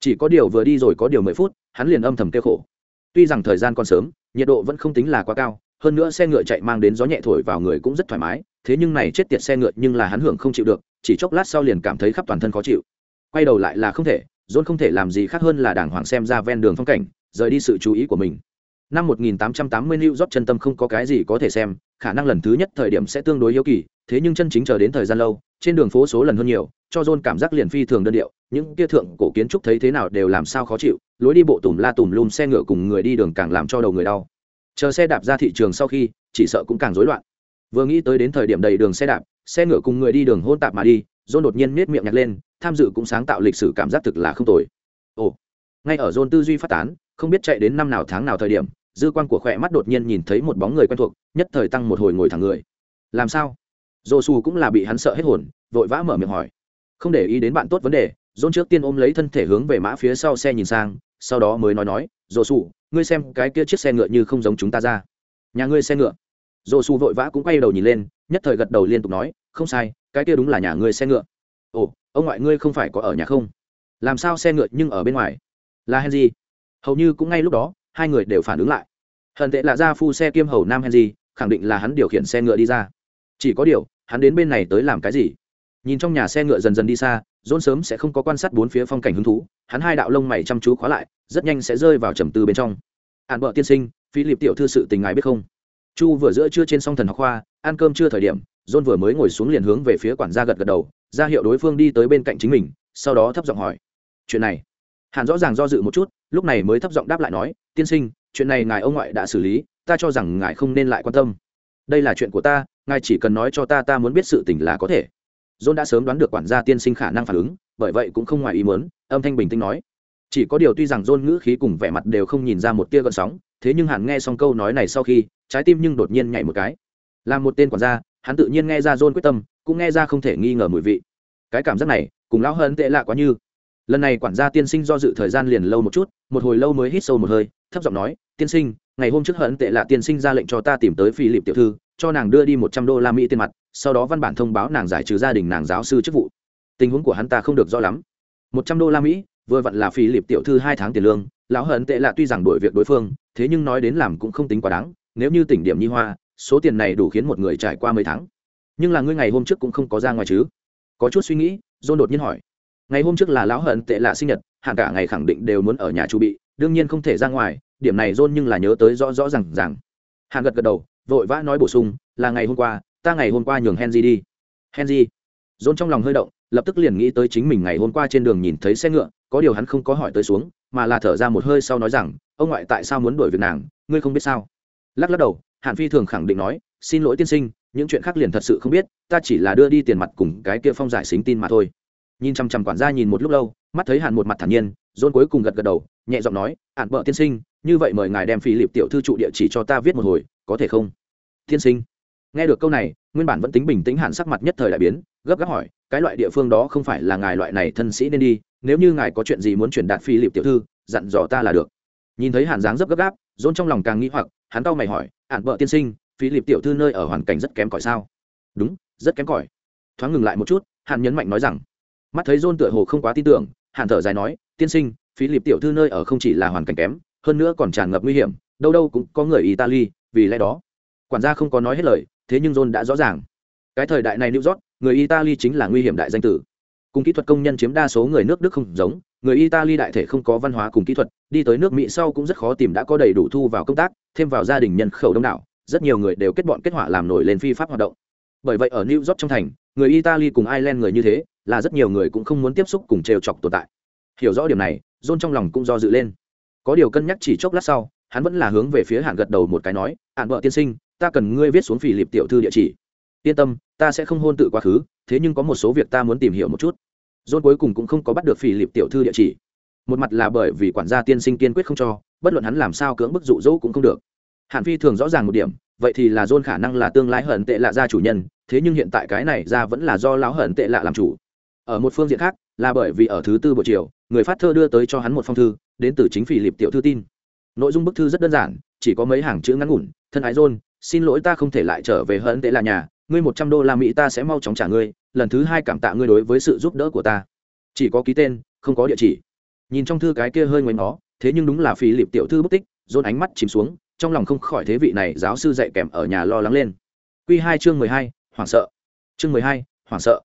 Chỉ có điều vừa đi rồi có điều mười phút, hắn liền âm thầm kêu khổ. Tuy rằng thời gian còn sớm, nhiệt độ vẫn không tính là quá cao, hơn nữa xe ngựa chạy mang đến gió nhẹ thổi vào người cũng rất thoải mái, thế nhưng này chết tiệt xe ngựa nhưng là hắn hưởng không chịu được, chỉ chốc lát sau liền cảm thấy khắp toàn thân khó chịu. Quay đầu lại là không thể, John không thể làm gì khác hơn là đàng hoàng xem ra ven đường phong cảnh, rời đi sự chú ý của mình năm 1880 New York chân tâm không có cái gì có thể xem, khả năng lần thứ nhất thời điểm sẽ tương đối yếu kỳ, thế nhưng chân chính chờ đến thời gian lâu, trên đường phố số lần hơn nhiều, cho John cảm giác liền phi thường đơn điệu, những kia thượng cổ kiến trúc thấy thế nào đều làm sao khó chịu, lối đi bộ tùm la tùm lum xe ngựa cùng người đi đường càng làm cho đầu người đau. Chờ xe đạp ra thị trường sau khi, chỉ sợ cũng càng rối loạn. Vừa nghĩ tới đến thời điểm đầy đường xe đạp, xe ngựa cùng người đi đường hôn tạp mà đi, John đột nhiên miết miệng nhặt lên, tham dự cũng sáng tạo lịch sử cảm giác thực là không tồi. Ồ, ngay ở John tư duy phát tán, không biết chạy đến năm nào tháng nào thời điểm, dư quan của khỏe mắt đột nhiên nhìn thấy một bóng người quen thuộc nhất thời tăng một hồi ngồi thẳng người. Làm sao? Dồ xù cũng là bị hắn sợ hết hồn vội vã mở miệng hỏi. Không để ý đến bạn tốt vấn đề dôn trước tiên ôm lấy thân thể hướng về mã phía sau xe nhìn sang sau đó mới nói nói dồ xù ngươi xem cái kia chiếc xe ngựa như không giống chúng ta ra. Nhà ngươi xe ngựa? Dồ su vội vã cũng quay đầu nhìn lên, nhất thời gật đầu liên tục nói, không sai, cái kia đúng là nhà ngươi xe ngựa. Ồ, ông ngoại ngươi không phải có ở nhà không? Làm sao xe ngựa nhưng ở bên ngoài? Là henry. Hầu như cũng ngay lúc đó, hai người đều phản ứng lại. Hận tệ là gia phu xe kiêm hầu nam henry, khẳng định là hắn điều khiển xe ngựa đi ra. Chỉ có điều, hắn đến bên này tới làm cái gì? Nhìn trong nhà xe ngựa dần dần đi xa, dôn sớm sẽ không có quan sát bốn phía phong cảnh hứng thú, hắn hai đạo lông mày chăm chú khóa lại, rất nhanh sẽ rơi vào trầm tư bên trong. Hạn vợ tiên sinh phi liệp tiểu thư sự tình ngài biết không? Chu vừa giữa trưa trên song thần học khoa, ăn cơm chưa thời điểm, John vừa mới ngồi xuống liền hướng về phía quản gia gật gật đầu, ra hiệu đối phương đi tới bên cạnh chính mình, sau đó thấp giọng hỏi, chuyện này? Hàn rõ ràng do dự một chút, lúc này mới thấp giọng đáp lại nói, tiên sinh, chuyện này ngài ông ngoại đã xử lý, ta cho rằng ngài không nên lại quan tâm. Đây là chuyện của ta, ngài chỉ cần nói cho ta ta muốn biết sự tình là có thể. John đã sớm đoán được quản gia tiên sinh khả năng phản ứng, bởi vậy cũng không ngoài ý muốn, âm thanh bình tĩnh nói chỉ có điều tuy rằng john ngữ khí cùng vẻ mặt đều không nhìn ra một tia gợn sóng, thế nhưng hàn nghe xong câu nói này sau khi, trái tim nhưng đột nhiên nhảy một cái. Là một tên quản gia, hắn tự nhiên nghe ra john quyết tâm, cũng nghe ra không thể nghi ngờ mùi vị. Cái cảm giác này, cùng lão hơn tệ lạ quá như. Lần này quản gia tiên sinh do dự thời gian liền lâu một chút, một hồi lâu mới hít sâu một hơi, thấp giọng nói, tiên sinh, ngày hôm trước hận tệ lạ tiên sinh ra lệnh cho ta tìm tới phi lịp tiểu thư, cho nàng đưa đi một trăm đô la mỹ tiền mặt, sau đó văn bản thông báo nàng giải trừ gia đình nàng giáo sư chức vụ. Tình huống của hắn ta không được rõ lắm. Một trăm đô la mỹ vừa vặn là phi lịp tiểu thư hai tháng tiền lương, lão hận tệ lạ tuy rằng đổi việc đối phương, thế nhưng nói đến làm cũng không tính quá đáng, nếu như tỉnh điểm nhi hoa, số tiền này đủ khiến một người trải qua mấy tháng. Nhưng là ngươi ngày hôm trước cũng không có ra ngoài chứ? Có chút suy nghĩ john đột nhiên hỏi. Ngày hôm trước là lão hận tệ lạ sinh nhật hạn cả ngày khẳng định đều muốn ở nhà chu bị, đương nhiên không thể ra ngoài, điểm này john nhưng là nhớ tới rõ rõ rằng rằng Hạng gật gật đầu, vội vã nói bổ sung, là ngày hôm qua, ta ngày hôm qua nhường henry đi. Henry? John trong lòng hơi động, lập tức liền nghĩ tới chính mình ngày hôm qua trên đường nhìn thấy xe ngựa có điều hắn không có hỏi tới xuống, mà là thở ra một hơi sau nói rằng, ông ngoại tại sao muốn đuổi việc nàng? Ngươi không biết sao? Lắc lắc đầu hạn phi thường khẳng định nói, xin lỗi tiên sinh, những chuyện khác liền thật sự không biết, ta chỉ là đưa đi tiền mặt cùng cái kia phong giải xính tin mà thôi. Nhìn chằm chằm quản gia nhìn một lúc lâu, mắt thấy hàn một mặt thản nhiên, dôn cuối cùng gật gật đầu, nhẹ giọng nói ạn vợ tiên sinh, như vậy mời ngài đem phi liệp tiểu thư trụ địa chỉ cho ta viết một hồi, có thể không? Tiên sinh. Nghe được câu này, nguyên bản vẫn tính bình tĩnh hàn sắc mặt nhất thời đại biến, gấp gáp hỏi cái loại địa phương đó không phải là ngài loại này thân sĩ nên đi, nếu như ngài có chuyện gì muốn truyền đạt phi liệp tiểu thư, dặn dò ta là được. Nhìn thấy hàn dáng rất gấp gáp, dôn trong lòng càng nghĩ hoặc, hắn tao mày hỏi ạn vợ tiên sinh phi liệp tiểu thư nơi ở hoàn cảnh rất kém cỏi sao? Đúng, rất kém cỏi. Thoáng ngừng lại một chút, hàn nhấn mạnh nói rằng, mắt thấy dôn tựa hồ không quá tin tưởng, hàn thở dài nói, tiên sinh phí liệp tiểu thư nơi ở không chỉ là hoàn cảnh kém, hơn nữa còn tràn ngập nguy hiểm, đâu đâu cũng có người italy, vì lẽ đó. Quản gia không có nói hết lời, thế nhưng john đã rõ ràng. Cái thời đại này new york người italy chính là nguy hiểm đại danh tử. Cùng kỹ thuật công nhân chiếm đa số người nước đức không giống, người italy đại thể không có văn hóa cùng kỹ thuật, đi tới nước mỹ sau cũng rất khó tìm đã có đầy đủ thu vào công tác, thêm vào gia đình nhân khẩu đông đảo, rất nhiều người đều kết bọn kết họa làm nổi lên phi pháp hoạt động. Bởi vậy ở new york trong thành, người italy cùng ireland người như thế, là rất nhiều người cũng không muốn tiếp xúc cùng trêu chọc tồn tại. Hiểu rõ điểm này, john trong lòng cũng do dự lên. Có điều cân nhắc chỉ chốc lát sau, hắn vẫn là hướng về phía hạn gật đầu một cái nói hạn vợ tiên sinh, ta cần ngươi viết xuống phỉ lịp tiểu thư địa chỉ yên tâm, ta sẽ không hôn tự quá khứ, thế nhưng có một số việc ta muốn tìm hiểu một chút. John cuối cùng cũng không có bắt được phỉ lịp tiểu thư địa chỉ. Một mặt là bởi vì quản gia tiên sinh kiên quyết không cho, bất luận hắn làm sao cưỡng bức dụ dỗ cũng không được. Hạn phi thường rõ ràng một điểm, vậy thì là john khả năng là tương lai hận tệ lạ gia chủ nhân, thế nhưng hiện tại cái này ra vẫn là do lão hận tệ lạ làm chủ. Ở một phương diện khác, là bởi vì ở thứ tư buổi chiều, người phát thơ đưa tới cho hắn một phong thư, đến từ chính phỉ lịp tiểu thư tin. Nội dung bức thư rất đơn giản, chỉ có mấy hàng chữ ngắn ngủn, thân ái john, xin lỗi ta không thể lại trở về hận tệ là nhà ngươi một trăm đô la mỹ ta sẽ mau chóng trả ngươi, lần thứ hai cảm tạ ngươi đối với sự giúp đỡ của ta. Chỉ có ký tên, không có địa chỉ. Nhìn trong thư cái kia hơi ngoảnh nó thế nhưng đúng là phí lịp tiểu thư bất tích dôn ánh mắt chìm xuống, trong lòng không khỏi thế vị này giáo sư dạy kèm ở nhà lo lắng lên. Q hai chương mười hai, hoảng sợ. Chương mười hai, hoảng sợ.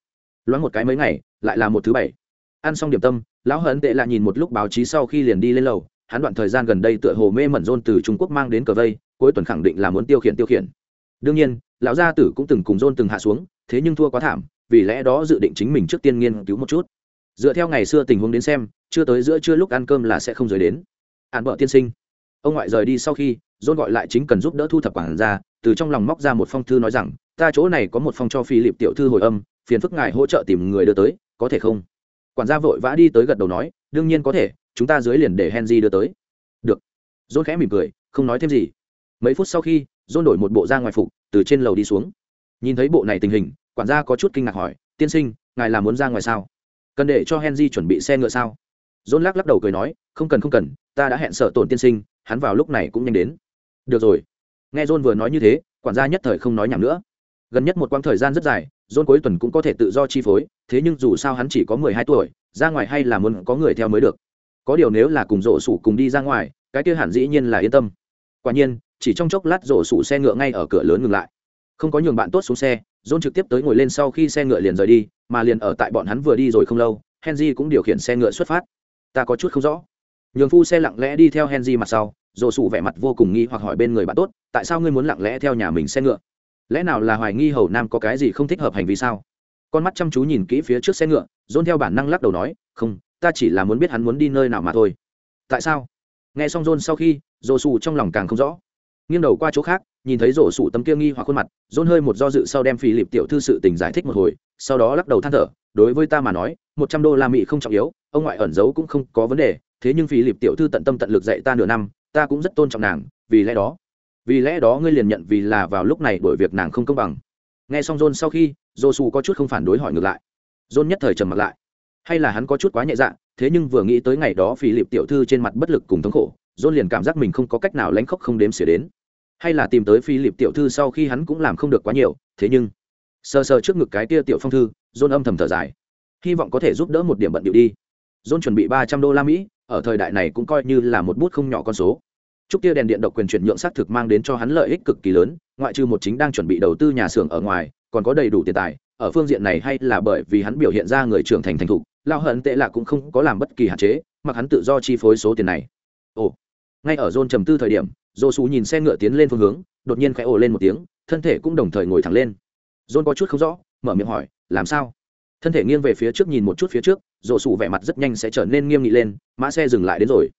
Loáng một cái mấy ngày, lại là một thứ bảy. Ăn xong điểm tâm, lão hấn tệ lại nhìn một lúc báo chí sau khi liền đi lên lầu, hắn đoạn thời gian gần đây tựa hồ mê mẩn rôn từ trung quốc mang đến cờ vây, cuối tuần khẳng định là muốn tiêu khiển tiêu khiển đương nhiên, lão gia tử cũng từng cùng rôn từng hạ xuống, thế nhưng thua quá thảm, vì lẽ đó dự định chính mình trước tiên nghiên cứu một chút. Dựa theo ngày xưa tình huống đến xem, chưa tới giữa trưa lúc ăn cơm là sẽ không rời đến. Ạn vợ tiên sinh. Ông ngoại rời đi sau khi, dôn gọi lại chính cần giúp đỡ thu thập quản ra từ trong lòng móc ra một phong thư nói rằng, ta chỗ này có một phong cho phi lịp tiểu thư hồi âm, phiền phức ngài hỗ trợ tìm người đưa tới, có thể không? Quản gia vội vã đi tới gật đầu nói, đương nhiên có thể, chúng ta dưới liền để henry đưa tới. Được. Dôn khẽ mỉm cười, không nói thêm gì. Mấy phút sau khi dôn đổi một bộ ra ngoài phục, từ trên lầu đi xuống. Nhìn thấy bộ này tình hình, quản gia có chút kinh ngạc hỏi, tiên sinh, ngài là muốn ra ngoài sao? Cần để cho henry chuẩn bị xe ngựa sao? Dôn lắc lắc đầu cười nói, không cần không cần, ta đã hẹn sợ tổn tiên sinh, hắn vào lúc này cũng nhanh đến. Được rồi. Nghe dôn vừa nói như thế, quản gia nhất thời không nói nhảm nữa. Gần nhất một quãng thời gian rất dài dôn cuối tuần cũng có thể tự do chi phối, thế nhưng dù sao hắn chỉ có mười hai tuổi, ra ngoài hay là muốn có người theo mới được. Có điều nếu là cùng rổ sủ cùng đi ra ngoài, cái kia hẳn dĩ nhiên là yên tâm. Quả nhiên chỉ trong chốc lát rổ sủ xe ngựa ngay ở cửa lớn ngừng lại. Không có nhường bạn tốt xuống xe, john trực tiếp tới ngồi lên sau khi xe ngựa liền rời đi, mà liền ở tại bọn hắn vừa đi rồi không lâu, henry cũng điều khiển xe ngựa xuất phát. Ta có chút không rõ. Nhường phu xe lặng lẽ đi theo henry mặt sau, rổ sủ vẻ mặt vô cùng nghi hoặc hỏi bên người bạn tốt, tại sao ngươi muốn lặng lẽ theo nhà mình xe ngựa? Lẽ nào là hoài nghi hầu nam có cái gì không thích hợp hành vi sao? Con mắt chăm chú nhìn kỹ phía trước xe ngựa dôn theo bản năng lắc đầu nói, không, ta chỉ là muốn biết hắn muốn đi nơi nào mà thôi. Tại sao? Nghe xong dôn sau khi dồ sủ trong lòng càng không rõ nghiêng đầu qua chỗ khác, nhìn thấy rổ sủ tấm kia nghi hoặc khuôn mặt dôn hơi một do dự sau đem phi lịp tiểu thư sự tình giải thích một hồi, sau đó lắc đầu than thở, đối với ta mà nói, một trăm đô la mỹ không trọng yếu, ông ngoại ẩn giấu cũng không có vấn đề, thế nhưng phi lịp tiểu thư tận tâm tận lực dạy ta nửa năm, ta cũng rất tôn trọng nàng, vì lẽ đó, vì lẽ đó ngươi liền nhận vì là vào lúc này đổi việc nàng không công bằng. Nghe xong john sau khi dô su có chút không phản đối hỏi ngược lại. John nhất thời trầm mặt lại. Hay là hắn có chút quá nhẹ dạ thế nhưng vừa nghĩ tới ngày đó phi lịp tiểu thư trên mặt bất lực cùng thống khổ john liền cảm giác mình không có cách nào lánh khóc không đếm xỉa đến. Hay là tìm tới Philip tiểu thư sau khi hắn cũng làm không được quá nhiều, thế nhưng, sờ sờ trước ngực cái kia tiểu phong thư, john âm thầm thở dài. Hy vọng có thể giúp đỡ một điểm bận điệu đi. John chuẩn bị ba trăm đô la mỹ, ở thời đại này cũng coi như là một bút không nhỏ con số. Chúc tia đèn điện độc quyền chuyển nhượng xác thực mang đến cho hắn lợi ích cực kỳ lớn, ngoại trừ một chính đang chuẩn bị đầu tư nhà xưởng ở ngoài, còn có đầy đủ tiền tài, ở phương diện này hay là bởi vì hắn biểu hiện ra người trưởng thành thành thục lao hận tệ là cũng không có làm bất kỳ hạn chế, mặc hắn tự do chi phối số tiền này. Ồ ngay ở john trầm tư thời điểm dô xù nhìn xe ngựa tiến lên phương hướng, đột nhiên khẽ ồ lên một tiếng, thân thể cũng đồng thời ngồi thẳng lên. John có chút không rõ, mở miệng hỏi, làm sao? Thân thể nghiêng về phía trước nhìn một chút phía trước dô xù vẻ mặt rất nhanh sẽ trở nên nghiêm nghị lên, mã xe dừng lại đến rồi.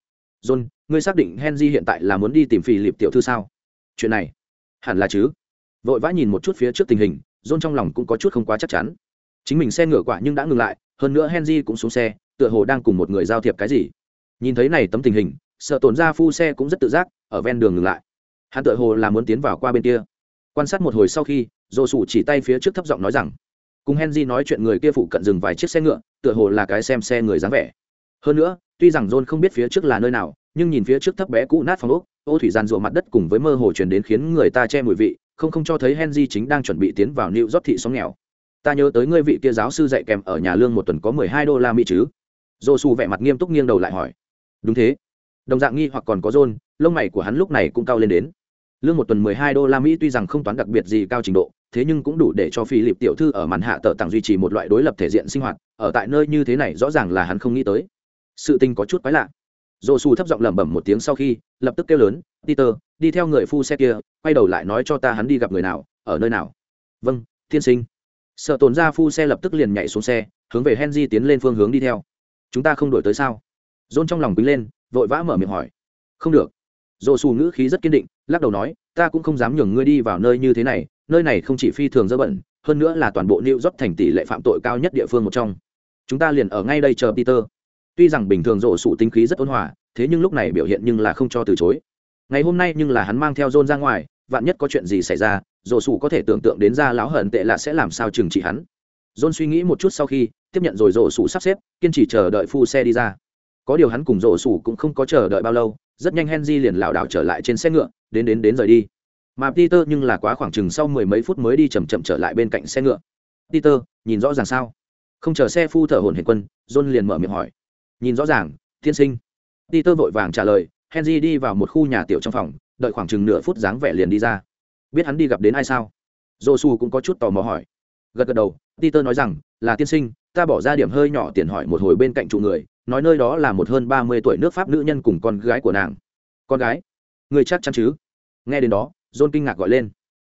John ngươi xác định henry hiện tại là muốn đi tìm phì liệp tiểu thư sao? Chuyện này? Hẳn là chứ. Vội vã nhìn một chút phía trước tình hình john trong lòng cũng có chút không quá chắc chắn. Chính mình xe ngựa quả nhưng đã ngừng lại, hơn nữa henry cũng xuống xe, tựa hồ đang cùng một người giao thiệp cái gì. Nhìn thấy này tấm tình hình sợ tổn ra phu xe cũng rất tự giác, ở ven đường ngừng lại. Hắn tựa hồ là muốn tiến vào qua bên kia. Quan sát một hồi sau khi dồ sủ chỉ tay phía trước thấp giọng nói rằng, cùng henry nói chuyện người kia phụ cận dừng vài chiếc xe ngựa, tựa hồ là cái xem xe người dáng vẻ. Hơn nữa, tuy rằng john không biết phía trước là nơi nào, nhưng nhìn phía trước thấp bé cũ nát phòng ốc, ô thủy gian rụa mặt đất cùng với mơ hồ truyền đến khiến người ta che mùi vị, không không cho thấy henry chính đang chuẩn bị tiến vào new rót thị xóm nghèo. Ta nhớ tới ngươi vị kia giáo sư dạy kèm ở nhà lương một tuần có mười hai đô la mỹ chứ? Dồ sù vẻ mặt nghiêm túc nghiêng đầu lại hỏi. Đúng thế đồng dạng nghi hoặc còn có john lông mày của hắn lúc này cũng cao lên đến. Lương một tuần mười hai đô la mỹ tuy rằng không toán đặc biệt gì cao trình độ, thế nhưng cũng đủ để cho phi lịp tiểu thư ở màn hạ tờ tặng duy trì một loại đối lập thể diện sinh hoạt, ở tại nơi như thế này rõ ràng là hắn không nghĩ tới. Sự tình có chút quái lạ. Dồ xù thấp giọng lẩm bẩm một tiếng sau khi, lập tức kêu lớn, peter, đi theo người phu xe kia, quay đầu lại nói cho ta hắn đi gặp người nào, ở nơi nào. Vâng tiên sinh. Sợ tồn ra phu xe lập tức liền nhảy xuống xe, hướng về henry tiến lên phương hướng đi theo. Chúng ta không đổi tới sao? Dôn trong lòng quý lên vội vã mở miệng hỏi. Không được. Dồ xù ngữ khí rất kiên định, lắc đầu nói, ta cũng không dám nhường ngươi đi vào nơi như thế này, nơi này không chỉ phi thường dơ bẩn, hơn nữa là toàn bộ new york thành tỷ lệ phạm tội cao nhất địa phương một trong. Chúng ta liền ở ngay đây chờ peter. Tuy rằng bình thường rộ sụ tính khí rất ôn hòa, thế nhưng lúc này biểu hiện nhưng là không cho từ chối. Ngày hôm nay nhưng là hắn mang theo john ra ngoài, vạn nhất có chuyện gì xảy ra rổ sủ có thể tưởng tượng đến ra lão hận tệ là sẽ làm sao trừng trị hắn. John suy nghĩ một chút sau khi, tiếp nhận rồi rổ sủ sắp xếp, kiên trì chờ đợi phu xe đi ra có điều hắn cùng rổ sủ cũng không có chờ đợi bao lâu, rất nhanh henry liền lảo đảo trở lại trên xe ngựa, đến đến đến rời đi. Mà peter nhưng là quá khoảng chừng sau mười mấy phút mới đi chầm chậm trở lại bên cạnh xe ngựa. Peter, nhìn rõ ràng sao? Không chờ xe phu thở hồn hển quân, john liền mở miệng hỏi. Nhìn rõ ràng, tiên sinh. Peter vội vàng trả lời, henry đi vào một khu nhà tiểu trong phòng, đợi khoảng chừng nửa phút dáng vẻ liền đi ra. Biết hắn đi gặp đến ai sao? Dô su cũng có chút tò mò hỏi. Gật gật đầu, peter nói rằng, là tiên sinh, ta bỏ ra điểm hơi nhỏ tiền hỏi một hồi bên cạnh trụ người nói nơi đó là một hơn ba mươi tuổi nước pháp nữ nhân cùng con gái của nàng. Con gái? Người chắc chắn chứ? Nghe đến đó, john kinh ngạc gọi lên.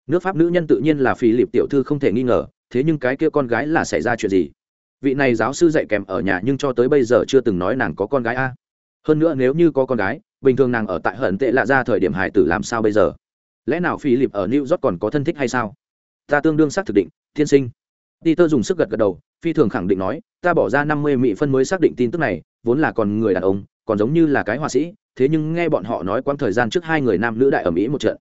Nước pháp nữ nhân tự nhiên là phi lịp tiểu thư không thể nghi ngờ, thế nhưng cái kia con gái là xảy ra chuyện gì? Vị này giáo sư dạy kèm ở nhà nhưng cho tới bây giờ chưa từng nói nàng có con gái a. Hơn nữa nếu như có con gái, bình thường nàng ở tại hận tệ lạ ra thời điểm hải tử làm sao bây giờ? Lẽ nào phi lịp ở new york còn có thân thích hay sao? Ta tương đương xác thực định thiên sinh. Peter dùng sức gật gật đầu phi thường khẳng định nói, ta bỏ ra năm mươi mỹ phân mới xác định tin tức này, vốn là còn người đàn ông, còn giống như là cái họa sĩ, thế nhưng nghe bọn họ nói quãng thời gian trước hai người nam nữ đại ở mỹ một trận.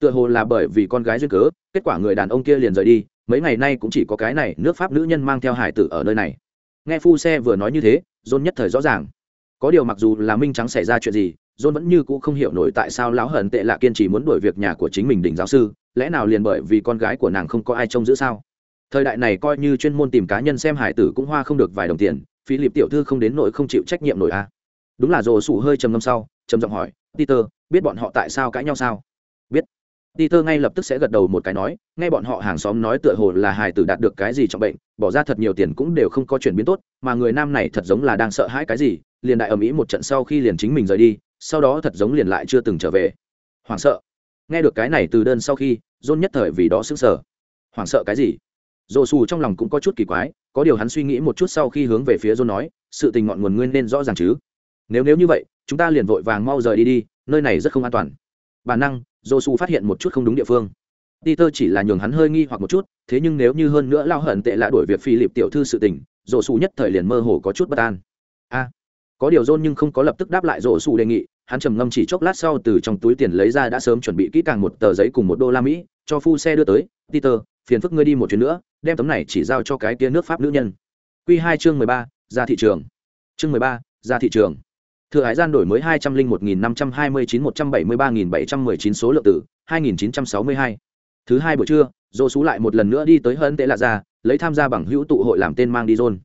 Tựa hồ là bởi vì con gái duyên cớ, kết quả người đàn ông kia liền rời đi, mấy ngày nay cũng chỉ có cái này, nước pháp nữ nhân mang theo hải tử ở nơi này. Nghe phu xe vừa nói như thế dôn nhất thời rõ ràng. Có điều mặc dù là minh trắng xảy ra chuyện gì, john vẫn như cũ không hiểu nổi tại sao lão hận tệ lạ kiên trì muốn đuổi việc nhà của chính mình đỉnh giáo sư, lẽ nào liền bởi vì con gái của nàng không có ai trông giữ sao? Thời đại này coi như chuyên môn tìm cá nhân xem hải tử cũng hoa không được vài đồng tiền phí lịp tiểu thư không đến nỗi không chịu trách nhiệm nổi a à. đúng là rồ sủ hơi trầm ngâm sau, trầm giọng hỏi, peter, biết bọn họ tại sao cãi nhau sao? Biết. Peter ngay lập tức sẽ gật đầu một cái nói, nghe bọn họ hàng xóm nói tựa hồ là hải tử đạt được cái gì trong bệnh, bỏ ra thật nhiều tiền cũng đều không có chuyển biến tốt, mà người nam này thật giống là đang sợ hãi cái gì, liền đại ở mỹ một trận sau khi liền chính mình rời đi, sau đó thật giống liền lại chưa từng trở về. Hoảng sợ. Nghe được cái này từ đơn sau khi dôn nhất thời vì đó sững sờ. Hoảng sợ cái gì? Dồ xù trong lòng cũng có chút kỳ quái có điều hắn suy nghĩ một chút sau khi hướng về phía dôn nói sự tình ngọn nguồn nguyên nên rõ ràng chứ. Nếu nếu như vậy chúng ta liền vội vàng mau rời đi đi nơi này rất không an toàn. Bản năng dồ xù phát hiện một chút không đúng địa phương. Peter chỉ là nhường hắn hơi nghi hoặc một chút, thế nhưng nếu như hơn nữa lao hận tệ lạ đuổi việc phi lịp tiểu thư sự tình, Dỗ Sủ nhất thời liền mơ hồ có chút bất an. A, có điều John nhưng không có lập tức đáp lại Dỗ Sủ đề nghị, hắn trầm ngâm chỉ chốc lát sau từ trong túi tiền lấy ra đã sớm chuẩn bị kỹ càng một tờ giấy cùng một đô la Mỹ, cho phu xe đưa tới, "Peter, phiền phức ngươi đi một chuyến nữa, đem tấm này chỉ giao cho cái kia nước Pháp nữ nhân." Quy hai chương mười ba, ra thị trường. Chương mười ba, ra thị trường. Thừa Hải gian đổi mới hai trăm linh một nghìn năm trăm hai mươi chín một trăm bảy mươi ba nghìn bảy trăm mười chín số lượng tử, hai nghìn chín trăm sáu mươi hai thứ hai buổi trưa dô xú lại một lần nữa đi tới hơn tệ lạ ra lấy tham gia bằng hữu tụ hội làm tên mang đi rôn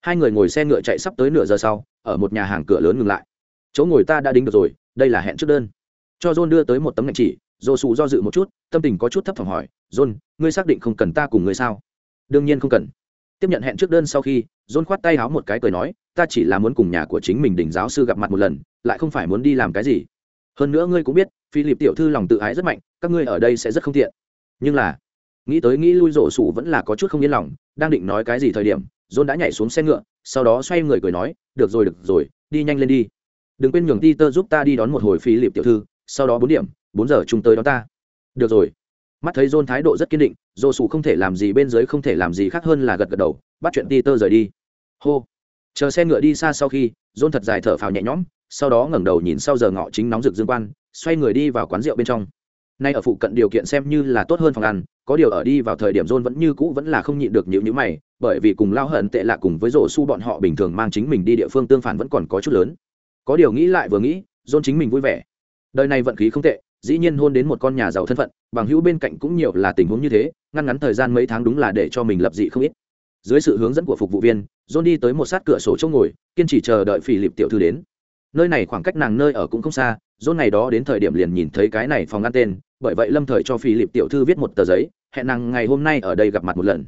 hai người ngồi xe ngựa chạy sắp tới nửa giờ sau ở một nhà hàng cửa lớn ngừng lại chỗ ngồi ta đã đính được rồi đây là hẹn trước đơn cho john đưa tới một tấm ngạch chỉ dồ xù do dự một chút, tâm tình có chút thấp thỏm hỏi, john, ngươi xác định không cần ta cùng ngươi sao? Đương nhiên không cần. Tiếp nhận hẹn trước đơn sau khi, john khoát tay háo một cái cười nói, ta chỉ là muốn cùng nhà của chính mình đỉnh giáo sư gặp mặt một lần, lại không phải muốn đi làm cái gì. Hơn nữa ngươi cũng biết, philip tiểu thư lòng tự ái rất mạnh, các ngươi ở đây sẽ rất không tiện. Nhưng là, nghĩ tới nghĩ lui rổ sủ vẫn là có chút không yên lòng, đang định nói cái gì thời điểm, john đã nhảy xuống xe ngựa, sau đó xoay người cười nói, được rồi được rồi, đi nhanh lên đi. Đừng quên nhường ti tơ giúp ta đi đón một hồi phi lịp tiểu thư, sau đó bốn điểm bốn giờ chúng tới đón ta. Được rồi. Mắt thấy john thái độ rất kiên định rổ sủ không thể làm gì bên dưới không thể làm gì khác hơn là gật gật đầu, bắt chuyện ti tơ rời đi. Hô. Chờ xe ngựa đi xa sau khi, john thật dài thở phào nhẹ nhõm, sau đó ngẩng đầu nhìn sau giờ ngọ chính nóng rực dương quan, xoay người đi vào quán rượu bên trong. Nay ở phụ cận điều kiện xem như là tốt hơn phòng ăn, có điều ở đi vào thời điểm john vẫn như cũ vẫn là không nhịn được những nhữ mày, bởi vì cùng lao hận tệ lạ cùng với rổ su bọn họ bình thường mang chính mình đi địa phương tương phản vẫn còn có chút lớn. Có điều nghĩ lại vừa nghĩ, john chính mình vui vẻ. Đời này vận khí không tệ dĩ nhiên hôn đến một con nhà giàu thân phận, bằng hữu bên cạnh cũng nhiều là tình huống như thế, ngăn ngắn thời gian mấy tháng đúng là để cho mình lập dị không ít. Dưới sự hướng dẫn của phục vụ viên, john đi tới một sát cửa sổ chỗ ngồi, kiên trì chờ đợi phỉ lịp tiểu thư đến. Nơi này khoảng cách nàng nơi ở cũng không xa, john ngày đó đến thời điểm liền nhìn thấy cái này phòng ngăn tên, bởi vậy lâm thời cho phi lịp tiểu thư viết một tờ giấy, hẹn nàng ngày hôm nay ở đây gặp mặt một lần.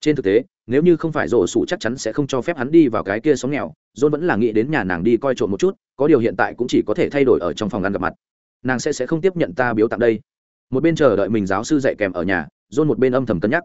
Trên thực tế, nếu như không phải rổ sủ chắc chắn sẽ không cho phép hắn đi vào cái kia sống nghèo, john vẫn là nghĩ đến nhà nàng đi coi trộm một chút, có điều hiện tại cũng chỉ có thể thay đổi ở trong phòng ăn gặp mặt nàng sẽ sẽ không tiếp nhận ta biếu tặng đây. Một bên chờ đợi mình giáo sư dạy kèm ở nhà, john một bên âm thầm cân nhắc.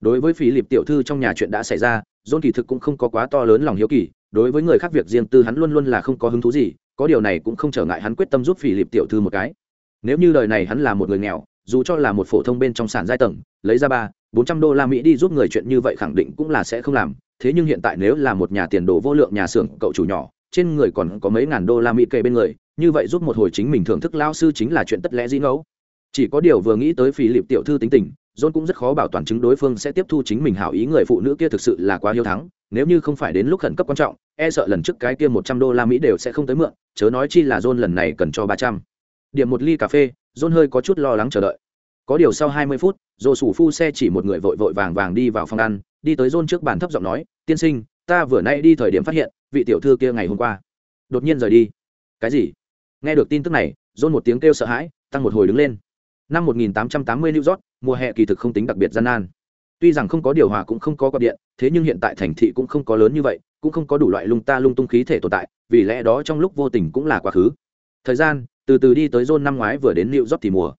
Đối với phí lịp tiểu thư trong nhà chuyện đã xảy ra, john kỳ thực cũng không có quá to lớn lòng hiếu kỳ, đối với người khác việc riêng tư hắn luôn luôn là không có hứng thú gì, có điều này cũng không trở ngại hắn quyết tâm giúp phí lịp tiểu thư một cái. Nếu như đời này hắn là một người nghèo, dù cho là một phổ thông bên trong sản giai tầng, lấy ra ba, bốn trăm đô la mỹ đi giúp người chuyện như vậy khẳng định cũng là sẽ không làm, thế nhưng hiện tại nếu là một nhà tiền đồ vô lượng nhà xưởng cậu chủ nhỏ, trên người còn có mấy ngàn đô la mỹ kề bên người như vậy giúp một hồi chính mình thưởng thức lao sư chính là chuyện tất lẽ dĩ ngẫu. Chỉ có điều vừa nghĩ tới phi lịp tiểu thư tính tình, john cũng rất khó bảo toàn chứng đối phương sẽ tiếp thu chính mình hảo ý người phụ nữ kia thực sự là quá hiếu thắng, nếu như không phải đến lúc khẩn cấp quan trọng e sợ lần trước cái kia một trăm đô la mỹ đều sẽ không tới mượn, chớ nói chi là john lần này cần cho ba trăm. Điểm một ly cà phê, john hơi có chút lo lắng chờ đợi. Có điều sau hai mươi phút dồ sủ phu xe chỉ một người vội vội vàng vàng đi vào phòng ăn, đi tới john trước bàn thấp giọng nói, tiên sinh, ta vừa nay đi thời điểm phát hiện, vị tiểu thư kia ngày hôm qua. Đột nhiên rời đi. Cái gì? Nghe được tin tức này john một tiếng kêu sợ hãi tăng một hồi đứng lên năm 1880 New York, mùa hè kỳ thực không tính đặc biệt gian nan. Tuy rằng không có điều hòa cũng không có quạt điện, thế nhưng hiện tại thành thị cũng không có lớn như vậy, cũng không có đủ loại lung ta lung tung khí thể tồn tại, vì lẽ đó trong lúc vô tình cũng là quá khứ. Thời gian, từ từ đi tới John năm ngoái vừa đến New York thì mùa.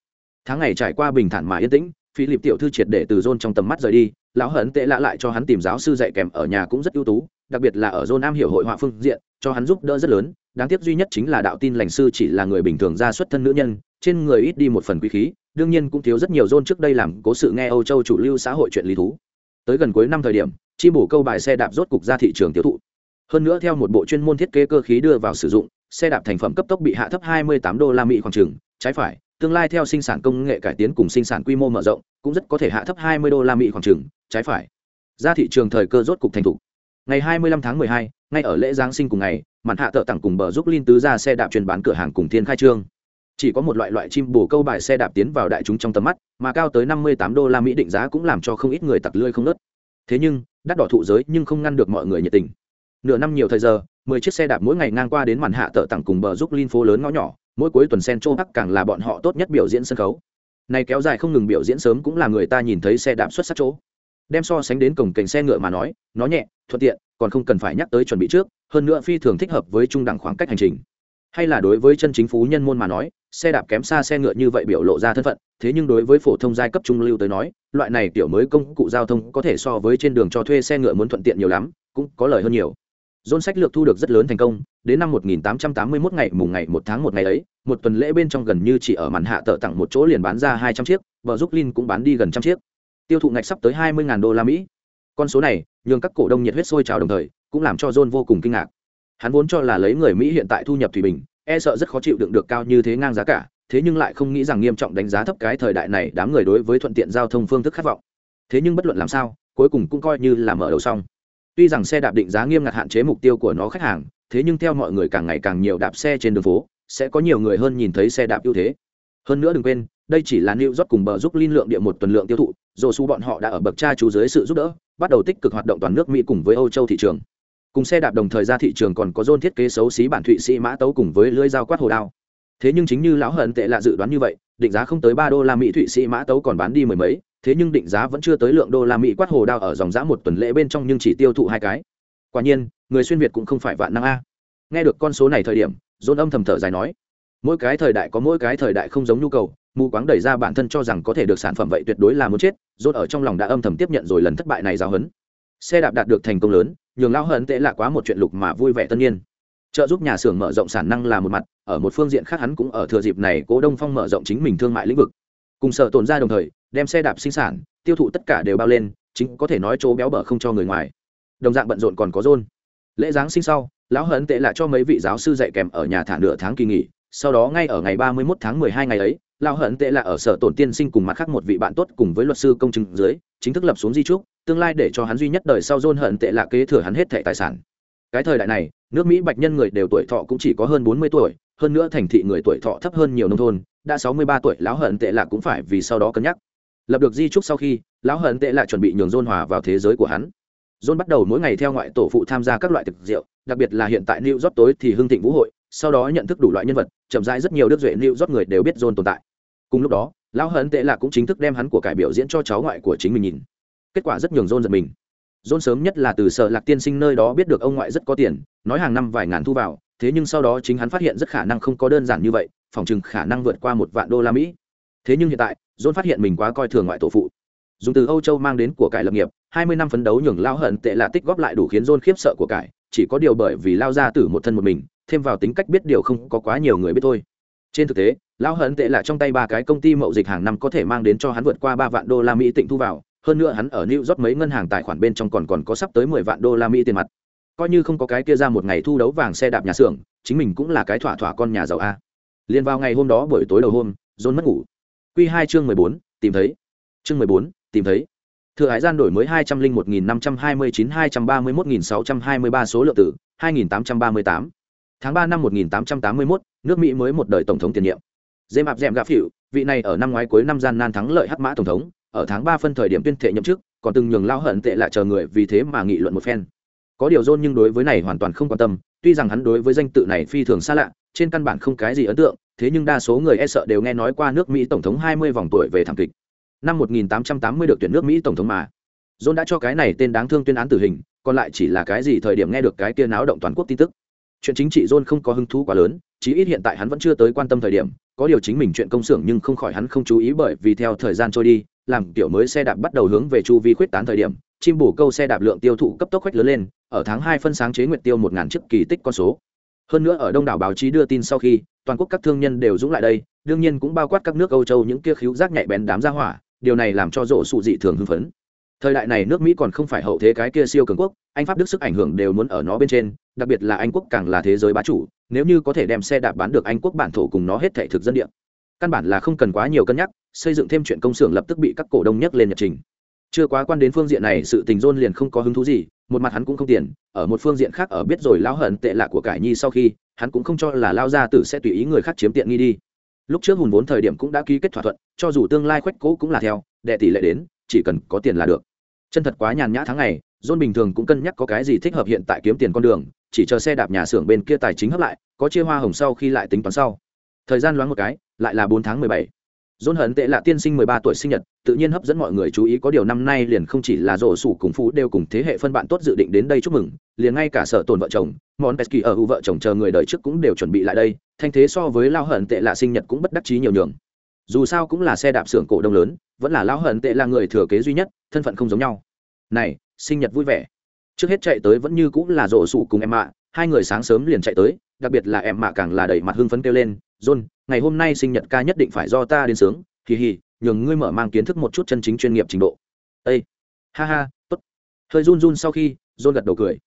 Tháng ngày trải qua bình thản mà yên tĩnh, Philip tiểu thư triệt để từ John trong tầm mắt rời đi, lão hận tệ lạ lại cho hắn tìm giáo sư dạy kèm ở nhà cũng rất ưu tú, đặc biệt là ở zone am hiểu hội họa phương diện, cho hắn giúp đỡ rất lớn, đáng tiếc duy nhất chính là đạo tin lành sư chỉ là người bình thường ra xuất thân nữ nhân, trên người ít đi một phần quý khí, đương nhiên cũng thiếu rất nhiều zone trước đây làm cố sự nghe Âu Châu chủ lưu xã hội chuyện lý thú. Tới gần cuối năm thời điểm, chim bổ câu bài xe đạp rốt cục ra thị trường tiêu thụ. Hơn nữa theo một bộ chuyên môn thiết kế cơ khí đưa vào sử dụng, xe đạp thành phẩm cấp tốc bị hạ thấp 28 đô la Mỹ khoảng chừng, trái phải, tương lai theo sinh sản công nghệ cải tiến cùng sinh sản quy mô mở rộng, cũng rất có thể hạ thấp 20 đô la Mỹ khoảng chừng, trái phải. Ra thị trường thời cơ rốt cục thành thủ. Ngày 25 tháng 12, ngay ở lễ giáng sinh cùng ngày, màn hạ Tự tặng cùng bờ giúp Linh tứ ra xe đạp chuyên bán cửa hàng cùng thiên khai trương. Chỉ có một loại loại chim bồ câu bài xe đạp tiến vào đại chúng trong tầm mắt mà cao tới năm mươi tám đô la mỹ định giá cũng làm cho không ít người tặc lưỡi không nớt thế nhưng đắt đỏ thụ giới nhưng không ngăn được mọi người nhiệt tình. Nửa năm nhiều thời giờ mười chiếc xe đạp mỗi ngày ngang qua đến màn hạ tợ tặng cùng bờ giúp linh phố lớn ngõ nhỏ mỗi cuối tuần sen châu bắc càng là bọn họ tốt nhất biểu diễn sân khấu. Này kéo dài không ngừng biểu diễn sớm cũng là người ta nhìn thấy xe đạp xuất sắc chỗ đem so sánh đến cổng cảnh xe ngựa mà nói, nó nhẹ, thuận tiện, còn không cần phải nhắc tới chuẩn bị trước, hơn nữa phi thường thích hợp với trung đẳng khoảng cách hành trình. Hay là đối với chân chính phú nhân môn mà nói, xe đạp kém xa xe ngựa như vậy biểu lộ ra thân phận, thế nhưng đối với phổ thông giai cấp trung lưu tới nói, loại này tiểu mới công cụ giao thông có thể so với trên đường cho thuê xe ngựa muốn thuận tiện nhiều lắm, cũng có lời hơn nhiều. Dôn sách lược thu được rất lớn thành công, đến năm 1881 ngày mùng ngày một tháng một ngày ấy, một tuần lễ bên trong gần như chỉ ở màn hạ tợ tặng một chỗ liền bán ra hai trăm chiếc, vợ giúp linh cũng bán đi gần trăm chiếc tiêu thụ ngạch sắp tới hai mươi đô la mỹ. Con số này nhường các cổ đông nhiệt huyết sôi trào đồng thời cũng làm cho john vô cùng kinh ngạc. Hắn vốn cho là lấy người mỹ hiện tại thu nhập thủy bình e sợ rất khó chịu đựng được cao như thế ngang giá cả thế nhưng lại không nghĩ rằng nghiêm trọng đánh giá thấp cái thời đại này đám người đối với thuận tiện giao thông phương thức khát vọng. Thế nhưng bất luận làm sao cuối cùng cũng coi như là mở đầu xong. Tuy rằng xe đạp định giá nghiêm ngặt hạn chế mục tiêu của nó khách hàng thế nhưng theo mọi người càng ngày càng nhiều đạp xe trên đường phố sẽ có nhiều người hơn nhìn thấy xe đạp ưu thế. Hơn nữa đừng quên đây chỉ là New York cùng bờ giúp linh lượng địa một tuần lượng tiêu thụ, dù su bọn họ đã ở bậc cha chú dưới sự giúp đỡ, bắt đầu tích cực hoạt động toàn nước Mỹ cùng với Âu Châu thị trường. Cùng xe đạp đồng thời ra thị trường còn có dôn thiết kế xấu xí bản thụy sĩ mã tấu cùng với lưỡi dao quát hồ đao. Thế nhưng chính như lão hận tệ lạ dự đoán như vậy định giá không tới ba đô la mỹ thụy sĩ mã tấu còn bán đi mười mấy thế nhưng định giá vẫn chưa tới lượng đô la mỹ quát hồ đao ở dòng giá một tuần lễ bên trong nhưng chỉ tiêu thụ hai cái. Quả nhiên người xuyên việt cũng không phải vạn năng a. Nghe được con số này thời điểm dôn âm thầm thở dài nói mỗi cái thời đại có mỗi cái thời đại không giống nhu cầu mù quáng đẩy ra bản thân cho rằng có thể được sản phẩm vậy tuyệt đối là muốn chết, rốt ở trong lòng đã âm thầm tiếp nhận rồi lần thất bại này giáo hấn xe đạp đạt được thành công lớn, nhường lao hận tệ là quá một chuyện lục mà vui vẻ tân nhiên. Trợ giúp nhà xưởng mở rộng sản năng là một mặt, ở một phương diện khác hắn cũng ở thừa dịp này cố đông phong mở rộng chính mình thương mại lĩnh vực. Cùng sở tồn ra đồng thời, đem xe đạp sinh sản, tiêu thụ tất cả đều bao lên, chính có thể nói chỗ béo bở không cho người ngoài. Đồng dạng bận rộn còn có rôn lễ giáng sinh sau, lão hận tệ là cho mấy vị giáo sư dạy kèm ở nhà thả nửa tháng kỳ nghỉ, sau đó ngay ở ngày ba mươi 31 tháng hai ngày ấy lão hận tệ là ở sở tổn tiên sinh cùng mặt khác một vị bạn tốt cùng với luật sư công chứng dưới, chính thức lập xuống di trúc, tương lai để cho hắn duy nhất đời sau dôn hận tệ là kế thừa hắn hết thẻ tài sản. Cái thời đại này, nước mỹ bạch nhân người đều tuổi thọ cũng chỉ có hơn bốn mươi tuổi, hơn nữa thành thị người tuổi thọ thấp hơn nhiều nông thôn, đã sáu mươi ba tuổi lão hận tệ là cũng phải vì sau đó cân nhắc. Lập được di trúc sau khi, lão hận tệ là chuẩn bị nhường dôn hòa vào thế giới của hắn. Dôn bắt đầu mỗi ngày theo ngoại tổ phụ tham gia các loại thực rượu, đặc biệt là hiện tại new york tối thì hưng thịnh vũ hội sau đó nhận thức đủ loại nhân vật, chậm rãi rất nhiều đức duệ lưu rót người đều biết dôn tồn tại. Cùng lúc đó, lão hận tệ lạc cũng chính thức đem hắn của cải biểu diễn cho cháu ngoại của chính mình nhìn. Kết quả rất nhường John giật mình. John sớm nhất là từ sở lạc tiên sinh nơi đó biết được ông ngoại rất có tiền, nói hàng năm vài ngàn thu vào, thế nhưng sau đó chính hắn phát hiện rất khả năng không có đơn giản như vậy, phòng chừng khả năng vượt qua một vạn đô la mỹ. Thế nhưng hiện tại, John phát hiện mình quá coi thường ngoại tổ phụ. Dùng từ âu châu mang đến của cải lập nghiệp, hai mươi năm phấn đấu nhường lao hận tệ là tích góp lại đủ khiến John khiếp sợ của cải, chỉ có điều bởi vì lao ra từ một thân một mình thêm vào tính cách biết điều không có quá nhiều người biết thôi trên thực tế lão hận tệ là trong tay ba cái công ty mậu dịch hàng năm có thể mang đến cho hắn vượt qua ba vạn đô la mỹ tịnh thu vào hơn nữa hắn ở New York mấy ngân hàng tài khoản bên trong còn còn có sắp tới mười vạn đô la Mỹ tiền mặt. Coi như không có cái kia ra một ngày thu đấu vàng xe đạp nhà xưởng, chính mình cũng là cái thỏa thỏa con nhà giàu a. Liên vào ngày hôm đó buổi tối đầu hôm, John mất ngủ. q hai chương mười bốn tìm thấy chương mười bốn tìm thấy thừa hải gian đổi mới hai trăm linh một nghìn năm trăm hai mươi chín hai trăm ba mươi một nghìn sáu trăm hai mươi ba số lượng tử hai nghìn tám trăm ba mươi tám tháng ba năm một nghìn tám trăm tám mươi mốt, nước mỹ mới một đời tổng thống tiền nhiệm. Dê mạp d gạ phịu vị này ở năm ngoái cuối năm gian nan thắng lợi hắc mã tổng thống, ở tháng ba phân thời điểm tuyên thệ nhậm chức, còn từng nhường lao hận tệ lại chờ người vì thế mà nghị luận một phen. Có điều john nhưng đối với này hoàn toàn không quan tâm, tuy rằng hắn đối với danh tự này phi thường xa lạ, trên căn bản không cái gì ấn tượng, thế nhưng đa số người e sợ đều nghe nói qua nước mỹ tổng thống 20 vòng tuổi về thảm kịch. Năm 1880 được tuyển nước mỹ tổng thống mà. John đã cho cái này tên đáng thương tuyên án tử hình, còn lại chỉ là cái gì thời điểm nghe được cái kia náo động toàn quốc tin tức chuyện chính trị john không có hứng thú quá lớn, chí ít hiện tại hắn vẫn chưa tới quan tâm thời điểm, có điều chính mình chuyện công xưởng nhưng không khỏi hắn không chú ý bởi vì theo thời gian trôi đi, làm kiểu mới xe đạp bắt đầu hướng về chu vi khuyết tán thời điểm, chim bổ câu xe đạp lượng tiêu thụ cấp tốc khoách lớn lên, ở tháng hai phân sáng chế nguyện tiêu một ngàn chiếc kỳ tích con số. Hơn nữa ở đông đảo báo chí đưa tin sau khi, toàn quốc các thương nhân đều dũng lại đây, đương nhiên cũng bao quát các nước âu châu những kia khíu giác nhạy bén đám ra hỏa, điều này làm cho rộ sụ dị thường hưng phấn thời đại này nước mỹ còn không phải hậu thế cái kia siêu cường quốc, anh pháp, đức sức ảnh hưởng đều muốn ở nó bên trên, đặc biệt là anh quốc càng là thế giới bá chủ, nếu như có thể đem xe đạp bán được anh quốc bản thổ cùng nó hết thể thực dân địa. Căn bản là không cần quá nhiều cân nhắc, xây dựng thêm chuyện công xưởng lập tức bị các cổ đông nhắc lên nhật trình. Chưa quá quan đến phương diện này, sự tình dôn liền không có hứng thú gì, một mặt hắn cũng không tiền, ở một phương diện khác ở biết rồi lao hận tệ lạ của cải nhi sau khi, hắn cũng không cho là lao gia tử sẽ tùy ý người khác chiếm tiện nghi đi. Lúc trước hùn vốn thời điểm cũng đã ký kết thỏa thuận, cho dù tương lai khoách cố cũng là theo, đệ tỷ lệ đến chỉ cần có tiền là được. Chân thật quá nhàn nhã tháng ngày, john bình thường cũng cân nhắc có cái gì thích hợp hiện tại kiếm tiền con đường, chỉ chờ xe đạp nhà xưởng bên kia tài chính hấp lại, có chia hoa hồng sau khi lại tính toán sau. Thời gian loáng một cái, lại là bốn tháng mười bảy. John hận tệ là tiên sinh mười ba tuổi sinh nhật, tự nhiên hấp dẫn mọi người chú ý có điều năm nay liền không chỉ là rổ sủ cùng phú đều cùng thế hệ phân bạn tốt dự định đến đây chúc mừng, liền ngay cả sở tồn vợ chồng món pesky ở u vợ chồng chờ người đời trước cũng đều chuẩn bị lại đây, thanh thế so với lao hận tệ là sinh nhật cũng bất đắc chí nhiều nhường dù sao cũng là xe đạp xưởng cổ đông lớn, vẫn là lao hận tệ là người thừa kế duy nhất, thân phận không giống nhau. Này, sinh nhật vui vẻ. Trước hết chạy tới vẫn như cũng là rổ sủ cùng em mạ hai người sáng sớm liền chạy tới, đặc biệt là em mạ càng là đẩy mặt hưng phấn kêu lên, john, ngày hôm nay sinh nhật ca nhất định phải do ta đến sướng, hì hì, nhường ngươi mở mang kiến thức một chút chân chính chuyên nghiệp trình độ. Ây ha ha, tốt. Hơi run run sau khi, john gật đầu cười.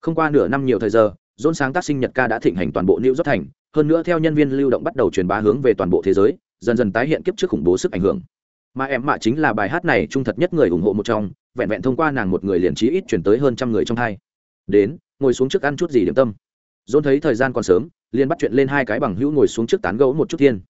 Không qua nửa năm nhiều thời giờ, john sáng tác sinh nhật ca đã thịnh hành toàn bộ new york thành, hơn nữa theo nhân viên lưu động bắt đầu truyền bá hướng về toàn bộ thế giới dần dần tái hiện kiếp trước khủng bố sức ảnh hưởng. Mà em mạ chính là bài hát này trung thật nhất người ủng hộ một trong, vẹn vẹn thông qua nàng một người liền trí ít chuyển tới hơn trăm người trong hai. Đến, ngồi xuống trước ăn chút gì điểm tâm. Dôn thấy thời gian còn sớm, liền bắt chuyện lên hai cái bằng hữu ngồi xuống trước tán gẫu một chút thiên.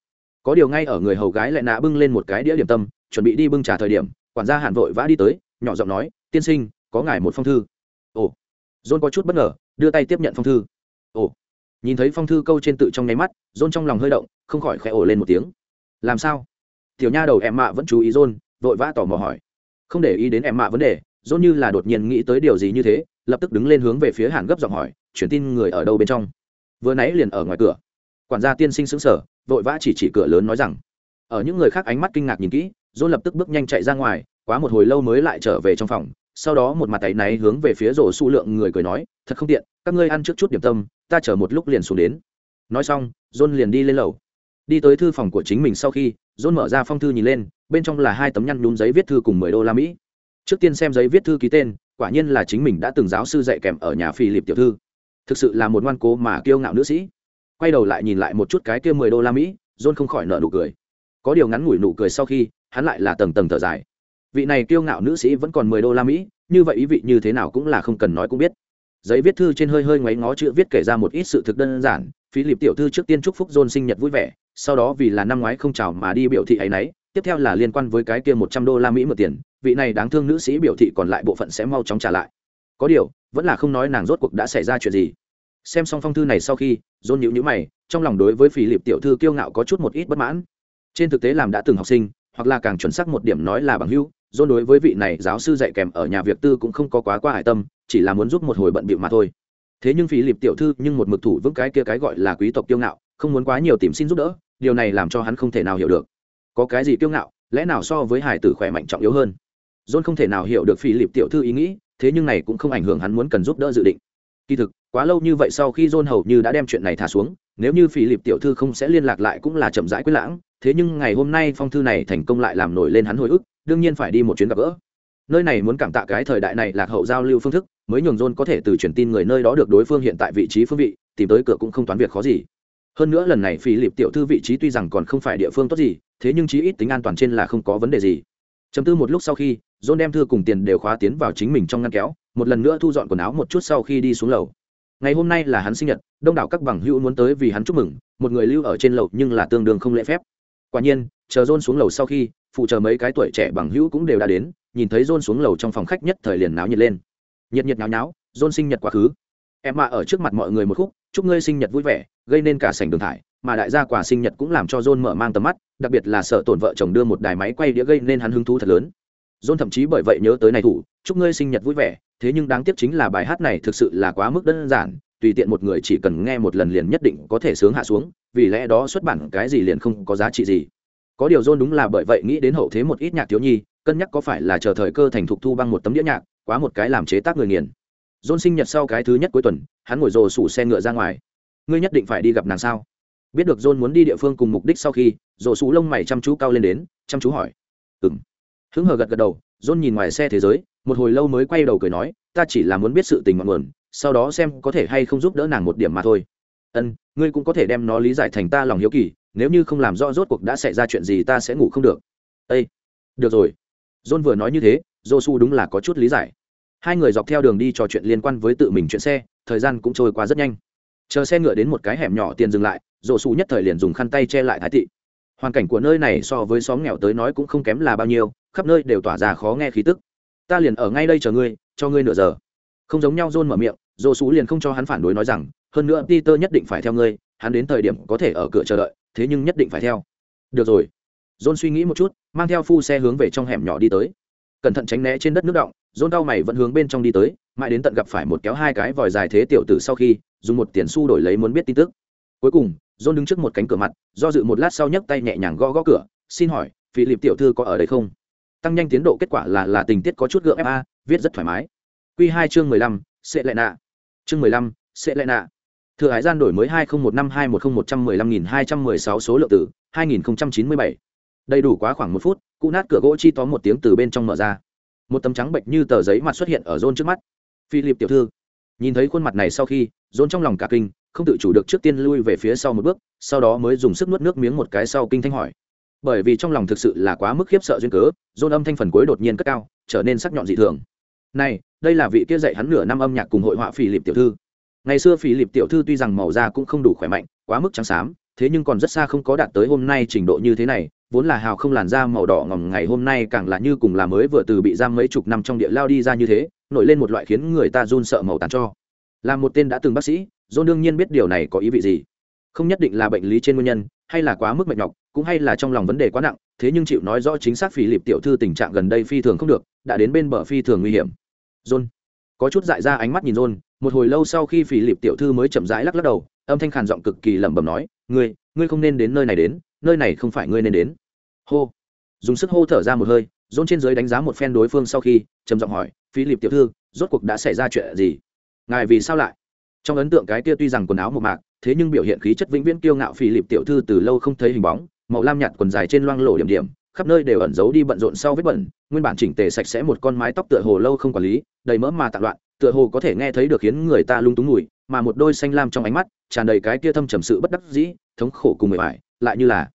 Có điều ngay ở người hầu gái lại nạ bưng lên một cái đĩa điểm tâm, chuẩn bị đi bưng trà thời điểm, quản gia hàn vội vã đi tới, nhỏ giọng nói, tiên sinh, có ngài một phong thư. Ồ. Dôn có chút bất ngờ, đưa tay tiếp nhận phong thư. Ồ. Nhìn thấy phong thư câu trên tự trong nháy mắt, dôn trong lòng hơi động, không khỏi khẽ ồ lên một tiếng làm sao? Tiểu nha đầu em mạ vẫn chú ý dôn vội vã tỏ mò hỏi. Không để ý đến em mạ vấn đề dôn như là đột nhiên nghĩ tới điều gì như thế, lập tức đứng lên hướng về phía hàn gấp giọng hỏi chuyển tin người ở đâu bên trong? Vừa nãy liền ở ngoài cửa. Quản gia tiên sinh xứng sở vội vã chỉ chỉ cửa lớn nói rằng, ở những người khác ánh mắt kinh ngạc nhìn kỹ dôn lập tức bước nhanh chạy ra ngoài, quá một hồi lâu mới lại trở về trong phòng, sau đó một mặt tay náy hướng về phía rổ su lượng người cười nói, thật không tiện, các ngươi ăn trước chút điểm tâm, ta chờ một lúc liền xuống đến. Nói xong dôn liền đi lên lầu đi tới thư phòng của chính mình sau khi dôn mở ra phong thư nhìn lên, bên trong là hai tấm nhăn nhún giấy viết thư cùng mười đô la mỹ. Trước tiên xem giấy viết thư ký tên, quả nhiên là chính mình đã từng giáo sư dạy kèm ở nhà phi lịp tiểu thư. Thực sự là một ngoan cố mà kiêu ngạo nữ sĩ. Quay đầu lại nhìn lại một chút cái kia mười đô la mỹ, john không khỏi nợ nụ cười. Có điều ngắn ngủi nụ cười sau khi, hắn lại là tầng tầng thở dài. Vị này kiêu ngạo nữ sĩ vẫn còn mười đô la mỹ, như vậy ý vị như thế nào cũng là không cần nói cũng biết giấy viết thư trên hơi hơi ngoáy ngó chữ viết kể ra một ít sự thực đơn giản. Phí lịp tiểu thư trước tiên chúc phúc john sinh nhật vui vẻ, sau đó vì là năm ngoái không chào mà đi biểu thị ấy y tiếp theo là liên quan với cái kia một trăm đô la mỹ một tiền, vị này đáng thương nữ sĩ biểu thị còn lại bộ phận sẽ mau chóng trả lại. Có điều, vẫn là không nói nàng rốt cuộc đã xảy ra chuyện gì. Xem xong phong thư này sau khi dôn nhữ nhữ mày, trong lòng đối với phí lịp tiểu thư kiêu ngạo có chút một ít bất mãn. Trên thực tế làm đã từng học sinh hoặc là càng chuẩn xác một điểm nói là bằng hữu, dôn đối với vị này giáo sư dạy kèm ở nhà việc tư cũng không có quá qua hải tâm, chỉ là muốn giúp một hồi bận bịu mà thôi. Thế nhưng phỉ lịp tiểu thư nhưng một mực thủ vững cái kia cái gọi là quý tộc kiêu ngạo, không muốn quá nhiều tìm xin giúp đỡ, điều này làm cho hắn không thể nào hiểu được. Có cái gì kiêu ngạo, lẽ nào so với hải tử khỏe mạnh trọng yếu hơn? John không thể nào hiểu được phỉ lịp tiểu thư ý nghĩ, thế nhưng này cũng không ảnh hưởng hắn muốn cần giúp đỡ dự định. Kỳ thực, quá lâu như vậy sau khi john hầu như đã đem chuyện này thả xuống nếu như phỉ lịp tiểu thư không sẽ liên lạc lại cũng là chậm rãi quyết lãng, thế nhưng ngày hôm nay phong thư này thành công lại làm nổi lên hắn hồi ức, đương nhiên phải đi một chuyến gặp gỡ. Nơi này muốn cảm tạ cái thời đại này lạc hậu giao lưu phương thức, mới nhường john có thể từ truyền tin người nơi đó được đối phương hiện tại vị trí phương vị, tìm tới cửa cũng không toán việc khó gì. Hơn nữa lần này phi lịp tiểu thư vị trí tuy rằng còn không phải địa phương tốt gì, thế nhưng chí ít tính an toàn trên là không có vấn đề gì. Chấm tư một lúc sau khi, john đem thư cùng tiền đều khóa tiến vào chính mình trong ngăn kéo, một lần nữa thu dọn quần áo một chút sau khi đi xuống lầu ngày hôm nay là hắn sinh nhật, đông đảo các bằng hữu muốn tới vì hắn chúc mừng, một người lưu ở trên lầu nhưng là tương đương không lễ phép. Quả nhiên, chờ john xuống lầu sau khi, phụ chờ mấy cái tuổi trẻ bằng hữu cũng đều đã đến, nhìn thấy john xuống lầu trong phòng khách nhất thời liền náo nhiệt lên. Nhiệt nhiệt náo náo, john sinh nhật quá khứ. Em mà ở trước mặt mọi người một khúc, chúc ngươi sinh nhật vui vẻ, gây nên cả sảnh đường thải, mà đại gia quà sinh nhật cũng làm cho john mở mang tầm mắt, đặc biệt là sợ tổn vợ chồng đưa một đài máy quay đĩa gây nên hắn hứng thú thật lớn john thậm chí bởi vậy nhớ tới này thủ, chúc ngươi sinh nhật vui vẻ, thế nhưng đáng tiếc chính là bài hát này thực sự là quá mức đơn giản, tùy tiện một người chỉ cần nghe một lần liền nhất định có thể sướng hạ xuống, vì lẽ đó xuất bản cái gì liền không có giá trị gì. Có điều john đúng là bởi vậy nghĩ đến hậu thế một ít nhạc thiếu nhi, cân nhắc có phải là chờ thời cơ thành thục thu băng một tấm đĩa nhạc, quá một cái làm chế tác người nghiền john sinh nhật sau cái thứ nhất cuối tuần, hắn ngồi rồ sủ xe ngựa ra ngoài. Ngươi nhất định phải đi gặp nàng sao? Biết được john muốn đi địa phương cùng mục đích sau khi, rồ sủ lông mày chăm chú cao lên đến, chăm chú hỏi. Ừm hứng hờ gật gật đầu, john nhìn ngoài xe thế giới, một hồi lâu mới quay đầu cười nói, ta chỉ là muốn biết sự tình ngọn nguồn, sau đó xem có thể hay không giúp đỡ nàng một điểm mà thôi. Ân, ngươi cũng có thể đem nó lý giải thành ta lòng hiếu kỳ, nếu như không làm rõ rốt cuộc đã xảy ra chuyện gì ta sẽ ngủ không được. Ây được rồi. John vừa nói như thế, josu đúng là có chút lý giải. Hai người dọc theo đường đi trò chuyện liên quan với tự mình chuyện xe, thời gian cũng trôi qua rất nhanh. Chờ xe ngựa đến một cái hẻm nhỏ tiền dừng lại, josu nhất thời liền dùng khăn tay che lại thái thị. Hoàn cảnh của nơi này so với xóm nghèo tới nói cũng không kém là bao nhiêu khắp nơi đều tỏa ra khó nghe khí tức. Ta liền ở ngay đây chờ ngươi, cho ngươi nửa giờ. Không giống nhau john mở miệng josu liền không cho hắn phản đối nói rằng, hơn nữa peter nhất định phải theo ngươi, hắn đến thời điểm có thể ở cửa chờ đợi, thế nhưng nhất định phải theo. Được rồi. John suy nghĩ một chút, mang theo phu xe hướng về trong hẻm nhỏ đi tới. Cẩn thận tránh né trên đất nước động john đau mày vẫn hướng bên trong đi tới, mãi đến tận gặp phải một kéo hai cái vòi dài thế tiểu tử sau khi, dùng một tiền xu đổi lấy muốn biết tin tức. Cuối cùng john đứng trước một cánh cửa mặt, do dự một lát sau nhấc tay nhẹ nhàng gõ gõ cửa, xin hỏi phi lịp tiểu thư có ở đây không? Tăng nhanh tiến độ kết quả là là tình tiết có chút gượng fa viết rất thoải mái. Q hai chương mười lăm, sẽ lại nạ. Chương mười lăm, sẽ lại nạ. Thừa hải gian đổi mới hai nghìn một năm hai một không một trăm mười lăm nghìn hai trăm mười sáu số lượng tử hai nghìn chín mươi bảy. Đầy đủ quá khoảng một phút cụ nát cửa gỗ chi tóm một tiếng từ bên trong mở ra. Một tấm trắng bệnh như tờ giấy mặt xuất hiện ở rôn trước mắt. Philip tiểu thư, nhìn thấy khuôn mặt này sau khi rôn trong lòng cả kinh, không tự chủ được trước tiên lui về phía sau một bước, sau đó mới dùng sức nuốt nước miếng một cái sau kinh thanh hỏi bởi vì trong lòng thực sự là quá mức khiếp sợ duyên cớ, dôn âm thanh phần cuối đột nhiên cất cao, trở nên sắc nhọn dị thường. Này, đây là vị kia dạy hắn nửa năm âm nhạc cùng hội họa philip tiểu thư. Ngày xưa philip tiểu thư tuy rằng màu da cũng không đủ khỏe mạnh, quá mức trắng xám, thế nhưng còn rất xa không có đạt tới hôm nay trình độ như thế này, vốn là hào không làn da màu đỏ ngỏm ngày hôm nay càng là như cùng là mới vừa từ bị giam mấy chục năm trong địa lao đi ra như thế, nổi lên một loại khiến người ta run sợ màu tàn cho. Là một tên đã từng bác sĩ john đương nhiên biết điều này có ý vị gì không nhất định là bệnh lý trên nguyên nhân, hay là quá mức mệt nhọc, cũng hay là trong lòng vấn đề quá nặng, thế nhưng chịu nói rõ chính xác phi lịp tiểu thư tình trạng gần đây phi thường không được, đã đến bên bờ phi thường nguy hiểm. John. Có chút dại ra ánh mắt nhìn john, một hồi lâu sau khi phi lịp tiểu thư mới chậm rãi lắc lắc đầu, âm thanh khàn giọng cực kỳ lẩm bẩm nói, ngươi ngươi không nên đến nơi này đến, nơi này không phải ngươi nên đến. Hô. Dùng sức hô thở ra một hơi, John trên dưới đánh giá một phen đối phương sau khi, trầm giọng hỏi Phi lịp tiểu thư, rốt cuộc đã xảy ra chuyện gì? Ngài vì sao lại? Trong ấn tượng cái kia tuy rằng quần áo một mạc thế nhưng biểu hiện khí chất vĩnh viễn kiêu ngạo phi lịp tiểu thư từ lâu không thấy hình bóng, màu lam nhạt quần dài trên loang lổ điểm điểm, khắp nơi đều ẩn giấu đi bận rộn sau vết bẩn, nguyên bản chỉnh tề sạch sẽ một con mái tóc tựa hồ lâu không quản lý, đầy mỡ mà tạm loạn, tựa hồ có thể nghe thấy được khiến người ta lung túng mùi, mà một đôi xanh lam trong ánh mắt, tràn đầy cái kia thâm trầm sự bất đắc dĩ, thống khổ cùng mệt mỏi, lại như là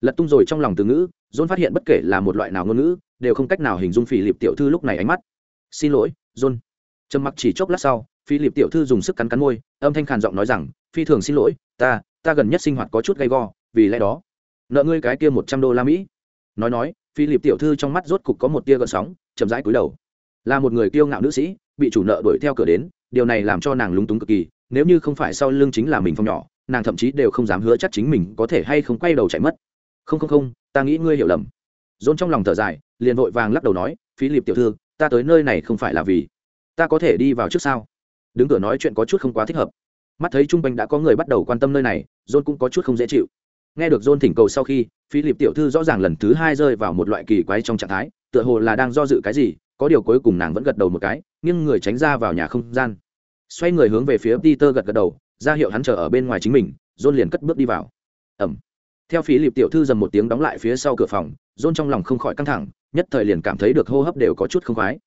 lật tung rồi trong lòng từ ngữ, john phát hiện bất kể là một loại nào ngôn ngữ, đều không cách nào hình dung phì lịp tiểu thư lúc này ánh mắt. Xin lỗi, john. Trầm mặc chỉ chốc lát sau Philip tiểu thư dùng sức cắn cắn môi, âm thanh khàn giọng nói rằng, phi thường xin lỗi, ta ta gần nhất sinh hoạt có chút gay go, vì lẽ đó, nợ ngươi cái kia một trăm đô la mỹ. Nói nói, Philip tiểu thư trong mắt rốt cục có một tia gợn sóng, chậm rãi cúi đầu. Là một người kiêu ngạo nữ sĩ, bị chủ nợ đuổi theo cửa đến, điều này làm cho nàng lúng túng cực kỳ, nếu như không phải sau lưng chính là mình phong nhỏ, nàng thậm chí đều không dám hứa chắc chính mình có thể hay không quay đầu chạy mất. Không không không, ta nghĩ ngươi hiểu lầm. Dôn trong lòng thở dài, liền vội vàng lắc đầu nói, "Philip tiểu thư, ta tới nơi này không phải là vì ta có thể đi vào trước sao? Đứng cửa nói chuyện có chút không quá thích hợp. Mắt thấy trung quanh đã có người bắt đầu quan tâm nơi này, John cũng có chút không dễ chịu. Nghe được John thỉnh cầu sau khi, philip tiểu thư rõ ràng lần thứ hai rơi vào một loại kỳ quái trong trạng thái, tựa hồ là đang do dự cái gì, có điều cuối cùng nàng vẫn gật đầu một cái nhưng người tránh ra vào nhà không gian. Xoay người hướng về phía peter gật gật đầu, ra hiệu hắn chờ ở bên ngoài chính mình, john liền cất bước đi vào. Ẩm. Theo phí lịp tiểu thư dầm một tiếng đóng lại phía sau cửa phòng, john trong lòng không khỏi căng thẳng, nhất thời liền cảm thấy được hô hấp đều có chút không khoái.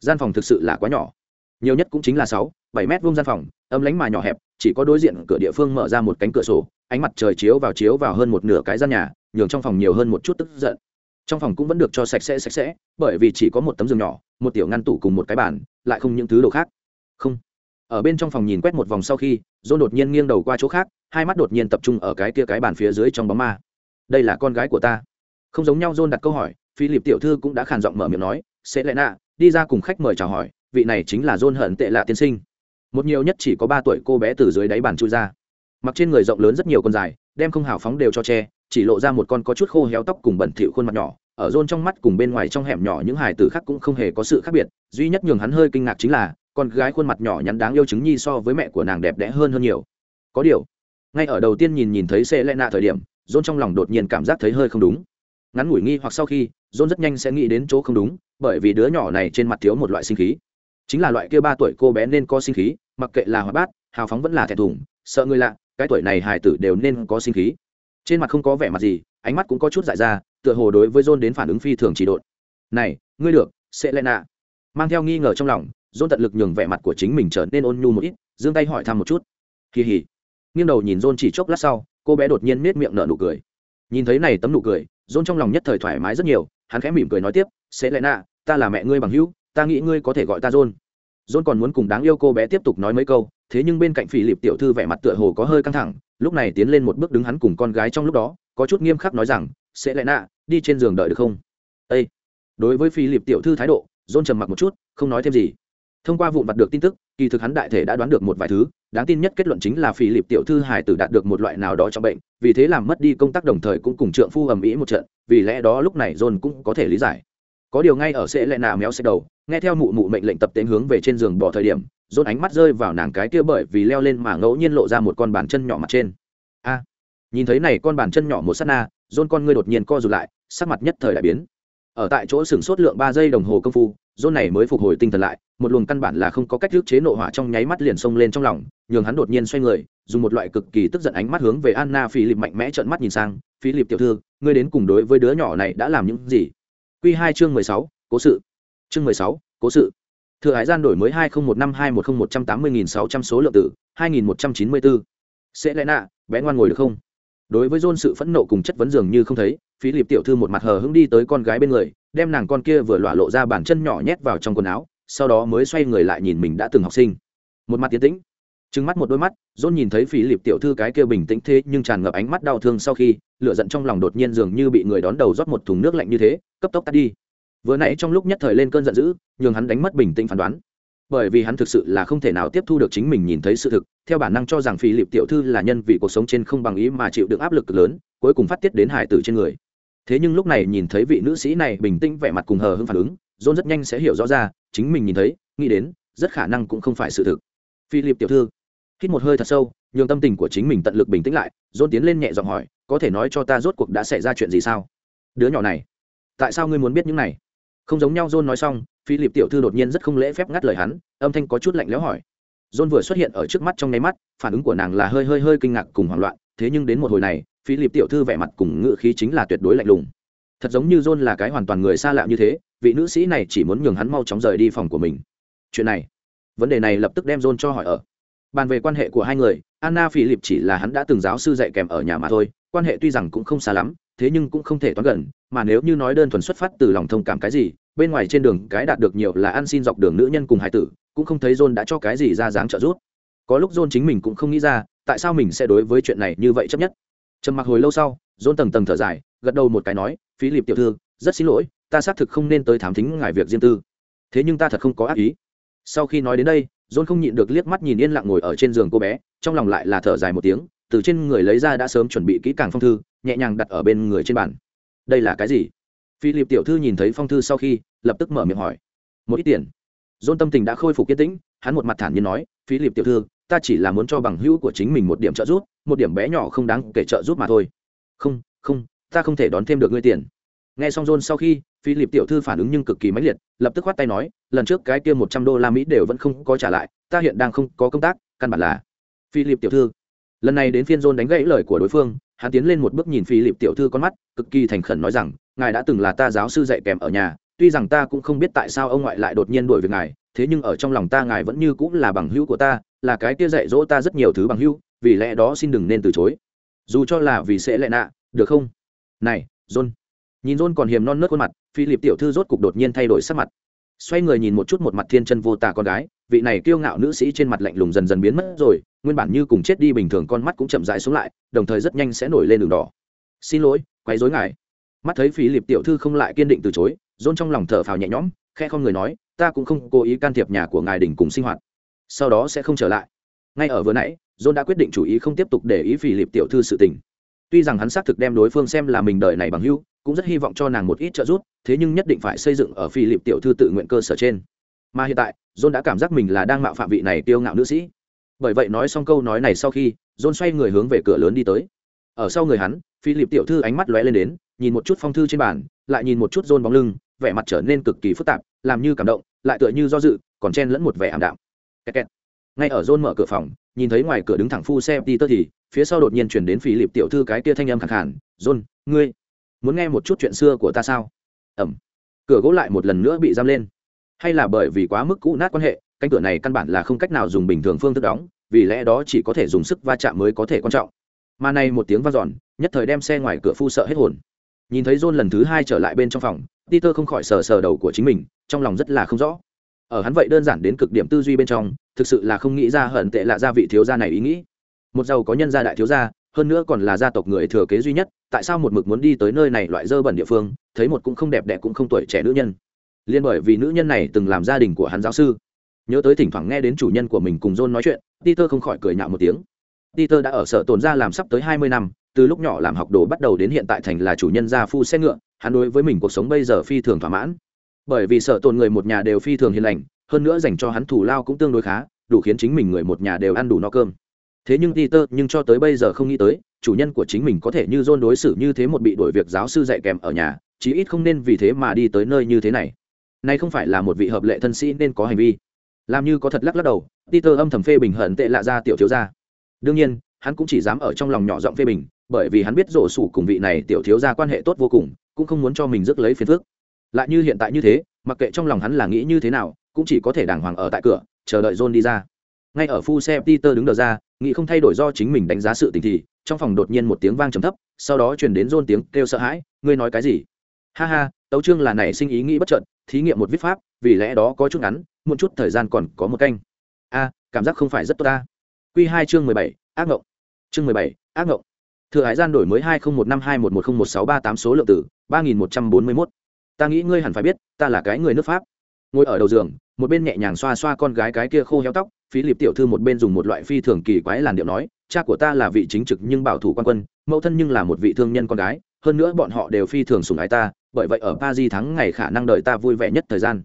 Gian phòng thực sự là quá nhỏ. Nhiều nhất cũng chính là sáu bảy mét vuông gian phòng, âm lánh mà nhỏ hẹp, chỉ có đối diện cửa địa phương mở ra một cánh cửa sổ, ánh mặt trời chiếu vào chiếu vào hơn một nửa cái gian nhà, nhường trong phòng nhiều hơn một chút tức giận. Trong phòng cũng vẫn được cho sạch sẽ sạch sẽ, bởi vì chỉ có một tấm giường nhỏ, một tiểu ngăn tủ cùng một cái bàn, lại không những thứ đồ khác. Không. Ở bên trong phòng nhìn quét một vòng sau khi, dôn đột nhiên nghiêng đầu qua chỗ khác, hai mắt đột nhiên tập trung ở cái kia cái bàn phía dưới trong bóng ma. Đây là con gái của ta. Không giống nhau, dôn đặt câu hỏi, philip tiểu thư cũng đã khàn giọng mở miệng nói sẽ lẽ nạ đi ra cùng khách mời chào hỏi, vị này chính là dôn hận tệ lạ tiên sinh một nhiều nhất chỉ có ba tuổi cô bé từ dưới đáy bàn chui ra. Mặc trên người rộng lớn rất nhiều con dài, đem không hào phóng đều cho che, chỉ lộ ra một con có chút khô héo tóc cùng bẩn thỉu khuôn mặt nhỏ, ở rôn trong mắt cùng bên ngoài trong hẻm nhỏ những hài tử khác cũng không hề có sự khác biệt, duy nhất nhường hắn hơi kinh ngạc chính là, con gái khuôn mặt nhỏ nhắn đáng yêu chứng nhi so với mẹ của nàng đẹp đẽ hơn hơn nhiều. Có điều, ngay ở đầu tiên nhìn nhìn thấy xe lẽ nạ thời điểm, rôn trong lòng đột nhiên cảm giác thấy hơi không đúng. Ngắn ngủi nghi hoặc sau khi, rôn rất nhanh sẽ nghĩ đến chỗ không đúng, bởi vì đứa nhỏ này trên mặt thiếu một loại sinh khí. Chính là loại kia ba tuổi cô bé nên có sinh khí mặc kệ là hoạt bát, hào phóng vẫn là thẹn thùng, sợ người lạ, cái tuổi này hải tử đều nên có sinh khí. Trên mặt không có vẻ mặt gì, ánh mắt cũng có chút dại ra, tựa hồ đối với john đến phản ứng phi thường chỉ độn. Này, ngươi được sẽ lẽ nạ mang theo nghi ngờ trong lòng, john tận lực nhường vẻ mặt của chính mình trở nên ôn nhu một ít, giương tay hỏi thăm một chút. Kỳ hỉ nghiêng đầu nhìn john chỉ chốc lát sau, cô bé đột nhiên nết miệng nở nụ cười. Nhìn thấy này tấm nụ cười, john trong lòng nhất thời thoải mái rất nhiều, hắn khẽ mỉm cười nói tiếp sẽ lẽ nạ ta là mẹ ngươi bằng hữu, ta nghĩ ngươi có thể gọi ta john john còn muốn cùng đáng yêu cô bé tiếp tục nói mấy câu, thế nhưng bên cạnh phỉ lịp tiểu thư vẻ mặt tựa hồ có hơi căng thẳng, lúc này tiến lên một bước đứng hắn cùng con gái trong lúc đó, có chút nghiêm khắc nói rằng, sẽ lẽ nạ, đi trên giường đợi được không? Ê! đối với phi lịp tiểu thư thái độ, John trầm mặc một chút, không nói thêm gì. Thông qua vụn vặt được tin tức, kỳ thực hắn đại thể đã đoán được một vài thứ, đáng tin nhất kết luận chính là phi lịp tiểu thư hải tử đạt được một loại nào đó trong bệnh, vì thế làm mất đi công tác đồng thời cũng cùng trượng phu ầm ĩ một trận, vì lẽ đó lúc này John cũng có thể lý giải có điều ngay ở sẽ lại nạ méo xe đầu, nghe theo mụ mụ mệnh lệnh tập tiến hướng về trên giường bỏ thời điểm dồn ánh mắt rơi vào nàng cái kia bởi vì leo lên mà ngẫu nhiên lộ ra một con bàn chân nhỏ mặt trên. A, nhìn thấy này con bàn chân nhỏ một sát na dồn con ngươi đột nhiên co rụt lại, sắc mặt nhất thời đại biến. Ở tại chỗ sừng sốt lượng ba giây đồng hồ công phu dồn này mới phục hồi tinh thần lại, một luồng căn bản là không có cách thức chế nộ hỏa trong nháy mắt liền xông lên trong lòng, nhường hắn đột nhiên xoay người, dùng một loại cực kỳ tức giận ánh mắt hướng về anna phi lịp mạnh mẽ trợn mắt nhìn sang phi lịp tiểu thư, ngươi đến cùng đối với đứa nhỏ này đã làm những gì? Quy hai chương mười sáu, cố sự. Chương mười sáu, cố sự. Thừa hải gian đổi mới hai nghìn một năm hai một không một trăm tám mươi nghìn sáu trăm số lượng tử, hai nghìn một trăm chín mươi bốn sẽ lẽ nạ, bé ngoan ngồi được không? Đối với dôn sự phẫn nộ cùng chất vấn dường như không thấy phí liệp tiểu thư một mặt hờ hững đi tới con gái bên người, đem nàng con kia vừa lỏa lộ ra bàn chân nhỏ nhét vào trong quần áo, sau đó mới xoay người lại nhìn mình đã từng học sinh. Một mặt tiến tĩnh trừng mắt một đôi mắt dôn nhìn thấy phí lịp tiểu thư cái kia bình tĩnh thế nhưng tràn ngập ánh mắt đau thương sau khi, lửa giận trong lòng đột nhiên dường như bị người đón đầu rót một thùng nước lạnh như thế, cấp tốc tắt đi. Vừa nãy trong lúc nhất thời lên cơn giận dữ, nhường hắn đánh mất bình tĩnh phán đoán. Bởi vì hắn thực sự là không thể nào tiếp thu được chính mình nhìn thấy sự thực, theo bản năng cho rằng phi lịp tiểu thư là nhân vì cuộc sống trên không bằng ý mà chịu được áp lực lớn, cuối cùng phát tiết đến hải tử trên người. Thế nhưng lúc này nhìn thấy vị nữ sĩ này bình tĩnh vẻ mặt cùng hờ hưng phản ứng, john rất nhanh sẽ hiểu rõ ra, chính mình nhìn thấy, nghĩ đến, rất khả năng cũng không phải sự thực. Phi lịp tiểu thư hít một hơi thật sâu, nhường tâm tình của chính mình tận lực bình tĩnh lại, john tiến lên nhẹ giọng hỏi, có thể nói cho ta rốt cuộc đã xảy ra chuyện gì sao? Đứa nhỏ này. Tại sao ngươi muốn biết những này? Không giống nhau, john nói xong phi lịp tiểu thư đột nhiên rất không lễ phép ngắt lời hắn, âm thanh có chút lạnh lẽo hỏi. John vừa xuất hiện ở trước mắt trong nháy mắt, phản ứng của nàng là hơi hơi hơi kinh ngạc cùng hoảng loạn, thế nhưng đến một hồi này phi lịp tiểu thư vẻ mặt cùng ngự khí chính là tuyệt đối lạnh lùng. Thật giống như john là cái hoàn toàn người xa lạ như thế, vị nữ sĩ này chỉ muốn nhường hắn mau chóng rời đi phòng của mình. Chuyện này, vấn đề này lập tức đem john cho hỏi ở bàn về quan hệ của hai người, anna phi lịp chỉ là hắn đã từng giáo sư dạy kèm ở nhà mà thôi, quan hệ tuy rằng cũng không xa lắm, thế nhưng cũng không thể toán gần, mà nếu như nói đơn thuần xuất phát từ lòng thông cảm cái gì, bên ngoài trên đường cái đạt được nhiều là ăn xin dọc đường nữ nhân cùng hải tử, cũng không thấy john đã cho cái gì ra dáng trợ giúp. Có lúc john chính mình cũng không nghĩ ra, tại sao mình sẽ đối với chuyện này như vậy chấp nhất. Trầm mặc hồi lâu sau, john tầng tầng thở dài, gật đầu một cái nói phí lịp tiểu thư, rất xin lỗi, ta xác thực không nên tới thám thính ngài việc riêng tư. Thế nhưng ta thật không có ác ý. Sau khi nói đến đây john không nhịn được liếc mắt nhìn yên lặng ngồi ở trên giường cô bé, trong lòng lại là thở dài một tiếng, từ trên người lấy ra đã sớm chuẩn bị kỹ càng phong thư, nhẹ nhàng đặt ở bên người trên bàn. Đây là cái gì? Philip tiểu thư nhìn thấy phong thư sau khi, lập tức mở miệng hỏi. Một ít tiền. John tâm tình đã khôi phục kiên tĩnh, hắn một mặt thản nhiên nói, philip tiểu thư, ta chỉ là muốn cho bằng hữu của chính mình một điểm trợ giúp, một điểm bé nhỏ không đáng kể trợ giúp mà thôi. Không không, ta không thể đón thêm được ngươi tiền nghe xong john sau khi, philip tiểu thư phản ứng nhưng cực kỳ mãnh liệt, lập tức khoát tay nói, lần trước cái kia một trăm đô la mỹ đều vẫn không có trả lại, ta hiện đang không có công tác, căn bản là. Philip tiểu thư. Lần này đến phiên john đánh gãy lời của đối phương, hắn tiến lên một bước nhìn philip tiểu thư con mắt, cực kỳ thành khẩn nói rằng, ngài đã từng là ta giáo sư dạy kèm ở nhà, tuy rằng ta cũng không biết tại sao ông ngoại lại đột nhiên đổi việc ngài, thế nhưng ở trong lòng ta ngài vẫn như cũng là bằng hữu của ta, là cái kia dạy dỗ ta rất nhiều thứ bằng hữu, vì lẽ đó xin đừng nên từ chối. Dù cho là vì sẽ lệ nạ, được không? Này, john nhìn john còn hiềm non nớt khuôn mặt, philip tiểu thư rốt cục đột nhiên thay đổi sắc mặt. Xoay người nhìn một chút một mặt thiên chân vô tả con gái, vị này kiêu ngạo nữ sĩ trên mặt lạnh lùng dần dần biến mất rồi, nguyên bản như cùng chết đi bình thường con mắt cũng chậm rãi xuống lại, đồng thời rất nhanh sẽ nổi lên đường đỏ. Xin lỗi, quấy rối ngài. Mắt thấy phí liệp tiểu thư không lại kiên định từ chối dôn trong lòng thở phào nhẹ nhõm khe không người nói, ta cũng không cố ý can thiệp nhà của ngài đình cùng sinh hoạt. Sau đó sẽ không trở lại. Ngay ở vừa nãy dôn đã quyết định chủ ý không tiếp tục để ý phí liệp tiểu thư sự tình tuy rằng hắn xác thực đem đối phương xem là mình đời này bằng hữu, cũng rất hy vọng cho nàng một ít trợ giúp thế nhưng nhất định phải xây dựng ở phi lịp tiểu thư tự nguyện cơ sở trên. Mà hiện tại john đã cảm giác mình là đang mạo phạm vị này tiêu ngạo nữ sĩ. Bởi vậy nói xong câu nói này sau khi john xoay người hướng về cửa lớn đi tới. Ở sau người hắn phi lịp tiểu thư ánh mắt lóe lên đến nhìn một chút phong thư trên bàn lại nhìn một chút john bóng lưng vẻ mặt trở nên cực kỳ phức tạp làm như cảm động lại tựa như do dự còn chen lẫn một vẻ ảm đạm. Kẹt. Ngay ở john mở cửa phòng nhìn thấy ngoài cửa đứng thẳng phu xe peter thì, phía sau đột nhiên chuyển đến phí liệp tiểu thư cái kia thanh âm khẳng hẳn john, ngươi muốn nghe một chút chuyện xưa của ta sao? Ẩm. Cửa gỗ lại một lần nữa bị giam lên. Hay là bởi vì quá mức cũ nát quan hệ, cánh cửa này căn bản là không cách nào dùng bình thường phương thức đóng, vì lẽ đó chỉ có thể dùng sức va chạm mới có thể quan trọng. Mà này một tiếng v a giòn nhất thời đem xe ngoài cửa phu sợ hết hồn. Nhìn thấy john lần thứ hai trở lại bên trong phòng, peter không khỏi sờ sờ đầu của chính mình, trong lòng rất là không rõ. Ở hắn vậy đơn giản đến cực điểm tư duy bên trong thực sự là không nghĩ ra hận tệ lạ gia vị thiếu gia này ý nghĩ. Một giàu có nhân gia đại thiếu gia, hơn nữa còn là gia tộc người thừa kế duy nhất, tại sao một mực muốn đi tới nơi này loại dơ bẩn địa phương, thấy một cũng không đẹp đẽ cũng không tuổi trẻ nữ nhân. Liên bởi vì nữ nhân này từng làm gia đình của hắn giáo sư. Nhớ tới thỉnh thoảng nghe đến chủ nhân của mình cùng john nói chuyện, peter không khỏi cười nhạo một tiếng. Peter đã ở sở tồn ra làm sắp tới hai mươi năm, từ lúc nhỏ làm học đồ bắt đầu đến hiện tại thành là chủ nhân gia phu xe ngựa, hắn đối với mình cuộc sống bây giờ phi thường thỏa mãn. Bởi vì sở tồn người một nhà đều phi thường hiền lành hơn nữa dành cho hắn thủ lao cũng tương đối khá đủ khiến chính mình người một nhà đều ăn đủ no cơm thế nhưng peter nhưng cho tới bây giờ không nghĩ tới chủ nhân của chính mình có thể như John đối xử như thế một bị đổi việc giáo sư dạy kèm ở nhà, chí ít không nên vì thế mà đi tới nơi như thế này. Này không phải là một vị hợp lệ thân sĩ nên có hành vi. Làm như có thật lắc lắc đầu, Peter âm thầm phê bình hận tệ lạ ra tiểu thiếu gia. Đương nhiên, hắn cũng chỉ dám ở trong lòng nhỏ giọng phê bình, bởi vì hắn biết rổ sủ cùng vị này tiểu thiếu gia quan hệ tốt vô cùng, cũng không muốn cho mình rước lấy phiền phức. Lại như hiện tại như thế, mặc kệ trong lòng hắn là nghĩ như thế nào, cũng chỉ có thể đàng hoàng ở tại cửa, chờ đợi John đi ra. Ngay ở phu xe Peter đứng đờ ra, nghĩ không thay đổi do chính mình đánh giá sự tình thì trong phòng đột nhiên một tiếng vang trầm thấp sau đó truyền đến John tiếng kêu sợ hãi ngươi nói cái gì? Ha ha tấu trương là nảy sinh ý nghĩ bất trợn thí nghiệm một viết pháp vì lẽ đó có chút ngắn một chút thời gian còn có một canh. A cảm giác không phải rất tốt ta. Q hai chương mười bảy ác ngộng. Chương mười bảy ác ngộng. Thừa hải gian đổi mới hai nghìn một năm hai một một không một sáu ba tám số lượng tử ba nghìn một trăm bốn mươi mốt. Ta nghĩ ngươi hẳn phải biết ta là cái người nước pháp. Ngồi ở đầu giường một bên nhẹ nhàng xoa xoa con gái cái kia khô héo tóc phí liệp tiểu thư một bên dùng một loại phi thường kỳ quái làn điệu nói, cha của ta là vị chính trực nhưng bảo thủ quan quân, mẫu thân nhưng là một vị thương nhân con gái, hơn nữa bọn họ đều phi thường sùng ái ta, bởi vậy ở pa di thắng ngày khả năng đợi ta vui vẻ nhất thời gian.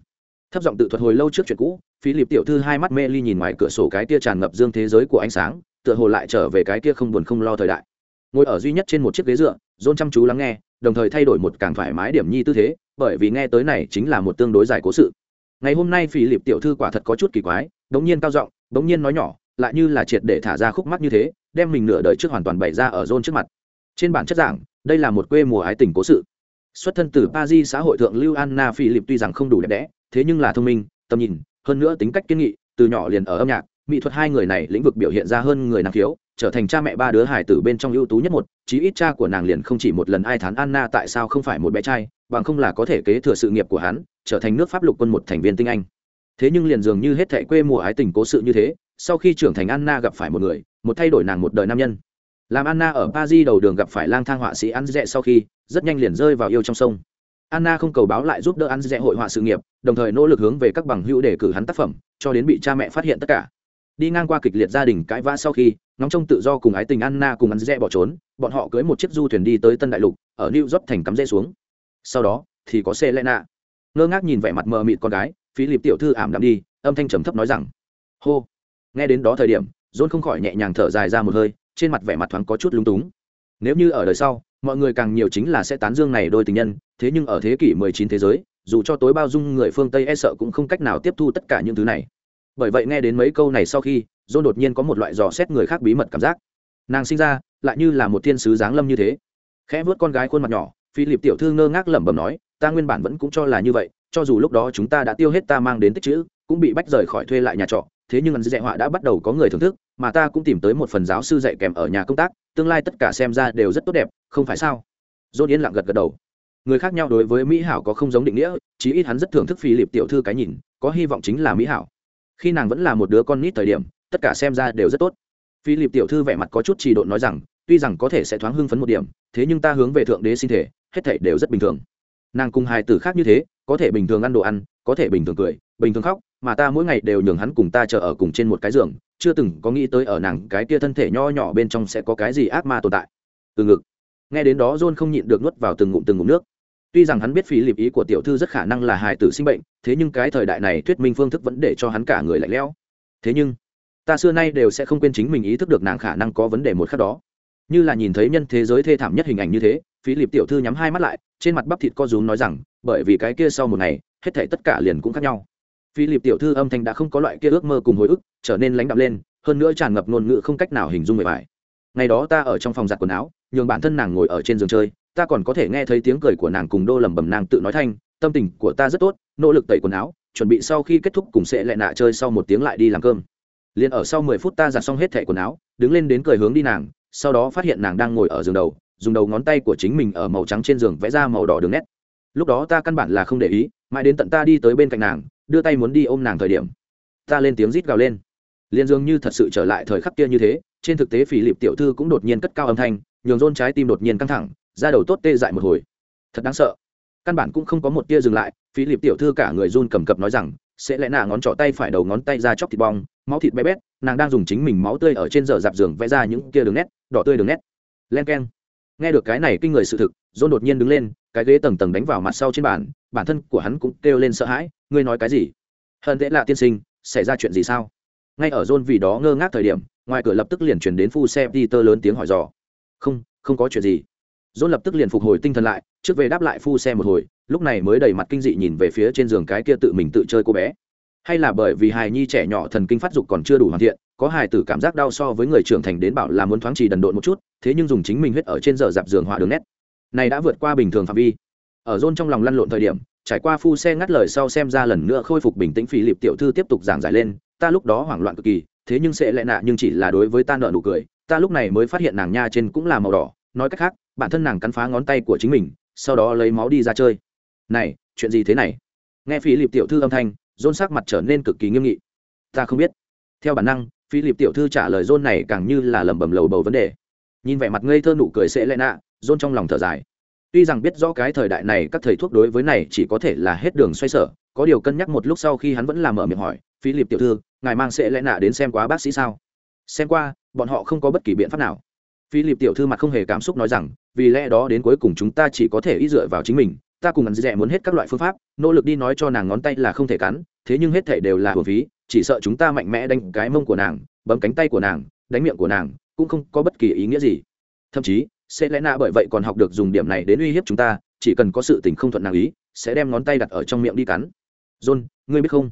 Thấp giọng tự thuật hồi lâu trước chuyện cũ phí liệp tiểu thư hai mắt mê ly nhìn ngoài cửa sổ cái kia tràn ngập dương thế giới của ánh sáng, tựa hồ lại trở về cái kia không buồn không lo thời đại. Ngồi ở duy nhất trên một chiếc ghế dựa dôn chăm chú lắng nghe, đồng thời thay đổi một càng thoải mái điểm nhi tư thế, bởi vì nghe tới này chính là một tương đối dài cố sự ngày hôm nay phỉ liệp tiểu thư quả thật có chút kỳ quái, đống nhiên cao giọng, đống nhiên nói nhỏ, lại như là triệt để thả ra khúc mắt như thế, đem mình nửa đời trước hoàn toàn bày ra ở rôn trước mặt. Trên bản chất giảng, đây là một quê mùa ái tình cố sự. Xuất thân từ paris xã hội thượng lưu anna philip tuy rằng không đủ đẹp đẽ, thế nhưng là thông minh, tầm nhìn, hơn nữa tính cách kiên nghị, từ nhỏ liền ở âm nhạc, mỹ thuật hai người này lĩnh vực biểu hiện ra hơn người năng khiếu, trở thành cha mẹ ba đứa hải tử bên trong ưu tú nhất một, chí ít cha của nàng liền không chỉ một lần ai thán anna tại sao không phải một bé trai bằng không là có thể kế thừa sự nghiệp của hắn, trở thành nước pháp lục quân một thành viên tinh anh. Thế nhưng liền dường như hết thệ quê mùa ái tình cố sự như thế, sau khi trưởng thành anna gặp phải một người, một thay đổi nàng một đời nam nhân. Làm anna ở paris đầu đường gặp phải lang thang họa sĩ ăn dẹ sau khi, rất nhanh liền rơi vào yêu trong sông. Anna không cầu báo lại giúp đỡ ăn dẹ hội họa sự nghiệp, đồng thời nỗ lực hướng về các bằng hữu để cử hắn tác phẩm, cho đến bị cha mẹ phát hiện tất cả. Đi ngang qua kịch liệt gia đình cãi vã sau khi, ngóng trông tự do cùng ái tình anna cùng ăn dẹ bỏ trốn, bọn họ cưới một chiếc du thuyền đi tới tân đại lục, ở new york thành cắm rễ xuống sau đó, thì có xe lẽ nạ ngơ ngác nhìn vẻ mặt mờ mịt con gái phí lịp tiểu thư ảm đạm đi, âm thanh trầm thấp nói rằng, hô. Nghe đến đó thời điểm, john không khỏi nhẹ nhàng thở dài ra một hơi, trên mặt vẻ mặt thoáng có chút lúng túng. Nếu như ở đời sau, mọi người càng nhiều chính là sẽ tán dương này đôi tình nhân, thế nhưng ở thế kỷ 19 thế giới, dù cho tối bao dung người phương tây e sợ cũng không cách nào tiếp thu tất cả những thứ này. Bởi vậy nghe đến mấy câu này sau khi, john đột nhiên có một loại dò xét người khác bí mật cảm giác. Nàng sinh ra, lại như là một thiên sứ giáng lâm như thế. Khẽ vớt con gái khuôn mặt nhỏ Philip tiểu thư ngơ ngác lẩm bẩm nói, ta nguyên bản vẫn cũng cho là như vậy, cho dù lúc đó chúng ta đã tiêu hết ta mang đến tích chữ, cũng bị bách rời khỏi thuê lại nhà trọ, thế nhưng ăn dạy họa đã bắt đầu có người thưởng thức, mà ta cũng tìm tới một phần giáo sư dạy kèm ở nhà công tác, tương lai tất cả xem ra đều rất tốt đẹp, không phải sao? Dôn yên lặng gật gật đầu. Người khác nhau đối với mỹ hảo có không giống định nghĩa, chí ít hắn rất thưởng thức Philip tiểu thư cái nhìn, có hy vọng chính là mỹ hảo. Khi nàng vẫn là một đứa con nít thời điểm, tất cả xem ra đều rất tốt. Philip tiểu thư vẻ mặt có chút trì độn nói rằng tuy rằng có thể sẽ thoáng hưng phấn một điểm, thế nhưng ta hướng về thượng đế sinh thể, hết thảy đều rất bình thường. Nàng cùng hai tử khác như thế, có thể bình thường ăn đồ ăn, có thể bình thường cười, bình thường khóc, mà ta mỗi ngày đều nhường hắn cùng ta chờ ở cùng trên một cái giường, chưa từng có nghĩ tới ở nàng cái kia thân thể nho nhỏ bên trong sẽ có cái gì ác ma tồn tại. Từ ngực. Nghe đến đó john không nhịn được nuốt vào từng ngụm từng ngụm nước. Tuy rằng hắn biết phí lịp ý của tiểu thư rất khả năng là hài tử sinh bệnh, thế nhưng cái thời đại này thuyết minh phương thức vẫn để cho hắn cả người lạnh lẽo. Thế nhưng, ta xưa nay đều sẽ không quên chính mình ý thức được nàng khả năng có vấn đề một khắc đó như là nhìn thấy nhân thế giới thê thảm nhất hình ảnh như thế phí lịp tiểu thư nhắm hai mắt lại, trên mặt bắp thịt co rúm nói rằng, bởi vì cái kia sau một ngày, hết thể tất cả liền cũng khác nhau. Phi lịp tiểu thư âm thanh đã không có loại kia ước mơ cùng hồi ức, trở nên lãnh đạm lên, hơn nữa tràn ngập ngôn ngữ không cách nào hình dung bề bài. Ngày đó ta ở trong phòng giặt quần áo, nhường bản thân nàng ngồi ở trên giường chơi, ta còn có thể nghe thấy tiếng cười của nàng cùng đô lầm bầm nàng tự nói thanh, tâm tình của ta rất tốt, nỗ lực tẩy quần áo, chuẩn bị sau khi kết thúc cùng sẽ lại nạ chơi sau một tiếng lại đi làm cơm. Liền ở sau mười phút ta giặt xong hết thẻ quần áo, đứng lên đến cười hướng đi nàng sau đó phát hiện nàng đang ngồi ở giường đầu, dùng đầu ngón tay của chính mình ở màu trắng trên giường vẽ ra màu đỏ đường nét. Lúc đó ta căn bản là không để ý, mãi đến tận ta đi tới bên cạnh nàng, đưa tay muốn đi ôm nàng thời điểm, ta lên tiếng rít gào lên. Liền dường như thật sự trở lại thời khắc kia như thế, trên thực tế phỉ lịp tiểu thư cũng đột nhiên cất cao âm thanh, nhường rôn trái tim đột nhiên căng thẳng ra đầu tốt tê dại một hồi. Thật đáng sợ. Căn bản cũng không có một tia dừng lại phí lịp tiểu thư cả người run cầm cập nói rằng sẽ lẽ nạ ngón trỏ tay phải đầu ngón tay ra chóc thịt bong, máu thịt bé bét, nàng đang dùng chính mình máu tươi ở trên giờ dạp giường vẽ ra những kia đường nét, đỏ tươi đường nét. Len k e n nghe được cái này kinh người sự thực, john đột nhiên đứng lên, cái ghế tầng tầng đánh vào mặt sau trên bàn, bản thân của hắn cũng kêu lên sợ hãi, ngươi nói cái gì? Hơn dễ lạ tiên sinh, xảy ra chuyện gì sao? Ngay ở john vì đó ngơ ngác thời điểm, ngoài cửa lập tức liền chuyển đến phu xe peter tơ lớn tiếng hỏi dò. Không không có chuyện gì. John lập tức liền phục hồi tinh thần lại, trước về đáp lại phu xe một hồi lúc này mới đầy mặt kinh dị nhìn về phía trên giường cái kia tự mình tự chơi cô bé. Hay là bởi vì hài nhi trẻ nhỏ thần kinh phát dục còn chưa đủ hoàn thiện, có hài tử cảm giác đau so với người trưởng thành đến bảo là muốn thoáng trì đần độn một chút, thế nhưng dùng chính mình huyết ở trên giờ dạp giường họa đường nét. Này đã vượt qua bình thường phạm vi. Ở rôn trong lòng lăn lộn thời điểm, trải qua phu xe ngắt lời sau xem ra lần nữa khôi phục bình tĩnh phi lịp tiểu thư tiếp tục giảng giải lên, ta lúc đó hoảng loạn cực kỳ, thế nhưng sẽ lẽ nạ nhưng chỉ là đối với ta nợ nụ cười, ta lúc này mới phát hiện nàng nha trên cũng là màu đỏ, nói cách khác, bản thân nàng cắn phá ngón tay của chính mình, sau đó lấy máu đi ra chơi này, chuyện gì thế này? Nghe Phi lịp tiểu thư âm thanh dôn sắc mặt trở nên cực kỳ nghiêm nghị. Ta không biết. Theo bản năng phi lịp tiểu thư trả lời dôn này càng như là lẩm bẩm lầu bầu vấn đề. Nhìn vẻ mặt ngây thơ nụ cười sẽ lẽ nạ dôn trong lòng thở dài. Tuy rằng biết rõ cái thời đại này các thầy thuốc đối với này chỉ có thể là hết đường xoay sở, có điều cân nhắc một lúc sau khi hắn vẫn làm mở miệng hỏi phi lịp tiểu thư, ngài mang sẽ lẽ nạ đến xem quá bác sĩ sao? Xem qua, bọn họ không có bất kỳ biện pháp nào. Phi lịp tiểu thư mặt không hề cảm xúc nói rằng, vì lẽ đó đến cuối cùng chúng ta chỉ có thể ý dựa vào chính mình ta cùng ngắn dẹ muốn hết các loại phương pháp, nỗ lực đi nói cho nàng ngón tay là không thể cắn, thế nhưng hết thể đều là hồn phí, chỉ sợ chúng ta mạnh mẽ đánh cái mông của nàng, bấm cánh tay của nàng, đánh miệng của nàng, cũng không có bất kỳ ý nghĩa gì. Thậm chí, sẽ lẽ nạ bởi vậy còn học được dùng điểm này đến uy hiếp chúng ta, chỉ cần có sự tình không thuận nàng ý, sẽ đem ngón tay đặt ở trong miệng đi cắn. John, ngươi biết không?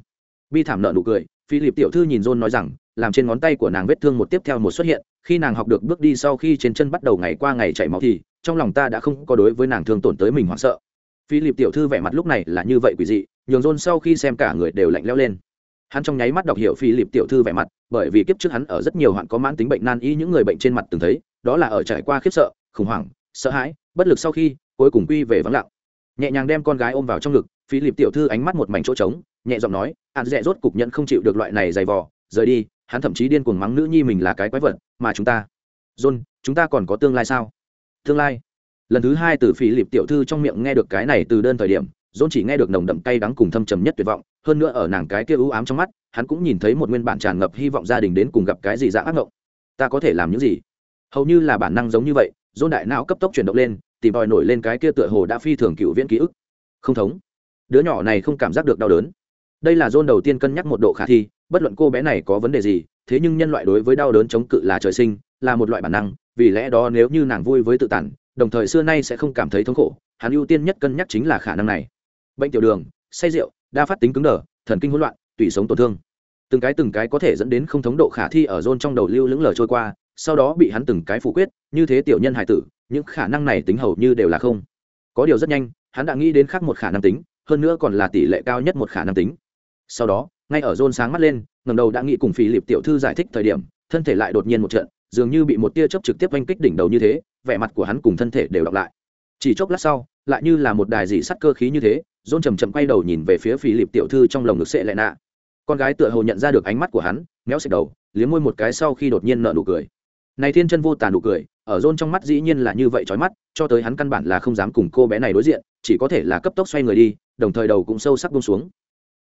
Bi thảm nợ nụ cười, philip tiểu thư nhìn john nói rằng, làm trên ngón tay của nàng vết thương một tiếp theo một xuất hiện, khi nàng học được bước đi sau khi trên chân bắt đầu ngày qua ngày chảy máu thì, trong lòng ta đã không có đối với nàng thương tổn tới mình hoảng sợ philip tiểu thư vẻ mặt lúc này là như vậy quỷ dị, nhường john sau khi xem cả người đều lạnh lẽo lên. Hắn trong nháy mắt đọc hiểu Philip tiểu thư vẻ mặt, bởi vì kiếp trước hắn ở rất nhiều hoạn có mãn tính bệnh nan y những người bệnh trên mặt từng thấy, đó là ở trải qua khiếp sợ, khủng hoảng, sợ hãi, bất lực sau khi, cuối cùng quy về vắng lặng. Nhẹ nhàng đem con gái ôm vào trong ngực, Philip tiểu thư ánh mắt một mảnh chỗ trống, nhẹ giọng nói, an dẹ rốt cục nhận không chịu được loại này dày vò, rời đi, hắn thậm chí điên cuồng mắng nữ nhi mình là cái quái vật, mà chúng ta, john, chúng ta còn có tương lai sao? Tương lai? Lần thứ hai từ phi lịp tiểu thư trong miệng nghe được cái này từ đơn thời điểm dôn chỉ nghe được nồng đậm cay đắng cùng thâm trầm nhất tuyệt vọng, hơn nữa ở nàng cái kia ưu ám trong mắt, hắn cũng nhìn thấy một nguyên bản tràn ngập hy vọng gia đình đến cùng gặp cái gì dạng ác ngộng. Ta có thể làm những gì? Hầu như là bản năng giống như vậy dôn đại não cấp tốc chuyển động lên, tìm tòi nổi lên cái kia tựa hồ đã phi thường cựu viễn ký ức. Không thống. Đứa nhỏ này không cảm giác được đau đớn. Đây là dôn đầu tiên cân nhắc một độ khả thi, bất luận cô bé này có vấn đề gì, thế nhưng nhân loại đối với đau đớn chống cự là trời sinh, là một loại bản năng, vì lẽ đó nếu như nàng vui với tự tản đồng thời xưa nay sẽ không cảm thấy thống khổ, hắn ưu tiên nhất cân nhắc chính là khả năng này. Bệnh tiểu đường, say rượu, đa phát tính cứng đờ, thần kinh hỗn loạn, tủy sống tổn thương. Từng cái từng cái có thể dẫn đến không thống độ khả thi ở rôn trong đầu lưu lững lờ trôi qua, sau đó bị hắn từng cái phủ quyết, như thế tiểu nhân hải tử, những khả năng này tính hầu như đều là không. Có điều rất nhanh, hắn đã nghĩ đến khác một khả năng tính, hơn nữa còn là tỷ lệ cao nhất một khả năng tính. Sau đó, ngay ở rôn sáng mắt lên ngầm đầu đã nghĩ cùng phi lịp tiểu thư giải thích thời điểm, thân thể lại đột nhiên một trận, dường như bị một tia chớp trực tiếp oanh kích đỉnh đầu như thế vẻ mặt của hắn cùng thân thể đều đọc lại. Chỉ chốc lát sau, lại như là một đài dị sắt cơ khí như thế rôn chầm chậm quay đầu nhìn về phía phi lịp tiểu thư trong lồng ngực sệ lệ nạ. Con gái tựa hồ nhận ra được ánh mắt của hắn, méo xịt đầu, liếm môi một cái sau khi đột nhiên nợ nụ cười. Này thiên chân vô tàn nụ cười, ở rôn trong mắt dĩ nhiên là như vậy trói mắt, cho tới hắn căn bản là không dám cùng cô bé này đối diện, chỉ có thể là cấp tốc xoay người đi, đồng thời đầu cũng sâu sắc bông xuống.